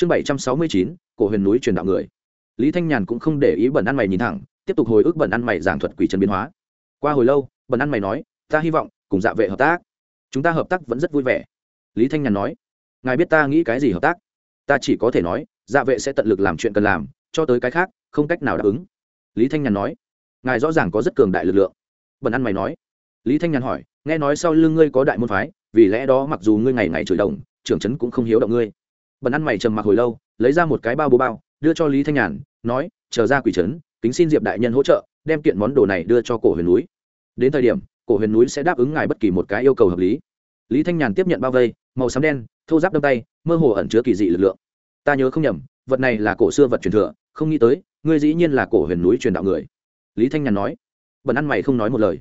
chương bảy trăm sáu mươi chín, cổ huyền núi truyền đạo người. Lý thanh nhàn cũng không để ý bẩn ăn mày nhìn thẳng, tiếp tục hồi ức bẩn ăn mày giảng thuật quỷ trần biến hóa. Qua hồi lâu, bẩn ăn mày nói, ta hy vọng cùng dạ vệ hợp tác. Chúng ta hợp tác vẫn rất vui vẻ. Lý thanh nhàn nói, ngài biết ta nghĩ cái gì hợp tác? Ta chỉ có thể nói dạ vệ sẽ tận lực làm chuyện cần làm, cho tới cái khác, không cách nào đáp ứng. Lý thanh nhàn nói, ngài rõ ràng có rất cường đại lực lượng. Bần ăn mày nói, lý thanh nhàn hỏi, nghe nói sau lưng ngươi có đại môn phái, vì lẽ đó mặc dù ngươi ngày ngày chửi đồng, trưởng trấn cũng không hiếu động ngươi bần ăn mày trầm mặc hồi lâu, lấy ra một cái bao bố bao, đưa cho lý thanh nhàn, nói, chờ ra quỷ trấn, kính xin diệp đại nhân hỗ trợ, đem kiện món đồ này đưa cho cổ huyền núi. Đến thời điểm, cổ huyền núi sẽ đáp ứng ngài bất kỳ một cái yêu cầu hợp lý. Lý thanh nhàn tiếp nhận bao vây, màu xám đen, thô giáp đâm tay, mơ hồ ẩn chứa kỳ dị lực lượng. Ta nhớ không nhầm, vật này là cổ xưa vật truyền thừa, không nghĩ tới, ngươi dĩ nhiên là cổ huyền núi truyền đạo người. Lý thanh nhàn nói. Bần ăn mày không nói một lời.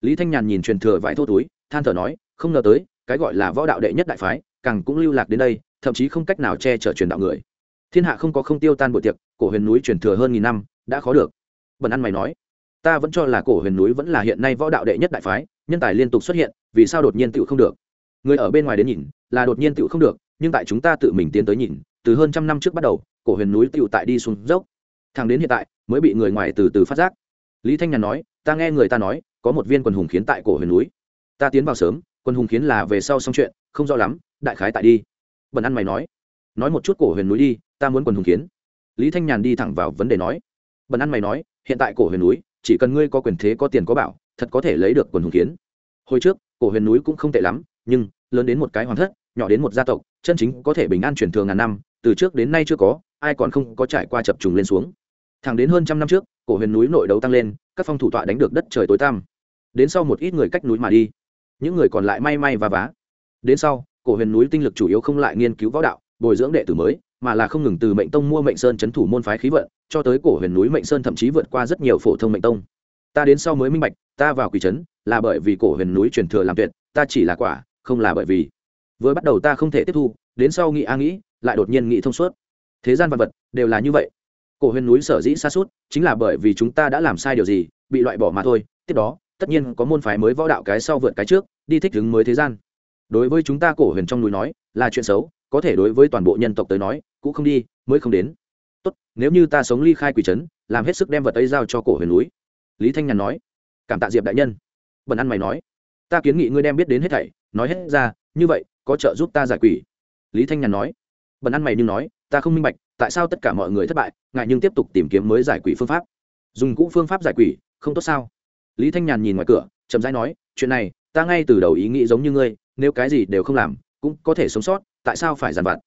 Lý thanh nhàn nhìn truyền thừa vải thô túi, than thở nói, không ngờ tới cái gọi là võ đạo đệ nhất đại phái, càng cũng lưu lạc đến đây, thậm chí không cách nào che chở truyền đạo người. Thiên hạ không có không tiêu tan bộ tiệc, cổ huyền núi truyền thừa hơn nghìn năm, đã khó được. Bần ăn mày nói, ta vẫn cho là cổ huyền núi vẫn là hiện nay võ đạo đệ nhất đại phái, nhân tài liên tục xuất hiện, vì sao đột nhiên tựu không được? Người ở bên ngoài đến nhìn, là đột nhiên tựu không được, nhưng tại chúng ta tự mình tiến tới nhìn, từ hơn trăm năm trước bắt đầu, cổ huyền núi tựu tại đi xuống dốc. Thằng đến hiện tại, mới bị người ngoài từ từ phát giác. Lý thanh nhàn nói, ta nghe người ta nói, có một viên quần hùng khiến tại cổ huyền núi. Ta tiến vào sớm quần hùng khiến là về sau xong chuyện, không rõ lắm, đại khái tại đi. Bần ăn mày nói nói một chút cổ huyền núi đi, ta muốn quần hùng khiến. Lý thanh nhàn đi thẳng vào vấn đề nói, bần ăn mày nói, hiện tại cổ huyền núi, chỉ cần ngươi có quyền thế, có tiền, có bảo, thật có thể lấy được quần hùng khiến. Hồi trước, cổ huyền núi cũng không tệ lắm, nhưng lớn đến một cái hoàng thất, nhỏ đến một gia tộc, chân chính có thể bình an truyền thường ngàn năm, từ trước đến nay chưa có, ai còn không có trải qua chập trùng lên xuống. Thẳng đến hơn trăm năm trước, cổ huyền núi nội đấu tăng lên, các phong thủ tọa đánh được đất trời tối tăm. Đến sau một ít người cách núi mà đi những người còn lại may may và vá. Đến sau, cổ huyền núi tinh lực chủ yếu không lại nghiên cứu võ đạo, bồi dưỡng đệ tử mới, mà là không ngừng từ mệnh tông mua mệnh sơn c h ấ n thủ môn phái khí vận, cho tới cổ huyền núi mệnh sơn thậm chí vượt qua rất nhiều phổ thông mệnh tông. Ta đến sau mới minh bạch, ta vào quỷ trấn là bởi vì cổ huyền núi truyền thừa làm tuyệt, ta chỉ là quả, không là bởi vì. Vừa bắt đầu ta không thể tiếp thu, đến sau nghĩ a nghĩ, lại đột nhiên nghĩ thông suốt. Thế gian vật vật đều là như vậy. Cổ huyền núi sở dĩ xa suốt, chính là bởi vì chúng ta đã làm sai điều gì, bị loại bỏ mà thôi, tiếp đó tất nhiên có môn phái mới võ đạo cái sau vượt cái trước, đi thích ứng mới thế gian. Đối với chúng ta cổ huyền trong núi nói, là chuyện xấu, có thể đối với toàn bộ nhân tộc tới nói, cũng không đi, mới không đến. Tốt, nếu như ta sống ly khai quỷ trấn, làm hết sức đem vật ấy giao cho cổ huyền núi. Lý thanh nhàn nói. Cảm tạ diệp đại nhân. Bần ăn mày nói. Ta kiến nghị ngươi đem biết đến hết thảy, nói hết ra, như vậy, có trợ giúp ta giải quỷ. Lý thanh nhàn nói. Bần ăn mày nhưng nói, ta không minh bạch, tại sao tất cả mọi người thất bại, ngại nhưng tiếp tục tìm kiếm mới giải quỷ phương pháp. Dùng cũ phương pháp giải quỷ, không tốt sao? Lý thanh nhàn nhìn ngoài cửa, chậm rãi nói, chuyện này, ta ngay từ đầu ý nghĩ giống như ngươi, nếu cái gì đều không làm, cũng có thể sống sót, tại sao phải giàn vặt?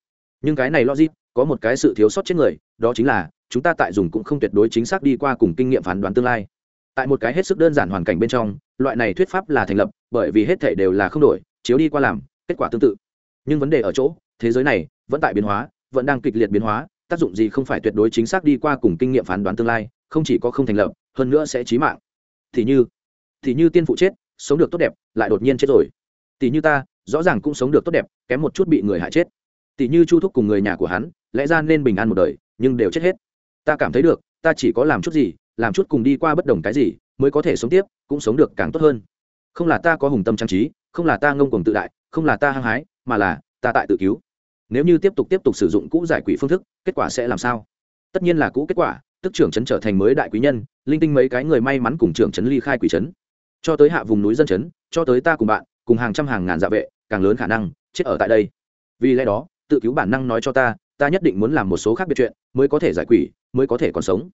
Nhưng cái này logic, có một cái sự thiếu sót chết người, đó chính là, chúng ta tại dùng cũng không tuyệt đối chính xác đi qua cùng kinh nghiệm phán đoán tương lai. Tại một cái hết sức đơn giản hoàn cảnh bên trong, loại này thuyết pháp là thành lập, bởi vì hết thể đều là không đổi, chiếu đi qua làm, kết quả tương tự. Nhưng vấn đề ở chỗ, thế giới này vẫn tại biến hóa, vẫn đang kịch liệt biến hóa, tác dụng gì không phải tuyệt đối chính xác đi qua cùng kinh nghiệm phán đoán tương lai, không chỉ có không thành lập, hơn nữa sẽ chí mạng thì như thì như tiên phụ chết, sống được tốt đẹp, lại đột nhiên chết rồi. Tỷ như ta, rõ ràng cũng sống được tốt đẹp, kém một chút bị người hại chết. Tỷ như chu thúc cùng người nhà của hắn, lẽ ra nên bình an một đời, nhưng đều chết hết. Ta cảm thấy được, ta chỉ có làm chút gì, làm chút cùng đi qua bất đồng cái gì, mới có thể sống tiếp, cũng sống được càng tốt hơn. Không là ta có hùng tâm trang trí, không là ta ngông cuồng tự đại, không là ta hăng hái, mà là ta tại tự cứu. Nếu như tiếp tục tiếp tục sử dụng cũ giải quỷ phương thức, kết quả sẽ làm sao? Tất nhiên là cũ kết quả tức trưởng trấn trở thành mới đại quý nhân, linh tinh mấy cái người may mắn cùng trưởng trấn ly khai quỷ trấn. Cho tới hạ vùng núi dân trấn, cho tới ta cùng bạn, cùng hàng trăm hàng ngàn dạ vệ, càng lớn khả năng, chết ở tại đây. Vì lẽ đó, tự cứu bản năng nói cho ta ta nhất định muốn làm một số khác biệt chuyện, mới có thể giải quỷ, mới có thể còn sống.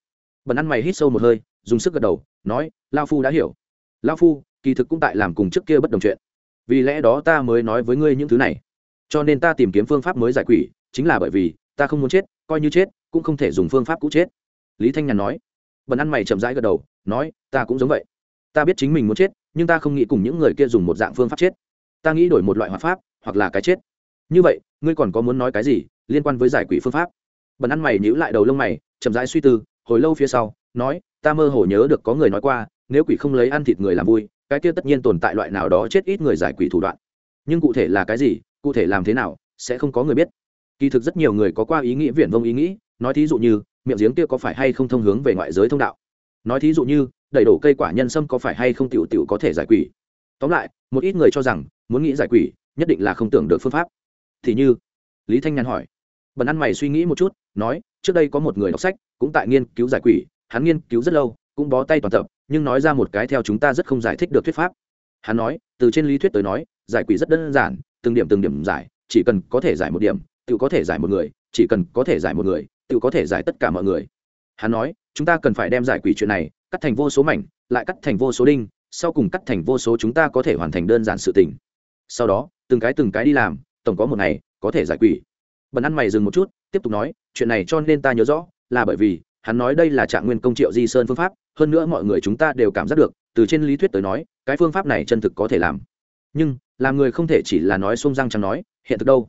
Bần ăn mày hít sâu một hơi, dùng sức gật đầu, nói, lao phu đã hiểu. Lao phu, kỳ thực cũng tại làm cùng trước kia bất đồng chuyện. Vì lẽ đó ta mới nói với ngươi những thứ này. Cho nên ta tìm kiếm phương pháp mới giải quỷ, chính là bởi vì, ta không muốn chết, coi như chết, cũng không thể dùng phương pháp cũ chết lý thanh nhàn nói. Bần ăn mày chậm rãi gật đầu, nói, ta cũng giống vậy. Ta biết chính mình muốn chết, nhưng ta không nghĩ cùng những người kia dùng một dạng phương pháp chết. Ta nghĩ đổi một loại hoạt pháp, hoặc là cái chết. Như vậy, ngươi còn có muốn nói cái gì liên quan với giải quỷ phương pháp? Bần ăn mày nhữ lại đầu lông mày, chậm rãi suy tư, hồi lâu phía sau, nói, ta mơ hồ nhớ được có người nói qua, nếu quỷ không lấy ăn thịt người làm vui, cái kia tất nhiên tồn tại loại nào đó chết ít người giải quỷ thủ đoạn. Nhưng cụ thể là cái gì, cụ thể làm thế nào, sẽ không có người biết. Kỳ thực rất nhiều người có qua ý nghĩ viển vông ý nghĩ, nói thí dụ như miệng giếng kia có phải hay không thông hướng về ngoại giới thông đạo? Nói thí dụ như, đẩy đổ cây quả nhân sâm có phải hay không tiểu tiểu có thể giải quỷ? Tóm lại, một ít người cho rằng, muốn nghĩ giải quỷ, nhất định là không tưởng được phương pháp. Thì như, lý thanh nhàn hỏi, bần ăn mày suy nghĩ một chút, nói, trước đây có một người đọc sách, cũng tại nghiên cứu giải quỷ, hắn nghiên cứu rất lâu, cũng bó tay toàn tập, nhưng nói ra một cái theo chúng ta rất không giải thích được thuyết pháp. Hắn nói, từ trên lý thuyết tới nói, giải quỷ rất đơn giản, từng điểm từng điểm giải, chỉ cần có thể giải một điểm tự có thể giải một người, chỉ cần có thể giải một người tự có thể giải tất cả mọi người. Hắn nói, chúng ta cần phải đem giải quỷ chuyện này cắt thành vô số mảnh, lại cắt thành vô số đinh, sau cùng cắt thành vô số chúng ta có thể hoàn thành đơn giản sự tình. Sau đó, từng cái từng cái đi làm, tổng có một ngày có thể giải quỷ. Bần ăn mày dừng một chút, tiếp tục nói, chuyện này cho nên ta nhớ rõ, là bởi vì, hắn nói đây là trạng nguyên công triệu di sơn phương pháp, hơn nữa mọi người chúng ta đều cảm giác được, từ trên lý thuyết tới nói, cái phương pháp này chân thực có thể làm. Nhưng, làm người không thể chỉ là nói xung răng chẳng nói, hiện thực đâu?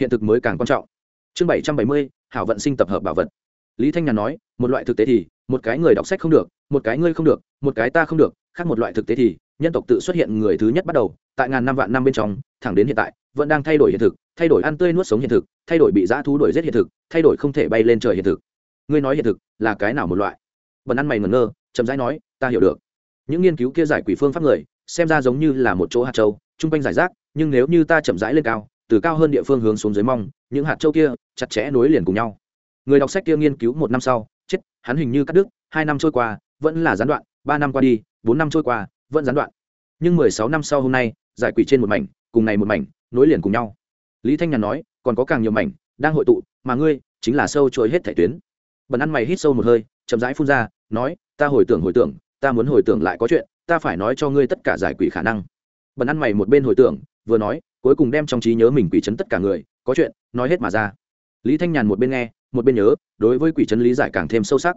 Hiện thực mới càng quan trọng. Chương bảy trăm bảy mươi hảo vận sinh tập hợp bảo vật. Lý thanh nhàn nói, một loại thực tế thì, một cái người đọc sách không được, một cái ngươi không được, một cái ta không được, khác một loại thực tế thì, nhân tộc tự xuất hiện người thứ nhất bắt đầu, tại ngàn năm vạn năm bên trong, thẳng đến hiện tại, vẫn đang thay đổi hiện thực, thay đổi ăn tươi nuốt sống hiện thực, thay đổi bị dã thú đuổi giết hiện thực, thay đổi không thể bay lên trời hiện thực. Ngươi nói hiện thực là cái nào một loại? Bần ăn mày ngẩn ngơ, chậm rãi nói, ta hiểu được. Những nghiên cứu kia giải quỷ phương pháp người, xem ra giống như là một chỗ hạt châu, chung quanh giải rác, nhưng nếu như ta chậm rãi lên cao từ cao hơn địa phương hướng xuống dưới mong, những hạt châu kia chặt chẽ nối liền cùng nhau. Người đọc sách kia nghiên cứu một năm sau, chết, hắn hình như cắt đứt, hai năm trôi qua, vẫn là gián đoạn, ba năm qua đi, bốn năm trôi qua, vẫn gián đoạn. Nhưng mười sáu năm sau hôm nay, giải quỷ trên một mảnh, cùng này một mảnh, nối liền cùng nhau. Lý thanh nhàn nói, còn có càng nhiều mảnh, đang hội tụ, mà ngươi chính là sâu trôi hết thẻ tuyến. Bần ăn mày hít sâu một hơi, chậm rãi phun ra, nói, ta hồi tưởng hồi tưởng, ta muốn hồi tưởng lại có chuyện, ta phải nói cho ngươi tất cả giải quỷ khả năng. Bần ăn mày một bên hồi tưởng, vừa nói cuối cùng đem trong trí nhớ mình quỷ chấn tất cả người, có chuyện, nói hết mà ra. Lý thanh nhàn một bên nghe, một bên nhớ, đối với quỷ chấn lý giải càng thêm sâu sắc.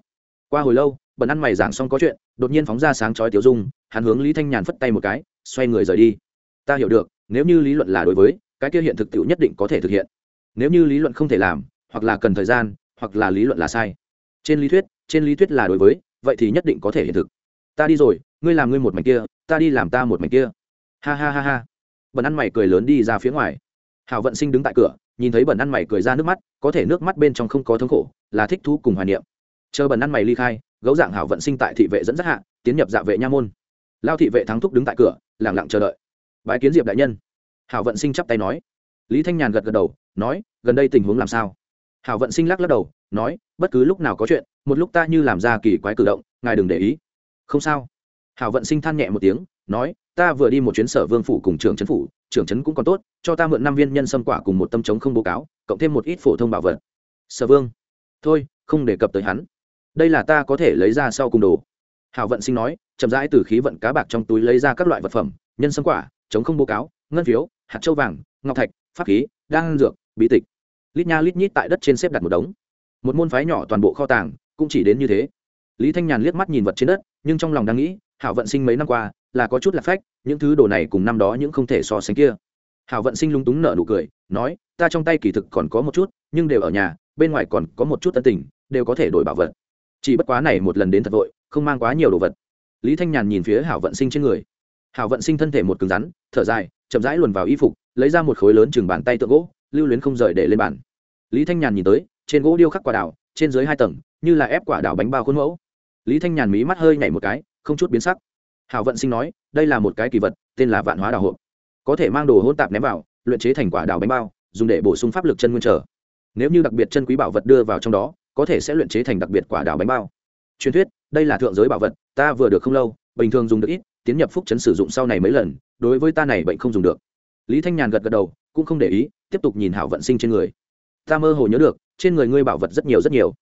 Qua hồi lâu, bần ăn mày giảng xong có chuyện, đột nhiên phóng ra sáng chói tiểu dung, hắn hướng lý thanh nhàn phất tay một cái, xoay người rời đi. Ta hiểu được, nếu như lý luận là đối với, cái kia hiện thực tiệu nhất định có thể thực hiện. Nếu như lý luận không thể làm, hoặc là cần thời gian, hoặc là lý luận là sai. Trên lý thuyết, trên lý thuyết là đối với, vậy thì nhất định có thể hiện thực. Ta đi rồi, ngươi làm ngươi một mảnh kia, ta đi làm ta một mảnh kia. Ha ha ha ha bẩn ăn mày cười lớn đi ra phía ngoài. Hảo vận sinh đứng tại cửa, nhìn thấy bẩn ăn mày cười ra nước mắt, có thể nước mắt bên trong không có thống khổ, là thích thú cùng hoài niệm. Chờ bẩn ăn mày ly khai, gấu dạng hảo vận sinh tại thị vệ dẫn dắt hạ, tiến nhập dạ vệ nha môn. Lao thị vệ thắng thúc đứng tại cửa lẳng lặng chờ đợi. Bái kiến diệp đại nhân. Hảo vận sinh chắp tay nói. Lý thanh nhàn gật gật đầu, nói, gần đây tình huống làm sao? Hảo vận sinh lắc lắc đầu, nói, bất cứ lúc nào có chuyện, một lúc ta như làm ra kỳ quái cử động, ngài đừng để ý. Không sao. Hảo vận sinh than nhẹ một tiếng nói, ta vừa đi một chuyến sở vương phủ cùng trưởng trấn phủ, trưởng trấn cũng còn tốt, cho ta mượn năm viên nhân sâm quả cùng một tâm chống không báo cáo, cộng thêm một ít phổ thông bảo vật. Sở vương. Thôi, không đề cập tới hắn. Đây là ta có thể lấy ra sau cùng đồ. Hảo vận sinh nói, chậm rãi từ khí vận cá bạc trong túi lấy ra các loại vật phẩm, nhân sâm quả, chống không báo cáo, ngân phiếu, hạt châu vàng, ngọc thạch, pháp khí, đan dược, bí tịch. Lít nha lít nhít tại đất trên xếp đặt một đống. Một môn phái nhỏ toàn bộ kho tàng, cũng chỉ đến như thế. Lý thanh nhàn liếc mắt nhìn vật trên đất, nhưng trong lòng đang nghĩ, hảo vận sinh mấy năm qua là có chút là phách, những thứ đồ này cùng năm đó những không thể so sánh kia. Hảo vận sinh lung túng nở nụ cười, nói, ta trong tay kỳ thực còn có một chút, nhưng đều ở nhà, bên ngoài còn có một chút tân tình, đều có thể đổi bảo vật. Chỉ bất quá này một lần đến thật vội, không mang quá nhiều đồ vật. Lý thanh nhàn nhìn phía hảo vận sinh trên người. Hảo vận sinh thân thể một cứng rắn, thở dài, chậm rãi luồn vào y phục, lấy ra một khối lớn chừng bàn tay tượng gỗ, lưu luyến không rời để lên bàn. Lý thanh nhàn nhìn tới, trên gỗ điêu khắc quả đào, trên dưới hai tầng, như là ép quả đào bánh bao khuôn mẫu. Lý thanh nhàn mí mắt hơi nhảy một cái, không chút biến sắc hảo vận sinh nói, đây là một cái kỳ vật, tên là vạn hóa đào hộp. Có thể mang đồ hôn tạp ném vào, luyện chế thành quả đào bánh bao, dùng để bổ sung pháp lực chân nguyên trở. Nếu như đặc biệt chân quý bảo vật đưa vào trong đó, có thể sẽ luyện chế thành đặc biệt quả đào bánh bao. Truyền thuyết, đây là thượng giới bảo vật, ta vừa được không lâu, bình thường dùng được ít, tiến nhập phúc chấn sử dụng sau này mấy lần, đối với ta này bệnh không dùng được. Lý thanh nhàn gật gật đầu, cũng không để ý, tiếp tục nhìn hảo vận sinh trên người. Ta mơ hồ nhớ được, trên người ngươi bảo vật rất nhiều rất nhiều.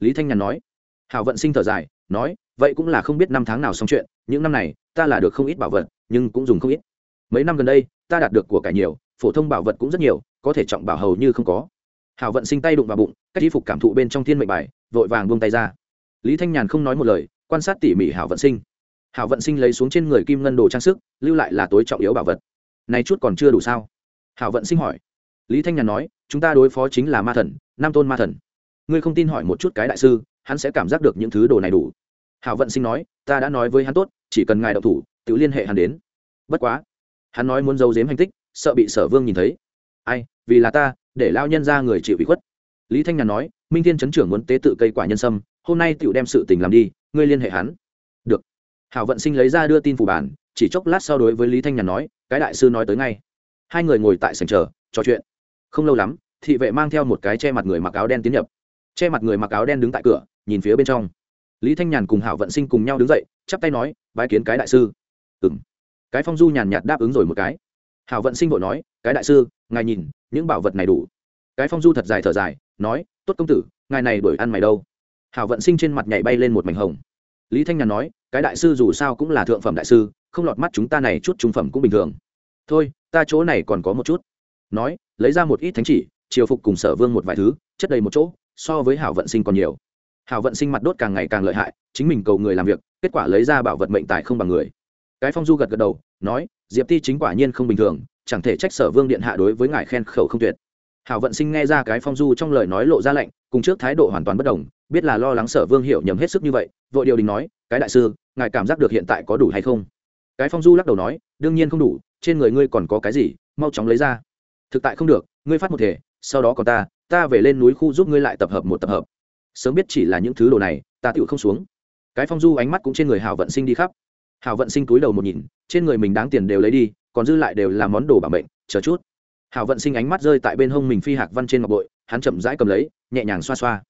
Lý thanh nhàn nói. Hảo vận sinh thở dài, nói vậy cũng là không biết năm tháng nào xong chuyện, những năm này, ta là được không ít bảo vật, nhưng cũng dùng không ít. Mấy năm gần đây, ta đạt được của cải nhiều, phổ thông bảo vật cũng rất nhiều, có thể trọng bảo hầu như không có. Hảo vận sinh tay đụng vào bụng, cách y phục cảm thụ bên trong thiên mệnh bài, vội vàng buông tay ra. Lý thanh nhàn không nói một lời, quan sát tỉ mỉ hảo vận sinh. Hảo vận sinh lấy xuống trên người kim ngân đồ trang sức, lưu lại là tối trọng yếu bảo vật. Này chút còn chưa đủ sao? Hảo vận sinh hỏi. Lý thanh nhàn nói, chúng ta đối phó chính là ma thần, nam tôn ma thần. Ngươi không tin hỏi một chút cái đại sư, hắn sẽ cảm giác được những thứ đồ này đủ hảo vận sinh nói, ta đã nói với hắn tốt, chỉ cần ngài đậu thủ tự liên hệ hắn đến. Bất quá, hắn nói muốn giấu giếm hành tích, sợ bị sở vương nhìn thấy. Ai, vì là ta, để lao nhân ra người chịu ủy khuất. Lý thanh nhàn nói, minh thiên chấn trưởng muốn tế tự cây quả nhân sâm, hôm nay tựu đem sự tình làm đi, ngươi liên hệ hắn. Được. Hảo vận sinh lấy ra đưa tin phủ bản, chỉ chốc lát sau đối với lý thanh nhàn nói, cái đại sư nói tới ngay. Hai người ngồi tại sảnh chờ, trò chuyện. Không lâu lắm, thị vệ mang theo một cái che mặt người mặc áo đen tiến nhập. Che mặt người mặc áo đen đứng tại cửa, nhìn phía bên trong lý thanh nhàn cùng hảo vận sinh cùng nhau đứng dậy, chắp tay nói, bái kiến cái đại sư. Ừ m cái phong du nhàn nhạt đáp ứng rồi một cái. Hảo vận sinh vội nói, cái đại sư, ngài nhìn, những bảo vật này đủ. Cái phong du thật dài thở dài, nói, tốt công tử, ngài này đuổi ăn mày đâu? Hảo vận sinh trên mặt nhảy bay lên một mảnh hồng. Lý thanh nhàn nói, cái đại sư dù sao cũng là thượng phẩm đại sư, không lọt mắt chúng ta này chút trung phẩm cũng bình thường. Thôi, ta chỗ này còn có một chút. Nói, lấy ra một ít thánh chỉ, triều phục cùng sở vương một vài thứ, chất đầy một chỗ, so với hảo vận sinh còn nhiều hảo vận sinh mặt đốt càng ngày càng lợi hại, chính mình cầu người làm việc, kết quả lấy ra bảo vật mệnh tài không bằng người. Cái phong du gật gật đầu, nói, diệp ti chính quả nhiên không bình thường, chẳng thể trách sở vương điện hạ đối với ngài khen khẩu không tuyệt. Hảo vận sinh nghe ra cái phong du trong lời nói lộ ra lệnh, cùng trước thái độ hoàn toàn bất đồng, biết là lo lắng sở vương hiểu nhầm hết sức như vậy, vội điều đình nói, cái đại sư, ngài cảm giác được hiện tại có đủ hay không? Cái phong du lắc đầu nói, đương nhiên không đủ, trên người ngươi còn có cái gì, mau chóng lấy ra. Thực tại không được, ngươi phát một thể, sau đó còn ta ta về lên núi khu giúp ngươi lại tập hợp một tập hợp sớm biết chỉ là những thứ đồ này, ta tựu không xuống. Cái phong du ánh mắt cũng trên người hảo vận sinh đi khắp. Hảo vận sinh túi đầu một nhìn, trên người mình đáng tiền đều lấy đi, còn dư lại đều là món đồ bảo mệnh, chờ chút. Hảo vận sinh ánh mắt rơi tại bên hông mình phi hạc văn trên ngọc bội, hắn chậm rãi cầm lấy, nhẹ nhàng xoa xoa.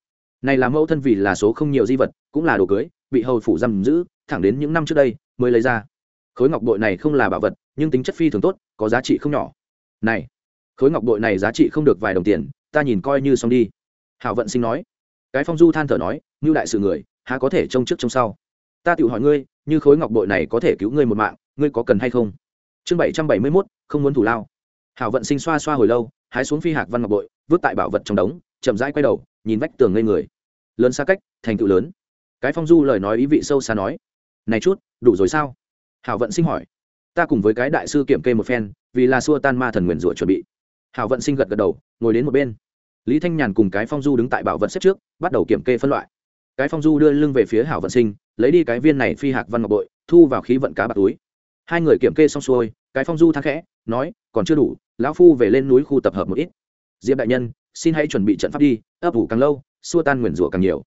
Này là mẫu thân vì là số không nhiều di vật, cũng là đồ cưới, bị hầu phủ giam giữ, thẳng đến những năm trước đây mới lấy ra. Khối ngọc bội này không là bảo vật, nhưng tính chất phi thường tốt, có giá trị không nhỏ. Này, khối ngọc bội này giá trị không được vài đồng tiền, ta nhìn coi như xong đi. Hảo vận sinh nói cái phong du than thở nói, Ngưu đại sự người, há có thể trông trước trông sau? Ta tự hỏi ngươi, như khối ngọc bội này có thể cứu ngươi một mạng, ngươi có cần hay không? Chương bảy trăm bảy mươi mốt, không muốn thủ lao. Hảo vận sinh xoa xoa hồi lâu, hái xuống phi hạc văn ngọc bội, vứt tại bảo vật trong đống, chậm rãi quay đầu, nhìn vách tường ngây người. Lớn xa cách, thành tựu lớn. Cái phong du lời nói ý vị sâu xa nói, này chút, đủ rồi sao? Hảo vận sinh hỏi, ta cùng với cái đại sư kiểm kê một phen, vì là xua tan ma thần nguyền rủa chuẩn bị. Hảo vận sinh gật gật đầu, ngồi đến một bên lý thanh nhàn cùng cái phong du đứng tại bảo vật xếp trước, bắt đầu kiểm kê phân loại. Cái phong du đưa lưng về phía hảo vận sinh, lấy đi cái viên này phi hạc văn ngọc bội, thu vào khí vận cá bạc túi. Hai người kiểm kê xong xuôi, cái phong du thang khẽ, nói, còn chưa đủ, lão phu về lên núi khu tập hợp một ít. Diệp đại nhân, xin hãy chuẩn bị trận pháp đi, ấp ủ càng lâu, xua tan nguyền rủa càng nhiều.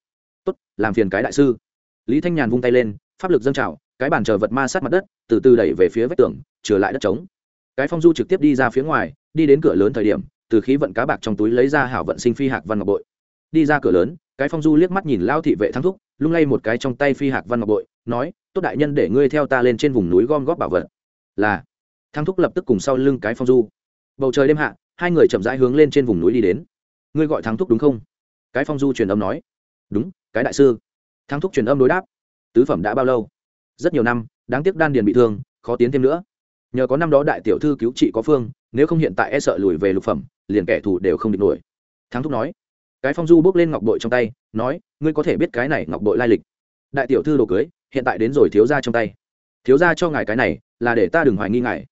Tốt, làm phiền cái đại sư. Lý thanh nhàn vung tay lên, pháp lực dâng trào, cái bàn chờ vật ma sát mặt đất, từ từ đẩy về phía vách tường, trở lại đất trống. Cái phong du trực tiếp đi ra phía ngoài, đi đến cửa lớn thời điểm từ khí vận cá bạc trong túi lấy ra hảo vận sinh phi hạc văn ngọc bội. Đi ra cửa lớn, cái phong du liếc mắt nhìn lao thị vệ thắng thúc, lung lay một cái trong tay phi hạc văn ngọc bội, nói, tốt đại nhân, để ngươi theo ta lên trên vùng núi gom góp bảo vật. Là, thắng thúc lập tức cùng sau lưng cái phong du. Bầu trời đêm hạ, hai người chậm rãi hướng lên trên vùng núi đi đến. Ngươi gọi thắng thúc đúng không? Cái phong du truyền âm nói. Đúng, cái đại sư. Thắng thúc truyền âm đối đáp. Tứ phẩm đã bao lâu? Rất nhiều năm, đáng tiếc đan điền bị thương, khó tiến thêm nữa. Nhờ có năm đó đại tiểu thư cứu trị có phương, nếu không hiện tại e sợ lùi về lục phẩm liền kẻ thù đều không địch nổi. Thắng thúc nói, cái phong du bước lên ngọc bội trong tay, nói, ngươi có thể biết cái này ngọc bội lai lịch. Đại tiểu thư đồ cưới, hiện tại đến rồi thiếu ra trong tay. Thiếu ra cho ngài cái này, là để ta đừng hoài nghi ngài.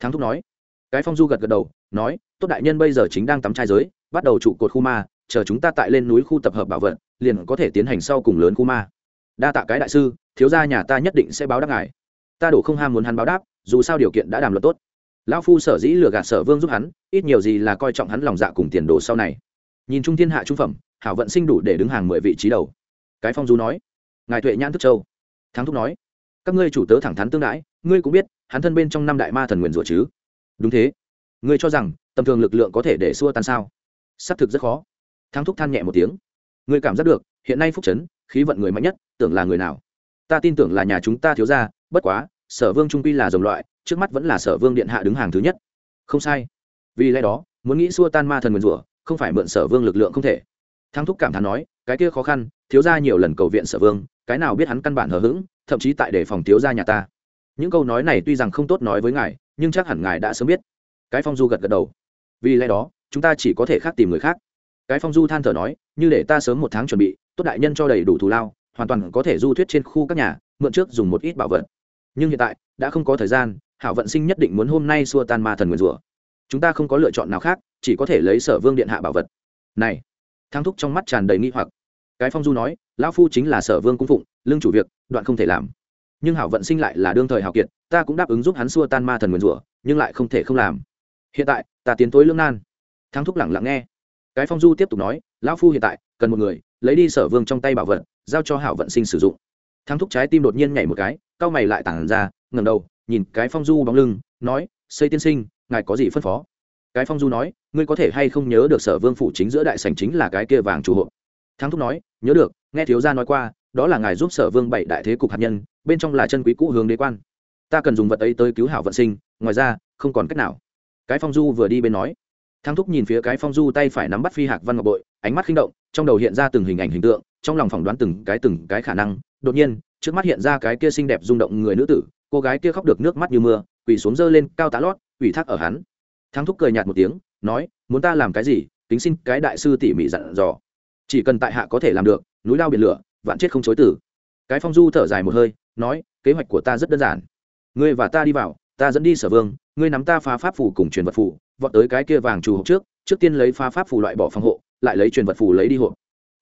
Thắng thúc nói, cái phong du gật gật đầu, nói, tốt đại nhân bây giờ chính đang tắm trai giới, bắt đầu trụ cột khu ma, chờ chúng ta tại lên núi khu tập hợp bảo vật, liền có thể tiến hành sau cùng lớn khu ma. Đa tạ cái đại sư, thiếu gia nhà ta nhất định sẽ báo đáp ngài. Ta đổ không ham muốn hắn báo đáp, dù sao điều kiện đã đàm luật tốt lão phu sở dĩ lừa gạt sở vương giúp hắn, ít nhiều gì là coi trọng hắn lòng dạ cùng tiền đồ sau này. Nhìn trung thiên hạ trung phẩm, hảo vận sinh đủ để đứng hàng mười vị trí đầu. Cái phong du nói, ngài tuệ nhãn thức châu. Thắng thúc nói, các ngươi chủ tớ thẳng thắn tương đãi, ngươi cũng biết, hắn thân bên trong năm đại ma thần nguyền rủa chứ. Đúng thế. Ngươi cho rằng, tầm thường lực lượng có thể để xua tan sao? Xác thực rất khó. Thắng thúc than nhẹ một tiếng. Ngươi cảm giác được, hiện nay phúc trấn khí vận người mạnh nhất, tưởng là người nào? Ta tin tưởng là nhà chúng ta thiếu ra bất quá, sở vương trung quy là dòng loại trước mắt vẫn là sở vương điện hạ đứng hàng thứ nhất. Không sai. Vì lẽ đó, muốn nghĩ xua tan ma thần nguyền rủa, không phải mượn sở vương lực lượng không thể. Thăng thúc cảm thán nói, cái kia khó khăn, thiếu ra nhiều lần cầu viện sở vương, cái nào biết hắn căn bản hờ hững, thậm chí tại đề phòng thiếu ra nhà ta. Những câu nói này tuy rằng không tốt nói với ngài, nhưng chắc hẳn ngài đã sớm biết. Cái phong du gật gật đầu. Vì lẽ đó, chúng ta chỉ có thể khác tìm người khác. Cái phong du than thở nói, như để ta sớm một tháng chuẩn bị, tốt đại nhân cho đầy đủ thù lao, hoàn toàn có thể du thuyết trên khu các nhà, mượn trước dùng một ít bảo vật. Nhưng hiện tại, đã không có thời gian hảo vận sinh nhất định muốn hôm nay xua tan ma thần nguyền rủa. Chúng ta không có lựa chọn nào khác, chỉ có thể lấy sở vương điện hạ bảo vật. Này, thang thúc trong mắt tràn đầy nghi hoặc. Cái phong du nói, lão phu chính là sở vương cung phụng, lương chủ việc, đoạn không thể làm. Nhưng hảo vận sinh lại là đương thời hảo kiệt, ta cũng đáp ứng giúp hắn xua tan ma thần nguyền rủa, nhưng lại không thể không làm. Hiện tại, ta tiến tối lương nan. Thang thúc lẳng lặng nghe. Cái phong du tiếp tục nói, lão phu hiện tại, cần một người, lấy đi sở vương trong tay bảo vật, giao cho hảo vận sinh sử dụng. Thang thúc trái tim đột nhiên nhảy một cái, cau mày lại tản ra ngầm đầu nhìn cái phong du bóng lưng, nói, xây tiên sinh, ngài có gì phân phó? Cái phong du nói, ngươi có thể hay không nhớ được sở vương phủ chính giữa đại sảnh chính là cái kia vàng chủ hộ? Thắng thúc nói, nhớ được, nghe thiếu gia nói qua, đó là ngài giúp sở vương bảy đại thế cục hạt nhân, bên trong là chân quý cũ hướng đế quan. Ta cần dùng vật ấy tới cứu hảo vận sinh, ngoài ra, không còn cách nào. Cái phong du vừa đi bên nói. Thắng thúc nhìn phía cái phong du tay phải nắm bắt phi hạc văn ngọc bội, ánh mắt khinh động, trong đầu hiện ra từng hình ảnh hình tượng, trong lòng phỏng đoán từng cái từng cái khả năng. Đột nhiên trước mắt hiện ra cái kia xinh đẹp rung động người nữ tử, cô gái kia khóc được nước mắt như mưa, quỳ xuống dơ lên, cao tá lót, ủy thác ở hắn. Thắng thúc cười nhạt một tiếng, nói, muốn ta làm cái gì? Tính xin cái đại sư tỉ mỉ dặn dò. Chỉ cần tại hạ có thể làm được, núi lao biển lửa, vạn chết không chối tử cái phong du thở dài một hơi, nói, kế hoạch của ta rất đơn giản. Ngươi và ta đi vào, ta dẫn đi sở vương, ngươi nắm ta phá pháp phủ cùng truyền vật phủ vọt tới cái kia vàng trù hộp trước trước tiên lấy phá pháp phủ loại bỏ phòng hộ, lại lấy truyền vật phủ lấy đi hộp.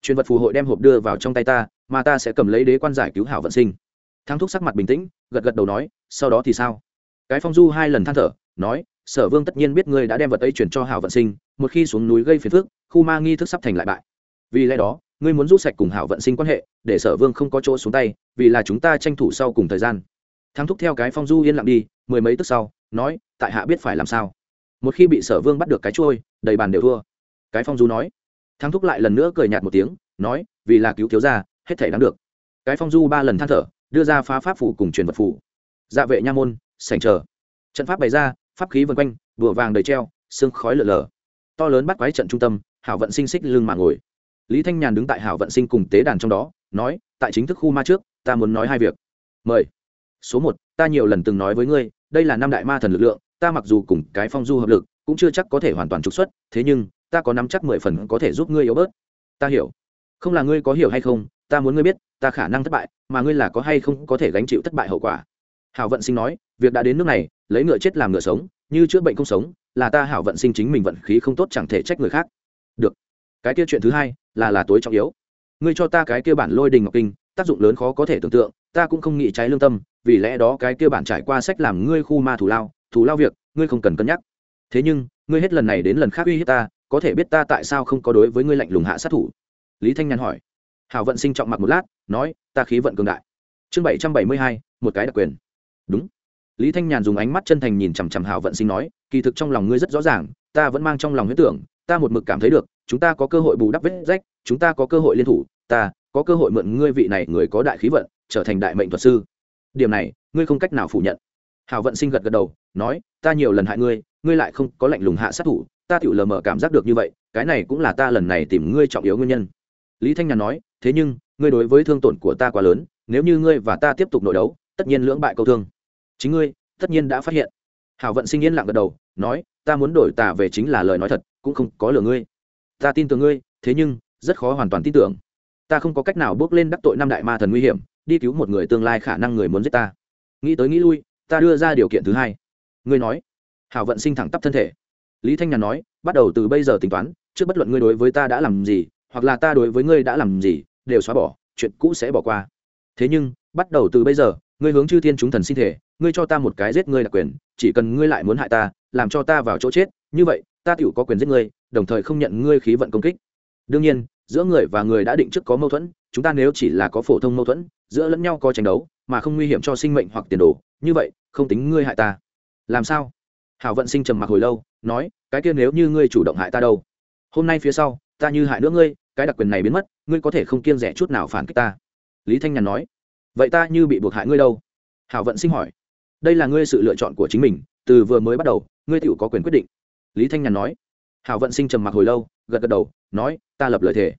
Truyền vật phù hội đem hộp đưa vào trong tay ta mà ta sẽ cầm lấy đế quan giải cứu hảo vận sinh. Thắng thúc sắc mặt bình tĩnh, gật gật đầu nói, sau đó thì sao? Cái phong du hai lần than thở, nói, sở vương tất nhiên biết ngươi đã đem vật ấy chuyển cho hảo vận sinh, một khi xuống núi gây phiền phức, khu ma nghi thức sắp thành lại bại. Vì lẽ đó, ngươi muốn rút sạch cùng hảo vận sinh quan hệ, để sở vương không có chỗ xuống tay, vì là chúng ta tranh thủ sau cùng thời gian. Thắng thúc theo cái phong du yên lặng đi, mười mấy tức sau, nói, tại hạ biết phải làm sao. Một khi bị sở vương bắt được cái trôi đầy bàn đều thua. Cái phong du nói. Thắng thúc lại lần nữa cười nhạt một tiếng, nói, vì là cứu thiếu gia hết thể đáng được. Cái phong du ba lần than thở, đưa ra phá pháp phủ cùng truyền vật phủ. Dạ vệ nha môn, sảnh chờ. Trận pháp bày ra, pháp khí vân quanh, đùa vàng đầy treo, xương khói lở lở. To lớn bắt quái trận trung tâm, hảo vận sinh xích lưng mà ngồi. Lý thanh nhàn đứng tại hảo vận sinh cùng tế đàn trong đó, nói, tại chính thức khu ma trước, ta muốn nói hai việc. Mời. Số một, ta nhiều lần từng nói với ngươi, đây là năm đại ma thần lực lượng, ta mặc dù cùng cái phong du hợp lực, cũng chưa chắc có thể hoàn toàn trục xuất, thế nhưng, ta có nắm chắc mười phần có thể giúp ngươi yếu bớt. Ta hiểu. Không là ngươi có hiểu hay không ta muốn ngươi biết, ta khả năng thất bại, mà ngươi là có hay không có thể gánh chịu thất bại hậu quả. Hảo vận sinh nói, việc đã đến nước này, lấy ngựa chết làm ngựa sống, như chữa bệnh không sống, là ta hảo vận sinh chính mình vận khí không tốt chẳng thể trách người khác. Được. Cái kia chuyện thứ hai, là là tối trọng yếu. Ngươi cho ta cái kia bản lôi đình ngọc kinh, tác dụng lớn khó có thể tưởng tượng, ta cũng không nghĩ trái lương tâm, vì lẽ đó cái kia bản trải qua sách làm ngươi khu ma thủ lao thủ lao việc, ngươi không cần cân nhắc. Thế nhưng, ngươi hết lần này đến lần khác uy hiếp ta, có thể biết ta tại sao không có đối với ngươi lạnh lùng hạ sát thủ? Lý thanh nhàn hỏi hảo vận sinh trọng mặc một lát, nói, ta khí vận cường đại. Chương bảy trăm bảy mươi hai, một cái đặc quyền. Đúng. Lý thanh nhàn dùng ánh mắt chân thành nhìn chằm chằm hảo vận sinh nói, kỳ thực trong lòng ngươi rất rõ ràng, ta vẫn mang trong lòng huyết tưởng, ta một mực cảm thấy được, chúng ta có cơ hội bù đắp vết rách, chúng ta có cơ hội liên thủ, ta có cơ hội mượn ngươi vị này người có đại khí vận, trở thành đại mệnh thuật sư. Điểm này, ngươi không cách nào phủ nhận. Hảo vận sinh gật gật đầu, nói, ta nhiều lần hại ngươi ngươi lại không có lạnh lùng hạ sát thủ, ta tự lờ mờ cảm giác được như vậy, cái này cũng là ta lần này tìm ngươi trọng yếu nguyên nhân. Lý thanh nhàn nói thế nhưng, ngươi đối với thương tổn của ta quá lớn, nếu như ngươi và ta tiếp tục nội đấu, tất nhiên lưỡng bại câu thương. Chính ngươi, tất nhiên đã phát hiện. Hảo vận sinh yên lặng gật đầu, nói, ta muốn đổi tà về chính là lời nói thật, cũng không có lừa ngươi. Ta tin tưởng ngươi, thế nhưng, rất khó hoàn toàn tin tưởng. Ta không có cách nào bước lên đắc tội năm đại ma thần nguy hiểm, đi cứu một người tương lai khả năng người muốn giết ta. Nghĩ tới nghĩ lui, ta đưa ra điều kiện thứ hai. Ngươi nói. Hảo vận sinh thẳng tắp thân thể. Lý thanh nhàn nói, bắt đầu từ bây giờ tính toán, trước bất luận ngươi đối với ta đã làm gì, hoặc là ta đối với ngươi đã làm gì đều xóa bỏ, chuyện cũ sẽ bỏ qua. Thế nhưng, bắt đầu từ bây giờ, ngươi hướng chư thiên chúng thần sinh thể ngươi cho ta một cái giết ngươi là quyền, chỉ cần ngươi lại muốn hại ta, làm cho ta vào chỗ chết, như vậy, ta tựu có quyền giết ngươi, đồng thời không nhận ngươi khí vận công kích. Đương nhiên, giữa người và người đã định trước có mâu thuẫn, chúng ta nếu chỉ là có phổ thông mâu thuẫn, giữa lẫn nhau có tranh đấu, mà không nguy hiểm cho sinh mệnh hoặc tiền đồ, như vậy, không tính ngươi hại ta. Làm sao? Hảo vận sinh trầm mặc hồi lâu, nói, cái kia nếu như ngươi chủ động hại ta đâu? Hôm nay phía sau, ta như hại nữa ngươi cái đặc quyền này biến mất, ngươi có thể không kiêng rẻ chút nào phản kích ta. Lý thanh nhàn nói. Vậy ta như bị buộc hại ngươi đâu? Hảo vận sinh hỏi. Đây là ngươi sự lựa chọn của chính mình, từ vừa mới bắt đầu, ngươi tự có quyền quyết định. Lý thanh nhàn nói. Hảo vận sinh trầm mặc hồi lâu, gật gật đầu, nói, ta lập lời thề.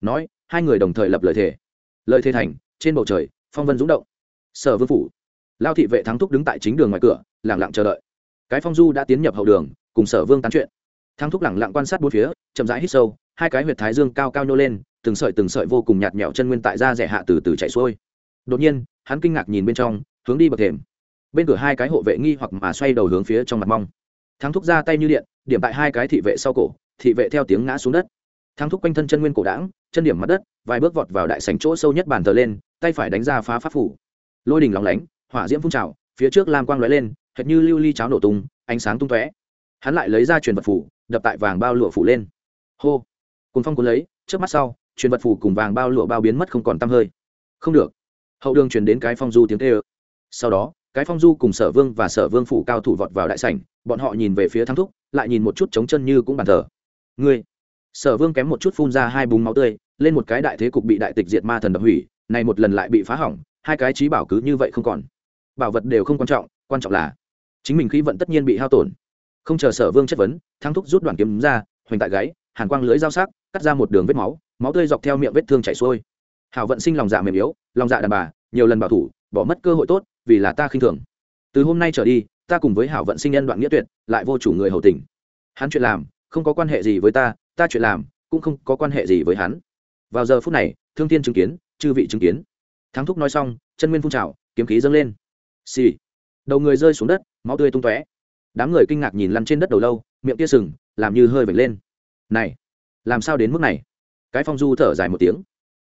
Nói, hai người đồng thời lập lời thề. Lời thề thành, trên bầu trời, phong vân rúng động. Sở vương phủ, lao thị vệ thắng thúc đứng tại chính đường ngoài cửa lẳng lặng chờ đợi. Cái phong du đã tiến nhập hậu đường, cùng sở vương tán chuyện. Thắng thúc lẳng lặng quan sát bốn phía, chậm rãi hít sâu hai cái huyệt thái dương cao cao nhô lên, từng sợi từng sợi vô cùng nhạt nhẽo chân nguyên tại da rẻ hạ từ từ chạy xuôi. Đột nhiên, hắn kinh ngạc nhìn bên trong, hướng đi bậc thềm. Bên cửa hai cái hộ vệ nghi hoặc mà xoay đầu hướng phía trong mặt mong. Thắng thúc ra tay như điện, điểm tại hai cái thị vệ sau cổ, thị vệ theo tiếng ngã xuống đất. Thắng thúc quanh thân chân nguyên cổ đảng chân điểm mặt đất, vài bước vọt vào đại sảnh chỗ sâu nhất bàn thờ lên, tay phải đánh ra phá pháp phủ. Lôi đình lóng lánh, hỏa diễm phun trào, phía trước lam quang lóe lên, hệt như lưu ly cháo nổ tung, ánh sáng tung tóe. Hắn lại lấy ra truyền vật phủ, đập tại vàng bao lụa phủ lên. Hô! Cùng phong cuốn lấy, trước mắt sau, truyền vật phủ cùng vàng bao lụa bao biến mất không còn tăm hơi. Không được. Hậu đường truyền đến cái phong du tiếng tê ơ sau đó, cái phong du cùng sở vương và sở vương phủ cao thủ vọt vào đại sảnh, bọn họ nhìn về phía thắng thúc, lại nhìn một chút trống chân như cũng bàn thờ. Ngươi. Sở vương kém một chút phun ra hai búng máu tươi, lên một cái đại thế cục bị đại tịch diệt ma thần đập hủy, này một lần lại bị phá hỏng, hai cái trí bảo cứ như vậy không còn. Bảo vật đều không quan trọng quan trọng là chính mình khí vận tất nhiên bị hao tổn. Không chờ sở vương chất vấn, thắng thúc rút đoàn kiếm ra, hoành tại gáy, hàn quang lưới giao sắc cắt ra một đường vết máu máu tươi dọc theo miệng vết thương chảy xuôi. Hảo vận sinh lòng dạ mềm yếu, lòng dạ đàn bà, nhiều lần bảo thủ, bỏ mất cơ hội tốt, vì là ta khinh thường. Từ hôm nay trở đi, ta cùng với hảo vận sinh nhân đoạn nghĩa tuyệt, lại vô chủ người hầu tình. Hắn chuyện làm, không có quan hệ gì với ta ta chuyện làm, cũng không có quan hệ gì với hắn. Vào giờ phút này, thương tiên chứng kiến, chư vị chứng kiến. Thắng thúc nói xong, chân nguyên phun trào, kiếm khí dâng lên. Xì、sì. đầu người rơi xuống đất, máu tươi tung tóe. Đám người kinh ngạc nhìn lăn trên đất đầu lâu, miệng tia sừng, làm như hơi vệt lên. Này làm sao đến mức này? Cái phong du thở dài một tiếng.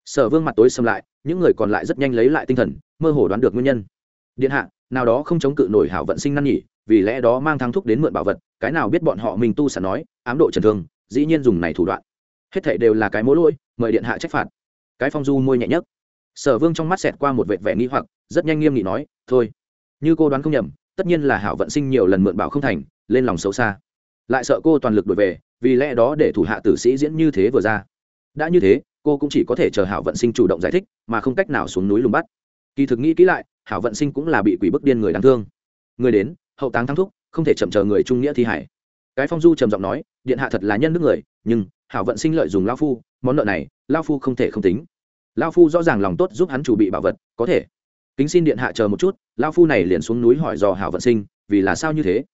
Sở vương mặt tối xâm lại, những người còn lại rất nhanh lấy lại tinh thần, mơ hồ đoán được nguyên nhân. Điện hạ, nào đó không chống cự nổi hảo vận sinh năn nhỉ, vì lẽ đó mang thang thúc đến mượn bảo vật, cái nào biết bọn họ mình tu sản nói, ám độ trần thương, dĩ nhiên dùng này thủ đoạn. Hết thảy đều là cái mối lỗi, mời điện hạ trách phạt. Cái phong du môi nhẹ nhất sở vương trong mắt xẹt qua một vệt vẻ nghi hoặc, rất nhanh nghiêm nghị nói, thôi, như cô đoán không nhầm, tất nhiên là hảo vận sinh nhiều lần mượn bảo không thành, lên lòng xấu xa. Lại sợ cô toàn lực đổi về vì lẽ đó để thủ hạ tử sĩ diễn như thế vừa ra. Đã như thế, cô cũng chỉ có thể chờ hảo vận sinh chủ động giải thích, mà không cách nào xuống núi lùng bắt. Kỳ thực nghĩ kỹ lại, hảo vận sinh cũng là bị quỷ bức điên người đáng thương. Người đến, hậu táng thắng thúc, không thể chậm chờ người trung nghĩa thi hải. Cái phong du trầm giọng nói, điện hạ thật là nhân đức người, nhưng hảo vận sinh lợi dùng lao phu, món nợ này lao phu không thể không tính. Lao phu rõ ràng lòng tốt giúp hắn chủ bị bảo vật, có thể. Kính xin điện hạ chờ một chút lao phu này liền xuống núi hỏi dò hảo vận sinh, vì là sao như thế?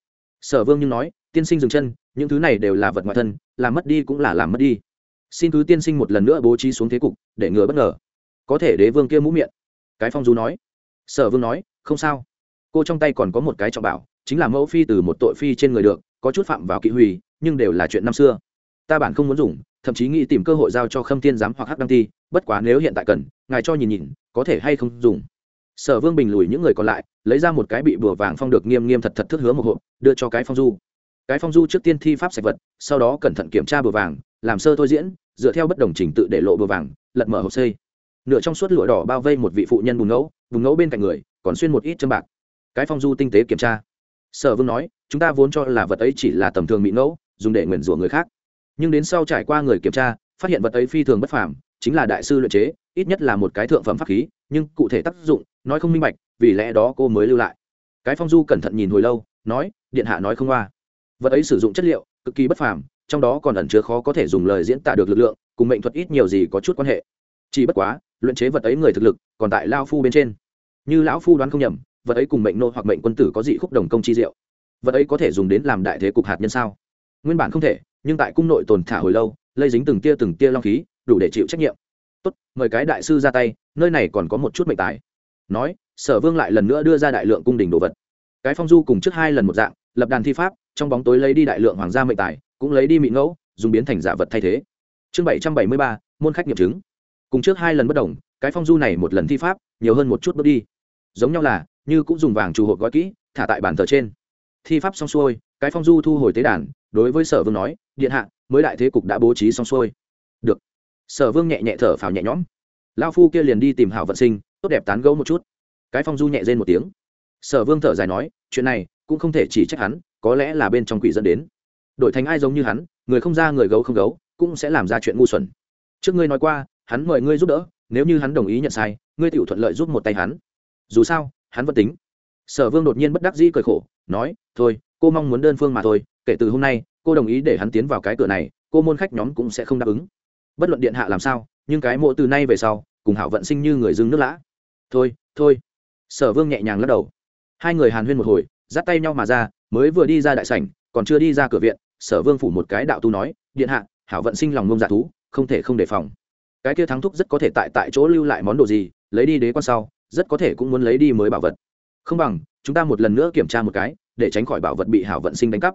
Sở vương nhưng nói, tiên sinh dừng chân những thứ này đều là vật ngoại thân, làm mất đi cũng là làm mất đi. Xin cứ tiên sinh một lần nữa bố trí xuống thế cục, để ngừa bất ngờ. Có thể đế vương kia mũ miệng. Cái phong du nói. Sở vương nói, không sao. Cô trong tay còn có một cái trọng bảo, chính là mẫu phi từ một tội phi trên người được, có chút phạm vào kỵ hủy, nhưng đều là chuyện năm xưa. Ta bản không muốn dùng, thậm chí nghĩ tìm cơ hội giao cho khâm tiên giám hoặc hắc đăng ti, bất quá nếu hiện tại cần, ngài cho nhìn nhìn, có thể hay không dùng. Sở vương bình lùi những người còn lại, lấy ra một cái bị bùa vàng phong được nghiêm nghiêm thật thật thức hứa một hộp, đưa cho cái phong du cái phong du trước tiên thi pháp sạch vật, sau đó cẩn thận kiểm tra bùa vàng, làm sơ thôi diễn, dựa theo bất đồng trình tự để lộ bùa vàng, lật mở hộp xây nửa trong suốt lụa đỏ bao vây một vị phụ nhân bùn ngẫu bùn ngẫu bên cạnh người, còn xuyên một ít châm bạc. Cái phong du tinh tế kiểm tra. Sở vương nói, chúng ta vốn cho là vật ấy chỉ là tầm thường mỹ ngẫu, dùng để nguyền rủa người khác. Nhưng đến sau trải qua người kiểm tra, phát hiện vật ấy phi thường bất phàm, chính là đại sư luyện chế, ít nhất là một cái thượng phẩm pháp khí, nhưng cụ thể tác dụng, nói không minh bạch, vì lẽ đó cô mới lưu lại. Cái phong du cẩn thận nhìn hồi lâu, nói, điện hạ nói không qua vật ấy sử dụng chất liệu, cực kỳ bất phàm, trong đó còn ẩn chứa khó có thể dùng lời diễn tả được lực lượng, cùng mệnh thuật ít nhiều gì có chút quan hệ. Chỉ bất quá, luyện chế vật ấy người thực lực còn tại lao phu bên trên. Như lão phu đoán không nhầm, vật ấy cùng mệnh nô hoặc mệnh quân tử có dị khúc đồng công chi diệu. Vật ấy có thể dùng đến làm đại thế cục hạt nhân sao? Nguyên bản không thể, nhưng tại cung nội tồn thả hồi lâu, lây dính từng tia từng tia long khí, đủ để chịu trách nhiệm. Tốt, mời cái đại sư ra tay, nơi này còn có một chút mệnh tài. Nói, sở vương lại lần nữa đưa ra đại lượng cung đình đồ vật. Cái phong du cùng trước hai lần một dạng, lập đàn thi pháp trong bóng tối lấy đi đại lượng hoàng gia mệnh tài, cũng lấy đi mỹ ngẫu, dùng biến thành giả vật thay thế. Chương bảy trăm bảy mươi ba, môn khách nghiệm chứng. Cùng trước hai lần bất đồng, cái phong du này một lần thi pháp, nhiều hơn một chút bước đi. Giống nhau là, như cũng dùng vàng trù hộp gói kỹ, thả tại bàn thờ trên. Thi pháp xong xuôi, cái phong du thu hồi tế đàn, đối với sở vương nói, điện hạ, mới đại thế cục đã bố trí xong xuôi. Được. Sở vương nhẹ nhẹ thở phào nhẹ nhõm. Lao phu kia liền đi tìm hảo vận sinh, tốt đẹp tán gẫu một chút. Cái phong du nhẹ rên một tiếng. Sở vương thở dài nói, chuyện này, cũng không thể chỉ trách hắn có lẽ là bên trong quỷ dẫn đến. Đổi thành ai giống như hắn, người không ra người gấu không gấu, cũng sẽ làm ra chuyện ngu xuẩn. Trước ngươi nói qua, hắn mời ngươi giúp đỡ, nếu như hắn đồng ý nhận sai, ngươi tự thuận lợi giúp một tay hắn. Dù sao, hắn vẫn tính. Sở vương đột nhiên bất đắc dĩ cười khổ, nói, thôi, cô mong muốn đơn phương mà thôi, kể từ hôm nay, cô đồng ý để hắn tiến vào cái cửa này, cô môn khách nhóm cũng sẽ không đáp ứng. Bất luận điện hạ làm sao, nhưng cái mộ từ nay về sau, cùng hảo vận sinh như người dưng nước lã. Thôi thôi. Sở vương nhẹ nhàng lắc đầu. Hai người hàn huyên một hồi, dắt tay nhau mà ra mới vừa đi ra đại sảnh, còn chưa đi ra cửa viện, sở vương phủ một cái đạo tu nói, điện hạ, hảo vận sinh lòng ngông giả thú, không thể không đề phòng. Cái kia thắng thúc rất có thể tại tại chỗ lưu lại món đồ gì, lấy đi đế quan sau, rất có thể cũng muốn lấy đi mới bảo vật. Không bằng, chúng ta một lần nữa kiểm tra một cái, để tránh khỏi bảo vật bị hảo vận sinh đánh cắp.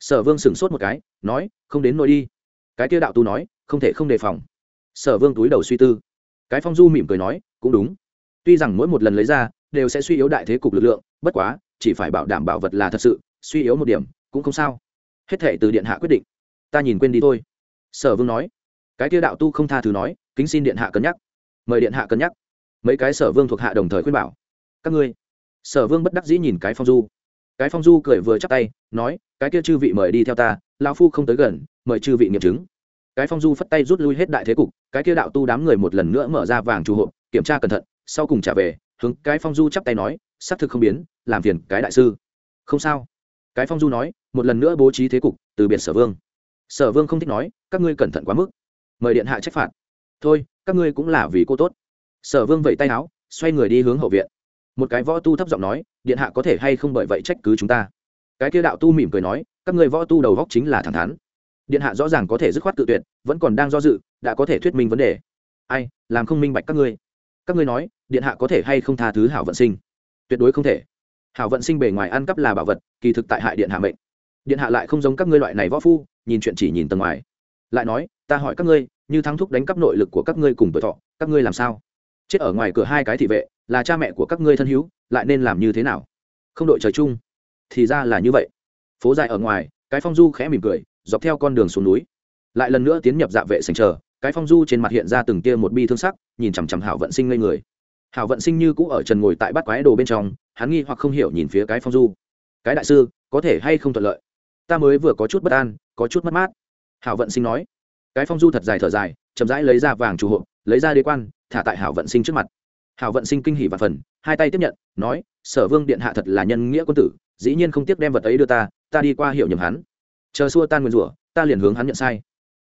Sở vương sửng sốt một cái, nói, không đến nỗi đi. Cái kia đạo tu nói, không thể không đề phòng. Sở vương túi đầu suy tư. Cái phong du mỉm cười nói, cũng đúng. Tuy rằng mỗi một lần lấy ra, đều sẽ suy yếu đại thế cục lực lượng, bất quá, chỉ phải bảo đảm bảo vật là thật sự suy yếu một điểm, cũng không sao. Hết thể từ điện hạ quyết định. Ta nhìn quên đi thôi. Sở vương nói. Cái kia đạo tu không tha thứ nói, kính xin điện hạ cân nhắc. Mời điện hạ cân nhắc. Mấy cái sở vương thuộc hạ đồng thời khuyên bảo. Các ngươi. Sở vương bất đắc dĩ nhìn cái phong du. Cái phong du cười vừa chắc tay, nói, cái kia chư vị mời đi theo ta lao phu không tới gần, mời chư vị nghiệm chứng. Cái phong du phất tay rút lui hết đại thế cục, cái kia đạo tu đám người một lần nữa mở ra vàng trù hộp, kiểm tra cẩn thận, sau cùng trả về, hướng cái phong du chắp tay nói, xác thực không biến, làm phiền cái đại sư. Không sao cái phong du nói, một lần nữa bố trí thế cục từ biệt sở vương. Sở vương không thích nói, các ngươi cẩn thận quá mức. Mời điện hạ trách phạt. Thôi, các ngươi cũng là vì cô tốt. Sở vương vẫy tay áo, xoay người đi hướng hậu viện. Một cái võ tu thấp giọng nói, điện hạ có thể hay không bởi vậy trách cứ chúng ta? Cái kia đạo tu mỉm cười nói, các người võ tu đầu góc chính là thẳng thắn. Điện hạ rõ ràng có thể dứt khoát tự tuyệt, vẫn còn đang do dự, đã có thể thuyết minh vấn đề. Ai, làm không minh bạch các ngươi. Các ngươi nói, điện hạ có thể hay không tha thứ hảo vận sinh? Tuyệt đối không thể hảo vận sinh bề ngoài ăn cắp là bảo vật, kỳ thực tại hại điện hạ mệnh. Điện hạ lại không giống các ngươi loại này võ phu, nhìn chuyện chỉ nhìn tầng ngoài. Lại nói, ta hỏi các ngươi, như thắng thúc đánh cắp nội lực của các ngươi cùng tuổi thọ, các ngươi làm sao? Chết ở ngoài cửa hai cái thị vệ, là cha mẹ của các ngươi thân hữu, lại nên làm như thế nào? Không đội trời chung. Thì ra là như vậy. Phố dài ở ngoài, cái phong du khẽ mỉm cười, dọc theo con đường xuống núi. Lại lần nữa tiến nhập dạ vệ sành chờ, cái phong du trên mặt hiện ra từng tia một bi thương sắc, nhìn chằm chằm hảo vận sinh ngây người. Hảo vận sinh như cũ ở trần ngồi tại bát quái đồ bên trong hắn nghi hoặc không hiểu nhìn phía cái phong du. Cái đại sư, có thể hay không thuận lợi? Ta mới vừa có chút bất an, có chút mất mát. Hảo vận sinh nói. Cái phong du thật dài thở dài, chậm rãi lấy ra vàng chủ hộ, lấy ra đế quan, thả tại hảo vận sinh trước mặt. Hảo vận sinh kinh hỉ và phần, hai tay tiếp nhận, nói, sở vương điện hạ thật là nhân nghĩa quân tử, dĩ nhiên không tiếc đem vật ấy đưa ta ta đi qua hiểu nhầm hắn. Chờ xua tan nguyên rủa, ta liền hướng hắn nhận sai.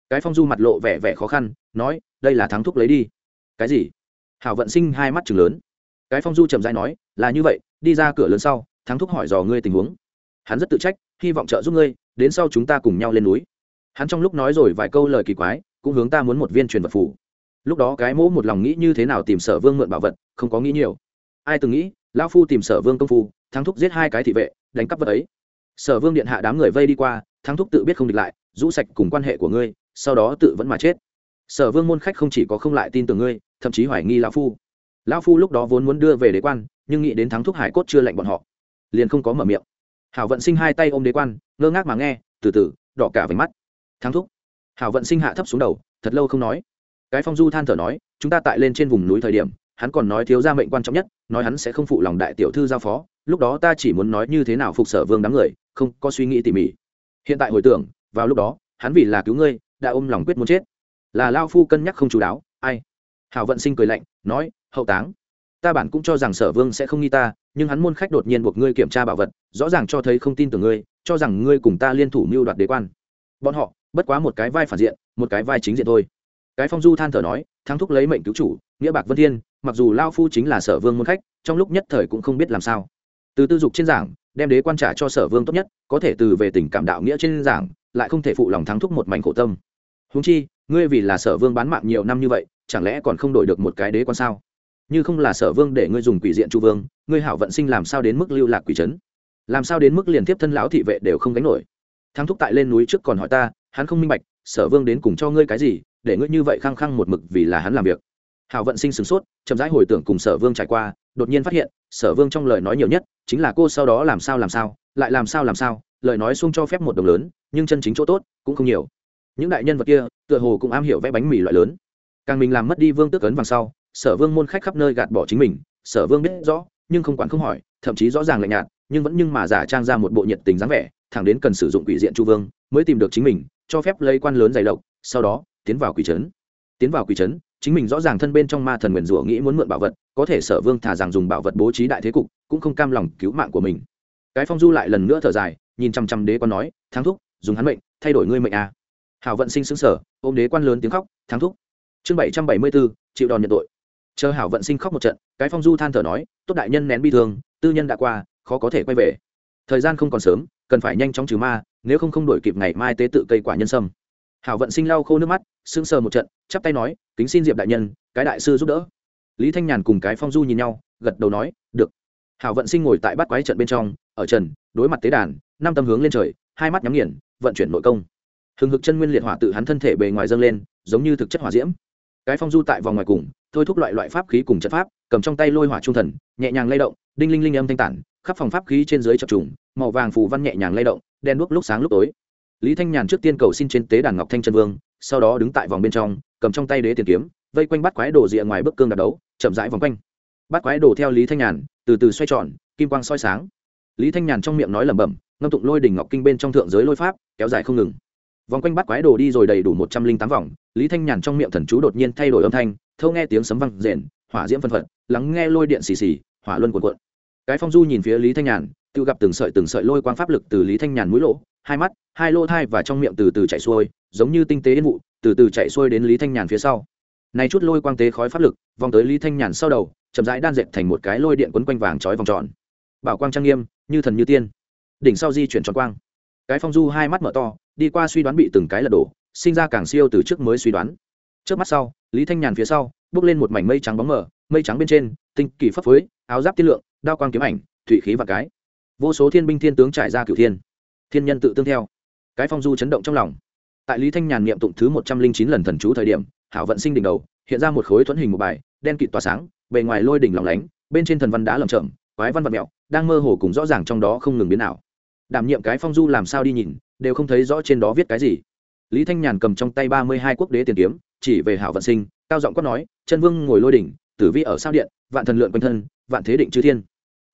Cái phong du mặt lộ vẻ vẻ khó khăn, nói, đây là thắng thúc lấy đi. Cái gì? Hảo vận sinh hai mắt chừng lớn. Cái phong du chậm rãi nói, là như vậy đi ra cửa lớn sau, thắng thúc hỏi dò ngươi tình huống. Hắn rất tự trách, hy vọng trợ giúp ngươi, đến sau chúng ta cùng nhau lên núi. Hắn trong lúc nói rồi vài câu lời kỳ quái, cũng hướng ta muốn một viên truyền vật phủ lúc đó cái mỗ một lòng nghĩ như thế nào tìm sở vương mượn bảo vật, không có nghĩ nhiều. Ai từng nghĩ, lão phu tìm sở vương công phu, thắng thúc giết hai cái thị vệ, đánh cắp vật ấy. Sở vương điện hạ đám người vây đi qua, thắng thúc tự biết không địch lại, rũ sạch cùng quan hệ của ngươi, sau đó tự vẫn mà chết. Sở vương môn khách không chỉ có không lại tin tưởng ngươi, thậm chí hoài nghi lão phu lão phu lúc đó vốn muốn đưa về đế quan, nhưng nghĩ đến thắng thúc hải cốt chưa lạnh bọn họ, liền không có mở miệng. Hảo vận sinh hai tay ôm đế quan, ngơ ngác mà nghe, từ từ, đỏ cả váy mắt. Thắng thúc. Hảo vận sinh hạ thấp xuống đầu, thật lâu không nói. Cái phong du than thở nói, chúng ta tại lên trên vùng núi thời điểm, hắn còn nói thiếu gia mệnh quan trọng nhất, nói hắn sẽ không phụ lòng đại tiểu thư giao phó, lúc đó ta chỉ muốn nói như thế nào phục sở vương đám người, không có suy nghĩ tỉ mỉ. Hiện tại hồi tưởng, vào lúc đó, hắn vì là cứu ngươi, đã ôm lòng quyết muốn chết. Là lao phu cân nhắc không chú đáo, ai? Hảo vận sinh cười lạnh, nói, hậu táng, ta bản cũng cho rằng sở vương sẽ không nghi ta, nhưng hắn môn khách đột nhiên buộc ngươi kiểm tra bảo vật, rõ ràng cho thấy không tin tưởng ngươi, cho rằng ngươi cùng ta liên thủ mưu đoạt đế quan. Bọn họ, bất quá một cái vai phản diện, một cái vai chính diện thôi. Cái phong du than thở nói, thắng thúc lấy mệnh cứu chủ, nghĩa bạc vân thiên, mặc dù lao phu chính là sở vương môn khách, trong lúc nhất thời cũng không biết làm sao. Từ tư dục trên giảng, đem đế quan trả cho sở vương tốt nhất, có thể từ về tình cảm đạo nghĩa trên giảng, lại không thể phụ lòng thắng thúc một mảnh khổ tâm. Húng chi, ngươi vì là sở vương bán mạng nhiều năm như vậy chẳng lẽ còn không đổi được một cái đế quan sao? Như không là sở vương để ngươi dùng quỷ diện chu vương, ngươi hảo vận sinh làm sao đến mức lưu lạc quỷ trấn? Làm sao đến mức liền tiếp thân lão thị vệ đều không gánh nổi? Thắng thúc tại lên núi trước còn hỏi ta, hắn không minh bạch, sở vương đến cùng cho ngươi cái gì, để ngươi như vậy khăng khăng một mực vì là hắn làm việc. Hảo vận sinh sửng sốt, chậm rãi hồi tưởng cùng sở vương trải qua, đột nhiên phát hiện, sở vương trong lời nói nhiều nhất, chính là cô sau đó làm sao làm sao, lại làm sao làm sao, lời nói xuông cho phép một đồng lớn, nhưng chân chính chỗ tốt cũng không nhiều. Những đại nhân vật kia, tựa hồ cũng am hiểu vẽ bánh mì loại lớn càng mình làm mất đi vương tước ấn vàng sau, sở vương môn khách khắp nơi gạt bỏ chính mình, sở vương biết rõ, nhưng không quản không hỏi, thậm chí rõ ràng lạnh nhạt, nhưng vẫn nhưng mà giả trang ra một bộ nhiệt tình dáng vẻ, thẳng đến cần sử dụng quỷ diện chu vương, mới tìm được chính mình, cho phép lấy quan lớn dày độc, sau đó, tiến vào quỷ trấn tiến vào quỷ trấn, chính mình rõ ràng thân bên trong ma thần nguyền rủa nghĩ muốn mượn bảo vật, có thể sở vương thả rằng dùng bảo vật bố trí đại thế cục, cũng không cam lòng cứu mạng của mình cái phong du lại lần nữa thở dài, nhìn chăm chăm đế quan nói, thắng thúc, dùng hắn mệnh, thay đổi ngươi mệnh à. hảo vận sinh xứng sở ôm đế quan lớn tiếng khóc, thắng thúc chương bảy trăm bảy mươi bốn chịu đòn nhận tội. Chờ hảo vận sinh khóc một trận, cái phong du than thở nói, tốt đại nhân nén bi thương, tư nhân đã qua, khó có thể quay về. Thời gian không còn sớm, cần phải nhanh chóng trừ ma, nếu không không đổi kịp ngày mai tế tự cây quả nhân sâm. Hảo vận sinh lau khô nước mắt, sững sờ một trận, chắp tay nói, kính xin diệp đại nhân, cái đại sư giúp đỡ. Lý thanh nhàn cùng cái phong du nhìn nhau, gật đầu nói, được. Hảo vận sinh ngồi tại bát quái trận bên trong, ở trần, đối mặt tế đàn, năm tâm hướng lên trời, hai mắt nhắm nghiền, vận chuyển nội công. Hừng hực chân nguyên liệt hỏa tự hắn thân thể bề ngoài dâng lên, giống như thực chất hỏa diễm cái phong du tại vòng ngoài cùng, thôi thúc loại loại pháp khí cùng trận pháp, cầm trong tay lôi hỏa trung thần, nhẹ nhàng lay động, đinh linh linh âm thanh tản, khắp phòng pháp khí trên dưới chập trùng, màu vàng phù văn nhẹ nhàng lay động, đen đuốc lúc sáng lúc tối. Lý thanh nhàn trước tiên cầu xin trên tế đàn ngọc thanh trân vương, sau đó đứng tại vòng bên trong, cầm trong tay đế tiền kiếm, vây quanh bắt quái đồ rìa ngoài bức cương đạp đấu, chậm rãi vòng quanh. Bắt quái đồ theo lý thanh nhàn, từ từ xoay tròn, kim quang soi sáng. Lý thanh nhàn trong miệng nói lẩm bẩm, ngâm tụng lôi đỉnh ngọc kinh bên trong thượng giới lôi pháp, kéo dài không ngừng vòng quanh bắt quái đồ đi rồi đầy đủ một trăm linh tám vòng, lý thanh nhàn trong miệng thần chú đột nhiên thay đổi âm thanh, thâu nghe tiếng sấm văng rền, hỏa diễm phân phật, lắng nghe lôi điện xì xì, hỏa luân cuộn cuộn. Cái phong du nhìn phía lý thanh nhàn, tự gặp từng sợi từng sợi lôi quang pháp lực từ lý thanh nhàn mũi lỗ, hai mắt, hai lô thai và trong miệng từ từ chạy xuôi, giống như tinh tế yên vụ, từ từ chạy xuôi đến lý thanh nhàn phía sau. Này chút lôi quang tế khói pháp lực, vòng tới lý thanh nhàn sau đầu, chậm rãi đan dệt thành một cái lôi điện quấn quanh vàng trói vòng tròn. Bảo quang trang nghiêm, như thần như tiên. Đỉnh sau di chuyển tròn quang. Cái phong du hai mắt mở to đi qua suy đoán bị từng cái lật đổ, sinh ra càng siêu từ trước mới suy đoán. Trước mắt sau, lý thanh nhàn phía sau, bước lên một mảnh mây trắng bóng mờ, mây trắng bên trên, tinh kỳ phấp phới, áo giáp tiên lượng, đao quang kiếm ảnh, thủy khí và cái. Vô số thiên binh thiên tướng trải ra cửu thiên. Thiên nhân tự tương theo. Cái phong du chấn động trong lòng. Tại lý thanh nhàn niệm tụng thứ một trăm linh chín lần thần chú thời điểm, hảo vận sinh đỉnh đầu, hiện ra một khối thuẫn hình một bài, đen kịt tỏa sáng, bề ngoài lôi đỉnh lòng lánh, bên trên thần văn đã lầm chậm quái văn vật mẹo, đang mơ hồ cùng rõ ràng trong đó không ngừng biến nào đảm nhiệm cái phong du làm sao đi nhìn, đều không thấy rõ trên đó viết cái gì. Lý thanh nhàn cầm trong tay ba mươi hai quốc đế tiền kiếm, chỉ về hảo vận sinh, cao giọng quát nói, chân vương ngồi lôi đỉnh, tử vi ở sao điện, vạn thần lượn quanh thân, vạn thế định chư thiên.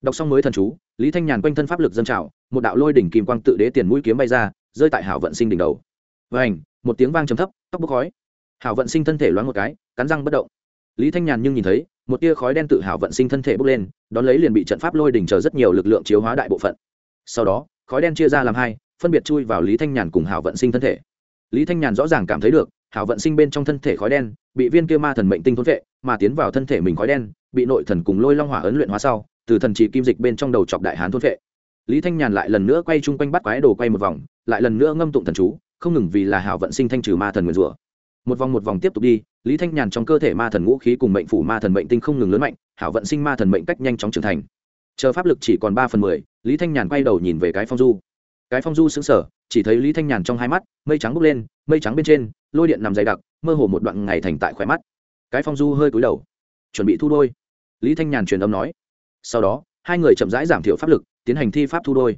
Đọc xong mới thần chú, lý thanh nhàn quanh thân pháp lực dân trào, một đạo lôi đỉnh kim quang tự đế tiền mũi kiếm bay ra, rơi tại hảo vận sinh đỉnh đầu. Và ảnh một tiếng vang trầm thấp, tóc bốc khói. Hảo vận sinh thân thể loáng một cái, cắn răng bất động. Lý thanh nhàn nhưng nhìn thấy, một tia khói đen tự hảo vận sinh thân thể bốc lên, đón lấy liền bị trận pháp lôi đỉnh chờ rất nhiều lực lượng chiếu hóa đại bộ phận sau đó, khói đen chia ra làm hai, phân biệt chui vào lý thanh nhàn cùng hảo vận sinh thân thể. Lý thanh nhàn rõ ràng cảm thấy được, hảo vận sinh bên trong thân thể khói đen, bị viên kia ma thần mệnh tinh thốn vệ, mà tiến vào thân thể mình khói đen, bị nội thần cùng lôi long hỏa ấn luyện hóa sau, từ thần chỉ kim dịch bên trong đầu chọc đại hán thôn vệ. Lý thanh nhàn lại lần nữa quay chung quanh bắt quái đồ quay một vòng, lại lần nữa ngâm tụng thần chú, không ngừng vì là hảo vận sinh thanh trừ ma thần nguyền rủa. Một vòng một vòng tiếp tục đi, lý thanh nhàn trong cơ thể ma thần ngũ khí cùng mệnh phủ ma thần mệnh tinh không ngừng lớn mạnh, hảo vận sinh ma thần mệnh cách nhanh chóng trưởng thành. Chờ pháp lực chỉ còn ba phần mười lý thanh nhàn quay đầu nhìn về cái phong du. Cái phong du xứng sở chỉ thấy lý thanh nhàn trong hai mắt, mây trắng bốc lên, mây trắng bên trên, lôi điện nằm dày đặc, mơ hồ một đoạn ngày thành tại khỏe mắt. Cái phong du hơi cúi đầu, chuẩn bị thu đôi. Lý thanh nhàn truyền âm nói. Sau đó, hai người chậm rãi giảm thiểu pháp lực, tiến hành thi pháp thu đôi.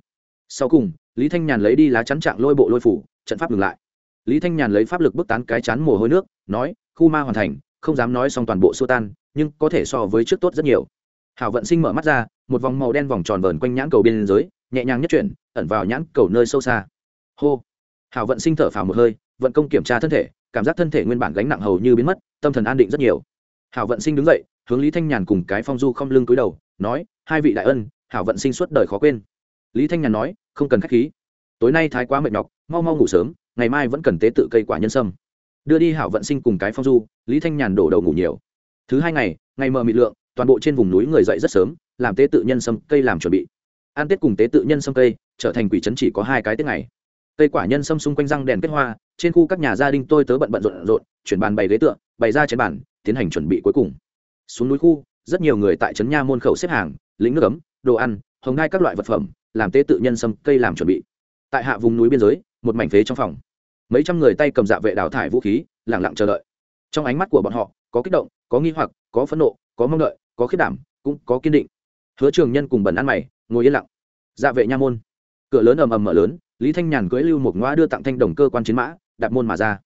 Sau cùng, lý thanh nhàn lấy đi lá chắn trạng lôi bộ lôi phủ, trận pháp ngừng lại. Lý thanh nhàn lấy pháp lực bức tán cái chán mồ hôi nước, nói, khu ma hoàn thành, không dám nói xong toàn bộ xua tan, nhưng có thể so với trước tốt rất nhiều. Hảo vận sinh mở mắt ra một vòng màu đen vòng tròn vờn quanh nhãn cầu bên dưới nhẹ nhàng nhất chuyển, ẩn vào nhãn cầu nơi sâu xa. Hô! Hảo vận sinh thở phào một hơi, vận công kiểm tra thân thể, cảm giác thân thể nguyên bản gánh nặng hầu như biến mất, tâm thần an định rất nhiều. Hảo vận sinh đứng dậy, hướng lý thanh nhàn cùng cái phong du không lưng cúi đầu, nói, hai vị đại ân, hảo vận sinh suốt đời khó quên. Lý thanh nhàn nói, không cần k h á c h khí. Tối nay thái quá mệt nhọc, mau mau ngủ sớm, ngày mai vẫn cần tế tự cây quả nhân sâm. Đưa đi hảo vận sinh cùng cái phong du, lý thanh nhàn đổ đầu ngủ nhiều. Thứ hai ngày ngày mờ mịt lượng, toàn bộ trên vùng núi người dậy rất sớm làm tế tự nhân sâm cây làm chuẩn bị. An tết cùng tế tự nhân sâm cây, trở thành quỷ trấn chỉ có hai cái tết ngày. Cây quả nhân sâm xung quanh răng đèn kết hoa, trên khu các nhà gia đình tôi tớ bận bận rộn rộn, chuyển bàn bày ghế tựa, bày ra trên bàn, tiến hành chuẩn bị cuối cùng. Xuống núi khu, rất nhiều người tại trấn nha môn khẩu xếp hàng lính nước ấm, đồ ăn, hồng ngai các loại vật phẩm, làm tế tự nhân sâm cây làm chuẩn bị. Tại hạ vùng núi biên giới, một mảnh phế trong phòng. Mấy trăm người tay cầm dạ vệ đào thải vũ khí lẳng lặng chờ đợi. Trong ánh mắt của bọn họ, có kích động, có nghi hoặc, có phẫn nộ, có mong đợi, có khiết đảm, cũng có kiên định hứa trường nhân cùng bẩn ăn mày, ngồi yên lặng. Dạ vệ nha môn. Cửa lớn ầm ầm mở lớn, lý thanh nhàn cưỡi lưu một ngoa đưa tặng thanh đồng cơ quan chiến mã, đạp môn mà ra.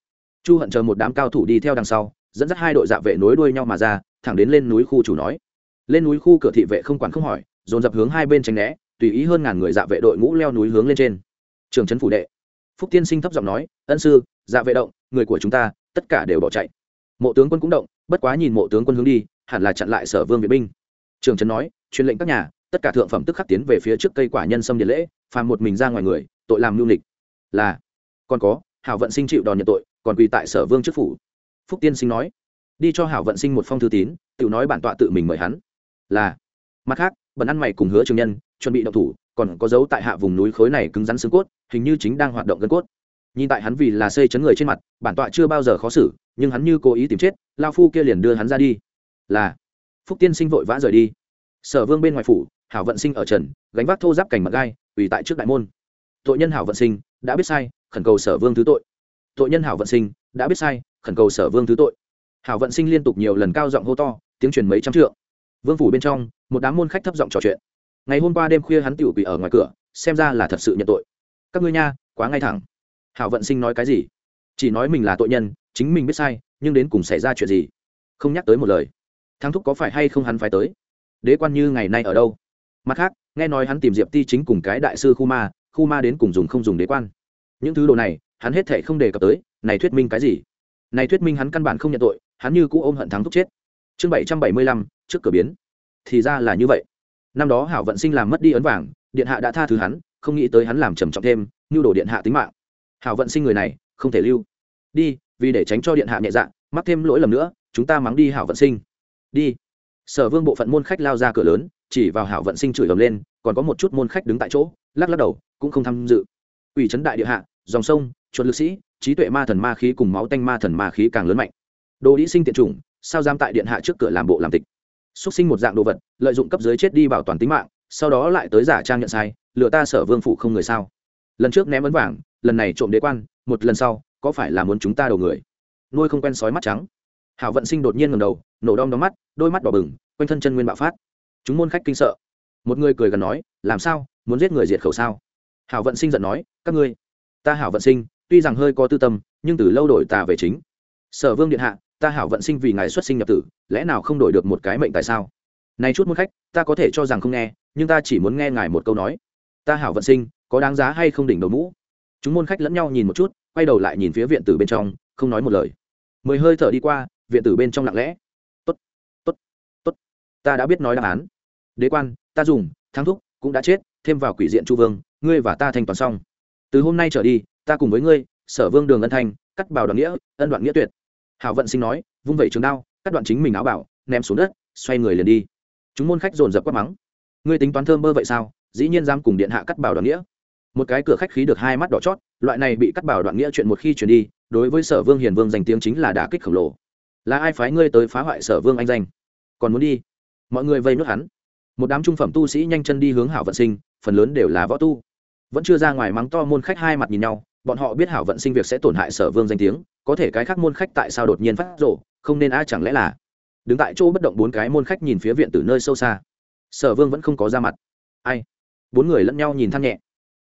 Chu hận chờ một đám cao thủ đi theo đằng sau, dẫn dắt hai đội dạ vệ nối đuôi nhau mà ra, thẳng đến lên núi khu chủ nói. Lên núi khu cửa thị vệ không quản không hỏi, dồn dập hướng hai bên tránh né, tùy ý hơn ngàn người dạ vệ đội ngũ leo núi hướng lên trên. Trường trấn phủ đệ. Phúc tiên sinh thấp giọng nói, ân sư dạ vệ động, người của chúng ta, tất cả đều bỏ chạy. Mộ tướng quân cũng động, bất quá nhìn mộ tướng quân hướng đi, hẳn là chặn lại sở vương viện binh. Trường trấn nói truyền lệnh các nhà tất cả thượng phẩm tức khắc tiến về phía trước cây quả nhân sâm điện lễ phàm một mình ra ngoài người tội làm lưu lịch, là còn có hảo vận sinh chịu đòn nhận tội còn quỳ tại sở vương trước phủ. Phúc tiên sinh nói đi cho hảo vận sinh một phong thư tín tự nói bản tọa tự mình mời hắn. Là mặt khác bần ăn mày cùng hứa trường nhân chuẩn bị động thủ còn có dấu tại hạ vùng núi khối này cứng rắn xương cốt hình như chính đang hoạt động gân cốt. Nhìn tại hắn vì là xây chấn người trên mặt bản tọa chưa bao giờ khó xử nhưng hắn như cố ý tìm chết lao phu kia liền đưa hắn ra đi. Là phúc tiên sinh vội vã rời đi sở vương bên ngoài phủ, hảo vận sinh ở trần, gánh vác thô giáp cảnh mặt gai, ủy tại trước đại môn. Tội nhân hảo vận sinh, đã biết sai, khẩn cầu sở vương thứ tội. Tội nhân hảo vận sinh, đã biết sai, khẩn cầu sở vương thứ tội. Hảo vận sinh liên tục nhiều lần cao giọng hô to, tiếng truyền mấy trăm trượng. Vương phủ bên trong, một đám môn khách thấp giọng trò chuyện. Ngày hôm qua đêm khuya hắn tiểu quỷ ở ngoài cửa, xem ra là thật sự nhận tội. Các ngươi nha, quá ngay thẳng. Hảo vận sinh nói cái gì? Chỉ nói mình là tội nhân, chính mình biết sai, nhưng đến cùng xảy ra chuyện gì? Không nhắc tới một lời. Thắng thúc có phải hay không hắn phải tới? Đế quan như ngày nay ở đâu? Mặt khác, nghe nói hắn tìm diệp ti chính cùng cái đại sư khu ma khu ma đến cùng dùng không dùng đế quan. Những thứ đồ này, hắn hết thể không đề cập tới, này thuyết minh cái gì? Này thuyết minh hắn căn bản không nhận tội, hắn như cũ ôm hận thắng thúc chết. Chương bảy trăm bảy mươi lăm, trước cửa biến. Thì ra là như vậy. Năm đó hảo vận sinh làm mất đi ấn vàng, điện hạ đã tha thứ hắn, không nghĩ tới hắn làm trầm trọng thêm, nhu đồ điện hạ tính mạng. Hảo vận sinh người này, không thể lưu. Đi, vì để tránh cho điện hạ nhẹ dạ mắc thêm lỗi lầm nữa, chúng ta mắng đi hảo vận sinh. Đi sở vương bộ phận môn khách lao ra cửa lớn, chỉ vào hảo vận sinh chửi ầm lên, còn có một chút môn khách đứng tại chỗ, lắc lắc đầu, cũng không tham dự. Ủy trấn đại địa hạ, dòng sông, chuột lực sĩ, trí tuệ ma thần ma khí cùng máu tanh ma thần ma khí càng lớn mạnh. Đồ đĩ sinh tiện chủng, sao giam tại điện hạ trước cửa làm bộ làm tịch? Xúc sinh một dạng đồ vật, lợi dụng cấp dưới chết đi bảo toàn tính mạng, sau đó lại tới giả trang nhận sai, lừa ta sở vương phụ không người sao? Lần trước ném ấn vàng, lần này trộm đế quan, một lần sau, có phải là muốn chúng ta đầu người? Nuôi không quen sói mắt trắng hảo vận sinh đột nhiên ngầm đầu, nổ đom đóm mắt, đôi mắt đỏ bừng, quanh thân chân nguyên bạo phát. Chúng môn khách kinh sợ. Một người cười gần nói, làm sao? Muốn giết người diệt khẩu sao? Hảo vận sinh giận nói, các ngươi, ta hảo vận sinh, tuy rằng hơi có tư tâm, nhưng từ lâu đổi tà về chính. Sở vương điện hạ, ta hảo vận sinh vì ngài xuất sinh nhập tử, lẽ nào không đổi được một cái mệnh tại sao? Này chút môn khách, ta có thể cho rằng không nghe, nhưng ta chỉ muốn nghe ngài một câu nói. Ta hảo vận sinh, có đáng giá hay không đỉnh đầu mũ? Chúng môn khách lẫn nhau nhìn một chút, quay đầu lại nhìn phía viện tử bên trong, không nói một lời. Mười hơi thở đi qua viện tử bên trong lặng lẽ. Tốt tốt tốt. Ta đã biết nói đáp án. Đế quan, ta dùng, thắng thúc, cũng đã chết, thêm vào quỷ diện chu vương, ngươi và ta thành toán xong. Từ hôm nay trở đi, ta cùng với ngươi, sở vương đường ân thanh, cắt bảo đoạn nghĩa, ân đoạn nghĩa tuyệt. Hảo vận sinh nói, vung vẩy trường đao, cắt đoạn chính mình áo bảo, ném xuống đất, xoay người liền đi. Chúng môn khách dồn dập quát mắng. Ngươi tính toán thơm bơ vậy sao? Dĩ nhiên dám cùng điện hạ cắt bảo đoạn nghĩa. Một cái cửa khách khí được hai mắt đỏ chót, loại này bị cắt bảo đoạn nghĩa chuyện một khi chuyển đi, đối với sở vương hiền vương danh tiếng chính là đả kích khổng lồ là ai phái ngươi tới phá hoại sở vương anh danh? Còn muốn đi? Mọi người vây nước hắn. Một đám trung phẩm tu sĩ nhanh chân đi hướng hảo vận sinh, phần lớn đều là võ tu. Vẫn chưa ra ngoài mắng to môn khách hai mặt nhìn nhau, bọn họ biết hảo vận sinh việc sẽ tổn hại sở vương danh tiếng, có thể cái khác môn khách tại sao đột nhiên phát rộ không nên ai chẳng lẽ là đứng tại chỗ bất động bốn cái môn khách nhìn phía viện từ nơi sâu xa. Sở vương vẫn không có ra mặt. Ai? Bốn người lẫn nhau nhìn than nhẹ.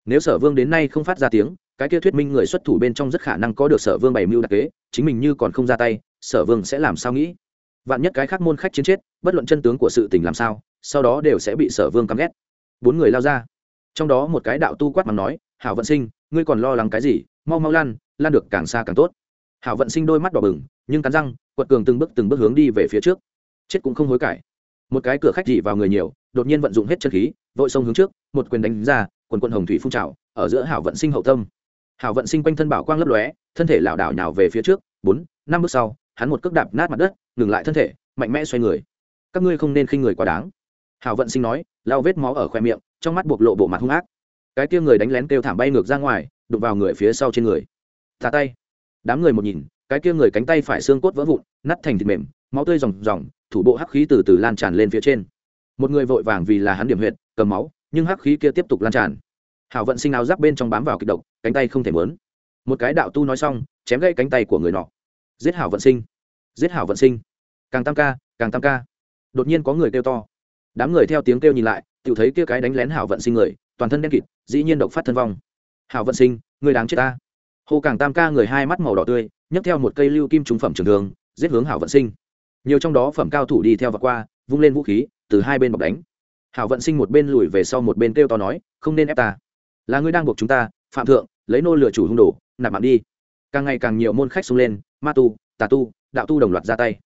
Nếu sở vương đến nay không phát ra tiếng, cái kia thuyết minh người xuất thủ bên trong rất khả năng có được sở vương bày mưu đặc kế, chính mình như còn không ra tay sở vương sẽ làm sao nghĩ? Vạn nhất cái khác môn khách chiến chết, bất luận chân tướng của sự tình làm sao, sau đó đều sẽ bị sở vương căm ghét. Bốn người lao ra. Trong đó một cái đạo tu quát mắng nói, hảo vận sinh, ngươi còn lo lắng cái gì? Mau mau lan lan được càng xa càng tốt. Hảo vận sinh đôi mắt đỏ bừng, nhưng cắn răng, quật cường từng bước từng bước hướng đi về phía trước. Chết cũng không hối cải. Một cái cửa khách dị vào người nhiều, đột nhiên vận dụng hết chân khí, vội sông hướng trước, một quyền đánh ra, quần quần hồng thủy phun trào, ở giữa hảo vận sinh hậu tâm. Hảo vận sinh quanh thân bảo quang lấp lóe, thân thể lảo đảo nhào về phía trước, bốn, năm bước sau hắn một cước đạp nát mặt đất, ngừng lại thân thể, mạnh mẽ xoay người. Các ngươi không nên khinh người quá đáng. Hào vận sinh nói lao vết máu ở khoe miệng, trong mắt bộc lộ bộ mặt hung ác. Cái kia người đánh lén kêu thảm bay ngược ra ngoài, đụng vào người phía sau trên người. Tà tay. Đám người một nhìn, cái kia người cánh tay phải xương cốt vỡ vụn nắt thành thịt mềm, máu tươi ròng ròng, thủ bộ hắc khí từ từ lan tràn lên phía trên. Một người vội vàng vì là hắn điểm huyệt, cầm máu, nhưng hắc khí kia tiếp tục lan tràn. Hảo vận sinh áo giáp bên trong bám vào kịch độc, cánh tay không thể mớn. Một cái đạo tu nói xong, chém gãy cánh tay của người nọ giết hảo vận sinh. Giết hảo vận sinh. Càng tam ca, càng tam ca. Đột nhiên có người kêu to. Đám người theo tiếng kêu nhìn lại tự thấy kia cái đánh lén hảo vận sinh người, toàn thân đen kịt, dĩ nhiên độc phát thân vong. Hảo vận sinh, người đáng chết ta. Hồ càng tam ca người hai mắt màu đỏ tươi, nhấc theo một cây lưu kim trúng phẩm trường thường giết hướng hảo vận sinh. Nhiều trong đó phẩm cao thủ đi theo và qua, vung lên vũ khí, từ hai bên bọc đánh. Hảo vận sinh một bên lùi về sau một bên kêu to nói, không nên ép ta. Là ngươi đang buộc chúng ta, phạm thượng, lấy nô lựa chủ hung đồ, nạp mạng đi. Càng ngày càng nhiều môn khách xông lên ma tu, tà tu, đạo tu đồng loạt ra tay.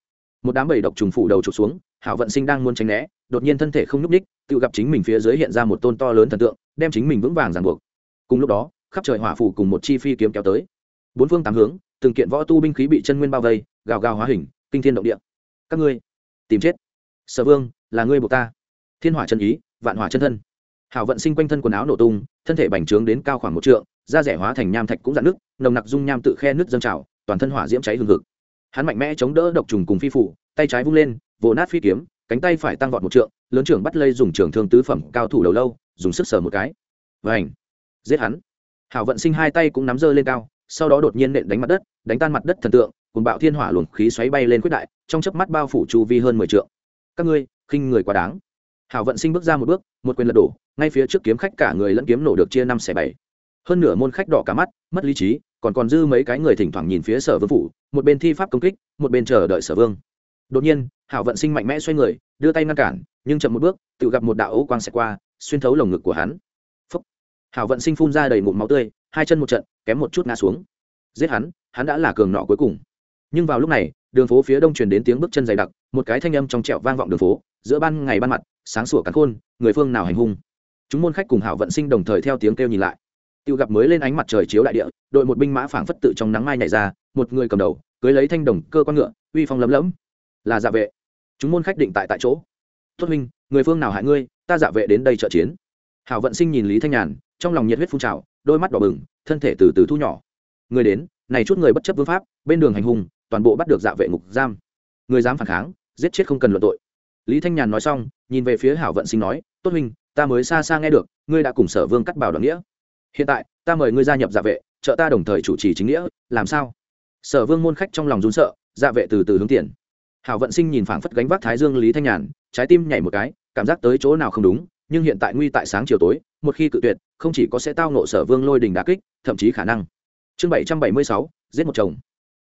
Một đám bầy độc trùng phủ đầu trục xuống, hảo vận sinh đang muốn tránh né, đột nhiên thân thể không nhúc ních tự gặp chính mình phía dưới hiện ra một tôn to lớn thần tượng, đem chính mình vững vàng ràng buộc. Cùng lúc đó, khắp trời hỏa phủ cùng một chi phi kiếm kéo tới. Bốn phương tám hướng, từng kiện võ tu binh khí bị chân nguyên bao vây, gào gào hóa hình, kinh thiên động địa. Các ngươi, tìm chết. Sở vương, là ngươi buộc ta. Thiên hỏa chân ý, vạn hỏa chân thân. Hảo vận sinh quanh thân quần áo nổ tung, thân thể bành trướng đến cao khoảng một trượng, da rẻ hóa thành nham thạch cũng dạn nước nồng nặc dung nham tự khe nước dâng trào toàn thân hỏa diễm cháy hừng hực. Hắn mạnh mẽ chống đỡ độc trùng cùng phi phủ, tay trái vung lên, vồ nát phi kiếm, cánh tay phải tăng vọt một trượng, lớn trưởng bắt lây dùng trường thương tứ phẩm cao thủ đầu lâu, dùng sức sờ một cái. Vảnh giết hắn! Hảo vận sinh hai tay cũng nắm dơ lên cao, sau đó đột nhiên nện đánh mặt đất, đánh tan mặt đất thần tượng cùng bạo thiên hỏa luồng khí xoáy bay lên quyết đại, trong chớp mắt bao phủ chu vi hơn mười trượng. Các ngươi, khinh người quá đáng. Hảo vận sinh bước ra một bước, một quyền lật đổ, ngay phía trước kiếm khách cả người lẫn kiếm nổ được chia năm xẻ bảy. Hơn nửa môn khách đỏ cả mắt, mất lý trí còn còn dư mấy cái người thỉnh thoảng nhìn phía sở vương phủ, một bên thi pháp công kích, một bên chờ đợi sở vương. Đột nhiên, hảo vận sinh mạnh mẽ xoay người, đưa tay ngăn cản, nhưng chậm một bước, tự gặp một đạo ấu quang xẹt qua, xuyên thấu lồng ngực của hắn. Phúc. hảo vận sinh phun ra đầy ngụm máu tươi, hai chân một trận, kém một chút ngã xuống. Giết hắn hắn đã là cường nọ cuối cùng. Nhưng vào lúc này, đường phố phía đông truyền đến tiếng bước chân dày đặc, một cái thanh âm trong trẹo vang vọng đường phố, giữa ban ngày ban mặt, sáng sủa cắn khôn, người phương nào hành hung. Chúng môn khách cùng hảo vận sinh đồng thời theo tiếng kêu nhìn lại tiêu gặp mới lên ánh mặt trời chiếu đại địa, đội một binh mã phảng phất tự trong nắng mai nhảy ra, một người cầm đầu, cưới lấy thanh đồng cơ quan ngựa, uy phong lấm lẫm là dạ vệ. Chúng môn khách định tại tại chỗ. Tốt minh người phương nào hại ngươi, ta dạ vệ đến đây trợ chiến. Hảo vận sinh nhìn lý thanh nhàn, trong lòng nhiệt huyết phun trào, đôi mắt đỏ bừng, thân thể từ từ thu nhỏ. Người đến, này chút người bất chấp vương pháp, bên đường hành hung, toàn bộ bắt được dạ vệ ngục giam. Người dám phản kháng, giết chết không cần luận tội. Lý thanh nhàn nói xong, nhìn về phía hảo vận sinh nói, tốt huynh, ta mới xa xa nghe được, ngươi đã cùng sở vương cắt bảo đoạn nghĩa hiện tại, ta mời ngươi gia nhập dạ vệ, trợ ta đồng thời chủ trì chính nghĩa, làm sao? Sở vương môn khách trong lòng rún sợ dạ vệ từ từ hướng tiền. Hảo vận sinh nhìn phảng phất gánh vác thái dương lý thanh nhàn, trái tim nhảy một cái, cảm giác tới chỗ nào không đúng, nhưng hiện tại nguy tại sáng chiều tối, một khi cự tuyệt, không chỉ có sẽ tao nộ sở vương lôi đình đà kích, thậm chí khả năng. Chương bảy trăm bảy mươi sáu, giết một chồng.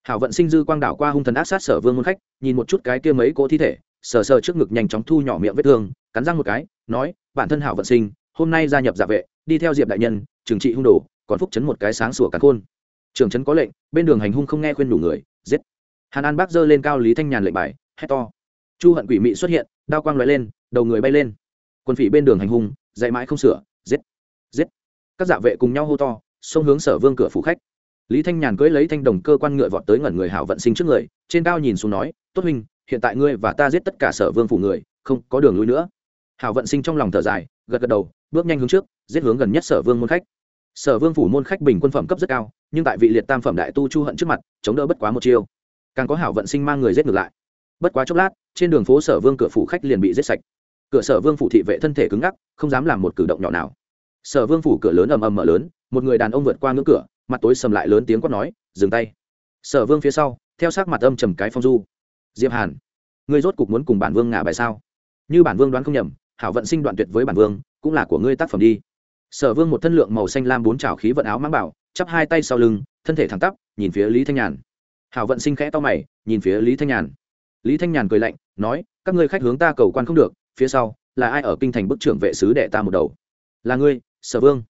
Hảo vận sinh dư quang đảo qua hung thần ác sát sở vương môn khách, nhìn một chút cái kia mấy cỗ thi thể, sờ sờ trước ngực nhanh chóng thu nhỏ miệng vết thương, cắn răng một cái, nói, bản thân hảo vận sinh, hôm nay gia nhập giả vệ đi theo diệp đại nhân, trừng trị hung đồ, còn phúc chấn một cái sáng sủa cắn khôn. Trường trấn có lệnh, bên đường hành hung không nghe khuyên đủ người, giết. Hàn an bác giơ lên cao lý thanh nhàn lệnh bài, hét to. Chu hận quỷ mị xuất hiện, đao quang loại lên, đầu người bay lên. Quân phỉ bên đường hành hung dạy mãi không sửa, giết giết. Các dạ vệ cùng nhau hô to, xông hướng sở vương cửa phủ khách. Lý thanh nhàn cưỡi lấy thanh đồng cơ quan ngựa vọt tới ngẩn người hảo vận sinh trước người, trên cao nhìn xuống nói, tốt huynh, hiện tại ngươi và ta giết tất cả sở vương phủ người, không có đường lui nữa. Hảo vận sinh trong lòng thở dài gật gật đầu, bước nhanh hướng trước, giết hướng gần nhất sở vương môn khách. Sở vương phủ môn khách bình quân phẩm cấp rất cao, nhưng tại vị liệt tam phẩm đại tu chu hận trước mặt, chống đỡ bất quá một chiêu. Càng có hảo vận sinh mang người giết ngược lại. Bất quá chốc lát, trên đường phố sở vương cửa phủ khách liền bị giết sạch. Cửa sở vương phủ thị vệ thân thể cứng ngắc, không dám làm một cử động nhỏ nào. Sở vương phủ cửa lớn ầm ầm mở lớn, một người đàn ông vượt qua ngưỡng cửa, mặt tối sầm lại lớn tiếng quát nói, dừng tay. Sở vương phía sau, theo sát mặt âm trầm cái phong du. Diệp hàn, ngươi rốt cục muốn cùng bản vương ngả bài sao? Như bản vương đoán không nhầm hảo vận sinh đoạn tuyệt với bản vương, cũng là của ngươi tác phẩm đi. Sở vương một thân lượng màu xanh lam bốn trào khí vận áo mang bảo, chắp hai tay sau lưng, thân thể thẳng tắp, nhìn phía lý thanh nhàn. Hảo vận sinh khẽ to mày, nhìn phía lý thanh nhàn. Lý thanh nhàn cười lạnh, nói, các ngươi khách hướng ta cầu quan không được, phía sau, là ai ở kinh thành bức trưởng vệ sứ đệ ta một đầu? Là ngươi, sở vương.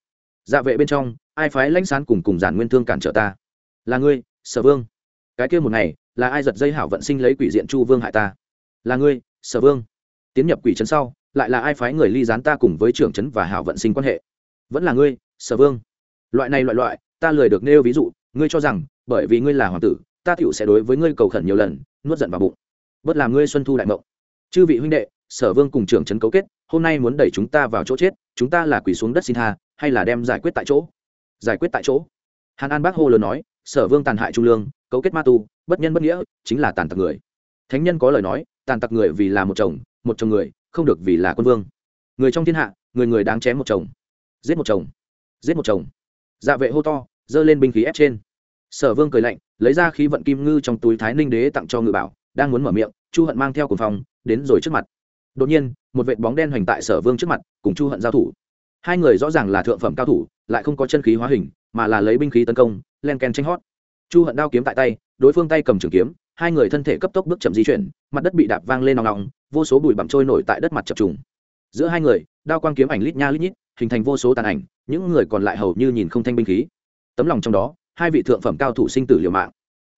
Dạ vệ bên trong, ai phái lãnh sán cùng cùng giản nguyên thương cản trở ta? Là ngươi, sở vương. Cái kia một ngày, là ai giật dây hảo vận sinh lấy quỷ diện chu vương hại ta? Là ngươi, sở vương tiến nhập quỷ trấn sau, lại là ai phái người ly gián ta cùng với trưởng trấn và hảo vận sinh quan hệ? Vẫn là ngươi, sở vương. Loại này loại loại, ta lười được nêu ví dụ, ngươi cho rằng, bởi vì ngươi là hoàng tử, ta tựu sẽ đối với ngươi cầu khẩn nhiều lần, nuốt giận vào bụng. Bất làm ngươi xuân thu đại mộng. Chư vị huynh đệ, sở vương cùng trưởng trấn cấu kết, hôm nay muốn đẩy chúng ta vào chỗ chết, chúng ta là quỷ xuống đất xin tha, hay là đem giải quyết tại chỗ? Giải quyết tại chỗ. Hàn an bác hô lớn nói, sở vương tàn hại trung lương, cấu kết ma tu, bất nhân bất nghĩa, chính là tàn tặc người. Thánh nhân có lời nói, tàn tặc người vì là một chồng một chồng người, không được vì là quân vương. Người trong thiên hạ, người người đáng chém một chồng. Giết một chồng. Giết một chồng. Dạ vệ hô to, giơ lên binh khí ép trên. Sở vương cười lạnh, lấy ra khí vận kim ngư trong túi thái ninh đế tặng cho ngự bảo, đang muốn mở miệng, chu hận mang theo cùng phòng đến rồi trước mặt. Đột nhiên, một vệ bóng đen hoành tại sở vương trước mặt, cùng chu hận giao thủ. Hai người rõ ràng là thượng phẩm cao thủ, lại không có chân khí hóa hình, mà là lấy binh khí tấn công, len ken tranh hót. Chu hận đao kiếm tại tay, đối phương tay cầm trường kiếm hai người thân thể cấp tốc bước chậm di chuyển, mặt đất bị đạp vang lên nòng nòng, vô số bụi bặm trôi nổi tại đất mặt chập trùng. Giữa hai người, đao quang kiếm ảnh lít nha lít nhít, hình thành vô số tàn ảnh, những người còn lại hầu như nhìn không thanh binh khí. Tấm lòng trong đó, hai vị thượng phẩm cao thủ sinh tử liều mạng.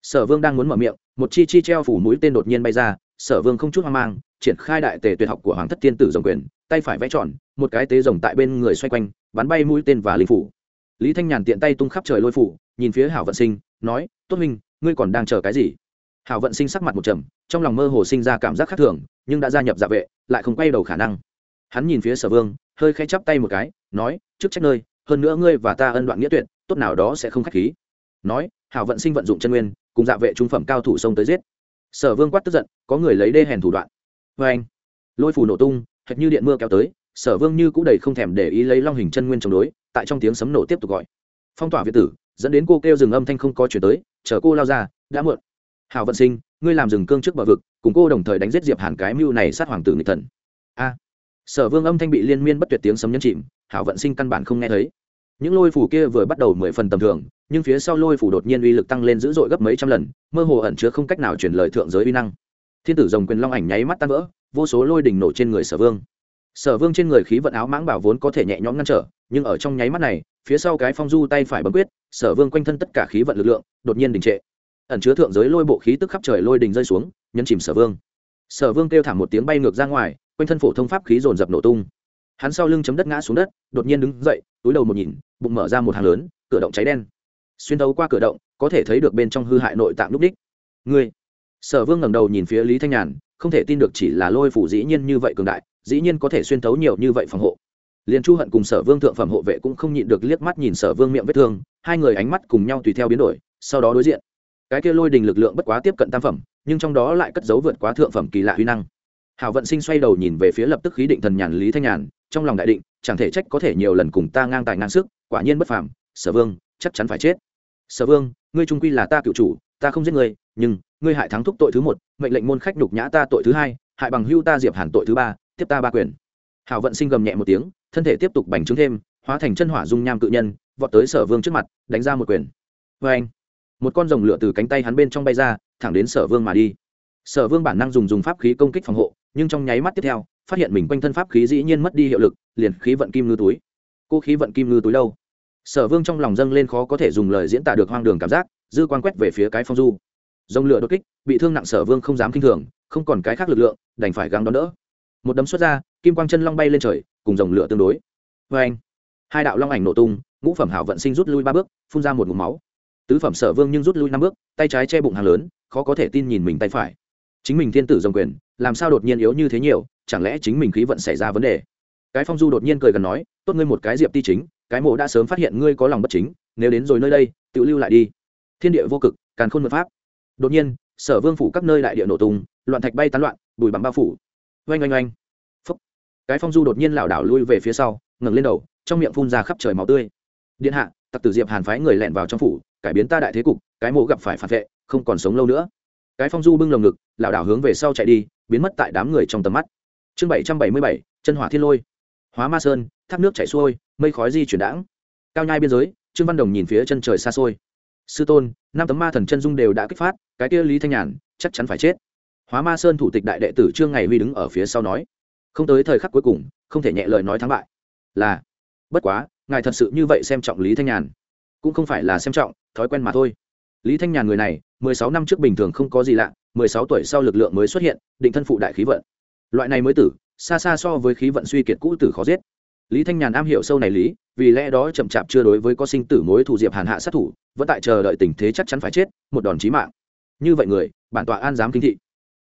Sở vương đang muốn mở miệng, một chi chi treo phủ mũi tên đột nhiên bay ra, sở vương không chút hoang mang, triển khai đại tề tuyệt học của hoàng thất tiên tử dòng quyền, tay phải vẽ tròn, một cái tế rồng tại bên người xoay quanh, bắn bay mũi tên và linh phủ. Lý thanh nhàn tiện tay tung khắp trời lôi phủ, nhìn phía hảo vận sinh, nói, tốt minh ngươi còn đang chờ cái gì? Hảo vận sinh sắc mặt một trầm, trong lòng mơ hồ sinh ra cảm giác khác thường, nhưng đã gia nhập dạ vệ, lại không quay đầu khả năng. Hắn nhìn phía sở vương, hơi khẽ chắp tay một cái, nói trước trách nơi, hơn nữa ngươi và ta ân đoạn nghĩa tuyệt, tốt nào đó sẽ không khách khí. Nói hảo vận sinh vận dụng chân nguyên, cùng dạ vệ trung phẩm cao thủ xông tới giết. Sở vương quát tức giận, có người lấy đê hèn thủ đoạn. Vê anh, lôi phủ nổ tung, hệt như điện mưa kéo tới, sở vương như cũ đầy không thèm để ý lấy long hình chân nguyên chống đối, tại trong tiếng sấm nổ tiếp tục gọi. Phong tỏa việt tử, dẫn đến cô kêu rừng âm thanh không có chuyển tới, chờ cô lao ra, đã muộn hảo vận sinh, ngươi làm rừng cương trước bờ vực, cùng cô đồng thời đánh giết diệp hàn cái mưu này sát hoàng tử nghịch thần. A. À. Sở vương âm thanh bị liên miên bất tuyệt tiếng sấm nhấn chìm, hảo vận sinh căn bản không nghe thấy. Những lôi phủ kia vừa bắt đầu mười phần tầm thường, nhưng phía sau lôi phủ đột nhiên uy lực tăng lên dữ dội gấp mấy trăm lần, mơ hồ ẩn chứa không cách nào truyền lời thượng giới uy năng. Thiên tử rồng quyền long ảnh nháy mắt tan vỡ, vô số lôi đỉnh nổ trên người sở vương. Sở vương trên người khí vận áo mãng bảo vốn có thể nhẹ nhõm ngăn trở, nhưng ở trong nháy mắt này, phía sau cái phong du tay phải bấm quyết, sở vương quanh thân tất cả khí vận lực lượng đột nhiên đình trệ ẩn chứa thượng giới lôi bộ khí tức khắp trời lôi đình rơi xuống, nhấn chìm sở vương. Sở vương kêu thảm một tiếng bay ngược ra ngoài, quanh thân phổ thông pháp khí dồn dập nổ tung. Hắn sau lưng chấm đất ngã xuống đất, đột nhiên đứng dậy, túi đầu một nhìn, bụng mở ra một hàng lớn, cửa động cháy đen. Xuyên thấu qua cửa động, có thể thấy được bên trong hư hại nội tạng lúc đích. Ngươi! Sở vương ngẩng đầu nhìn phía lý thanh nhàn, không thể tin được chỉ là lôi phủ dĩ nhiên như vậy cường đại, dĩ nhiên có thể xuyên thấu nhiều như vậy phòng hộ. Liền chu hận cùng sở vương thượng phẩm hộ vệ cũng không nhịn được liếc mắt nhìn sở vương miệng vết thương, hai người ánh mắt cùng nhau tùy theo biến đổi, sau đó đối diện cái kia lôi đình lực lượng bất quá tiếp cận tam phẩm, nhưng trong đó lại cất dấu vượt quá thượng phẩm kỳ lạ huy năng. Hảo vận sinh xoay đầu nhìn về phía lập tức khí định thần nhàn lý thanh nhàn, trong lòng đại định, chẳng thể trách có thể nhiều lần cùng ta ngang tài ngang sức, quả nhiên bất phàm, sở vương, chắc chắn phải chết. Sở vương, ngươi trung quy là ta cựu chủ, ta không giết ngươi, nhưng, ngươi hại thắng thúc tội thứ một, mệnh lệnh môn khách đục nhã ta tội thứ hai, hại bằng hưu ta diệp hàn tội thứ ba, tiếp ta ba quyền. Hảo vận sinh gầm nhẹ một tiếng, thân thể tiếp tục bành trướng thêm, hóa thành chân hỏa dung nham cự nhân, vọt tới sở vương trước mặt, đánh ra một quyền. Vê anh một con rồng lửa từ cánh tay hắn bên trong bay ra, thẳng đến sở vương mà đi. Sở vương bản năng dùng dùng pháp khí công kích phòng hộ, nhưng trong nháy mắt tiếp theo, phát hiện mình quanh thân pháp khí dĩ nhiên mất đi hiệu lực, liền khí vận kim ngư túi. Cô khí vận kim ngư túi đâu? Sở vương trong lòng dâng lên khó có thể dùng lời diễn tả được hoang đường cảm giác, dư quan quét về phía cái phong du. Dòng lửa đột kích, bị thương nặng sở vương không dám k i n h thường, không còn cái khác lực lượng, đành phải gắng đón đỡ. Một đấm xuất ra, kim quang chân long bay lên trời, cùng dòng lửa tương đối. Vê anh hai đạo long ảnh nổ tung, ngũ phẩm hảo vận sinh rút lui ba bước, phun ra một mục máu tứ phẩm sở vương nhưng rút lui năm bước, tay trái che bụng hàng lớn, khó có thể tin nhìn mình tay phải. Chính mình thiên tử dòng quyền, làm sao đột nhiên yếu như thế nhiều, chẳng lẽ chính mình khí vận xảy ra vấn đề? Cái phong du đột nhiên cười gần nói, tốt ngươi một cái diệp ti chính, cái mộ đã sớm phát hiện ngươi có lòng bất chính, nếu đến rồi nơi đây, tự lưu lại đi. Thiên địa vô cực, càn khôn mật pháp. Đột nhiên, sở vương phủ các nơi đại địa nổ tung, loạn thạch bay tán loạn bùi bằng bao phủ. Oanh oanh oanh. Phúc. Cái phong du đột nhiên lảo đảo lui về phía sau, ngẩng lên đầu, trong miệng phun ra khắp trời máu tươi. Điện hạ tặc tử diệp hàn phái người lẻn vào trong phủ, cải biến ta đại thế cục, cái mộ gặp phải phản vệ, không còn sống lâu nữa. Cái phong du bưng lồng ngực, lảo đảo hướng về sau chạy đi, biến mất tại đám người trong tầm mắt. Chương bảy trăm bảy mươi bảy, chân hỏa thiên lôi. Hóa ma sơn, thác nước chảy xuôi, mây khói di chuyển đãng. Cao nhai biên giới, trương văn đồng nhìn phía chân trời xa xôi. Sư tôn, năm tấm ma thần chân dung đều đã kích phát, cái kia lý thanh nhàn, chắc chắn phải chết. Hóa ma sơn thủ tịch đại đệ tử trương ngày huy đứng ở phía sau nói. Không tới thời khắc cuối cùng, không thể nhẹ lời nói thắng bại. Là, bất quá ngài thật sự như vậy xem trọng lý thanh nhàn. Cũng không phải là xem trọng, thói quen mà thôi. Lý thanh nhàn người này, mười sáu năm trước bình thường không có gì lạ, mười sáu tuổi sau lực lượng mới xuất hiện, định thân phụ đại khí vận. Loại này mới tử, xa xa so với khí vận suy kiệt cũ tử khó giết. Lý thanh nhàn am hiểu sâu này lý, vì lẽ đó chậm chạp chưa đối với có sinh tử mối thủ diệp hàn hạ sát thủ, vẫn tại chờ đợi tình thế chắc chắn phải chết, một đòn chí mạng. Như vậy người, bản tọa an dám kinh thị.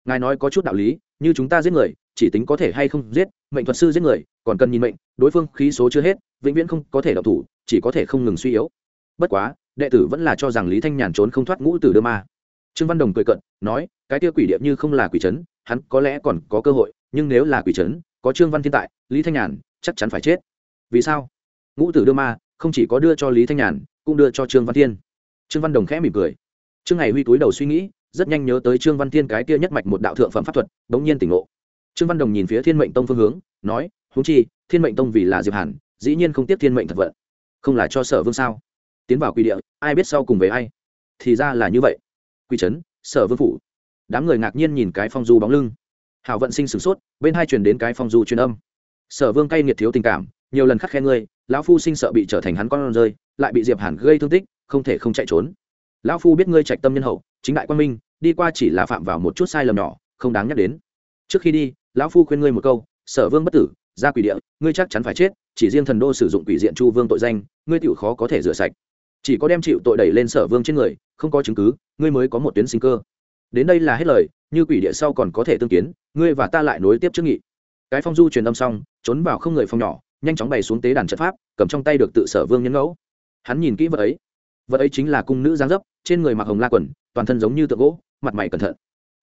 Ngài nói có chút đạo lý, như chúng ta giết người, chỉ tính có thể hay không giết mệnh thuật sư giết người, còn cần nhìn mệnh, đối phương khí số chưa hết, vĩnh viễn không có thể đọc thủ, chỉ có thể không ngừng suy yếu. Bất quá, đệ tử vẫn là cho rằng lý thanh nhàn trốn không thoát ngũ tử đưa ma. Trương văn đồng cười cận nói, cái tia quỷ điệp như không là quỷ trấn hắn có lẽ còn có cơ hội, nhưng nếu là quỷ trấn có trương văn thiên tại, lý thanh nhàn chắc chắn phải chết. Vì sao? Ngũ tử đưa ma, không chỉ có đưa cho lý thanh nhàn, cũng đưa cho trương văn thiên. Trương văn đồng khẽ mỉm cười. Trương ngày huy túi đầu suy nghĩ, rất nhanh nhớ tới trương văn thiên cái kia nhất mạch một đạo thượng phẩm pháp thuật, bỗng nhiên tỉnh ngộ trương văn đồng nhìn phía thiên mệnh tông phương hướng, nói húng chi, thiên mệnh tông vì là diệp hàn, dĩ nhiên không tiếp thiên mệnh thật vận. Không là cho sở vương sao? Tiến vào quy địa, ai biết sau cùng về ai? Thì ra là như vậy. Quy trấn, sở vương phủ. Đám người ngạc nhiên nhìn cái phong du bóng lưng. Hảo vận sinh sửng sốt, bên hai truyền đến cái phong du truyền âm. Sở vương cay nghiệt thiếu tình cảm, nhiều lần khắc khen ngươi, lão phu sinh sợ bị trở thành hắn con rơi, lại bị diệp hàn gây thương tích, không thể không chạy trốn. Lão phu biết ngươi trạch tâm nhân hậu, chính đại quan minh, đi qua chỉ là phạm vào một chút sai lầm nhỏ, không đáng nhắc đến. Trước khi đi lão phu khuyên ngươi một câu, sở vương bất tử ra quỷ địa, ngươi chắc chắn phải chết, chỉ riêng thần đô sử dụng quỷ diện chu vương tội danh, ngươi tiểu khó có thể rửa sạch. Chỉ có đem chịu tội đẩy lên sở vương trên người, không có chứng cứ, ngươi mới có một tuyến sinh cơ. Đến đây là hết lời, như quỷ địa sau còn có thể tương kiến, ngươi và ta lại nối tiếp trước nghị. Cái phong du truyền âm xong, trốn vào không người phong nhỏ, nhanh chóng bày xuống tế đàn trận pháp, cầm trong tay được tự sở vương nhân ngẫu. Hắn nhìn kỹ vật ấy. Vật ấy chính là cung nữ giáng dấp, trên người mặc hồng la quần, toàn thân giống như tượng gỗ, mặt mày cẩn thận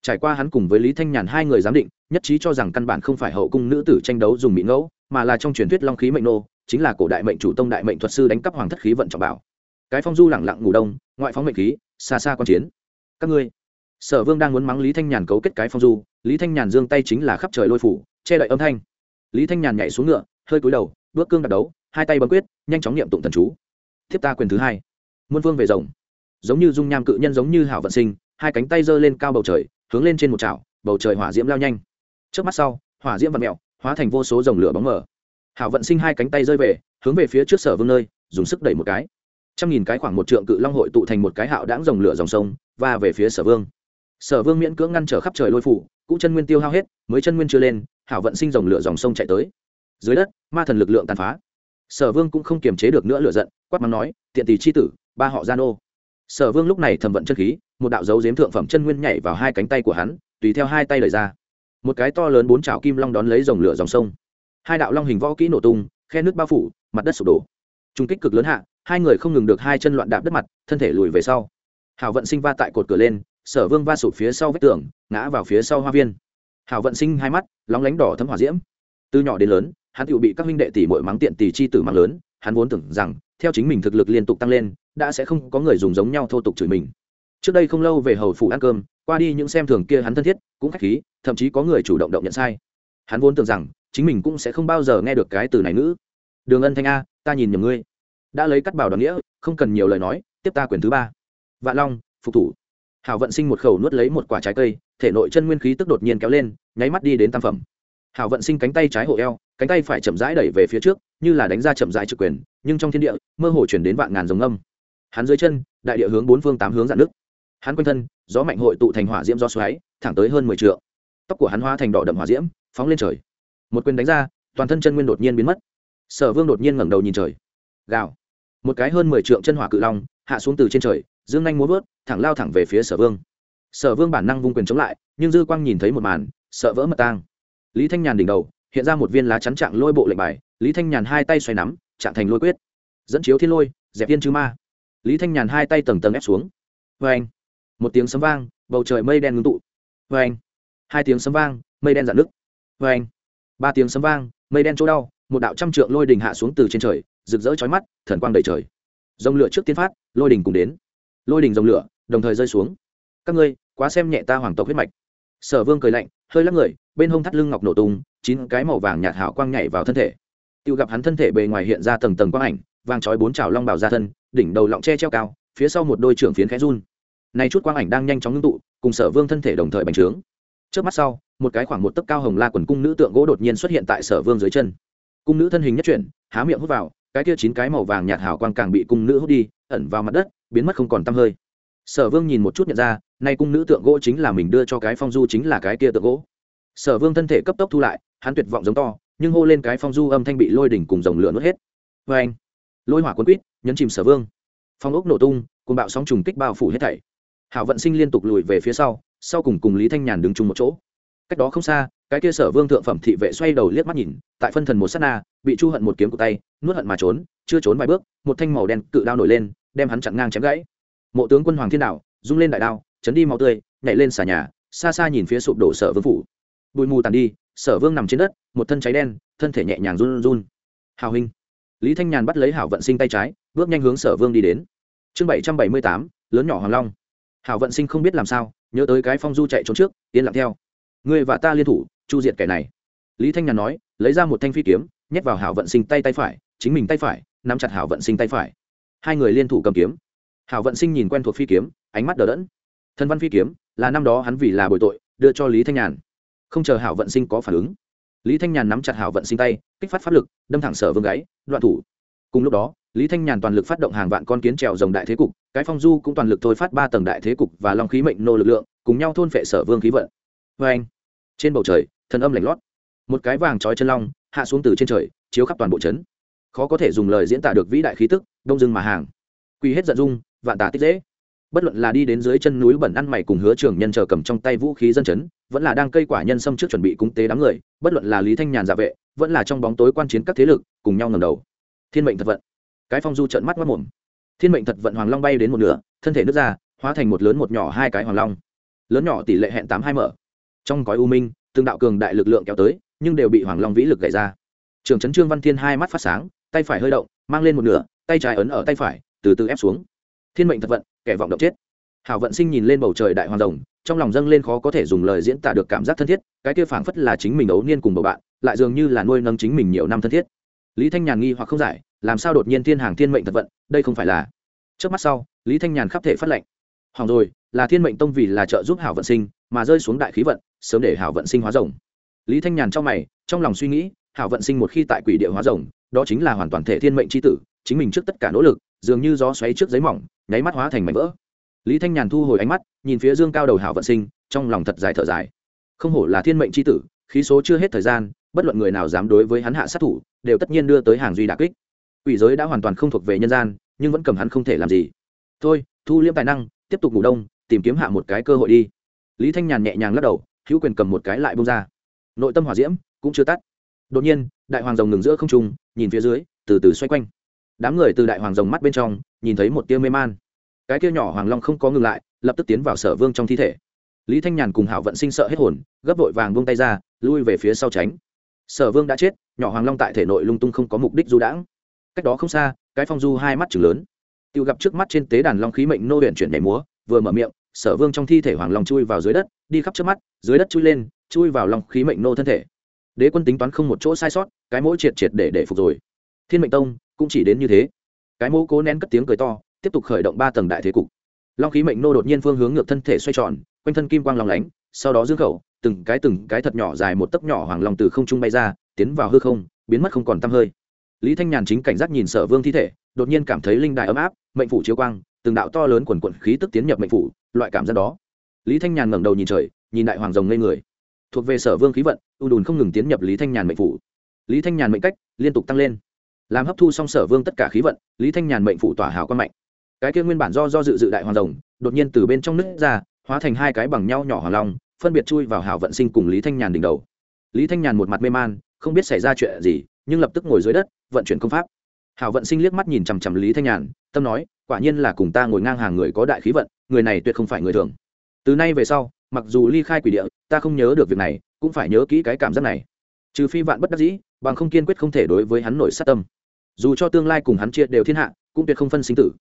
trải qua hắn cùng với lý thanh nhàn hai người giám định, nhất trí cho rằng căn bản không phải hậu cung nữ tử tranh đấu dùng mỹ ngẫu, mà là trong truyền thuyết long khí mệnh nô, chính là cổ đại mệnh chủ tông đại mệnh thuật sư đánh cắp hoàng thất khí vận trọng bảo. Cái phong du lẳng lặng ngủ đông, ngoại phóng mệnh khí, xa xa quan chiến. Các ngươi, sở vương đang muốn mắng lý thanh nhàn cấu kết cái phong du, lý thanh nhàn giương tay chính là khắp trời lôi phủ, che đậy âm thanh. Lý thanh nhàn nhảy xuống ngựa, hơi cúi đầu, bước cương đặt đấu, hai tay bấm quyết, nhanh chóng niệm tụng thần chú. Thiếp ta quyền thứ hai. Muôn vương về rồng. Giống như dung nham cự nhân giống như hảo vận sinh, hai cánh tay giơ lên cao bầu trời hướng lên trên một chảo, bầu trời hỏa diễm lao nhanh. Trước mắt sau, hỏa diễm vật mẹo hóa thành vô số dòng lửa bóng mờ. Hảo vận sinh hai cánh tay rơi về, hướng về phía trước sở vương nơi, dùng sức đẩy một cái. Trăm nghìn cái khoảng một trượng cự long hội tụ thành một cái hạo đãng dòng lửa dòng sông và về phía sở vương. Sở vương miễn cưỡng ngăn trở khắp trời lôi phủ, cũ chân nguyên tiêu hao hết, mới chân nguyên chưa lên, hảo vận sinh dòng lửa dòng sông chạy tới. Dưới đất, ma thần lực lượng tàn phá. Sở vương cũng không kiềm chế được nữa lửa giận, quát mắng nói, tiện tỷ c h i tử, ba họ gian ô sở vương lúc này thầm vận chân khí, một đạo dấu dếm thượng phẩm chân nguyên nhảy vào hai cánh tay của hắn, tùy theo hai tay lời ra. Một cái to lớn bốn chảo kim long đón lấy dòng lửa dòng sông. Hai đạo long hình võ kỹ nổ tung, khe nước bao phủ, mặt đất sụp đổ. Trung kích cực lớn hạ, hai người không ngừng được hai chân loạn đạp đất mặt, thân thể lùi về sau. Hảo vận sinh va tại cột cửa lên, sở vương va sụp phía sau vách tường, ngã vào phía sau hoa viên. Hảo vận sinh hai mắt, lóng lánh đỏ thấm hỏa diễm. Từ nhỏ đến lớn, hắn tự bị các huynh đệ tỷ mội mắng tiện tỷ chi tử mạng lớn hắn vốn tưởng rằng, theo chính mình thực lực liên tục tăng lên, đã sẽ không có người dùng giống nhau thô tục chửi mình. Trước đây không lâu về hầu phủ ăn cơm, qua đi những xem thường kia hắn thân thiết, cũng khách khí, thậm chí có người chủ động động nhận sai. Hắn vốn tưởng rằng, chính mình cũng sẽ không bao giờ nghe được cái từ này nữ đường ân thanh a, ta nhìn nhầm ngươi. Đã lấy cắt bảo đoàn nghĩa, không cần nhiều lời nói, tiếp ta quyền thứ ba. Vạn long, phục thủ. Hảo vận sinh một khẩu nuốt lấy một quả trái cây, thể nội chân nguyên khí tức đột nhiên kéo lên, nháy mắt đi đến tam phẩm. Hảo vận sinh cánh tay trái hộ eo cánh tay phải chậm rãi đẩy về phía trước, như là đánh ra chậm rãi trực quyền, nhưng trong thiên địa, mơ hồ chuyển đến vạn ngàn giống âm. Hắn dưới chân, đại địa hướng bốn phương tám hướng dạn nước hắn quanh thân, gió mạnh hội tụ thành hỏa diễm do xoáy, thẳng tới hơn mười t tóc của hắn hóa thành đỏ đậm hỏa diễm, phóng lên trời. Một quyền đánh ra, toàn thân chân nguyên đột nhiên biến mất. Sở vương đột nhiên ngẩng đầu nhìn trời. Gào. Một cái hơn mười trượng chân hỏa cự long, hạ xuống từ trên trời, dương nhanh muốn vớt, thẳng lao thẳng về phía sở vương. Sở vương bản năng vung quyền chống lại, nhưng dư quang nhìn thấy một màn, sợ vỡ mật tang. Lý thanh nhàn đỉnh đầu hiện ra một viên lá chắn trạng lôi bộ lệnh bài, lý thanh nhàn hai tay xoay nắm, trạng thành lôi quyết. Dẫn chiếu thiên lôi, dẹp tiên chư ma. Lý thanh nhàn hai tay tầng tầng ép xuống. Vê anh một tiếng sấm vang, bầu trời mây đen ngưng tụ. Vê anh hai tiếng sấm vang, mây đen dạn nứt. Vê anh ba tiếng sấm vang, mây đen chỗ đau, một đạo trăm trượng lôi đình hạ xuống từ trên trời, rực rỡ chói mắt, thần quang đầy trời. Dòng lửa trước tiên phát, lôi đình cùng đến. Lôi đình dòng lửa, đồng thời rơi xuống. Các ngươi, quá xem nhẹ ta hoàng tộc huyết mạch. Sở vương cười lạnh, hơi lắc người bên hông thắt lưng ngọc nổ tung, chín cái màu vàng nhạt hảo quang nhảy vào thân thể. Tự gặp hắn thân thể bề ngoài hiện ra tầng tầng quang ảnh, vàng trói bốn trào long bào ra thân, đỉnh đầu lọng tre treo cao, phía sau một đôi trưởng phiến khẽ run. Này chút quang ảnh đang nhanh chóng ngưng tụ, cùng sở vương thân thể đồng thời bành trướng. Trước mắt sau, một cái khoảng một tấc cao hồng la quần cung nữ tượng gỗ đột nhiên xuất hiện tại sở vương dưới chân. Cung nữ thân hình nhất chuyển, há miệng hút vào, cái kia chín cái màu vàng nhạt hào quang càng bị cung nữ hút đi, ẩn vào mặt đất, biến mất không còn tăm hơi. Sở vương nhìn một chút nhận ra, nay cung nữ tượng gỗ chính là mình đưa cho cái phong du chính là cái kia tượng gỗ sở vương thân thể cấp tốc thu lại, hắn tuyệt vọng giống to, nhưng hô lên cái phong du âm thanh bị lôi đỉnh cùng dòng lửa nuốt hết. Vê anh, lôi hỏa quân quýt, nhấn chìm sở vương. Phong ốc nổ tung cùng bạo sóng trùng kích bao phủ hết thảy. Hảo vận sinh liên tục lùi về phía sau sau cùng cùng lý thanh nhàn đứng chung một chỗ. Cách đó không xa, cái kia sở vương thượng phẩm thị vệ xoay đầu liếc mắt nhìn, tại phân thần một s á t na, bị chu hận một kiếm của tay, nuốt hận mà trốn, chưa trốn vài bước, một thanh màu đen cự đao nổi lên, đem hắn chặn ngang chém gãy. Mộ tướng quân hoàng thiên đạo rung lên đại đao, chấn đi màu tươi, nhảy lên xà nhà, xa xa nhìn phía sụp đổ sở vương phủ bụi mù tàn đi, sở vương nằm trên đất, một thân cháy đen, thân thể nhẹ nhàng run run. Hào huynh. Lý thanh nhàn bắt lấy hảo vận sinh tay trái, bước nhanh hướng sở vương đi đến. Chương bảy trăm bảy mươi tám, lớn nhỏ hoàng long. Hảo vận sinh không biết làm sao, nhớ tới cái phong du chạy trốn trước, yên lặng theo. Người và ta liên thủ, chu diệt kẻ này. Lý thanh nhàn nói, lấy ra một thanh phi kiếm, nhét vào hảo vận sinh tay tay phải, chính mình tay phải, nắm chặt hảo vận sinh tay phải. Hai người liên thủ cầm kiếm. Hảo vận sinh nhìn quen thuộc phi kiếm, ánh mắt đờ đẫn. Thân văn phi kiếm, là năm đó hắn vì là bồi tội, đưa cho lý thanh nhàn không chờ hảo vận sinh có phản ứng. Lý thanh nhàn nắm chặt hảo vận sinh tay, kích phát pháp lực, đâm thẳng sở vương gáy, đoạn thủ. Cùng lúc đó, lý thanh nhàn toàn lực phát động hàng vạn con kiến trèo dòng đại thế cục, cái phong du cũng toàn lực thôi phát ba tầng đại thế cục và long khí mệnh nô lực lượng, cùng nhau thôn phệ sở vương khí vận. Vê anh, trên bầu trời, thần âm lạnh lót. Một cái vàng trói chân long, hạ xuống từ trên trời, chiếu khắp toàn bộ trấn. Khó có thể dùng lời diễn tả được vĩ đại khí tức, đông dưng mà hàng. Quy hết giận dung, vạn tả tích dễ bất luận là đi đến dưới chân núi bẩn ăn mày cùng hứa trường nhân chờ cầm trong tay vũ khí dân chấn, vẫn là đang cây quả nhân xâm trước chuẩn bị cúng tế đám người, bất luận là lý thanh nhàn giả vệ, vẫn là trong bóng tối quan chiến các thế lực, cùng nhau ngầm đầu. Thiên mệnh thật vận. Cái phong du trận mắt mất mồm thiên mệnh thật vận hoàng long bay đến một nửa, thân thể nước ra, hóa thành một lớn một nhỏ hai cái hoàng long. Lớn nhỏ tỷ lệ hẹn tám hai mở. Trong cõi u minh, từng đạo cường đại lực lượng kéo tới, nhưng đều bị hoàng long vĩ lực gậy ra. Trường trấn trương văn thiên hai mắt phát sáng, tay phải hơi động, mang lên một nửa, tay trái ấn ở tay phải, từ từ ép xuống. Thiên mệnh thật vận kẻ vọng động chết. Hảo vận sinh nhìn lên bầu trời đại hoàng rồng, trong lòng dâng lên khó có thể dùng lời diễn tả được cảm giác thân thiết, cái kia phảng phất là chính mình ấu niên cùng bầu bạn, lại dường như là nuôi nâng chính mình nhiều năm thân thiết. Lý thanh nhàn nghi hoặc không giải, làm sao đột nhiên thiên hàng thiên mệnh thật vận, đây không phải là trước mắt sau, lý thanh nhàn khắp thể phát lệnh. Hỏng rồi, là thiên mệnh tông vì là trợ giúp hảo vận sinh, mà rơi xuống đại khí vận, sớm để hảo vận sinh hóa rồng. Lý thanh nhàn trong mày, trong lòng suy nghĩ, hảo vận sinh một khi tại quỷ địa hóa rồng, đó chính là hoàn toàn thể thiên mệnh c h i tử chính mình trước tất cả nỗ lực, dường như gió xoáy trước giấy mỏng, nháy mắt hóa thành mảnh vỡ. Lý thanh nhàn thu hồi ánh mắt, nhìn phía dương cao đầu hảo vận sinh, trong lòng thật dài thở dài. Không hổ là thiên mệnh c h i tử, khí số chưa hết thời gian, bất luận người nào dám đối với hắn hạ sát thủ, đều tất nhiên đưa tới hàng duy đà kích. Quỷ giới đã hoàn toàn không thuộc về nhân gian, nhưng vẫn cầm hắn không thể làm gì. Thôi, thu liêm tài năng, tiếp tục ngủ đông, tìm kiếm hạ một cái cơ hội đi. Lý thanh nhàn nhẹ nhàng lắc đầu, hữu quyền cầm một cái lại bông ra. Nội tâm hỏa diễm cũng chưa tắt. Đột nhiên, đại hoàng rồng ngừng giữa không trung, nhìn phía dưới, từ từ xoay quanh đám người từ đại hoàng rồng mắt bên trong, nhìn thấy một tia mê man. Cái tia nhỏ hoàng long không có ngừng lại, lập tức tiến vào sở vương trong thi thể. Lý thanh nhàn cùng hảo vận sinh sợ hết hồn, gấp vội vàng buông tay ra, lui về phía sau tránh. Sở vương đã chết, nhỏ hoàng long tại thể nội lung tung không có mục đích du đãng. Cách đó không xa, cái phong du hai mắt chừng lớn. Tự gặp trước mắt trên tế đàn long khí mệnh nô huyện chuyển nhảy múa, vừa mở miệng, sở vương trong thi thể hoàng long chui vào dưới đất, đi khắp trước mắt, dưới đất chui lên, chui vào long khí mệnh nô thân thể. Đế quân tính toán không một chỗ sai sót, cái mỗi triệt triệt để để phục rồi. Thiên mệnh tông cũng chỉ đến như thế. Cái mô cố nén cất tiếng cười to, tiếp tục khởi động ba tầng đại thế cục. Long khí mệnh nô đột nhiên phương hướng ngược thân thể xoay tròn, quanh thân kim quang lòng lánh, sau đó dương khẩu, từng cái từng cái thật nhỏ dài một tấc nhỏ hoàng lòng từ không trung bay ra, tiến vào hư không, biến mất không còn t hơi. Lý thanh nhàn chính cảnh giác nhìn sở vương thi thể, đột nhiên cảm thấy linh đại ấm áp, mệnh phủ chiếu quang, từng đạo to lớn quần quận khí tức tiến nhập mệnh phủ, loại cảm giác đó. Lý thanh nhàn ngẩng đầu nhìn trời, nhìn đại hoàng rồng ngây người. Thuộc về sở vương khí vận, u đùn không ngừng tiến nhập lý thanh nhàn mệnh phủ. Lý thanh nhàn mệnh cách liên tục tăng lên làm hấp thu xong sở vương tất cả khí vận, lý thanh nhàn mệnh phủ tỏa hào quan mạnh. Cái kia nguyên bản do do dự dự đại hoàng rồng, đột nhiên từ bên trong nước ra, hóa thành hai cái bằng nhau nhỏ hoàng long, phân biệt chui vào hào vận sinh cùng lý thanh nhàn đỉnh đầu. Lý thanh nhàn một mặt mê man, không biết xảy ra chuyện gì, nhưng lập tức ngồi dưới đất, vận chuyển công pháp. Hào vận sinh liếc mắt nhìn chằm chằm lý thanh nhàn, tâm nói, quả nhiên là cùng ta ngồi ngang hàng người có đại khí vận, người này tuyệt không phải người thường. Từ nay về sau, mặc dù ly khai quỷ địa, ta không nhớ được việc này, cũng phải nhớ kỹ cái cảm giác này. Trừ phi vạn bất đắc dĩ, bằng không kiên quyết không thể đối với hắn nổi sát tâm dù cho tương lai cùng hắn chia đều thiên hạ, cũng tuyệt không phân sinh tử.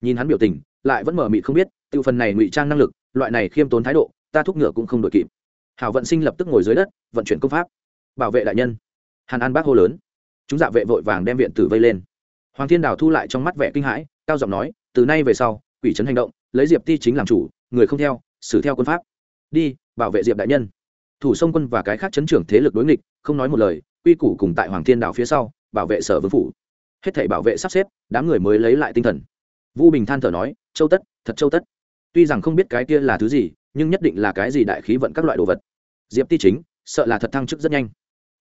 Nhìn hắn biểu tình, lại vẫn mở mị không biết tự phần này ngụy trang năng lực, loại này khiêm tốn thái độ, ta thúc ngựa cũng không đội kịp. Hảo vận sinh lập tức ngồi dưới đất, vận chuyển công pháp, bảo vệ đại nhân. Hàn an bác hô lớn. Chúng dạ vệ vội vàng đem viện tử vây lên. Hoàng thiên đào thu lại trong mắt vẻ kinh hãi, cao giọng nói, từ nay về sau, quỷ trấn hành động, lấy diệp ti chính làm chủ, người không theo, xử theo quân pháp. Đi, bảo vệ diệp đại nhân. Thủ sông quân và cái khác chấn trưởng thế lực đối nghịch, không nói một lời, quy củ cùng tại hoàng thiên đảo phía sau, bảo vệ sở vương phủ hết thảy bảo vệ sắp xếp, đám người mới lấy lại tinh thần. Vu bình than thở nói, châu tất, thật châu tất. Tuy rằng không biết cái kia là thứ gì, nhưng nhất định là cái gì đại khí vận các loại đồ vật. Diệp ti chính, sợ là thật thăng chức rất nhanh.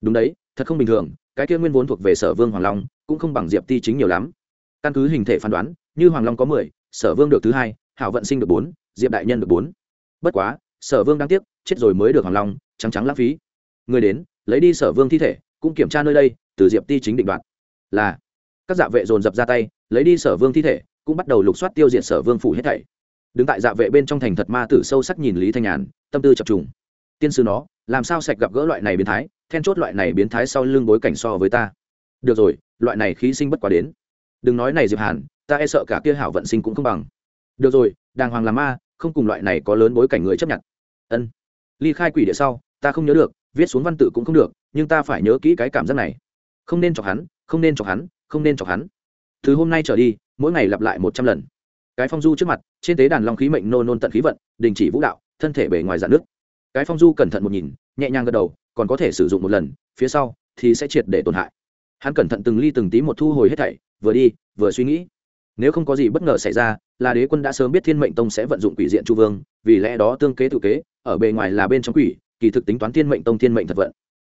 Đúng đấy, thật không bình thường, cái kia nguyên vốn thuộc về sở vương hoàng long, cũng không bằng diệp ti chính nhiều lắm. Căn cứ hình thể phán đoán, như hoàng long có mười, sở vương được thứ hai, hảo vận sinh được bốn, diệp đại nhân được bốn. Bất quá, sở vương đáng tiếc, chết rồi mới được hoàng long, trắng trắng lãng phí. Người đến, lấy đi sở vương thi thể, cũng kiểm tra nơi đây, từ diệp ti chính định đoạt. Là các dạ vệ dồn dập ra tay, lấy đi sở vương thi thể, cũng bắt đầu lục soát tiêu diệt sở vương phủ hết thảy. Đứng tại dạ vệ bên trong thành thật ma tử sâu sắc nhìn lý thanh nhàn, tâm tư chập trùng. Tiên sư nó, làm sao sạch gặp gỡ loại này biến thái, then chốt loại này biến thái sau lưng bối cảnh so với ta. Được rồi, loại này khí sinh bất quá đến. Đừng nói này diệp hàn, ta e sợ cả kia hảo vận sinh cũng không bằng. Được rồi, đàng hoàng làm ma, không cùng loại này có lớn bối cảnh người chấp nhận. Ân. Ly khai quỷ địa sau, ta không nhớ được, viết xuống văn tự cũng không được, nhưng ta phải nhớ kỹ cái cảm giác này. Không nên chọc hắn, không nên chọc hắn không nên chọc hắn. Từ hôm nay trở đi, mỗi ngày lặp lại một trăm lần. Cái phong du trước mặt, trên tế đàn long khí mệnh nôn nôn tận khí vận, đình chỉ vũ đạo, thân thể bề ngoài dạn nước. Cái phong du cẩn thận một nhìn, nhẹ nhàng gật đầu, còn có thể sử dụng một lần, phía sau thì sẽ triệt để tổn hại. Hắn cẩn thận từng ly từng tí một thu hồi hết thảy, vừa đi, vừa suy nghĩ. Nếu không có gì bất ngờ xảy ra, là đế quân đã sớm biết thiên mệnh tông sẽ vận dụng quỷ diện chu vương, vì lẽ đó tương kế tự kế, ở bề ngoài là bên trong quỷ, kỳ thực tính toán thiên mệnh tông thiên mệnh thật vận.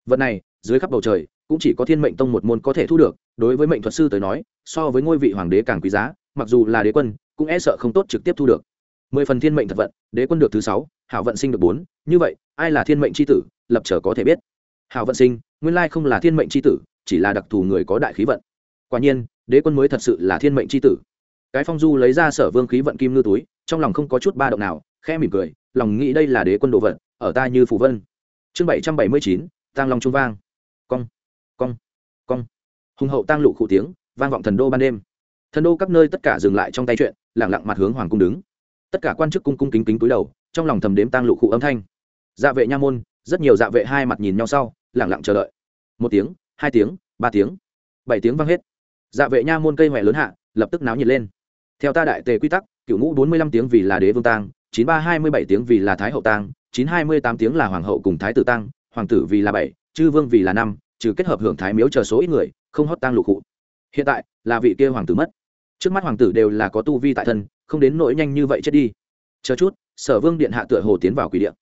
Vận này, dưới khắp bầu trời cũng chỉ có thiên mệnh tông một môn có thể thu được, đối với mệnh thuật sư tới nói, so với ngôi vị hoàng đế càng quý giá, mặc dù là đế quân, cũng e sợ không tốt trực tiếp thu được. Mười phần thiên mệnh thật vận, đế quân được thứ sáu, hảo vận sinh được bốn, như vậy, ai là thiên mệnh c h i tử, lập trở có thể biết. Hảo vận sinh, nguyên lai không là thiên mệnh c h i tử, chỉ là đặc thù người có đại khí vận. Quả nhiên, đế quân mới thật sự là thiên mệnh c h i tử. Cái phong du lấy ra sở vương khí vận kim ngư túi, trong lòng không có chút ba động nào khe mỉm cười, lòng nghĩ đây là đế quân đồ vật, ở ta như phù vân. Chương bảy trăm bảy mươi chín tăng long trung vang cong cong. Hùng hậu tăng lụ khụ tiếng, vang vọng thần đô ban đêm. Thần đô các nơi tất cả dừng lại trong tay chuyện, lẳng lặng mặt hướng hoàng cung đứng. Tất cả quan chức cung cung kính kính túi đầu, trong lòng thầm đếm tăng lụ khụ âm thanh. Dạ vệ nha môn, rất nhiều dạ vệ hai mặt nhìn nhau sau, lẳng lặng chờ đợi. Một tiếng, hai tiếng, ba tiếng. Bảy tiếng vang hết. Dạ vệ nha môn cây huệ lớn hạ, lập tức náo nhiệt lên. Theo ta đại tề quy tắc cựu ngũ bốn mươi lăm tiếng vì là đế vương tang, chín ba hai mươi bảy tiếng vì là thái hậu tang, chín hai mươi tám tiếng là hoàng hậu cùng thái tử tang, hoàng tử vì là bảy, chư vương vì là năm trừ kết hợp hưởng thái miếu chờ số ít người, không hót tang lục cụ hiện tại, là vị kia hoàng tử mất. Trước mắt hoàng tử đều là có tu vi tại thân, không đến nỗi nhanh như vậy chết đi. Chờ chút, sở vương điện hạ tựa hồ tiến vào quỷ điện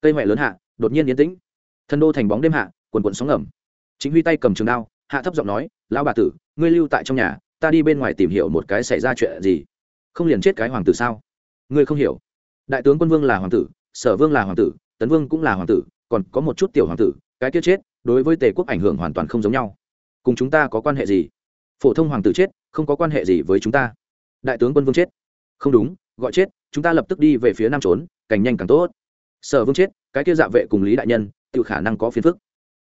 cây mẹ lớn hạ, đột nhiên yên tĩnh. Thân đô thành bóng đêm hạ, quần quần sóng ngầm. Chính huy tay cầm trường đao, hạ thấp giọng nói, lão bà tử, ngươi lưu tại trong nhà, ta đi bên ngoài tìm hiểu một cái xảy ra chuyện gì. Không liền chết cái hoàng tử sao? Ngươi không hiểu. Đại tướng quân vương là hoàng tử, sở vương là hoàng tử, tấn vương cũng là hoàng tử, còn có một chút tiểu hoàng tử, cái kia chết đối với tề quốc ảnh hưởng hoàn toàn không giống nhau. Cùng chúng ta có quan hệ gì? Phổ thông hoàng tử chết, không có quan hệ gì với chúng ta. Đại tướng quân vương chết. Không đúng, gọi chết, chúng ta lập tức đi về phía nam trốn, càng nhanh càng tốt. Sở vương chết, cái kia dạ vệ cùng lý đại nhân tự khả năng có phiền phức.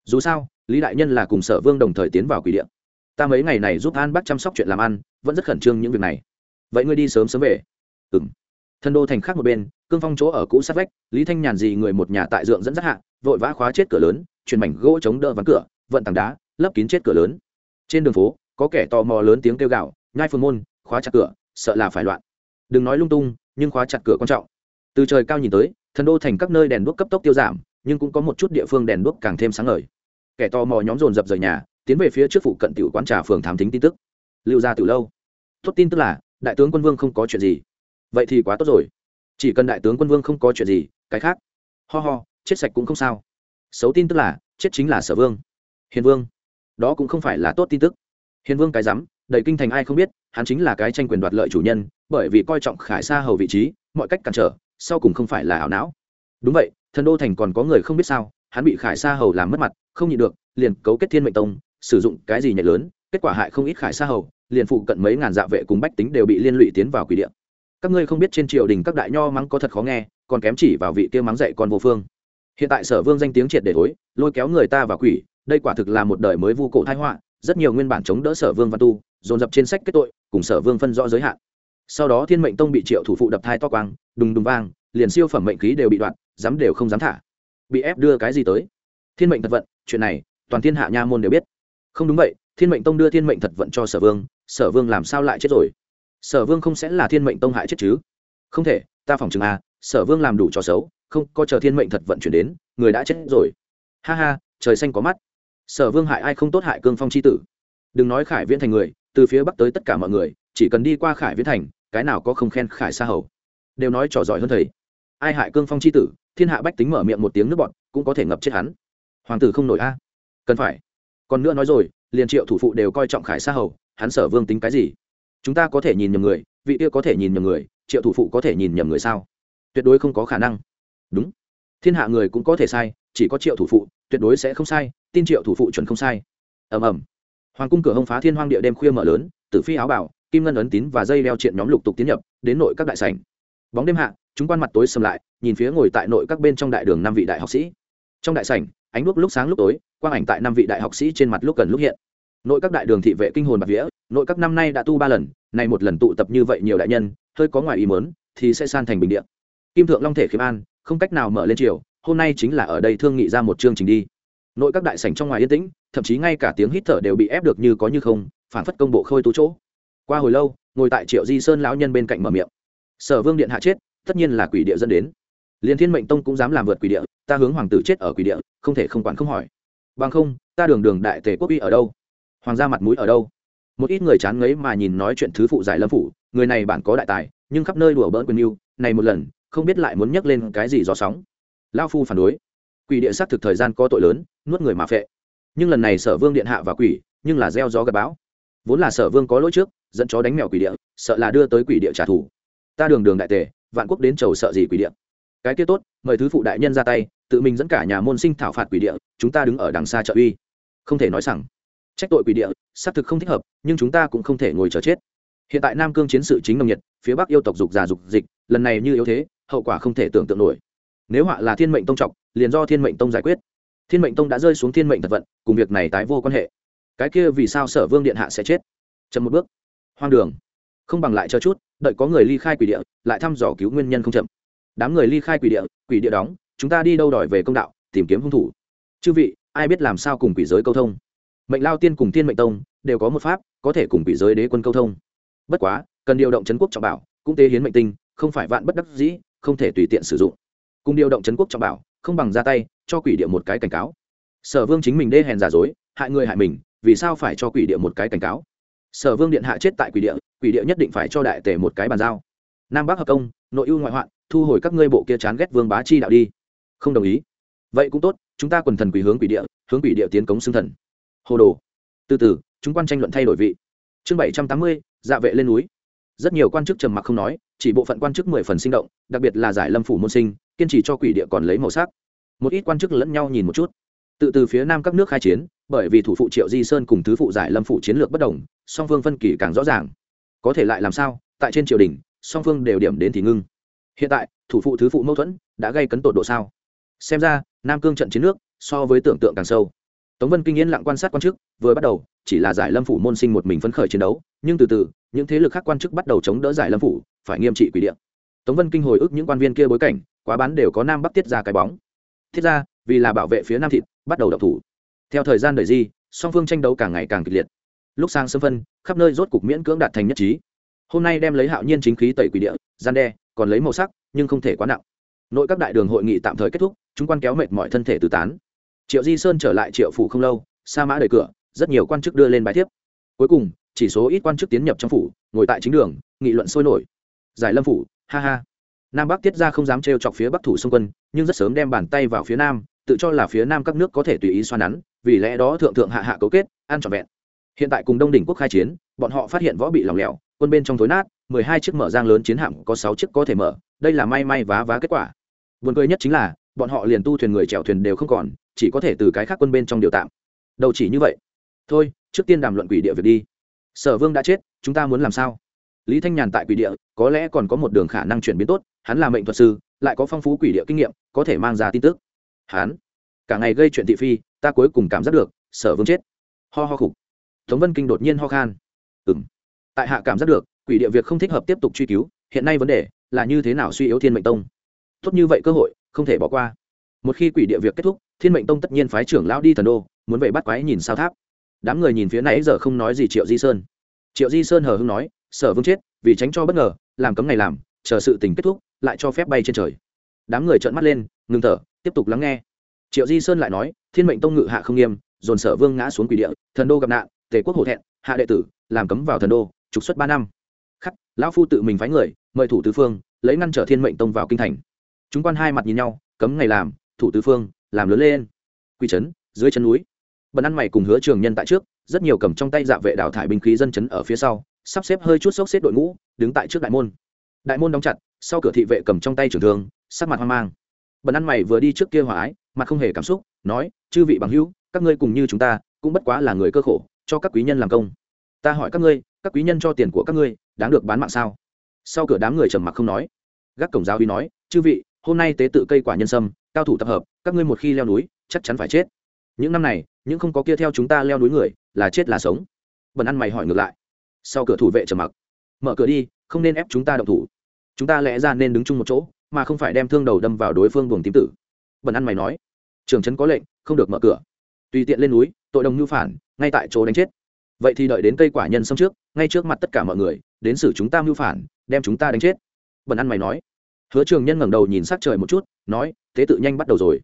Dù sao, lý đại nhân là cùng sở vương đồng thời tiến vào quỷ điện ta mấy ngày này giúp an bác chăm sóc chuyện làm ăn, vẫn rất khẩn trương những việc này. Vậy ngươi đi sớm sớm về. Ừ m thân đô thành khác một bên cương phong chỗ ở cũ sát vách, lý thanh nhàn gì người một nhà tại dượng dẫn dắt hạ, vội vã khóa chết cửa lớn chuyển mảnh gỗ chống đỡ ván cửa, vận tảng đá, lấp kín chết cửa lớn. Trên đường phố, có kẻ tò mò lớn tiếng kêu gạo nhai phương môn, khóa chặt cửa, sợ là phải loạn. Đừng nói lung tung, nhưng khóa chặt cửa quan trọng. Từ trời cao nhìn tới, thần đô thành các nơi đèn đuốc cấp tốc tiêu giảm, nhưng cũng có một chút địa phương đèn đuốc càng thêm sáng ngời. Kẻ tò mò nhóm dồn dập rời nhà, tiến về phía trước phụ cận tiểu quán trà phường thám thính tin tức. Lưu ra từ lâu. Tốt tin tức là, đại tướng quân vương không có chuyện gì. Vậy thì quá tốt rồi chỉ cần đại tướng quân vương không có chuyện gì, cái khác. Ho ho, chết sạch cũng không sao. Xấu tin tức là, chết chính là sở vương. Hiền vương. Đó cũng không phải là tốt tin tức. Hiền vương cái rắm, đầy kinh thành ai không biết, hắn chính là cái tranh quyền đoạt lợi chủ nhân, bởi vì coi trọng khải sa hầu vị trí, mọi cách cản trở, sau cùng không phải là ảo não. Đúng vậy, thần đô thành còn có người không biết sao, hắn bị khải sa hầu làm mất mặt, không nhịn được, liền cấu kết thiên mệnh tông, sử dụng cái gì nhảy lớn, kết quả hại không ít khải sa hầu, liền phụ cận mấy ngàn dạ vệ cùng bách tính đều bị liên lụy tiến vào quỷ điện các ngươi không biết trên triều đình các đại nho mắng có thật khó nghe, còn kém chỉ vào vị kia mắng dạy con vô phương. Hiện tại sở vương danh tiếng triệt để thối lôi kéo người ta vào quỷ, đây quả thực là một đời mới vu cổ thái họa, rất nhiều nguyên bản chống đỡ sở vương văn tu, dồn dập trên sách kết tội, cùng sở vương phân rõ giới hạn. Sau đó thiên mệnh tông bị triệu thủ phụ đập thai to quang, đùng đùng vang, liền siêu phẩm mệnh khí đều bị đoạn, dám đều không dám thả. Bị ép đưa cái gì tới? Thiên mệnh thật vận, chuyện này, toàn thiên hạ nha môn đều biết. Không đúng vậy, thiên mệnh tông đưa thiên mệnh thật vận cho sở vương sở vương làm sao lại chết rồi? Sở vương không sẽ là thiên mệnh tông hại chết chứ? Không thể, ta phòng chừng a sở vương làm đủ trò xấu, không, có chờ thiên mệnh thật vận chuyển đến, người đã chết rồi. Ha ha, trời xanh có mắt. Sở vương hại ai không tốt hại cương phong c h i tử. Đừng nói khải viễn thành người, từ phía bắc tới tất cả mọi người, chỉ cần đi qua khải viễn thành, cái nào có không khen khải sa hầu. Đều nói trò giỏi hơn thầy. Ai hại cương phong c h i tử, thiên hạ bách tính mở miệng một tiếng nước bọn cũng có thể ngập chết hắn. Hoàng tử không nổi a. Cần phải. Còn nữa nói rồi, liền triệu thủ phụ đều coi trọng khải sa hầu, hắn sở vương tính cái gì? Chúng ta có thể nhìn nhầm người, vị kia có thể nhìn nhầm người, triệu thủ phụ có thể nhìn nhầm người sao? Tuyệt đối không có khả năng. Đúng. Thiên hạ người cũng có thể sai, chỉ có triệu thủ phụ, tuyệt đối sẽ không sai, tin triệu thủ phụ chuẩn không sai. Ầm ầm. Hoàng cung cửa hông phá thiên hoang địa đêm khuya mở lớn, tử phi áo bảo kim ngân ấn tín và dây đeo triện nhóm lục tục tiến nhập, đến nội các đại sảnh. Bóng đêm hạ, chúng quan mặt tối sầm lại, nhìn phía ngồi tại nội các bên trong đại đường năm vị đại học sĩ. Trong đại sảnh, ánh đuốc lúc sáng lúc tối, quang ảnh tại năm vị đại học sĩ trên mặt lúc gần lúc hiện. Nội các đại đường thị vệ kinh hồn bạc vía nội các năm nay đã tu ba lần nay một lần tụ tập như vậy nhiều đại nhân, hơi có ngoài ý mớn thì sẽ san thành bình địa. Kim thượng long thể khiêm an, không cách nào mở lên triều, hôm nay chính là ở đây thương nghị ra một chương trình đi. Nội các đại sảnh trong ngoài yên tĩnh, thậm chí ngay cả tiếng hít thở đều bị ép được như có như không phản phất công bộ khôi tú chỗ. Qua hồi lâu, ngồi tại triệu di sơn lão nhân bên cạnh mở miệng. Sở vương điện hạ chết, tất nhiên là quỷ địa dẫn đến. Liền thiên mệnh tông cũng dám làm vượt quỷ địa, ta hướng hoàng tử chết ở quỷ địa, không thể không quản không hỏi. Bằng không, ta đường đường đại tề quốc uy ở đâu? Hoàng gia mặt mũi ở đâu? Một ít người chán ngấy mà nhìn nói chuyện thứ phụ giải lâm phủ, người này bản có đại tài, nhưng khắp nơi đùa bỡn quyền yêu này một lần, không biết lại muốn nhắc lên cái gì gió sóng. Lao phu phản đối. Quỷ địa xác thực thời gian có tội lớn, nuốt người mà phệ. Nhưng lần này sở vương điện hạ và quỷ, nhưng là gieo gió gặp bão. Vốn là sở vương có lỗi trước, dẫn chó đánh mèo quỷ địa, sợ là đưa tới quỷ địa trả thù. Ta đường đường đại tề, vạn quốc đến chầu sợ gì quỷ địa. Cái kia tốt, mời thứ phụ đại nhân ra tay, tự mình dẫn cả nhà môn sinh thảo phạt quỷ địa, chúng ta đứng ở đằng xa trợ uy. Không thể nói rằng trách tội quỷ địa, xác thực không thích hợp, nhưng chúng ta cũng không thể ngồi chờ chết. Hiện tại nam cương chiến sự chính nồng nhiệt, phía bắc yêu tộc dục già dục dịch, lần này như yếu thế, hậu quả không thể tưởng tượng nổi. Nếu họa là thiên mệnh tông trọng liền do thiên mệnh tông giải quyết. Thiên mệnh tông đã rơi xuống thiên mệnh thật vận, cùng việc này tái vô quan hệ. Cái kia vì sao sở vương điện hạ sẽ chết? Chậm một bước. Hoang đường. Không bằng lại cho chút, đợi có người ly khai quỷ địa, lại thăm dò cứu nguyên nhân không chậm. Đám người ly khai quỷ địa quỷ địa đóng, chúng ta đi đâu đòi về công đạo, tìm kiếm hung thủ. Chư vị, ai biết làm sao cùng quỷ giới câu thông? Mệnh lao tiên cùng thiên mệnh tông đều có một pháp, có thể cùng bị giới đế quân câu thông. Bất quá, cần điều động trấn quốc trọng bảo, cũng tế hiến mệnh tinh, không phải vạn bất đắc dĩ, không thể tùy tiện sử dụng. Cùng điều động trấn quốc trọng bảo, không bằng ra tay, cho quỷ địa một cái cảnh cáo. Sở vương chính mình đê hèn giả dối, hại người hại mình, vì sao phải cho quỷ địa một cái cảnh cáo? Sở vương điện hạ chết tại quỷ địa quỷ địa nhất định phải cho đại tể một cái bàn giao. Nam bắc hợp công, nội ưu ngoại hoạn, thu hồi các ngươi bộ kia chán ghét vương bá chi đạo đi. Không đồng ý. Vậy cũng tốt, chúng ta quần thần quỷ hướng quỷ địa, hướng quỷ địa tiến cống xưng thần hồ đồ. Từ từ, chúng quan tranh luận thay đổi vị. Chương bảy trăm tám mươi dạ vệ lên núi. Rất nhiều quan chức trầm mặc không nói, chỉ bộ phận quan chức mười phần sinh động, đặc biệt là giải lâm phủ môn sinh, kiên trì cho quỷ địa còn lấy màu sắc. Một ít quan chức lẫn nhau nhìn một chút. Tự từ phía nam các nước khai chiến, bởi vì thủ phụ triệu di sơn cùng thứ phụ giải lâm phủ chiến lược bất đồng, song phương phân kỳ càng rõ ràng. Có thể lại làm sao? Tại trên triều đình, song phương đều điểm đến thì ngưng. Hiện tại, thủ phụ thứ phụ mâu thuẫn đã gây cấn tột độ sao? Xem ra, nam cương trận chiến nước so với tưởng tượng càng sâu tống vân kinh yên lặng quan sát quan chức, vừa bắt đầu, chỉ là giải lâm phủ môn sinh một mình phấn khởi chiến đấu, nhưng từ từ, những thế lực khác quan chức bắt đầu chống đỡ giải lâm phủ, phải nghiêm trị quỷ điện tống vân kinh hồi ức những quan viên kia bối cảnh, quá bán đều có nam bắc tiết ra cái bóng. Thiết ra, vì là bảo vệ phía nam thịt, bắt đầu đập thủ. Theo thời gian đời di, song phương tranh đấu càng ngày càng kịch liệt. Lúc sang sớm phân, khắp nơi rốt cục miễn cưỡng đạt thành nhất trí. Hôm nay đem lấy hạo nhiên chính khí tẩy quỷ địa, gian đe, còn lấy màu sắc, nhưng không thể quá nặng. Nội các đại đường hội nghị tạm thời kết thúc, chúng quan kéo mệt mọi thân thể tứ tán triệu di sơn trở lại triệu phủ không lâu, sa mã đời cửa, rất nhiều quan chức đưa lên bài thiếp. Cuối cùng, chỉ số ít quan chức tiến nhập trong phủ, ngồi tại chính đường, nghị luận sôi nổi. Giải lâm phủ, ha ha. Nam bắc tiết ra không dám trêu chọc phía bắc thủ xung quân, nhưng rất sớm đem bàn tay vào phía nam, tự cho là phía nam các nước có thể tùy ý xoan nắn, vì lẽ đó thượng thượng hạ hạ cấu kết, ăn trọn vẹn. Hiện tại cùng đông đỉnh quốc khai chiến, bọn họ phát hiện võ bị lỏng lẻo, quân bên trong thối nát, mười hai chiếc mở giang lớn chiến hạm có sáu chiếc có thể mở, đây là may may vá vá kết quả. Buồn cười nhất chính là, bọn họ liền tu thuyền người chèo thuyền đều không còn chỉ có thể từ cái khác quân bên trong điều tạm. Đầu chỉ như vậy. Thôi, trước tiên đàm luận quỷ địa việc đi. Sở vương đã chết, chúng ta muốn làm sao? Lý thanh nhàn tại quỷ địa, có lẽ còn có một đường khả năng chuyển biến tốt, hắn là mệnh thuật sư, lại có phong phú quỷ địa kinh nghiệm, có thể mang ra tin tức. Hắn, cả ngày gây chuyện thị phi, ta cuối cùng cảm giác được, sở vương chết. Ho ho khục. Tống vân kinh đột nhiên ho khan. Ừng tại hạ cảm giác được, quỷ địa việc không thích hợp tiếp tục truy cứu, hiện nay vấn đề là như thế nào suy yếu thiên mệnh tông? Tốt như vậy cơ hội, không thể bỏ qua. Một khi quỷ địa việc kết thúc thiên mệnh tông tất nhiên phái trưởng lão đi thần đô, muốn về bắt quái nhìn sao tháp. Đám người nhìn phía nãy giờ không nói gì triệu di sơn. Triệu di sơn hờ hưng nói, sở vương chết, vì tránh cho bất ngờ, làm cấm ngày làm, chờ sự tình kết thúc, lại cho phép bay trên trời. Đám người trợn mắt lên, ngừng thở, tiếp tục lắng nghe. Triệu di sơn lại nói, thiên mệnh tông ngự hạ không nghiêm, dồn sở vương ngã xuống quỷ địa, thần đô gặp nạn, tề quốc hổ thẹn, hạ đệ tử, làm cấm vào thần đô, trục xuất ba năm. Khắc, lão phu tự mình phái người, mời thủ tứ phương, lấy ngăn trở thiên mệnh tông vào kinh thành. Chúng quan hai mặt nhìn nhau, cấm ngày làm, thủ tứ phương làm lớn lên. Quy trấn dưới chân núi. Bần ăn mày cùng hứa trường nhân tại trước, rất nhiều cầm trong tay dạ vệ đào thải binh khí dân chấn ở phía sau, sắp xếp hơi chút xốc xếp đội ngũ, đứng tại trước đại môn. Đại môn đóng chặt, sau cửa thị vệ cầm trong tay trưởng thương, sắc mặt hoang mang. Bần ăn mày vừa đi trước kia hòa ái, mặt không hề cảm xúc, nói, chư vị bằng hữu, các ngươi cùng như chúng ta, cũng bất quá là người cơ khổ, cho các quý nhân làm công. Ta hỏi các ngươi, các quý nhân cho tiền của các ngươi, đáng được bán mạng sao? Sau cửa đám người trầm mặc không nói. Gác cổng giáo uy nói, chư vị, hôm nay tế tự cây quả nhân sâm cao thủ tập hợp, các ngươi một khi leo núi, chắc chắn phải chết. Những năm này, những không có kia theo chúng ta leo núi người, là chết là sống. Bần ăn mày hỏi ngược lại. Sau cửa thủ vệ trầm mặc. Mở cửa đi, không nên ép chúng ta động thủ. Chúng ta lẽ ra nên đứng chung một chỗ, mà không phải đem thương đầu đâm vào đối phương buồng tím tử. Bần ăn mày nói. Trường trấn có lệnh, không được mở cửa. Tùy tiện lên núi, tội đồng như phản, ngay tại chỗ đánh chết. Vậy thì đợi đến cây quả nhân xâm trước, ngay trước mặt tất cả mọi người, đến xử chúng ta mưu phản, đem chúng ta đánh chết. Bần ăn mày nói hứa trường nhân ngẩng đầu nhìn sát trời một chút, nói, thế tự nhanh bắt đầu rồi.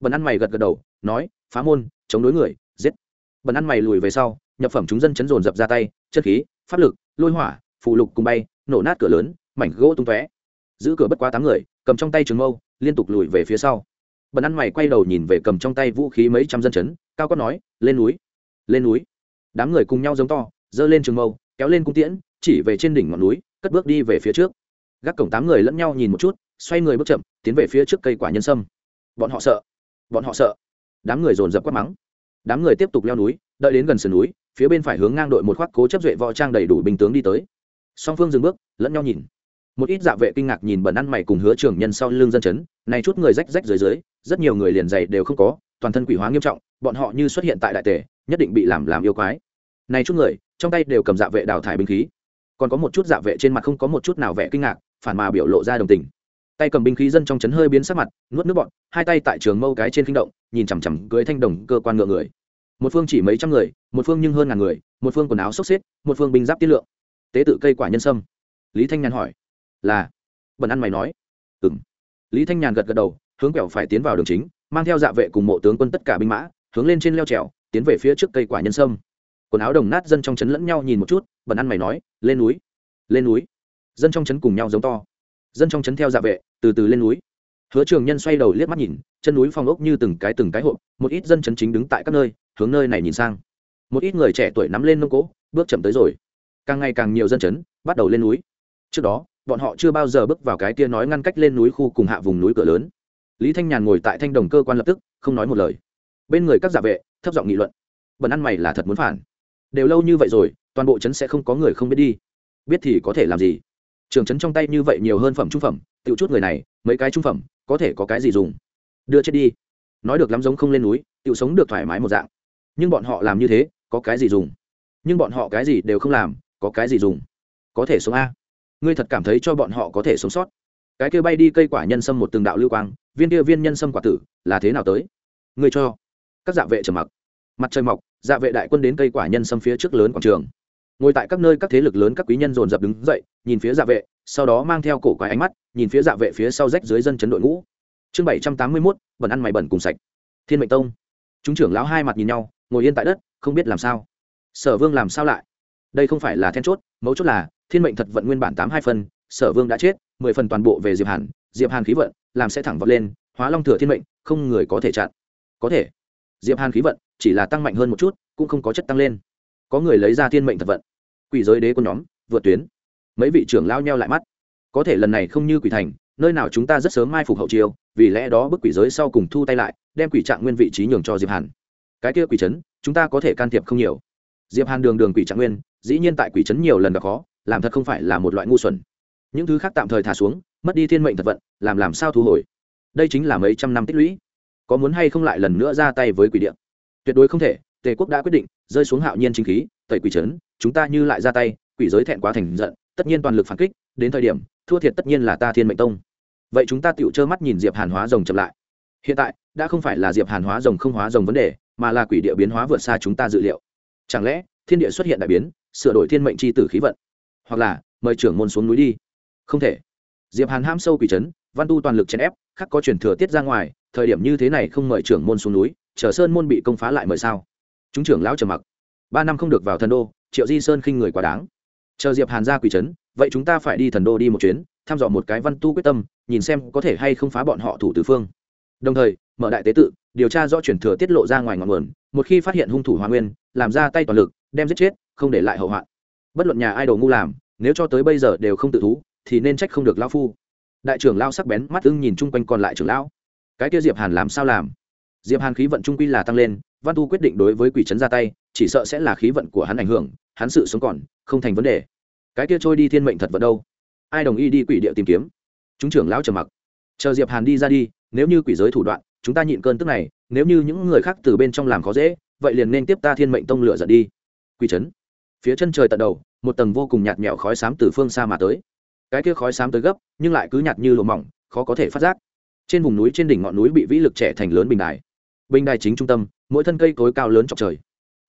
Bần ăn mày gật gật đầu, nói, phá môn, chống đối người, giết. Bần ăn mày lùi về sau, nhập phẩm chúng dân chấn dồn dập ra tay, chất khí, pháp lực, lôi hỏa phụ lục cùng bay, nổ nát cửa lớn, mảnh gỗ tung tóe. Giữ cửa bất quá tám người, cầm trong tay trường mâu, liên tục lùi về phía sau. Bần ăn mày quay đầu nhìn về cầm trong tay vũ khí mấy trăm dân chấn, cao có nói, lên núi lên núi. Đám người cùng nhau giống to, giơ lên trường mâu, kéo lên cung tiễn, chỉ về trên đỉnh ngọn núi, cất bước đi về phía trước gác cổng tám người lẫn nhau nhìn một chút, xoay người bước chậm, tiến về phía trước cây quả nhân sâm. Bọn họ sợ. Bọn họ sợ. Đám người dồn dập quát mắng. Đám người tiếp tục leo núi, đợi đến gần sườn núi, phía bên phải hướng ngang đội một khoác cố chấp duệ võ trang đầy đủ binh tướng đi tới. Song phương dừng bước, lẫn nhau nhìn. Một ít dạ vệ kinh ngạc nhìn bẩn ăn mày cùng hứa trưởng nhân sau lưng dân chấn, này chút người rách rách dưới dưới, rất nhiều người liền dày đều không có, toàn thân quỷ hóa nghiêm trọng, bọn họ như xuất hiện tại đại tề, nhất định bị làm làm yêu quái. Này chút người, trong tay đều cầm dạ vệ đào thải binh khí. Còn có một chút dạ vệ trên mặt không có một chút nào vẻ kinh ngạc phản mà biểu lộ ra đồng tình. Tay cầm binh khí dân trong chấn hơi biến sắc mặt, nuốt nước bọn, hai tay tại trường mâu cái trên kinh động, nhìn chằm chằm cưới thanh đồng cơ quan ngựa người. Một phương chỉ mấy trăm người, một phương nhưng hơn ngàn người, một phương quần áo xốc xếp, một phương binh giáp tiết lượng. Tế tự cây quả nhân sâm. Lý thanh nhàn hỏi, là? Bần ăn mày nói ừ m lý thanh nhàn gật gật đầu, hướng quẹo phải tiến vào đường chính, mang theo dạ vệ cùng mộ tướng quân tất cả binh mã, hướng lên trên leo trèo, tiến về phía trước cây quả nhân sâm. Quần áo đồng nát dân trong trấn lẫn nhau nhìn một chút, bần ăn mày nói, lên núi lên núi dân trong trấn cùng nhau giống to. Dân trong trấn theo dạ vệ, từ từ lên núi. Hứa trường nhân xoay đầu liếc mắt nhìn, chân núi phong ốc như từng cái từng cái hộp, một ít dân chấn chính đứng tại các nơi, hướng nơi này nhìn sang. Một ít người trẻ tuổi nắm lên nông cỗ, bước chậm tới rồi. Càng ngày càng nhiều dân chấn bắt đầu lên núi. Trước đó, bọn họ chưa bao giờ bước vào cái kia nói ngăn cách lên núi khu cùng hạ vùng núi cửa lớn. Lý thanh nhàn ngồi tại thanh đồng cơ quan lập tức, không nói một lời. Bên người các giả vệ, thấp giọng nghị luận. Bẩn ăn mày là thật muốn phản. Đều lâu như vậy rồi, toàn bộ trấn sẽ không có người không biết đi. Biết thì có thể làm gì? Trường trấn trong tay như vậy nhiều hơn phẩm trung phẩm tự chút người này, mấy cái trung phẩm, có thể có cái gì dùng? Đưa chết đi. Nói được lắm giống không lên núi tự sống được thoải mái một dạng. Nhưng bọn họ làm như thế, có cái gì dùng? Nhưng bọn họ cái gì đều không làm, có cái gì dùng? Có thể sống a. Ngươi thật cảm thấy cho bọn họ có thể sống sót. Cái kia bay đi cây quả nhân sâm một từng đạo lưu quang, viên kia viên nhân sâm quả tử, là thế nào tới? Ngươi cho. Các dạ vệ trầm mặc. Mặt trời mọc dạ vệ đại quân đến cây quả nhân sâm phía trước lớn quảng trường ngồi tại các nơi các thế lực lớn các quý nhân dồn dập đứng dậy, nhìn phía dạ vệ, sau đó mang theo cổ quái ánh mắt, nhìn phía dạ vệ phía sau rách dưới dân chấn đội ngũ. Chương bảy trăm tám mươi mốt, bẩn ăn mày bẩn cùng sạch. Thiên mệnh tông. Chúng trưởng lão hai mặt nhìn nhau, ngồi yên tại đất, không biết làm sao. Sở vương làm sao lại? Đây không phải là then chốt, mấu chốt là, thiên mệnh thật vận nguyên bản tám hai phân sở vương đã chết, mười phần toàn bộ về diệp hàn diệp hàn khí vận, làm sẽ thẳng vọt lên, hóa long thừa thiên mệnh, không người có thể chặn. Có thể. Diệp hàn khí vận chỉ là tăng mạnh hơn một chút, cũng không có chất tăng lên có người lấy ra thiên mệnh thật vận. Quỷ giới đế quân nhóm, vượt tuyến. Mấy vị trưởng lao nhau lại mắt. Có thể lần này không như quỷ thành, nơi nào chúng ta rất sớm mai phục hậu chiêu, vì lẽ đó bức quỷ giới sau cùng thu tay lại, đem quỷ trạng nguyên vị trí nhường cho diệp hàn. Cái kia quỷ trấn, chúng ta có thể can thiệp không nhiều. Diệp hàn đường đường quỷ trạng nguyên, dĩ nhiên tại quỷ trấn nhiều lần đã khó, làm thật không phải là một loại ngu xuẩn. Những thứ khác tạm thời thả xuống, mất đi thiên mệnh thật vận, làm làm sao thu hồi. Đây chính là mấy trăm năm tích lũy. Có muốn hay không lại lần nữa ra tay với quỷ điện tuyệt đối không thể, tề quốc đã quyết định rơi xuống hạo nhiên chính khí, tẩy quỷ trấn, chúng ta như lại ra tay, quỷ giới thẹn quá thành giận, tất nhiên toàn lực phản kích, đến thời điểm, thua thiệt tất nhiên là ta thiên mệnh tông. Vậy chúng ta tựu trơ mắt nhìn diệp hàn hóa rồng chậm lại. Hiện tại, đã không phải là diệp hàn hóa rồng không hóa rồng vấn đề, mà là quỷ địa biến hóa vượt xa chúng ta dự liệu. Chẳng lẽ, thiên địa xuất hiện đại biến, sửa đổi thiên mệnh c h i tử khí vận? Hoặc là, mời trưởng môn xuống núi đi. Không thể. Diệp hàn ham sâu quỷ trấn, văn tu toàn lực chèn ép, khắc có truyền thừa tiết ra ngoài, thời điểm như thế này không mời trưởng môn xuống núi, chờ sơn môn bị công phá lại mời sao? Chúng trưởng lão trầm mặc. Ba năm không được vào thần đô, triệu di sơn khinh người quá đáng. Chờ diệp hàn ra quỷ trấn, vậy chúng ta phải đi thần đô đi một chuyến, thăm dò một cái văn tu quyết tâm, nhìn xem có thể hay không phá bọn họ thủ tứ phương. Đồng thời, mở đại tế tự, điều tra do chuyển thừa tiết lộ ra ngoài ngọn nguồn, một khi phát hiện hung thủ hoa nguyên, làm ra tay toàn lực, đem giết chết, không để lại hậu hoạn. Bất luận nhà ai đồ ngu làm, nếu cho tới bây giờ đều không tự thú, thì nên trách không được lao phu. Đại trưởng lao sắc bén, mắt ưng nhìn chung quanh còn lại trưởng lão. Cái kia diệp hàn làm sao làm? Diệp hàn khí vận trung quy là tăng lên văn tu quyết định đối với quỷ trấn ra tay, chỉ sợ sẽ là khí vận của hắn ảnh hưởng, hắn sự sống còn, không thành vấn đề. Cái kia trôi đi thiên mệnh thật vật đâu? Ai đồng ý đi quỷ địa tìm kiếm? Chúng trưởng lão trầm mặc. Chờ diệp hàn đi ra đi, nếu như quỷ giới thủ đoạn, chúng ta nhịn cơn tức này, nếu như những người khác từ bên trong làm khó dễ, vậy liền nên tiếp ta thiên mệnh tông lửa giận đi. Quỷ trấn phía chân trời tận đầu, một tầng vô cùng nhạt nhẽo khói xám từ phương xa mà tới. Cái kia khói xám tới gấp, nhưng lại cứ nhạt như lụa mỏng, khó có thể phát giác. Trên vùng núi trên đỉnh ngọn núi bị vĩ lực trẻ thành lớn bình đài. Bình đài chính trung tâm mỗi thân cây cối cao lớn chọc trời.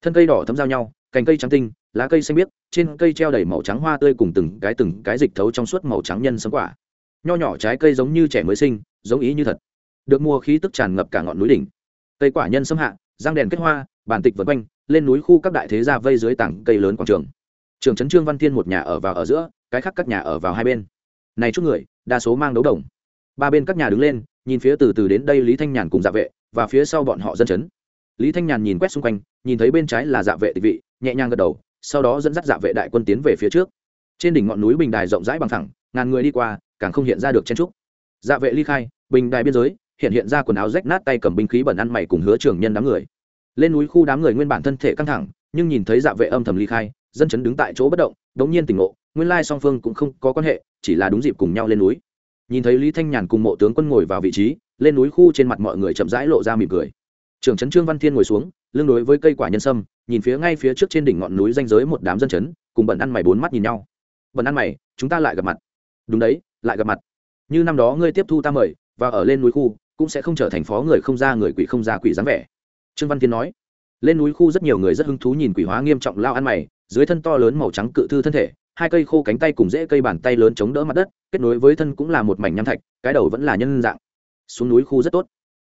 Thân cây đỏ thấm giao nhau, cành cây trắng tinh, lá cây xanh biếc, trên cây treo đầy màu trắng hoa tươi cùng từng cái từng cái dịch thấu trong suốt màu trắng nhân sấm quả. Nho nhỏ trái cây giống như trẻ mới sinh, giống ý như thật. Được mua khí tức tràn ngập cả ngọn núi đỉnh. Cây quả nhân xâm hạ, răng đèn kết hoa, bản tịch vân quanh, lên núi khu các đại thế gia vây dưới tảng cây lớn quảng trường. Trường trấn trương văn thiên một nhà ở vào ở giữa, cái khác các nhà ở vào hai bên. Này chút người, đa số mang đấu đồng. Ba bên các nhà đứng lên, nhìn phía từ từ đến đây lý thanh nhàn cùng dạ vệ, và phía sau bọn họ dân chấn lý thanh nhàn nhìn quét xung quanh, nhìn thấy bên trái là dạ vệ tịch vị, nhẹ nhàng gật đầu, sau đó dẫn dắt dạ vệ đại quân tiến về phía trước. Trên đỉnh ngọn núi bình đài rộng rãi bằng thẳng ngàn người đi qua, càng không hiện ra được chen trúc. Dạ vệ ly khai, bình đài biên giới, hiện hiện ra quần áo rách nát tay cầm binh khí bẩn ăn mày cùng hứa trưởng nhân đám người. Lên núi khu đám người nguyên bản thân thể căng thẳng, nhưng nhìn thấy dạ vệ âm thầm ly khai, dân chấn đứng tại chỗ bất động, đống nhiên tỉnh ngộ, nguyên lai song phương cũng không có quan hệ, chỉ là đúng dịp cùng nhau lên núi. Nhìn thấy lý thanh nhàn cùng mộ tướng quân ngồi vào vị trí, lên núi khu trên mặt mọi người chậm rãi lộ ra mỉm cười trưởng trấn trương văn thiên ngồi xuống, lưng đối với cây quả nhân sâm, nhìn phía ngay phía trước trên đỉnh ngọn núi danh giới một đám dân chấn cùng bẩn ăn mày bốn mắt nhìn nhau. Bẩn ăn mày, chúng ta lại gặp mặt. Đúng đấy, lại gặp mặt. Như năm đó ngươi tiếp thu ta mời, và ở lên núi khu, cũng sẽ không trở thành phó người không ra người quỷ không ra quỷ dáng vẻ. Trương văn thiên nói. Lên núi khu rất nhiều người rất hứng thú nhìn quỷ hóa nghiêm trọng lao ăn mày, dưới thân to lớn màu trắng cự thư thân thể, hai cây khô cánh tay cùng rễ cây bàn tay lớn chống đỡ mặt đất, kết nối với thân cũng là một mảnh nham thạch, cái đầu vẫn là nhân dạng. Xuống núi khu rất tốt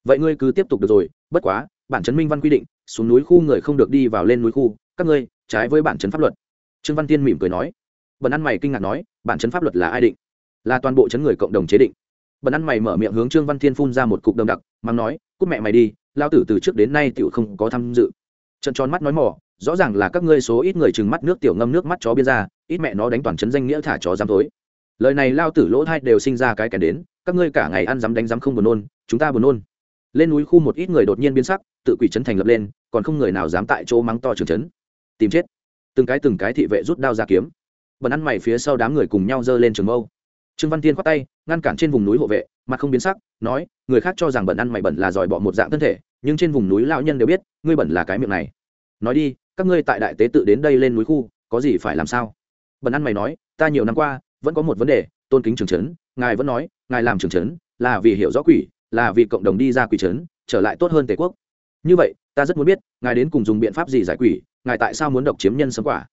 vậy ngươi cứ tiếp tục được rồi, bất quá, bản chấn minh văn quy định, xuống núi khu người không được đi vào lên núi khu, các ngươi, trái với bản chấn pháp luật. Trương văn tiên mỉm cười nói. Bần ăn mày kinh ngạc nói, bản chấn pháp luật là ai định? Là toàn bộ chấn người cộng đồng chế định. Bần ăn mày mở miệng hướng trương văn thiên phun ra một cục đồng đặc, mắng nói, cút mẹ mày đi lao tử từ trước đến nay tiểu không có tham dự. Trận tròn mắt nói mỏ, rõ ràng là các ngươi số ít người trừng mắt nước tiểu ngâm nước mắt chó biên ra, ít mẹ nó đánh toàn chấn danh nghĩa thả chó dám tối lời này lao tử lỗ thai đều sinh ra cái kẻ đến, các ngươi cả ngày ăn dám đánh dám không buồn nôn, chúng ta buồn nôn lên núi khu một ít người đột nhiên biến sắc, tự quỷ chấn thành lập lên, còn không người nào dám tại chỗ mắng to trường chấn. Tìm chết. Từng cái từng cái thị vệ rút đao ra kiếm. Bần ăn mày phía sau đám người cùng nhau giơ lên trường mâu. Trương văn tiên khoát tay, ngăn cản trên vùng núi hộ vệ, mặt không biến sắc, nói, người khác cho rằng bẩn ăn mày bẩn là giỏi bỏ một dạng thân thể, nhưng trên vùng núi lão nhân đều biết, ngươi bẩn là cái miệng này. Nói đi, các ngươi tại đại tế tự đến đây lên núi khu, có gì phải làm sao? Bẩn ăn mày nói, ta nhiều năm qua, vẫn có một vấn đề, tôn kính trường trấn ngài vẫn nói, ngài làm trường trấn là vì hiểu rõ quỷ là vì cộng đồng đi ra quỷ trấn, trở lại tốt hơn tề quốc. Như vậy, ta rất muốn biết, ngài đến cùng dùng biện pháp gì giải quỷ, ngài tại sao muốn độc chiếm nhân sấm quả?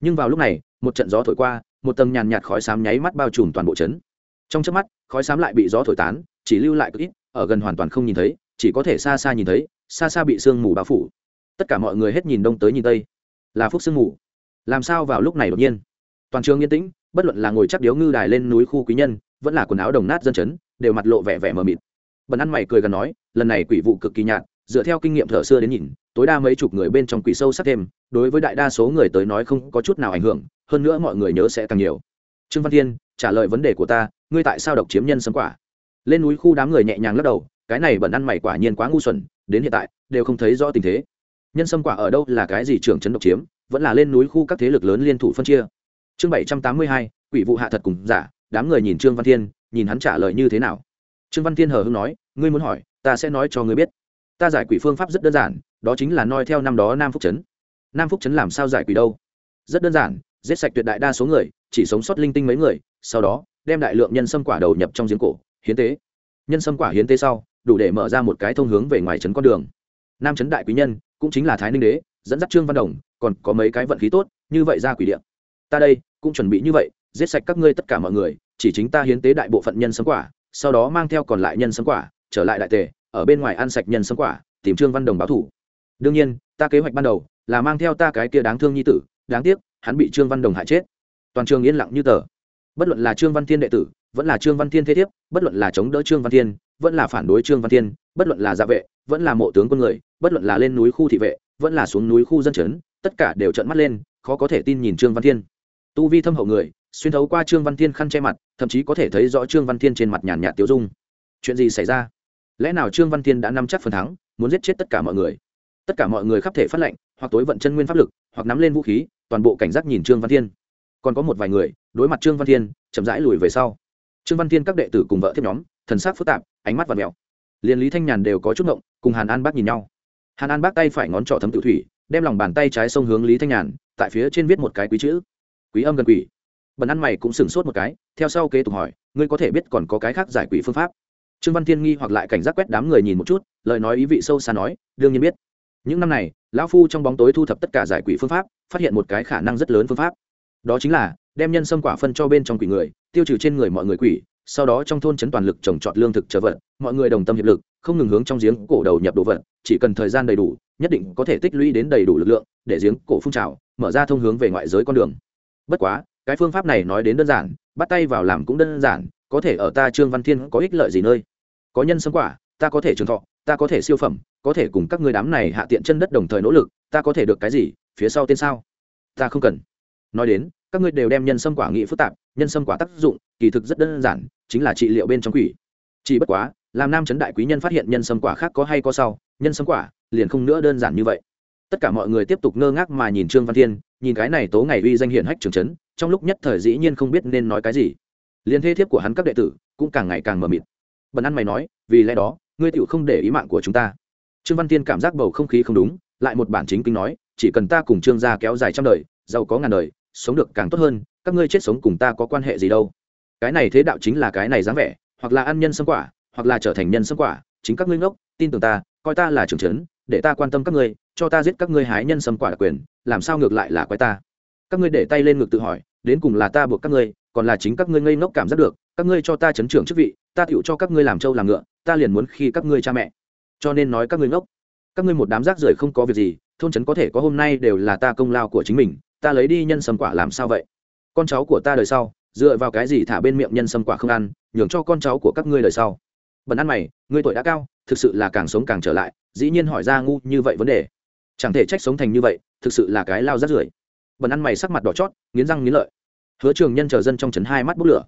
Nhưng vào lúc này, một trận gió thổi qua, một tầng nhàn nhạt khói xám nháy mắt bao trùm toàn bộ trấn. Trong chớp mắt, khói xám lại bị gió thổi tán, chỉ lưu lại cực ít, ở gần hoàn toàn không nhìn thấy, chỉ có thể xa xa nhìn thấy, xa xa bị sương mù bao phủ. Tất cả mọi người hết nhìn đông tới nhìn tây. Là phúc sương mù. Làm sao vào lúc này đột nhiên? Toàn trường yên tĩnh, bất luận là ngồi chắc điếu ngư đài lên núi khu quý nhân, vẫn là quần áo đồng nát dân chấn đều mặt lộ vẻ vẻ mờ mịt bần ăn mày cười gần nói, lần này quỷ vụ cực kỳ nhạt, dựa theo kinh nghiệm thở xưa đến nhìn, tối đa mấy chục người bên trong quỷ sâu sắc thêm, đối với đại đa số người tới nói không có chút nào ảnh hưởng, hơn nữa mọi người nhớ sẽ càng nhiều. Trương văn thiên, trả lời vấn đề của ta, ngươi tại sao độc chiếm nhân sâm quả? Lên núi khu đám người nhẹ nhàng lắc đầu, cái này bẩn ăn mày quả nhiên quá ngu xuẩn, đến hiện tại, đều không thấy rõ tình thế. Nhân sâm quả ở đâu là cái gì trưởng chấn độc chiếm, vẫn là lên núi khu các thế lực lớn liên thủ phân chia. Chương bảy trăm tám mươi hai, quỷ vụ hạ thật cùng giả, đám người nhìn trương văn thiên, nhìn hắn trả lời như thế nào trương văn thiên hờ hưng nói, ngươi muốn hỏi, ta sẽ nói cho ngươi biết. Ta giải quỷ phương pháp rất đơn giản, đó chính là noi theo năm đó nam phúc trấn. Nam phúc trấn làm sao giải quỷ đâu? Rất đơn giản, giết sạch tuyệt đại đa số người, chỉ sống sót linh tinh mấy người, sau đó, đem đại lượng nhân sâm quả đầu nhập trong giếng cổ, hiến tế. Nhân sâm quả hiến tế sau, đủ để mở ra một cái thông hướng về ngoài trấn con đường. Nam trấn đại quý nhân, cũng chính là thái ninh đế, dẫn dắt trương văn đồng, còn có mấy cái vận khí tốt, như vậy ra quỷ điện ta đây, cũng chuẩn bị như vậy, giết sạch các ngươi tất cả mọi người, chỉ chính ta hiến tế đại bộ phận nhân sâm quả sau đó mang theo còn lại nhân sâm quả, trở lại đại tề, ở bên ngoài ăn sạch nhân sâm quả, tìm trương văn đồng báo thủ. Đương nhiên, ta kế hoạch ban đầu là mang theo ta cái kia đáng thương nhi tử, đáng tiếc, hắn bị trương văn đồng hại chết. Toàn trường yên lặng như tờ. Bất luận là trương văn thiên đệ tử, vẫn là trương văn thiên thế thiếp, bất luận là chống đỡ trương văn thiên, vẫn là phản đối trương văn thiên, bất luận là gia vệ, vẫn là mộ tướng quân người, bất luận là lên núi khu thị vệ, vẫn là xuống núi khu dân chấn tất cả đều trợn mắt lên, khó có thể tin nhìn trương văn thiên. Tu vi thâm hậu người xuyên thấu qua trương văn thiên khăn che mặt, thậm chí có thể thấy rõ trương văn thiên trên mặt nhàn nhạt tiêu dung. Chuyện gì xảy ra? Lẽ nào trương văn thiên đã nắm chắc phần thắng, muốn giết chết tất cả mọi người? Tất cả mọi người khắp thể phát lệnh, hoặc tối vận chân nguyên pháp lực, hoặc nắm lên vũ khí, toàn bộ cảnh giác nhìn trương văn thiên. Còn có một vài người, đối mặt trương văn thiên, chậm rãi lùi về sau. Trương văn thiên các đệ tử cùng vợ tiếp nhóm, thần sắc phức tạp, ánh mắt và mèo liền lý thanh nhàn đều có chút ngộng, cùng hàn an bác nhìn nhau. Hàn an bác tay phải ngón trỏ thấm tự thủy, đem lòng bàn tay trái sông hướng lý thanh nhàn, tại phía trên viết một cái quý chữ. Quý âm gần quỷ bần ăn mày cũng sửng sốt một cái, theo sau kế tục hỏi, ngươi có thể biết còn có cái khác giải quỷ phương pháp? Trương văn thiên nghi hoặc lại cảnh giác quét đám người nhìn một chút, lời nói ý vị sâu xa nói, đương nhiên biết. Những năm này, lão phu trong bóng tối thu thập tất cả giải quỷ phương pháp, phát hiện một cái khả năng rất lớn phương pháp. Đó chính là, đem nhân sâm quả phân cho bên trong quỷ người, tiêu trừ trên người mọi người quỷ, sau đó trong thôn chấn toàn lực trồng trọt lương thực trở vật, mọi người đồng tâm hiệp lực, không ngừng hướng trong giếng cổ đầu nhập đồ vật, chỉ cần thời gian đầy đủ, nhất định có thể tích lũy đến đầy đủ lực lượng, để giếng cổ phun trào, mở ra thông hướng về ngoại giới con đường. Bất quá cái phương pháp này nói đến đơn giản, bắt tay vào làm cũng đơn giản, có thể ở ta trương văn thiên có ích lợi gì nơi? Có nhân sâm quả, ta có thể trường thọ, ta có thể siêu phẩm, có thể cùng các người đám này hạ tiện chân đất đồng thời nỗ lực, ta có thể được cái gì, phía sau tên sao? Ta không cần. Nói đến, các ngươi đều đem nhân sâm quả nghị phức tạp, nhân sâm quả tác dụng, kỳ thực rất đơn giản, chính là trị liệu bên trong quỷ. Chỉ bất quá, làm nam chấn đại quý nhân phát hiện nhân sâm quả khác có hay có sau, nhân sâm quả liền không nữa đơn giản như vậy. Tất cả mọi người tiếp tục ngơ ngác mà nhìn trương văn thiên nhìn cái này tố ngày uy danh hiển hách trường trấn trong lúc nhất thời dĩ nhiên không biết nên nói cái gì. Liên thế thiếp của hắn các đệ tử cũng càng ngày càng mờ mịt. Bần ăn mày nói, vì lẽ đó, ngươi tựu không để ý mạng của chúng ta. Trương văn tiên cảm giác bầu không khí không đúng, lại một bản chính kinh nói, chỉ cần ta cùng trương gia kéo dài trăm đời, giàu có ngàn đời, sống được càng tốt hơn, các ngươi chết sống cùng ta có quan hệ gì đâu. Cái này thế đạo chính là cái này dáng vẻ, hoặc là ăn nhân xâm quả, hoặc là trở thành nhân xâm quả, chính các ngươi ngốc, tin tưởng ta, coi ta là trưởng trấn để ta quan tâm các ngươi, cho ta giết các ngươi hái nhân sâm quả đặc quyền, làm sao ngược lại là quái ta? Các ngươi để tay lên ngực tự hỏi, đến cùng là ta buộc các ngươi, còn là chính các ngươi ngây ngốc cảm giác được, các ngươi cho ta chấn trưởng chức vị, ta tựu cho các ngươi làm trâu làm ngựa, ta liền muốn khi các ngươi cha mẹ. Cho nên nói các ngươi ngốc. Các ngươi một đám rác rưởi không có việc gì, thôn trấn có thể có hôm nay đều là ta công lao của chính mình, ta lấy đi nhân sâm quả làm sao vậy? Con cháu của ta đời sau, dựa vào cái gì thả bên miệng nhân sâm quả không ăn, nhường cho con cháu của các ngươi đời sau? Bẩn ăn mày, ngươi tuổi đã cao thực sự là càng sống càng trở lại, dĩ nhiên hỏi ra ngu như vậy vấn đề. Chẳng thể trách sống thành như vậy, thực sự là cái lao rát rưởi. Bần ăn mày sắc mặt đỏ chót, nghiến răng nghiến lợi. Hứa trường nhân chờ dân trong trấn hai mắt bốc lửa.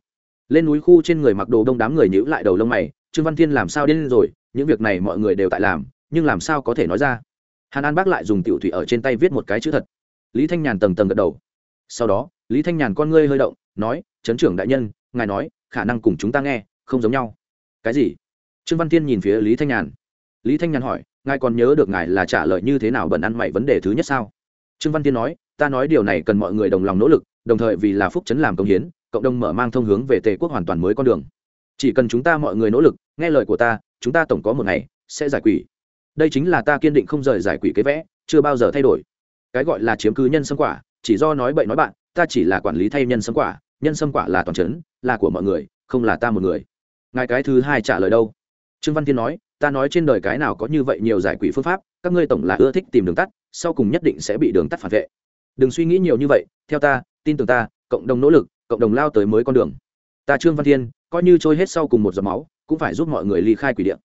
Lên núi khu trên người mặc đồ đông đám người nhữ lại đầu lông mày, trương văn thiên làm sao điên rồi? Những việc này mọi người đều tại làm, nhưng làm sao có thể nói ra? Hàn an bác lại dùng tiểu thủy ở trên tay viết một cái chữ thật. Lý thanh nhàn tầng tầng gật đầu. Sau đó, lý thanh nhàn con ngươi hơi động, nói, trấn trưởng đại nhân, ngài nói, khả năng cùng chúng ta nghe, không giống nhau. Cái gì? Trương văn thiên nhìn phía lý thanh nhàn. Lý thanh nhàn hỏi, ngài còn nhớ được ngài là trả lời như thế nào bẩn ăn mày vấn đề thứ nhất sao? Trương văn thiên nói, ta nói điều này cần mọi người đồng lòng nỗ lực, đồng thời vì là phúc chấn làm công hiến, cộng đồng mở mang thông hướng về tề quốc hoàn toàn mới con đường. Chỉ cần chúng ta mọi người nỗ lực, nghe lời của ta, chúng ta tổng có một ngày sẽ giải quỷ. Đây chính là ta kiên định không rời giải quỷ kế vẽ, chưa bao giờ thay đổi. Cái gọi là chiếm cứ nhân sâm quả, chỉ do nói bậy nói bạn, ta chỉ là quản lý thay nhân sâm quả, nhân sâm quả là toàn trấn, là của mọi người, không là ta một người. Ngài cái thứ hai trả lời đâu? Trương văn thiên nói, ta nói trên đời cái nào có như vậy nhiều giải quỷ phương pháp, các ngươi tổng là ưa thích tìm đường tắt, sau cùng nhất định sẽ bị đường tắt phản vệ. Đừng suy nghĩ nhiều như vậy, theo ta, tin tưởng ta, cộng đồng nỗ lực, cộng đồng lao tới mới con đường. Ta trương văn thiên, coi như trôi hết sau cùng một giọt máu, cũng phải giúp mọi người ly khai quỷ điện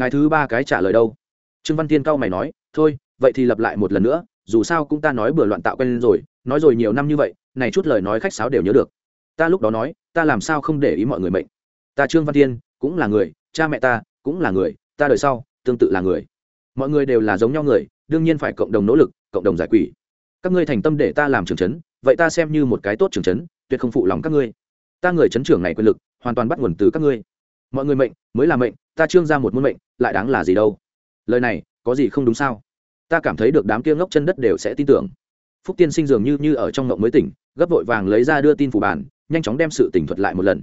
ngài thứ ba cái trả lời đâu? Trương văn thiên cau mày nói, thôi, vậy thì lập lại một lần nữa, dù sao cũng ta nói bừa loạn tạo quen rồi, nói rồi nhiều năm như vậy, này chút lời nói khách sáo đều nhớ được. Ta lúc đó nói, ta làm sao không để ý mọi người mệnh? Ta trương văn thiên, cũng là người, cha mẹ ta cũng là người, ta đời sau, tương tự là người. Mọi người đều là giống nhau người, đương nhiên phải cộng đồng nỗ lực, cộng đồng giải quỷ. Các ngươi thành tâm để ta làm trưởng trấn, vậy ta xem như một cái tốt trưởng trấn, tuyệt không phụ lòng các ngươi. Ta người trấn trưởng này quyền lực, hoàn toàn bắt nguồn từ các ngươi. Mọi người mệnh, mới là mệnh, ta trương ra một môn mệnh, lại đáng là gì đâu? Lời này, có gì không đúng sao? Ta cảm thấy được đám kia ngốc chân đất đều sẽ tin tưởng. Phúc tiên sinh dường như như ở trong ngộng mới tỉnh, gấp vội vàng lấy ra đưa tin phủ bản, nhanh chóng đem sự tỉnh thuật lại một lần.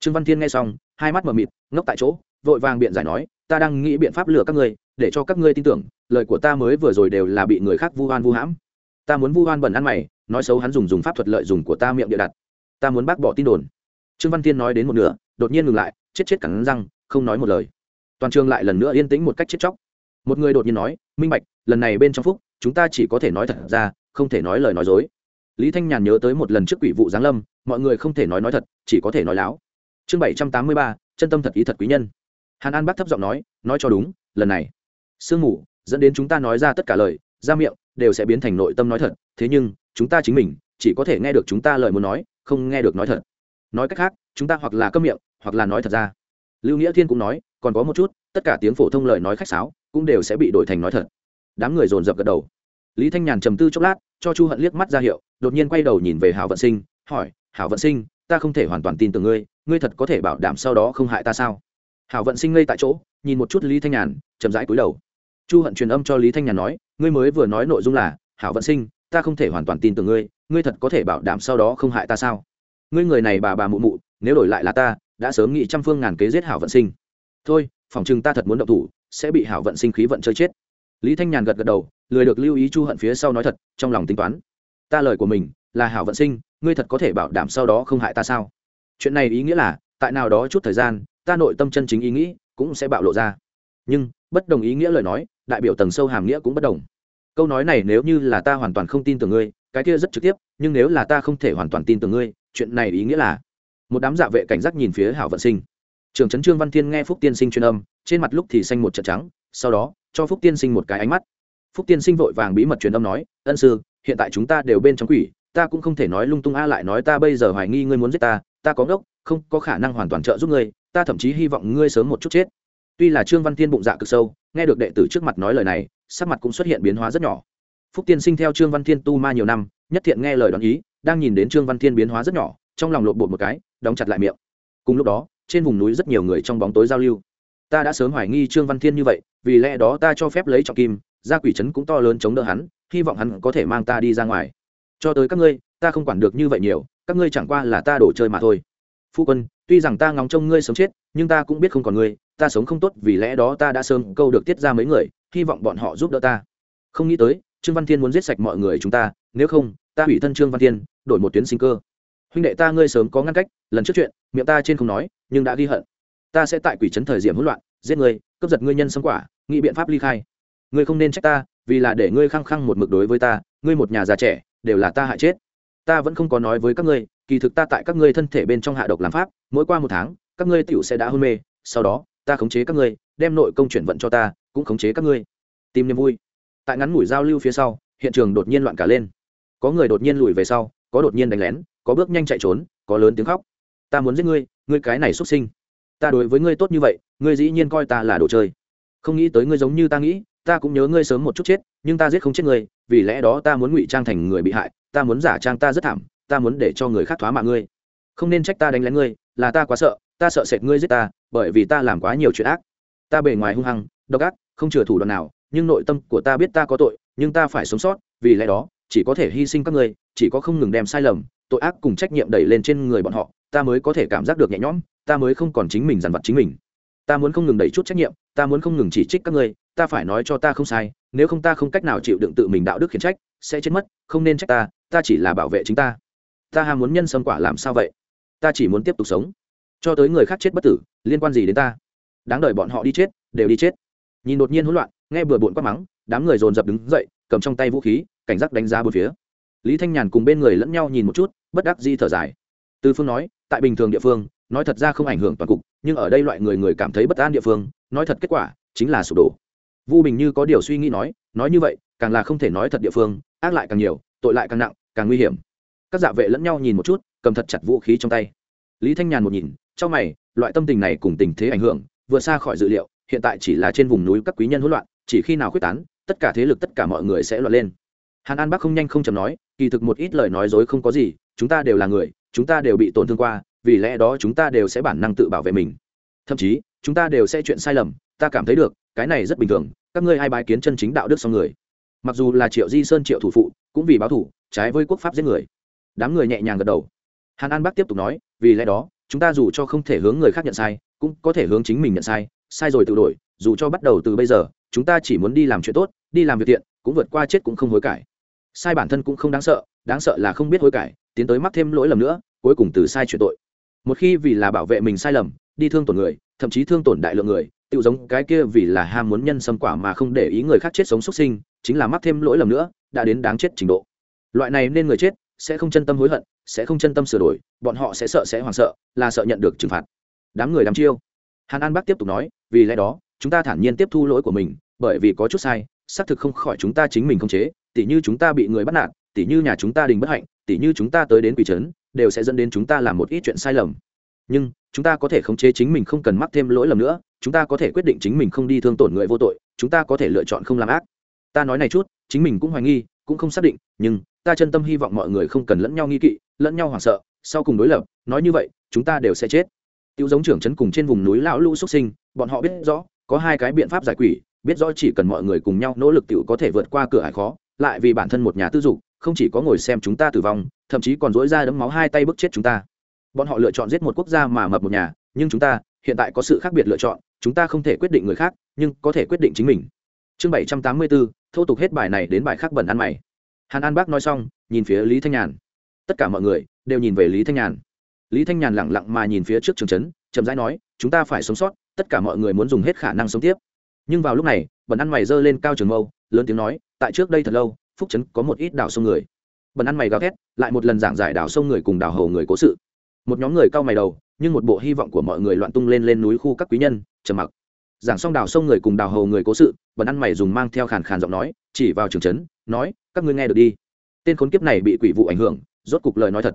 Trương văn thiên nghe xong, hai mắt mờ mịt, ngốc tại chỗ vội vàng biện giải nói, ta đang nghĩ biện pháp lừa các ngươi, để cho các ngươi tin tưởng, lời của ta mới vừa rồi đều là bị người khác vu oan vu hãm. Ta muốn vu oan bẩn ăn mày, nói xấu hắn dùng dùng pháp thuật lợi dùng của ta miệng địa đặt. Ta muốn bác bỏ tin đồn. Trương văn thiên nói đến một nửa, đột nhiên ngừng lại, chết chết cắn răng, không nói một lời. Toàn trường lại lần nữa yên tĩnh một cách chết chóc. Một người đột nhiên nói, minh bạch, lần này bên trong phúc, chúng ta chỉ có thể nói thật ra, không thể nói lời nói dối. Lý thanh nhàn nhớ tới một lần trước quỷ vụ giáng lâm, mọi người không thể nói nói thật, chỉ có thể nói láo. Chương bảy trăm tám mươi ba, chân tâm thật ý thật quý nhân hàn an bác thấp giọng nói nói cho đúng, lần này, sương mù dẫn đến chúng ta nói ra tất cả lời, ra miệng đều sẽ biến thành nội tâm nói thật, thế nhưng, chúng ta chính mình chỉ có thể nghe được chúng ta lời muốn nói, không nghe được nói thật. Nói cách khác, chúng ta hoặc là câm miệng, hoặc là nói thật ra. Lưu nghĩa thiên cũng nói, còn có một chút, tất cả tiếng phổ thông lời nói khách sáo cũng đều sẽ bị đổi thành nói thật. Đám người dồn dập gật đầu. Lý thanh nhàn trầm tư chốc lát, cho chu hận liếc mắt ra hiệu, đột nhiên quay đầu nhìn về hảo vận sinh, hỏi, hảo vận sinh, ta không thể hoàn toàn tin tưởng ngươi ngươi thật có thể bảo đảm sau đó không hại ta sao? Hảo vận sinh ngây tại chỗ, nhìn một chút lý thanh nhàn, chậm rãi cúi đầu. Chu hận truyền âm cho lý thanh nhàn nói, ngươi mới vừa nói nội dung là, hảo vận sinh, ta không thể hoàn toàn tin tưởng ngươi ngươi thật có thể bảo đảm sau đó không hại ta sao? Ngươi người này bà bà mụ mụ, nếu đổi lại là ta, đã sớm nghị trăm phương ngàn kế giết hảo vận sinh. Thôi, phòng chừng ta thật muốn động thủ, sẽ bị hảo vận sinh khí vận chơi chết. Lý thanh nhàn gật gật đầu, lười được lưu ý chu hận phía sau nói thật, trong lòng tính toán. Ta lời của mình, là hảo vận sinh, ngươi thật có thể bảo đảm sau đó không hại ta sao? Chuyện này ý nghĩa là, tại nào đó chút thời gian ta nội tâm chân chính ý nghĩ cũng sẽ bạo lộ ra. Nhưng, bất đồng ý nghĩa lời nói, đại biểu tầng sâu hàm nghĩa cũng bất đồng. Câu nói này nếu như là ta hoàn toàn không tin tưởng ngươi, cái kia rất trực tiếp, nhưng nếu là ta không thể hoàn toàn tin tưởng ngươi, chuyện này ý nghĩa là, một đám dạ vệ cảnh giác nhìn phía hảo vận sinh. Trường trấn trương văn thiên nghe phúc tiên sinh truyền âm, trên mặt lúc thì xanh một trận trắng, sau đó, cho phúc tiên sinh một cái ánh mắt. Phúc tiên sinh vội vàng bí mật truyền âm nói, ân sư, hiện tại chúng ta đều bên trong quỷ, ta cũng không thể nói lung tung a lại nói ta bây giờ hoài nghi ngươi muốn giết ta ta có ngốc, không có khả năng hoàn toàn trợ giúp ngươi ta thậm chí hy vọng ngươi sớm một chút chết. Tuy là trương văn thiên bụng dạ cực sâu, nghe được đệ tử trước mặt nói lời này, sắc mặt cũng xuất hiện biến hóa rất nhỏ. Phúc tiên sinh theo trương văn thiên tu ma nhiều năm, nhất thiện nghe lời đoán ý, đang nhìn đến trương văn thiên biến hóa rất nhỏ, trong lòng lộn bột một cái, đóng chặt lại miệng. Cùng lúc đó, trên vùng núi rất nhiều người trong bóng tối giao lưu. Ta đã sớm hoài nghi trương văn thiên như vậy, vì lẽ đó ta cho phép lấy trọng kim ra quỷ trấn cũng to lớn chống đỡ hắn, hy vọng hắn có thể mang ta đi ra ngoài. Cho tới các ngươi, ta không quản được như vậy nhiều, các ngươi chẳng qua là ta đổ chơi mà thôi. Phu quân tuy rằng ta ngóng trông ngươi sống chết, nhưng ta cũng biết không còn ngươi, ta sống không tốt, vì lẽ đó ta đã sớm câu được tiết ra mấy người, hy vọng bọn họ giúp đỡ ta. Không nghĩ tới, trương văn thiên muốn giết sạch mọi người chúng ta, nếu không, ta hủy thân trương văn thiên, đổi một tuyến sinh cơ. Huynh đệ ta ngươi sớm có ngăn cách, lần trước chuyện, miệng ta trên không nói, nhưng đã ghi hận. Ta sẽ tại quỷ trấn thời điểm hỗn loạn, giết ngươi, cướp giật ngươi nhân sống quả, nghĩ biện pháp ly khai. Ngươi không nên trách ta, vì là để ngươi khăng khăng một mực đối với ta, ngươi một nhà già trẻ, đều là ta hại chết ta vẫn không có nói với các ngươi, kỳ thực ta tại các ngươi thân thể bên trong hạ độc làm pháp, mỗi qua một tháng, các ngươi tựu sẽ đã hôn mê, sau đó, ta khống chế các ngươi, đem nội công chuyển vận cho ta, cũng khống chế các ngươi. Tìm niềm vui. Tại ngắn ngủi giao lưu phía sau, hiện trường đột nhiên loạn cả lên. Có người đột nhiên lùi về sau, có đột nhiên đánh lén, có bước nhanh chạy trốn, có lớn tiếng khóc. Ta muốn giết ngươi ngươi cái này xuất sinh. Ta đối với ngươi tốt như vậy, ngươi dĩ nhiên coi ta là đồ chơi. Không nghĩ tới ngươi giống như ta nghĩ, ta cũng nhớ ngươi sớm một chút chết, nhưng ta giết không chết ngươi, vì lẽ đó ta muốn ngụy trang thành người bị hại ta muốn giả trang ta rất thảm, ta muốn để cho người khác thoá mạng ngươi. Không nên trách ta đánh lén ngươi, là ta quá sợ, ta sợ sệt ngươi giết ta, bởi vì ta làm quá nhiều chuyện ác. Ta bề ngoài hung hăng, độc ác, không chừa thủ đoạn nào, nhưng nội tâm của ta biết ta có tội, nhưng ta phải sống sót, vì lẽ đó, chỉ có thể hy sinh các ngươi, chỉ có không ngừng đem sai lầm, tội ác cùng trách nhiệm đẩy lên trên người bọn họ, ta mới có thể cảm giác được nhẹ nhõm, ta mới không còn chính mình dằn vặt chính mình. Ta muốn không ngừng đẩy chút trách nhiệm, ta muốn không ngừng chỉ trích các ngươi, ta phải nói cho ta không sai, nếu không ta không cách nào chịu đựng tự mình đạo đức khiển trách sẽ chết mất, không nên trách ta ta chỉ là bảo vệ chính ta. Ta ham muốn nhân sâm quả làm sao vậy? Ta chỉ muốn tiếp tục sống. Cho tới người khác chết bất tử, liên quan gì đến ta? Đáng đợi bọn họ đi chết, đều đi chết. Nhìn đột nhiên hỗn loạn, nghe bừa bộn quát mắng, đám người dồn dập đứng dậy, cầm trong tay vũ khí, cảnh giác đánh giá bốn phía. Lý thanh nhàn cùng bên người lẫn nhau nhìn một chút, bất đắc di thở dài. Tư phương nói, tại bình thường địa phương, nói thật ra không ảnh hưởng toàn cục, nhưng ở đây loại người người cảm thấy bất an địa phương, nói thật kết quả, chính là sụp đổ. Vu bình như có điều suy nghĩ nói nói như vậy càng là không thể nói thật địa phương, ác lại càng nhiều, tội lại càng nặng, càng nguy hiểm. Các dạ vệ lẫn nhau nhìn một chút, cầm thật chặt vũ khí trong tay. Lý thanh nhàn một nhìn trong mày, loại tâm tình này cùng tình thế ảnh hưởng, vừa xa khỏi dự liệu, hiện tại chỉ là trên vùng núi các quý nhân hỗn loạn, chỉ khi nào quyết tán, tất cả thế lực tất cả mọi người sẽ loạn lên. Hàn an bắc không nhanh không chầm nói, kỳ thực một ít lời nói dối không có gì, chúng ta đều là người, chúng ta đều bị tổn thương qua, vì lẽ đó chúng ta đều sẽ bản năng tự bảo vệ mình. Thậm chí, chúng ta đều sẽ chuyện sai lầm, ta cảm thấy được, cái này rất bình thường, các ngươi ai bái kiến chân chính đạo đức xong người? Mặc dù là triệu di sơn triệu thủ phụ, cũng vì báo thủ, trái với quốc pháp giết người. Đám người nhẹ nhàng gật đầu. Hàn an bắc tiếp tục nói, vì lẽ đó, chúng ta dù cho không thể hướng người khác nhận sai, cũng có thể hướng chính mình nhận sai sai rồi tự đổi, dù cho bắt đầu từ bây giờ, chúng ta chỉ muốn đi làm chuyện tốt, đi làm việc thiện, cũng vượt qua chết cũng không hối cải. Sai bản thân cũng không đáng sợ đáng sợ là không biết hối cải, tiến tới mắc thêm lỗi lầm nữa, cuối cùng từ sai chuyện tội. Một khi vì là bảo vệ mình sai lầm, đi thương tổn người, thậm chí thương tổn đại lượng người tự giống cái kia vì là ham muốn nhân xâm quả mà không để ý người khác chết sống xuất sinh, chính là mắc thêm lỗi lầm nữa, đã đến đáng chết trình độ. Loại này nên người chết sẽ không chân tâm hối hận, sẽ không chân tâm sửa đổi, bọn họ sẽ sợ sẽ hoảng sợ, là sợ nhận được trừng phạt. Đám người đám chiêu. Hàn an bác tiếp tục nói, vì lẽ đó, chúng ta thản nhiên tiếp thu lỗi của mình, bởi vì có chút sai, xác thực không khỏi chúng ta chính mình không chế, tỉ như chúng ta bị người bắt nạt, tỉ như nhà chúng ta đình bất hạnh, tỉ như chúng ta tới đến quỷ trấn, đều sẽ dẫn đến chúng ta làm một ít chuyện sai lầm nhưng, chúng ta có thể khống chế chính mình không cần mắc thêm lỗi lầm nữa, chúng ta có thể quyết định chính mình không đi thương tổn người vô tội, chúng ta có thể lựa chọn không làm ác. Ta nói này chút, chính mình cũng hoài nghi, cũng không xác định, nhưng, ta chân tâm hy vọng mọi người không cần lẫn nhau nghi kỵ, lẫn nhau hoảng sợ, sau cùng đối lập, nói như vậy, chúng ta đều sẽ chết. Tiêu giống trưởng trấn cùng trên vùng núi lão lũ xuất sinh, bọn họ biết rõ, có hai cái biện pháp giải quỷ, biết rõ chỉ cần mọi người cùng nhau nỗ lực tiểu có thể vượt qua cửa hải khó, lại vì bản thân một nhà tư dục, không chỉ có ngồi xem chúng ta tử vong, thậm chí còn dỗi ra đấm máu hai tay bức chết chúng ta bọn họ lựa chọn giết một quốc gia mà mập một nhà, nhưng chúng ta, hiện tại có sự khác biệt lựa chọn, chúng ta không thể quyết định người khác, nhưng có thể quyết định chính mình. Chương bảy trăm tám mươi bốn thô tục hết bài này đến bài khác bẩn ăn mày. Hàn an bác nói xong, nhìn phía lý thanh nhàn. Tất cả mọi người đều nhìn về lý thanh nhàn. Lý thanh nhàn lẳng lặng mà nhìn phía trước trường trấn, chậm rãi nói, chúng ta phải sống sót, tất cả mọi người muốn dùng hết khả năng sống tiếp. Nhưng vào lúc này bẩn ăn mày giơ lên cao trường mâu, lớn tiếng nói, tại trước đây thật lâu, phúc trấn có một ít đảo sông người. Bẩn ăn mày gào thét, lại một lần giảng giải đảo sông người cùng đảo hầu người cố sự một nhóm người cao mày đầu, nhưng một bộ hy vọng của mọi người loạn tung lên lên núi khu các quý nhân, trầm mặc. Giảng xong đào sông người cùng đào hầu người cố sự, bần ăn mày dùng mang theo khàn khàn giọng nói, chỉ vào trường trấn, nói, các ngươi nghe được đi. Tên khốn kiếp này bị quỷ vụ ảnh hưởng, rốt cục lời nói thật.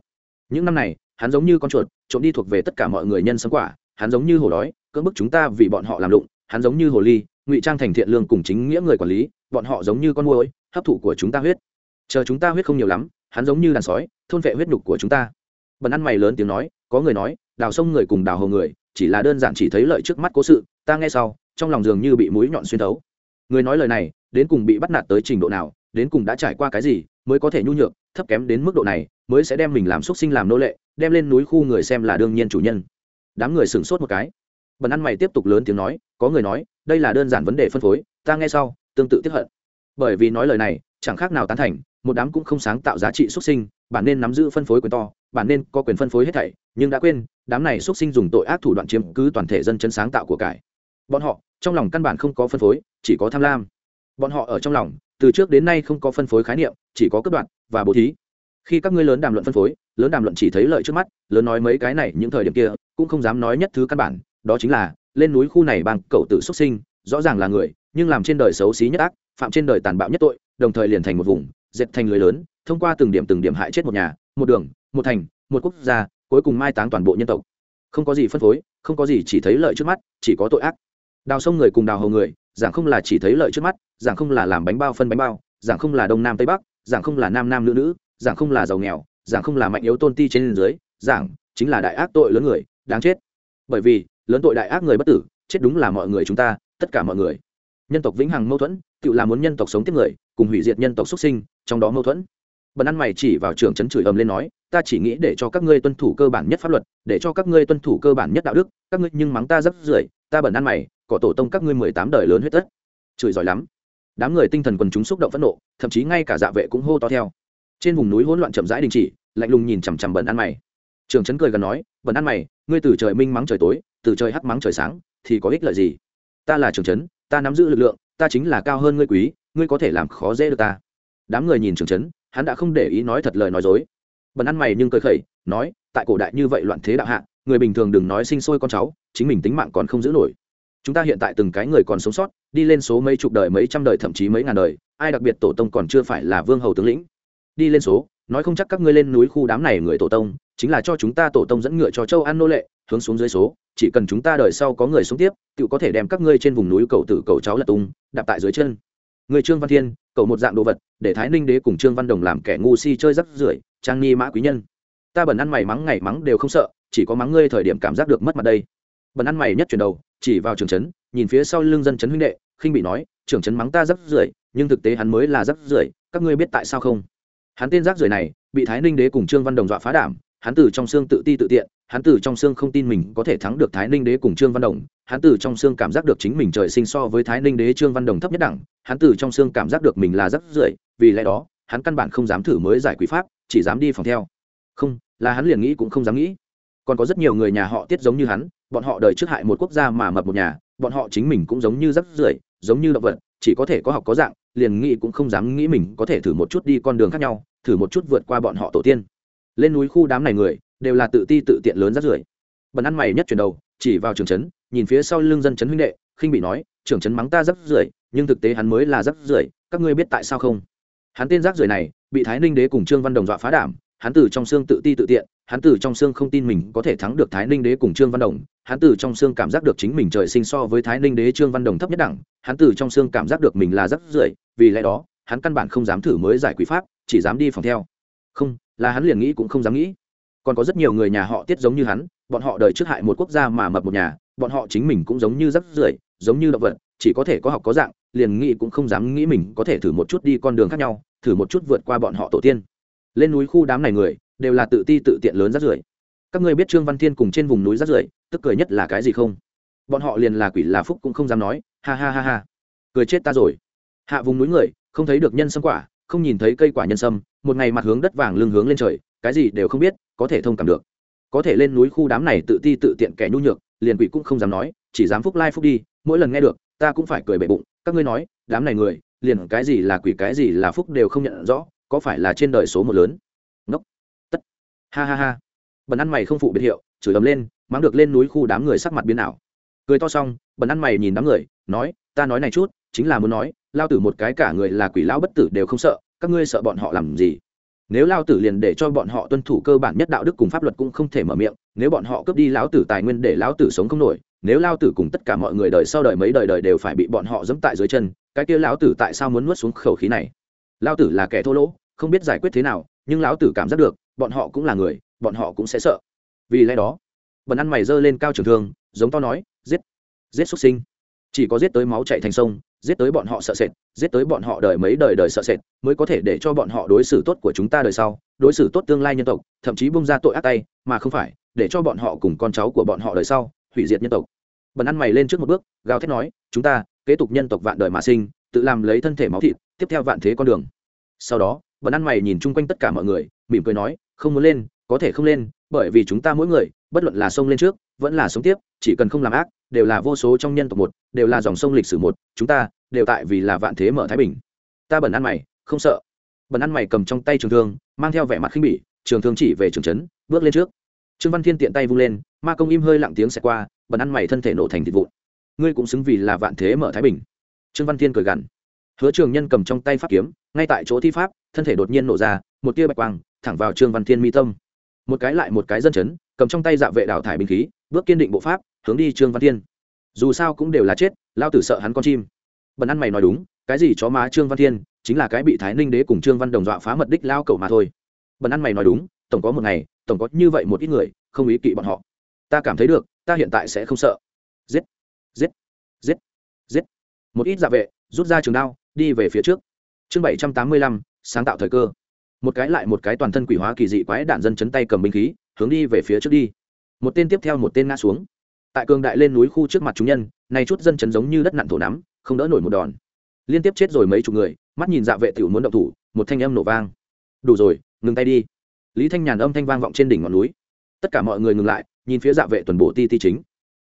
Những năm này, hắn giống như con chuột, trộm đi thuộc về tất cả mọi người nhân sống quả, hắn giống như hổ đói, cưỡng bức chúng ta vì bọn họ làm lụng, hắn giống như hồ ly, ngụy trang thành thiện lương cùng chính nghĩa người quản lý, bọn họ giống như con môi hấp thụ của chúng ta huyết. Chờ chúng ta huyết không nhiều lắm, hắn giống như đàn sói, thôn vệ huyết nhục của chúng ta bần ăn mày lớn tiếng nói, có người nói, đào sông người cùng đào hầu người, chỉ là đơn giản chỉ thấy lợi trước mắt cố sự, ta nghe sau, trong lòng dường như bị mũi nhọn xuyên thấu. Người nói lời này, đến cùng bị bắt nạt tới trình độ nào, đến cùng đã trải qua cái gì, mới có thể nhu nhược, thấp kém đến mức độ này, mới sẽ đem mình làm xúc sinh làm nô lệ, đem lên núi khu người xem là đương nhiên chủ nhân. Đám người sửng sốt một cái. Bần ăn mày tiếp tục lớn tiếng nói, có người nói, đây là đơn giản vấn đề phân phối, ta nghe sau, tương tự tiếp hận. Bởi vì nói lời này, chẳng khác nào tán thành, một đám cũng không sáng tạo giá trị xuất sinh, bản nên nắm giữ phân phối quyền to bản nên có quyền phân phối hết thảy, nhưng đã quên, đám này xuất sinh dùng tội ác thủ đoạn chiếm cứ toàn thể dân chân sáng tạo của cải. Bọn họ, trong lòng căn bản không có phân phối, chỉ có tham lam. Bọn họ ở trong lòng, từ trước đến nay không có phân phối khái niệm, chỉ có cấp đoạn và bố thí. Khi các ngươi lớn đàm luận phân phối, lớn đàm luận chỉ thấy lợi trước mắt, lớn nói mấy cái này những thời điểm kia, cũng không dám nói nhất thứ căn bản, đó chính là, lên núi khu này bằng cậu tự xuất sinh, rõ ràng là người, nhưng làm trên đời xấu xí nhất ác, phạm trên đời tàn bạo nhất tội, đồng thời liền thành một vùng, dệt thành lưới lớn, thông qua từng điểm từng điểm hại chết một nhà, một đường một thành, một quốc gia, cuối cùng mai táng toàn bộ nhân tộc. Không có gì phân phối, không có gì chỉ thấy lợi trước mắt, chỉ có tội ác. Đào sông người cùng đào hầu người, giảng không là chỉ thấy lợi trước mắt, giảng không là làm bánh bao phân bánh bao, giảng không là đông nam tây bắc, giảng không là nam nam nữ nữ, giảng không là giàu nghèo, giảng không là mạnh yếu tôn ti trên dưới, giảng chính là đại ác tội lớn người, đáng chết. Bởi vì, lớn tội đại ác người bất tử, chết đúng là mọi người chúng ta, tất cả mọi người. Nhân tộc vĩnh hằng mâu thuẫn, tự là muốn nhân tộc sống tiếp người, cùng hủy diệt nhân tộc xuất sinh, trong đó mâu thuẫn. Bần ăn mày chỉ vào trường trấn chửi ầm lên nói ta chỉ nghĩ để cho các ngươi tuân thủ cơ bản nhất pháp luật, để cho các ngươi tuân thủ cơ bản nhất đạo đức, các ngươi nhưng mắng ta rất rưởi, ta bẩn ăn mày, cỏ tổ tông các ngươi mười tám đời lớn huyết tất. Chửi giỏi lắm. Đám người tinh thần quần chúng xúc động phẫn nộ, thậm chí ngay cả dạ vệ cũng hô to theo. Trên vùng núi hỗn loạn chậm rãi đình chỉ, lạnh lùng nhìn chằm chằm bẩn ăn mày. Trường trấn cười gần nói, bẩn ăn mày, ngươi từ trời minh mắng trời tối, từ trời hắc mắng trời sáng, thì có ích lợi gì? Ta là trường trấn ta nắm giữ lực lượng, ta chính là cao hơn ngươi quý, ngươi có thể làm khó dễ được ta. Đám người nhìn trường trấn hắn đã không để ý nói thật lời nói dối bần ăn mày nhưng cười khẩy, nói, tại cổ đại như vậy loạn thế đạo hạ, người bình thường đừng nói sinh sôi con cháu, chính mình tính mạng còn không giữ nổi. Chúng ta hiện tại từng cái người còn sống sót, đi lên số mấy chục đời, mấy trăm đời, thậm chí mấy ngàn đời, ai đặc biệt tổ tông còn chưa phải là vương hầu tướng lĩnh. Đi lên số, nói không chắc các ngươi lên núi khu đám này người tổ tông, chính là cho chúng ta tổ tông dẫn ngựa cho châu ăn nô lệ, hướng xuống dưới số, chỉ cần chúng ta đời sau có người sống tiếp, tự có thể đem các ngươi trên vùng núi cầu tử cầu cháu lật tung, đạp tại dưới chân. Người trương văn thiên, cầu một dạng đồ vật, để thái ninh đế cùng trương văn đồng làm kẻ ngu si chơi rắc rưởi trang nghi mã quý nhân. Ta bẩn ăn mày mắng ngày mắng đều không sợ, chỉ có mắng ngươi thời điểm cảm giác được mất mặt đây. Bẩn ăn mày nhất chuyển đầu, chỉ vào trường trấn, nhìn phía sau lưng dân trấn huynh đệ, khinh bị nói, trưởng trấn mắng ta rắc rưởi, nhưng thực tế hắn mới là rắc rưởi, các ngươi biết tại sao không? Hắn tên rác rưởi này, bị thái ninh đế cùng trương văn đồng dọa phá đảm, hắn từ trong xương tự ti tự tiện, hắn từ trong xương không tin mình có thể thắng được thái ninh đế cùng trương văn đồng, hắn từ trong xương cảm giác được chính mình trời sinh so với thái ninh đế trương văn đồng thấp nhất đẳng, hắn từ trong xương cảm giác được mình là rắc rưởi, vì lẽ đó, hắn căn bản không dám thử mới giải quý pháp chỉ dám đi phòng theo. Không, là hắn liền nghĩ cũng không dám nghĩ. Còn có rất nhiều người nhà họ tiết giống như hắn, bọn họ đời trước hại một quốc gia mà mập một nhà, bọn họ chính mình cũng giống như rắc rưởi, giống như động vật, chỉ có thể có học có dạng, liền nghĩ cũng không dám nghĩ mình có thể thử một chút đi con đường khác nhau, thử một chút vượt qua bọn họ tổ tiên. Lên núi khu đám này người, đều là tự ti tự tiện lớn rắc rưởi. Bần ăn mày nhất chuyển đầu, chỉ vào trường trấn, nhìn phía sau lưng dân trấn huynh đệ, khinh bị nói, trưởng trấn mắng ta rắc rưởi, nhưng thực tế hắn mới là rắc rưởi, các ngươi biết tại sao không? Hắn tên rác rưởi này, bị thái ninh đế cùng trương văn đồng dọa phá đảm, hắn từ trong xương tự ti tự tiện, hắn từ trong xương không tin mình có thể thắng được thái ninh đế cùng trương văn đồng, hắn từ trong xương cảm giác được chính mình trời sinh so với thái ninh đế trương văn đồng thấp nhất đẳng, hắn từ trong xương cảm giác được mình là rác rưởi, vì lẽ đó, hắn căn bản không dám thử mới giải quý pháp, chỉ dám đi phòng theo. Không, là hắn liền nghĩ cũng không dám nghĩ. Còn có rất nhiều người nhà họ tiết giống như hắn, bọn họ đời trước hại một quốc gia mà mập một nhà, bọn họ chính mình cũng giống như rắc rưởi, giống như động vật, chỉ có thể có học có dạng, liền nghĩ cũng không dám nghĩ mình có thể thử một chút đi con đường khác nhau thử một chút vượt qua bọn họ tổ tiên. Lên núi khu đám này người, đều là tự ti tự tiện lớn rát rưởi. Các ngươi biết trương văn thiên cùng trên vùng núi rát rưởi, tức cười nhất là cái gì không? Bọn họ liền là quỷ là phúc cũng không dám nói, ha ha ha ha. Cười chết ta rồi. Hạ vùng núi người, không thấy được nhân sâm quả, không nhìn thấy cây quả nhân sâm, một ngày mặt hướng đất vàng lưng hướng lên trời, cái gì đều không biết, có thể thông cảm được. Có thể lên núi khu đám này tự ti tự tiện kẻ nhu nhược, liền quỷ cũng không dám nói, chỉ dám phúc lai phúc đi, mỗi lần nghe được, ta cũng phải cười bệ bụng, các ngươi nói, đám này người liền cái gì là quỷ cái gì là phúc đều không nhận rõ, có phải là trên đời số một lớn? Ngốc. Tất. Ha ha ha. Bần ăn mày không phụ biệt hiệu, chửi ấm lên mang được lên núi khu đám người sắc mặt biến ảo. Cười to xong, bần ăn mày nhìn đám người, nói, ta nói này chút, chính là muốn nói, lao tử một cái cả người là quỷ lão bất tử đều không sợ, các ngươi sợ bọn họ làm gì? Nếu lao tử liền để cho bọn họ tuân thủ cơ bản nhất đạo đức cùng pháp luật cũng không thể mở miệng, nếu bọn họ cướp đi lão tử tài nguyên để lão tử sống không nổi nếu lao tử cùng tất cả mọi người đời sau đời mấy đời đời đều phải bị bọn họ dẫm tại dưới chân, cái kia lão tử tại sao muốn nuốt xuống khẩu khí này? Lao tử là kẻ thô lỗ, không biết giải quyết thế nào, nhưng lão tử cảm giác được, bọn họ cũng là người, bọn họ cũng sẽ sợ. Vì lẽ đó, bần ăn mày giơ lên cao trường thương, giống to nói, giết giết xuất sinh. Chỉ có giết tới máu chạy thành sông, giết tới bọn họ sợ sệt, giết tới bọn họ đời mấy đời đời sợ sệt, mới có thể để cho bọn họ đối xử tốt của chúng ta đời sau, đối xử tốt tương lai nhân tộc, thậm chí bung ra tội ác tay, mà không phải, để cho bọn họ cùng con cháu của bọn họ đời sau hủy diệt nhân tộc. Bần ăn mày lên trước một bước, gào thét nói, chúng ta, kế tục nhân tộc vạn đời mà sinh, tự làm lấy thân thể máu thịt, tiếp theo vạn thế con đường. Sau đó, bần ăn mày nhìn chung quanh tất cả mọi người, mỉm cười nói, không muốn lên, có thể không lên, bởi vì chúng ta mỗi người, bất luận là sông lên trước, vẫn là sống tiếp, chỉ cần không làm ác, đều là vô số trong nhân tộc một, đều là dòng sông lịch sử một, chúng ta, đều tại vì là vạn thế mở thái bình. Ta bẩn ăn mày, không sợ. Bẩn ăn mày cầm trong tay trường thương, mang theo vẻ mặt khinh bỉ, trường thương chỉ về trường trấn, bước lên trước trương văn thiên tiện tay vung lên, ma công im hơi lặng tiếng xẹt qua, bẩn ăn mày thân thể nổ thành thịt vụn. Ngươi cũng xứng vì là vạn thế mở thái bình. Trương văn thiên cười gằn. Hứa trường nhân cầm trong tay pháp kiếm, ngay tại chỗ thi pháp, thân thể đột nhiên nổ ra, một tia bạch quang, thẳng vào trương văn thiên mi tâm. Một cái lại một cái dân chấn, cầm trong tay dạ vệ đảo thải binh khí, bước kiên định bộ pháp, hướng đi trương văn thiên. Dù sao cũng đều là chết, lao tử sợ hắn con chim. Bần ăn mày nói đúng, cái gì chó má trương văn thiên, chính là cái bị thái ninh đế cùng trương văn đồng dọa phá mật đích lao cầu mà thôi. Bần ăn mày nói đúng, tổng có một ngày tổng có như vậy một ít người, không ý kỵ bọn họ. Ta cảm thấy được, ta hiện tại sẽ không sợ. Giết giết giết giết. Một ít dạ vệ, rút ra trường đao, đi về phía trước. Chương bảy trăm tám mươi lăm, sáng tạo thời cơ. Một cái lại một cái toàn thân quỷ hóa kỳ dị quái đạn dân chấn tay cầm binh khí, hướng đi về phía trước đi. Một tên tiếp theo một tên ngã xuống. Tại cường đại lên núi khu trước mặt chúng nhân, này chút dân chấn giống như đất nặn thổ nắm, không đỡ nổi một đòn. Liên tiếp chết rồi mấy chục người, mắt nhìn dạ vệ tiểu muốn động thủ, một thanh âm nổ vang. Đủ rồi, ngừng tay đi lý thanh nhàn âm thanh vang vọng trên đỉnh ngọn núi. Tất cả mọi người ngừng lại, nhìn phía dạ vệ tuần bộ ti ti chính.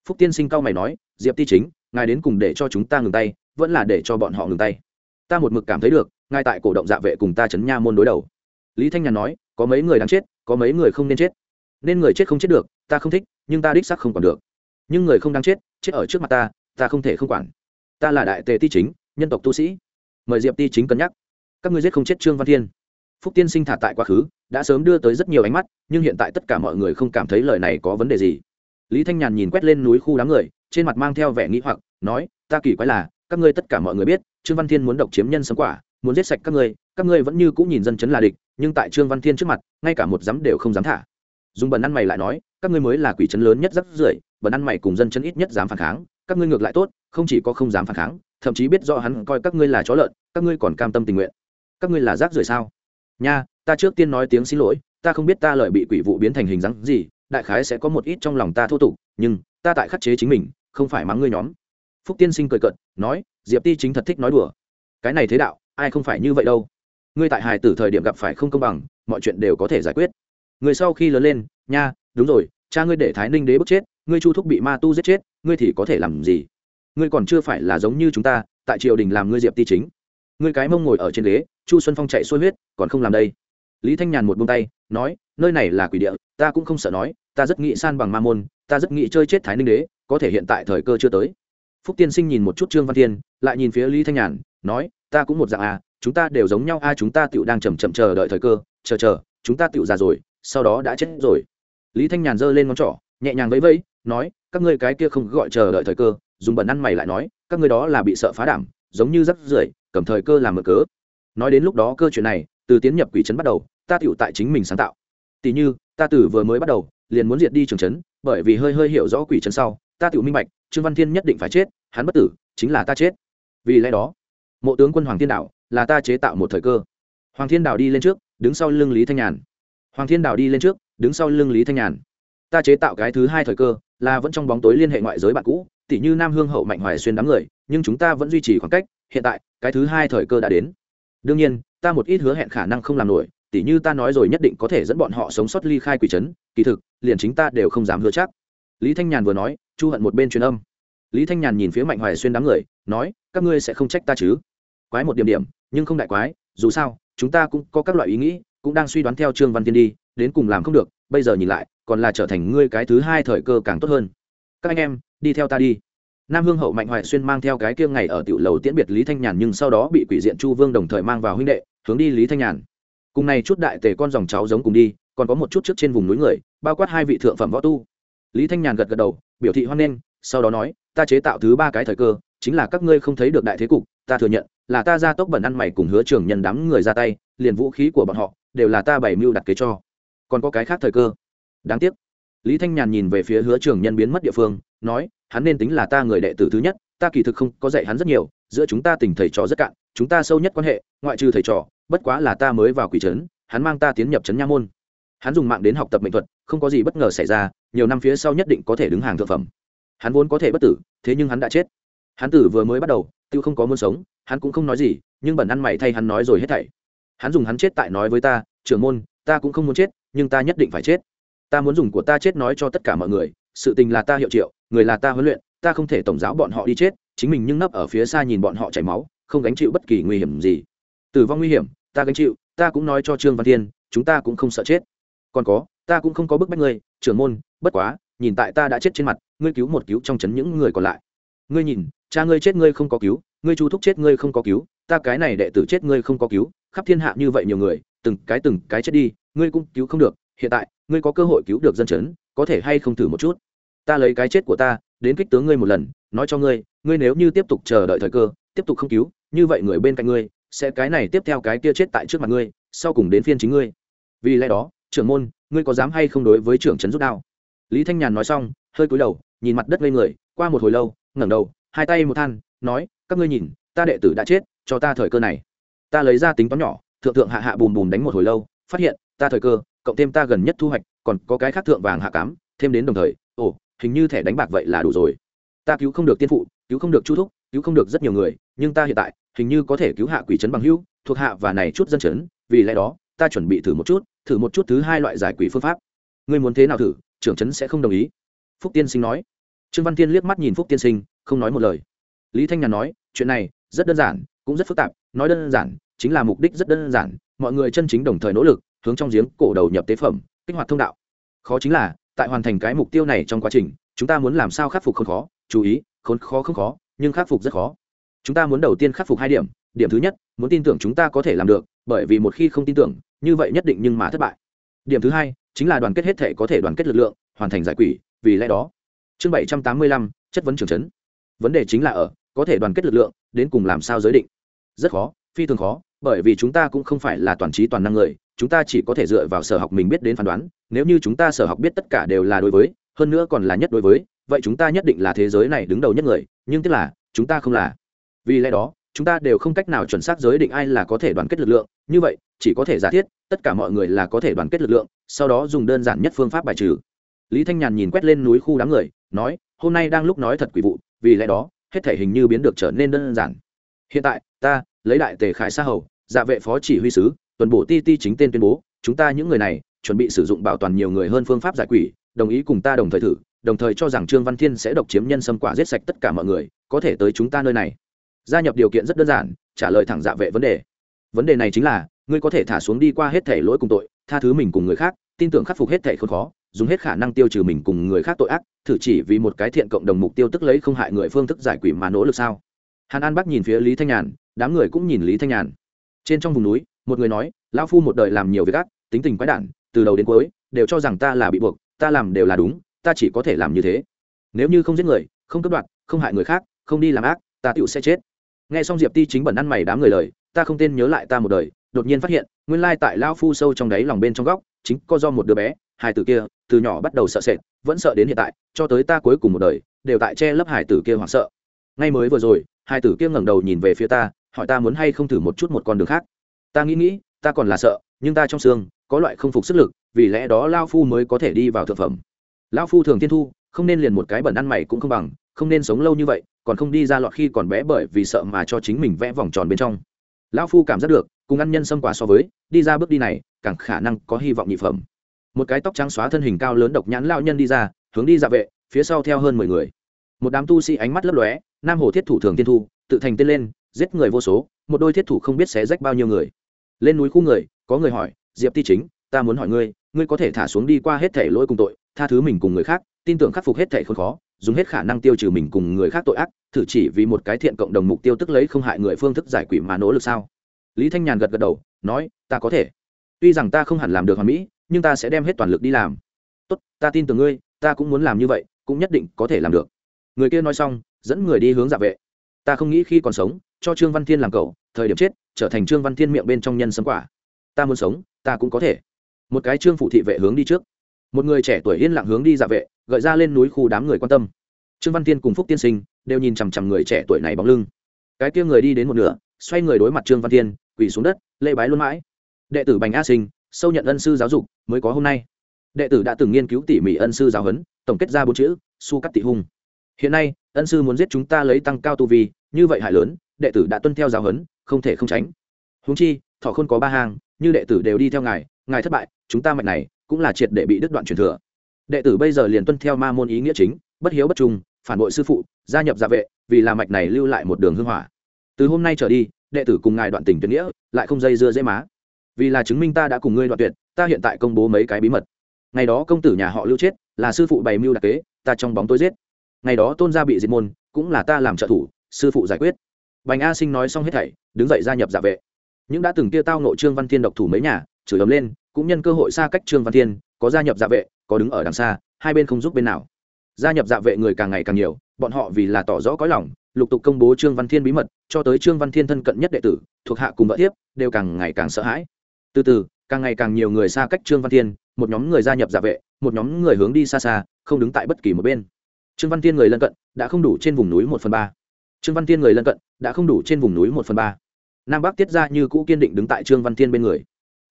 Phúc tiên sinh cao mày nói, diệp ti chính, ngài đến cùng để cho chúng ta ngừng tay, vẫn là để cho bọn họ ngừng tay. Ta một mực cảm thấy được, ngài tại cổ động dạ vệ cùng ta chấn nha môn đối đầu. Lý thanh nhàn nói, có mấy người đáng chết, có mấy người không nên chết. Nên người chết không chết được, ta không thích, nhưng ta đích sắc không còn được. Nhưng người không đáng chết chết ở trước mặt ta ta không thể không quản. Ta là đại tề ti chính, nhân tộc tu sĩ. Mời diệp ti chính cân nhắc. Các ngươi giết không chết trương văn thiên phúc tiên sinh thả tại quá khứ, đã sớm đưa tới rất nhiều ánh mắt, nhưng hiện tại tất cả mọi người không cảm thấy lời này có vấn đề gì. Lý thanh nhàn nhìn quét lên núi khu đám người, trên mặt mang theo vẻ nghĩ hoặc, nói, ta kỳ quái là, các ngươi tất cả mọi người biết, trương văn thiên muốn độc chiếm nhân sống quả, muốn giết sạch các ngươi các ngươi vẫn như cũng nhìn dân chấn là địch, nhưng tại trương văn thiên trước mặt, ngay cả một dám đều không dám thả. Dùng Bẩn ăn mày lại nói, các ngươi mới là quỷ chấn lớn nhất rắc rưởi Bẩn ăn mày cùng dân chấn ít nhất dám phản kháng, các ngươi ngược lại tốt, không chỉ có không dám phản kháng, thậm chí biết rõ hắn coi các ngươi là chó lợn, các ngươi còn cam tâm tình nguyện. Các ngươi là rác rưởi sao? Nha, ta trước tiên nói tiếng xin lỗi, ta không biết ta lợi bị quỷ vụ biến thành hình dáng gì, đại khái sẽ có một ít trong lòng ta thô tục, nhưng ta tại khắc chế chính mình, không phải mắng ngươi nhóm. Phúc tiên sinh cười cận nói, diệp ti chính thật thích nói đùa. Cái này thế đạo, ai không phải như vậy đâu. Ngươi tại hài tử thời điểm gặp phải không công bằng, mọi chuyện đều có thể giải quyết. Người sau khi lớn lên, nha, đúng rồi, cha ngươi để thái ninh đế bức chết, ngươi chu thúc bị ma tu giết chết, ngươi thì có thể làm gì? Ngươi còn chưa phải là giống như chúng ta, tại triều đình làm ngươi diệp ti chính người cái mông ngồi ở trên ghế, chu xuân phong chạy xuôi huyết, còn không làm đây. Lý thanh nhàn một buông tay, nói, nơi này là quỷ địa, ta cũng không sợ nói, ta rất nghĩ san bằng ma môn, ta rất nghĩ chơi chết thái ninh đế, có thể hiện tại thời cơ chưa tới. Phúc tiên sinh nhìn một chút trương văn thiên, lại nhìn phía lý thanh nhàn, nói, ta cũng một dạng à chúng ta đều giống nhau a chúng ta tựu đang chầm chậm chờ đợi thời cơ, chờ chờ, chúng ta tựu già rồi, sau đó đã chết rồi. Lý thanh nhàn giơ lên ngón trỏ, nhẹ nhàng vẫy vẫy, nói, các ngươi cái kia không gọi chờ đợi thời cơ, dùng bẩn ăn mày lại nói, các ngươi đó là bị sợ phá đảm, giống như rắc rưởi cầm thời cơ làm mở cớ. Nói đến lúc đó cơ chuyện này, từ tiến nhập quỷ trấn bắt đầu, ta tựu tại chính mình sáng tạo. Tỷ như, ta tử vừa mới bắt đầu, liền muốn diệt đi trường trấn, bởi vì hơi hơi hiểu rõ quỷ trấn sau, ta tựu minh bạch, trương văn thiên nhất định phải chết, hắn bất tử, chính là ta chết. Vì lẽ đó, mộ tướng quân hoàng thiên đạo là ta chế tạo một thời cơ. Hoàng thiên đạo đi lên trước, đứng sau lưng lý thanh nhàn. Hoàng thiên đạo đi lên trước, đứng sau lưng lý thanh nhàn. Ta chế tạo cái thứ hai thời cơ, là vẫn trong bóng tối liên hệ ngoại giới bạn cũ tỷ như nam hương hậu mạnh hoài xuyên đám người, nhưng chúng ta vẫn duy trì khoảng cách hiện tại, cái thứ hai thời cơ đã đến. Đương nhiên, ta một ít hứa hẹn khả năng không làm nổi tỷ như ta nói rồi nhất định có thể dẫn bọn họ sống sót ly khai quỷ trấn, kỳ thực, liền chính ta đều không dám hứa chắc. Lý thanh nhàn vừa nói, chu hận một bên truyền âm. Lý thanh nhàn nhìn phía mạnh hoài xuyên đám người, nói, các ngươi sẽ không trách ta chứ? Quái một điểm điểm, nhưng không đại quái, dù sao, chúng ta cũng có các loại ý nghĩ, cũng đang suy đoán theo trương văn tiên đi, đến cùng làm không được, bây giờ nhìn lại, còn là trở thành ngươi cái thứ hai thời cơ càng tốt hơn. Các anh em, đi theo ta đi nam hương hậu mạnh hoài xuyên mang theo cái kia ngày ở tiểu lầu tiễn biệt lý thanh nhàn nhưng sau đó bị quỷ diện chu vương đồng thời mang vào huynh đệ, hướng đi lý thanh nhàn. Cùng này chút đại tề con dòng cháu giống cùng đi, còn có một chút trước trên vùng núi người, bao quát hai vị thượng phẩm võ tu. Lý thanh nhàn gật gật đầu, biểu thị hoan nghênh, sau đó nói, ta chế tạo thứ ba cái thời cơ, chính là các ngươi không thấy được đại thế cục, ta thừa nhận, là ta ra tốc bẩn ăn mày cùng hứa trường nhân đám người ra tay, liền vũ khí của bọn họ, đều là ta bày mưu đặt kế cho. Còn có cái khác thời cơ. Đáng tiếc. Lý thanh nhàn nhìn về phía hứa trường nhân biến mất địa phương, nói hắn nên tính là ta người đệ tử thứ nhất, ta kỳ thực không có dạy hắn rất nhiều, giữa chúng ta tình thầy trò rất cạn, chúng ta sâu nhất quan hệ, ngoại trừ thầy trò, bất quá là ta mới vào quỷ trấn, hắn mang ta tiến nhập trấn nha môn. Hắn dùng mạng đến học tập mệnh thuật, không có gì bất ngờ xảy ra, nhiều năm phía sau nhất định có thể đứng hàng thượng phẩm. Hắn vốn có thể bất tử, thế nhưng hắn đã chết. Hắn tử vừa mới bắt đầu, tiêu không có muốn sống, hắn cũng không nói gì, nhưng bẩn ăn mày thay hắn nói rồi hết thảy. Hắn dùng hắn chết tại nói với ta, trưởng môn, ta cũng không muốn chết, nhưng ta nhất định phải chết. Ta muốn dùng của ta chết nói cho tất cả mọi người sự tình là ta hiệu triệu, người là ta huấn luyện, ta không thể tổng giáo bọn họ đi chết, chính mình nhưng nấp ở phía xa nhìn bọn họ chảy máu, không gánh chịu bất kỳ nguy hiểm gì. Tử vong nguy hiểm, ta gánh chịu, ta cũng nói cho trương văn thiên, chúng ta cũng không sợ chết. Còn có, ta cũng không có bức bách ngươi, trưởng môn, bất quá, nhìn tại ta đã chết trên mặt, ngươi cứu một cứu trong chấn những người còn lại. Ngươi nhìn, cha ngươi chết ngươi không có cứu, ngươi chú thúc chết ngươi không có cứu, ta cái này đệ tử chết ngươi không có cứu, khắp thiên hạ như vậy nhiều người, từng cái từng cái chết đi, ngươi cũng cứu không được, hiện tại, ngươi có cơ hội cứu được dân chấn có thể hay không thử một chút? Ta lấy cái chết của ta, đến kích tướng ngươi một lần, nói cho ngươi ngươi nếu như tiếp tục chờ đợi thời cơ, tiếp tục không cứu, như vậy người bên cạnh ngươi, sẽ cái này tiếp theo cái kia chết tại trước mặt ngươi, sau cùng đến phiên chính ngươi. Vì lẽ đó, trưởng môn, ngươi có dám hay không đối với trưởng trấn rút đao? Lý thanh nhàn nói xong, hơi cúi đầu, nhìn mặt đất lên người, qua một hồi lâu, ngẩng đầu, hai tay một than, nói, các ngươi nhìn, ta đệ tử đã chết, cho ta thời cơ này. Ta lấy ra tính toán nhỏ, thượng thượng hạ hạ bùm bùm đánh một hồi lâu, phát hiện, ta thời cơ, cộng thêm ta gần nhất thu hoạch còn có cái khác thượng vàng hạ cám, thêm đến đồng thời, ồ, hình như thẻ đánh bạc vậy là đủ rồi. Ta cứu không được tiên phụ, cứu không được chu thúc, cứu không được rất nhiều người, nhưng ta hiện tại, hình như có thể cứu hạ quỷ trấn bằng hữu, thuộc hạ và này chút dân chấn vì lẽ đó, ta chuẩn bị thử một chút, thử một chút thứ hai loại giải quỷ phương pháp. Ngươi muốn thế nào thử, trưởng trấn sẽ không đồng ý. Phúc tiên sinh nói. Trương văn tiên liếc mắt nhìn phúc tiên sinh, không nói một lời. Lý thanh nhàn nói, chuyện này rất đơn giản, cũng rất phức tạp, nói đơn giản, chính là mục đích rất đơn giản, mọi người chân chính đồng thời nỗ lực, hướng trong giếng cổ đầu nhập tế phẩm kích hoạt thông đạo. Khó chính là, tại hoàn thành cái mục tiêu này trong quá trình, chúng ta muốn làm sao khắc phục không khó? Chú ý, khốn khó không khó, nhưng khắc phục rất khó. Chúng ta muốn đầu tiên khắc phục hai điểm. Điểm thứ nhất, muốn tin tưởng chúng ta có thể làm được, bởi vì một khi không tin tưởng, như vậy nhất định nhưng mà thất bại. Điểm thứ hai, chính là đoàn kết hết thể có thể đoàn kết lực lượng, hoàn thành giải quỷ, vì lẽ đó. Chương bảy trăm tám mươi lăm, chất vấn trường trấn. Vấn đề chính là ở, có thể đoàn kết lực lượng, đến cùng làm sao giới định? Rất khó, phi thường khó, bởi vì chúng ta cũng không phải là toàn trí toàn năng người chúng ta chỉ có thể dựa vào sở học mình biết đến phán đoán, nếu như chúng ta sở học biết tất cả đều là đối với, hơn nữa còn là nhất đối với, vậy chúng ta nhất định là thế giới này đứng đầu nhất người, nhưng tức là, chúng ta không là. Vì lẽ đó, chúng ta đều không cách nào chuẩn xác giới định ai là có thể đoàn kết lực lượng, như vậy, chỉ có thể giả thiết, tất cả mọi người là có thể đoàn kết lực lượng, sau đó dùng đơn giản nhất phương pháp bài trừ. Lý thanh nhàn nhìn quét lên núi khu đám người, nói, hôm nay đang lúc nói thật quỷ vụ, vì lẽ đó, hết thể hình như biến được trở nên đơn giản. Hiện tại, ta, lấy đại tề khải sa hầu dạ vệ phó chỉ huy sứ tuần bổ ti ti chính tên tuyên bố, chúng ta những người này chuẩn bị sử dụng bảo toàn nhiều người hơn phương pháp giải quỷ, đồng ý cùng ta đồng thời thử, đồng thời cho rằng trương văn thiên sẽ độc chiếm nhân xâm quả giết sạch tất cả mọi người, có thể tới chúng ta nơi này. Gia nhập điều kiện rất đơn giản, trả lời thẳng dạ vệ vấn đề. Vấn đề này chính là, ngươi có thể thả xuống đi qua hết thể lỗi cùng tội, tha thứ mình cùng người khác, tin tưởng khắc phục hết thể không khó, dùng hết khả năng tiêu trừ mình cùng người khác tội ác, thử chỉ vì một cái thiện cộng đồng mục tiêu tức lấy không hại người phương thức giải quỷ mà nỗ lực sao? Hàn an bắc nhìn phía lý thanh nhàn, đám người cũng nhìn lý thanh nhàn. Trên trong vùng núi một người nói, lão phu một đời làm nhiều việc ác, tính tình quái đản, từ đầu đến cuối đều cho rằng ta là bị buộc, ta làm đều là đúng, ta chỉ có thể làm như thế. Nếu như không giết người, không cướp đoạt, không hại người khác, không đi làm ác, ta tựu sẽ chết. Nghe xong diệp ti chính bẩn ăn mày đám người lời, ta không tên nhớ lại ta một đời, đột nhiên phát hiện, nguyên lai tại lao phu sâu trong đáy lòng bên trong góc, chính có do một đứa bé hai tử kia, từ nhỏ bắt đầu sợ sệt, vẫn sợ đến hiện tại, cho tới ta cuối cùng một đời, đều tại che lấp hải tử kia hoảng sợ. Ngay mới vừa rồi hai tử kia ngẩng đầu nhìn về phía ta, hỏi ta muốn hay không thử một chút một con đường khác ta nghĩ nghĩ, ta còn là sợ, nhưng ta trong xương, có loại không phục sức lực, vì lẽ đó lao phu mới có thể đi vào thực phẩm. Lao phu thường tiên thu, không nên liền một cái bẩn ăn mày cũng không bằng, không nên sống lâu như vậy, còn không đi ra lọt khi còn bé bởi vì sợ mà cho chính mình vẽ vòng tròn bên trong. Lão phu cảm giác được, cùng ăn nhân xâm quả so với, đi ra bước đi này, càng khả năng có hy vọng nhị phẩm. Một cái tóc trắng xóa thân hình cao lớn độc nhãn lao nhân đi ra, hướng đi dạ vệ, phía sau theo hơn mười người. Một đám tu sĩ ánh mắt lấp lóe, nam hồ thiết thủ thường tiên thu, tự thành tên lên, giết người vô số, một đôi thiết thủ không biết xé rách bao nhiêu người lên núi khu người, có người hỏi, diệp ti chính, ta muốn hỏi ngươi ngươi có thể thả xuống đi qua hết thể lỗi cùng tội, tha thứ mình cùng người khác, tin tưởng khắc phục hết thể khốn khó, dùng hết khả năng tiêu trừ mình cùng người khác tội ác, thử chỉ vì một cái thiện cộng đồng mục tiêu tức lấy không hại người phương thức giải quỷ mà nỗ lực sao? Lý thanh nhàn gật gật đầu, nói, ta có thể. Tuy rằng ta không hẳn làm được hoàn mỹ, nhưng ta sẽ đem hết toàn lực đi làm. Tốt, ta tin tưởng ngươi, ta cũng muốn làm như vậy, cũng nhất định có thể làm được. Người kia nói xong, dẫn người đi hướng dạ vệ. Ta không nghĩ khi còn sống, cho trương văn thiên làm cậu, thời điểm chết trở thành trương văn thiên miệng bên trong nhân sấm quả. Ta muốn sống, ta cũng có thể. Một cái trương phụ thị vệ hướng đi trước. Một người trẻ tuổi yên lặng hướng đi dạ vệ, gợi ra lên núi khu đám người quan tâm. Trương văn thiên cùng phúc tiên sinh đều nhìn chằm chằm người trẻ tuổi này bóng lưng. Cái kia người đi đến một nửa, xoay người đối mặt trương văn thiên, quỳ xuống đất lê bái luôn mãi. Đệ tử bành a sinh, sâu nhận ân sư giáo dục mới có hôm nay. Đệ tử đã từng nghiên cứu tỉ mỉ ân sư giáo huấn, tổng kết ra bốn chữ, su cắt tị hung. Hiện nay, ân sư muốn giết chúng ta lấy tăng cao tu vi, như vậy hại lớn, đệ tử đã tuân theo giáo huấn không thể không tránh. Húng chi thọ khôn có ba hàng như đệ tử đều đi theo ngài ngài thất bại, chúng ta mạch này cũng là triệt để bị đứt đoạn truyền thừa. Đệ tử bây giờ liền tuân theo ma môn ý nghĩa chính, bất hiếu bất trung, phản bội sư phụ, gia nhập dạ vệ, vì là mạch này lưu lại một đường hương hỏa. Từ hôm nay trở đi, đệ tử cùng ngài đoạn tình tuyệt nghĩa, lại không dây dưa dễ má. Vì là chứng minh ta đã cùng ngươi đoạn tuyệt, ta hiện tại công bố mấy cái bí mật. Ngày đó công tử nhà họ lưu chết, là sư phụ bày mưu đặc kế, ta trong bóng tối giết. Ngày đó tôn gia bị diệt môn, cũng là ta làm trợ thủ, sư phụ giải quyết bành a sinh nói xong hết thảy, đứng dậy gia nhập giả vệ. Những đã từng kia tao nộ trương văn thiên độc thủ mấy nhà, chửi ấm lên, cũng nhân cơ hội xa cách trương văn thiên, có gia nhập dạ vệ, có đứng ở đằng xa, hai bên không giúp bên nào. Gia nhập dạ vệ người càng ngày càng nhiều, bọn họ vì là tỏ rõ có lòng, lục tục công bố trương văn thiên bí mật, cho tới trương văn thiên thân cận nhất đệ tử, thuộc hạ cùng vợ tiếp đều càng ngày càng sợ hãi. Từ từ, càng ngày càng nhiều người xa cách trương văn thiên, một nhóm người gia nhập dạ vệ, một nhóm người hướng đi xa xa, không đứng tại bất kỳ một bên. Trương văn thiên người lân cận, đã không đủ trên vùng núi một phần ba trương văn thiên người lân cận đã không đủ trên vùng núi một phần ba. Nam bắc tiết ra như cũ kiên định đứng tại trương văn thiên bên người.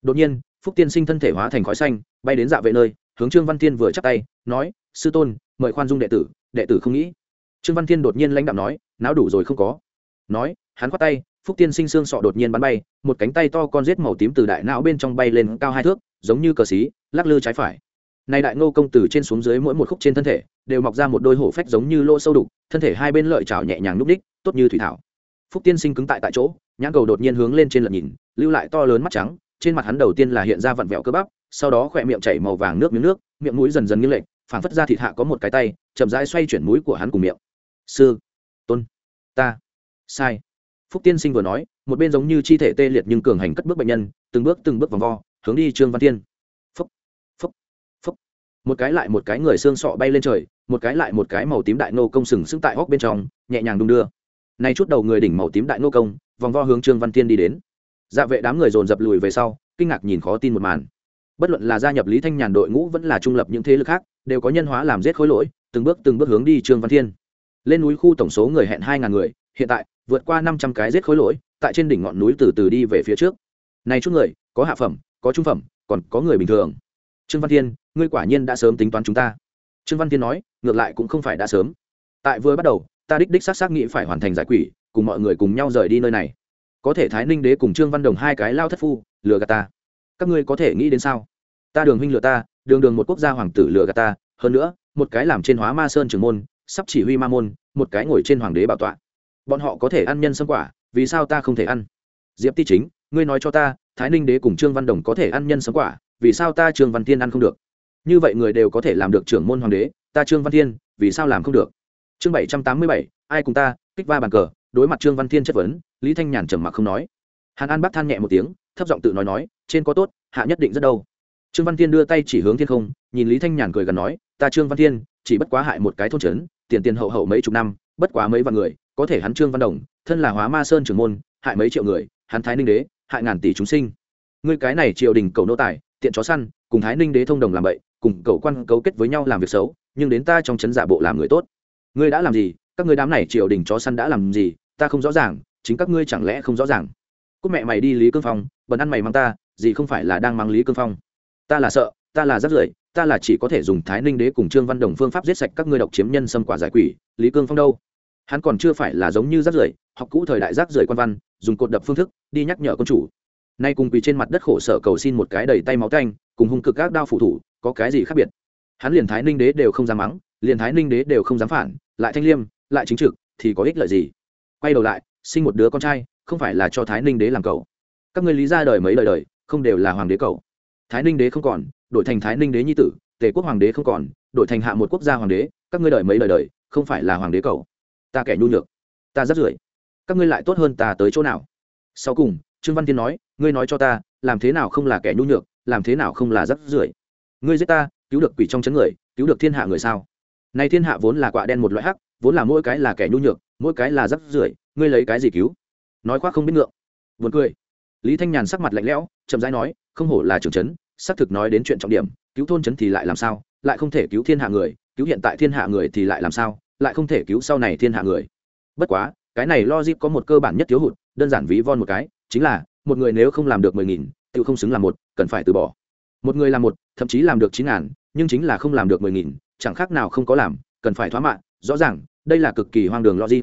Đột nhiên, phúc tiên sinh thân thể hóa thành khói xanh, bay đến dạ vệ nơi, hướng trương văn thiên vừa chắp tay, nói, sư tôn, mời khoan dung đệ tử đệ tử không nghĩ. Trương văn thiên đột nhiên lãnh đạo nói, não đủ rồi không có. Nói, hắn khoát tay, phúc tiên sinh xương sọ đột nhiên bắn bay, một cánh tay to con rết màu tím từ đại não bên trong bay lên cao hai thước, giống như cờ xí, lắc lư trái phải nay đại ngô công từ trên xuống dưới mỗi một khúc trên thân thể, đều mọc ra một đôi hổ phách giống như lỗ sâu đục, thân thể hai bên lợi chảo nhẹ nhàng núp đích, tốt như thủy thảo. Phúc tiên sinh cứng tại tại chỗ, nhãn cầu đột nhiên hướng lên trên lật nhìn, lưu lại to lớn mắt trắng, trên mặt hắn đầu tiên là hiện ra vặn vẹo cơ bắp, sau đó khỏe miệng chảy màu vàng nước miếng nước, miệng mũi dần dần nghiêng lệch, phảng phất ra thịt hạ có một cái tay, chậm rãi xoay chuyển mũi của hắn cùng miệng. Sư, tôn, ta. Sai. Phúc tiên sinh vừa nói, một bên giống như chi thể tê liệt nhưng cường hành cất bước bệnh nhân, từng bước từng bước vòng vo, hướng đi trương văn tiên một cái lại một cái người xương sọ bay lên trời, một cái lại một cái màu tím đại nô công sừng sững tại hóc bên trong, nhẹ nhàng đung đưa. Nay chút đầu người đỉnh màu tím đại nô công, vòng vo hướng trương văn tiên đi đến. Dạ vệ đám người dồn dập lùi về sau, kinh ngạc nhìn khó tin một màn. Bất luận là gia nhập lý thanh nhàn đội ngũ vẫn là trung lập những thế lực khác, đều có nhân hóa làm giết khối lỗi, từng bước từng bước hướng đi trương văn thiên. Lên núi khu tổng số người hẹn hai ngàn người, hiện tại, vượt qua năm trăm cái giết khối lỗi, tại trên đỉnh ngọn núi từ từ đi về phía trước. Này chút người, có hạ phẩm, có trung phẩm, còn có người bình thường. Trương văn thiên ngươi quả nhiên đã sớm tính toán chúng ta. Trương văn thiên nói, ngược lại cũng không phải đã sớm. Tại vừa bắt đầu, ta đích đích xác xác nghĩ phải hoàn thành giải quỷ, cùng mọi người cùng nhau rời đi nơi này. Có thể thái ninh đế cùng trương văn đồng hai cái lao thất phu, lừa gạt ta. Các ngươi có thể nghĩ đến sao? Ta đường huynh lừa ta, đường đường một quốc gia hoàng tử lừa gạt ta, hơn nữa, một cái làm trên hóa ma sơn trưởng môn, sắp chỉ huy ma môn, một cái ngồi trên hoàng đế bảo tọa. Bọn họ có thể ăn nhân sâm quả, vì sao ta không thể ăn? Diệp ti chính, ngươi nói cho ta, thái ninh đế cùng trương văn đồng có thể ăn nhân sâm quả, vì sao ta trương văn thiên ăn không được? Như vậy người đều có thể làm được trưởng môn hoàng đế, ta trương văn thiên, vì sao làm không được? Chương bảy trăm tám mươi bảy, ai cùng ta, kích va bàn cờ, đối mặt trương văn thiên chất vấn, lý thanh nhàn trầm mặc không nói. Hàn an bắc than nhẹ một tiếng, thấp giọng tự nói nói, trên có tốt, hạ nhất định rất đâu. Trương văn thiên đưa tay chỉ hướng thiên không, nhìn lý thanh nhàn cười gần nói, ta trương văn thiên, chỉ bất quá hại một cái thôn trấn, tiền tiền hậu hậu mấy chục năm, bất quá mấy vạn người, có thể hắn trương văn đồng, thân là hóa ma sơn trưởng môn, hại mấy triệu người, hắn thái ninh đế, hại ngàn tỷ chúng sinh. Ngươi cái này triều đình cầu nô tài, tiện chó săn, cùng thái ninh đế thông đồng làm vậy cùng cầu quan cấu kết với nhau làm việc xấu, nhưng đến ta trong chấn giả bộ làm người tốt. Ngươi đã làm gì? Các ngươi đám này triều đình chó săn đã làm gì? Ta không rõ ràng, chính các ngươi chẳng lẽ không rõ ràng? Cúc mẹ mày đi lý cương phong, bần ăn mày mang ta, gì không phải là đang mang lý cương phong? Ta là sợ, ta là rất rưởi, ta là chỉ có thể dùng thái ninh đế cùng trương văn đồng phương pháp giết sạch các ngươi độc chiếm nhân xâm quả giải quỷ, lý cương phong đâu? Hắn còn chưa phải là giống như rác rưởi, học cũ thời đại rác rưởi quan văn, dùng cột đập phương thức, đi nhắc nhở con chủ. Nay cùng quỳ trên mặt đất khổ sở cầu xin một cái đầy tay máu tanh, cùng hung cực các đao phủ thủ có cái gì khác biệt? Hắn liền thái ninh đế đều không dám mắng, liền thái ninh đế đều không dám phản, lại thanh liêm, lại chính trực, thì có ích lợi gì? Quay đầu lại, sinh một đứa con trai, không phải là cho thái ninh đế làm cầu các người lý ra đời mấy đời đời, không đều là hoàng đế cầu thái ninh đế không còn, đổi thành thái ninh đế nhi tử, tề quốc hoàng đế không còn, đổi thành hạ một quốc gia hoàng đế, các ngươi đời mấy đời đời, không phải là hoàng đế cầu ta kẻ nhu nhược, ta rất rưởi các ngươi lại tốt hơn ta tới chỗ nào? Sau cùng, trương văn tiên nói, ngươi nói cho ta, làm thế nào không là kẻ nhu nhược, làm thế nào không là rất rưởi ngươi giết ta, cứu được quỷ trong chấn người, cứu được thiên hạ người sao? Nay thiên hạ vốn là quạ đen một loại hắc, vốn là mỗi cái là kẻ nhu nhược, mỗi cái là rắc rưởi, ngươi lấy cái gì cứu? Nói khoác không biết ngượng. Vượt cười. Lý thanh nhàn sắc mặt lạnh lẽo, chậm rãi nói, không hổ là trưởng trấn xác thực nói đến chuyện trọng điểm, cứu thôn trấn thì lại làm sao? Lại không thể cứu thiên hạ người, cứu hiện tại thiên hạ người thì lại làm sao? Lại không thể cứu sau này thiên hạ người. Bất quá, cái này logic có một cơ bản nhất thiếu hụt, đơn giản ví von một cái, chính là, một người nếu không làm được mười nghìn tự không xứng làm một, cần phải từ bỏ một người làm một, thậm chí làm được chín ngàn, nhưng chính là không làm được mười nghìn, chẳng khác nào không có làm, cần phải thoá mạng rõ ràng, đây là cực kỳ hoang đường logic.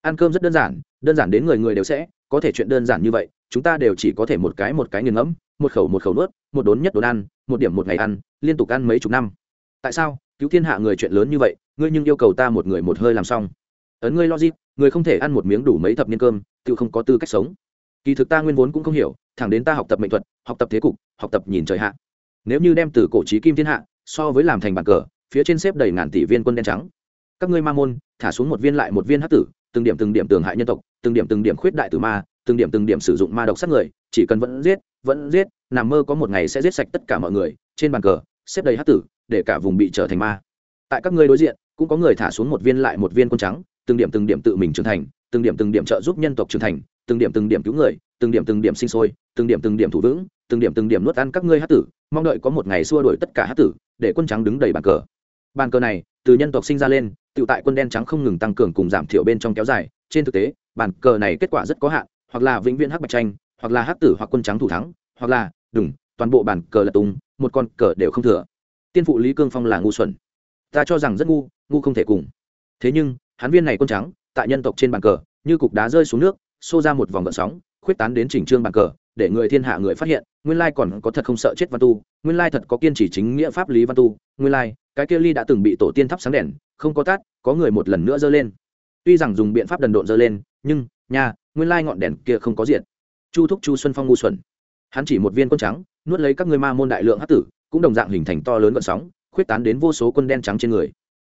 Ăn cơm rất đơn giản đơn giản đến người người đều sẽ, có thể chuyện đơn giản như vậy, chúng ta đều chỉ có thể một cái một cái nghiền ngẫm, một khẩu một khẩu nuốt, một đốn nhất đốn ăn, một điểm một ngày ăn, liên tục ăn mấy chục năm. Tại sao? Cứu thiên hạ người chuyện lớn như vậy, ngươi nhưng yêu cầu ta một người một hơi làm xong. Ấn ngươi logic, người không thể ăn một miếng đủ mấy thập niên cơm, tự không có tư cách sống. Kỳ thực ta nguyên vốn cũng không hiểu, thẳng đến ta học tập mệnh thuật, học tập thế cục, học tập nhìn trời hạ nếu như đem từ cổ trí kim thiên hạ so với làm thành bàn cờ phía trên xếp đầy ngàn tỷ viên quân đen trắng các ngươi ma môn thả xuống một viên lại một viên hắc tử từng điểm từng điểm tường hại nhân tộc từng điểm từng điểm khuyết đại tử ma từng điểm từng điểm sử dụng ma độc sát người chỉ cần vẫn giết vẫn giết nằm mơ có một ngày sẽ giết sạch tất cả mọi người trên bàn cờ xếp đầy hắc tử để cả vùng bị trở thành ma tại các ngươi đối diện cũng có người thả xuống một viên lại một viên quân trắng từng điểm từng điểm tự mình trưởng thành từng điểm từng điểm trợ giúp nhân tộc trưởng thành từng điểm từng điểm cứu người từng điểm từng điểm sinh sôi từng điểm từng điểm thủ vững từng điểm từng điểm nuốt ăn các ngươi hát tử mong đợi có một ngày xua đuổi tất cả hát tử, để quân trắng đứng đầy bàn cờ. Bàn cờ này, từ nhân tộc sinh ra lên tự tại quân đen trắng không ngừng tăng cường cùng giảm thiểu bên trong kéo dài. Trên thực tế, bàn cờ này kết quả rất có hạn, hoặc là vĩnh viễn hắc bạch tranh, hoặc là hát tử hoặc quân trắng thủ thắng, hoặc là đừng toàn bộ bàn cờ là tung, một con cờ đều không thừa. Tiên phụ lý cương phong là ngu xuẩn. Ta cho rằng rất ngu ngu không thể cùng. Thế nhưng, hắn viên này quân trắng, tại nhân tộc trên bàn cờ, như cục đá rơi xuống nước, xô ra một vòng gợn sóng, khuyết tán đến chỉnh trương bàn cờ để người thiên hạ người phát hiện, nguyên lai còn có thật không sợ chết văn tu, nguyên lai thật có kiên trì chính nghĩa pháp lý văn tu, nguyên lai, cái kia ly đã từng bị tổ tiên thắp sáng đèn, không có tát, có người một lần nữa dơ lên. Tuy rằng dùng biện pháp đần độn dơ lên, nhưng nha nguyên lai ngọn đèn kia không có diện chu thúc chu xuân phong ngu xuẩn. Hắn chỉ một viên quân trắng, nuốt lấy các ngươi ma môn đại lượng hát tử, cũng đồng dạng hình thành to lớn vận sóng, khuyết tán đến vô số quân đen trắng trên người.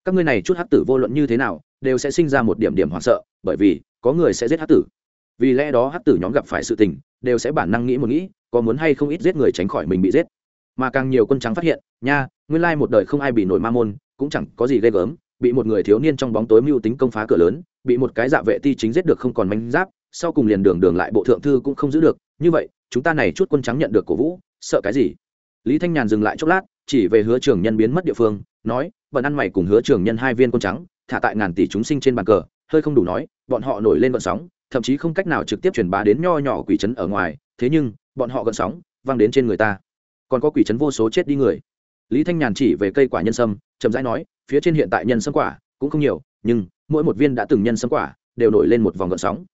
Các ngươi này chút hát tử vô luận như thế nào, đều sẽ sinh ra một điểm điểm hoảng sợ, bởi vì, có người sẽ giết hát tử vì lẽ đó hắc tử nhóm gặp phải sự tình, đều sẽ bản năng nghĩ một nghĩ, có muốn hay không ít giết người tránh khỏi mình bị giết. Mà càng nhiều quân trắng phát hiện, nha, nguyên lai một đời không ai bị nổi ma môn, cũng chẳng có gì ghê gớm, bị một người thiếu niên trong bóng tối mưu tính công phá cửa lớn, bị một cái dạ vệ ti chính giết được không còn manh giáp, sau cùng liền đường đường lại bộ thượng thư cũng không giữ được, như vậy, chúng ta này chút quân trắng nhận được cổ vũ, sợ cái gì? Lý thanh nhàn dừng lại chốc lát, chỉ về hứa trường nhân biến mất địa phương, nói, bận ăn mày cùng hứa trường nhân hai viên quân trắng, thả tại ngàn tỷ chúng sinh trên bàn cờ, hơi không đủ nói, bọn họ nổi lên vận sóng thậm chí không cách nào trực tiếp truyền bá đến nho nhỏ quỷ trấn ở ngoài, thế nhưng, bọn họ gần sóng, vang đến trên người ta. Còn có quỷ trấn vô số chết đi người. Lý thanh nhàn chỉ về cây quả nhân sâm, chậm rãi nói, phía trên hiện tại nhân sâm quả cũng không nhiều, nhưng mỗi một viên đã từng nhân sâm quả đều nổi lên một vòng gợn sóng.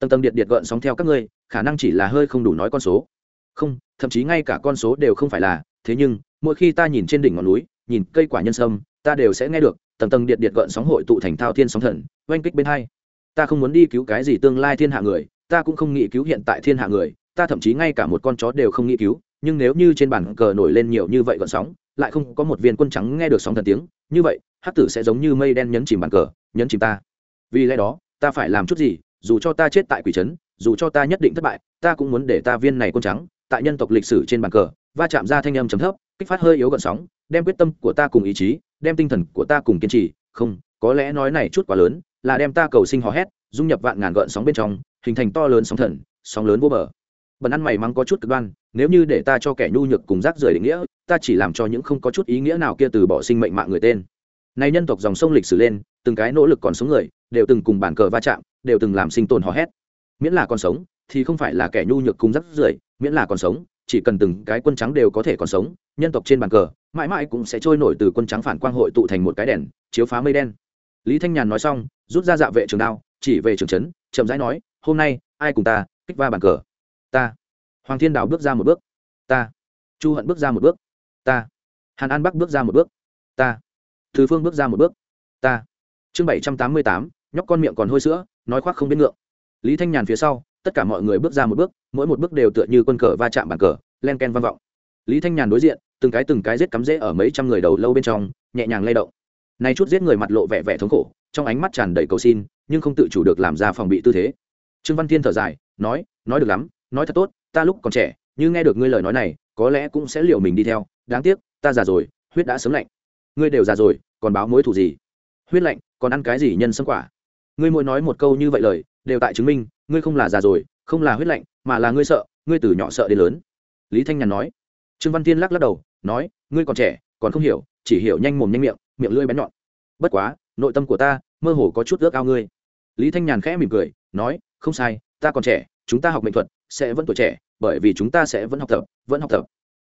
Tầng tầng điện điện gợn sóng theo các ngươi, khả năng chỉ là hơi không đủ nói con số. Không, thậm chí ngay cả con số đều không phải là, thế nhưng, mỗi khi ta nhìn trên đỉnh ngọn núi, nhìn cây quả nhân sâm, ta đều sẽ nghe được, tầng tầng điện điện gợn sóng hội tụ thành thao thiên sóng thần, oanh kích bên hai ta không muốn đi cứu cái gì tương lai thiên hạ người, ta cũng không nghĩ cứu hiện tại thiên hạ người, ta thậm chí ngay cả một con chó đều không nghĩ cứu, nhưng nếu như trên bàn cờ nổi lên nhiều như vậy gọn sóng, lại không có một viên quân trắng nghe được sóng thần tiếng, như vậy hát tử sẽ giống như mây đen nhấn chìm bàn cờ, nhấn chìm ta. Vì lẽ đó, ta phải làm chút gì, dù cho ta chết tại quỷ trấn, dù cho ta nhất định thất bại, ta cũng muốn để ta viên này quân trắng, tại nhân tộc lịch sử trên bàn cờ, va chạm ra thanh âm chấm thấp, kích phát hơi yếu gọn sóng, đem quyết tâm của ta cùng ý chí, đem tinh thần của ta cùng kiên trì. Không, có lẽ nói này chút quá lớn là đem ta cầu sinh hò hét, dung nhập vạn ngàn gợn sóng bên trong, hình thành to lớn sóng thần, sóng lớn vô bờ. Bần ăn mày mắng có chút cực đoan, nếu như để ta cho kẻ nhu nhược cùng rác rưởi định nghĩa, ta chỉ làm cho những không có chút ý nghĩa nào kia từ bỏ sinh mệnh mạng người tên. Nay nhân tộc dòng sông lịch sử lên, từng cái nỗ lực còn sống người, đều từng cùng bản cờ va chạm, đều từng làm sinh tồn hò hét. Miễn là còn sống, thì không phải là kẻ nhu nhược cùng rác rưởi, miễn là còn sống, chỉ cần từng cái quân trắng đều có thể còn sống, nhân tộc trên bàn cờ, mãi mãi cũng sẽ trôi nổi từ quân trắng phản quang hội tụ thành một cái đèn, chiếu phá mây đen lý thanh nhàn nói xong, rút ra dạ vệ trường đao, chỉ về trường trấn, chậm rãi nói, hôm nay, ai cùng ta kích va bàn cờ? Ta. Hoàng thiên đào bước ra một bước. Ta. Chu hận bước ra một bước. Ta. Hàn an bắc bước ra một bước. Ta. Thứ phương bước ra một bước. Ta. Chương bảy trăm tám mươi tám, nhóc con miệng còn hôi sữa, nói khoác không biết ngượng. Lý thanh nhàn phía sau, tất cả mọi người bước ra một bước, mỗi một bước đều tựa như quân cờ va chạm bàn cờ, len ken vang vọng. Lý thanh nhàn đối diện, từng cái từng cái giết cắm rễ ở mấy trăm người đầu lâu bên trong, nhẹ nhàng lay động nay chút giết người mặt lộ vẻ vẻ thống khổ, trong ánh mắt tràn đầy cầu xin, nhưng không tự chủ được làm ra phòng bị tư thế. Trương văn thiên thở dài, nói nói được lắm, nói thật tốt, ta lúc còn trẻ, như nghe được ngươi lời nói này, có lẽ cũng sẽ liệu mình đi theo. Đáng tiếc, ta già rồi, huyết đã sớm lạnh. Ngươi đều già rồi, còn báo mối thù gì? Huyết lạnh, còn ăn cái gì nhân sâm quả? Ngươi mỗi nói một câu như vậy lời, đều tại chứng minh, ngươi không là già rồi, không là huyết lạnh, mà là ngươi sợ, ngươi từ nhỏ sợ đến lớn. Lý thanh nhàn nói. Trương văn tiên lắc lắc đầu, nói, ngươi còn trẻ, còn không hiểu, chỉ hiểu nhanh mồm nhanh miệng miệng lưỡi bén nhọn. Bất quá, nội tâm của ta mơ hồ có chút ước ao ngươi. Lý thanh nhàn khẽ mỉm cười, nói, không sai, ta còn trẻ, chúng ta học mệnh thuật sẽ vẫn tuổi trẻ, bởi vì chúng ta sẽ vẫn học tập, vẫn học tập.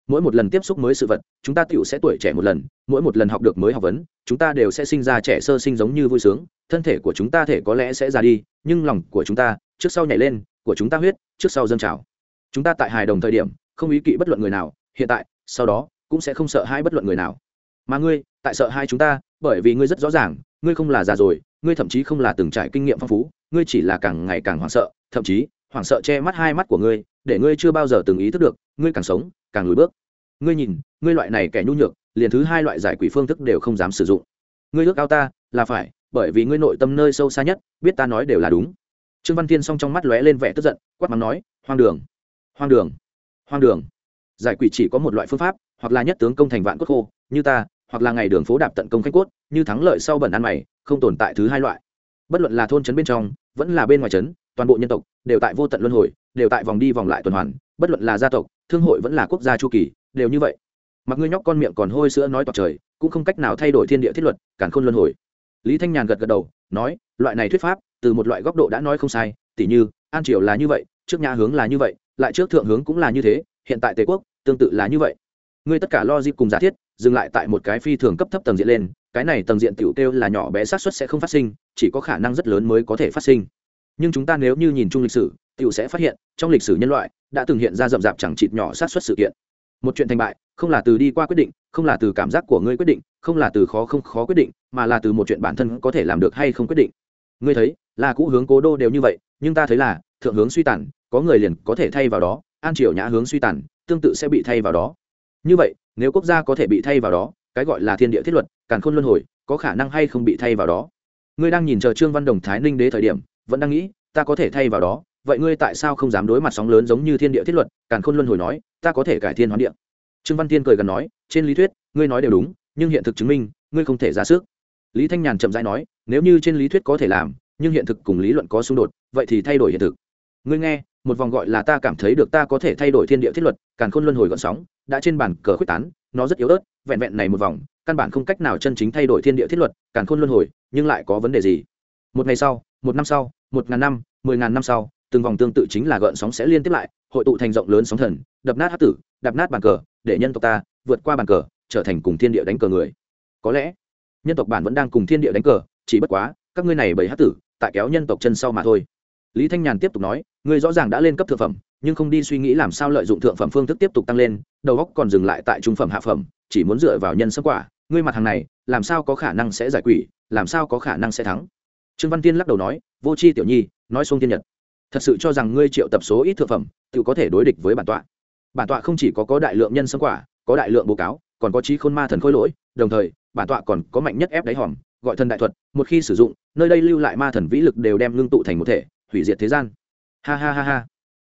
Mỗi một lần tiếp xúc mới sự vật, chúng ta tựu sẽ tuổi trẻ một lần, mỗi một lần học được mới học vấn, chúng ta đều sẽ sinh ra trẻ sơ sinh giống như vui sướng, thân thể của chúng ta thể có lẽ sẽ già đi, nhưng lòng của chúng ta, trước sau nhảy lên, của chúng ta huyết, trước sau dâng trào. Chúng ta tại hài đồng thời điểm, không ý kỵ bất luận người nào, hiện tại, sau đó, cũng sẽ không sợ hai bất luận người nào mà ngươi, tại sợ hai chúng ta, bởi vì ngươi rất rõ ràng, ngươi không là già rồi, ngươi thậm chí không là từng trải kinh nghiệm phong phú, ngươi chỉ là càng ngày càng hoảng sợ, thậm chí, hoảng sợ che mắt hai mắt của ngươi, để ngươi chưa bao giờ từng ý thức được, ngươi càng sống, càng lùi bước. Ngươi nhìn, ngươi loại này kẻ nhu nhược, liền thứ hai loại giải quỷ phương thức đều không dám sử dụng. Ngươi ước ao ta, là phải, bởi vì ngươi nội tâm nơi sâu xa nhất, biết ta nói đều là đúng. Trương văn thiên s trong mắt lóe lên vẻ tức giận, quát mắng nói, hoang đường hoang đường hoang đường. Giải quỷ chỉ có một loại phương pháp, hoặc là nhất tướng công thành vạn cốt khô, như ta hoặc là ngày đường phố đạp tận công khách cốt, như thắng lợi sau bẩn ăn mày, không tồn tại thứ hai loại. Bất luận là thôn trấn bên trong, vẫn là bên ngoài trấn, toàn bộ nhân tộc đều tại vô tận luân hồi, đều tại vòng đi vòng lại tuần hoàn, bất luận là gia tộc, thương hội vẫn là quốc gia chu kỳ, đều như vậy. Mặc ngươi nhóc con miệng còn hôi sữa nói toạc trời, cũng không cách nào thay đổi thiên địa thiết luật cản khôn luân hồi. Lý thanh nhàn gật gật đầu, nói, loại này thuyết pháp, từ một loại góc độ đã nói không sai, tỉ như, an triều là như vậy, trước nhà hướng là như vậy, lại trước thượng hướng cũng là như thế, hiện tại tề quốc tương tự là như vậy. Ngươi tất cả lo dịp cùng giả thiết dừng lại tại một cái phi thường cấp thấp tầng diện lên, cái này tầng diện tiểu tiêu là nhỏ bé xác suất sẽ không phát sinh, chỉ có khả năng rất lớn mới có thể phát sinh. Nhưng chúng ta nếu như nhìn chung lịch sử, tiểu sẽ phát hiện, trong lịch sử nhân loại đã từng hiện ra rậm rạp chẳng chịt nhỏ xác suất sự kiện. Một chuyện thành bại, không là từ đi qua quyết định, không là từ cảm giác của ngươi quyết định, không là từ khó không khó quyết định, mà là từ một chuyện bản thân có thể làm được hay không quyết định. Ngươi thấy, là cũ hướng cố đô đều như vậy, nhưng ta thấy là, thượng hướng suy tàn, có người liền có thể thay vào đó, an triều nhã hướng suy tàn, tương tự sẽ bị thay vào đó. Như vậy nếu quốc gia có thể bị thay vào đó, cái gọi là thiên địa thiết luật, càn khôn luân hồi, có khả năng hay không bị thay vào đó. Ngươi đang nhìn chờ trương văn đồng thái ninh đế thời điểm, vẫn đang nghĩ, ta có thể thay vào đó, vậy ngươi tại sao không dám đối mặt sóng lớn giống như thiên địa thiết luật, càn khôn luân hồi nói, ta có thể cải thiên hoán địa. Trương văn tiên cười gần nói, trên lý thuyết, ngươi nói đều đúng, nhưng hiện thực chứng minh, ngươi không thể ra sức. Lý thanh nhàn chậm rãi nói, nếu như trên lý thuyết có thể làm, nhưng hiện thực cùng lý luận có xung đột, vậy thì thay đổi hiện thực. Ngươi nghe, một vòng gọi là ta cảm thấy được ta có thể thay đổi thiên địa thiết luật, càn khôn luân hồi gọn sóng đã trên bàn cờ khuyết tán, nó rất yếu ớt, vẹn vẹn này một vòng, căn bản không cách nào chân chính thay đổi thiên địa thiết luật, càn khôn luân hồi, nhưng lại có vấn đề gì? Một ngày sau, một năm sau, một ngàn năm, mười ngàn năm sau, từng vòng tương tự chính là gợn sóng sẽ liên tiếp lại, hội tụ thành rộng lớn sóng thần, đập nát hát tử, đập nát bàn cờ, để nhân tộc ta vượt qua bàn cờ, trở thành cùng thiên địa đánh cờ người. Có lẽ, nhân tộc bản vẫn đang cùng thiên địa đánh cờ, chỉ bất quá, các ngươi này bởi hát tử, tại kéo nhân tộc chân sau mà thôi lý thanh nhàn tiếp tục nói, ngươi rõ ràng đã lên cấp thượng phẩm, nhưng không đi suy nghĩ làm sao lợi dụng thượng phẩm phương thức tiếp tục tăng lên, đầu óc còn dừng lại tại trung phẩm, hạ phẩm, chỉ muốn dựa vào nhân sâm quả. Ngươi mặt hàng này, làm sao có khả năng sẽ giải quỷ, làm sao có khả năng sẽ thắng? Trương văn tiên lắc đầu nói, vô c h i tiểu nhi, nói xuông tiên nhật. Thật sự cho rằng ngươi triệu tập số ít thượng phẩm, tự có thể đối địch với bản tọa. Bản tọa không chỉ có có đại lượng nhân sâm quả, có đại lượng bố cáo, còn có trí khôn ma thần khôi lỗi, đồng thời, bản tọa còn có mạnh nhất ép đáy hòm, gọi thần đại thuật, một khi sử dụng, nơi đây lưu lại ma thần vĩ lực đều đem ngưng tụ thành một thể hủy diệt thế gian. Ha ha ha ha.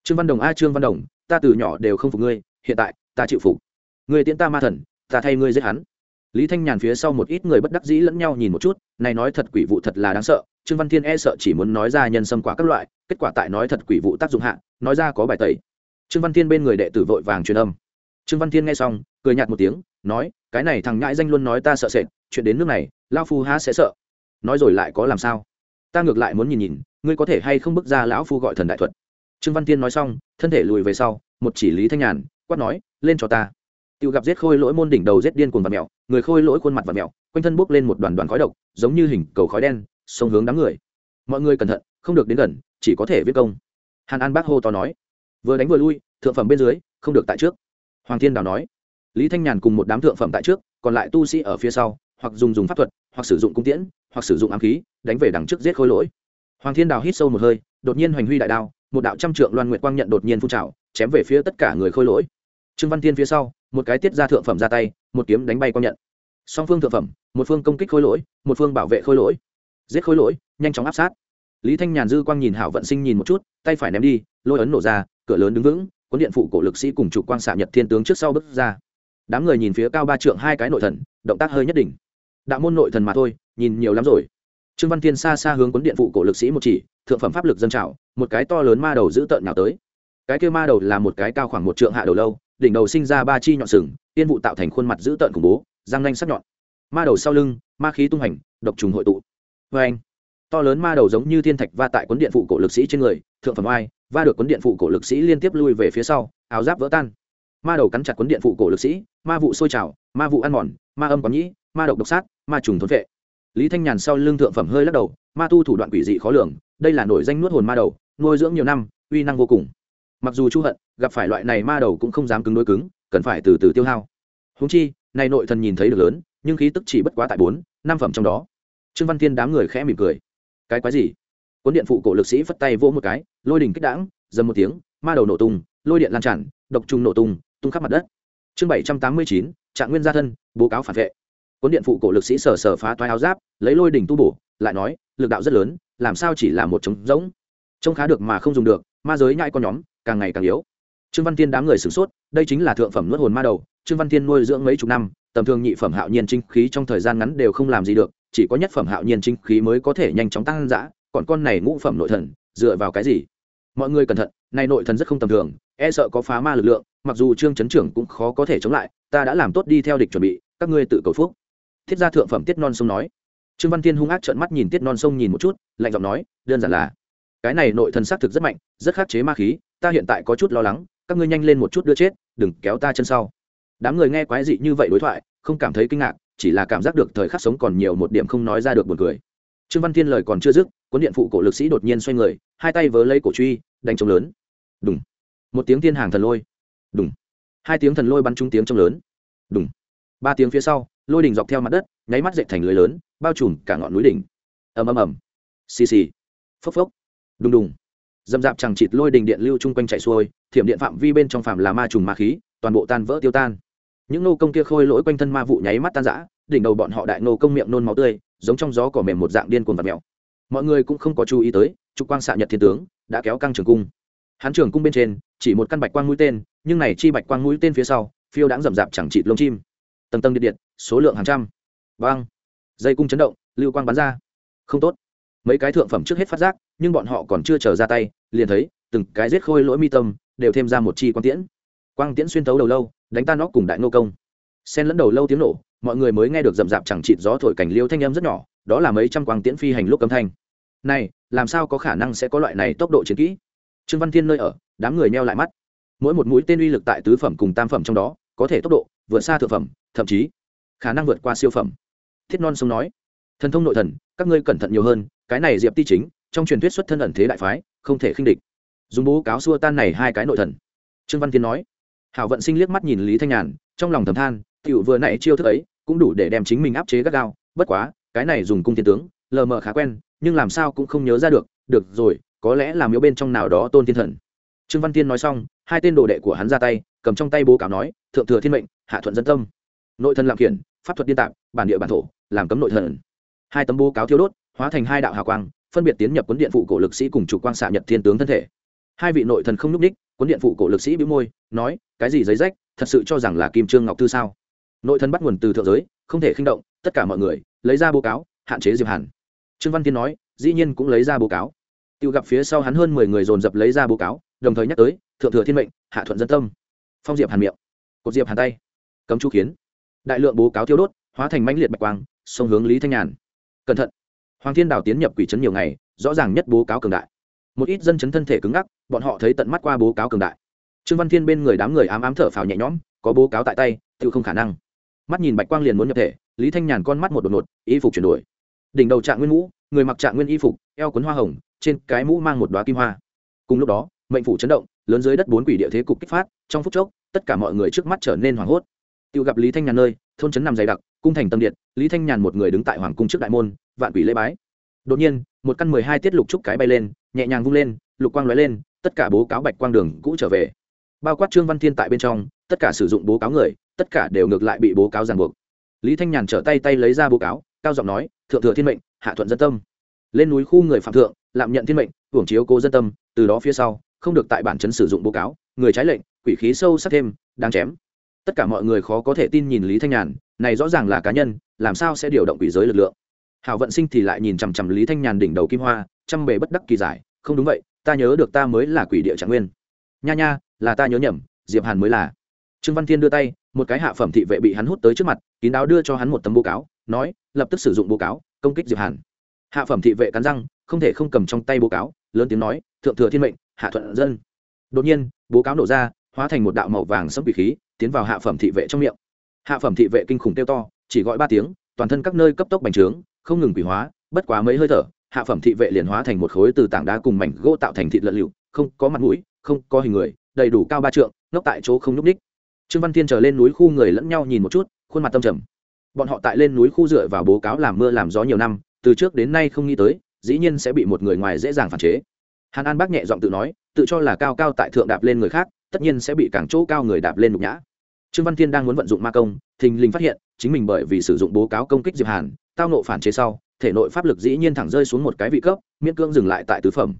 Trương văn đồng, a trương văn đồng, ta từ nhỏ đều không phục ngươi, hiện tại, ta chịu phục. Người tiễn ta ma thần, ta thay ngươi giết hắn. Lý thanh nhàn phía sau một ít người bất đắc dĩ lẫn nhau nhìn một chút, này nói thật quỷ vụ thật là đáng sợ, trương văn thiên e sợ chỉ muốn nói ra nhân sâm quả các loại, kết quả tại nói thật quỷ vụ tác dụng hạ, nói ra có bài tẩy. Trương văn thiên bên người đệ tử vội vàng truyền âm. Trương văn thiên nghe xong, cười nhạt một tiếng, nói, cái này thằng nhãi danh luôn nói ta sợ sệt, chuyện đến nước này lao phu há sẽ sợ. Nói rồi lại có làm sao? Ta ngược lại muốn nhìn nhìn ngươi có thể hay không bước ra lão phu gọi thần đại thuật? Trương văn tiên nói xong, thân thể lùi về sau, một chỉ lý thanh nhàn, quát nói, lên cho ta. Tự gặp giết khôi lỗi môn đỉnh đầu giết điên cuồng vật mèo, người khôi lỗi khuôn mặt vật mèo, quanh thân bốc lên một đoàn đoàn khói độc, giống như hình cầu khói đen, sông hướng đám người. Mọi người cẩn thận, không được đến gần, chỉ có thể viết công. Hàn an bác hô to nói, vừa đánh vừa lui, thượng phẩm bên dưới, không được tại trước. Hoàng thiên đào nói, lý thanh nhàn cùng một đám thượng phẩm tại trước, còn lại tu sĩ ở phía sau, hoặc dùng dùng pháp thuật, hoặc sử dụng cung tiễn, hoặc sử dụng ám khí, đánh về đằng trước giết khôi lỗi hoàng thiên đào hít sâu một hơi, đột nhiên hoành huy đại đao, một đạo trăm trượng loan nguyệt quang nhận đột nhiên phun trào, chém về phía tất cả người khôi lỗi. Trương văn thiên phía sau, một cái tiết ra thượng phẩm ra tay, một kiếm đánh bay quang nhận. Song phương thượng phẩm, một phương công kích khôi lỗi, một phương bảo vệ khôi lỗi. Giết khôi lỗi, nhanh chóng áp sát. Lý thanh nhàn dư quang nhìn hảo vận sinh nhìn một chút, tay phải ném đi, lôi ấn nổ ra, cửa lớn đứng vững, cuốn điện phụ cổ lực sĩ cùng chủ quang xạ nhật thiên tướng trước sau bước ra. Đám người nhìn phía cao ba trượng hai cái nội thần, động tác hơi nhất định. Đạo môn nội thần mà thôi, nhìn nhiều lắm rồi trương văn thiên xa xa hướng cuốn điện phụ cổ lực sĩ một chỉ, thượng phẩm pháp lực dân trào, một cái to lớn ma đầu giữ tợn nhào tới. Cái kia ma đầu là một cái cao khoảng một trượng hạ đầu lâu, đỉnh đầu sinh ra ba chi nhọn sừng, tiên vụ tạo thành khuôn mặt giữ tợn khủng bố, răng nanh sắc nhọn. Ma đầu sau lưng, ma khí tung hành, độc trùng hội tụ. Vê anh, to lớn ma đầu giống như thiên thạch va tại cuốn điện phụ cổ lực sĩ trên người, thượng phẩm oai, va được cuốn điện phụ cổ lực sĩ liên tiếp lui về phía sau, áo giáp vỡ tan. Ma đầu cắn chặt cuốn điện phụ cổ lực sĩ, ma vụ sôi trào, ma vụ ăn mòn, ma âm có nhĩ, ma độc độc sát, ma trùng thốn vệ lý thanh nhàn sau lưng thượng phẩm hơi lắc đầu, ma tu thủ đoạn quỷ dị khó lường, đây là nổi danh nuốt hồn ma đầu, nuôi dưỡng nhiều năm, uy năng vô cùng. Mặc dù chu hận, gặp phải loại này ma đầu cũng không dám cứng đối cứng, cần phải từ từ tiêu hao. Húng chi, này nội thần nhìn thấy được lớn, nhưng khí tức chỉ bất quá tại bốn, năm phẩm trong đó. Trương văn thiên đám người khẽ mỉm cười. Cái quái gì? Cuốn điện phụ cổ lực sĩ phất tay vỗ một cái, lôi đỉnh kích đãng, dầm một tiếng, ma đầu nổ tung, lôi điện lan tràn, độc trùng nổ tung tung khắp mặt đất. Chương bảy trăm tám mươi chín, trạng nguyên gia thân, bố cáo phản vệ cuốn điện phụ cổ lực sĩ sờ sờ phá toái áo giáp, lấy lôi đỉnh tu bổ, lại nói, lực đạo rất lớn, làm sao chỉ là một trống rỗng? Trông khá được mà không dùng được, ma giới nhãi con nhóm, càng ngày càng yếu. Trương văn tiên đám người sửng sốt, đây chính là thượng phẩm nuốt hồn ma đầu. Trương văn tiên nuôi dưỡng mấy chục năm, tầm thường nhị phẩm hạo nhiên trinh khí trong thời gian ngắn đều không làm gì được, chỉ có nhất phẩm hạo nhiên trinh khí mới có thể nhanh chóng tăng dã, còn con này ngũ phẩm nội thần, dựa vào cái gì? Mọi người cẩn thận, này nội thần rất không tầm thường e sợ có phá ma lực lượng, mặc dù trương chấn trưởng cũng khó có thể chống lại, ta đã làm tốt đi theo địch chuẩn bị, các ngươi tự cầu phúc thiết gia thượng phẩm tiết non sông nói. Trương văn tiên hung ác trợn mắt nhìn tiết non sông nhìn một chút, lạnh giọng nói, đơn giản là, cái này nội thần xác thực rất mạnh, rất khắc chế ma khí, ta hiện tại có chút lo lắng, các ngươi nhanh lên một chút đưa chết, đừng kéo ta chân sau. Đám người nghe quái dị như vậy đối thoại, không cảm thấy kinh ngạc, chỉ là cảm giác được thời khắc sống còn nhiều một điểm không nói ra được buồn cười. Trương văn thiên lời còn chưa dứt, cuốn điện phụ cổ lực sĩ đột nhiên xoay người, hai tay vớ lấy cổ truy, đánh trống lớn. Đúng một tiếng thiên hàng thần lôi. Đúng hai tiếng thần lôi bắn trúng tiếng trống lớn. Đúng ba tiếng phía sau, lôi đỉnh dọc theo mặt đất, nháy mắt dậy thành lưới lớn, bao trùm cả ngọn núi đỉnh. Ầm ầm ầm. Xì xì. Phốc phốc. Đùng đùng. Dầm dạp chẳng chịt lôi đình điện lưu chung quanh chạy xuôi, thiểm điện phạm vi bên trong phạm là ma trùng ma khí, toàn bộ tan vỡ tiêu tan. Những nô công kia khôi lỗi quanh thân ma vụ nháy mắt tan rã, đỉnh đầu bọn họ đại nô công miệng nôn máu tươi, giống trong gió cỏ mềm một dạng điên cuồng và mèo. Mọi người cũng không có chú ý tới, trục quang xạ nhật thiên tướng, đã kéo căng trường cung. Hắn trường cung bên trên, chỉ một căn bạch quang mũi tên, nhưng này chi bạch quang mũi tên phía sau, phiêu đãng rầm rạp chẳng chịt lông chim tầng tầng điện điện, số lượng hàng trăm. Vang dây cung chấn động, lưu quang bắn ra. Không tốt. Mấy cái thượng phẩm trước hết phát giác, nhưng bọn họ còn chưa trở ra tay, liền thấy, từng cái giết khôi lỗi mi tâm, đều thêm ra một chi quang tiễn. Quang tiễn xuyên thấu đầu lâu, đánh tan nó cùng đại nô công. Xen lẫn đầu lâu tiếng nổ, mọi người mới nghe được rậm rạp chẳng chịt gió thổi cảnh liêu thanh âm rất nhỏ, đó là mấy trăm quang tiễn phi hành lúc âm thanh. Này, làm sao có khả năng sẽ có loại này tốc độ chiến kỹ? Trương văn thiên nơi ở, đám người neo lại mắt. Mỗi một mũi tên uy lực tại tứ phẩm cùng tam phẩm trong đó, có thể tốc độ vượt xa thượng phẩm thậm chí khả năng vượt qua siêu phẩm. Thiết non sông nói, thần thông nội thần, các ngươi cẩn thận nhiều hơn, cái này diệp ti chính, trong truyền thuyết xuất thân ẩn thế đại phái, không thể khinh địch. Dùng bố cáo xua tan này hai cái nội thần. Trương văn thiên nói, hảo vận sinh liếc mắt nhìn lý thanh nhàn, trong lòng thầm than, tiểu vừa nãy chiêu thức ấy, cũng đủ để đem chính mình áp chế gắt gao, bất quá, cái này dùng cung thiên tướng, lờ mờ khá quen, nhưng làm sao cũng không nhớ ra được được rồi, có lẽ làm yếu bên trong nào đó tôn thiên thần. Trương văn tiên nói xong, hai tên đồ đệ của hắn ra tay, cầm trong tay bố cáo nói, thượng thừa thiên mệnh, hạ thuận dân tâm nội thần làm khiển, pháp thuật điên tạp bản địa bản thổ, làm cấm nội thần. Hai tấm bố cáo thiêu đốt, hóa thành hai đạo hào quang, phân biệt tiến nhập cuốn điện phụ cổ lực sĩ cùng chủ quang xạ nhật thiên tướng thân thể. Hai vị nội thần không nhúc ních cuốn điện phụ cổ lực sĩ bĩu môi, nói, cái gì giấy rách, thật sự cho rằng là kim trương ngọc thư sao? Nội thần bắt nguồn từ thượng giới, không thể khinh động, tất cả mọi người, lấy ra bố cáo, hạn chế diệp hàn. Trương văn tiên nói, dĩ nhiên cũng lấy ra bố cáo. Tiêu gặp phía sau hắn hơn mười người dồn dập lấy ra bố cáo, đồng thời nhắc tới, thượng thừa thiên mệnh, hạ thuận dân tâm. Phong diệp hàn miệng. Cột diệp hàn tay. Cấm chu kiến đại lượng bố cáo thiêu đốt, hóa thành mãnh liệt bạch quang sông hướng lý thanh nhàn. Cẩn thận. Hoàng thiên đào tiến nhập quỷ trấn nhiều ngày, rõ ràng nhất bố cáo cường đại. Một ít dân chấn thân thể cứng ngắc, bọn họ thấy tận mắt qua bố cáo cường đại. Trương văn thiên bên người đám người ám ám thở phào nhẹ nhõm, có bố cáo tại tay, tự không khả năng. Mắt nhìn bạch quang liền muốn nhập thể, lý thanh nhàn con mắt một đột ngột, y phục chuyển đổi. Đỉnh đầu trạng nguyên mũ người mặc trạng nguyên y phục, eo quấn hoa hồng, trên cái mũ mang một đoá kim hoa. Cùng lúc đó, mệnh phủ chấn động, lớn dưới đất bốn quỷ địa thế cục kích phát, trong phút chốc, tất cả mọi người trước mắt trở nên hoảng hốt tiêu gặp lý thanh nhàn nơi, thôn trấn nằm dày đặc, cung thành tâm điện, lý thanh nhàn một người đứng tại hoàng cung trước đại môn, vạn quỷ lễ bái. Đột nhiên, một căn mười hai tiết lục trúc cái bay lên, nhẹ nhàng vung lên, lục quang lóe lên, tất cả bố cáo bạch quang đường cũ trở về. Bao quát trương văn thiên tại bên trong, tất cả sử dụng bố cáo người, tất cả đều ngược lại bị bố cáo ràng buộc. Lý thanh nhàn trở tay tay lấy ra bố cáo, cao giọng nói, thượng thừa thiên mệnh, hạ thuận dân tâm. Lên núi khu người phạm thượng, lạm nhận thiên mệnh, hưởng chiếu cố dân tâm, từ đó phía sau, không được tại bản chấn sử dụng bố cáo, người trái lệnh, quỷ khí sâu sắc thêm đang chém tất cả mọi người khó có thể tin nhìn lý thanh nhàn, này rõ ràng là cá nhân, làm sao sẽ điều động quỷ giới lực lượng? Hảo vận sinh thì lại nhìn chằm chằm lý thanh nhàn đỉnh đầu kim hoa chăm bề bất đắc kỳ giải, không đúng vậy, ta nhớ được ta mới là quỷ địa trạng nguyên. Nha nha, là ta nhớ nhầm, diệp hàn mới là. Trương văn thiên đưa tay, một cái hạ phẩm thị vệ bị hắn hút tới trước mặt, kín đáo đưa cho hắn một tấm bố cáo, nói, lập tức sử dụng bố cáo, công kích diệp hàn. Hạ phẩm thị vệ cắn răng, không thể không cầm trong tay bố cáo, lớn tiếng nói, thượng thừa thiên mệnh, hạ thuận dân. Đột nhiên, bố cáo nổ ra hóa thành một đạo màu vàng sẫm quỷ khí, tiến vào hạ phẩm thị vệ trong miệng. Hạ phẩm thị vệ kinh khủng kêu to, chỉ gọi ba tiếng, toàn thân các nơi cấp tốc bành trướng, không ngừng quỷ hóa, bất quá mấy hơi thở, hạ phẩm thị vệ liền hóa thành một khối từ tảng đá cùng mảnh gỗ tạo thành thịt lợn lựu, không có mặt mũi, không có hình người, đầy đủ cao ba trượng, ngốc tại chỗ không nhúc ních trương văn thiên trở lên núi khu người lẫn nhau nhìn một chút, khuôn mặt tâm trầm. Bọn họ tại lên núi khu dựa vào bố cáo làm mưa làm gió nhiều năm, từ trước đến nay không nghĩ tới, dĩ nhiên sẽ bị một người ngoài dễ dàng phản chế. Hàn an bác nhẹ giọng tự nói, tự cho là cao cao tại thượng đạp lên người khác tất nhiên sẽ bị càng chỗ cao người đạp lên nhục nhã. Trương văn thiên đang muốn vận dụng ma công, thình lình phát hiện, chính mình bởi vì sử dụng bố cáo công kích diệp hàn, tao nộ phản chế sau, thể nội pháp lực dĩ nhiên thẳng rơi xuống một cái vị cấp, miễn cưỡng dừng lại tại tứ phẩm.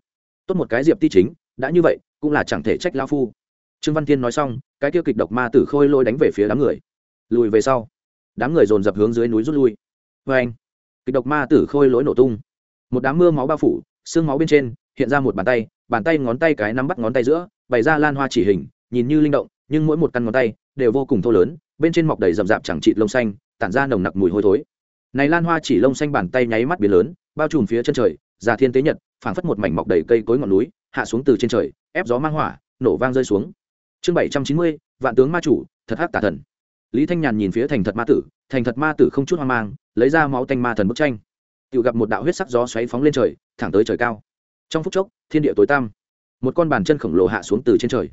Tốt một cái diệp ti chính, đã như vậy, cũng là chẳng thể trách lão phu. Trương văn thiên nói xong, cái tiêu kịch độc ma tử khôi lôi đánh về phía đám người. Lùi về sau, đám người dồn dập hướng dưới núi rút lui. Vê anh kịch độc ma tử khôi lỗi nổ tung. Một đám mưa máu bao phủ, xương máu bên trên hiện ra một bàn tay bàn tay ngón tay cái nắm bắt ngón tay giữa, bày ra lan hoa chỉ hình, nhìn như linh động, nhưng mỗi một căn ngón tay đều vô cùng thô lớn, bên trên mọc đầy rậm rạp chẳng trịt lông xanh, tản ra nồng nặc mùi hôi thối. Này lan hoa chỉ lông xanh bàn tay nháy mắt biến lớn, bao trùm phía chân trời, già thiên tế nhật, phảng phất một mảnh mọc đầy cây cối ngọn núi, hạ xuống từ trên trời, ép gió mang hỏa, nổ vang rơi xuống. Chương bảy trăm chín mươi, vạn tướng ma chủ, thật hắc tả thần. Lý thanh nhàn nhìn phía thành thật ma tử, thành thật ma tử không chút hoang mang, lấy ra máu tanh ma thần bức tranh. Tự gặp một đạo huyết sắc gió xoáy phóng lên trời, thẳng tới trời cao trong phút chốc, thiên địa tối tăm. Một con bàn chân khổng lồ hạ xuống từ trên trời.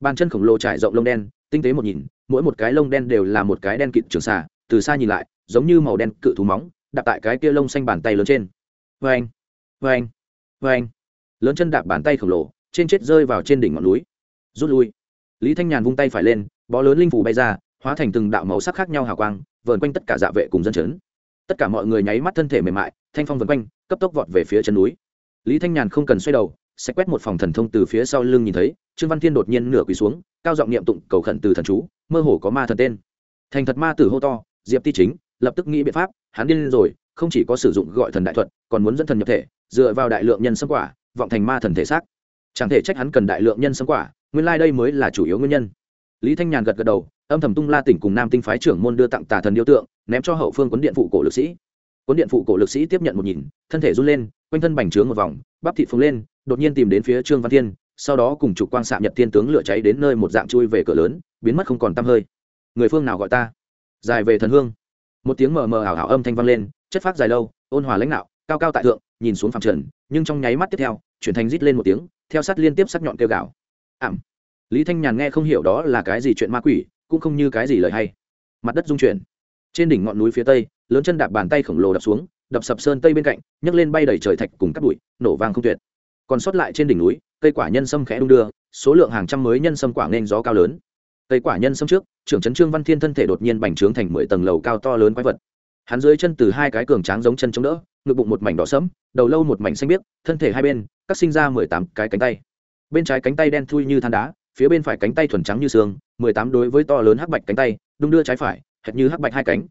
Bàn chân khổng lồ trải rộng lông đen, tinh tế một nhìn, mỗi một cái lông đen đều là một cái đen kịt trường xà, từ xa nhìn lại, giống như màu đen cự thú móng, đạp tại cái kia lông xanh bàn tay lớn trên. Vê anh vê anh vê anh lớn chân đạp bàn tay khổng lồ, trên chết rơi vào trên đỉnh ngọn núi. Rút lui. Lý thanh nhàn vung tay phải lên, bó lớn linh phủ bay ra, hóa thành từng đạo màu sắc khác nhau hào quang, vờn quanh tất cả dạ vệ cùng dân chấn. Tất cả mọi người nháy mắt thân thể mềm mại, thanh phong vần quanh, cấp tốc vọt về phía chân núi lý thanh nhàn không cần xoay đầu, sẽ quét một phòng thần thông từ phía sau lưng nhìn thấy, trương văn thiên đột nhiên nửa quỳ xuống, cao giọng niệm tụng cầu khẩn từ thần chú, mơ hồ có ma thần tên. Thành thật ma tử hô to, diệp ti chính, lập tức nghĩ biện pháp, hắn điên lên rồi, không chỉ có sử dụng gọi thần đại thuật, còn muốn dẫn thần nhập thể, dựa vào đại lượng nhân xâm quả, vọng thành ma thần thể xác. Chẳng thể trách hắn cần đại lượng nhân xâm quả, nguyên lai、like、đây mới là chủ yếu nguyên nhân. Lý thanh nhàn gật gật đầu, âm thầm tung la tỉnh cùng nam tinh phái trưởng môn đưa tặng tà thần điêu tượng, ném cho hậu phương quấn điện phụ cổ lực sĩ cuốn điện phụ cổ lực sĩ tiếp nhận một nhìn, thân thể run lên, quanh thân bành trướng một vòng, bắp thị phồng lên, đột nhiên tìm đến phía trương văn thiên, sau đó cùng trục quang xạ nhật thiên tướng lửa cháy đến nơi một dạng chui về cửa lớn, biến mất không còn tăm hơi. Người phương nào gọi ta? Dài về thần hương. Một tiếng mờ mờ ảo ảo âm thanh vang lên, chất phát dài lâu, ôn hòa lãnh đạo cao cao tại thượng, nhìn xuống phạm trần, nhưng trong nháy mắt tiếp theo, chuyển thành rít lên một tiếng, theo sát liên tiếp sắc nhọn kêu gạo ảm. Lý thanh nhàn nghe không hiểu đó là cái gì chuyện ma quỷ, cũng không như cái gì lời hay. Mặt đất rung chuyển. Trên đỉnh ngọn núi phía tây lớn chân đạp bàn tay khổng lồ đập xuống, đập sập sơn tây bên cạnh, nhấc lên bay đầy trời thạch cùng cắt bụi, nổ vang không tuyệt. Còn sót lại trên đỉnh núi, cây quả nhân sâm khẽ đung đưa, số lượng hàng trăm mới nhân sâm quả nên gió cao lớn. Cây quả nhân sâm trước, trưởng trấn trương văn thiên thân thể đột nhiên bành trướng thành mười tầng lầu cao to lớn quái vật. Hắn dưới chân từ hai cái cường tráng giống chân chống đỡ, ngực bụng một mảnh đỏ sẫm, đầu lâu một mảnh xanh biếc, thân thể hai bên, cắt sinh ra mười tám cái cánh tay. Bên trái cánh tay đen thui như than đá, phía bên phải cánh tay thuần trắng như xương, mười tám đối với to lớn hắc bạch cánh tay, đung đưa trái phải, hệt như hắc bạch hai cánh.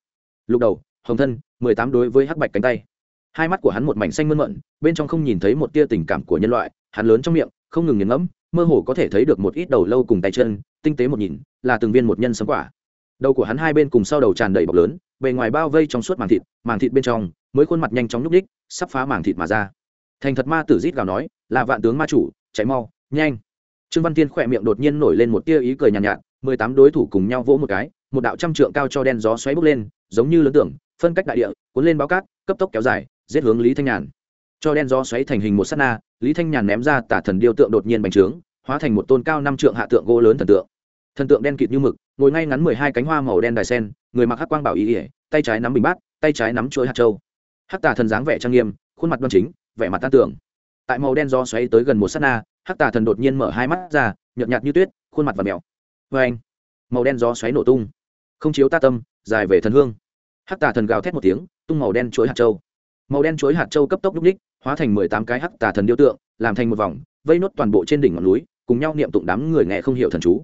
Lục đầu hồng thân mười tám đối với hắc bạch cánh tay. Hai mắt của hắn một mảnh xanh mơn mận bên trong không nhìn thấy một tia tình cảm của nhân loại hắn lớn trong miệng không ngừng nghiền ngẫm mơ hồ có thể thấy được một ít đầu lâu cùng tay chân tinh tế một nhìn là từng viên một nhân sấm quả. Đầu của hắn hai bên cùng sau đầu tràn đầy bọc lớn bề ngoài bao vây trong suốt màng thịt màng thịt bên trong mới khuôn mặt nhanh chóng nhúc ních, sắp phá màng thịt mà ra. Thành thật ma tử rít gào nói là vạn tướng ma chủ cháy mau nhanh. Trương văn tiên khỏe miệng đột nhiên nổi lên một tia ý cười nhàn nhạt mười tám đối thủ cùng nhau vỗ một cái một đạo trăm trượng cao cho đen gió xoáy bốc lên giống như lớn tưởng phân cách đại địa, cuốn lên báo cát, cấp tốc kéo dài, giết hướng lý thanh nhàn. Cho đen gió xoáy thành hình một s á t na, lý thanh nhàn ném ra tả thần điêu tượng đột nhiên bành trướng, hóa thành một tôn cao năm trượng hạ tượng gỗ lớn thần tượng. Thần tượng đen kịt như mực, ngồi ngay ngắn mười hai cánh hoa màu đen đài sen, người mặc hắc quang bảo ý ỉa tay trái nắm bình bát, tay trái nắm chuỗi hạt trâu hắc tà thần dáng vẻ trang nghiêm, khuôn mặt đoan chính, vẻ mặt tan tưởng tại màu đen gió xoáy tới gần một s á t na, hắc tà thần đột nhiên mở hai mắt ra, nhợt nhạt như tuyết, khuôn mặt và mèo vê anh màu đen gió xoáy nổ tung. Không chiếu ta tâm, dài về thần hương hắc tà thần gào thét một tiếng, tung màu đen chuỗi hạt châu. màu đen chuối hạt châu cấp tốc đúc ních, hóa thành mười tám cái hắc tà thần điêu tượng, làm thành một vòng, vây nốt toàn bộ trên đỉnh ngọn núi, cùng nhau niệm tụng đám người nghe không hiểu thần chú.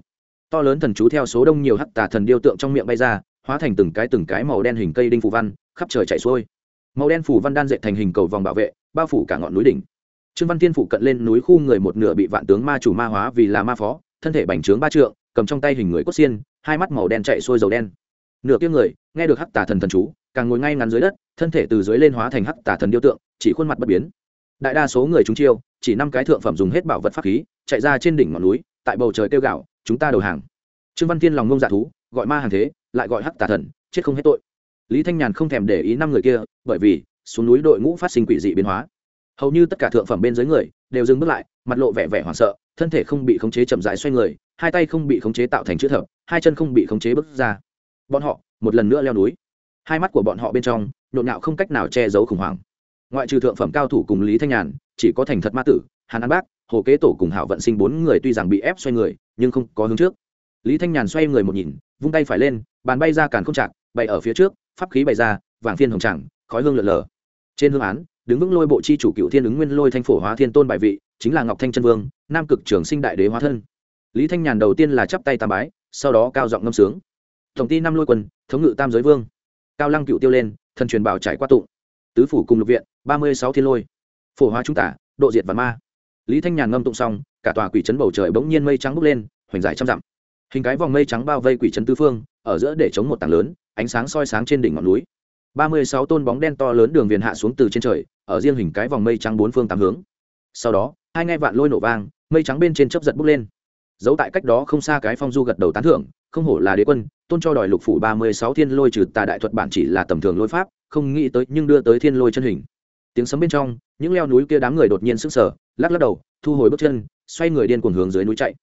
To lớn thần chú theo số đông nhiều hắc tà thần điêu tượng trong miệng bay ra, hóa thành từng cái từng cái màu đen hình cây đinh phù văn, khắp trời chạy xuôi. Màu đen phù văn đan dệt thành hình cầu vòng bảo vệ, bao phủ cả ngọn núi đỉnh. Trương văn thiên phụ cận lên núi khu người một nửa bị vạn tướng ma chủ ma hóa vì là ma phó, thân thể bành trướng ba trượng, cầm trong tay hình người cốt xiên, hai mắt màu đen chạy xuôi dầu đen nửa kia người, nghe được hắc tà thần thần chú, càng ngồi ngay ngắn dưới đất, thân thể từ dưới lên hóa thành hắc tà thần điêu tượng, chỉ khuôn mặt bất biến. Đại đa số người chúng chiêu, chỉ năm cái thượng phẩm dùng hết bảo vật pháp khí, chạy ra trên đỉnh ngọn núi, tại bầu trời kêu gạo chúng ta đầu hàng. Trương văn thiên lòng ngông dạ thú, gọi ma hàng thế, lại gọi hắc tà thần, chết không hết tội. Lý thanh nhàn không thèm để ý năm người kia, bởi vì xuống núi đội ngũ phát sinh quỷ dị biến hóa. Hầu như tất cả thượng phẩm bên dưới người, đều dừng bước lại, mặt lộ vẻ vẻ hoảng sợ, thân thể không bị khống chế chậm rãi xoay người, hai tay không bị khống chế tạo thành chữ thập, hai chân không bị khống chế bước ra bọn họ một lần nữa leo núi. Hai mắt của bọn họ bên trong, nhộn nhạo không cách nào che giấu khủng hoảng. Ngoại trừ thượng phẩm cao thủ cùng lý thanh nhàn, chỉ có thành thật ma tử, hàn an bác, hồ kế tổ cùng hảo vận sinh bốn người tuy rằng bị ép xoay người, nhưng không có hướng trước. Lý thanh nhàn xoay người một nhìn, vung tay phải lên, bàn bay ra càn không chạc bay ở phía trước, pháp khí bày ra, vàng phiên hồng tràng, khói hương lượn lờ. Trên hương án, đứng vững lôi bộ chi chủ cựu thiên ứng nguyên lôi thanh phổ hóa thiên tôn bài vị, chính là ngọc thanh chân vương, nam cực trường sinh đại đế hóa thân. Lý thanh nhàn đầu tiên là chắp tay tam bái, sau đó cao giọng ngâm sướng tổng ty năm lôi quân, thống ngự tam giới vương. Cao lăng cựu tiêu lên, thần truyền bảo trải qua tụng. Tứ phủ cùng lục viện, ba mươi sáu thiên lôi. Phổ hóa trung tả, độ diệt và ma. Lý thanh nhàn ngâm tụng xong, cả tòa quỷ trấn bầu trời bỗng nhiên mây trắng bốc lên, hoành dài trăm dặm. Hình cái vòng mây trắng bao vây quỷ trấn tư phương, ở giữa để chống một tảng lớn, ánh sáng soi sáng trên đỉnh ngọn núi. ba mươi sáu tôn bóng đen to lớn đường viền hạ xuống từ trên trời, ở riêng hình cái vòng mây trắng bốn phương tám hướng. Sau đó, hai ngay vạn lôi nổ vang, mây trắng bên trên chấp giật bốc lên. Giấu tại cách đó không xa cái phong du gật đầu tán thưởng không hổ là đế quân, tôn cho đòi lục phủ ba mươi sáu thiên lôi trừ tà đại thuật bản chỉ là tầm thường lôi pháp, không nghĩ tới nhưng đưa tới thiên lôi chân hình. Tiếng sấm bên trong, những leo núi kia đám người đột nhiên sững sờ, lắc lắc đầu, thu hồi bước chân, xoay người điên cuồng hướng dưới núi chạy.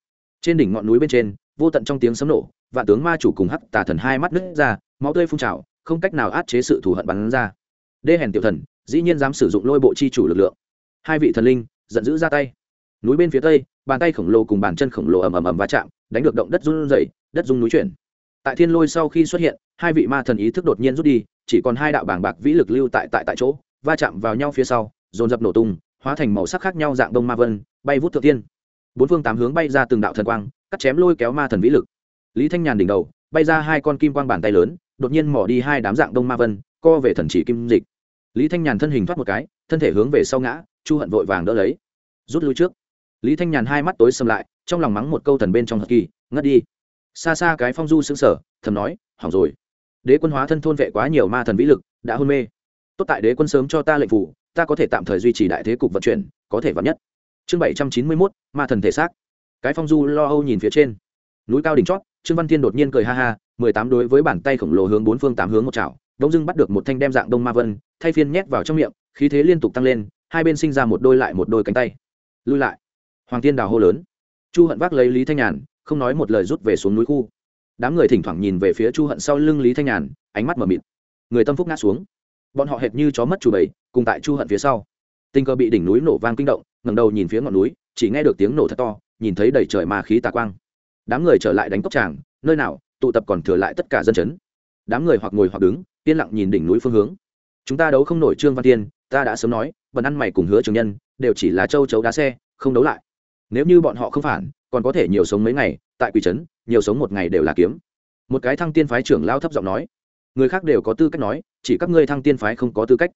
Trên đỉnh ngọn núi bên trên, vô tận trong tiếng sấm nổ, vạn tướng ma chủ cùng hắc tà thần hai mắt nứt ra, máu tươi phun trào, không cách nào át chế sự thù hận bắn ra. Đê hèn tiểu thần, dĩ nhiên dám sử dụng lôi bộ chi chủ lực lượng. Hai vị thần linh, giận dữ ra tay. Núi bên phía tây bàn tay khổng lồ cùng bàn chân khổng lồ ầm ầm ầm va chạm, đánh được động đất run rẩy, đất rung núi chuyển. Tại thiên lôi sau khi xuất hiện, hai vị ma thần ý thức đột nhiên rút đi, chỉ còn hai đạo bảng bạc vĩ lực lưu tại tại tại chỗ, va chạm vào nhau phía sau, dồn dập nổ tung, hóa thành màu sắc khác nhau dạng đông ma vân, bay vút thượng thiên bốn phương tám hướng bay ra từng đạo thần quang, cắt chém lôi kéo ma thần vĩ lực. Lý thanh nhàn đỉnh đầu, bay ra hai con kim quang bàn tay lớn, đột nhiên mỏ đi hai đám dạng đông ma vân, co về thần chỉ kim dịch. Lý thanh nhàn thân hình thoát một cái, thân thể hướng về sau ngã, chu hận vội vàng đỡ lấy. Rút lui trước lý thanh nhàn hai mắt tối xâm lại, trong lòng mắng một câu thần bên trong thật kỳ, ngất đi. Xa xa cái phong du xứng sở thầm nói, hỏng rồi. Đế quân hóa thân thôn vệ quá nhiều ma thần vĩ lực, đã hôn mê. Tốt tại đế quân sớm cho ta lệnh phủ, ta có thể tạm thời duy trì đại thế cục vận chuyển, có thể vắn nhất. Chương bảy trăm chín mươi mốt, ma thần thể xác. Cái phong du lo âu nhìn phía trên. Núi cao đỉnh chót, trương văn thiên đột nhiên cười ha ha, mười tám đối với bàn tay khổng lồ hướng bốn phương tám hướng một chảo đông dưng bắt được một thanh đem dạng đông ma vân, thay phiên nhét vào trong miệng, khí thế liên tục tăng lên, hai bên sinh ra một đôi lại một đôi cánh tay. Lui lại hoàng tiên đào hô lớn. Chu hận vác lấy lý thanh nhàn, không nói một lời rút về xuống núi khu. Đám người thỉnh thoảng nhìn về phía chu hận sau lưng lý thanh nhàn, ánh mắt mờ mịt. Người tâm phúc ngã xuống. Bọn họ hệt như chó mất chủ bầy, cùng tại chu hận phía sau. Tình cờ bị đỉnh núi nổ vang kinh động, ngẩng đầu nhìn phía ngọn núi, chỉ nghe được tiếng nổ thật to, nhìn thấy đầy trời mà khí tà quang. Đám người trở lại đánh cốc tràng, nơi nào, tụ tập còn thừa lại tất cả dân chấn. Đám người hoặc ngồi hoặc đứng, yên lặng nhìn đỉnh núi phương hướng. Chúng ta đấu không nổi trương văn tiên ta đã sớm nói bần ăn mày cùng hứa trường nhân, đều chỉ là châu chấu đá xe, không đấu lại nếu như bọn họ không phản, còn có thể nhiều sống mấy ngày, tại quỷ trấn, nhiều sống một ngày đều là kiếm. Một cái thăng tiên phái trưởng lao thấp giọng nói. Người khác đều có tư cách nói, chỉ các ngươi thăng tiên phái không có tư cách.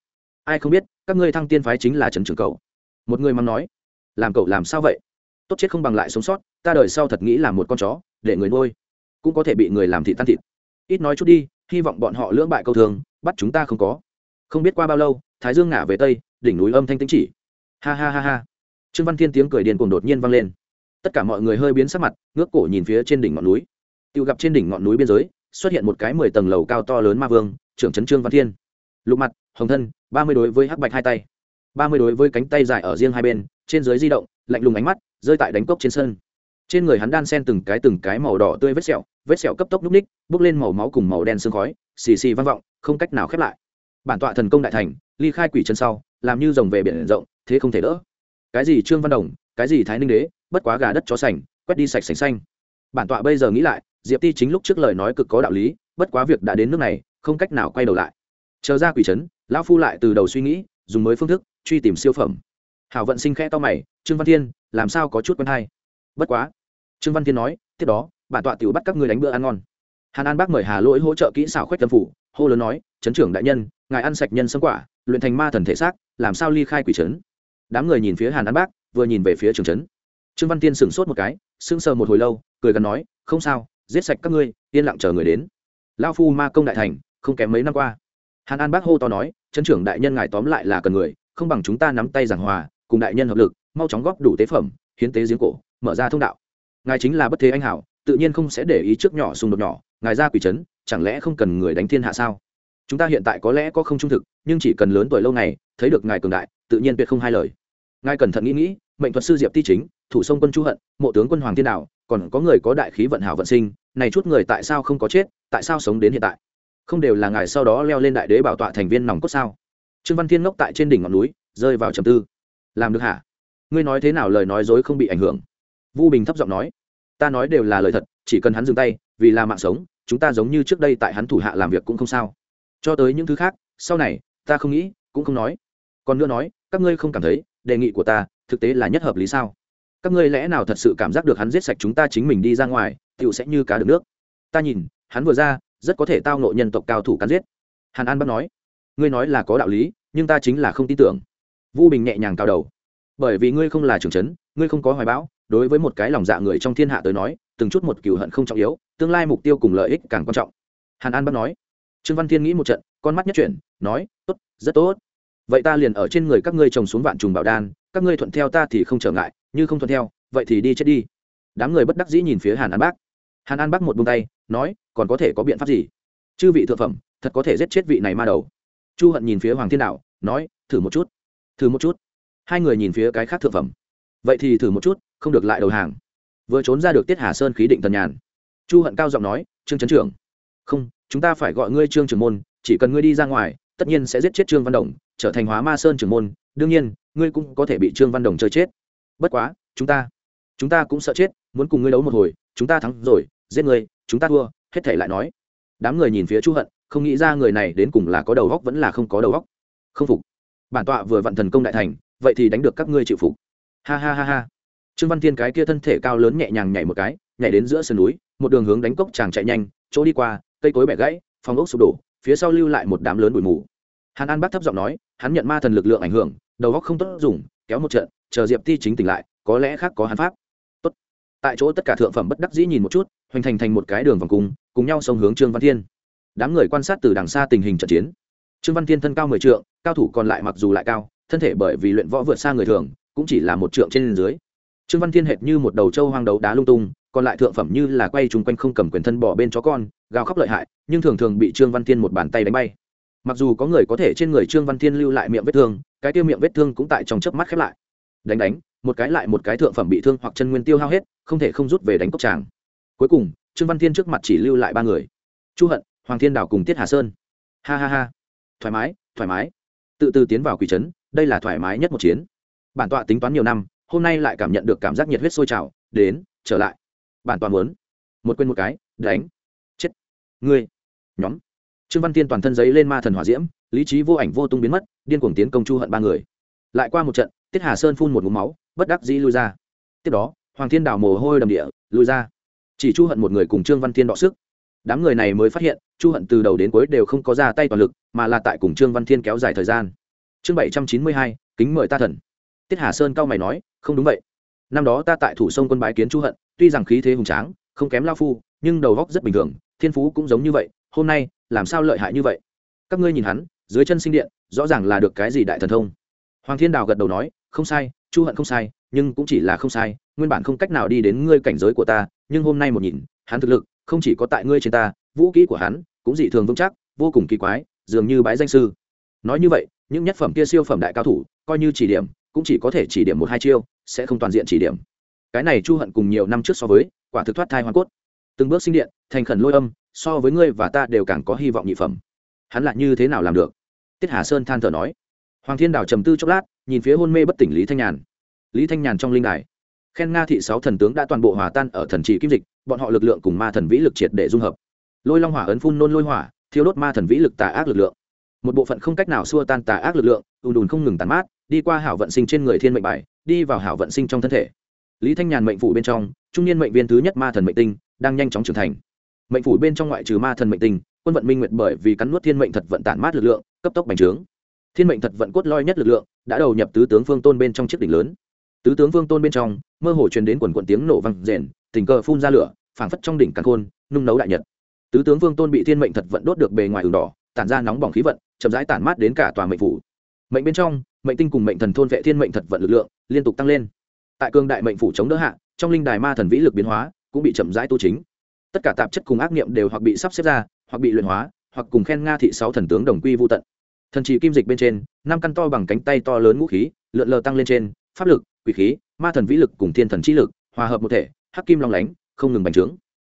Ai không biết, các ngươi thăng tiên phái chính là trấn trưởng cậu. Một người mắng nói. Làm cậu làm sao vậy? Tốt chết không bằng lại sống sót, ta đời sau thật nghĩ là một con chó, để người nuôi. Cũng có thể bị người làm thịt tan thịt. Ít nói chút đi, hy vọng bọn họ lưỡng bại câu thường, bắt chúng ta không có. Không biết qua bao lâu, thái dương ngả về tây, đỉnh núi âm thanh tĩnh chỉ. Ha ha ha ha trương văn thiên tiếng cười điên cuồng đột nhiên vang lên. Tất cả mọi người hơi biến sắc mặt, ngước cổ nhìn phía trên đỉnh ngọn núi. Tự gặp trên đỉnh ngọn núi biên giới, xuất hiện một cái mười tầng lầu cao to lớn ma vương, trưởng trấn trương văn thiên. Lục mặt, hồng thân, ba mươi đối với hắc bạch hai tay. Ba mươi đối với cánh tay dài ở riêng hai bên, trên dưới di động, lạnh lùng ánh mắt, rơi tại đánh cốc trên sân. Trên người hắn đan sen từng cái từng cái màu đỏ tươi vết sẹo vết sẹo cấp tốc núp ních, bước lên màu máu cùng màu đen sương khói, xì xì vang vọng, không cách nào khép lại. Bản tọa thần công đại thành, ly khai quỷ chân sau, làm như rồng về biển rộng, thế không thể đỡ cái gì trương văn đồng, cái gì thái ninh đế, bất quá gà đất chó sành, quét đi sạch sành xanh. Bản tọa bây giờ nghĩ lại, diệp ti chính lúc trước lời nói cực có đạo lý, bất quá việc đã đến nước này, không cách nào quay đầu lại. Chờ ra quỷ trấn, lão phu lại từ đầu suy nghĩ, dùng mới phương thức, truy tìm siêu phẩm. Hảo vận sinh khẽ to mày, trương văn thiên, làm sao có chút quen hay? Bất quá, trương văn thiên nói, tiếp đó, bản tọa tiểu bắt các người đánh bữa ăn ngon. Hàn an bác mời hà lỗi hỗ trợ kỹ xảo khoách tâm phủ, hô lớn nói chấn trưởng đại nhân, ngài ăn sạch nhân sâm quả, luyện thành ma thần thể xác, làm sao ly khai quỷ trấn? Đám người nhìn phía hàn an bác vừa nhìn về phía trường trấn trương văn tiên sửng sốt một cái sững sờ một hồi lâu cười gần nói không sao giết sạch các ngươi yên lặng chờ người đến lao phu ma công đại thành không kém mấy năm qua hàn an bác hô to nói trấn trưởng đại nhân ngài tóm lại là cần người không bằng chúng ta nắm tay giảng hòa cùng đại nhân hợp lực mau chóng góp đủ tế phẩm hiến tế giếng cổ mở ra thông đạo ngài chính là bất thế anh hảo tự nhiên không sẽ để ý trước nhỏ xung đột nhỏ ngài ra quỷ trấn chẳng lẽ không cần người đánh thiên hạ sao chúng ta hiện tại có lẽ có không trung thực nhưng chỉ cần lớn tuổi lâu ngày thấy được ngài cường đại tự nhiên tuyệt không hai lời ngài cẩn thận nghĩ nghĩ, mệnh thuật sư diệp ti chính, thủ sông quân chu hận, mộ tướng quân hoàng thiên đạo còn có người có đại khí vận hảo vận sinh, này chút người tại sao không có chết, tại sao sống đến hiện tại? Không đều là ngài sau đó leo lên đại đế bảo tọa thành viên nòng cốt sao? Trương văn thiên ngốc tại trên đỉnh ngọn núi, rơi vào trầm tư. Làm được hả? Ngươi nói thế nào lời nói dối không bị ảnh hưởng? Vu bình thấp giọng nói. Ta nói đều là lời thật, chỉ cần hắn dừng tay, vì là mạng sống, chúng ta giống như trước đây tại hắn thủ hạ làm việc cũng không sao. Cho tới những thứ khác, sau này, ta không nghĩ, cũng không nói. Còn nữa nói, các ngươi không cảm thấy đề nghị của ta, thực tế là nhất hợp lý sao? Các ngươi lẽ nào thật sự cảm giác được hắn giết sạch chúng ta chính mình đi ra ngoài tựu sẽ như cá được nước. Ta nhìn, hắn vừa ra, rất có thể tao nộ nhân tộc cao thủ cắn giết. Hàn an bắt nói, ngươi nói là có đạo lý, nhưng ta chính là không tin tưởng. Vu bình nhẹ nhàng cao đầu. Bởi vì ngươi không là trưởng trấn ngươi không có hoài bão, đối với một cái lòng dạ người trong thiên hạ tới nói, từng chút một cựu hận không trọng yếu, tương lai mục tiêu cùng lợi ích càng quan trọng. Hàn an bắt nói. Trương văn thiên nghĩ một trận, con mắt nhất chuyển, nói, tốt, rất tốt vậy ta liền ở trên người các ngươi trồng xuống vạn trùng bảo đan, các ngươi thuận theo ta thì không trở ngại, như không thuận theo, vậy thì đi chết đi. Đám người bất đắc dĩ nhìn phía hàn an bác. Hàn an bác một buông tay, nói, còn có thể có biện pháp gì? Chư vị thượng phẩm, thật có thể giết chết vị này ma đầu. Chu hận nhìn phía hoàng thiên đạo, nói, thử một chút, thử một chút. Hai người nhìn phía cái khác thượng phẩm. Vậy thì thử một chút, không được lại đầu hàng. Vừa trốn ra được tiết hà sơn khí định tần nhàn. Chu hận cao giọng nói, trương trấn trưởng. Không, chúng ta phải gọi ngươi trương trưởng môn, chỉ cần ngươi đi ra ngoài tất nhiên sẽ giết chết trương văn đồng, trở thành hóa ma sơn trưởng môn, đương nhiên, ngươi cũng có thể bị trương văn đồng chơi chết. Bất quá, chúng ta chúng ta cũng sợ chết, muốn cùng ngươi đấu một hồi, chúng ta thắng rồi, giết ngươi, chúng ta thua, hết thể lại nói. Đám người nhìn phía chu hận, không nghĩ ra người này đến cùng là có đầu góc vẫn là không có đầu góc không phục. Bản tọa vừa vặn thần công đại thành, vậy thì đánh được các ngươi chịu phục. Ha ha ha ha. Trương văn thiên cái kia thân thể cao lớn nhẹ nhàng nhảy một cái, nhảy đến giữa sườn núi, một đường hướng đánh cốc chàng chạy nhanh, chỗ đi qua, cây cối bẻ gãy, phòng ốc sụp đổ, phía sau lưu lại một đám lớn bụi mù hàn an bác thấp giọng nói, hắn nhận ma thần lực lượng ảnh hưởng, đầu góc không tốt dùng, kéo một trận, chờ diệp ti chính tỉnh lại, có lẽ khác có hắn pháp. Tốt. Tại chỗ tất cả thượng phẩm bất đắc dĩ nhìn một chút, hoành thành thành một cái đường vòng cung, cùng nhau sông hướng trương văn thiên. Đám người quan sát từ đằng xa tình hình trận chiến. Trương văn thiên thân cao mười trượng, cao thủ còn lại mặc dù lại cao, thân thể bởi vì luyện võ vượt xa người thường, cũng chỉ là một trượng trên dưới. Trương văn thiên hệt như một đầu trâu hoang đấu đá lung tung, còn lại thượng phẩm như là quay chung quanh không cầm quyền thân bỏ bên chó con, gào khóc lợi hại, nhưng thường thường bị trương văn thiên một bàn tay đánh bay mặc dù có người có thể trên người trương văn thiên lưu lại miệng vết thương, cái tiêu miệng vết thương cũng tại trong chớp mắt khép lại. Đánh đánh, một cái lại một cái thượng phẩm bị thương hoặc chân nguyên tiêu hao hết, không thể không rút về đánh cốc tràng. Cuối cùng, trương văn thiên trước mặt chỉ lưu lại ba người. Chu hận, hoàng thiên đảo cùng tiết hà sơn. Ha ha ha. Thoải mái thoải mái. Tự từ tiến vào quỷ trấn, đây là thoải mái nhất một chiến. Bản tọa tính toán nhiều năm, hôm nay lại cảm nhận được cảm giác nhiệt huyết sôi trào, đến, trở lại. Bản tọa muốn. Một quên một cái, đánh. Chết. Ngươi. Nhóm trương văn tiên toàn thân giấy lên ma thần hỏa diễm, lý trí vô ảnh vô tung biến mất, điên cuồng tiến công chu hận ba người. Lại qua một trận, tiết hà sơn phun một ngụm máu, bất đắc dĩ lui ra. Tiếp đó, hoàng thiên đào mồ hôi đầm địa, lui ra. Chỉ chu hận một người cùng trương văn thiên đọ sức. Đám người này mới phát hiện, chu hận từ đầu đến cuối đều không có ra tay toàn lực, mà là tại cùng trương văn thiên kéo dài thời gian. Chương bảy trăm chín mươi hai, kính mời ta thần. Tiết hà sơn cao mày nói, không đúng vậy. Năm đó ta tại thủ sông quân bái kiến chu hận, tuy rằng khí thế hùng tráng, không kém lao phu, nhưng đầu góc rất bình thường, thiên phú cũng giống như vậy hôm nay, làm sao lợi hại như vậy? Các ngươi nhìn hắn, dưới chân sinh điện, rõ ràng là được cái gì đại thần thông. Hoàng thiên đào gật đầu nói, không sai, chu hận không sai, nhưng cũng chỉ là không sai, nguyên bản không cách nào đi đến ngươi cảnh giới của ta, nhưng hôm nay một nhìn, hắn thực lực, không chỉ có tại ngươi trên ta, vũ kỹ của hắn, cũng dị thường vững chắc, vô cùng kỳ quái, dường như bãi danh sư. Nói như vậy, những nhất phẩm kia siêu phẩm đại cao thủ, coi như chỉ điểm, cũng chỉ có thể chỉ điểm một hai chiêu, sẽ không toàn diện chỉ điểm. Cái này chu hận cùng nhiều năm trước so với, quả thực thoát thai hoa cốt từng bước sinh điện, thành khẩn lôi âm, so với ngươi và ta đều càng có hy vọng nhị phẩm. Hắn lại như thế nào làm được? Tiết hà sơn than thở nói. Hoàng thiên đảo trầm tư chốc lát, nhìn phía hôn mê bất tỉnh lý thanh nhàn. Lý thanh nhàn trong linh đài. Khen nga thị sáu thần tướng đã toàn bộ hòa tan ở thần trị kim dịch, bọn họ lực lượng cùng ma thần vĩ lực triệt để dung hợp. Lôi long hỏa ấn phun nôn lôi hỏa, thiêu đốt ma thần vĩ lực tà ác lực lượng. Một bộ phận không cách nào xua tan tà ác lực lượng, ùn ùn không ngừng tàn mát, đi qua hảo vận sinh trên người thiên mệnh bài, đi vào hảo vận sinh trong thân thể. Lý thanh nhàn mệnh phủ bên trong, trung niên mệnh viên thứ nhất ma thần mệnh tinh đang nhanh chóng trưởng thành. Mệnh phủ bên trong ngoại trừ ma thần mệnh tinh quân vận minh nguyệt bởi vì cắn nuốt thiên mệnh thật vận tản mát lực lượng, cấp tốc bành trướng. Thiên mệnh thật vận cốt loi nhất lực lượng, đã đầu nhập tứ tướng phương tôn bên trong chiếc đỉnh lớn. Tứ tướng phương tôn bên trong, mơ hồ truyền đến quần quần tiếng nổ vang rền, tình cờ phun ra lửa, phảng phất trong đỉnh căn khôn, nung nấu đại nhật. Tứ tướng vương tôn bị thiên mệnh thật vận đốt được bề ngoài ửng đỏ, tản ra nóng bỏng khí vận, chậm rãi tản mát đến cả tòa mệnh phủ. Mệnh bên trong, mệnh tinh cùng mệnh thần thôn vệ thiên mệnh thật vận lực lượng liên tục tăng lên. Tại cương đại mệnh phủ chống đỡ hạ, trong linh đài ma thần vĩ lực biến hóa cũng bị chậm rãi tu chính. Tất cả tạp chất cùng ác niệm đều hoặc bị sắp xếp ra, hoặc bị luyện hóa, hoặc cùng khen nga thị sáu thần tướng đồng quy vô tận. Thần trì kim dịch bên trên, năm căn to bằng cánh tay to lớn ngũ khí, lượn lờ tăng lên trên, pháp lực, quỷ khí, ma thần vĩ lực cùng thiên thần trí lực, hòa hợp một thể, hắc kim long lánh, không ngừng bành trướng.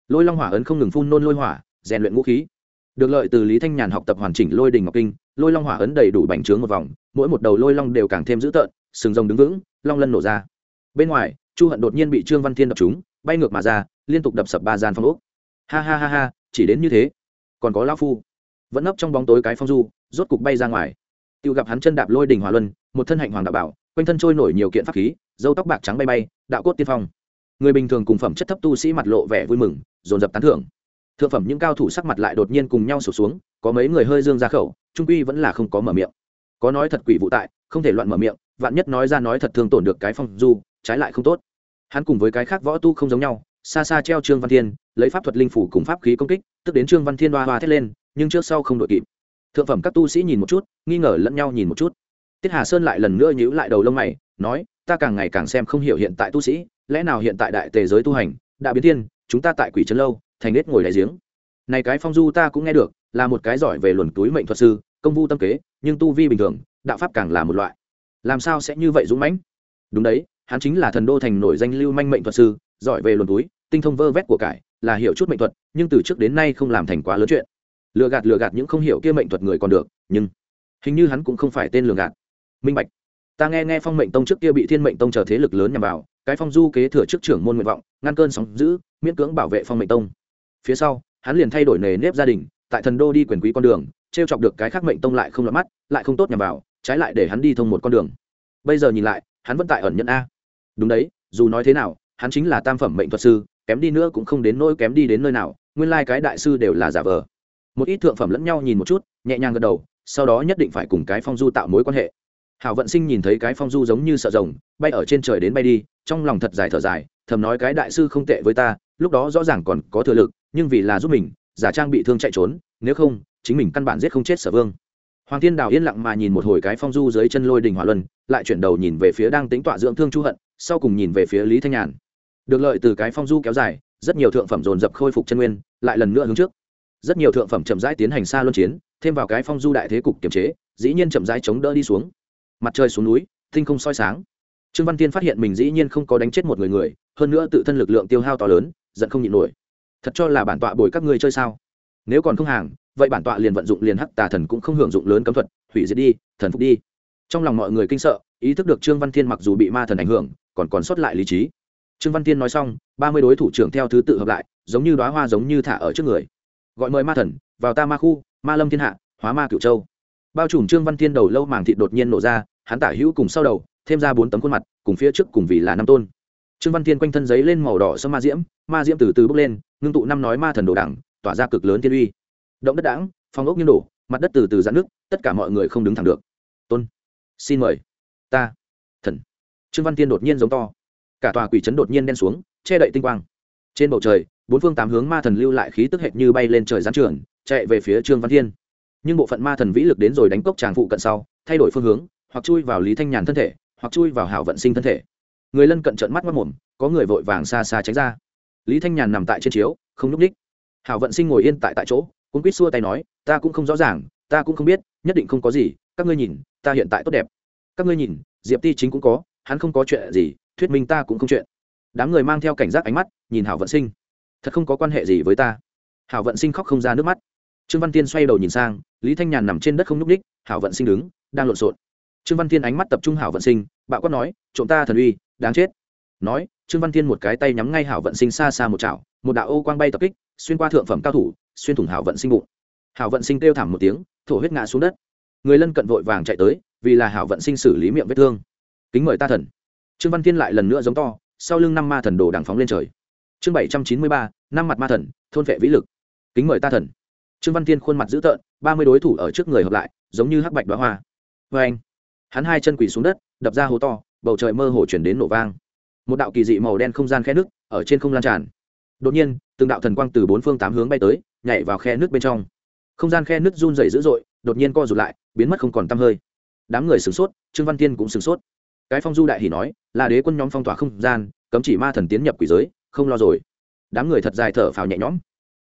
Lôi long hỏa ấn không ngừng phun nôn lôi hỏa, rèn luyện ngũ khí. Được lợi từ lý thanh nhàn học tập hoàn chỉnh lôi đình ngọc kinh, lôi long hỏa ấn đầy đủ bành trướng một vòng, mỗi một đầu lôi long đều càng thêm dữ tợn, sừng rồng đứng vững, long lân nổ ra. Bên ngoài, chu hận đột nhiên bị trương văn thiên đập trúng bay ngược mà ra, liên tục đập sập ba gian phong ốc. Ha ha ha ha, chỉ đến như thế. Còn có lão phu. Vẫn nấp trong bóng tối cái phong du, rốt cục bay ra ngoài. Tự gặp hắn chân đạp lôi đình hòa luân, một thân hạnh hoàng đạo bảo, quanh thân trôi nổi nhiều kiện pháp khí dâu tóc bạc trắng bay bay, đạo cốt tiên phong. Người bình thường cùng phẩm chất thấp tu sĩ mặt lộ vẻ vui mừng, dồn dập tán thưởng. Thượng phẩm những cao thủ sắc mặt lại đột nhiên cùng nhau sụp xuống, có mấy người hơi dương ra khẩu, trung quy vẫn là không có mở miệng. Có nói thật quỷ vụ tại, không thể loạn mở miệng, vạn nhất nói ra nói thật thương tổn được cái phong du, trái lại không tốt hắn cùng với cái khác võ tu không giống nhau, xa xa treo trương văn thiên, lấy pháp thuật linh phủ cùng pháp khí công kích, tức đến trương văn thiên hoa hoa thét lên, nhưng trước sau không đội kịp. Thượng phẩm các tu sĩ nhìn một chút, nghi ngờ lẫn nhau nhìn một chút. Tiết hà sơn lại lần nữa nhíu lại đầu lông mày, nói, ta càng ngày càng xem không hiểu hiện tại tu sĩ, lẽ nào hiện tại đại tề giới tu hành, đã biến thiên, chúng ta tại quỷ trấn lâu, thành nết ngồi đại giếng. Này cái phong du ta cũng nghe được, là một cái giỏi về luồn túi mệnh thuật sư, công vu tâm kế, nhưng tu vi bình thường, đạo pháp càng là một loại. Làm sao sẽ như vậy dũng mãnh? Đúng đấy hắn chính là thần đô thành nổi danh lưu manh mệnh thuật sư, giỏi về luồn túi, tinh thông vơ vét của cải, là hiểu chút mệnh thuật, nhưng từ trước đến nay không làm thành quá lớn chuyện. Lừa gạt lừa gạt những không hiểu kia mệnh thuật người còn được, nhưng hình như hắn cũng không phải tên lừa gạt. Minh bạch, ta nghe nghe phong mệnh tông trước kia bị thiên mệnh tông chờ thế lực lớn nhằm vào, cái phong du kế thừa chức trưởng môn nguyện vọng, ngăn cơn sóng giữ miễn cưỡng bảo vệ phong mệnh tông. Phía sau, hắn liền thay đổi nề nếp gia đình, tại thần đô đi quyền quý con đường t r e o chọc được cái khác mệnh tông lại không lọt mắt, lại không tốt nhằm vào, trái lại để hắn đi thông một con đường. Bây giờ nhìn lại, hắn vẫn tại ẩn nhận a đúng đấy, dù nói thế nào, hắn chính là tam phẩm mệnh thuật sư, kém đi nữa cũng không đến nỗi kém đi đến nơi nào, nguyên lai、like、cái đại sư đều là giả vờ. Một ít thượng phẩm lẫn nhau nhìn một chút, nhẹ nhàng gật đầu, sau đó nhất định phải cùng cái phong du tạo mối quan hệ. Hảo vận sinh nhìn thấy cái phong du giống như sợ rồng, bay ở trên trời đến bay đi, trong lòng thật dài thở dài, thầm nói cái đại sư không tệ với ta, lúc đó rõ ràng còn có thừa lực, nhưng vì là giúp mình, giả trang bị thương chạy trốn, nếu không, chính mình căn bản giết không chết sở vương. Hoàng thiên đào yên lặng mà nhìn một hồi cái phong du dưới chân lôi đình hỏa luân, lại chuyển đầu nhìn về phía đang tính tọa dưỡng thương chu hận sau cùng nhìn về phía lý thanh nhàn. Được lợi từ cái phong du kéo dài, rất nhiều thượng phẩm dồn dập khôi phục chân nguyên, lại lần nữa hướng trước. Rất nhiều thượng phẩm chậm rãi tiến hành xa luân chiến, thêm vào cái phong du đại thế cục kiềm chế, dĩ nhiên chậm rãi chống đỡ đi xuống. Mặt trời xuống núi, tinh không soi sáng. Trương văn tiên phát hiện mình dĩ nhiên không có đánh chết một người người, hơn nữa tự thân lực lượng tiêu hao to lớn, giận không nhịn nổi. Thật cho là bản tọa bồi các ngươi chơi sao? Nếu còn không hàng, vậy bản tọa liền vận dụng liền hắc tà thần cũng không hưởng dụng lớn cấm thuật, hủy diệt đi, thần phục đi. Trong lòng mọi người kinh sợ, ý thức được trương văn thiên mặc dù bị ma thần ảnh hưởng còn còn sót lại lý trí. Trương văn thiên nói xong, ba mươi đối thủ trưởng theo thứ tự hợp lại, giống như đoá hoa giống như thả ở trước người. Gọi mời ma thần, vào ta ma khu, ma lâm thiên hạ, hóa ma cửu châu. Bao trùm trương văn thiên đầu lâu màng thịt đột nhiên nổ ra, hắn tả hữu cùng sau đầu, thêm ra bốn tấm khuôn mặt, cùng phía trước cùng vì là năm tôn. Trương văn thiên quanh thân giấy lên màu đỏ sâm ma diễm ma diễm từ từ bốc lên, ngưng tụ năm nói ma thần đồ đẳng, tỏa ra cực lớn tiên uy. Động đất đãng, phong ốc như đổ, mặt đất từ từ giãn nước tất cả mọi người không đứng thẳng được. Tôn, xin mời. Ta, thần trương văn thiên đột nhiên giống to. Cả tòa quỷ trấn đột nhiên đen xuống, che đậy tinh quang. Trên bầu trời, bốn phương tám hướng ma thần lưu lại khí tức hệt như bay lên trời gián trường chạy về phía trương văn thiên nhưng bộ phận ma thần vĩ lực đến rồi đánh cốc tràng phụ cận sau, thay đổi phương hướng, hoặc chui vào lý thanh nhàn thân thể, hoặc chui vào hảo vận sinh thân thể. Người lân cận trận mắt mất mồm có người vội vàng xa xa tránh ra. Lý thanh nhàn nằm tại trên chiếu, không n ú c ních hảo vận sinh ngồi yên tại tại chỗ cũng quýt xua tay nói, ta cũng không rõ ràng, ta cũng không biết, nhất định không có gì, các ngươi nhìn, ta hiện tại tốt đẹp. Các ngươi nhìn, diệp ti chính cũng có hắn không có chuyện gì, thuyết minh ta cũng không chuyện. Đám người mang theo cảnh giác ánh mắt, nhìn hảo vận sinh. Thật không có quan hệ gì với ta. Hảo vận sinh khóc không ra nước mắt. Trương văn tiên xoay đầu nhìn sang, lý thanh nhàn nằm trên đất không n ú c ních hảo vận sinh đứng, đang lộn xộn. Trương văn tiên ánh mắt tập trung hảo vận sinh, bạo quát nói, trộm ta thần uy, đáng chết. Nói, trương văn tiên một cái tay nhắm ngay hảo vận sinh xa xa một chảo, một đạo ô quang bay tập kích, xuyên qua thượng phẩm cao thủ, xuyên thủng hảo vận sinh bụng. Hảo vận sinh kêu thảm một tiếng, thổ huyết ngã xuống đất. Người lân cận vội vàng chạy tới, vì là hảo vận sinh xử lý miệng vết thương kính mời ta thần. Trương văn thiên lại lần nữa giống to, sau lưng năm ma thần đồ đằng phóng lên trời. Chương bảy trăm chín mươi ba, năm mặt ma thần, thôn vệ vĩ lực. Kính mời ta thần. Trương văn thiên khuôn mặt dữ tợn, ba mươi đối thủ ở trước người hợp lại, giống như hắc bạch đoá hoa. Vê anh, hắn hai chân quỳ xuống đất, đập ra hố to, bầu trời mơ hồ chuyển đến nổ vang. Một đạo kỳ dị màu đen không gian khe nước, ở trên không lan tràn. Đột nhiên, từng đạo thần quang từ bốn phương tám hướng bay tới, nhảy vào khe nước bên trong. Không gian khe nước run dày dữ dội, đột nhiên co rụt lại, biến mất không còn t hơi. Đám người sửng sốt, trương văn tiên cũng sửng sốt cái phong du đại hỉ nói, là đế quân nhóm phong tỏa không gian, cấm chỉ ma thần tiến nhập quỷ giới, không lo rồi. Đám người thật dài thở phào nhẹ nhõm.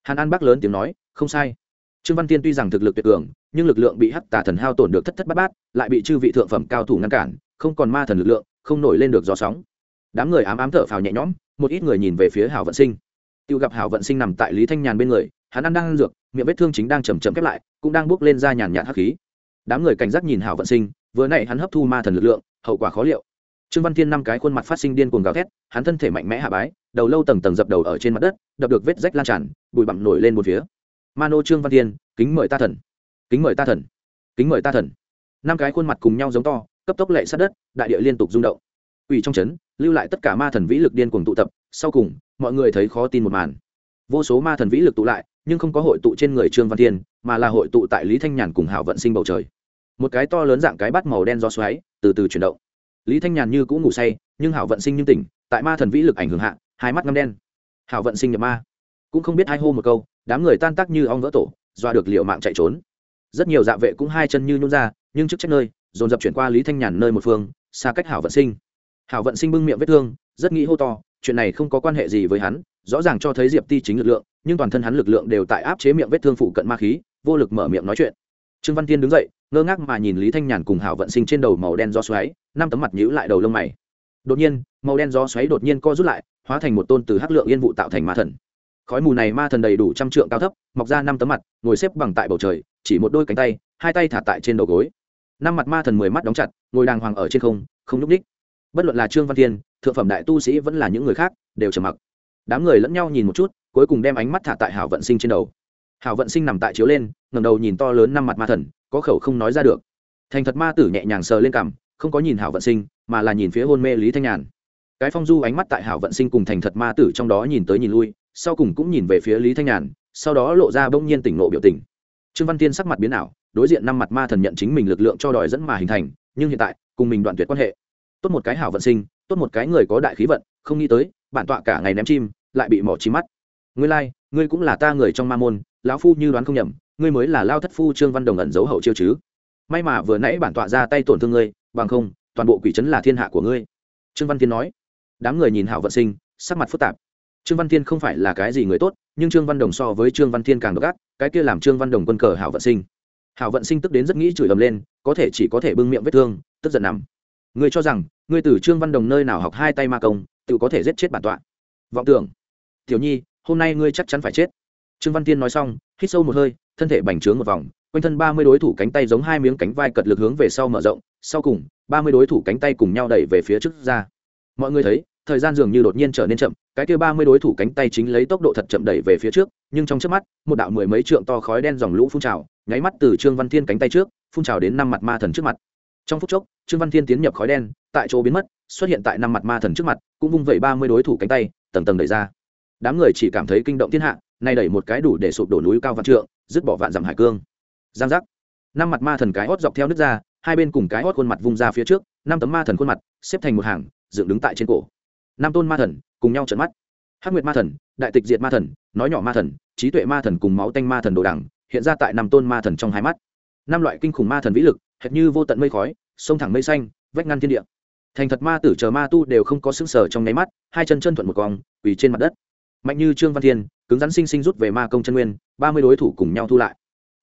Hàn an bác lớn tiếng nói, không sai. Trương văn tiên tuy rằng thực lực tuyệt cường, nhưng lực lượng bị hắc tà thần hao tổn được thất thất bát bát, lại bị chư vị thượng phẩm cao thủ ngăn cản, không còn ma thần lực lượng, không nổi lên được gió sóng. Đám người ám ám thở phào nhẹ nhõm, một ít người nhìn về phía hảo vận sinh. Tiêu gặp hảo vận sinh nằm tại lý thanh nhàn bên người, hắn ăn đang ăn dược, miệng vết thương chính đang chầm chậm khép lại, cũng đang bước lên ra nhàn nhạt hắc khí. Đám người cảnh giác nhìn hảo vận sinh vừa nãy hắn hấp thu ma thần lực lượng, hậu quả khó liệu. Trương văn thiên năm cái khuôn mặt phát sinh điên cuồng gào thét, hắn thân thể mạnh mẽ hạ bái, đầu lâu tầng tầng dập đầu ở trên mặt đất, đập được vết rách lan tràn, bụi bặm nổi lên một phía. Mano trương văn thiên, kính mời ta thần. Kính mời ta thần. Kính mời ta thần. Năm cái khuôn mặt cùng nhau giống to, cấp tốc lệ sát đất, đại địa liên tục rung động. Ủy trong trấn, lưu lại tất cả ma thần vĩ lực điên cuồng tụ tập, sau cùng, mọi người thấy khó tin một màn. Vô số ma thần vĩ lực tụ lại, nhưng không có hội tụ trên người trương văn thiên, mà là hội tụ tại lý thanh nhàn cùng hảo vận sinh bầu trời một cái to lớn dạng cái bát màu đen do xoáy, từ từ chuyển động. Lý thanh nhàn như cũng ngủ say, nhưng hảo vận sinh như tỉnh, tại ma thần vĩ lực ảnh hưởng hạ, hai mắt ngâm đen. Hảo vận sinh nhập ma. Cũng không biết hai hô một câu, đám người tan tác như ong vỡ tổ doa được liệu mạng chạy trốn. Rất nhiều dạ vệ cũng hai chân như nhún ra, nhưng trước trách nơi, dồn dập chuyển qua lý thanh nhàn nơi một phương, xa cách hảo vận sinh. Hảo vận sinh bưng miệng vết thương, rất nghĩ hô to, chuyện này không có quan hệ gì với hắn, rõ ràng cho thấy diệp ti chính lực lượng, nhưng toàn thân hắn lực lượng đều tại áp chế miệng vết thương phụ cận ma khí, vô lực mở miệng nói chuyện. Trương văn tiên đứng dậy ngơ ngác mà nhìn lý thanh nhàn cùng hảo vận sinh trên đầu màu đen gió xoáy, năm tấm mặt nhữ lại đầu lông mày. Đột nhiên, màu đen gió xoáy đột nhiên co rút lại, hóa thành một tôn từ hắc lượng yên vụ tạo thành ma thần. Khói mù này ma thần đầy đủ trăm trượng cao thấp, mọc ra năm tấm mặt, ngồi xếp bằng tại bầu trời, chỉ một đôi cánh tay, hai tay thả tại trên đầu gối. Năm mặt ma thần mười mắt đóng chặt, ngồi đàng hoàng ở trên không không nhúc ních bất luận là trương văn thiên, thượng phẩm đại tu sĩ vẫn là những người khác, đều trầm mặc. Đám người lẫn nhau nhìn một chút, cuối cùng đem ánh mắt thả tại hảo vận sinh trên đầu. Hảo vận sinh nằm tại chiếu lên ngầm đầu nhìn to lớn năm mặt ma thần có khẩu không nói ra được. Thành thật ma tử nhẹ nhàng sờ lên cằm không có nhìn hảo vận sinh mà là nhìn phía hôn mê lý thanh nhàn. Cái phong du ánh mắt tại hảo vận sinh cùng thành thật ma tử trong đó nhìn tới nhìn lui sau cùng cũng nhìn về phía lý thanh nhàn sau đó lộ ra bỗng nhiên tỉnh nộ biểu tình. Trương văn tiên sắc mặt biến ảo đối diện năm mặt ma thần nhận chính mình lực lượng cho đòi dẫn mà hình thành nhưng hiện tại cùng mình đoạn tuyệt quan hệ. Tốt một cái hảo vận sinh tốt một cái người có đại khí vận không nghĩ tới bản tọa cả ngày ném chim lại bị mỏ chim mắt. Ngươi lai、like, ngươi cũng là ta người trong ma môn lão phu như đoán không nhầm ngươi mới là lao thất phu trương văn đồng ẩn giấu hậu chiêu chứ. May mà vừa nãy bản tọa ra tay tổn thương ngươi, bằng không, toàn bộ quỷ trấn là thiên hạ của ngươi. Trương văn thiên nói. Đám người nhìn hảo vận sinh, sắc mặt phức tạp. Trương văn thiên không phải là cái gì người tốt, nhưng trương văn đồng so với trương văn thiên càng độc ác, cái kia làm trương văn đồng quân cờ hảo vận sinh. Hảo vận sinh tức đến rất nghĩ chửi ầm lên, có thể chỉ có thể bưng miệng vết thương, tức giận nằm. Ngươi cho rằng, ngươi từ trương văn đồng nơi nào học hai tay ma công, tự có thể giết chết bản tọa? Vọng tưởng. Tiểu nhi, hôm nay ngươi chắc chắn phải chết. Trương văn tiên nói xong, hít sâu một hơi thân thể bành trướng một vòng, quanh thân ba mươi đối thủ cánh tay giống hai miếng cánh vai cật lực hướng về sau mở rộng, sau cùng, ba mươi đối thủ cánh tay cùng nhau đẩy về phía trước ra. Mọi người thấy, thời gian dường như đột nhiên trở nên chậm, cái kia ba mươi đối thủ cánh tay chính lấy tốc độ thật chậm đẩy về phía trước, nhưng trong trước mắt, một đạo mười mấy trượng to khói đen dòng lũ phun trào, nháy mắt từ trương văn thiên cánh tay trước, phun trào đến năm mặt ma thần trước mặt. Trong phút chốc, trương văn thiên tiến nhập khói đen, tại chỗ biến mất, xuất hiện tại năm mặt ma thần trước mặt, cũng vung vẩy ba mươi đối thủ cánh tay, tầng tầng đẩy ra. Đám người chỉ cảm thấy kinh động thiên hạ nay đẩy một cái đủ để sụp đổ núi cao vạn trượng, dứt bỏ vạn dặm hải cương. Giang giác. Năm mặt ma thần cái hót dọc theo nước ra, hai bên cùng cái hót khuôn mặt vung ra phía trước, năm tấm ma thần khuôn mặt, xếp thành một hàng, dựng đứng tại trên cổ. Năm tôn ma thần, cùng nhau trận mắt. Hắc nguyệt ma thần, đại tịch diệt ma thần, nói nhỏ ma thần, trí tuệ ma thần cùng máu tanh ma thần đồ đẳng hiện ra tại năm tôn ma thần trong hai mắt. Năm loại kinh khủng ma thần vĩ lực, hệt như vô tận mây khói, sông thẳng mây xanh, vách ngăn thiên địa. Thành thật ma tử chờ ma tu đều không có xứng sở trong nháy mắt, hai chân chân thuận một cong, quỳ trên mặt đất. Mạnh như trương văn thiên cứng rắn sinh sinh rút về ma công chân nguyên, ba mươi đối thủ cùng nhau thu lại.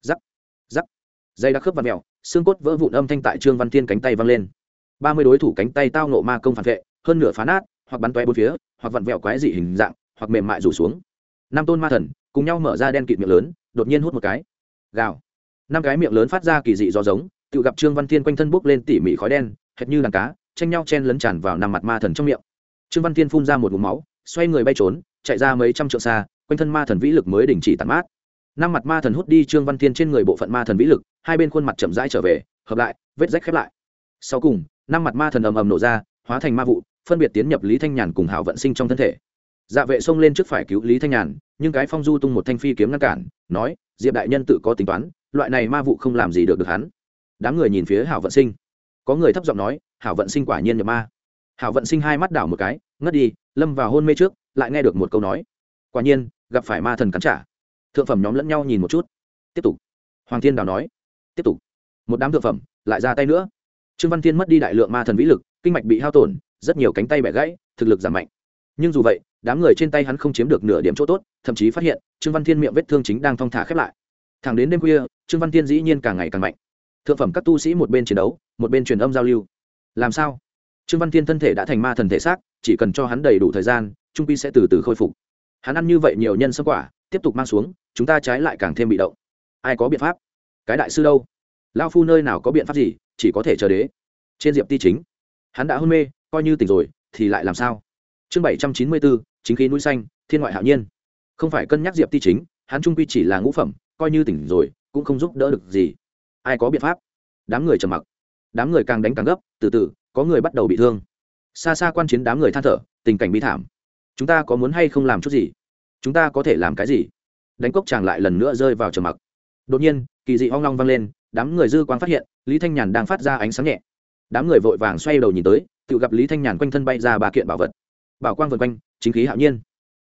Giắc giắc dây đã khớp và mèo, xương cốt vỡ vụn âm thanh tại trương văn thiên cánh tay văng lên. Ba mươi đối thủ cánh tay tao nộ ma công phản vệ, hơn nửa phá nát, hoặc bắn toe bốn phía, hoặc vặn vẹo quái dị hình dạng, hoặc mềm mại rủ xuống. Năm tôn ma thần, cùng nhau mở ra đen kịt miệng lớn, đột nhiên hút một cái. Gào. Năm cái miệng lớn phát ra kỳ dị do giống tự gặp trương văn thiên quanh thân bốc lên tỉ mỉ khói đen, hệt như đàn cá, tranh nhau chen lấn tràn vào năm mặt ma thần trong miệng. Trương văn thiên phun ra một ngụm máu, xoay người bay trốn, chạy ra mấy trăm trượng xa quanh thân ma thần vĩ lực mới đình chỉ tàn mát. Năm mặt ma thần hút đi trương văn thiên trên người bộ phận ma thần vĩ lực, hai bên khuôn mặt chậm rãi trở về, hợp lại, vết rách khép lại. Sau cùng, năm mặt ma thần ầm ầm nổ ra, hóa thành ma vụ, phân biệt tiến nhập lý thanh nhàn cùng hảo vận sinh trong thân thể. Dạ vệ xông lên trước phải cứu lý thanh nhàn, nhưng cái phong du tung một thanh phi kiếm ngăn cản, nói, diệp đại nhân tự có tính toán, loại này ma vụ không làm gì được được hắn. Đám người nhìn phía hảo vận sinh. Có người thấp giọng nói, hảo vận sinh quả nhiên nhập ma. Hảo vận sinh hai mắt đảo một cái, ngất đi, lâm vào hôn mê trước, lại nghe được một câu nói. Quả nhiên gặp phải ma thần cắn trả. Thượng phẩm nhóm lẫn nhau nhìn một chút. Tiếp tục. Hoàng thiên đào nói. Tiếp tục. Một đám thượng phẩm, lại ra tay nữa. Trương văn thiên mất đi đại lượng ma thần vĩ lực, kinh mạch bị hao tổn, rất nhiều cánh tay bẻ gãy, thực lực giảm mạnh. Nhưng dù vậy, đám người trên tay hắn không chiếm được nửa điểm chỗ tốt, thậm chí phát hiện, trương văn thiên miệng vết thương chính đang thong thả khép lại. Thẳng đến đêm khuya, trương văn thiên dĩ nhiên càng ngày càng mạnh. Thượng phẩm các tu sĩ một bên chiến đấu, một bên truyền âm giao lưu. Làm sao? Trương văn thiên thân thể đã thành ma thần thể xác, chỉ cần cho hắn đầy đủ thời gian, trung pi sẽ từ từ khôi phục hắn ăn như vậy nhiều nhân sâm quả, tiếp tục mang xuống, chúng ta trái lại càng thêm bị động. Ai có biện pháp? Cái đại sư đâu? Lao phu nơi nào có biện pháp gì, chỉ có thể chờ đế. Trên diệp ti chính. Hắn đã hôn mê, coi như tỉnh rồi, thì lại làm sao? Chương bảy trăm chín mươi bốn chính khí núi xanh, thiên ngoại hạo nhiên. Không phải cân nhắc diệp ti chính, hắn trung quy chỉ là ngũ phẩm, coi như tỉnh rồi, cũng không giúp đỡ được gì. Ai có biện pháp? Đám người trầm mặc. Đám người càng đánh càng gấp, từ từ, có người bắt đầu bị thương. Xa xa quan chiến đám người than thở, tình cảnh bi thảm chúng ta có muốn hay không làm chút gì? Chúng ta có thể làm cái gì? Đánh cốc chàng lại lần nữa rơi vào trầm mặc. Đột nhiên, kỳ dị hoang long vang lên, đám người dư quang phát hiện, lý thanh nhàn đang phát ra ánh sáng nhẹ. Đám người vội vàng xoay đầu nhìn tới, tự gặp lý thanh nhàn quanh thân bay ra ba kiện bảo vật. Bảo quang vân quanh, chính khí hạo nhiên.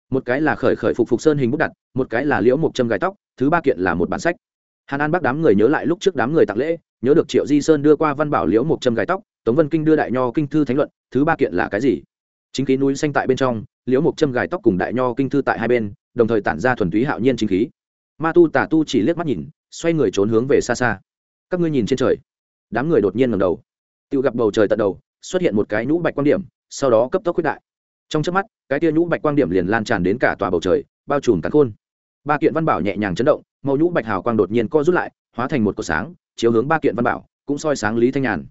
Một cái là khởi khởi phục phục sơn hình bút đặt, một cái là liễu mộc châm gai tóc, thứ ba kiện là một bản sách. Hàn an bác đám người nhớ lại lúc trước đám người tặng lễ, nhớ được triệu di sơn đưa qua văn bảo liễu mộc châm gai tóc, tống vân kinh đưa đại nho kinh thư thánh luận, thứ ba kiện là cái gì? Chính khí núi xanh tại bên trong liễu mộc châm gài tóc cùng đại nho kinh thư tại hai bên, đồng thời tản ra thuần túy hạo nhiên chính khí. Ma tu Tả tu chỉ liếc mắt nhìn, xoay người trốn hướng về xa xa. Các ngươi nhìn trên trời. Đám người đột nhiên ngầm đầu. Tự gặp bầu trời tận đầu, xuất hiện một cái nhũ bạch quan điểm, sau đó cấp tốc quyết đại. Trong trước mắt, cái tia nhũ bạch quang điểm liền lan tràn đến cả tòa bầu trời, bao trùm cắn khôn. Ba kiện văn bảo nhẹ nhàng chấn động, màu nhũ bạch hào quang đột nhiên co rút lại, hóa thành một cột sáng, chiếu hướng ba kiện văn bảo, cũng soi sáng lý thanh nhàn.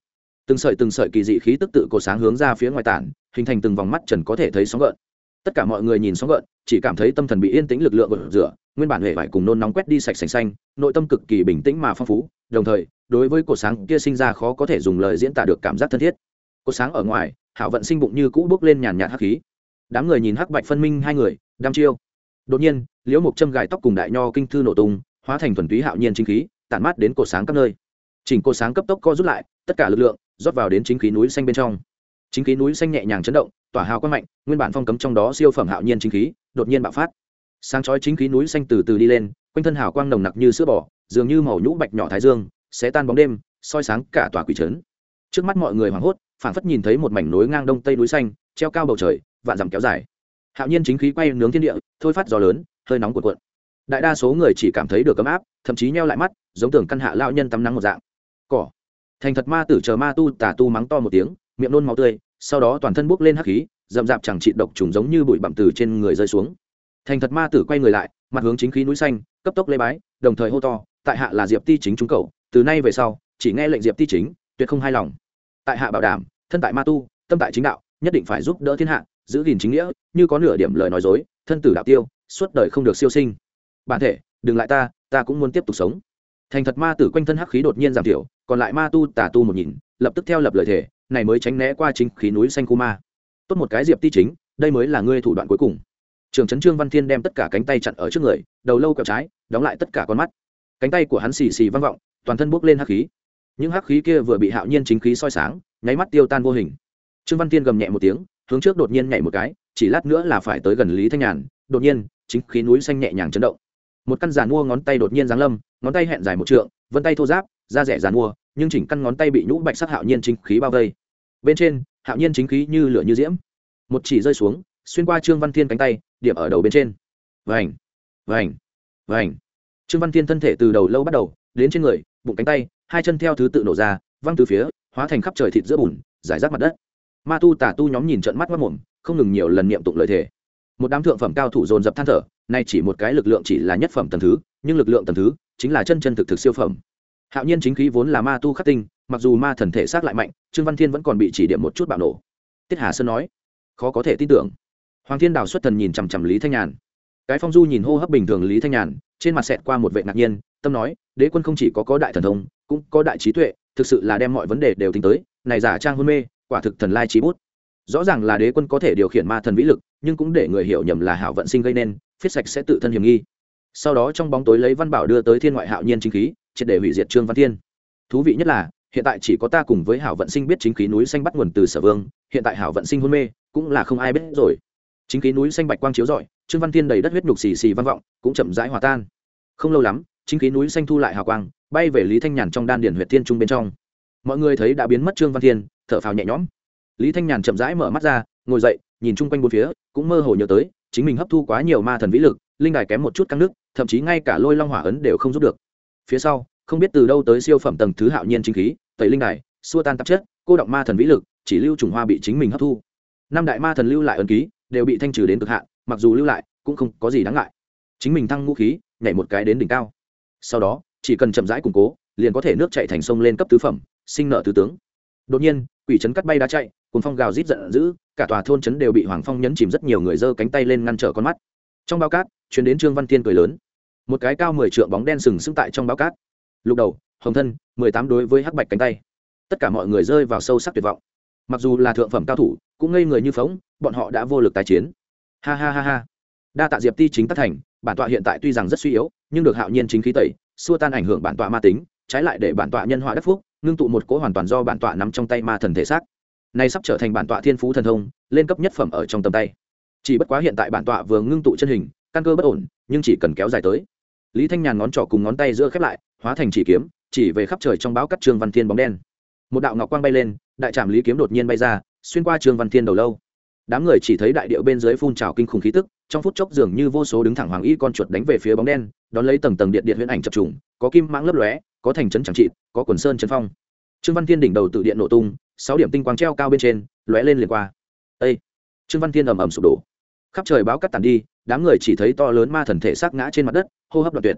Từng sợi từng sợi kỳ dị khí tức tự cột sáng hướng ra phía ngoài tản, hình thành từng vòng mắt trần có thể thấy sóng gợn tất cả mọi người nhìn sóng gợn, chỉ cảm thấy tâm thần bị yên tĩnh lực lượng gợn rửa, nguyên bản hệ vải cùng nôn nóng quét đi sạch sành xanh, nội tâm cực kỳ bình tĩnh mà phong phú, đồng thời, đối với cổ sáng kia sinh ra khó có thể dùng lời diễn tả được cảm giác thân thiết. Cổ sáng ở ngoài, hảo vận sinh bụng như cũ bước lên nhàn nhạt hắc khí. Đám người nhìn hắc bạch phân minh hai người, đăm chiêu. Đột nhiên, liễu mộc châm gài tóc cùng đại nho kinh thư nổ tung, hóa thành thuần túy hạo nhiên chính khí, tản mát đến cổ sáng các nơi. Chỉnh cổ sáng cấp tốc co rút lại, tất cả lực lượng rót vào đến chính khí núi xanh bên trong chính khí núi xanh nhẹ nhàng chấn động, tỏa hào quang mạnh, nguyên bản phong cấm trong đó siêu phẩm hạo nhiên chính khí, đột nhiên bạo phát. Sáng chói chính khí núi xanh từ từ đi lên, quanh thân hào quang nồng nặc như sữa bò, dường như màu nhũ bạch nhỏ thái dương sẽ tan bóng đêm, soi sáng cả tòa quỷ trấn. Trước mắt mọi người hoảng hốt, phảng phất nhìn thấy một mảnh núi ngang đông tây núi xanh, treo cao bầu trời, vạn dặm kéo dài. Hạo nhiên chính khí quay nướng thiên địa, thôi phát gió lớn, hơi nóng cuộn cuộn. Đại đa số người chỉ cảm thấy được ấm áp, thậm chí nheo lại mắt, giống tưởng căn hạ lao nhân tắm nắng một dạng. Cỏ. Thành thật ma tử chờ ma tu tà tu mắng to một tiếng miệng nôn máu tươi, sau đó toàn thân bốc lên hắc khí, rậm rạp chẳng trị độc trùng giống như bụi bặm từ trên người rơi xuống. Thành thật ma tử quay người lại, mặt hướng chính khí núi xanh, cấp tốc lê bái, đồng thời hô to, tại hạ là diệp ti chính chúng cầu từ nay về sau, chỉ nghe lệnh diệp ti chính, tuyệt không hài lòng. Tại hạ bảo đảm, thân tại ma tu, tâm tại chính đạo, nhất định phải giúp đỡ thiên hạ, giữ gìn chính nghĩa, như có nửa điểm lời nói dối, thân tử đạo tiêu, suốt đời không được siêu sinh. Bản thể, đừng lại ta ta cũng muốn tiếp tục sống. Thành thật ma tử quanh thân hắc khí đột nhiên giảm thiểu, còn lại ma tu tà tu một nhìn, lập tức theo lập lời thể này mới tránh né qua chính khí núi xanh khu ma. Tốt một cái diệp ti chính, đây mới là ngươi thủ đoạn cuối cùng. Trường trấn trương văn thiên đem tất cả cánh tay chặn ở trước người, đầu lâu kẹo trái, đóng lại tất cả con mắt. Cánh tay của hắn xì xì vang vọng, toàn thân bốc lên hắc khí. Những hắc khí kia vừa bị hạo nhiên chính khí soi sáng, nháy mắt tiêu tan vô hình. Trương văn thiên gầm nhẹ một tiếng, hướng trước đột nhiên nhảy một cái, chỉ lát nữa là phải tới gần lý thanh nhàn. Đột nhiên, chính khí núi xanh nhẹ nhàng chấn động. Một căn giàn mua ngón tay đột nhiên giáng lâm, ngón tay hẹn dài một trượng, vân tay thô giáp da rẻ giàn mua nhưng chỉnh căn ngón tay bị nhũ bạch sắc hạo nhiên chính khí bao vây. Bên trên, hạo nhiên chính khí như lửa như diễm. Một chỉ rơi xuống, xuyên qua trương văn thiên cánh tay, điểm ở đầu bên trên. Vành vành vành. Trương văn thiên thân thể từ đầu lâu bắt đầu, đến trên người, bụng cánh tay, hai chân theo thứ tự nổ ra, văng từ phía, hóa thành khắp trời thịt giữa bùn giải rác mặt đất. Ma tu tả tu nhóm nhìn trận mắt mất mồm, không ngừng nhiều lần niệm tụng lời thề. Một đám thượng phẩm cao thủ dồn dập than thở, nay chỉ một cái lực lượng chỉ là nhất phẩm tầng thứ, nhưng lực lượng tầng thứ chính là chân chân thực thực siêu phẩm hạo nhiên chính khí vốn là ma tu khắc tinh, mặc dù ma thần thể xác lại mạnh, trương văn thiên vẫn còn bị chỉ điểm một chút bạo nổ. Tiết hà sơn nói, khó có thể tin tưởng. Hoàng thiên đào xuất thần nhìn chằm chằm lý thanh nhàn. Cái phong du nhìn hô hấp bình thường lý thanh nhàn, trên mặt xẹt qua một vệ ngạc nhiên, tâm nói, đế quân không chỉ có có đại thần thông, cũng có đại trí tuệ, thực sự là đem mọi vấn đề đều tính tới, này giả trang hôn mê, quả thực thần lai trí bút. Rõ ràng là đế quân có thể điều khiển ma thần vĩ lực, nhưng cũng để người hiểu nhầm là hảo vận sinh gây nên, phiết sạch sẽ tự thân hiểm nghi. Sau đó trong bóng tối lấy văn bảo đưa tới thiên ngoại hạo nhiên chính khí triệt để hủy diệt trương văn thiên. Thú vị nhất là, hiện tại chỉ có ta cùng với hảo vận sinh biết chính khí núi xanh bắt nguồn từ sở vương, hiện tại hảo vận sinh hôn mê, cũng là không ai biết rồi. Chính khí núi xanh bạch quang chiếu rọi, trương văn thiên đầy đất huyết nhục xì xì văn vọng, cũng chậm rãi hòa tan. Không lâu lắm, chính khí núi xanh thu lại hào quang, bay về lý thanh nhàn trong đan điển huyện thiên trung bên trong. Mọi người thấy đã biến mất trương văn thiên, thở phào nhẹ nhõm. Lý thanh nhàn chậm rãi mở mắt ra, ngồi dậy, nhìn chung quanh bốn phía, cũng mơ hồ nhớ tới, chính mình hấp thu quá nhiều ma thần vĩ lực, linh đài kém một chút căng nước, thậm chí ngay cả lôi long hỏa ấn đều không giúp được phía sau, không biết từ đâu tới siêu phẩm tầng thứ hạo nhiên chính khí, tẩy linh đài, xua tan tạp chất, cô động ma thần vĩ lực, chỉ lưu trùng hoa bị chính mình hấp thu. Năm đại ma thần lưu lại ấn ký, đều bị thanh trừ đến cực hạn, mặc dù lưu lại, cũng không có gì đáng ngại. Chính mình thăng ngũ khí, nhảy một cái đến đỉnh cao. Sau đó, chỉ cần chậm rãi củng cố, liền có thể nước chạy thành sông lên cấp tứ phẩm, sinh nợ tứ tướng. Đột nhiên, quỷ trấn cắt bay đá chạy cùng phong gào rít giận dữ, cả tòa thôn trấn đều bị hoàng phong nhấn chìm rất nhiều người giơ cánh tay lên ngăn trở con mắt. Trong bao cát chuyến đến trương văn thiên cười lớn một cái cao mười trượng bóng đen sừng sững tại trong bao cát. Lục đầu, hồng thân, mười tám đối với hắc bạch cánh tay. Tất cả mọi người rơi vào sâu sắc tuyệt vọng. Mặc dù là thượng phẩm cao thủ, cũng ngây người như phóng, bọn họ đã vô lực tái chiến. Ha ha ha ha. Đa tạ diệp ti chính tất thành, bản tọa hiện tại tuy rằng rất suy yếu, nhưng được hạo nhiên chính khí tẩy, xua tan ảnh hưởng bản tọa ma tính, trái lại để bản tọa nhân họa đất phúc, ngưng tụ một cỗ hoàn toàn do bản tọa nắm trong tay ma thần thể xác. Nay sắp trở thành bản tọa thiên phú thần thông, lên cấp nhất phẩm ở trong tầm tay. Chỉ bất quá hiện tại bản tọa vừa ngưng tụ chân hình căn cơ bất ổn, nhưng chỉ cần kéo dài tới. Lý thanh nhàn ngón trỏ cùng ngón tay giữa khép lại, hóa thành chỉ kiếm, chỉ về khắp trời trong báo cắt trương văn thiên bóng đen. Một đạo ngọc quang bay lên, đại trạm lý kiếm đột nhiên bay ra, xuyên qua trương văn thiên đầu lâu. Đám người chỉ thấy đại điệu bên dưới phun trào kinh khủng khí tức, trong phút chốc dường như vô số đứng thẳng hoàng y con chuột đánh về phía bóng đen, đón lấy tầng tầng điện điện huyễn ảnh chập trùng, có kim mãng lấp lóe, có thành trấn chẳng trị có quần sơn trấn phong. Trương văn thiên đỉnh đầu tự điện nổ tung, sáu điểm tinh quang treo cao bên trên, lóe lên liền qua. Ây trương văn thiên ầm ầm sụp đổ khắp trời báo cắt tàn đi, đám người chỉ thấy to lớn ma thần thể xác ngã trên mặt đất, hô hấp đoạn tuyệt.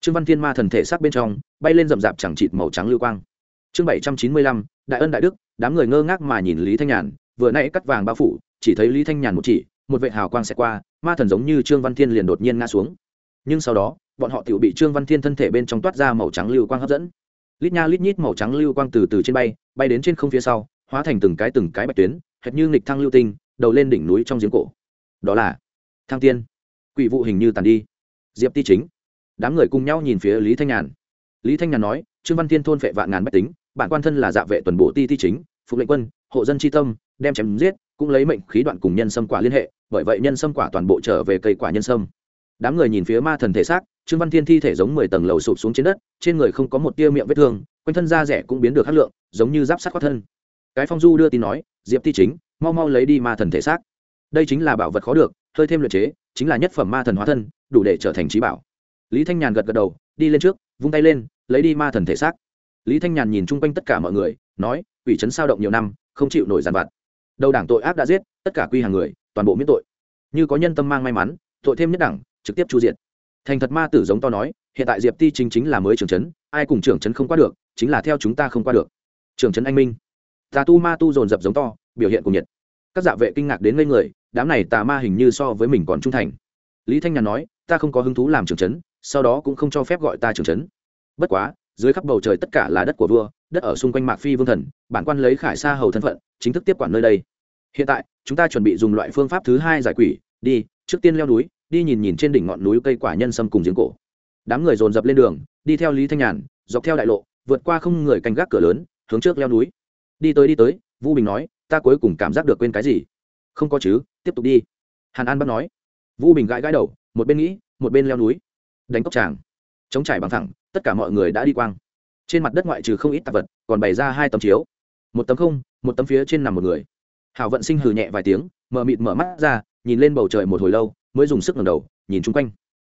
Trương văn thiên ma thần thể xác bên trong, bay lên rậm rạp chẳng chịt màu trắng lưu quang. Chương bảy trăm chín mươi lăm, đại ân đại đức, đám người ngơ ngác mà nhìn lý thanh nhàn, vừa nãy cắt vàng bao phủ, chỉ thấy lý thanh nhàn một chỉ, một vệ hào quang sẽ qua, ma thần giống như trương văn thiên liền đột nhiên ngã xuống. Nhưng sau đó, bọn họ tự bị trương văn thiên thân thể bên trong toát ra màu trắng lưu quang hấp dẫn. Lít nha lít nhít màu trắng lưu quang từ từ trên bay bay đến trên không phía sau, hóa thành từng cái từng cái bạch tuyến, hệt như nghịch thăng lưu tinh, đầu lên đỉnh núi trong giếng cổ đó là thăng tiên. Quỷ vụ hình như tàn đi. Diệp ti chính. Đám người cùng nhau nhìn phía lý thanh nhàn. Lý thanh nhàn nói, trương văn thiên thôn phệ vạn ngàn bách tính, bản quan thân là dạ vệ tuần bộ ti ti chính, phục lệnh quân, hộ dân tri tâm, đem chém giết, cũng lấy mệnh khí đoạn cùng nhân sâm quả liên hệ, bởi vậy nhân sâm quả toàn bộ trở về cây quả nhân sâm. Đám người nhìn phía ma thần thể xác, trương văn thiên thi thể giống mười tầng lầu sụp xuống trên đất, trên người không có một tia miệng vết thương, quanh thân da rẻ cũng biến được hát lượng, giống như giáp sát khoát thân. Cái phong du đưa tin nói, diệp ti chính, mau mau lấy đi ma thần thể xác đây chính là bảo vật khó được hơi thêm luyện chế chính là nhất phẩm ma thần hóa thân đủ để trở thành trí bảo. Lý thanh nhàn gật gật đầu đi lên trước vung tay lên lấy đi ma thần thể xác. Lý thanh nhàn nhìn chung quanh tất cả mọi người nói ủy trấn sao động nhiều năm không chịu nổi giàn vặt. Đầu đảng tội ác đã giết tất cả quy hàng người toàn bộ miễn tội. Như có nhân tâm mang may mắn tội thêm nhất đẳng, trực tiếp chu diện thành thật ma tử giống to nói hiện tại diệp ti chính chính là mới trưởng trấn ai cùng trưởng trấn không qua được chính là theo chúng ta không qua được. Trưởng trấn anh minh. Tà tu ma tu dồn dập giống to biểu hiện cùng nhiệt. Các dạ vệ kinh ngạc đến ngây người đám này tà ma hình như so với mình còn trung thành. Lý thanh nhàn nói, ta không có hứng thú làm trưởng trấn, sau đó cũng không cho phép gọi ta trưởng trấn. Bất quá, dưới khắp bầu trời tất cả là đất của vua, đất ở xung quanh mạc phi vương thần, bản quan lấy khải sa hầu thân phận, chính thức tiếp quản nơi đây. Hiện tại, chúng ta chuẩn bị dùng loại phương pháp thứ hai giải quỷ, đi, trước tiên leo núi, đi nhìn nhìn trên đỉnh ngọn núi cây quả nhân sâm cùng giếng cổ. Đám người dồn dập lên đường, đi theo lý thanh nhàn, dọc theo đại lộ, vượt qua không người canh gác cửa lớn, hướng trước leo núi. Đi tới đi tới vu bình nói, ta cuối cùng cảm giác được quên cái gì? Không có chứ, tiếp tục đi. Hàn an bắt nói. Vu bình gãi gãi đầu, một bên nghĩ, một bên leo núi. Đánh cốc tràng. Chống trải bằng thẳng, tất cả mọi người đã đi quang. Trên mặt đất ngoại trừ không ít tạp vật, còn bày ra hai tấm chiếu. Một tấm không, một tấm phía trên nằm một người. Hảo vận sinh hừ nhẹ vài tiếng mờ mịt mở mắt ra, nhìn lên bầu trời một hồi lâu, mới dùng sức ngẩng đầu, nhìn chung quanh.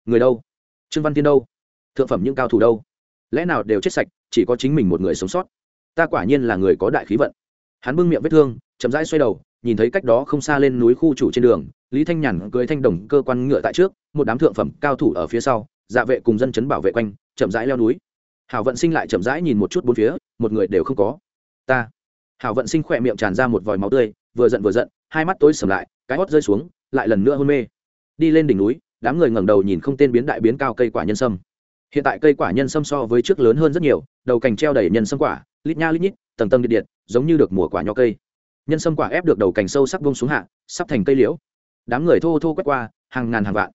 Người đâu? Trương văn tiên đâu? Thượng phẩm những cao thủ đâu? Lẽ nào đều chết sạch, chỉ có chính mình một người sống sót? Ta quả nhiên là người có đại khí vận. Hắn bưng miệng vết thương, chậm rãi xoay đầu nhìn thấy cách đó không xa lên núi khu chủ trên đường, lý thanh nhàn cưới thanh đồng cơ quan ngựa tại trước, một đám thượng phẩm cao thủ ở phía sau dạ vệ cùng dân chấn bảo vệ quanh, chậm rãi leo núi. Hảo vận sinh lại chậm rãi nhìn một chút bốn phía, một người đều không có. Ta. Hảo vận sinh khỏe miệng tràn ra một vòi máu tươi, vừa giận vừa giận, hai mắt tối sầm lại, cái hót rơi xuống, lại lần nữa hôn mê. Đi lên đỉnh núi, đám người ngẩng đầu nhìn không tên biến đại biến cao cây quả nhân sâm. Hiện tại cây quả nhân sâm so với trước lớn hơn rất nhiều, đầu cành treo đầy nhân sâm quả, lít nha lít nhít, tầng tầng điện điện, giống như được mùa quả nho cây nhân sâm quả ép được đầu cành sâu sắc vông xuống hạ, sắp thành cây liễu. Đám người thô thô quét qua, hàng ngàn hàng vạn.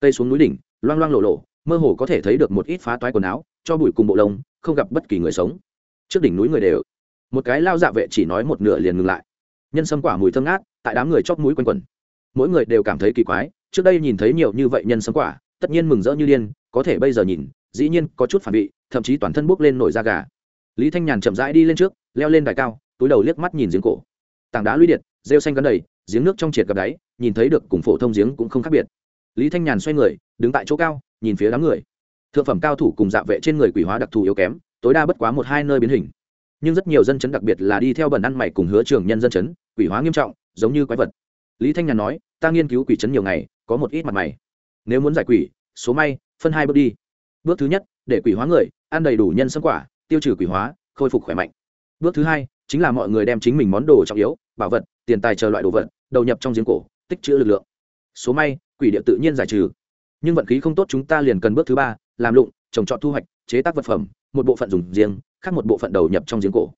Cây xuống núi đỉnh, loang loang lộ lộ, mơ hồ có thể thấy được một ít phá toái quần áo, cho bụi cùng bộ lông, không gặp bất kỳ người sống. Trước đỉnh núi người đều. Một cái lao dạ vệ chỉ nói một nửa liền ngừng lại. Nhân sâm quả mùi thơm ngát, tại đám người chóp mũi quanh quẩn. Mỗi người đều cảm thấy kỳ quái, trước đây nhìn thấy nhiều như vậy nhân sâm quả, tất nhiên mừng rỡ như điên, có thể bây giờ nhìn, dĩ nhiên có chút phản vị, thậm chí toàn thân bốc lên nổi da gà. Lý thanh nhàn chậm rãi đi lên trước, leo lên đài cao, túi đầu liếc mắt nhìn giếng cổ tảng đá lũy điện, rêu xanh gần đầy, giếng nước trong triệt gặp đáy, nhìn thấy được cùng phổ thông giếng cũng không khác biệt. Lý thanh nhàn xoay người, đứng tại chỗ cao, nhìn phía đám người. Thượng phẩm cao thủ cùng dạ vệ trên người quỷ hóa đặc thù yếu kém, tối đa bất quá một hai nơi biến hình. Nhưng rất nhiều dân chấn đặc biệt là đi theo bẩn ăn mày cùng hứa trường nhân dân chấn, quỷ hóa nghiêm trọng, giống như quái vật. Lý thanh nhàn nói, ta nghiên cứu quỷ chấn nhiều ngày, có một ít mặt mày. Nếu muốn giải quỷ, số may, phân hai bước đi. Bước thứ nhất, để quỷ hóa người, ăn đầy đủ nhân sâm quả, tiêu trừ quỷ hóa, khôi phục khỏe mạnh. Bước thứ hai chính là mọi người đem chính mình món đồ trọng yếu, bảo vật, tiền tài chờ loại đồ vật, đầu nhập trong giếng cổ, tích trữ lực lượng. Số may, quỷ địa tự nhiên giải trừ. Nhưng vận khí không tốt chúng ta liền cần bước thứ ba, làm lụng, trồng trọt thu hoạch, chế tác vật phẩm, một bộ phận dùng riêng, khác một bộ phận đầu nhập trong giếng cổ.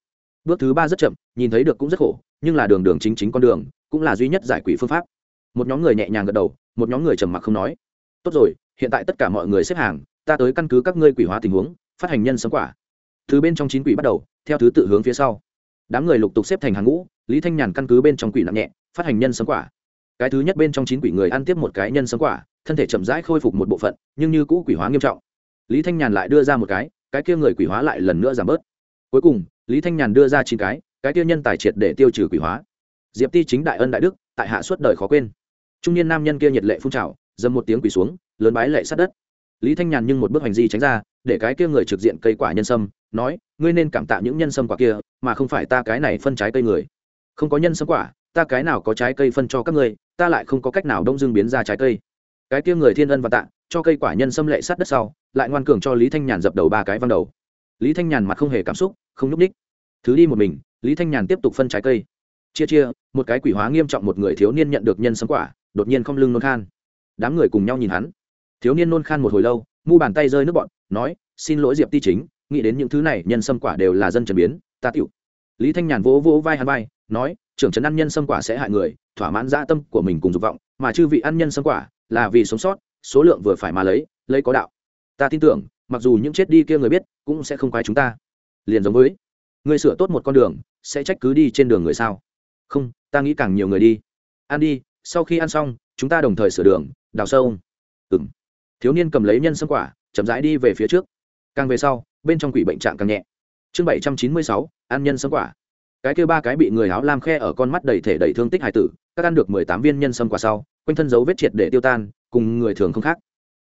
Bước thứ ba rất chậm, nhìn thấy được cũng rất khổ, nhưng là đường đường chính chính con đường, cũng là duy nhất giải quỷ phương pháp. Một nhóm người nhẹ nhàng gật đầu, một nhóm người trầm mặc không nói. Tốt rồi, hiện tại tất cả mọi người xếp hàng, ta tới căn cứ các ngươi quỷ hóa tình huống, phát hành nhân sống quả. Từ bên trong chín quỷ bắt đầu, theo thứ tự hướng phía sau đám người lục tục xếp thành hàng ngũ, lý thanh nhàn căn cứ bên trong quỷ nặng nhẹ, phát hành nhân sấm quả. Cái thứ nhất bên trong chín quỷ người ăn tiếp một cái nhân sấm quả, thân thể chậm rãi khôi phục một bộ phận, nhưng như cũ quỷ hóa nghiêm trọng. Lý thanh nhàn lại đưa ra một cái cái kia người quỷ hóa lại lần nữa giảm bớt. Cuối cùng, lý thanh nhàn đưa ra chín cái cái kia nhân tài triệt để tiêu trừ quỷ hóa. Diệp ti chính đại ân đại đức, tại hạ suốt đời khó quên. Trung niên nam nhân kia nhiệt lệ phun trào, dầm một tiếng quỷ xuống, lớn bái lệ sát đất lý thanh nhàn nhưng một bước hành di tránh ra, để cái kia người trực diện cây quả nhân sâm, nói, ngươi nên cảm tạ những nhân sâm quả kia, mà không phải ta cái này phân trái cây người. Không có nhân sâm quả, ta cái nào có trái cây phân cho các ngươi, ta lại không có cách nào đông dương biến ra trái cây. Cái kia người thiên ân và tạ, cho cây quả nhân sâm lệ sát đất sau, lại ngoan cường cho lý thanh nhàn dập đầu ba cái văn đầu. Lý thanh nhàn mặt không hề cảm xúc, không nhúc ních thứ đi một mình, lý thanh nhàn tiếp tục phân trái cây. Chia chia, một cái quỷ hóa nghiêm trọng một người thiếu niên nhận được nhân sâm quả, đột nhiên không lưng nôn khan. Đám người cùng nhau nhìn hắn thiếu niên nôn khan một hồi lâu, mu bàn tay rơi nước bọn nói, xin lỗi diệp ti chính, nghĩ đến những thứ này, nhân sâm quả đều là dân trần biến, ta tiểu. Lý thanh nhàn vỗ vỗ vai hắn vai, nói, trưởng trấn ăn nhân sâm quả sẽ hại người, thỏa mãn dã tâm của mình cùng dục vọng, mà chư vị ăn nhân sâm quả là vì sống sót, số lượng vừa phải mà lấy lấy có đạo. Ta tin tưởng, mặc dù những chết đi kia người biết, cũng sẽ không quái chúng ta. Liền giống với người sửa tốt một con đường, sẽ trách cứ đi trên đường người sao? Không, ta nghĩ càng nhiều người đi. Ăn đi, sau khi ăn xong, chúng ta đồng thời sửa đường, đào sâu. Ừng thiếu niên cầm lấy nhân sâm quả, chậm rãi đi về phía trước. Càng về sau, bên trong quỷ bệnh trạng càng nhẹ. Chương bảy trăm chín mươi sáu, ăn nhân sâm quả. Cái kêu ba cái bị người áo lam khe ở con mắt đầy thể đầy thương tích hải tử, các ăn được mười tám viên nhân sâm quả sau, quanh thân dấu vết triệt để tiêu tan, cùng người thường không khác.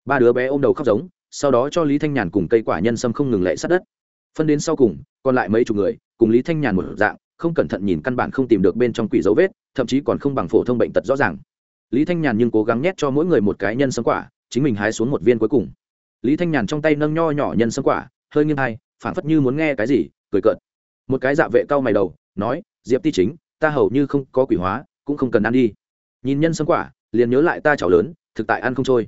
Ba đứa bé ôm đầu khóc giống, sau đó cho lý thanh nhàn cùng cây quả nhân sâm không ngừng lệ sát đất. Phân đến sau cùng, còn lại mấy chục người, cùng lý thanh nhàn một dạng, không cẩn thận nhìn căn bản không tìm được bên trong quỷ dấu vết, thậm chí còn không bằng phổ thông bệnh tật rõ ràng. Lý thanh nhàn nhưng cố gắng nhét cho mỗi người một cái nhân sâm quả chính mình hái xuống một viên cuối cùng. Lý thanh nhàn trong tay nâng nho nhỏ nhân sâm quả, hơi nghiêng hai phản phất như muốn nghe cái gì, cười cợt. Một cái dạ vệ cau mày đầu, nói, diệp ti chính, ta hầu như không có quỷ hóa, cũng không cần ăn đi. Nhìn nhân sâm quả, liền nhớ lại ta chảo lớn, thực tại ăn không trôi.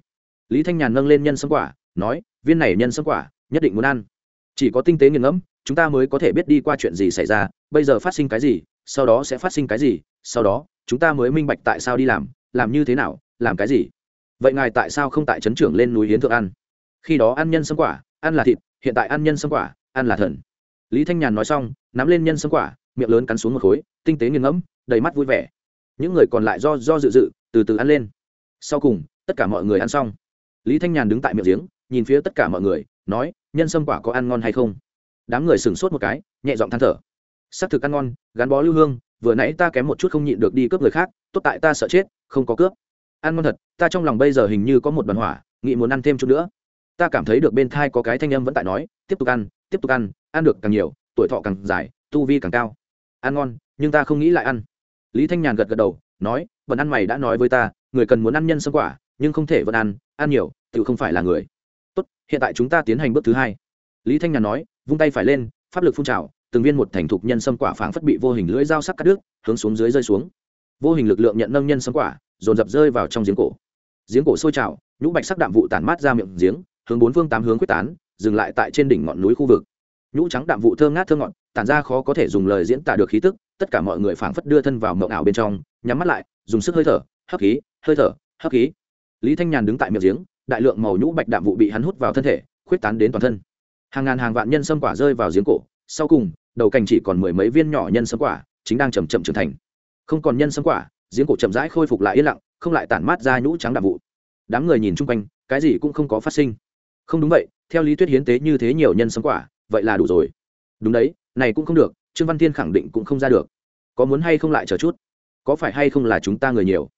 Lý thanh nhàn nâng lên nhân sâm quả, nói, viên này nhân sâm quả, nhất định muốn ăn. Chỉ có tinh tế nghiền ngẫm, chúng ta mới có thể biết đi qua chuyện gì xảy ra, bây giờ phát sinh cái gì, sau đó sẽ phát sinh cái gì, sau đó, chúng ta mới minh bạch tại sao đi làm làm như thế nào, làm cái gì vậy ngài tại sao không tại trấn trưởng lên núi hiến thượng ăn khi đó ăn nhân sâm quả, ăn là thịt, hiện tại ăn nhân sâm quả, ăn là thần. Lý thanh nhàn nói xong, nắm lên nhân sâm quả, miệng lớn cắn xuống một khối, tinh tế nghiêng ngẫm, đầy mắt vui vẻ. Những người còn lại do do dự dự, từ từ ăn lên. Sau cùng, tất cả mọi người ăn xong. Lý thanh nhàn đứng tại miệng giếng, nhìn phía tất cả mọi người, nói, nhân sâm quả có ăn ngon hay không? Đám người sửng sốt một cái, nhẹ giọng than thở. S ắ c thực ăn ngon, gắn bó lưu hương, vừa nãy ta kém một chút không nhịn được đi cướp người khác, tốt tại ta sợ chết, không có cướp ăn ngon thật, ta trong lòng bây giờ hình như có một đoàn hỏa, nghĩ muốn ăn thêm chút nữa. Ta cảm thấy được bên thai có cái thanh âm vẫn tại nói, tiếp tục ăn, tiếp tục ăn ăn được càng nhiều, tuổi thọ càng dài, tu vi càng cao. Ăn ngon, nhưng ta không nghĩ lại ăn. Lý thanh nhàn gật gật đầu, nói vẫn ăn mày đã nói với ta, người cần muốn ăn nhân sâm quả, nhưng không thể vẫn ăn ăn nhiều tự không phải là người. Tốt, hiện tại chúng ta tiến hành bước thứ hai. Lý thanh nhàn nói, vung tay phải lên, pháp lực phun trào, từng viên một thành thục nhân sâm quả phảng phất bị vô hình lưỡi dao sắc cắt đứt, hướng xuống dưới rơi xuống. Vô hình lực lượng nhận nâng nhân sâm quả dồn dập rơi vào trong giếng cổ. Giếng cổ sôi trào, nhũ bạch sắc đạm vụ tản mát ra miệng giếng, hướng bốn phương tám hướng quyết tán, dừng lại tại trên đỉnh ngọn núi khu vực. Nhũ trắng đạm vụ thơm ngát thơ ngọn tản ra khó có thể dùng lời diễn tả được khí tức, tất cả mọi người phảng phất đưa thân vào mộng ảo bên trong, nhắm mắt lại, dùng sức hơi thở, hấp khí, hơi thở, hấp khí. Lý thanh nhàn đứng tại miệng giếng, đại lượng màu nhũ bạch đạm vụ bị hắn hút vào thân thể, khuyết tán đến toàn thân. Hàng ngàn hàng vạn nhân sâm quả rơi vào giếng cổ, sau cùng, đầu cành chỉ còn mười mấy viên nhỏ nhân sâm quả, chính đang chầm chậm trưởng thành. Không còn nhân sâm quả giếng cổ chậm rãi khôi phục lại yên lặng, không lại tản mát ra nhũ trắng đạm vụ. Đám người nhìn chung quanh, cái gì cũng không có phát sinh. Không đúng vậy, theo lý thuyết hiến tế như thế nhiều nhân sống quả, vậy là đủ rồi. Đúng đấy, này cũng không được, trương văn thiên khẳng định cũng không ra được. Có muốn hay không lại chờ chút? Có phải hay không là chúng ta người nhiều?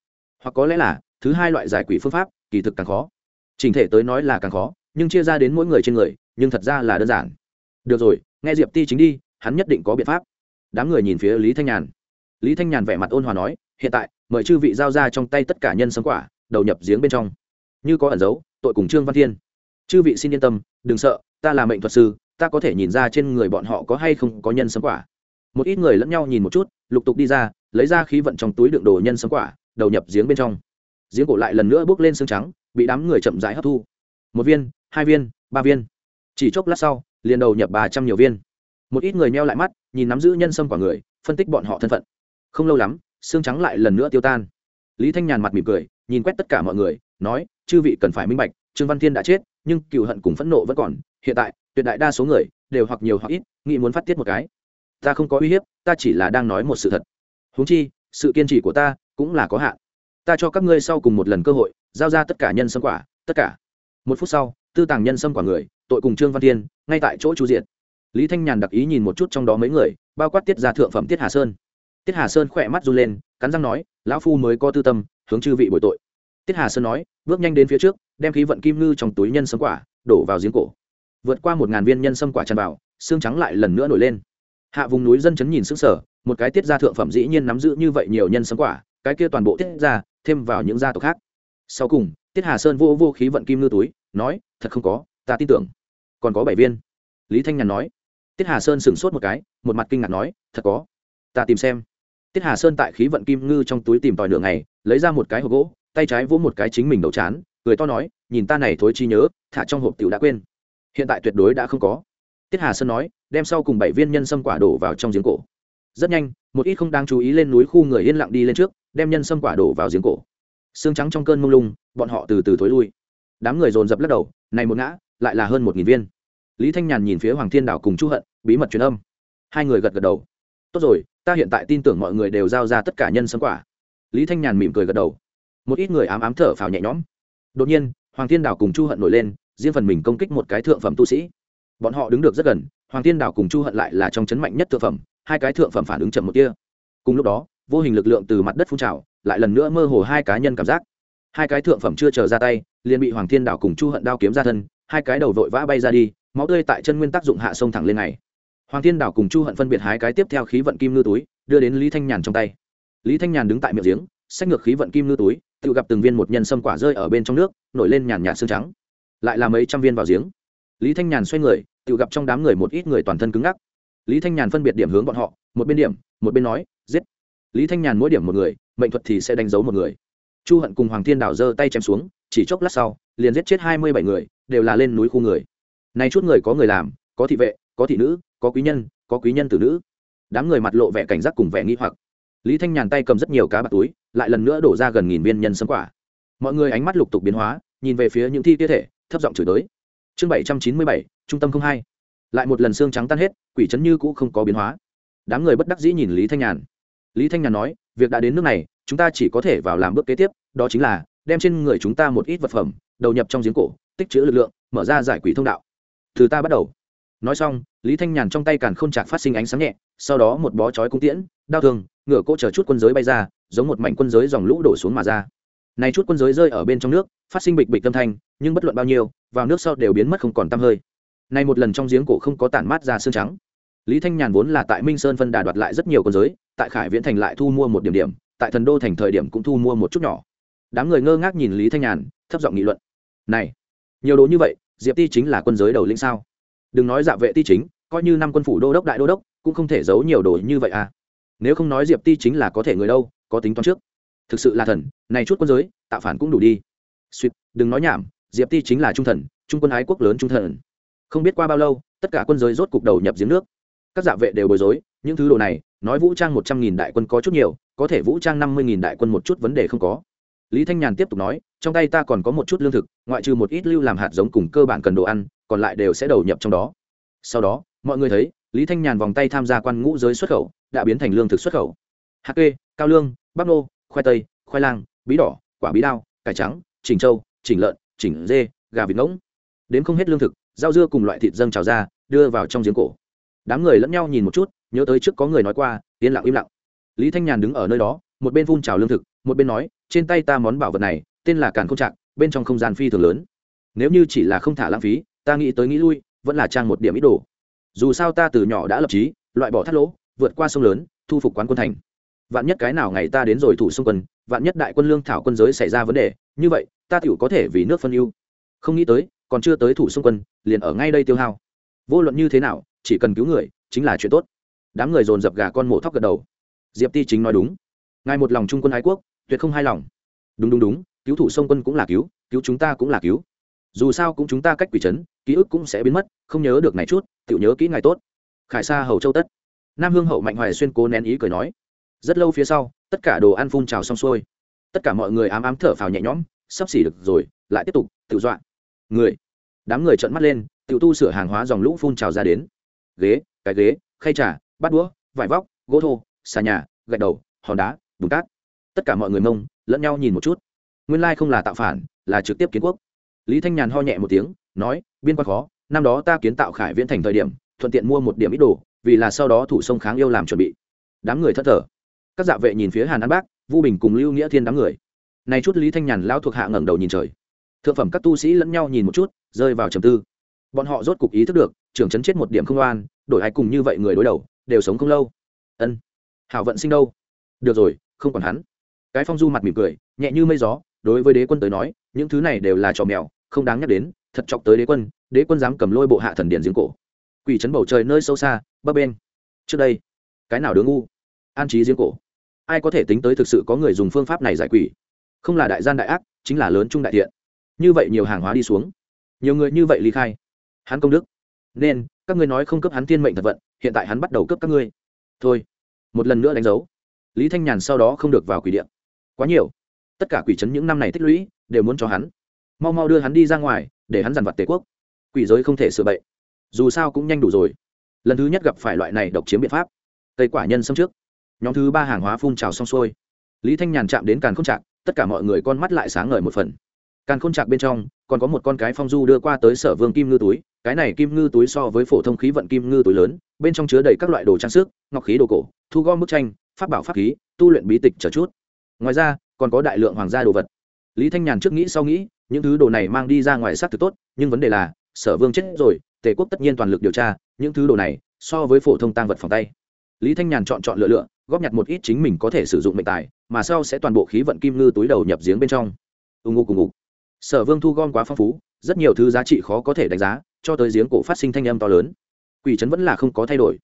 Hoặc có lẽ là, thứ hai loại giải quỷ phương pháp, kỳ thực càng khó. Trình thể tới nói là càng khó, nhưng chia ra đến mỗi người trên người, nhưng thật ra là đơn giản. Được rồi, nghe diệp ti chính đi, hắn nhất định có biện pháp. Đám người nhìn phía lý thanh nhàn. Lý thanh nhàn vẻ mặt ôn hòa nói hiện tại, mời chư vị giao ra trong tay tất cả nhân sống quả, đầu nhập giếng bên trong. Như có ẩn dấu, tội cùng trương văn thiên. Chư vị xin yên tâm, đừng sợ, ta là mệnh thuật sư, ta có thể nhìn ra trên người bọn họ có hay không có nhân sống quả. Một ít người lẫn nhau nhìn một chút, lục tục đi ra, lấy ra khí vận trong túi đựng đồ nhân sống quả, đầu nhập giếng bên trong. Giếng cổ lại lần nữa bước lên xương trắng, bị đám người chậm rãi hấp thu. Một viên, hai viên, ba viên. Chỉ chốc lát sau, liền đầu nhập ba trăm nhiều viên. Một ít người meo lại mắt, nhìn nắm giữ nhân sâm quả người, phân tích bọn họ thân phận. Không lâu lắm xương trắng lại lần nữa tiêu tan. Lý thanh nhàn mặt mỉm cười, nhìn quét tất cả mọi người, nói, chư vị cần phải minh bạch, trương văn thiên đã chết, nhưng cựu hận cùng phẫn nộ vẫn còn, hiện tại, tuyệt đại đa số người đều hoặc nhiều hoặc ít, nghĩ muốn phát tiết một cái. Ta không có uy hiếp, ta chỉ là đang nói một sự thật. Huống chi, sự kiên trì của ta cũng là có hạn. Ta cho các ngươi sau cùng một lần cơ hội, giao ra tất cả nhân sâm quả, tất cả. Một phút sau, tư tàng nhân sâm quả người, tội cùng trương văn thiên, ngay tại chỗ chu diện lý thanh nhàn đặc ý nhìn một chút trong đó mấy người, bao quát tiết ra thượng phẩm tiết hà sơn tiết hà sơn khỏe mắt run lên, cắn răng nói, lão phu mới có tư tâm, hướng chư vị bồi tội. Tiết hà sơn nói, bước nhanh đến phía trước, đem khí vận kim ngư trong túi nhân sâm quả, đổ vào giếng cổ. Vượt qua một ngàn viên nhân sâm quả tràn vào, xương trắng lại lần nữa nổi lên. Hạ vùng núi dân chấn nhìn xứng sở một cái tiết gia thượng phẩm dĩ nhiên nắm giữ như vậy nhiều nhân sâm quả, cái kia toàn bộ tiết gia, thêm vào những gia tộc khác. Sau cùng, tiết hà sơn vô vô khí vận kim ngư túi, nói, thật không có, ta tin tưởng. Còn có bảy viên. Lý thanh nhàn nói. Tiết hà sơn sửng sốt một cái, một mặt kinh ngạc nói, thật có, ta tìm xem tiết hà sơn tại khí vận kim ngư trong túi tìm tòi nửa ngày, lấy ra một cái hộp gỗ, tay trái vỗ một cái chính mình đầu chán, cười to nói, nhìn ta này thối chi nhớ, thả trong hộp tiểu đã quên. Hiện tại tuyệt đối đã không có. Tiết hà sơn nói, đem sau cùng bảy viên nhân sâm quả đổ vào trong giếng cổ. Rất nhanh, một ít không đáng chú ý lên núi khu người yên lặng đi lên trước, đem nhân sâm quả đổ vào giếng cổ. Xương trắng trong cơn mông lung, bọn họ từ từ thối lui. Đám người dồn dập lắc đầu, này một ngã, lại là hơn một nghìn viên. Lý thanh nhàn nhìn phía hoàng thiên đảo cùng chu hận, bí mật truyền âm. Hai người gật gật đầu. Tốt rồi ta hiện tại tin tưởng mọi người đều giao ra tất cả nhân sâm quả. Lý thanh nhàn mỉm cười gật đầu. Một ít người ám ám thở phào nhẹ nhõm. Đột nhiên, hoàng thiên đảo cùng chu hận nổi lên, riêng phần mình công kích một cái thượng phẩm tu sĩ. Bọn họ đứng được rất gần, hoàng thiên đảo cùng chu hận lại là trong chấn mạnh nhất thượng phẩm, hai cái thượng phẩm phản ứng chậm một kia cùng lúc đó, vô hình lực lượng từ mặt đất phun trào, lại lần nữa mơ hồ hai cá nhân cảm giác. Hai cái thượng phẩm chưa chờ ra tay, liền bị hoàng thiên đảo cùng chu hận đao kiếm ra thân, hai cái đầu vội vã bay ra đi, máu tươi tại chân nguyên tác dụng hạ sông thẳng lên này hoàng thiên đảo cùng chu hận phân biệt hái cái tiếp theo khí vận kim ngư túi, đưa đến lý thanh nhàn trong tay. Lý thanh nhàn đứng tại miệng giếng, xách ngược khí vận kim ngư túi, tự gặp từng viên một nhân sâm quả rơi ở bên trong nước, nổi lên nhàn nhạt xương trắng. Lại là mấy trăm viên vào giếng. Lý thanh nhàn xoay người, tự gặp trong đám người một ít người toàn thân cứng ngắc. Lý thanh nhàn phân biệt điểm hướng bọn họ, một bên điểm, một bên nói, giết. Lý thanh nhàn mỗi điểm một người, mệnh thuật thì sẽ đánh dấu một người. Chu hận cùng hoàng thiên đảo giơ tay chém xuống, chỉ chốc lát sau, liền giết chết hai mươi bảy người, đều là lên núi khu người. Nay chút người có người làm, có thị vệ, có thị nữ có quý nhân, có quý nhân tử nữ. Đám người mặt lộ vẻ cảnh giác cùng vẻ nghi hoặc. Lý thanh nhàn tay cầm rất nhiều cá bạc túi, lại lần nữa đổ ra gần nghìn viên nhân sâm quả. Mọi người ánh mắt lục tục biến hóa, nhìn về phía những thi tiết thể, thấp giọng chửi tới. Chương bảy trăm chín mươi bảy, trung tâm không hai. Lại một lần xương trắng tan hết, quỷ trấn như cũ không có biến hóa. Đám người bất đắc dĩ nhìn lý thanh nhàn. Lý thanh nhàn nói, việc đã đến nước này, chúng ta chỉ có thể vào làm bước kế tiếp, đó chính là đem trên người chúng ta một ít vật phẩm, đầu nhập trong giếng cổ, tích chữ lực lượng, mở ra giải quỷ thông đạo. Từ ta bắt đầu nói xong, lý thanh nhàn trong tay càn k h ô n chạc phát sinh ánh sáng nhẹ, sau đó một bó chói cung tiễn, đao thường ngựa cỗ chở chút quân giới bay ra, giống một mảnh quân giới dòng lũ đổ xuống mà ra. Này chút quân giới rơi ở bên trong nước, phát sinh bịch bịch tâm thanh, nhưng bất luận bao nhiêu, vào nước sau đều biến mất không còn t hơi. Này một lần trong giếng cổ không có tản mát ra xương trắng. Lý thanh nhàn vốn là tại minh sơn phân đà đoạt lại rất nhiều quân giới, tại khải viễn thành lại thu mua một điểm điểm, tại thần đô thành thời điểm cũng thu mua một chút nhỏ. Đám người ngơ ngác nhìn lý thanh nhàn, thấp giọng nghị luận. Này, nhiều đồ như vậy, diệp ti chính là quân giới đầu lĩnh sao? Đừng nói dạ vệ ti chính, coi như năm quân phủ đô đốc đại đô đốc, cũng không thể giấu nhiều đồ như vậy à. Nếu không nói diệp ti chính là có thể người đâu, có tính toán trước. Thực sự là thần, này chút quân giới, tạo phản cũng đủ đi. Suýt, đừng nói nhảm, diệp ti chính là trung thần, trung quân ái quốc lớn trung thần. Không biết qua bao lâu, tất cả quân giới rốt cục đầu nhập giếng nước. Các dạ vệ đều bối rối, những thứ đồ này, nói vũ trang một trăm nghìn đại quân có chút nhiều, có thể vũ trang năm mươi nghìn đại quân một chút vấn đề không có. Lý thanh nhàn tiếp tục nói, trong tay ta còn có một chút lương thực, ngoại trừ một ít lưu làm hạt giống cùng cơ bản cần đồ ăn còn lại đều sẽ đầu nhập trong đó. Sau đó, mọi người thấy, lý thanh nhàn vòng tay tham gia quan ngũ giới xuất khẩu, đã biến thành lương thực xuất khẩu. Hạt kê, cao lương bắp nô, khoai tây, khoai lang, bí đỏ, quả bí đao, cải trắng, chỉnh trâu, chỉnh lợn, chỉnh dê, gà vịt ngỗng. Đến không hết lương thực, rau dưa cùng loại thịt dâng trào ra, đưa vào trong giếng cổ. Đám người lẫn nhau nhìn một chút, nhớ tới trước có người nói qua, yên lặng im lặng. Lý thanh nhàn đứng ở nơi đó, một bên phun trào lương thực, một bên nói, trên tay ta món bảo vật này, tên là càn không trạng bên trong không gian phi thường lớn. Nếu như chỉ là không thả lãng phí ta nghĩ tới nghĩ lui, vẫn là trang một điểm ít đồ. Dù sao ta từ nhỏ đã lập trí loại bỏ thắt lỗ, vượt qua sông lớn, thu phục quán quân thành. Vạn nhất cái nào ngày ta đến rồi thủ sông quân, vạn nhất đại quân lương thảo quân giới xảy ra vấn đề, như vậy, ta tiểu có thể vì nước phân ưu. Không nghĩ tới, còn chưa tới thủ xung quân, liền ở ngay đây tiêu hao. Vô luận như thế nào, chỉ cần cứu người, chính là chuyện tốt. Đám người dồn dập gà con mổ thóc gật đầu. Diệp ti chính nói đúng. Ngài một lòng trung quân ái quốc, tuyệt không hai lòng. Đúng đúng đúng, cứu thủ sông quân cũng là cứu cứu chúng ta cũng là cứu dù sao cũng chúng ta cách quỷ trấn, ký ức cũng sẽ biến mất, không nhớ được này chút tự nhớ kỹ ngày tốt. Khải sa hầu châu tất. Nam hương hậu mạnh hoài xuyên cố nén ý cười nói, rất lâu phía sau, tất cả đồ ăn phun trào xong xuôi. Tất cả mọi người ám ám thở phào nhẹ nhõm, sắp xỉ được rồi, lại tiếp tục tự dọa. Người, đám người trợn mắt lên tự tu sửa hàng hóa dòng lũ phun trào ra đến. Ghế, cái ghế, khay trà, bát đũa, vải vóc, gỗ thô, xà nhà, gạch đầu, hòn đá, bùn cát. Tất cả mọi người mông, lẫn nhau nhìn một chút. Nguyên lai không là tạo phản, là trực tiếp kiến quốc lý thanh nhàn ho nhẹ một tiếng, nói, biên quan khó, năm đó ta kiến tạo khải viễn thành thời điểm, thuận tiện mua một điểm ít đồ, vì là sau đó thủ sông kháng yêu làm chuẩn bị. Đám người thất thở các dạ vệ nhìn phía hàn an bác, vu bình cùng lưu nghĩa thiên đám người. Này chút lý thanh nhàn lao thuộc hạ ngẩng đầu nhìn trời. Thượng phẩm các tu sĩ lẫn nhau nhìn một chút, rơi vào trầm tư. Bọn họ rốt cục ý thức được, trưởng chấn chết một điểm không oan, đổi ai cùng như vậy người đối đầu, đều sống không lâu. Ân, hảo vận sinh đâu? Được rồi, không còn hắn. Cái phong du mặt mỉm cười, nhẹ như mây gió, đối với đế quân tới nói, những thứ này đều là trò mèo không đáng nhắc đến, thật chọc tới đế quân đế quân dám cầm lôi bộ hạ thần điện giếng cổ. Quỷ trấn bầu trời nơi sâu xa, bấp bên trước đây, cái nào đứa ngu? An trí giếng cổ. Ai có thể tính tới thực sự có người dùng phương pháp này giải quỷ? Không là đại gian đại ác, chính là lớn trung đại thiện. Như vậy nhiều hàng hóa đi xuống. Nhiều người như vậy ly khai. Hắn công đức. Nên, các ngươi nói không cấp hắn thiên mệnh thật vận, hiện tại hắn bắt đầu cấp các ngươi. Thôi, một lần nữa đánh dấu. Lý thanh nhàn sau đó không được vào quỷ điện. Quá nhiều. Tất cả quỷ trấn những năm này tích lũy, đều muốn cho hắn mau mau đưa hắn đi ra ngoài, để hắn dằn vặt tề quốc. Quỷ giới không thể sửa bậy. Dù sao cũng nhanh đủ rồi. Lần thứ nhất gặp phải loại này độc chiếm biện pháp. Cây quả nhân xâm trước. Nhóm thứ ba hàng hóa phun trào xong xuôi. Lý thanh nhàn chạm đến càn k h ô n trạc, tất cả mọi người con mắt lại sáng ngời một phần. Càn k h ô n trạc bên trong, còn có một con cái phong du đưa qua tới sở vương kim ngư túi, cái này kim ngư túi so với phổ thông khí vận kim ngư túi lớn, bên trong chứa đầy các loại đồ trang sức, ngọc khí đồ cổ, thu gom bức tranh, pháp bảo pháp khí, tu luyện bí tịch trở chút. Ngoài ra, còn có đại lượng hoàng gia đồ vật. Lý thanh nhàn trước nghĩ sau nghĩ những thứ đồ này mang đi ra ngoài xác thực tốt, nhưng vấn đề là, sở vương chết rồi, tề quốc tất nhiên toàn lực điều tra, những thứ đồ này, so với phổ thông tăng vật phòng tay. Lý thanh nhàn chọn chọn lựa lựa, góp nhặt một ít chính mình có thể sử dụng mệnh tài, mà sau sẽ toàn bộ khí vận kim ngư túi đầu nhập giếng bên trong. Ưng ngục cùng ngục. Sở vương thu gom quá phong phú, rất nhiều thứ giá trị khó có thể đánh giá, cho tới giếng cổ phát sinh thanh âm to lớn. Quỷ trấn vẫn là không có thay đổi.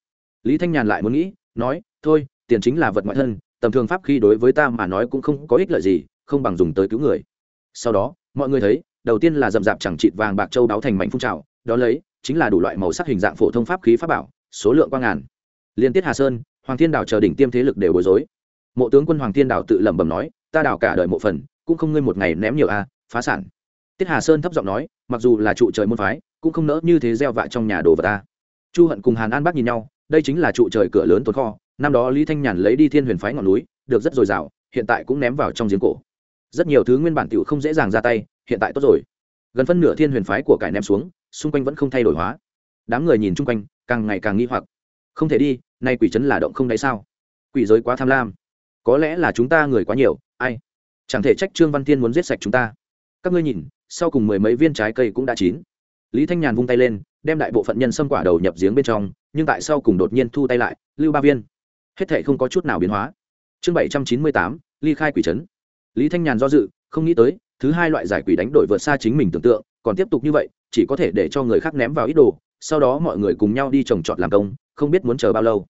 Lý thanh nhàn lại muốn nghĩ, nói, thôi, tiền chính là vật ngoại thân, tầm thường pháp khi đối với ta mà nói cũng không có ích lợi gì, không bằng dùng tới cứu người. Sau đó mọi người thấy, đầu tiên là rậm rạp chẳng trịt vàng bạc châu đáo thành mảnh phun trào, đó lấy, chính là đủ loại màu sắc hình dạng phổ thông pháp khí pháp bảo, số lượng quang ngàn. Liên tiết hà sơn, hoàng thiên đảo chờ đỉnh tiêm thế lực đều bối rối. Mộ tướng quân hoàng thiên đảo tự lẩm bẩm nói, ta đảo cả đời mộ phần, cũng không ngươi một ngày ném nhiều a, phá sản. Tiết hà sơn thấp giọng nói, mặc dù là trụ trời môn phái, cũng không nỡ như thế gieo vạ trong nhà đồ vật ta. Chu hận cùng hàn an bác nhìn nhau, đây chính là trụ trời cửa lớn tồn kho, năm đó lý thanh nhàn lấy đi thiên huyền phái ngọn núi, được rất dồi dào, hiện tại cũng ném vào trong giếng cổ rất nhiều thứ nguyên bản tiểu không dễ dàng ra tay, hiện tại tốt rồi. Gần phân nửa thiên huyền phái của cải ném xuống, xung quanh vẫn không thay đổi hóa. Đám người nhìn chung quanh, càng ngày càng nghi hoặc. Không thể đi, nay quỷ trấn là động không đáy sao? Quỷ giới quá tham lam. Có lẽ là chúng ta người quá nhiều, ai? Chẳng thể trách trương văn tiên muốn giết sạch chúng ta. Các ngươi nhìn, sau cùng mười mấy viên trái cây cũng đã chín. Lý thanh nhàn vung tay lên, đem đại bộ phận nhân xâm quả đầu nhập giếng bên trong, nhưng tại sau cùng đột nhiên thu tay lại, lưu ba viên. Hết thể không có chút nào biến hóa. Chương bảy trăm chín mươi tám, ly khai quỷ trấn lý thanh nhàn do dự, không nghĩ tới, thứ hai loại giải quỷ đánh đổi vượt xa chính mình tưởng tượng, còn tiếp tục như vậy, chỉ có thể để cho người khác ném vào ít đồ, sau đó mọi người cùng nhau đi trồng trọt làm công, không biết muốn chờ bao lâu.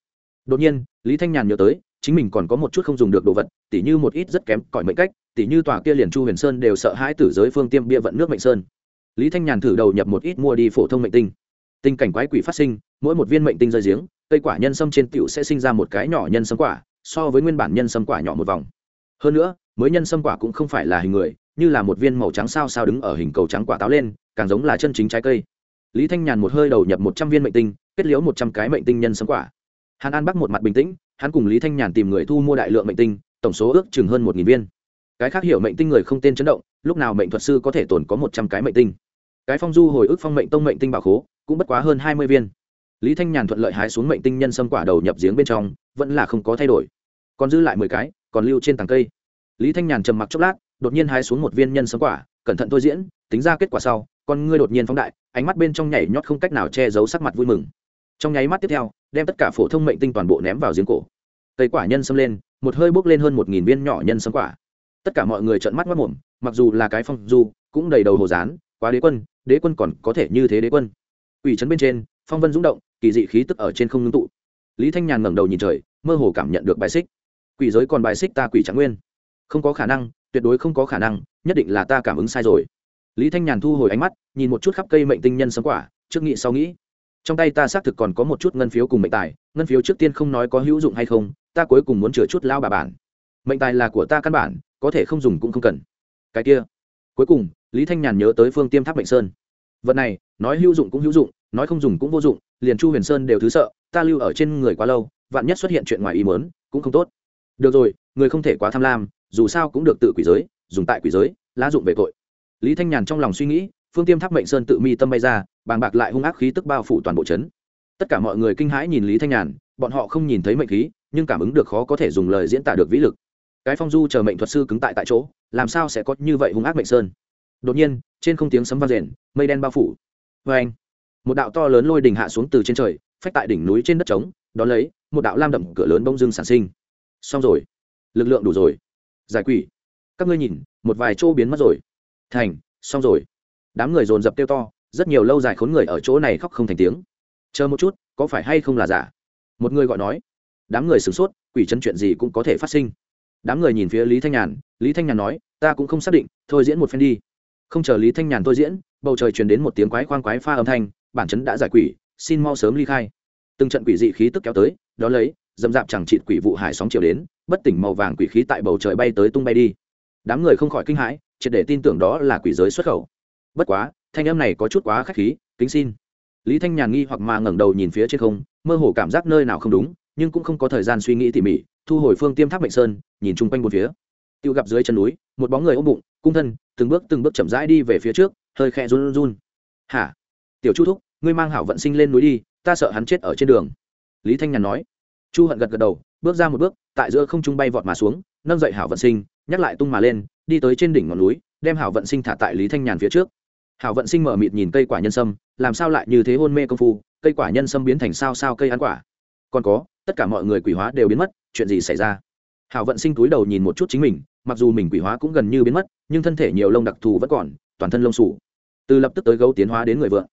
Đột nhiên, lý thanh nhàn nhớ tới, chính mình còn có một chút không dùng được đồ vật, tỉ như một ít rất kém cỏi mệnh cách, tỉ như tòa kia liền chu huyền sơn đều sợ hãi tử giới phương tiêm bia vận nước mệnh sơn. Lý thanh nhàn thử đầu nhập một ít mua đi phổ thông mệnh tinh. Tình cảnh quái quỷ phát sinh, mỗi một viên mệnh tinh rơi giếng, cây quả nhân sâm trên tiểu sẽ sinh ra một cái nhỏ nhân sâm quả, so với nguyên bản nhân sâm quả nhỏ một vòng. Hơn nữa mới nhân sâm quả cũng không phải là hình người, như là một viên màu trắng sao sao đứng ở hình cầu trắng quả táo lên, càng giống là chân chính trái cây. Lý thanh nhàn một hơi đầu nhập một trăm viên mệnh tinh, kết liễu một trăm cái mệnh tinh nhân sâm quả. Hàn an bắc một mặt bình tĩnh, hắn cùng lý thanh nhàn tìm người thu mua đại lượng mệnh tinh, tổng số ước chừng hơn một viên. Cái khác hiểu mệnh tinh người không tên chấn động, lúc nào mệnh thuật sư có thể tồn có một trăm cái mệnh tinh. Cái phong du hồi ức phong mệnh tông mệnh tinh bảo khố, cũng bất quá hơn hai mươi viên. Lý thanh nhàn thuận lợi hái xuống mệnh tinh nhân sâm quả đầu nhập giếng bên trong, vẫn là không có thay đổi. Còn dư lại mười cái, còn lưu trên tàng cây lý thanh nhàn trầm mặc chốc lát, đột nhiên hái xuống một viên nhân sâm quả, cẩn thận thôi diễn, tính ra kết quả sau, con ngươi đột nhiên phóng đại, ánh mắt bên trong nhảy nhót không cách nào che giấu sắc mặt vui mừng. Trong nháy mắt tiếp theo, đem tất cả phổ thông mệnh tinh toàn bộ ném vào giếng cổ. Cây quả nhân xâm lên, một hơi bốc lên hơn một nghìn viên nhỏ nhân sâm quả. Tất cả mọi người trợn mắt mất mồm, mặc dù là cái phong du, cũng đầy đầu hồ dán quá đế quân đế quân còn có thể như thế đế quân. Ủy trấn bên trên, phong vân rung động, kỳ dị khí tức ở trên không ngưng tụ. Lý thanh nhàn ngẩng đầu nhìn trời, mơ hồ cảm nhận được bài xích. Quỷ giới còn bài xích ta quỷ trạng nguyên không có khả năng, tuyệt đối không có khả năng, nhất định là ta cảm ứng sai rồi. Lý thanh nhàn thu hồi ánh mắt, nhìn một chút khắp cây mệnh tinh nhân sấm quả, trước nghĩ sau nghĩ. Trong tay ta xác thực còn có một chút ngân phiếu cùng mệnh tài, ngân phiếu trước tiên không nói có hữu dụng hay không, ta cuối cùng muốn chừa chút lao bà bản. Mệnh tài là của ta căn bản, có thể không dùng cũng không cần. Cái kia. Cuối cùng, lý thanh nhàn nhớ tới phương tiêm tháp mệnh sơn. Vật này, nói hữu dụng cũng hữu dụng, nói không dùng cũng vô dụng, liền chu huyền sơn đều thứ sợ, ta lưu ở trên người quá lâu, vạn nhất xuất hiện chuyện ngoài ý mớn cũng không tốt. Được rồi, người không thể quá tham lam dù sao cũng được tự quỷ giới, dùng tại quỷ giới, lá dụng về tội. Lý thanh nhàn trong lòng suy nghĩ, phương tiêm tháp mệnh sơn tự mi tâm bay ra, bàng bạc lại hung ác khí tức bao phủ toàn bộ trấn. Tất cả mọi người kinh hãi nhìn lý thanh nhàn, bọn họ không nhìn thấy mệnh khí, nhưng cảm ứng được khó có thể dùng lời diễn tả được vĩ lực. Cái phong du chờ mệnh thuật sư cứng tại tại chỗ, làm sao sẽ có như vậy hung ác mệnh sơn? Đột nhiên, trên không tiếng sấm vang rền, mây đen bao phủ. Vê anh. Một đạo to lớn lôi đình hạ xuống từ trên trời, phách tại đỉnh núi trên đất trống, đón lấy, một đạo lam đậm cửa lớn bông dưng sản sinh. Xong rồi. Lực lượng đủ rồi giải quỷ. Các ngươi nhìn, một vài chỗ biến mất rồi. Thành, xong rồi. Đám người dồn dập kêu to, rất nhiều lâu dài khốn người ở chỗ này khóc không thành tiếng. Chờ một chút, có phải hay không là giả? Một người gọi nói. Đám người sửng sốt, quỷ chân chuyện gì cũng có thể phát sinh. Đám người nhìn phía lý thanh nhàn, lý thanh nhàn nói, ta cũng không xác định, thôi diễn một phen đi. Không chờ lý thanh nhàn thôi diễn, bầu trời truyền đến một tiếng quái khoang quái pha âm thanh, bản chấn đã giải quỷ, xin mau sớm ly khai. Từng trận quỷ dị khí tức kéo tới đó lấy dầm dạp chẳng trịt quỷ vụ hải sóng chiều đến bất tỉnh màu vàng quỷ khí tại bầu trời bay tới tung bay đi. Đám người không khỏi kinh hãi, triệt để tin tưởng đó là quỷ giới xuất khẩu. Bất quá, thanh âm này có chút quá khách khí, kính xin. Lý thanh nhàn nghi hoặc mà ngẩng đầu nhìn phía trên không, mơ hồ cảm giác nơi nào không đúng, nhưng cũng không có thời gian suy nghĩ tỉ mỉ, thu hồi phương tiêm tháp mệnh sơn, nhìn chung quanh bốn phía. Tiêu gặp dưới chân núi, một bóng người ôm bụng, cung thân, từng bước từng bước chậm rãi đi về phía trước, hơi khẽ run run. Hả? Tiểu chu thúc, ngươi mang hảo vận sinh lên núi đi, ta sợ hắn chết ở trên đường. Lý thanh nhàn nói chu hận gật gật đầu, bước ra một bước, tại giữa không trung bay vọt mà xuống, nâng dậy hảo vận sinh, nhắc lại tung mà lên, đi tới trên đỉnh ngọn núi, đem hảo vận sinh thả tại lý thanh nhàn phía trước. Hảo vận sinh mở mịt nhìn cây quả nhân sâm, làm sao lại như thế hôn mê công phu, cây quả nhân sâm biến thành sao sao cây ăn quả. Còn có, tất cả mọi người quỷ hóa đều biến mất, chuyện gì xảy ra? Hảo vận sinh túi đầu nhìn một chút chính mình, mặc dù mình quỷ hóa cũng gần như biến mất, nhưng thân thể nhiều lông đặc thù vẫn còn, toàn thân lông sủ từ lập tức tới gấu tiến hóa đến người vợ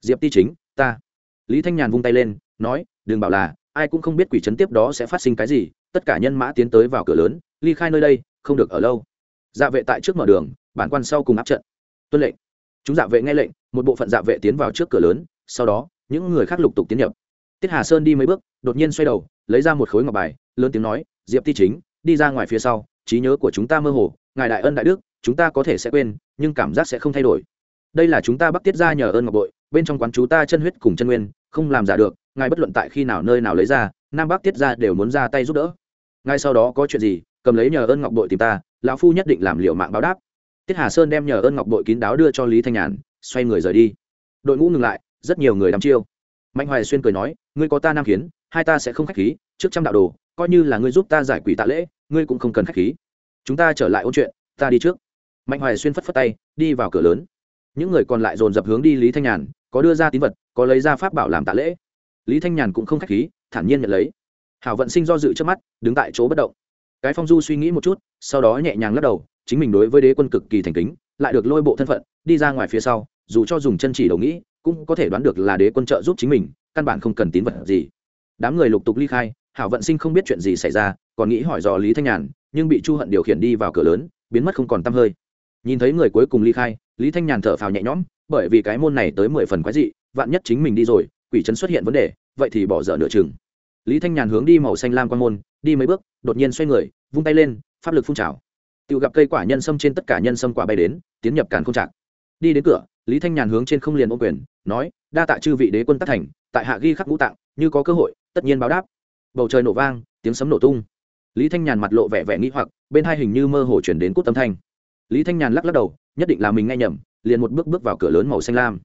diệp ti chính, ta. Lý thanh nhàn vung tay lên, nói, đừng bảo là ai cũng không biết quỷ trấn tiếp đó sẽ phát sinh cái gì, tất cả nhân mã tiến tới vào cửa lớn, ly khai nơi đây, không được ở lâu. Dạ vệ tại trước mở đường, bản quan sau cùng áp trận. Tuân lệnh. Chúng dạ vệ nghe lệnh, một bộ phận dạ vệ tiến vào trước cửa lớn, sau đó, những người khác lục tục tiến nhập. Tiết hà sơn đi mấy bước, đột nhiên xoay đầu, lấy ra một khối ngọc bài, lớn tiếng nói, diệp ti chính, đi ra ngoài phía sau, trí nhớ của chúng ta mơ hồ, ngài đại ân đại đức, chúng ta có thể sẽ quên, nhưng cảm giác sẽ không thay đổi. Đây là chúng ta bắc tiết ra nhờ ơn ngọc bội, bên trong quán chú ta chân huyết cùng chân nguyên, không làm giả được ngài bất luận tại khi nào nơi nào lấy ra, nam bắc tiết ra đều muốn ra tay giúp đỡ. Ngay sau đó có chuyện gì, cầm lấy nhờ ơn ngọc bội tìm ta, lão phu nhất định làm liệu mạng báo đáp. Tiết hà sơn đem nhờ ơn ngọc bội kín đáo đưa cho lý thanh nhàn, xoay người rời đi. Đội ngũ ngừng lại, rất nhiều người đắm chiêu. Mạnh hoài xuyên cười nói, ngươi có ta nam kiến, hai ta sẽ không khách khí, trước trăm đạo đồ, coi như là ngươi giúp ta giải quỷ tạ lễ, ngươi cũng không cần khách khí. Chúng ta trở lại ôn chuyện, ta đi trước. Mạnh hoài xuyên phất phất tay, đi vào cửa lớn. Những người còn lại dồn dập hướng đi lý thanh nhàn, có đưa ra tín vật, có lấy ra pháp bảo làm tạ lễ lý thanh nhàn cũng không khách khí, thản nhiên nhận lấy. Hảo vận sinh do dự trước mắt, đứng tại chỗ bất động. Cái phong du suy nghĩ một chút, sau đó nhẹ nhàng lắc đầu, chính mình đối với đế quân cực kỳ thành kính, lại được lôi bộ thân phận, đi ra ngoài phía sau, dù cho dùng chân chỉ đầu nghĩ, cũng có thể đoán được là đế quân trợ giúp chính mình, căn bản không cần tín vật gì. Đám người lục tục ly khai, hảo vận sinh không biết chuyện gì xảy ra, còn nghĩ hỏi dò lý thanh nhàn, nhưng bị chu hận điều khiển đi vào cửa lớn, biến mất không còn t hơi. Nhìn thấy người cuối cùng ly khai, lý thanh nhàn thở phào nhẹ nhõm, bởi vì cái môn này tới mười phần quái dị, vạn nhất chính mình đi rồi, quỷ trấn xuất hiện vấn đề vậy thì bỏ dở nửa chừng. Lý thanh nhàn hướng đi màu xanh lam quan môn, đi mấy bước, đột nhiên xoay người, vung tay lên, pháp lực phun trào. Tự gặp cây quả nhân sâm trên tất cả nhân sâm quả bay đến, tiến nhập càn không trạc. Đi đến cửa, lý thanh nhàn hướng trên không liền ô quyền, nói, đa tạ chư vị đế quân tác thành, tại hạ ghi khắc ngũ tạng, như có cơ hội, tất nhiên báo đáp. Bầu trời nổ vang, tiếng sấm nổ tung. Lý thanh nhàn mặt lộ vẻ vẻ nghĩ hoặc, bên hai hình như mơ hồ chuyển đến cút tâm thanh. Lý thanh nhàn lắc lắc đầu, nhất định là mình nghe nhầm, liền một bước bước vào cửa lớn màu xanh lam.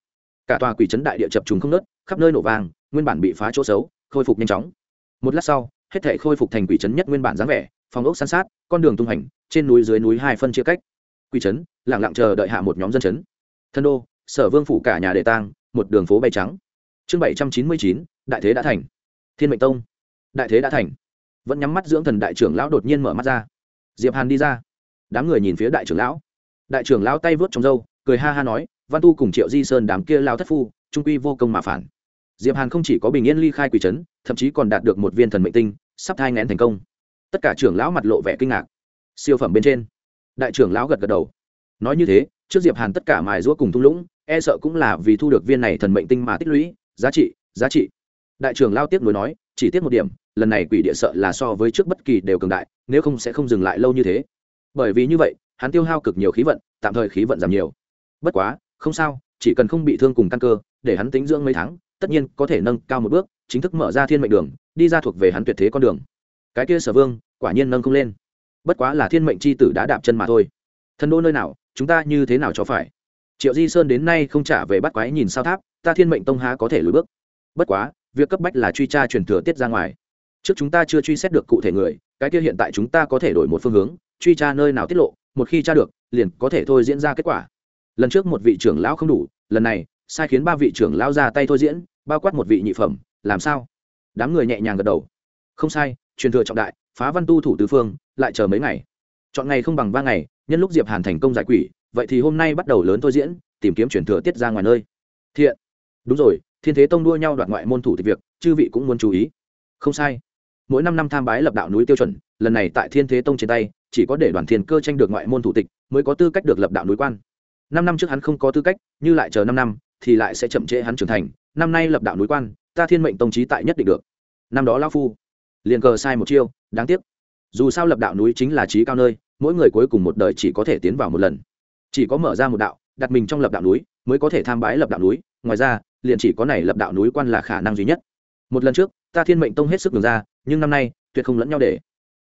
Cả tòa quỷ trấn đại địa chập trùng không nớt khắp nơi nổ vang, nguyên bản bị phá chỗ xấu, khôi phục nhanh chóng. Một lát sau, hết thể khôi phục thành quỷ trấn nhất nguyên bản dáng vẻ, phòng ốc san sát, con đường tung hành trên núi dưới núi hai phân chia cách. Quỷ trấn lẳng lặng chờ đợi hạ một nhóm dân chấn. Thân đô, sở vương phủ cả nhà đệ tang, một đường phố bay trắng. Chương bảy trăm chín mươi chín, đại thế đã thành. Thiên mệnh tông. Đại thế đã thành. Vẫn nhắm mắt dưỡng thần đại trưởng lão đột nhiên mở mắt ra. Diệp hàn đi ra. Đám người nhìn phía đại trưởng lão. Đại trưởng lão tay vớt trong râu, cười ha ha nói, văn tu cùng triệu di sơn đám kia lao thất phu, trung quy vô công mà phản diệp hàn không chỉ có bình yên ly khai quỷ trấn, thậm chí còn đạt được một viên thần mệnh tinh, sắp thai ngén thành công. Tất cả trưởng lão mặt lộ vẻ kinh ngạc. Siêu phẩm bên trên. Đại trưởng lão gật gật đầu. Nói như thế, trước diệp hàn tất cả mài giũa cùng thung lũng e sợ cũng là vì thu được viên này thần mệnh tinh mà tích lũy, giá trị giá trị. Đại trưởng lao tiếp nối nói, chỉ tiếc một điểm, lần này quỷ địa sợ là so với trước bất kỳ đều cường đại, nếu không sẽ không dừng lại lâu như thế. Bởi vì như vậy, hắn tiêu hao cực nhiều khí vận, tạm thời khí vận giảm nhiều. Bất quá, không sao, chỉ cần không bị thương cùng căn cơ, để hắn tính dưỡng mấy tháng tất nhiên có thể nâng cao một bước, chính thức mở ra thiên mệnh đường, đi ra thuộc về hắn tuyệt thế con đường. Cái kia sở vương, quả nhiên nâng không lên. Bất quá là thiên mệnh c h i tử đã đạp chân mà thôi. Thần đô nơi nào, chúng ta như thế nào cho phải? Triệu di sơn đến nay không trả về bắt quái nhìn sao tháp, ta thiên mệnh tông há có thể lùi bước. Bất quá, việc cấp bách là truy tra truyền thừa tiết ra ngoài. Trước chúng ta chưa truy xét được cụ thể người, cái kia hiện tại chúng ta có thể đổi một phương hướng, truy tra nơi nào tiết lộ, một khi tra được, liền có thể thôi diễn ra kết quả. Lần trước một vị trưởng lão không đủ, lần này sai khiến ba vị trưởng lão ra tay thôi diễn, bao quát một vị nhị phẩm, làm sao? Đám người nhẹ nhàng gật đầu. Không sai, truyền thừa trọng đại, phá văn tu thủ tứ phương, lại chờ mấy ngày. Chọn ngày không bằng ba ngày, nhân lúc diệp hàn thành công giải quỷ, vậy thì hôm nay bắt đầu lớn thôi diễn, tìm kiếm truyền thừa tiết ra ngoài nơi. Thiện. Đúng rồi, thiên thế tông đua nhau đoạt ngoại môn thủ tịch việc, chư vị cũng muốn chú ý. Không sai. Mỗi năm năm tham bái lập đạo núi tiêu chuẩn, lần này tại thiên thế tông trên tay, chỉ có để đoàn thiên cơ tranh được ngoại môn thủ tịch, mới có tư cách được lập đạo núi quan. Năm năm trước hắn không có tư cách, như lại chờ năm năm thì lại sẽ chậm trễ hắn trưởng thành. Năm nay lập đạo núi quan, ta thiên mệnh tông trí tại nhất định được. Năm đó lao phu, liền cờ sai một chiêu, đáng tiếc. Dù sao lập đạo núi chính là trí cao nơi, mỗi người cuối cùng một đời chỉ có thể tiến vào một lần. Chỉ có mở ra một đạo, đặt mình trong lập đạo núi, mới có thể tham bái lập đạo núi. Ngoài ra, liền chỉ có này lập đạo núi quan là khả năng duy nhất. Một lần trước, ta thiên mệnh tông hết sức đường ra, nhưng năm nay, tuyệt không lẫn nhau để.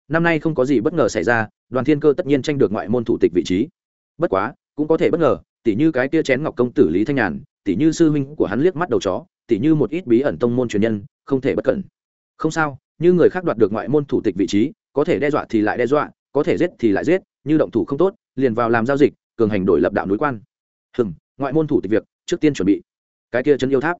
Năm nay không có gì bất ngờ xảy ra, đoàn thiên cơ tất nhiên tranh được ngoại môn thủ tịch vị trí. Bất quá, cũng có thể bất ngờ, tỉ như cái kia chén ngọc công tử lý thanh nhàn tỉ như sư huynh của hắn liếc mắt đầu chó, tỉ như một ít bí ẩn tông môn truyền nhân, không thể bất cẩn. Không sao, như người khác đoạt được ngoại môn thủ tịch vị trí, có thể đe dọa thì lại đe dọa, có thể giết thì lại giết, như động thủ không tốt, liền vào làm giao dịch, cường hành đổi lập đạo núi quan. Hừng ngoại môn thủ tịch việc, trước tiên chuẩn bị. Cái kia chân yêu tháp.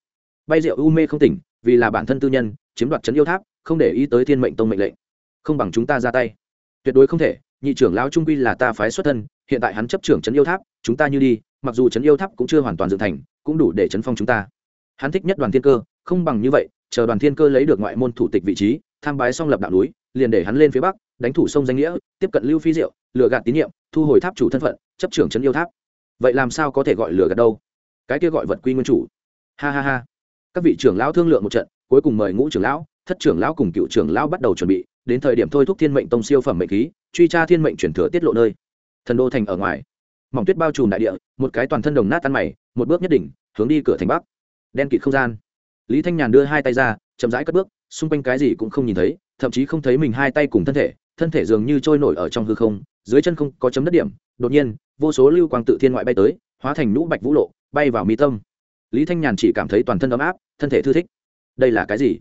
Bay rượu u mê không tỉnh, vì là bản thân tư nhân, chiếm đoạt chân yêu tháp, không để ý tới thiên mệnh tông mệnh lệnh. Không bằng chúng ta ra tay. Tuyệt đối không thể, nhị trưởng lão trung quy là ta phái xuất thân, hiện tại hắn chấp trưởng trấn yêu tháp, chúng ta như đi, mặc dù trấn yêu tháp cũng chưa hoàn toàn dựng thành cũng đủ để chấn phong chúng ta. Hắn thích nhất đoàn thiên cơ, không bằng như vậy, chờ đoàn thiên cơ lấy được ngoại môn thủ tịch vị trí, tham bái xong lập đạo núi, liền để hắn lên phía bắc, đánh thủ sông danh nghĩa, tiếp cận lưu phi diệu, lừa gạt tín nhiệm, thu hồi tháp chủ thân phận, chấp trưởng trấn yêu tháp. Vậy làm sao có thể gọi lừa gạt đâu? Cái kia gọi vật quy nguyên chủ. Ha ha ha. Các vị trưởng lão thương lượng một trận, cuối cùng mời ngũ trưởng lão, thất trưởng lão cùng cựu trưởng lão bắt đầu chuẩn bị, đến thời điểm thôi thúc thiên mệnh tông siêu phẩm mệnh khí, truy tra thiên mệnh chuyển thừa tiết lộ nơi. Thần đô thành ở ngoài mỏng tuyết bao trùm đại địa, một cái toàn thân đồng nát tan mày, một bước nhất định hướng đi cửa thành bắc. Đen kịt không gian. Lý thanh nhàn đưa hai tay ra, chậm rãi cất bước, xung quanh cái gì cũng không nhìn thấy, thậm chí không thấy mình hai tay cùng thân thể thân thể dường như trôi nổi ở trong hư không, dưới chân không có chấm đất điểm, đột nhiên, vô số lưu quang tự thiên ngoại bay tới, hóa thành nhũ bạch vũ lộ, bay vào mi tâm. Lý thanh nhàn chỉ cảm thấy toàn thân ấm áp, thân thể thư thích. Đây là cái gì?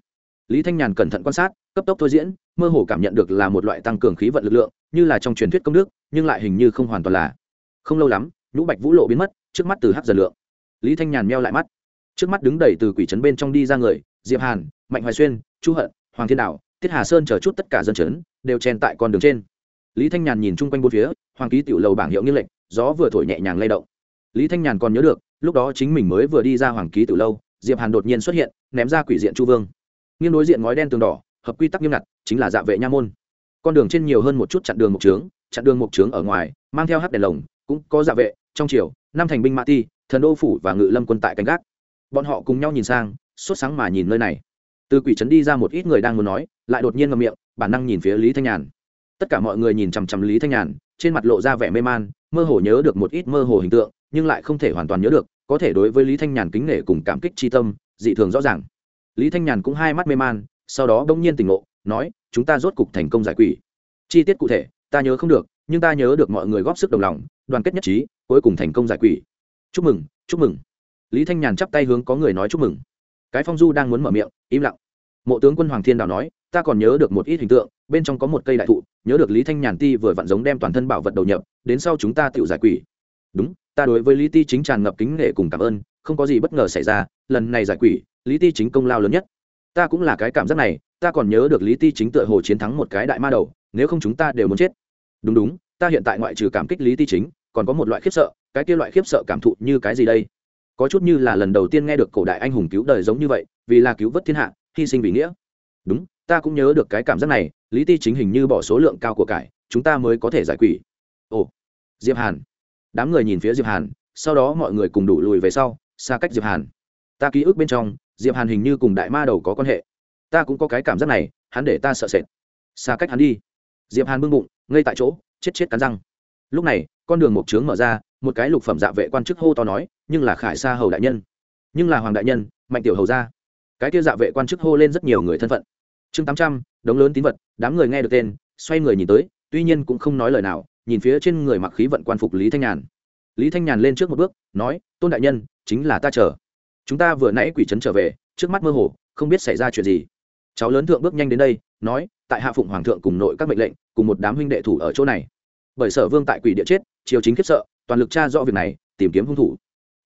Lý thanh nhàn cẩn thận quan sát, cấp tốc thôi diễn, mơ hồ cảm nhận được là một loại tăng cường khí vận lực lượng, như là trong truyền thuyết công đức, nhưng lại hình như không hoàn toàn là không lâu lắm, nhũ bạch vũ lộ biến mất, trước mắt từ hắc dần lượng. Lý thanh nhàn meo lại mắt. Trước mắt đứng đầy từ quỷ trấn bên trong đi ra người, diệp hàn, mạnh hoài xuyên, chu hận, hoàng thiên đạo tiết hà sơn chờ chút tất cả dân chấn đều chen tại con đường trên. Lý thanh nhàn nhìn chung quanh bốn phía, hoàng ký tiểu lầu bảng hiệu nghiêng lệnh gió vừa thổi nhẹ nhàng lay động. Lý thanh nhàn còn nhớ được, lúc đó chính mình mới vừa đi ra hoàng ký tiểu lâu diệp hàn đột nhiên xuất hiện, ném ra quỷ diện chu vương. Nghiêng đối diện ngói đen tường đỏ, hợp quy tắc nghiêm ngặt, chính là dạ vệ nha môn. Con đường trên nhiều hơn một chút chặn đường mục trướng, chặn đường mục trướng ở ngoài, mang theo hắc đèn lồng cũng có dạ vệ, trong chiều năm thành binh mã ti, thần đô phủ và ngự lâm quân tại canh gác. Bọn họ cùng nhau nhìn sang, sốt sáng mà nhìn nơi này. Từ quỷ trấn đi ra một ít người đang muốn nói, lại đột nhiên ngậm miệng, bản năng nhìn phía lý thanh nhàn. Tất cả mọi người nhìn chằm chằm lý thanh nhàn, trên mặt lộ ra vẻ mê man, mơ hồ nhớ được một ít mơ hồ hình tượng, nhưng lại không thể hoàn toàn nhớ được, có thể đối với lý thanh nhàn kính nể cùng cảm kích tri tâm, dị thường rõ ràng. Lý thanh nhàn cũng hai mắt mê man, sau đó bỗng nhiên tỉnh ngộ, nói, chúng ta rốt cục thành công giải quỷ. Chi tiết cụ thể, ta nhớ không được nhưng ta nhớ được mọi người góp sức đồng lòng, đoàn kết nhất trí, cuối cùng thành công giải quỷ. Chúc mừng chúc mừng. Lý thanh nhàn chắp tay hướng có người nói chúc mừng. Cái phong du đang muốn mở miệng, im lặng. Mộ tướng quân hoàng thiên đào nói, ta còn nhớ được một ít hình tượng, bên trong có một cây đại thụ, nhớ được lý thanh nhàn ti vừa vặn giống đem toàn thân bảo vật đầu nhập, đến sau chúng ta tự giải quỷ. Đúng, ta đối với lý ti chính tràn ngập kính nghệ cùng cảm ơn, không có gì bất ngờ xảy ra, lần này giải quỷ, lý ti chính công lao lớn nhất. Ta cũng là cái cảm giác này, ta còn nhớ được lý ti chính tựa hồ chiến thắng một cái đại ma đầu, nếu không chúng ta đều muốn chết đúng đúng, ta hiện tại ngoại trừ cảm kích lý ti chính, còn có một loại khiếp sợ, cái kia loại khiếp sợ cảm thụ như cái gì đây? Có chút như là lần đầu tiên nghe được cổ đại anh hùng cứu đời giống như vậy, vì là cứu vớt thiên hạ, hy sinh vì nghĩa. Đúng, ta cũng nhớ được cái cảm giác này, lý ti chính hình như bỏ số lượng cao của cải, chúng ta mới có thể giải quỷ. Ồ, diệp hàn. Đám người nhìn phía diệp hàn, sau đó mọi người cùng đủ lùi về sau, xa cách diệp hàn. Ta ký ức bên trong, diệp hàn hình như cùng đại ma đầu có quan hệ. Ta cũng có cái cảm giác này, hắn để ta sợ sệt. Xa cách hắn đi diệp hàn bưng bụng, ngây tại chỗ, chết chết cắn răng. Lúc này, con đường mộc trướng mở ra, một cái lục phẩm dạ vệ quan chức hô to nói, nhưng là khải sa hầu đại nhân, nhưng là hoàng đại nhân, mạnh tiểu hầu ra cái kia dạ vệ quan chức hô lên rất nhiều người thân phận. Chương tám trăm, đống lớn tín vật, đám người nghe được tên, xoay người nhìn tới, tuy nhiên cũng không nói lời nào, nhìn phía trên người mặc khí vận quan phục lý thanh nhàn. Lý thanh nhàn lên trước một bước, nói, tôn đại nhân, chính là ta chờ. Chúng ta vừa nãy quỷ trấn trở về, trước mắt mơ hồ, không biết xảy ra chuyện gì. Cháu lớn thượng bước nhanh đến đây, nói tại hạ phụng hoàng thượng cùng nội các mệnh lệnh, cùng một đám huynh đệ thủ ở chỗ này. Bởi sở vương tại quỷ địa chết, triều chính khiếp sợ, toàn lực tra rõ việc này, tìm kiếm hung thủ.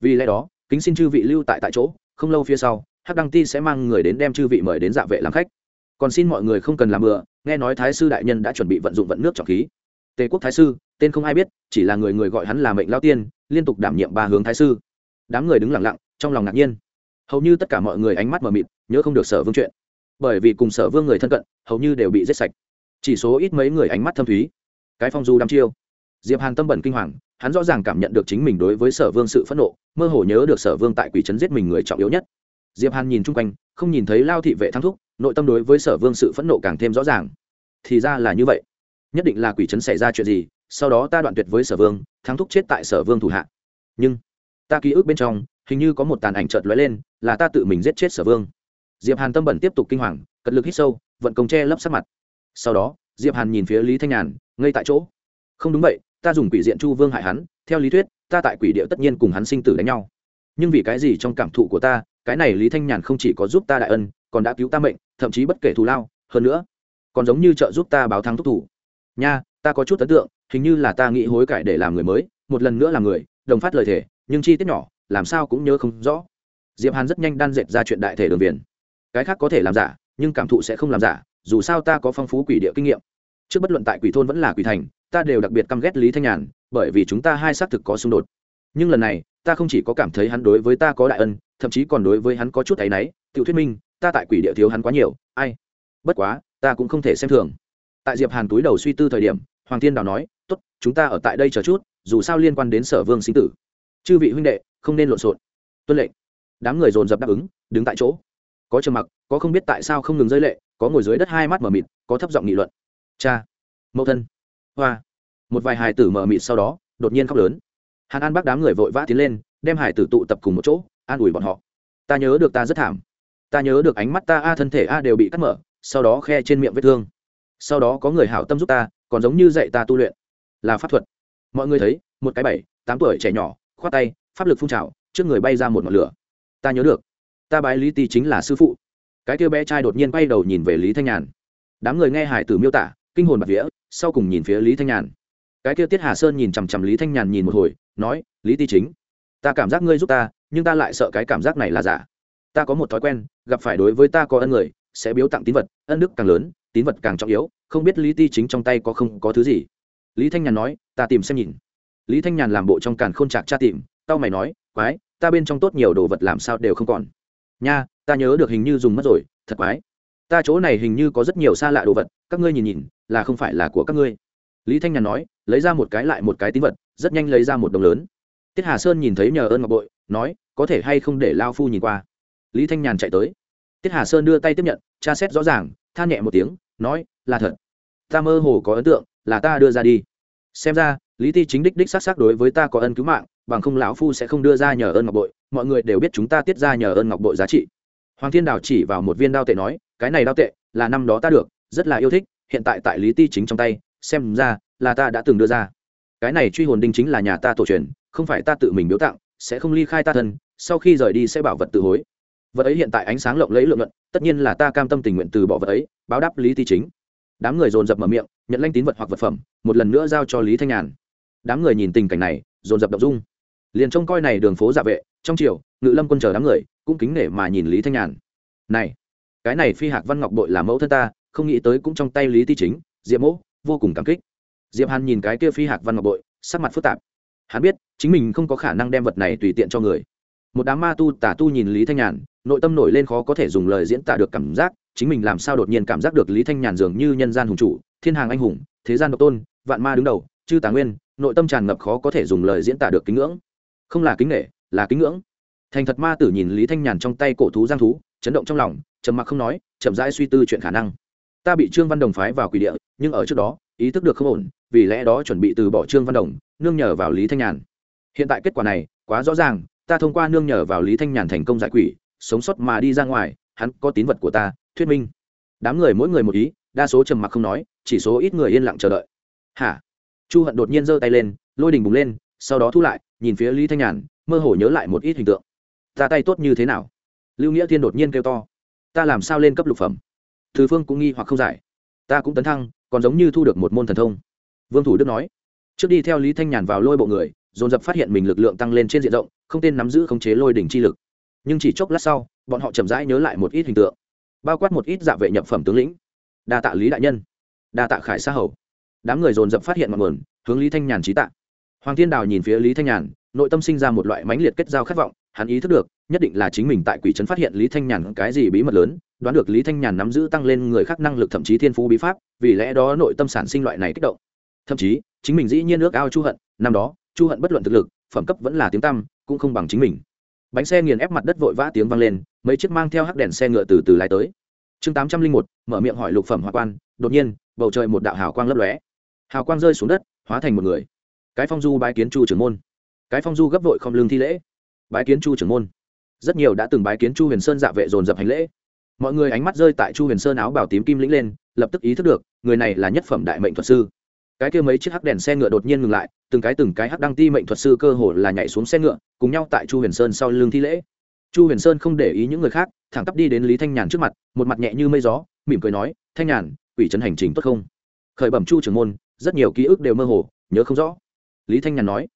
Vì lẽ đó, kính xin chư vị lưu tại tại chỗ, không lâu phía sau, hắc đăng ti sẽ mang người đến đem chư vị mời đến dạ vệ làm khách. Còn xin mọi người không cần làm bừa, nghe nói thái sư đại nhân đã chuẩn bị vận dụng vận nước trọng khí. Tề quốc thái sư, tên không ai biết, chỉ là người người gọi hắn là mệnh lao tiên, liên tục đảm nhiệm ba hướng thái sư. Đám người đứng lặng lặng, trong lòng ngạc nhiên. Hầu như tất cả mọi người ánh mắt mờ mịt, nhớ không được sở vương chuyện bởi vì cùng sở vương người thân cận, hầu như đều bị giết sạch. Chỉ số ít mấy người ánh mắt thâm thúy. Cái phong du đăm chiêu. Diệp hàn tâm bẩn kinh hoàng, hắn rõ ràng cảm nhận được chính mình đối với sở vương sự phẫn nộ, mơ hồ nhớ được sở vương tại quỷ trấn giết mình người trọng yếu nhất. Diệp hàn nhìn chung quanh, không nhìn thấy lao thị vệ thắng thúc, nội tâm đối với sở vương sự phẫn nộ càng thêm rõ ràng. Thì ra là như vậy. Nhất định là quỷ trấn xảy ra chuyện gì, sau đó ta đoạn tuyệt với sở vương, thắng thúc chết tại sở vương thủ hạ. Nhưng, ta ký ức bên trong, hình như có một tàn ảnh chợt lóe lên, là ta tự mình giết chết sở vương diệp hàn tâm bẩn tiếp tục kinh hoàng, cật lực hít sâu, vận công che lấp sắc mặt. Sau đó, diệp hàn nhìn phía lý thanh nhàn ngay tại chỗ. Không đúng vậy, ta dùng quỷ diện chu vương hại hắn, theo lý thuyết, ta tại quỷ địa tất nhiên cùng hắn sinh tử đánh nhau. Nhưng vì cái gì trong cảm thụ của ta, cái này lý thanh nhàn không chỉ có giúp ta đại ân, còn đã cứu ta mệnh, thậm chí bất kể thù lao, hơn nữa, còn giống như trợ giúp ta báo thắng thúc thủ. Nha, ta có chút ấn tượng, hình như là ta nghĩ hối cải để làm người mới, một lần nữa làm người, đồng phát lời thể nhưng chi tiết nhỏ, làm sao cũng nhớ không rõ. Diệp hàn rất nhanh đan dệt ra chuyện đại thể đường viền cái khác có thể làm giả, nhưng cảm thụ sẽ không làm giả, dù sao ta có phong phú quỷ địa kinh nghiệm. Trước bất luận tại quỷ thôn vẫn là quỷ thành, ta đều đặc biệt căm ghét lý thanh nhàn, bởi vì chúng ta hai xác thực có xung đột. Nhưng lần này, ta không chỉ có cảm thấy hắn đối với ta có đại ân, thậm chí còn đối với hắn có chút áy náy. Tự thuyết minh, ta tại quỷ địa thiếu hắn quá nhiều, ai? Bất quá, ta cũng không thể xem thường. Tại diệp hàn túi đầu suy tư thời điểm, hoàng thiên đào nói, tốt, chúng ta ở tại đây chờ chút, dù sao liên quan đến sở vương sinh tử. Chư vị huynh đệ, không nên lộn xộn. Tuân lệnh. Đám người dồn dập đáp ứng, đứng tại chỗ có trầm mặc, có không biết tại sao không ngừng rơi lệ, có ngồi dưới đất hai mắt mở mịt, có thấp giọng nghị luận. Cha, mẫu thân. Hoa. Một vài hài tử mở mịt sau đó, đột nhiên khóc lớn. Hàn an bác đám người vội vã tiến lên, đem hải tử tụ tập cùng một chỗ, an ủi bọn họ. Ta nhớ được ta rất thảm. Ta nhớ được ánh mắt ta, a, thân thể a, đều bị cắt mở, sau đó khe trên miệng vết thương. Sau đó có người hảo tâm giúp ta, còn giống như dạy ta tu luyện. Là pháp thuật. Mọi người thấy, một cái bảy, tám tuổi trẻ nhỏ, khoát tay, pháp lực phun trào, trước người bay ra một ngọn lửa. Ta nhớ được ta bái lý ti chính là sư phụ. Cái kia bé trai đột nhiên bay đầu nhìn về lý thanh nhàn. Đám người nghe hải tử miêu tả, kinh hồn bạc vía, sau cùng nhìn phía lý thanh nhàn. Cái kia tiết hà sơn nhìn chằm chằm lý thanh nhàn nhìn một hồi, nói, lý ti chính, ta cảm giác ngươi giúp ta, nhưng ta lại sợ cái cảm giác này là giả. Ta có một thói quen, gặp phải đối với ta có ân người, sẽ biếu tặng tín vật, ân đức càng lớn, tín vật càng trọng yếu, không biết lý ti chính trong tay có không có thứ gì. Lý thanh nhàn nói, ta tìm xem nhìn. Lý thanh nhàn làm bộ trong càn k h ô n chạc cha tìm, tao mày nói, quái, ta bên trong tốt nhiều đồ vật làm sao đều không còn nha, ta nhớ được hình như dùng mất rồi, thật quái. Ta chỗ này hình như có rất nhiều xa lạ đồ vật, các ngươi nhìn nhìn, là không phải là của các ngươi. Lý thanh nhàn nói, lấy ra một cái lại một cái tín vật, rất nhanh lấy ra một đồng lớn. Tiết hà sơn nhìn thấy nhờ ơn ngọc bội, nói, có thể hay không để lao phu nhìn qua? Lý thanh nhàn chạy tới. Tiết hà sơn đưa tay tiếp nhận, tra xét rõ ràng, than nhẹ một tiếng, nói, là thật. Ta mơ hồ có ấn tượng, là ta đưa ra đi. Xem ra, lý ti chính đích đích xác xác đối với ta có ân cứu mạng, bằng không lão phu sẽ không đưa ra nhờ ơn ngọc bội mọi người đều biết chúng ta tiết ra nhờ ơn ngọc bội giá trị. Hoàng thiên đào chỉ vào một viên đao tệ nói, cái này đao tệ là năm đó ta được, rất là yêu thích, hiện tại tại lý ti chính trong tay, xem ra là ta đã từng đưa ra. Cái này truy hồn đinh chính là nhà ta tổ truyền, không phải ta tự mình biếu tặng, sẽ không ly khai ta thân, sau khi rời đi sẽ bảo vật tự hối. Vật ấy hiện tại ánh sáng lộng lấy lượng luận tất nhiên là ta cam tâm tình nguyện từ bỏ vật ấy, báo đáp lý ti chính. Đám người dồn dập mở miệng, nhận lanh tín vật hoặc vật phẩm, một lần nữa giao cho lý thanh nhàn. Đám người nhìn tình cảnh này, dồn dập đ ộ n g dung. Liền trông coi này đường phố dạ vệ trong triều ngự lâm quân chờ đám người cũng kính nể mà nhìn lý thanh nhàn. Này cái này phi hạc văn ngọc bội là mẫu thân ta không nghĩ tới cũng trong tay lý ti chính diệp mẫu, vô cùng cảm kích. Diệp hàn nhìn cái kia phi hạc văn ngọc bội sắc mặt phức tạp. Hắn biết chính mình không có khả năng đem vật này tùy tiện cho người. Một đám ma tu tả tu nhìn lý thanh nhàn nội tâm nổi lên khó có thể dùng lời diễn tả được cảm giác chính mình làm sao đột nhiên cảm giác được lý thanh nhàn dường như nhân gian hùng chủ thiên hàng anh hùng thế gian độc tôn vạn ma đứng đầu chư tà nguyên nội tâm tràn ngập khó có thể dùng lời diễn tả được kính ngưỡng. Không là kính nghệ là kính ngưỡng. Thành thật ma tử nhìn lý thanh nhàn trong tay cổ thú giang thú, chấn động trong lòng, trầm mặc không nói, chậm rãi suy tư chuyện khả năng. Ta bị trương văn đồng phái vào quỷ địa, nhưng ở trước đó, ý thức được không ổn, vì lẽ đó chuẩn bị từ bỏ trương văn đồng, nương nhờ vào lý thanh nhàn. Hiện tại kết quả này, quá rõ ràng, ta thông qua nương nhờ vào lý thanh nhàn thành công giải quỷ, sống sót mà đi ra ngoài, hắn có tín vật của ta, thuyết minh. Đám người mỗi người một ý, đa số trầm mặc không nói, chỉ số ít người yên lặng chờ đợi. Hả? Chu hận đột nhiên giơ tay lên, lôi đình bùng lên, sau đó thu lại, nhìn phía lý thanh nhàn mơ hồ nhớ lại một ít hình tượng. Ta tay tốt như thế nào? Lưu nghĩa thiên đột nhiên kêu to. Ta làm sao lên cấp lục phẩm? Thứ phương cũng nghi hoặc không giải. Ta cũng tấn thăng, còn giống như thu được một môn thần thông. Vương thủ đức nói. Trước đi theo lý thanh nhàn vào lôi bộ người, dồn dập phát hiện mình lực lượng tăng lên trên diện rộng, không tên nắm giữ khống chế lôi đỉnh chi lực. Nhưng chỉ chốc lát sau, bọn họ chậm rãi nhớ lại một ít hình tượng. Bao quát một ít dạ vệ nhập phẩm tướng lĩnh. Đa tạ lý đại nhân. Đa tạ khải sa hầu. Đám người dồn dập phát hiện mọi nguồn, hướng lý thanh nhàn trí tạ. Hoàng thiên đào nhìn phía lý thanh nhàn nội tâm sinh ra một loại mãnh liệt kết giao khát vọng, hắn ý thức được, nhất định là chính mình tại quỷ trấn phát hiện lý thanh nhàn cái gì bí mật lớn, đoán được lý thanh nhàn nắm giữ tăng lên người khác năng lực thậm chí thiên phú bí pháp, vì lẽ đó nội tâm sản sinh loại này kích động. Thậm chí, chính mình dĩ nhiên ước ao chu hận, năm đó, chu hận bất luận thực lực, phẩm cấp vẫn là tiếng tăm, cũng không bằng chính mình. Bánh xe nghiền ép mặt đất vội vã tiếng vang lên, mấy chiếc mang theo hắc đèn xe ngựa từ từ lái tới. Chương tám trăm linh một, mở miệng hỏi lục phẩm hoa quan, đột nhiên, bầu trời một đạo hào quang lấp lóe. Hào quang rơi xuống đất, hóa thành một người. Cái phong du bái kiến chu trưởng môn cái phong du gấp vội không lương thi lễ. Bái kiến chu trưởng môn. Rất nhiều đã từng bái kiến chu huyền sơn dạ vệ dồn dập hành lễ. Mọi người ánh mắt rơi tại chu huyền sơn áo bảo tím kim lĩnh lên, lập tức ý thức được, người này là nhất phẩm đại mệnh thuật sư. Cái kia mấy chiếc hắc đèn xe ngựa đột nhiên ngừng lại, từng cái từng cái hắc đăng ti mệnh thuật sư cơ hồ là nhảy xuống xe ngựa, cùng nhau tại chu huyền sơn sau lưng thi lễ. Chu huyền sơn không để ý những người khác, thẳng tắp đi đến lý thanh nhàn trước mặt, một mặt nhẹ như mây gió, mỉm cười nói, thanh nhàn ủy trấn hành trình tốt không? Khởi bẩm chu trưởng môn, rất nhiều ký ức đều mơ hồ, nhớ không rõ. Lý thanh nhàn nói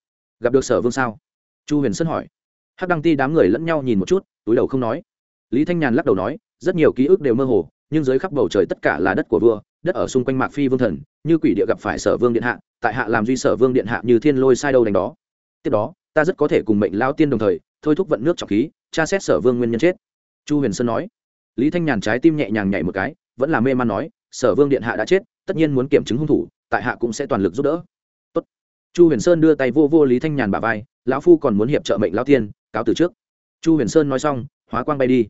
gặp được sở vương sao? Chu huyền sơn hỏi. Hắc đăng ti đám người lẫn nhau nhìn một chút, túi đầu không nói. Lý thanh nhàn lắc đầu nói, rất nhiều ký ức đều mơ hồ, nhưng dưới khắp bầu trời tất cả là đất của vua, đất ở xung quanh mạc phi vương thần, như quỷ địa gặp phải sở vương điện hạ, tại hạ làm duy sở vương điện hạ như thiên lôi sai đâu đánh đó. Tiếp đó, ta rất có thể cùng mệnh lao tiên đồng thời, thôi thúc vận nước trọng khí, tra xét sở vương nguyên nhân chết. Chu huyền sơn nói. Lý thanh nhàn trái tim nhẹ nhàng nhảy một cái, vẫn là mê man nói, sở vương điện hạ đã chết, tất nhiên muốn kiểm chứng hung thủ, tại hạ cũng sẽ toàn lực giúp đỡ chu huyền sơn đưa tay vô vô lý thanh nhàn bà vai, lão phu còn muốn hiệp trợ mệnh lao tiên cáo từ trước. Chu huyền sơn nói xong, hóa quang bay đi.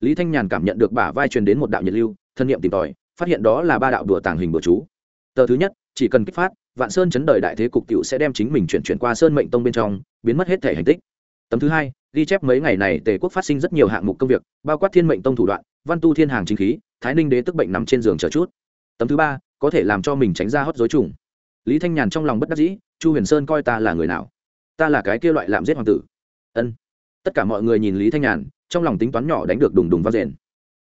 Lý thanh nhàn cảm nhận được bả vai truyền đến một đạo nhiệt lưu, thân nhiệm tìm tòi, phát hiện đó là ba đạo đùa tàng hình bừa chú. Tờ thứ nhất, chỉ cần kích phát, vạn sơn chấn đời đại thế cục cựu sẽ đem chính mình chuyển chuyển qua sơn mệnh tông bên trong, biến mất hết thể hành tích. Tấm thứ hai, ghi chép mấy ngày này tề quốc phát sinh rất nhiều hạng mục công việc, bao quát thiên mệnh tông thủ đoạn, văn tu thiên hàng chính khí, thái ninh đế tức bệnh nằm trên giường chờ chút. Tấm thứ ba, có thể làm cho mình tránh ra hót dối trùng. Lý thanh nhàn trong lòng bất đắc dĩ chu huyền sơn coi ta là người nào? Ta là cái kia loại làm giết hoàng tử. Ân. Tất cả mọi người nhìn lý thanh nhàn, trong lòng tính toán nhỏ đánh được đùng đùng vào rền.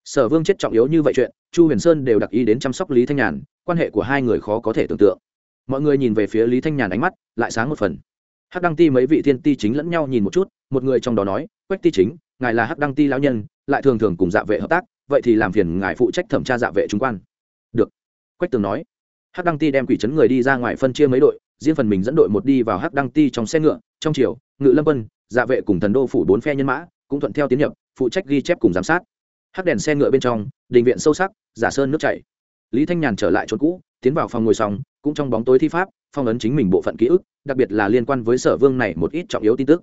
Sở vương chết trọng yếu như vậy chuyện, chu huyền sơn đều đặc ý đến chăm sóc lý thanh nhàn, quan hệ của hai người khó có thể tưởng tượng. Mọi người nhìn về phía lý thanh nhàn ánh mắt, lại sáng một phần. Hắc đăng ti mấy vị thiên ti chính lẫn nhau nhìn một chút, một người trong đó nói, quách ti chính, ngài là hắc đăng ti lão nhân, lại thường thường cùng dạ vệ hợp tác, vậy thì làm phiền ngài phụ trách thẩm tra dạ vệ trung quan. Được. Quách tường nói. Hắc đăng ti đem quỷ trấn người đi ra ngoài phân chia mấy đội riêng phần mình dẫn đội một đi vào hắc đăng ti trong xe ngựa, trong chiều ngự lâm quân dạ vệ cùng thần đô phủ bốn phe nhân mã cũng thuận theo tiến nhập, phụ trách ghi chép cùng giám sát. Hắc đèn xe ngựa bên trong, đình viện sâu sắc, giả sơn nước chảy. Lý thanh nhàn trở lại chỗ cũ, tiến vào phòng ngồi xong, cũng trong bóng tối thi pháp, phong ấn chính mình bộ phận ký ức, đặc biệt là liên quan với sở vương này một ít trọng yếu tin tức.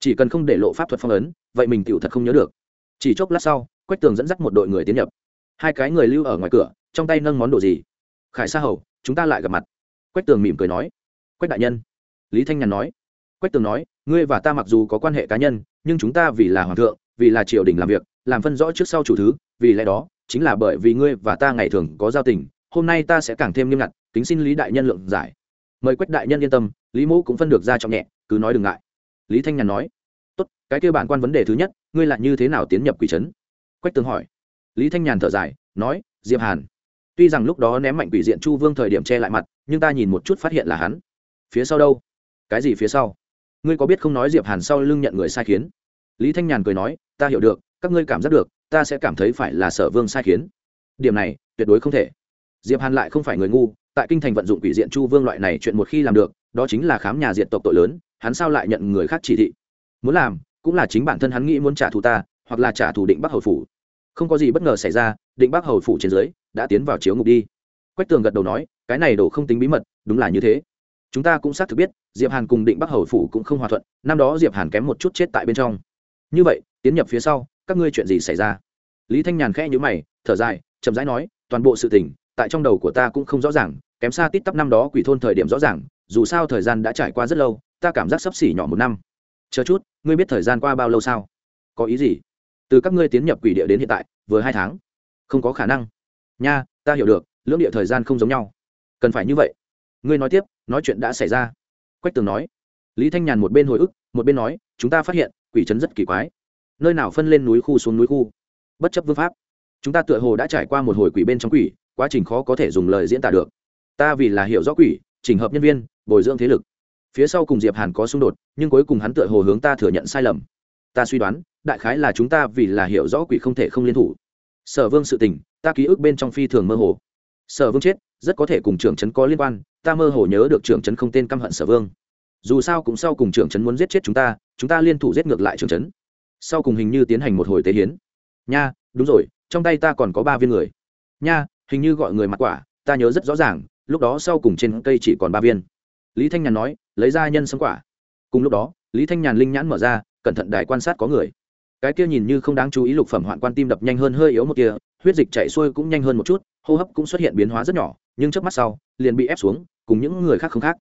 Chỉ cần không để lộ pháp thuật phong ấn, vậy mình tựu thật không nhớ được. Chỉ chốc lát sau, quách tường dẫn dắt một đội người tiến nhập. Hai cái người lưu ở ngoài cửa, trong tay nâng món đồ gì? Khải sa hầu, chúng ta lại gặp mặt. Quách tường mỉm cười nói quách đại nhân. Lý thanh nhàn nói. Quách tường nói, ngươi và ta mặc dù có quan hệ cá nhân, nhưng chúng ta vì là hoàng thượng, vì là triều đình làm việc, làm phân rõ trước sau chủ thứ, vì lẽ đó, chính là bởi vì ngươi và ta ngày thường có giao tình, hôm nay ta sẽ càng thêm nghiêm ngặt, kính xin lý đại nhân lượng giải. Mời quách đại nhân yên tâm, lý mẫu cũng phân được ra trọng nhẹ, cứ nói đừng ngại. Lý thanh nhàn nói. Tốt, cái kêu bản quan vấn đề thứ nhất, ngươi là như thế nào tiến nhập quỷ trấn? Quách tường hỏi. Lý thanh nhàn thở dài, nói, diệp hàn. Tuy rằng lúc đó ném mạnh quỷ diện chu vương thời điểm che lại mặt, nhưng ta nhìn một chút phát hiện là hắn phía sau đâu? Cái gì phía sau? Ngươi có biết không nói diệp hàn sau lưng nhận người sai khiến? Lý thanh nhàn cười nói, ta hiểu được, các ngươi cảm giác được, ta sẽ cảm thấy phải là sở vương sai khiến. Điểm này, tuyệt đối không thể. Diệp hàn lại không phải người ngu, tại kinh thành vận dụng quỷ diện chu vương loại này chuyện một khi làm được, đó chính là khám nhà diện tộc tội lớn, hắn sao lại nhận người khác chỉ thị? Muốn làm, cũng là chính bản thân hắn nghĩ muốn trả thù ta, hoặc là trả thù định bắc hầu phủ. Không có gì bất ngờ xảy ra, định bắc hầu phủ trên dưới đã tiến vào chiếu ngục đi. Quách tường gật đầu nói, cái này đổ không tính bí mật, đúng là như thế chúng ta cũng xác thực biết, diệp hàn cùng định bắc hầu phủ cũng không hòa thuận, năm đó diệp hàn kém một chút chết tại bên trong. Như vậy, tiến nhập phía sau, các ngươi chuyện gì xảy ra? Lý thanh nhàn khẽ nhíu mày, thở dài, chậm rãi nói, toàn bộ sự tình, tại trong đầu của ta cũng không rõ ràng, kém xa tít tắp năm đó quỷ thôn thời điểm rõ ràng, dù sao thời gian đã trải qua rất lâu, ta cảm giác sắp xỉ nhỏ một năm. Chờ chút, ngươi biết thời gian qua bao lâu sao? Có ý gì? Từ các ngươi tiến nhập quỷ địa đến hiện tại, vừa hai tháng. Không có khả năng. Nha, ta hiểu được, lưỡng địa thời gian không giống nhau. Cần phải như vậy ngươi nói tiếp, nói chuyện đã xảy ra. Quách tường nói. Lý thanh nhàn một bên hồi ức, một bên nói, chúng ta phát hiện, quỷ trấn rất kỳ quái. Nơi nào phân lên núi khu xuống núi khu? Bất chấp vương pháp. Chúng ta tựa hồ đã trải qua một hồi quỷ bên trong quỷ, quá trình khó có thể dùng lời diễn tả được. Ta vì là hiểu rõ quỷ trình hợp nhân viên, bồi dưỡng thế lực. Phía sau cùng diệp hàn có xung đột, nhưng cuối cùng hắn tựa hồ hướng ta thừa nhận sai lầm. Ta suy đoán, đại khái là chúng ta vì là hiểu rõ quỷ không thể không liên thủ. Sở vương sự tình, ta ký ức bên trong phi thường mơ hồ. Sở vương chết rất có thể cùng trưởng trấn có liên quan, ta mơ hồ nhớ được trưởng trấn không tên căm hận sở vương. Dù sao cũng sau cùng trưởng trấn muốn giết chết chúng ta chúng ta liên thủ giết ngược lại trưởng trấn. Sau cùng hình như tiến hành một hồi tế hiến. Nha, đúng rồi, trong tay ta còn có ba viên người. Nha, hình như gọi người mặt quả, ta nhớ rất rõ ràng, lúc đó sau cùng trên cây chỉ còn ba viên. Lý thanh nhàn nói, lấy ra nhân sâm quả. Cùng lúc đó, lý thanh nhàn linh nhãn mở ra, cẩn thận đài quan sát có người. Cái kia nhìn như không đáng chú ý lục phẩm hoạn quan tim đập nhanh hơn hơi yếu một kia, huyết dịch chạy xuôi cũng nhanh hơn một chút, hô hấp cũng xuất hiện biến hóa rất nhỏ nhưng trước mắt sau, liền bị ép xuống, cùng những người khác không khác.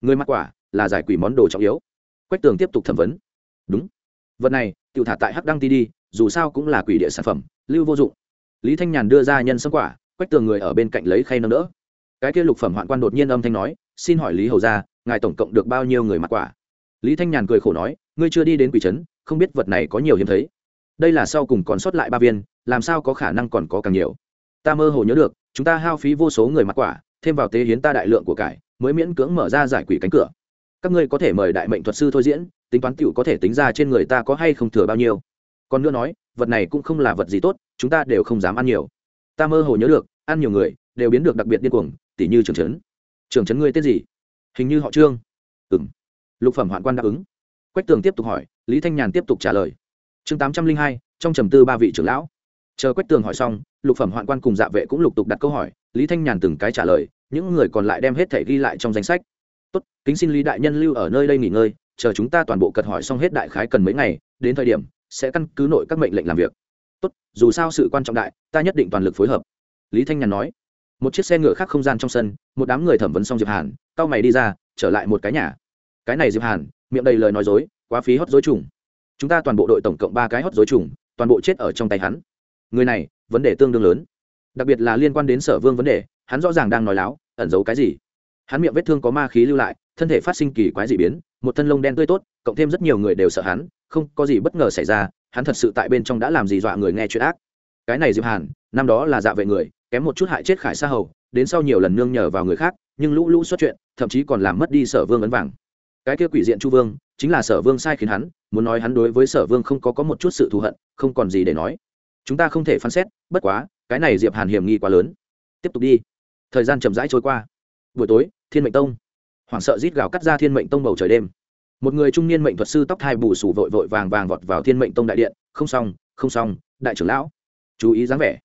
Người mặc quả là giải quỷ món đồ trọng yếu. Quách tường tiếp tục thẩm vấn. Đúng. Vật này tự thả tại hắc đăng ti đi, dù sao cũng là quỷ địa sản phẩm, lưu vô dụng. Lý thanh nhàn đưa ra nhân sâm quả, quách tường người ở bên cạnh lấy khay nâng đỡ. Cái kia lục phẩm hoạn quan đột nhiên âm thanh nói, xin hỏi lý hầu ra ngài tổng cộng được bao nhiêu người mặc quả? Lý thanh nhàn cười khổ nói, ngươi chưa đi đến quỷ trấn, không biết vật này có nhiều hiếm thấy. Đây là sau cùng còn sót lại ba viên, làm sao có khả năng còn có càng nhiều? Ta mơ hồ nhớ được chúng ta hao phí vô số người mặc quả, thêm vào tế hiến ta đại lượng của cải, mới miễn cưỡng mở ra giải quỷ cánh cửa. Các ngươi có thể mời đại mệnh thuật sư thôi diễn, tính toán tựu có thể tính ra trên người ta có hay không thừa bao nhiêu. Còn nữa nói, vật này cũng không là vật gì tốt, chúng ta đều không dám ăn nhiều. Ta mơ hồ nhớ được, ăn nhiều người, đều biến được đặc biệt điên cuồng, tỉ như trường trấn. Trường trấn ngươi tên gì? Hình như họ trương. Ừ m lục phẩm hoạn quan đáp ứng. Quách tường tiếp tục hỏi, lý thanh nhàn tiếp tục trả lời. Chương tám trăm linh hai, trong trầm tư ba vị trưởng lão. Chờ quách tường hỏi xong lục phẩm hoạn quan cùng dạ vệ cũng lục tục đặt câu hỏi, lý thanh nhàn từng cái trả lời, những người còn lại đem hết thể ghi lại trong danh sách. Tốt, kính xin lý đại nhân lưu ở nơi đây nghỉ ngơi, chờ chúng ta toàn bộ cật hỏi xong hết đại khái cần mấy ngày, đến thời điểm, sẽ căn cứ nội các mệnh lệnh làm việc. Tốt, dù sao sự quan trọng đại, ta nhất định toàn lực phối hợp. Lý thanh nhàn nói. Một chiếc xe ngựa khác không gian trong sân, một đám người thẩm vấn xong diệp hàn tao mày đi ra, trở lại một cái nhà. Cái này diệp hàn, miệng đầy lời nói dối, quá phí hót dối trùng. Chúng ta toàn bộ đội tổng cộng ba cái hót dối trùng, toàn bộ chết ở trong tay hắn người này, vấn đề tương đương lớn. Đặc biệt là liên quan đến sở vương vấn đề, hắn rõ ràng đang nói láo, ẩn giấu cái gì. Hắn miệng vết thương có ma khí lưu lại, thân thể phát sinh kỳ quái dị biến, một thân lông đen tươi tốt, cộng thêm rất nhiều người đều sợ hắn, không có gì bất ngờ xảy ra, hắn thật sự tại bên trong đã làm gì dọa người nghe chuyện ác. Cái này diệp hàn, năm đó là dạ vệ người, kém một chút hại chết khải sa hầu, đến sau nhiều lần nương nhờ vào người khác, nhưng lũ lũ xuất chuyện, thậm chí còn làm mất đi sở vương ấn vàng. Cái kia quỷ diện chu vương, chính là sở vương sai khiến hắn, muốn nói hắn đối với sở vương không có có một chút sự thù hận, không còn gì để nói chúng ta không thể phán xét, bất quá, cái này diệp hàn hiểm nghi quá lớn. Tiếp tục đi. Thời gian chậm rãi trôi qua. Buổi tối, thiên mệnh tông. Hoảng sợ rít gào cắt ra thiên mệnh tông bầu trời đêm. Một người trung niên mệnh thuật sư tóc thai bù sù vội vội vàng vàng vọt vào thiên mệnh tông đại điện, không xong không xong, đại trưởng lão. Chú ý dáng vẻ.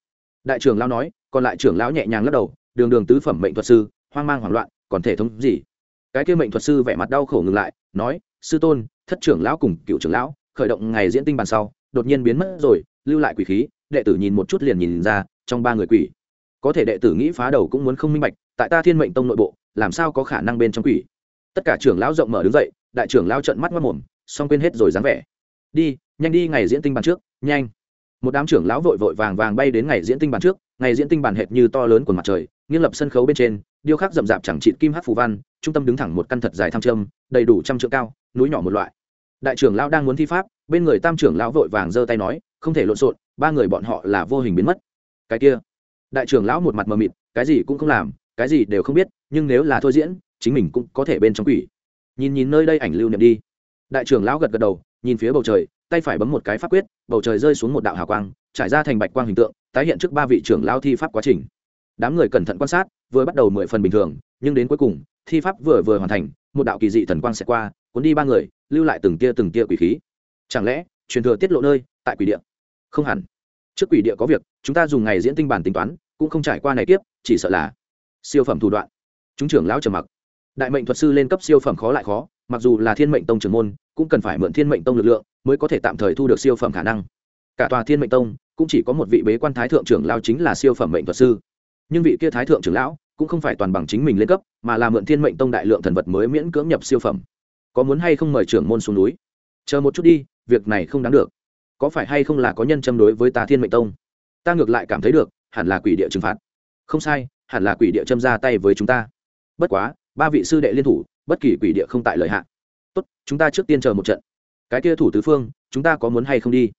Đại trưởng lão nói, còn lại trưởng lão nhẹ nhàng lắc đầu, đường đường tứ phẩm mệnh thuật sư, hoang mang hoảng loạn, còn thể thống gì? Cái kia mệnh thuật sư vẻ mặt đau khổ ngừng lại, nói, sư tôn, thất trưởng lão cùng cựu trưởng lão, khởi động ngày diễn tinh bàn sau đột nhiên biến mất rồi, lưu lại quỷ khí, đệ tử nhìn một chút liền nhìn ra, trong ba người quỷ. Có thể đệ tử nghĩ phá đầu cũng muốn không minh bạch, tại ta thiên mệnh tông nội bộ, làm sao có khả năng bên trong quỷ? Tất cả trưởng lão rộng mở đứng dậy, đại trưởng lão trận mắt mất mồm xong quên hết rồi dáng vẻ. Đi, nhanh đi ngày diễn tinh bàn trước, nhanh. Một đám trưởng lão vội vội vàng vàng bay đến ngày diễn tinh bàn trước, ngày diễn tinh bàn hệt như to lớn của mặt trời, nghiêng lập sân khấu bên trên, điêu khắc rậm rạp chẳng trịt kim hát phù văn, trung tâm đứng thẳng một căn thật dài tham trâm đầy đủ trăm trượng cao, núi nhỏ một loại. Đại trưởng lão đang muốn thi pháp bên người tam trưởng lão vội vàng giơ tay nói, không thể lộn xộn, ba người bọn họ là vô hình biến mất. Cái kia, đại trưởng lão một mặt mờ mịt, cái gì cũng không làm, cái gì đều không biết, nhưng nếu là thôi diễn, chính mình cũng có thể bên trong quỷ. Nhìn nhìn nơi đây ảnh lưu niệm đi. Đại trưởng lão gật gật đầu, nhìn phía bầu trời, tay phải bấm một cái pháp quyết, bầu trời rơi xuống một đạo hào quang, trải ra thành bạch quang hình tượng, tái hiện trước ba vị trưởng lao thi pháp quá trình. Đám người cẩn thận quan sát, vừa bắt đầu mười phần bình thường, nhưng đến cuối cùng, thi pháp vừa vừa hoàn thành, một đạo kỳ dị thần quang sẽ qua, cuốn đi ba người, lưu lại từng tia từng tia quỷ khí chẳng lẽ, truyền thừa tiết lộ nơi, tại quỷ địa? Không hẳn. Trước quỷ địa có việc, chúng ta dùng ngày diễn tinh bản tính toán, cũng không trải qua này tiếp chỉ sợ là siêu phẩm thủ đoạn. Chúng trưởng lão trầm mặc. Đại mệnh thuật sư lên cấp siêu phẩm khó lại khó, mặc dù là thiên mệnh tông trưởng môn, cũng cần phải mượn thiên mệnh tông lực lượng mới có thể tạm thời thu được siêu phẩm khả năng. Cả tòa thiên mệnh tông, cũng chỉ có một vị bế quan thái thượng trưởng lão chính là siêu phẩm mệnh thuật sư. Nhưng vị kia thái thượng trưởng lão, cũng không phải toàn bằng chính mình lên cấp, mà là mượn thiên mệnh tông đại lượng thần vật mới miễn cưỡng nhập siêu phẩm. Có muốn hay không mời trưởng môn xuống núi? Chờ một chút đi việc này không đáng được. Có phải hay không là có nhân châm đối với ta thiên mệnh tông? Ta ngược lại cảm thấy được, hẳn là quỷ địa trừng phạt. Không sai, hẳn là quỷ địa châm ra tay với chúng ta. Bất quá, ba vị sư đệ liên thủ, bất kỳ quỷ địa không tại lợi hạn tốt, chúng ta trước tiên chờ một trận. Cái kia thủ tứ phương, chúng ta có muốn hay không đi?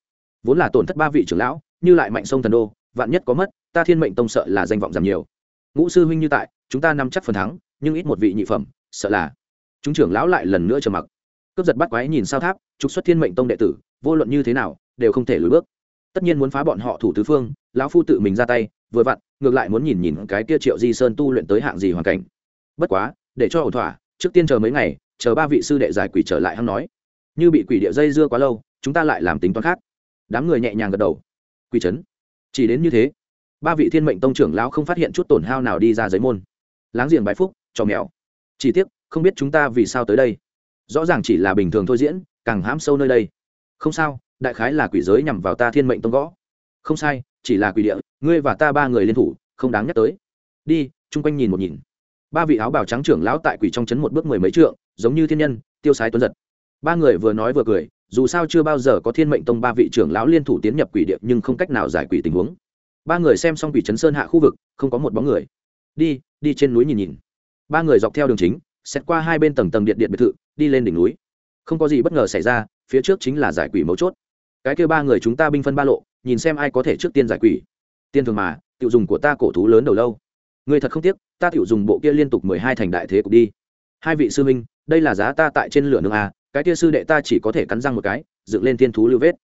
Vốn là tổn thất ba vị trưởng lão, như lại mạnh sông thần đô, vạn nhất có mất, ta thiên mệnh tông sợ là danh vọng giảm nhiều. Ngũ sư huynh như tại, chúng ta nắm chắc phần thắng, nhưng ít một vị nhị phẩm, sợ là. Chúng trưởng lão lại lần nữa chờ mặc cướp giật bắt quái nhìn sao tháp, trục xuất thiên mệnh tông đệ tử, vô luận như thế nào, đều không thể lùi bước. Tất nhiên muốn phá bọn họ thủ tứ phương, lão phu tự mình ra tay, vừa vặn, ngược lại muốn nhìn nhìn cái kia triệu di sơn tu luyện tới hạng gì hoàn cảnh. Bất quá, để cho ổn thỏa, trước tiên chờ mấy ngày, chờ ba vị sư đệ giải quỷ trở lại hăng nói. Như bị quỷ địa dây dưa quá lâu, chúng ta lại làm tính toán khác. Đám người nhẹ nhàng gật đầu. Quỷ trấn chỉ đến như thế, ba vị thiên mệnh tông trưởng lão không phát hiện chút tổn hao nào đi ra giấy môn. Láng giềng bãi phúc cho mèo. Chỉ tiếc, không biết chúng ta vì sao tới đây rõ ràng chỉ là bình thường thôi diễn, càng hãm sâu nơi đây. Không sao, đại khái là quỷ giới nhằm vào ta thiên mệnh tông gõ. Không sai, chỉ là quỷ địa, ngươi và ta ba người liên thủ, không đáng nhắc tới. Đi, chung quanh nhìn một nhìn. Ba vị áo bào trắng trưởng lão tại quỷ trong chấn một bước mười mấy trượng, giống như thiên nhân, tiêu sái tuấn giật. Ba người vừa nói vừa cười, dù sao chưa bao giờ có thiên mệnh tông ba vị trưởng lão liên thủ tiến nhập quỷ địa nhưng không cách nào giải quỷ tình huống. Ba người xem xong quỷ chấn sơn hạ khu vực, không có một bóng người. Đi đi trên núi nhìn nhìn. Ba người dọc theo đường chính, xét qua hai bên tầng tầng điện điện biệt thự đi lên đỉnh núi. Không có gì bất ngờ xảy ra, phía trước chính là giải quỷ mấu chốt. Cái kêu ba người chúng ta binh phân ba lộ, nhìn xem ai có thể trước tiên giải quỷ. Tiên thường mà, tiểu dùng của ta cổ thú lớn đầu lâu. Người thật không tiếc, ta tiểu dùng bộ kia liên tục mười hai thành đại thế cục đi. Hai vị sư minh đây là giá ta tại trên lửa nương a à, cái kia sư đệ ta chỉ có thể cắn răng một cái, dựng lên thiên thú lưu vết.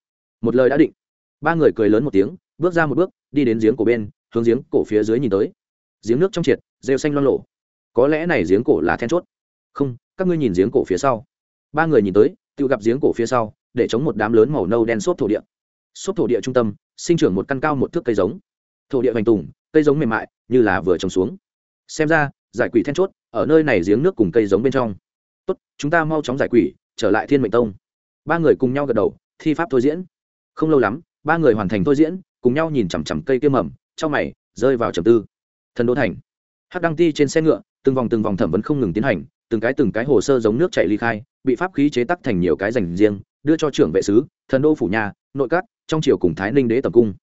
Một lời đã định. Ba người cười lớn một tiếng, bước ra một bước, đi đến giếng cổ bên, hướng giếng cổ phía dưới nhìn tới. Giếng nước trong triệt, rêu xanh loang lộ có lẽ này giếng cổ là then chốt. Không các ngươi nhìn giếng cổ phía sau. Ba người nhìn tới, tự gặp giếng cổ phía sau, để chống một đám lớn màu nâu đen xốp thổ địa. Xốp thổ địa trung tâm, sinh trưởng một căn cao một thước cây giống. Thổ địa hoành tùng, cây giống mềm mại, như là vừa trồng xuống. Xem ra, giải quỷ then chốt, ở nơi này giếng nước cùng cây giống bên trong. Tốt, chúng ta mau chóng giải quỷ, trở lại thiên mệnh tông. Ba người cùng nhau gật đầu, thi pháp thôi diễn. Không lâu lắm, ba người hoàn thành thôi diễn, cùng nhau nhìn chằm chằm cây kia mầm, trong mày, rơi vào trầm tư. Thần đô thành. Hắc đăng ti trên xe ngựa, từng vòng từng vòng thẩm vấn không ngừng tiến hành từng cái từng cái hồ sơ giống nước chảy ly khai, bị pháp khí chế tắc thành nhiều cái dành riêng, đưa cho trưởng vệ sứ, thần đô phủ nhà, nội các, trong triều cùng thái ninh đế tập cung.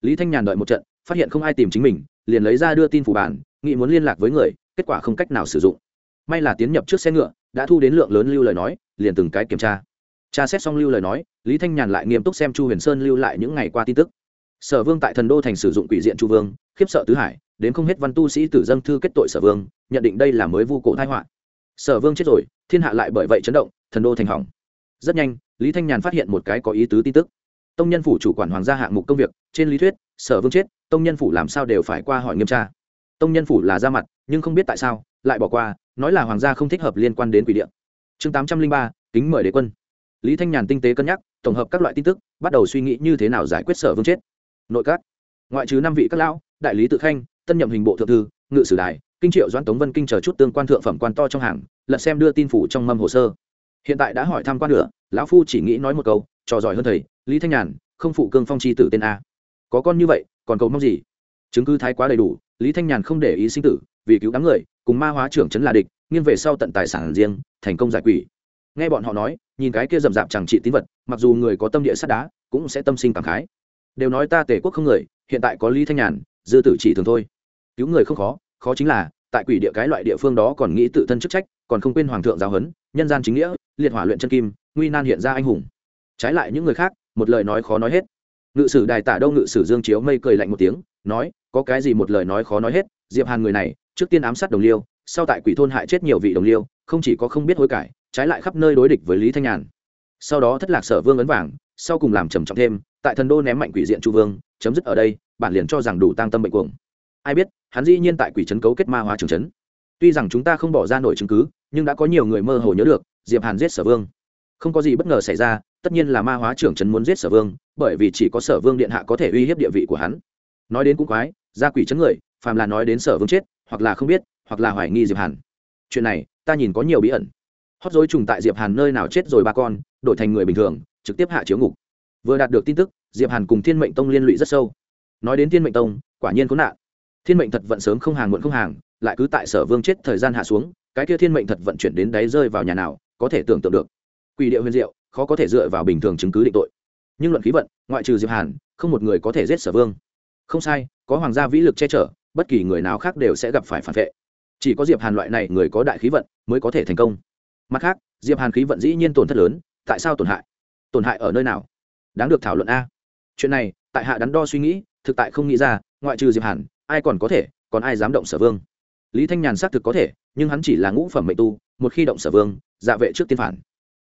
Lý thanh nhàn đợi một trận, phát hiện không ai tìm chính mình, liền lấy ra đưa tin phủ bản nghị muốn liên lạc với người, kết quả không cách nào sử dụng. May là tiến nhập trước xe ngựa, đã thu đến lượng lớn lưu lời nói, liền từng cái kiểm tra. Tra xét xong lưu lời nói, lý thanh nhàn lại nghiêm túc xem chu huyền sơn lưu lại những ngày qua tin tức. Sở vương tại thần đô thành sử dụng quỷ diện chu vương, khiếp sợ tứ hải, đến không hết văn tu sĩ tử dân thư kết tội sở vương, nhận định đây là mới vu cổ thái họa sở vương chết rồi, thiên hạ lại bởi vậy chấn động, thần đô thành hỏng. Rất nhanh, lý thanh nhàn phát hiện một cái có ý tứ tin tức. Tông nhân phủ chủ quản hoàng gia hạng mục công việc, trên lý thuyết, sở vương chết, tông nhân phủ làm sao đều phải qua hỏi nghiêm tra. Tông nhân phủ là ra mặt, nhưng không biết tại sao, lại bỏ qua, nói là hoàng gia không thích hợp liên quan đến quỷ điện chương tám trăm linh ba, kính mời đế quân. Lý thanh nhàn tinh tế cân nhắc, tổng hợp các loại tin tức, bắt đầu suy nghĩ như thế nào giải quyết sở vương chết. Nội các. Ngoại trừ năm vị các lão, đại lý tự khanh, tân nhậm hình bộ thượng thư, ngự sử đài kinh triệu doãn tống vân kinh chờ chút tương quan thượng phẩm quan to trong hàng, lật xem đưa tin phủ trong mâm hồ sơ. Hiện tại đã hỏi thăm quan nữa, lão phu chỉ nghĩ nói một câu, trò giỏi hơn thầy, lý thanh nhàn, không phụ cương phong chi tử tên a. Có con như vậy, còn cầu mong gì? Chứng cứ thái quá đầy đủ, lý thanh nhàn không để ý sinh tử, vì cứu đám người, cùng ma hóa trưởng trấn là địch, nghiêng về sau tận tài sản riêng, thành công giải quỷ. Nghe bọn họ nói, nhìn cái kia rậm rạp chẳng trị tín vật, mặc dù người có tâm địa sắt đá, cũng sẽ tâm sinh cảm khái. Đều nói ta tể quốc không người, hiện tại có lý thanh nhàn, dư tử chỉ thường thôi. Cứu người không khó khó chính là, tại quỷ địa cái loại địa phương đó còn nghĩ tự thân chức trách, còn không quên hoàng thượng giáo huấn, nhân gian chính nghĩa, liệt hỏa luyện chân kim, nguy nan hiện ra anh hùng. Trái lại những người khác, một lời nói khó nói hết. Ngự sử đài tả đâu ngự sử dương chiếu mây cười lạnh một tiếng, nói, có cái gì một lời nói khó nói hết, diệp hàn người này, trước tiên ám sát đồng liêu, sau tại quỷ thôn hại chết nhiều vị đồng liêu, không chỉ có không biết hối cải, trái lại khắp nơi đối địch với lý thanh nhàn. Sau đó thất lạc sở vương ấn vàng, sau cùng làm trầm trọng thêm, tại thần đô ném mạnh quỷ diện chu vương, chấm dứt ở đây, bản liền cho rằng đủ tăng tâm bệnh cuồng ai biết, hắn dĩ nhiên tại quỷ trấn cấu kết ma hóa trường trấn tuy rằng chúng ta không bỏ ra nổi chứng cứ, nhưng đã có nhiều người mơ hồ nhớ được, diệp hàn giết sở vương. Không có gì bất ngờ xảy ra, tất nhiên là ma hóa trưởng trấn muốn giết sở vương, bởi vì chỉ có sở vương điện hạ có thể uy hiếp địa vị của hắn. Nói đến cũng quái gia quỷ chấn người, phàm là nói đến sở vương chết, hoặc là không biết, hoặc là hoài nghi diệp hàn. Chuyện này, ta nhìn có nhiều bí ẩn. Hót dối trùng tại diệp hàn nơi nào chết rồi ba con, đổi thành người bình thường, trực tiếp hạ chiếu ngục. Vừa đạt được tin tức, diệp hàn cùng thiên mệnh tông liên lụy rất sâu. Nói đến thiên mệnh tông, quả nhiên có nạn thiên mệnh thật vận sớm không hàng muộn không hàng, lại cứ tại sở vương chết thời gian hạ xuống, cái kia thiên mệnh thật vận chuyển đến đáy rơi vào nhà nào, có thể tưởng tượng được. Quỷ địa huyền diệu, khó có thể dựa vào bình thường chứng cứ định tội. Nhưng luận khí vận, ngoại trừ diệp hàn, không một người có thể giết sở vương. Không sai, có hoàng gia vĩ lực che chở, bất kỳ người nào khác đều sẽ gặp phải phản vệ. Chỉ có diệp hàn loại này người có đại khí vận mới có thể thành công. Mặt khác, diệp hàn khí vận dĩ nhiên tổn thất lớn, tại sao tổn hại? Tổn hại ở nơi nào? Đáng được thảo luận a. Chuyện này, tại hạ đắn đo suy nghĩ, thực tại không nghĩ ra, ngoại trừ diệp hàn ai còn có thể, còn ai dám động sở vương? Lý thanh nhàn xác thực có thể, nhưng hắn chỉ là ngũ phẩm mệnh tu, một khi động sở vương dạ vệ trước tiên phản.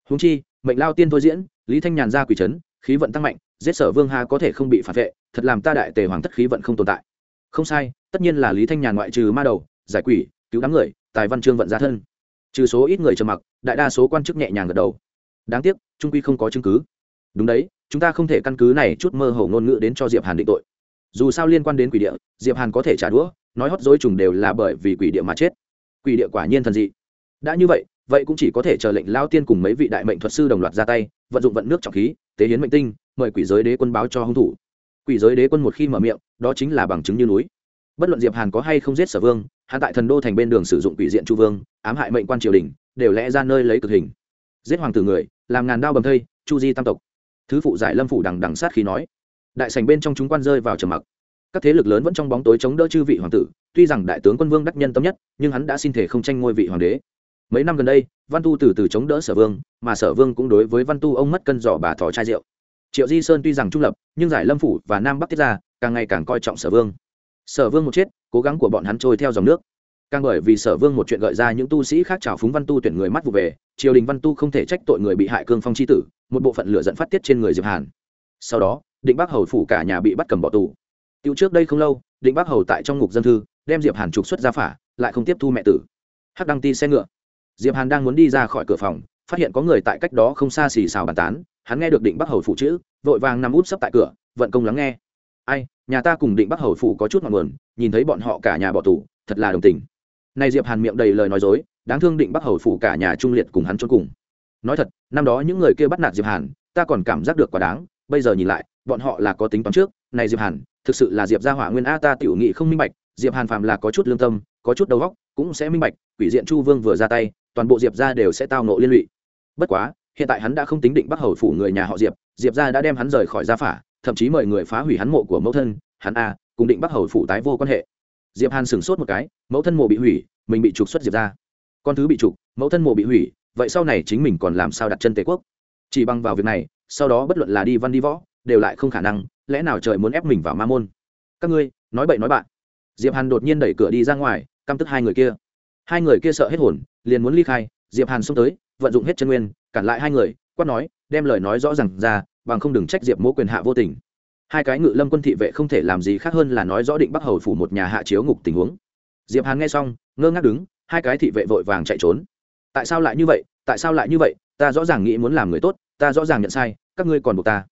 Húng chi, mệnh lao tiên thôi diễn, lý thanh nhàn ra quỷ trấn khí vận tăng mạnh, giết sở vương ha có thể không bị phản vệ, thật làm ta đại tề hoàng thất khí vận không tồn tại. Không sai, tất nhiên là lý thanh nhàn ngoại trừ ma đầu, giải quỷ, cứu đám người, tài văn chương vận ra thân. Trừ số ít người trầm mặc, đại đa số quan chức nhẹ nhàng gật đầu. Đáng tiếc, trung quy không có chứng cứ. Đúng đấy, chúng ta không thể căn cứ này chút mơ hồ ngôn ngữ đến cho diệp hàn định tội dù sao liên quan đến quỷ địa, diệp hàn có thể trả đũa, nói hót dối trùng đều là bởi vì quỷ địa mà chết. Quỷ địa quả nhiên thần dị. Đã như vậy vậy cũng chỉ có thể chờ lệnh lao tiên cùng mấy vị đại mệnh thuật sư đồng loạt ra tay, vận dụng vận nước trọng khí, tế hiến mệnh tinh, mời quỷ giới đế quân báo cho hung thủ. Quỷ giới đế quân một khi mở miệng, đó chính là bằng chứng như núi. Bất luận diệp hàn có hay không giết sở vương, hắn tại thần đô thành bên đường sử dụng quỷ diện chu vương, ám hại mệnh quan triều đình, đều lẽ ra nơi lấy cực hình. Giết hoàng tử người, làm ngàn đao bầm thây, chu di tam tộc. Thứ phụ giải lâm phủ đằng đằng sát khí nói đại sảnh bên trong chúng quan rơi vào trầm mặc. Các thế lực lớn vẫn trong bóng tối chống đỡ chư vị hoàng tử, tuy rằng đại tướng quân vương đắc nhân tâm nhất, nhưng hắn đã xin thể không tranh ngôi vị hoàng đế. Mấy năm gần đây, văn tu từ từ chống đỡ sở vương, mà sở vương cũng đối với văn tu ông mất cân giỏ bà thỏ chai rượu. Triệu di sơn tuy rằng trung lập, nhưng giải lâm phủ và nam bắc tiết ra, càng ngày càng coi trọng sở vương. Sở vương một chết, cố gắng của bọn hắn trôi theo dòng nước. Càng bởi vì sở vương một chuyện gợi ra những tu sĩ khác trào phúng văn tu tuyển người mắt vụ về, triều đình văn tu không thể trách tội người bị hại cương phong c h i tử, một bộ phận lửa dẫn phát tiết trên người diệp hàn. Sau đó định bắc hầu phủ cả nhà bị bắt cầm bỏ tù. Tiêu trước đây không lâu, định bắc hầu tại trong ngục dân thư, đem diệp hàn trục xuất ra phả, lại không tiếp thu mẹ tử. Hắc đăng ti xe ngựa. Diệp hàn đang muốn đi ra khỏi cửa phòng, phát hiện có người tại cách đó không xa xì xào bàn tán, hắn nghe được định bắc hầu phụ chữ, vội vàng nằm út sấp tại cửa, vận công lắng nghe. Ai, nhà ta cùng định bắc hầu phụ có chút ngọn nguồn, nhìn thấy bọn họ cả nhà bỏ tù, thật là đồng tình. Này diệp hàn miệng đầy lời nói dối, đáng thương định bắc hầu phụ cả nhà trung liệt cùng hắn chôn cùng. Nói thật, năm đó những người kia bắt nạt diệp hàn, ta còn cảm giác được quá đáng bây giờ nhìn lại bọn họ là có tính toán trước này diệp hàn thực sự là diệp gia hỏa nguyên a ta tiểu nghị không minh bạch diệp hàn phàm là có chút lương tâm có chút đầu óc cũng sẽ minh bạch quỷ diện chu vương vừa ra tay toàn bộ diệp gia đều sẽ tao nộ liên lụy. Bất quá hiện tại hắn đã không tính định bắt hầu phủ người nhà họ diệp diệp gia đã đem hắn rời khỏi gia phả thậm chí mời người phá hủy hắn mộ của mẫu thân hắn a cùng định bắt hầu phủ tái vô quan hệ. Diệp hàn sửng sốt một cái mẫu thân mộ bị hủy mình bị trục xuất diệp gia, con thứ bị trục mẫu thân mộ bị hủy vậy sau này chính mình còn làm sao đặt chân tề quốc? Chỉ bằng vào việc này sau đó bất luận là đi văn đi võ, đều lại không khả năng, lẽ nào trời muốn ép mình vào ma môn? Các ngươi, nói bậy nói bạn. Diệp hàn đột nhiên đẩy cửa đi ra ngoài, căm tức hai người kia. Hai người kia sợ hết hồn, liền muốn ly khai, diệp hàn xông tới, vận dụng hết chân nguyên, cản lại hai người, quát nói, đem lời nói rõ ràng ra, bằng không đừng trách diệp mỗ quyền hạ vô tình. Hai cái ngự lâm quân thị vệ không thể làm gì khác hơn là nói rõ định bắc hầu phủ một nhà hạ chiếu ngục tình huống. Diệp hàn nghe xong, ngơ ngác đứng, hai cái thị vệ vội vàng chạy trốn. Tại sao lại như vậy? Tại sao lại như vậy? Ta rõ ràng nghĩ muốn làm người tốt ta rõ ràng nhận sai, các ngươi còn buộc ta.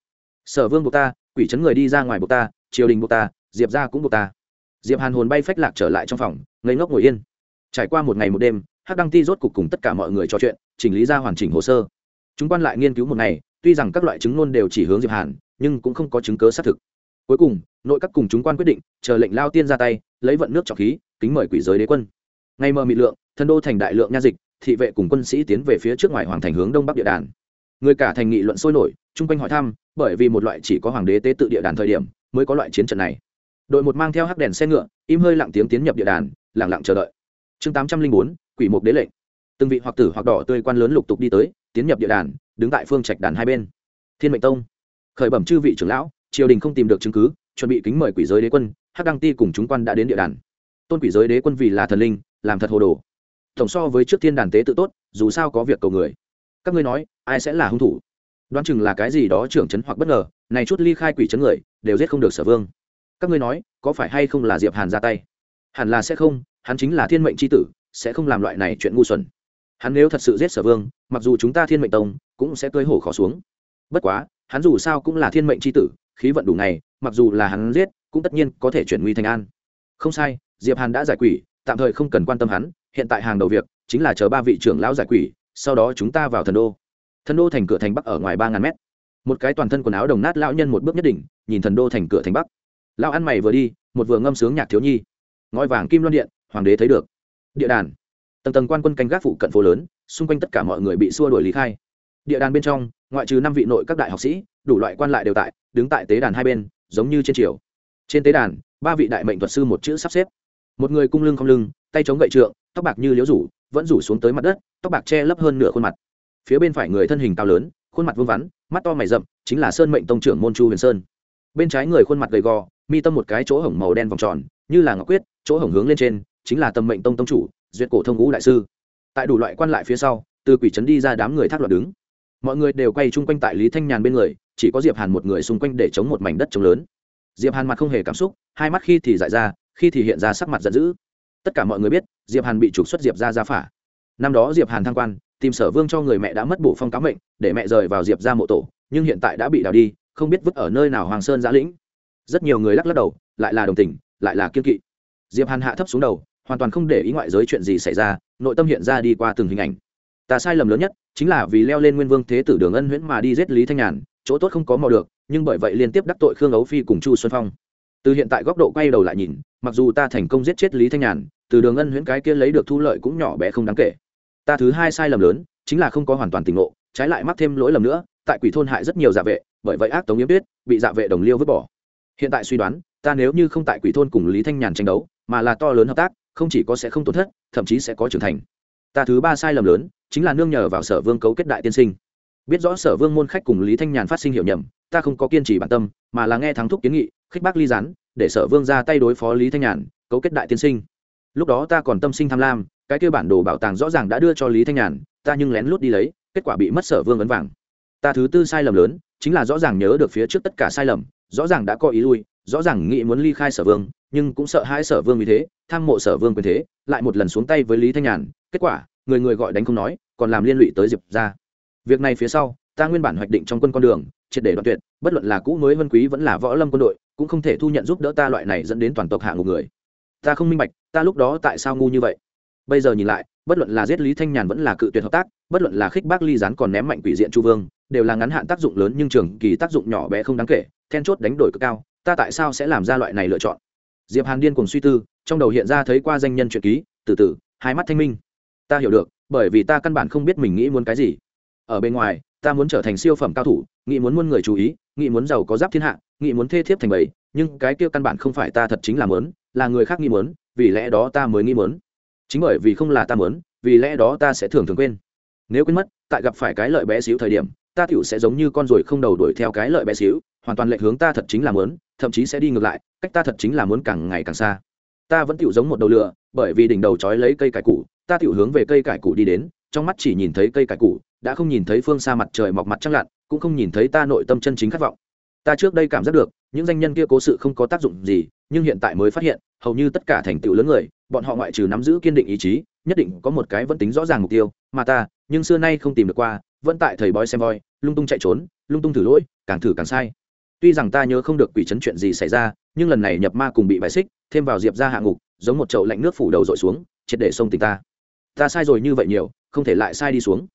Sở vương buộc ta, quỷ chấn người đi ra ngoài buộc ta, triều đình buộc ta, diệp ra cũng buộc ta. Diệp hàn hồn bay phách lạc trở lại trong phòng, ngây ngốc ngồi yên. Trải qua một ngày một đêm, hắc đăng ti rốt cục cùng tất cả mọi người trò chuyện, chỉnh lý ra hoàn chỉnh hồ sơ. Chúng quan lại nghiên cứu một ngày, tuy rằng các loại chứng ngôn đều chỉ hướng diệp hàn, nhưng cũng không có chứng cớ xác thực. Cuối cùng, nội các cùng chúng quan quyết định, chờ lệnh lao tiên ra tay, lấy vận nước trọng khí, kính mời quỷ giới đế quân. Ngày mờ mị lượng thân đô thành đại lượng nha dịch, thị vệ cùng quân sĩ tiến về phía trước ngoài hoàng thành hướng đông bắc địa đàn người cả thành nghị luận sôi nổi, chung quanh hỏi thăm, bởi vì một loại chỉ có hoàng đế tế tự địa đàn thời điểm mới có loại chiến trận này. Đội một mang theo hắc đèn xe ngựa, im hơi lặng tiếng tiến nhập địa đàn, lặng lặng chờ đợi. Chương tám trăm linh bốn, quỷ mục đế lệnh. Từng vị hoặc tử hoặc đỏ tươi quan lớn lục tục đi tới, tiến nhập địa đàn, đứng tại phương trạch đàn hai bên. Thiên mệnh tông. Khởi bẩm chư vị trưởng lão, triều đình không tìm được chứng cứ, chuẩn bị kính mời quỷ giới đế quân, hắc đăng ti cùng chúng quan đã đến địa đàn. Tôn quỷ giới đế quân vì là thần linh, làm thật hồ đồ. Tổng so với trước thiên đàn tế tự tốt, dù sao có việc cầu người. Các ngươi nói ai sẽ là hung thủ? Đoán chừng là cái gì đó trưởng chấn hoặc bất ngờ, này chút ly khai quỷ chấn người, đều giết không được sở vương. Các ngươi nói, có phải hay không là diệp hàn ra tay? Hẳn là sẽ không, hắn chính là thiên mệnh c h i tử, sẽ không làm loại này chuyện ngu xuẩn. Hắn nếu thật sự giết sở vương, mặc dù chúng ta thiên mệnh tông cũng sẽ cưới hổ khó xuống. Bất quá, hắn dù sao cũng là thiên mệnh c h i tử, khí vận đủ này mặc dù là hắn giết, cũng tất nhiên có thể chuyển nguy thành an. Không sai, diệp hàn đã giải quỷ, tạm thời không cần quan tâm hắn, hiện tại hàng đầu việc chính là chờ ba vị trưởng lão giải quỷ, sau đó chúng ta vào thần đô thần đô thành cửa thành bắc ở ngoài ba ngàn mét. Một cái toàn thân quần áo đồng nát lão nhân một bước nhất định nhìn thần đô thành cửa thành bắc. Lão ăn mày vừa đi, một vừa ngâm sướng nhạc thiếu nhi. Ngói vàng kim loan điện, hoàng đế thấy được. Địa đàn. Tầng tầng quan quân canh gác phụ cận phố lớn, xung quanh tất cả mọi người bị xua đuổi lý khai. Địa đàn bên trong, ngoại trừ năm vị nội các đại học sĩ, đủ loại quan lại đều tại, đứng tại tế đàn hai bên, giống như trên triều. Trên tế đàn, ba vị đại mệnh thuật sư một chữ sắp xếp. Một người cung lưng không lưng, tay chống gậy trượng, tóc bạc như liếu rủ, vẫn rủ xuống tới mặt đất, tóc bạc che lấp hơn nửa khuôn mặt phía bên phải người thân hình cao lớn, khuôn mặt vương vắn, mắt to mày rậm, chính là sơn mệnh tông trưởng môn chu huyền sơn. Bên trái người khuôn mặt gầy gò, mi tâm một cái chỗ hổng màu đen vòng tròn, như là ngọc quyết, chỗ hổng hướng lên trên, chính là tâm mệnh tông tông chủ, duyệt cổ thông ngũ đại sư. Tại đủ loại quan lại phía sau, từ quỷ trấn đi ra đám người thác loạn đứng. Mọi người đều quay chung quanh tại lý thanh nhàn bên người, chỉ có diệp hàn một người xung quanh để chống một mảnh đất trống lớn. Diệp hàn mặt không hề cảm xúc, hai mắt khi thì dại ra, khi thì hiện ra sắc mặt giận dữ. Tất cả mọi người biết, diệp hàn bị trục xuất diệp ra ra phả. Năm đó diệp hàn thăng quan tìm sở vương cho người mẹ đã mất bổ phong cáo mệnh, để mẹ rời vào diệp ra mộ tổ, nhưng hiện tại đã bị đào đi, không biết vứt ở nơi nào hoàng sơn giã lĩnh. Rất nhiều người lắc lắc đầu, lại là đồng tình, lại là kiên kỵ. Diệp hàn hạ thấp xuống đầu, hoàn toàn không để ý ngoại giới chuyện gì xảy ra, nội tâm hiện ra đi qua từng hình ảnh. Ta sai lầm lớn nhất, chính là vì leo lên nguyên vương thế tử đường ân huyễn mà đi giết lý thanh nhàn, chỗ tốt không có mò được, nhưng bởi vậy liên tiếp đắc tội khương ấu phi cùng chu xuân phong. Từ hiện tại góc độ quay đầu lại nhìn, mặc dù ta thành công giết chết lý thanh nhàn, từ đường ân huyễn cái kia lấy được thu lợi cũng nhỏ bé không đáng kể ta thứ hai sai lầm lớn, chính là không có hoàn toàn tỉnh ngộ, trái lại mắc thêm lỗi lầm nữa, tại quỷ thôn hại rất nhiều dạ vệ, bởi vậy ác tống yếm biết bị dạ vệ đồng liêu vứt bỏ. Hiện tại suy đoán, ta nếu như không tại quỷ thôn cùng lý thanh nhàn tranh đấu, mà là to lớn hợp tác, không chỉ có sẽ không tổn thất, thậm chí sẽ có trưởng thành. Ta thứ ba sai lầm lớn, chính là nương nhờ vào sở vương cấu kết đại tiên sinh. Biết rõ sở vương môn khách cùng lý thanh nhàn phát sinh hiểu nhầm, ta không có kiên trì bản tâm, mà là nghe thắng thúc kiến nghị, khích bác ly rán để sở vương ra tay đối phó lý thanh nhàn, cấu kết đại tiên sinh lúc đó ta còn tâm sinh tham lam, cái kêu bản đồ bảo tàng rõ ràng đã đưa cho lý thanh nhàn, ta nhưng lén lút đi lấy, kết quả bị mất sở vương ấn vàng. Ta thứ tư sai lầm lớn, chính là rõ ràng nhớ được phía trước tất cả sai lầm, rõ ràng đã có ý lui, rõ ràng nghĩ muốn ly khai sở vương, nhưng cũng sợ hai sở vương vì thế, tham mộ sở vương quyền thế, lại một lần xuống tay với lý thanh nhàn, kết quả, người người gọi đánh không nói, còn làm liên lụy tới diệp ra việc này phía sau, ta nguyên bản hoạch định trong quân con đường, triệt để đoạn tuyệt, bất luận là cũ mới vân quý vẫn là võ lâm quân đội, cũng không thể thu nhận giúp đỡ ta loại này dẫn đến toàn tộc hạ ngục người ta không minh bạch, ta lúc đó tại sao ngu như vậy? Bây giờ nhìn lại, bất luận là giết lý thanh nhàn vẫn là cự tuyệt hợp tác, bất luận là khích bác ly rán còn ném mạnh quỷ diện chu vương, đều là ngắn hạn tác dụng lớn nhưng trường kỳ tác dụng nhỏ bé không đáng kể, then chốt đánh đổi cực cao, ta tại sao sẽ làm ra loại này lựa chọn? Diệp hàn điên cùng suy tư, trong đầu hiện ra thấy qua danh nhân truyện ký, từ từ, hai mắt thanh minh. Ta hiểu được, bởi vì ta căn bản không biết mình nghĩ muốn cái gì. Ở bên ngoài, ta muốn trở thành siêu phẩm cao thủ, nghĩ muốn muôn người chú ý, nghĩ muốn giàu có giáp thiên hạ, nghĩ muốn thê thiếp thành bầy, nhưng cái kia căn bản không phải ta thật chính là muốn là người khác nghĩ muốn, vì lẽ đó ta mới nghĩ muốn. Chính bởi vì không là ta muốn, vì lẽ đó ta sẽ thường thường quên. Nếu quên mất, tại gặp phải cái lợi bé xíu thời điểm, ta tựu sẽ giống như con ruồi không đầu đuổi theo cái lợi bé xíu, hoàn toàn lệch hướng ta thật chính là muốn, thậm chí sẽ đi ngược lại, cách ta thật chính là muốn càng ngày càng xa. Ta vẫn tựu giống một đầu lửa, bởi vì đỉnh đầu trói lấy cây cải củ, ta tựu hướng về cây cải củ đi đến, trong mắt chỉ nhìn thấy cây cải củ, đã không nhìn thấy phương xa mặt trời mọc mặt trăng lặn, cũng không nhìn thấy ta nội tâm chân chính khát vọng. Ta trước đây cảm giác được, những danh nhân kia cố sự không có tác dụng gì nhưng hiện tại mới phát hiện, hầu như tất cả thành tựu lớn người, bọn họ ngoại trừ nắm giữ kiên định ý chí, nhất định có một cái vẫn tính rõ ràng mục tiêu, mà ta, nhưng xưa nay không tìm được qua, vẫn tại thầy bói xem voi, lung tung chạy trốn, lung tung thử lỗi, càng thử càng sai. Tuy rằng ta nhớ không được quỷ chấn chuyện gì xảy ra, nhưng lần này nhập ma cùng bị bài xích, thêm vào diệp ra hạ ngục, giống một chậu lạnh nước phủ đầu dội xuống, triệt để sông tình ta. Ta sai rồi như vậy nhiều, không thể lại sai đi xuống.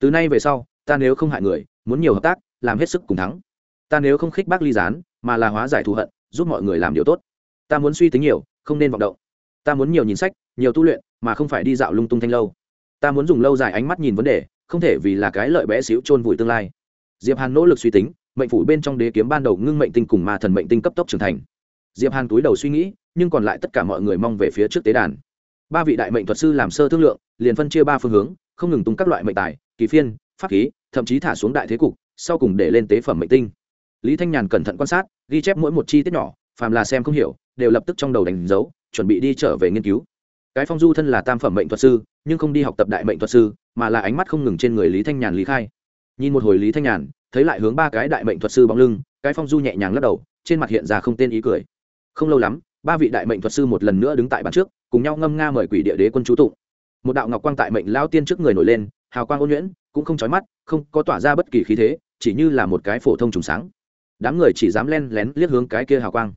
Từ nay về sau, ta nếu không hại người, muốn nhiều hợp tác, làm hết sức cùng thắng. Ta nếu không khích bác ly gián, mà là hóa giải thù hận, giúp mọi người làm điều tốt ta muốn suy tính nhiều, không nên vọng động. Ta muốn nhiều nhìn sách, nhiều tu luyện, mà không phải đi dạo lung tung thanh lâu. Ta muốn dùng lâu dài ánh mắt nhìn vấn đề, không thể vì là cái lợi bé xíu chôn vùi tương lai. Diệp hàn nỗ lực suy tính, mệnh phủ bên trong đế kiếm ban đầu ngưng mệnh tinh cùng ma thần mệnh tinh cấp tốc trưởng thành. Diệp hàn túi đầu suy nghĩ, nhưng còn lại tất cả mọi người mong về phía trước tế đàn. Ba vị đại mệnh thuật sư làm sơ thương lượng, liền phân chia ba phương hướng, không ngừng tung các loại mệnh tài, kỳ phiên, pháp khí, thậm chí thả xuống đại thế cục, sau cùng để lên tế phẩm mệnh tinh. Lý thanh nhàn cẩn thận quan sát, ghi chép mỗi một chi tiết nhỏ phàm là xem không hiểu, đều lập tức trong đầu đánh dấu, chuẩn bị đi trở về nghiên cứu. Cái phong du thân là tam phẩm mệnh thuật sư, nhưng không đi học tập đại mệnh thuật sư, mà là ánh mắt không ngừng trên người lý thanh nhàn lý khai. Nhìn một hồi lý thanh nhàn, thấy lại hướng ba cái đại mệnh thuật sư bóng lưng, cái phong du nhẹ nhàng lắc đầu, trên mặt hiện ra không tên ý cười. Không lâu lắm, ba vị đại mệnh thuật sư một lần nữa đứng tại bàn trước, cùng nhau ngâm nga mời quỷ địa đế quân chú tụng. Một đạo ngọc quang tại mệnh lao tiên trước người nổi lên, hào quang ôn nhuyễn, cũng không chói mắt, không có tỏa ra bất kỳ khí thế, chỉ như là một cái phổ thông trùng sáng. Đám người chỉ dám len lén liếc hướng cái kia hào quang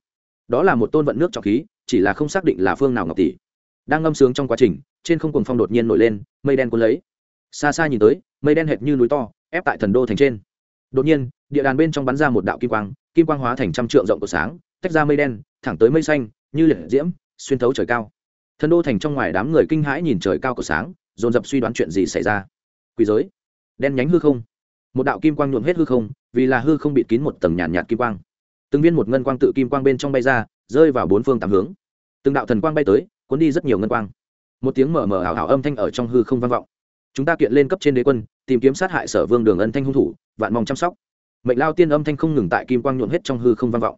đó là một tôn vận nước trọng khí chỉ là không xác định là phương nào ngọc tỷ. Đang ngâm sướng trong quá trình trên không cùng phong đột nhiên nổi lên mây đen cuốn lấy. Xa xa nhìn tới mây đen hệt như núi to ép tại thần đô thành trên. Đột nhiên địa đàn bên trong bắn ra một đạo kim quang kim quang hóa thành trăm trượng rộng của sáng tách ra mây đen thẳng tới mây xanh như liệt diễm xuyên thấu trời cao. Thần đô thành trong ngoài đám người kinh hãi nhìn trời cao của sáng dồn dập suy đoán chuyện gì xảy ra. Quỷ giới đen nhánh hư không. Một đạo kim quang nhuộm hết hư không vì là hư không bịt kín một tầng nhàn nhạt, nhạt kim quang từng viên một ngân quang tự kim quang bên trong bay ra, rơi vào bốn phương tám hướng. Từng đạo thần quang bay tới, cuốn đi rất nhiều ngân quang. Một tiếng mở mở ảo ảo âm thanh ở trong hư không vang vọng. Chúng ta kiện lên cấp trên đế quân, tìm kiếm sát hại sở vương đường ân thanh hung thủ, vạn mong chăm sóc. Mệnh lao tiên âm thanh không ngừng tại kim quang nhuộm hết trong hư không vang vọng.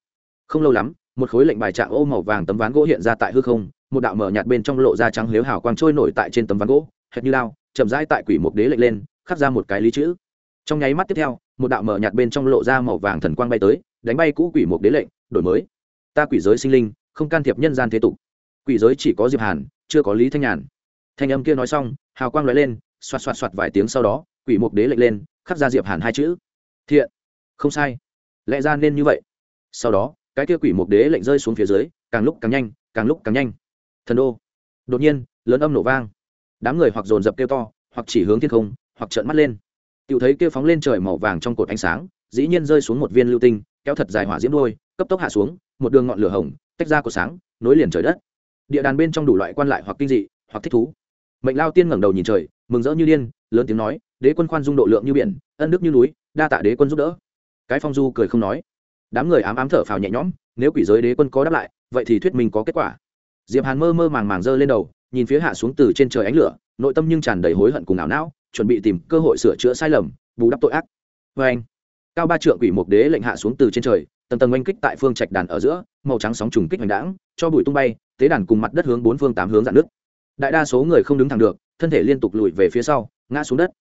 Không lâu lắm, một khối lệnh bài trạng ô màu vàng tấm ván gỗ hiện ra tại hư không, một đạo mở nhạt bên trong lộ ra trắng lếu hào quang trôi nổi tại trên tấm ván gỗ, hệt như lao, chậm rãi tại quỷ mục đế lệnh lên, khắc ra một cái lý chữ. Trong nháy mắt tiếp theo, một đạo mở nhạt bên trong lộ ra màu vàng thần quang bay tới đánh bay cũ quỷ mục đế lệnh, đổi mới. Ta quỷ giới sinh linh, không can thiệp nhân gian thế tục. Quỷ giới chỉ có diệp hàn, chưa có lý thanh nhàn. Thanh âm kia nói xong, hào quang lóe lên, xoạt xoạt xoạt vài tiếng sau đó, quỷ mục đế lệnh lên, khắc ra diệp hàn hai chữ. Thiện. Không sai. Lẽ ra nên như vậy. Sau đó, cái kia quỷ mục đế lệnh rơi xuống phía dưới, càng lúc càng nhanh, càng lúc càng nhanh. Thần đô. Đột nhiên, lớn âm nổ vang. Đám người hoặc dồn dập kêu to, hoặc chỉ hướng thiên không, hoặc trợn mắt lên. Tiểu thấy kia phóng lên trời màu vàng trong cột ánh sáng, dĩ nhiên rơi xuống một viên lưu tinh kéo thật dài hỏa diễm đôi, cấp tốc hạ xuống, một đường ngọn lửa hồng, tách ra của sáng, nối liền trời đất. Địa đàn bên trong đủ loại quan lại hoặc kinh dị, hoặc thích thú. Mệnh lao tiên ngẩng đầu nhìn trời, mừng rỡ như điên, lớn tiếng nói, đế quân khoan dung độ lượng như biển, ân đức như núi, đa tạ đế quân giúp đỡ. Cái phong du cười không nói. Đám người ám ám thở phào nhẹ nhõm, nếu quỷ giới đế quân có đáp lại, vậy thì thuyết minh có kết quả. Diệp hàn mơ mơ màng màng giơ lên đầu, nhìn phía hạ xuống từ trên trời ánh lửa, nội tâm nhưng tràn đầy hối hận cùng ảo não, chuẩn bị tìm cơ hội sửa chữa sai lầm, bù đắp tội ác. Vê anh cao ba trượng quỷ mục đế lệnh hạ xuống từ trên trời, tầng tầng oanh kích tại phương trạch đàn ở giữa, màu trắng sóng trùng kích hoành đãng, cho bụi tung bay, tế đàn cùng mặt đất hướng bốn phương tám hướng dạn nước đại đa số người không đứng thẳng được, thân thể liên tục lùi về phía sau, ngã xuống đất.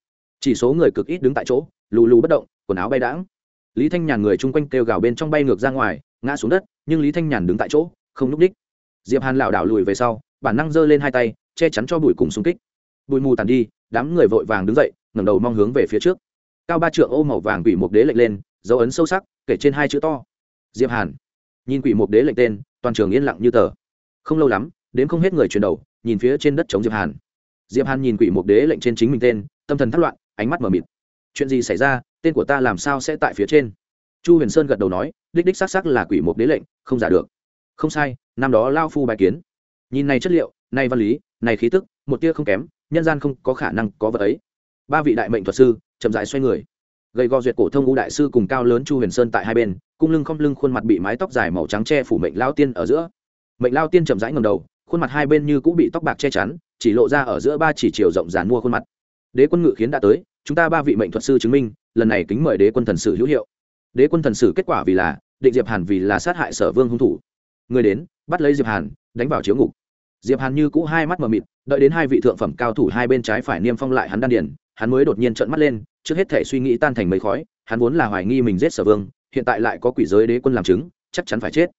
Chỉ số người cực ít đứng tại chỗ, lù lù bất động, quần áo bay đãng. Lý thanh nhàn người chung quanh kêu gào bên trong bay ngược ra ngoài, ngã xuống đất, nhưng lý thanh nhàn đứng tại chỗ, không n ú c đích. Diệp hàn lảo đảo lùi về sau, bản năng giơ lên hai tay, che chắn cho bụi cùng xung kích. Bụi mù tàn đi, đám người vội vàng đứng dậy, ngẩng đầu mong hướng về phía trước cao ba trượng ô màu vàng quỷ mục đế lệnh lên, dấu ấn sâu sắc, kể trên hai chữ to. Diệp hàn. Nhìn quỷ mục đế lệnh tên, toàn trường yên lặng như tờ. Không lâu lắm, đến không hết người chuyển đầu, nhìn phía trên đất chống diệp hàn. Diệp hàn nhìn quỷ mục đế lệnh trên chính mình tên, tâm thần thất loạn, ánh mắt mờ mịt. Chuyện gì xảy ra, tên của ta làm sao sẽ tại phía trên? Chu huyền sơn gật đầu nói, đích đích xác xác là quỷ mục đế lệnh, không giả được. Không sai, năm đó lao phu bài kiến. Nhìn này chất liệu, này văn lý, này khí tức, một tia không kém, nhân gian không có khả năng có vật ấy. Ba vị đại mệnh thuật sư chậm dại xoay người. Gầy gò duyệt cổ thông ngũ đại sư cùng cao lớn chu huyền sơn tại hai bên, cung lưng không lưng khuôn mặt bị mái tóc dài màu trắng che phủ mệnh lao tiên ở giữa. Mệnh lao tiên chậm rãi ngầm đầu, khuôn mặt hai bên như cũng bị tóc bạc che chắn, chỉ lộ ra ở giữa ba chỉ chiều rộng dàn mua khuôn mặt. Đế quân ngự khiến đã tới, chúng ta ba vị mệnh thuật sư chứng minh, lần này kính mời đế quân thần sử hữu hiệu. Đế quân thần sử kết quả vì là, định diệp hàn vì là sát hại sở vương hung thủ. Người đến, bắt lấy diệp hàn, đánh vào chiếu ngục. Diệp hàn như cũ hai mắt mờ mịt đợi đến hai vị thượng phẩm cao thủ hai bên trái phải niêm phong lại hắn đan điền, hắn mới đột nhiên trợn mắt lên, trước hết thể suy nghĩ tan thành mấy khói, hắn vốn là hoài nghi mình giết sở vương, hiện tại lại có quỷ giới đế quân làm chứng, chắc chắn phải chết.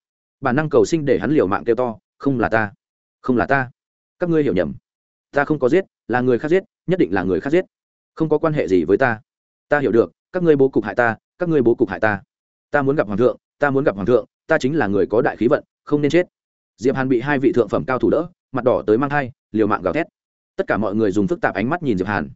Bản năng cầu sinh để hắn liều mạng kêu to, không là ta, không là ta. Các ngươi hiểu nhầm. Ta không có giết, là người khác giết, nhất định là người khác giết. Không có quan hệ gì với ta. Ta hiểu được, các ngươi bố cục hại ta, các ngươi bố cục hại ta. Ta muốn gặp hoàng thượng, ta muốn gặp hoàng thượng, ta chính là người có đại khí vận, không nên chết. Diệp hàn bị hai vị thượng phẩm cao thủ đỡ, mặt đỏ tới mang thai liều mạng gào thét. Tất cả mọi người dùng phức tạp ánh mắt nhìn diệp hàn.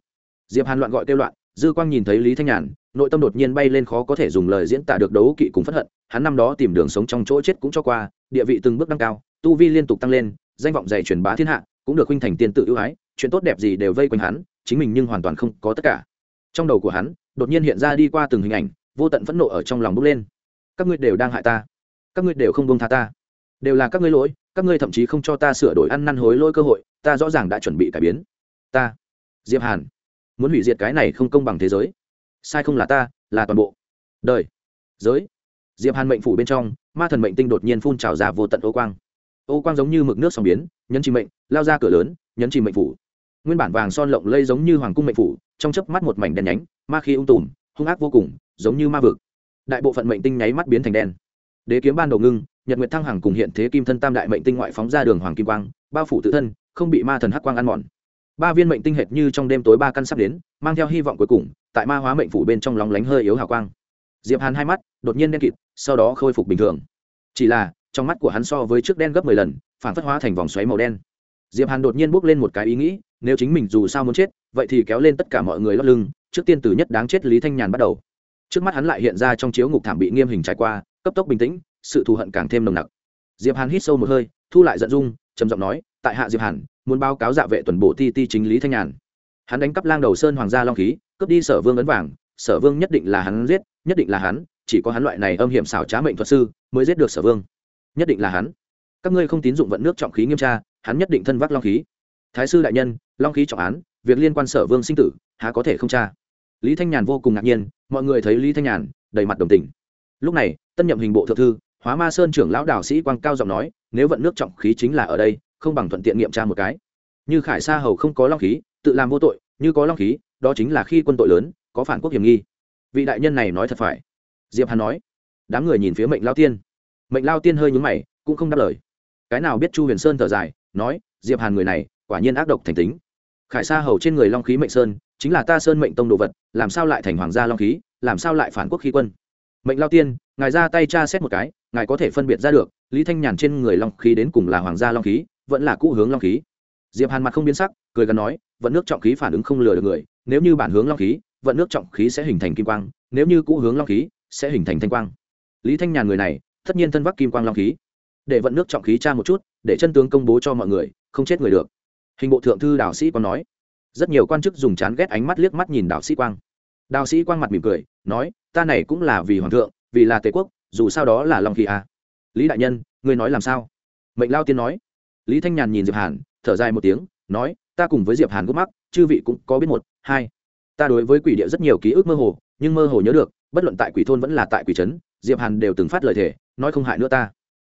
Diệp hàn loạn gọi kêu loạn, dư quang nhìn thấy lý thanh nhàn, nội tâm đột nhiên bay lên khó có thể dùng lời diễn tả được đấu kỵ cùng phất hận. Hắn năm đó tìm đường sống trong chỗ chết cũng cho qua, địa vị từng bước nâng cao, tu vi liên tục tăng lên, danh vọng dày truyền bá thiên hạ, cũng được huynh thành tiên tự ưu ái, chuyện tốt đẹp gì đều vây quanh hắn, chính mình nhưng hoàn toàn không có tất cả. Trong đầu của hắn, đột nhiên hiện ra đi qua từng hình ảnh, vô tận phẫn nộ ở trong lòng bốc lên. Các ngươi đều đang hại ta. Các ngươi đều không buông tha ta đều là các ngươi lỗi, các ngươi thậm chí không cho ta sửa đổi ăn năn hối lỗi cơ hội, ta rõ ràng đã chuẩn bị cải biến. Ta, diệp hàn, muốn hủy diệt cái này không công bằng thế giới. Sai không là ta, là toàn bộ. Đời, giới. Diệp hàn mệnh phủ bên trong, ma thần mệnh tinh đột nhiên phun trào ra vô tận ô quang. Ô quang giống như mực nước sóng biến, nhấn chìm mệnh, lao ra cửa lớn, nhấn chìm mệnh phủ. Nguyên bản vàng son lộng lây giống như hoàng cung mệnh phủ, trong chớp mắt một mảnh đen nhánh, ma khí ung tùm, hung ác vô cùng, giống như ma vực. Đại bộ phận mệnh tinh nháy mắt biến thành đen. Đế kiếm ban đầu ngưng nhật nguyệt thăng hằng cùng hiện thế kim thân tam đại mệnh tinh ngoại phóng ra đường hoàng kim quang, bao phủ tự thân, không bị ma thần hắc quang ăn mòn. Ba viên mệnh tinh hệt như trong đêm tối ba căn sắp đến, mang theo hy vọng cuối cùng, tại ma hóa mệnh phủ bên trong lóng lánh hơi yếu hào quang. Diệp hàn hai mắt, đột nhiên đen kịt, sau đó khôi phục bình thường. Chỉ là, trong mắt của hắn so với trước đen gấp mười lần, phản phất hóa thành vòng xoáy màu đen. Diệp hàn đột nhiên bước lên một cái ý nghĩ, nếu chính mình dù sao muốn chết, vậy thì kéo lên tất cả mọi người lót lưng, trước tiên từ nhất đáng chết lý thanh nhàn bắt đầu. Trước mắt hắn lại hiện ra trong chiếu ngục thảm bị nghiêm hình trải qua, cấp tốc bình tĩnh sự thù hận càng thêm nồng nặc. Diệp hàn hít sâu một hơi, thu lại giận dung, trầm giọng nói, tại hạ diệp hàn, muốn báo cáo dạ vệ tuần bộ ti ti chính lý thanh nhàn. Hắn đánh cắp lang đầu sơn hoàng gia long khí, cướp đi sở vương ấn vàng, sở vương nhất định là hắn giết, nhất định là hắn, chỉ có hắn loại này âm hiểm xảo trá mệnh thuật sư mới giết được sở vương. Nhất định là hắn. Các ngươi không tín dụng vận nước trọng khí nghiêm tra, hắn nhất định thân vác long khí. Thái sư đại nhân, long khí trọng án, việc liên quan sở vương sinh tử, há có thể không tra? Lý thanh nhàn vô cùng ngạc nhiên, mọi người thấy lý thanh nhàn, đầy mặt đồng tình. Lúc này, tân nhậm hình bộ thượng thư hóa ma sơn trưởng lão đạo sĩ quang cao giọng nói, nếu vận nước trọng khí chính là ở đây, không bằng thuận tiện nghiệm tra một cái. Như khải sa hầu không có long khí, tự làm vô tội, như có long khí, đó chính là khi quân tội lớn, có phản quốc hiểm nghi. Vị đại nhân này nói thật phải. Diệp hàn nói, đám người nhìn phía mệnh lao tiên. Mệnh lao tiên hơi nhúng mày, cũng không đáp lời. Cái nào biết chu huyền sơn thở dài, nói, diệp hàn người này, quả nhiên ác độc thành tính. Khải sa hầu trên người long khí mệnh sơn, chính là ta sơn mệnh tông đồ vật, làm sao lại thành hoàng gia long khí, làm sao lại phản quốc khi quân? Mệnh lao tiên, ngài ra tay tra xét một cái ngài có thể phân biệt ra được, lý thanh nhàn trên người long khí đến cùng là hoàng gia long khí, vẫn là cũ hướng long khí. Diệp hàn mặt không biến sắc, cười gần nói, vận nước trọng khí phản ứng không lừa được người, nếu như bản hướng long khí, vận nước trọng khí sẽ hình thành kim quang, nếu như cũ hướng long khí, sẽ hình thành thanh quang. Lý thanh nhàn người này, tất nhiên thân vắc kim quang long khí. Để vận nước trọng khí tra một chút, để chân tướng công bố cho mọi người, không chết người được. Hình bộ thượng thư đạo sĩ còn nói, rất nhiều quan chức dùng chán ghét ánh mắt liếc mắt nhìn đạo sĩ quang. Đạo sĩ quang mặt mỉm cười, nói, ta này cũng là vì hoàng thượng, vì là tề quốc dù sao đó là long khí à. lý đại nhân, ngươi nói làm sao? Mệnh lao tiên nói. Lý thanh nhàn nhìn diệp hàn, thở dài một tiếng, nói, ta cùng với diệp hàn gốc mắc, chư vị cũng có biết một, hai. Ta đối với quỷ địa rất nhiều ký ức mơ hồ, nhưng mơ hồ nhớ được, bất luận tại quỷ thôn vẫn là tại quỷ trấn, diệp hàn đều từng phát lời thề, nói không hại nữa ta.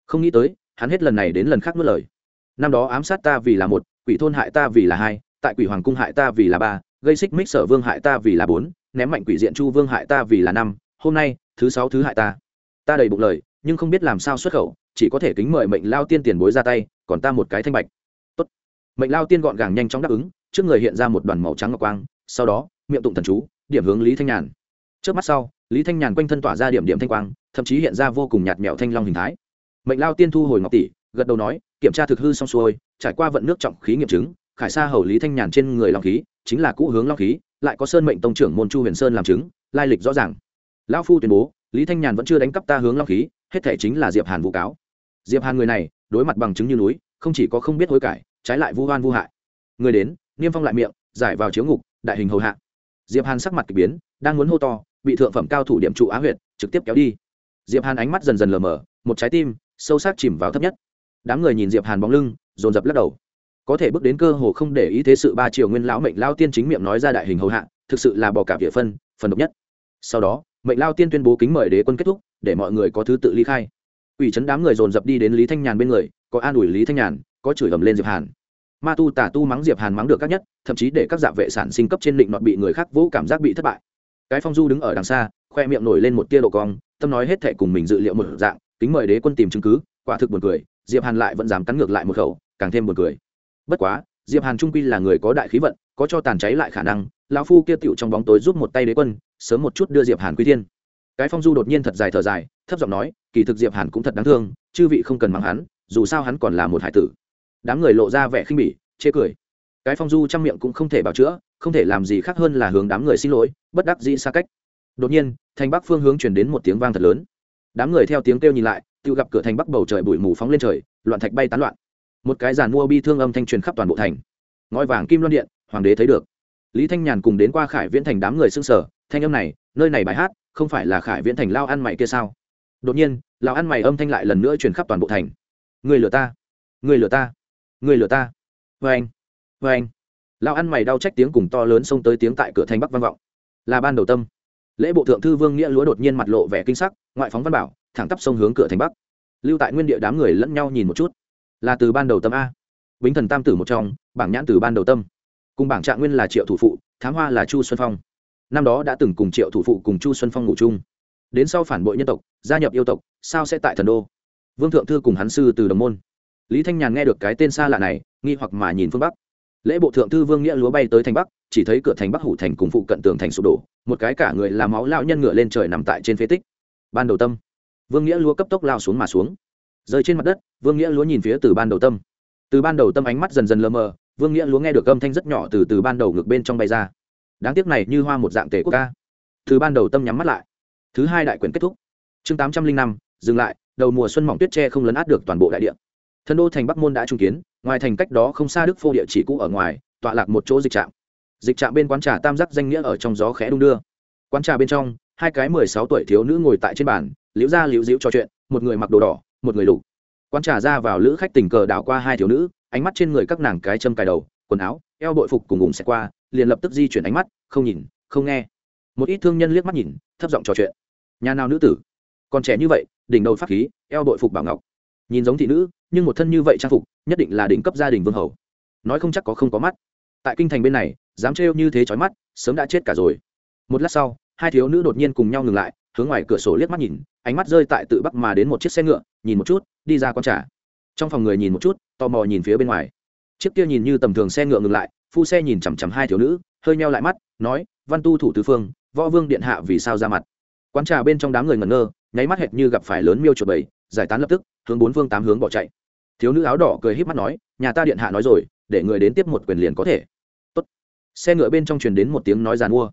Không nghĩ tới, hắn hết lần này đến lần khác nuốt lời. Năm đó ám sát ta vì là một, quỷ thôn hại ta vì là hai, tại quỷ hoàng cung hại ta vì là ba, gây xích mích sở vương hại ta vì là bốn, ném mạnh quỷ diện chu vương hại ta vì là năm, hôm nay, thứ sáu thứ hại ta ta đầy bụng lời, nhưng không biết làm sao xuất khẩu, chỉ có thể kính mời mệnh lao tiên tiền bối ra tay, còn ta một cái thanh bạch. Tốt. mệnh lao tiên gọn gàng nhanh chóng đáp ứng, trước người hiện ra một đoàn màu trắng ngọc quang, sau đó, miệng tụng thần chú, điểm hướng lý thanh nhàn. Trước mắt sau, lý thanh nhàn quanh thân tỏa ra điểm điểm thanh quang, thậm chí hiện ra vô cùng nhạt mẹo thanh long hình thái. Mệnh lao tiên thu hồi ngọc tỷ, gật đầu nói, kiểm tra thực hư xong xuôi, trải qua vận nước trọng khí nghiệm chứng, khải sa hầu lý thanh nhàn trên người long khí, chính là cũ hướng long khí, lại có sơn mệnh tông trưởng môn chu huyền sơn làm chứng, lai lịch rõ ràng. Lão phu tuyên bố lý thanh nhàn vẫn chưa đánh cắp ta hướng long khí, hết thể chính là diệp hàn vụ cáo. Diệp hàn người này, đối mặt bằng chứng như núi, không chỉ có không biết hối cải, trái lại vu oan vu hại. Người đến, niêm phong lại miệng, giải vào chiếu ngục, đại hình hầu hạ. Diệp hàn sắc mặt kỳ biến, đang muốn hô to, bị thượng phẩm cao thủ điểm trụ á huyệt, trực tiếp kéo đi. Diệp hàn ánh mắt dần dần lờ mờ, một trái tim, sâu sắc chìm vào thấp nhất. Đám người nhìn diệp hàn bóng lưng, dồn dập lắc đầu. Có thể bước đến cơ hồ không để ý thế sự ba triệu nguyên lão mệnh lao tiên chính miệng nói ra đại hình hầu hạ, thực sự là bò cả địa phân, phần độc nhất. Sau đó mệnh lao tiên tuyên bố kính mời đế quân kết thúc, để mọi người có thứ tự ly khai. Ủy chấn đám người dồn dập đi đến lý thanh nhàn bên người, có an ủi lý thanh nhàn, có chửi ầm lên diệp hàn. Ma tu tả tu mắng diệp hàn mắng được các nhất, thậm chí để các dạ vệ sản sinh cấp trên định nọt bị người khác vũ cảm giác bị thất bại. Cái phong du đứng ở đằng xa, khoe miệng nổi lên một tia độ cong, tâm nói hết thệ cùng mình dự liệu một dạng, kính mời đế quân tìm chứng cứ, quả thực buồn cười, diệp hàn lại vẫn dám cắn ngược lại một khẩu, càng thêm buồn cười. Bất quá diệp hàn trung quy là người có đại khí vận, có cho tàn cháy lại khả năng, lão phu kia tựu trong bóng tối giúp một tay đế quân, sớm một chút đưa diệp hàn quy thiên. Cái phong du đột nhiên thật dài thở dài, thấp giọng nói, kỳ thực diệp hàn cũng thật đáng thương, chư vị không cần mắng hắn, dù sao hắn còn là một hải tử. Đám người lộ ra vẻ khinh bỉ, chê cười. Cái phong du trong miệng cũng không thể bảo chữa, không thể làm gì khác hơn là hướng đám người xin lỗi, bất đắc dĩ xa cách. Đột nhiên, thành bắc phương hướng truyền đến một tiếng vang thật lớn. Đám người theo tiếng kêu nhìn lại, tự gặp cửa thành bắc bầu trời bụi mù phóng lên trời, loạn thạch bay tán loạn một cái giàn mua bi thương âm thanh truyền khắp toàn bộ thành. Ngói vàng kim loan điện, hoàng đế thấy được. Lý thanh nhàn cùng đến qua khải viễn thành đám người xưng sở thanh âm này, nơi này bài hát, không phải là khải viễn thành lao ăn mày kia sao? Đột nhiên, lao ăn mày âm thanh lại lần nữa truyền khắp toàn bộ thành. Người lừa ta, người lừa ta, người lừa ta. Vê anh vê anh. Lao ăn mày đau trách tiếng cùng to lớn xông tới tiếng tại cửa thành bắc văn vọng. Là ban đầu tâm. Lễ bộ thượng thư vương nghĩa lúa đột nhiên mặt lộ vẻ kinh sắc, ngoại phóng văn bảo, thẳng tắp sông hướng cửa thành bắc. Lưu tại nguyên địa đám người lẫn nhau nhìn một chút là từ ban đầu tâm a. Bính thần tam tử một trong, bảng nhãn từ ban đầu tâm. Cùng bảng trạng nguyên là triệu thủ phụ, thám hoa là chu xuân phong. Năm đó đã từng cùng triệu thủ phụ cùng chu xuân phong ngủ chung. Đến sau phản bội nhân tộc, gia nhập yêu tộc, sao sẽ tại thần đô? Vương thượng thư cùng hắn sư từ đồng môn. Lý thanh nhàn nghe được cái tên xa lạ này, nghi hoặc mà nhìn phương bắc. Lễ bộ thượng thư vương nghĩa lúa bay tới thành bắc, chỉ thấy cửa thành bắc hủ thành cùng phụ cận tường thành sụp đổ, một cái cả người làm máu lao nhân ngựa lên trời nằm tại trên phế tích. Ban đầu tâm, vương nghĩa lúa cấp tốc lao xuống mà xuống rơi trên mặt đất, vương nghĩa lúa nhìn phía từ ban đầu tâm. Từ ban đầu tâm ánh mắt dần dần lờ mờ, vương nghĩa lúa nghe được âm thanh rất nhỏ từ từ ban đầu ngực bên trong bay ra. Đáng tiếc này như hoa một dạng tể quốc ca. Từ ban đầu tâm nhắm mắt lại. Thứ hai đại quyền kết thúc. Chương tám trăm linh năm, dừng lại, đầu mùa xuân mỏng tuyết tre không lấn át được toàn bộ đại địa. Thân đô thành bắc môn đã trung kiến, ngoài thành cách đó không xa đức phô địa chỉ cũ ở ngoài, tọa lạc một chỗ dịch trạm. Dịch trạm bên quán trà tam giác danh nghĩa ở trong gió khẽ đung đưa. Quán trà bên trong, hai cái mười sáu tuổi thiếu nữ ngồi tại trên bàn, liễu ra liễu diễu trò chuyện, một người mặc đồ đỏ một người lục. Quán trà ra vào lữ khách tình cờ đảo qua hai thiếu nữ, ánh mắt trên người các nàng cái châm cài đầu, quần áo, eo bội phục cùng ủng xẹt qua, liền lập tức di chuyển ánh mắt, không nhìn, không nghe. Một ít thương nhân liếc mắt nhìn, thấp giọng trò chuyện. Nhà nào nữ tử? Còn trẻ như vậy, đỉnh đầu pháp khí, eo bội phục bảo ngọc. Nhìn giống thị nữ, nhưng một thân như vậy trang phục, nhất định là đỉnh cấp gia đình vương hầu. Nói không chắc có không có mắt. Tại kinh thành bên này, dám trêu như thế chói mắt, sớm đã chết cả rồi. Một lát sau, hai thiếu nữ đột nhiên cùng nhau ngừng lại hướng ngoài cửa sổ liếc mắt nhìn, ánh mắt rơi tại tự bắc mà đến một chiếc xe ngựa, nhìn một chút, đi ra q u trà. Trong phòng người nhìn một chút, tò mò nhìn phía bên ngoài. Chiếc kia nhìn như tầm thường xe ngựa ngừng lại, phu xe nhìn chằm chằm hai thiếu nữ, hơi meo lại mắt, nói, văn tu thủ tứ phương, võ vương điện hạ vì sao ra mặt? Quán trà bên trong đám người ngẩn ngơ, nháy mắt hệt như gặp phải lớn miêu chuột bầy, giải tán lập tức, hướng bốn phương tám hướng bỏ chạy. Thiếu nữ áo đỏ cười híp mắt nói, nhà ta điện hạ nói rồi, để người đến tiếp một quyền liền có thể. Tốt. xe ngựa bên trong truyền đến một tiếng nói giàn mua.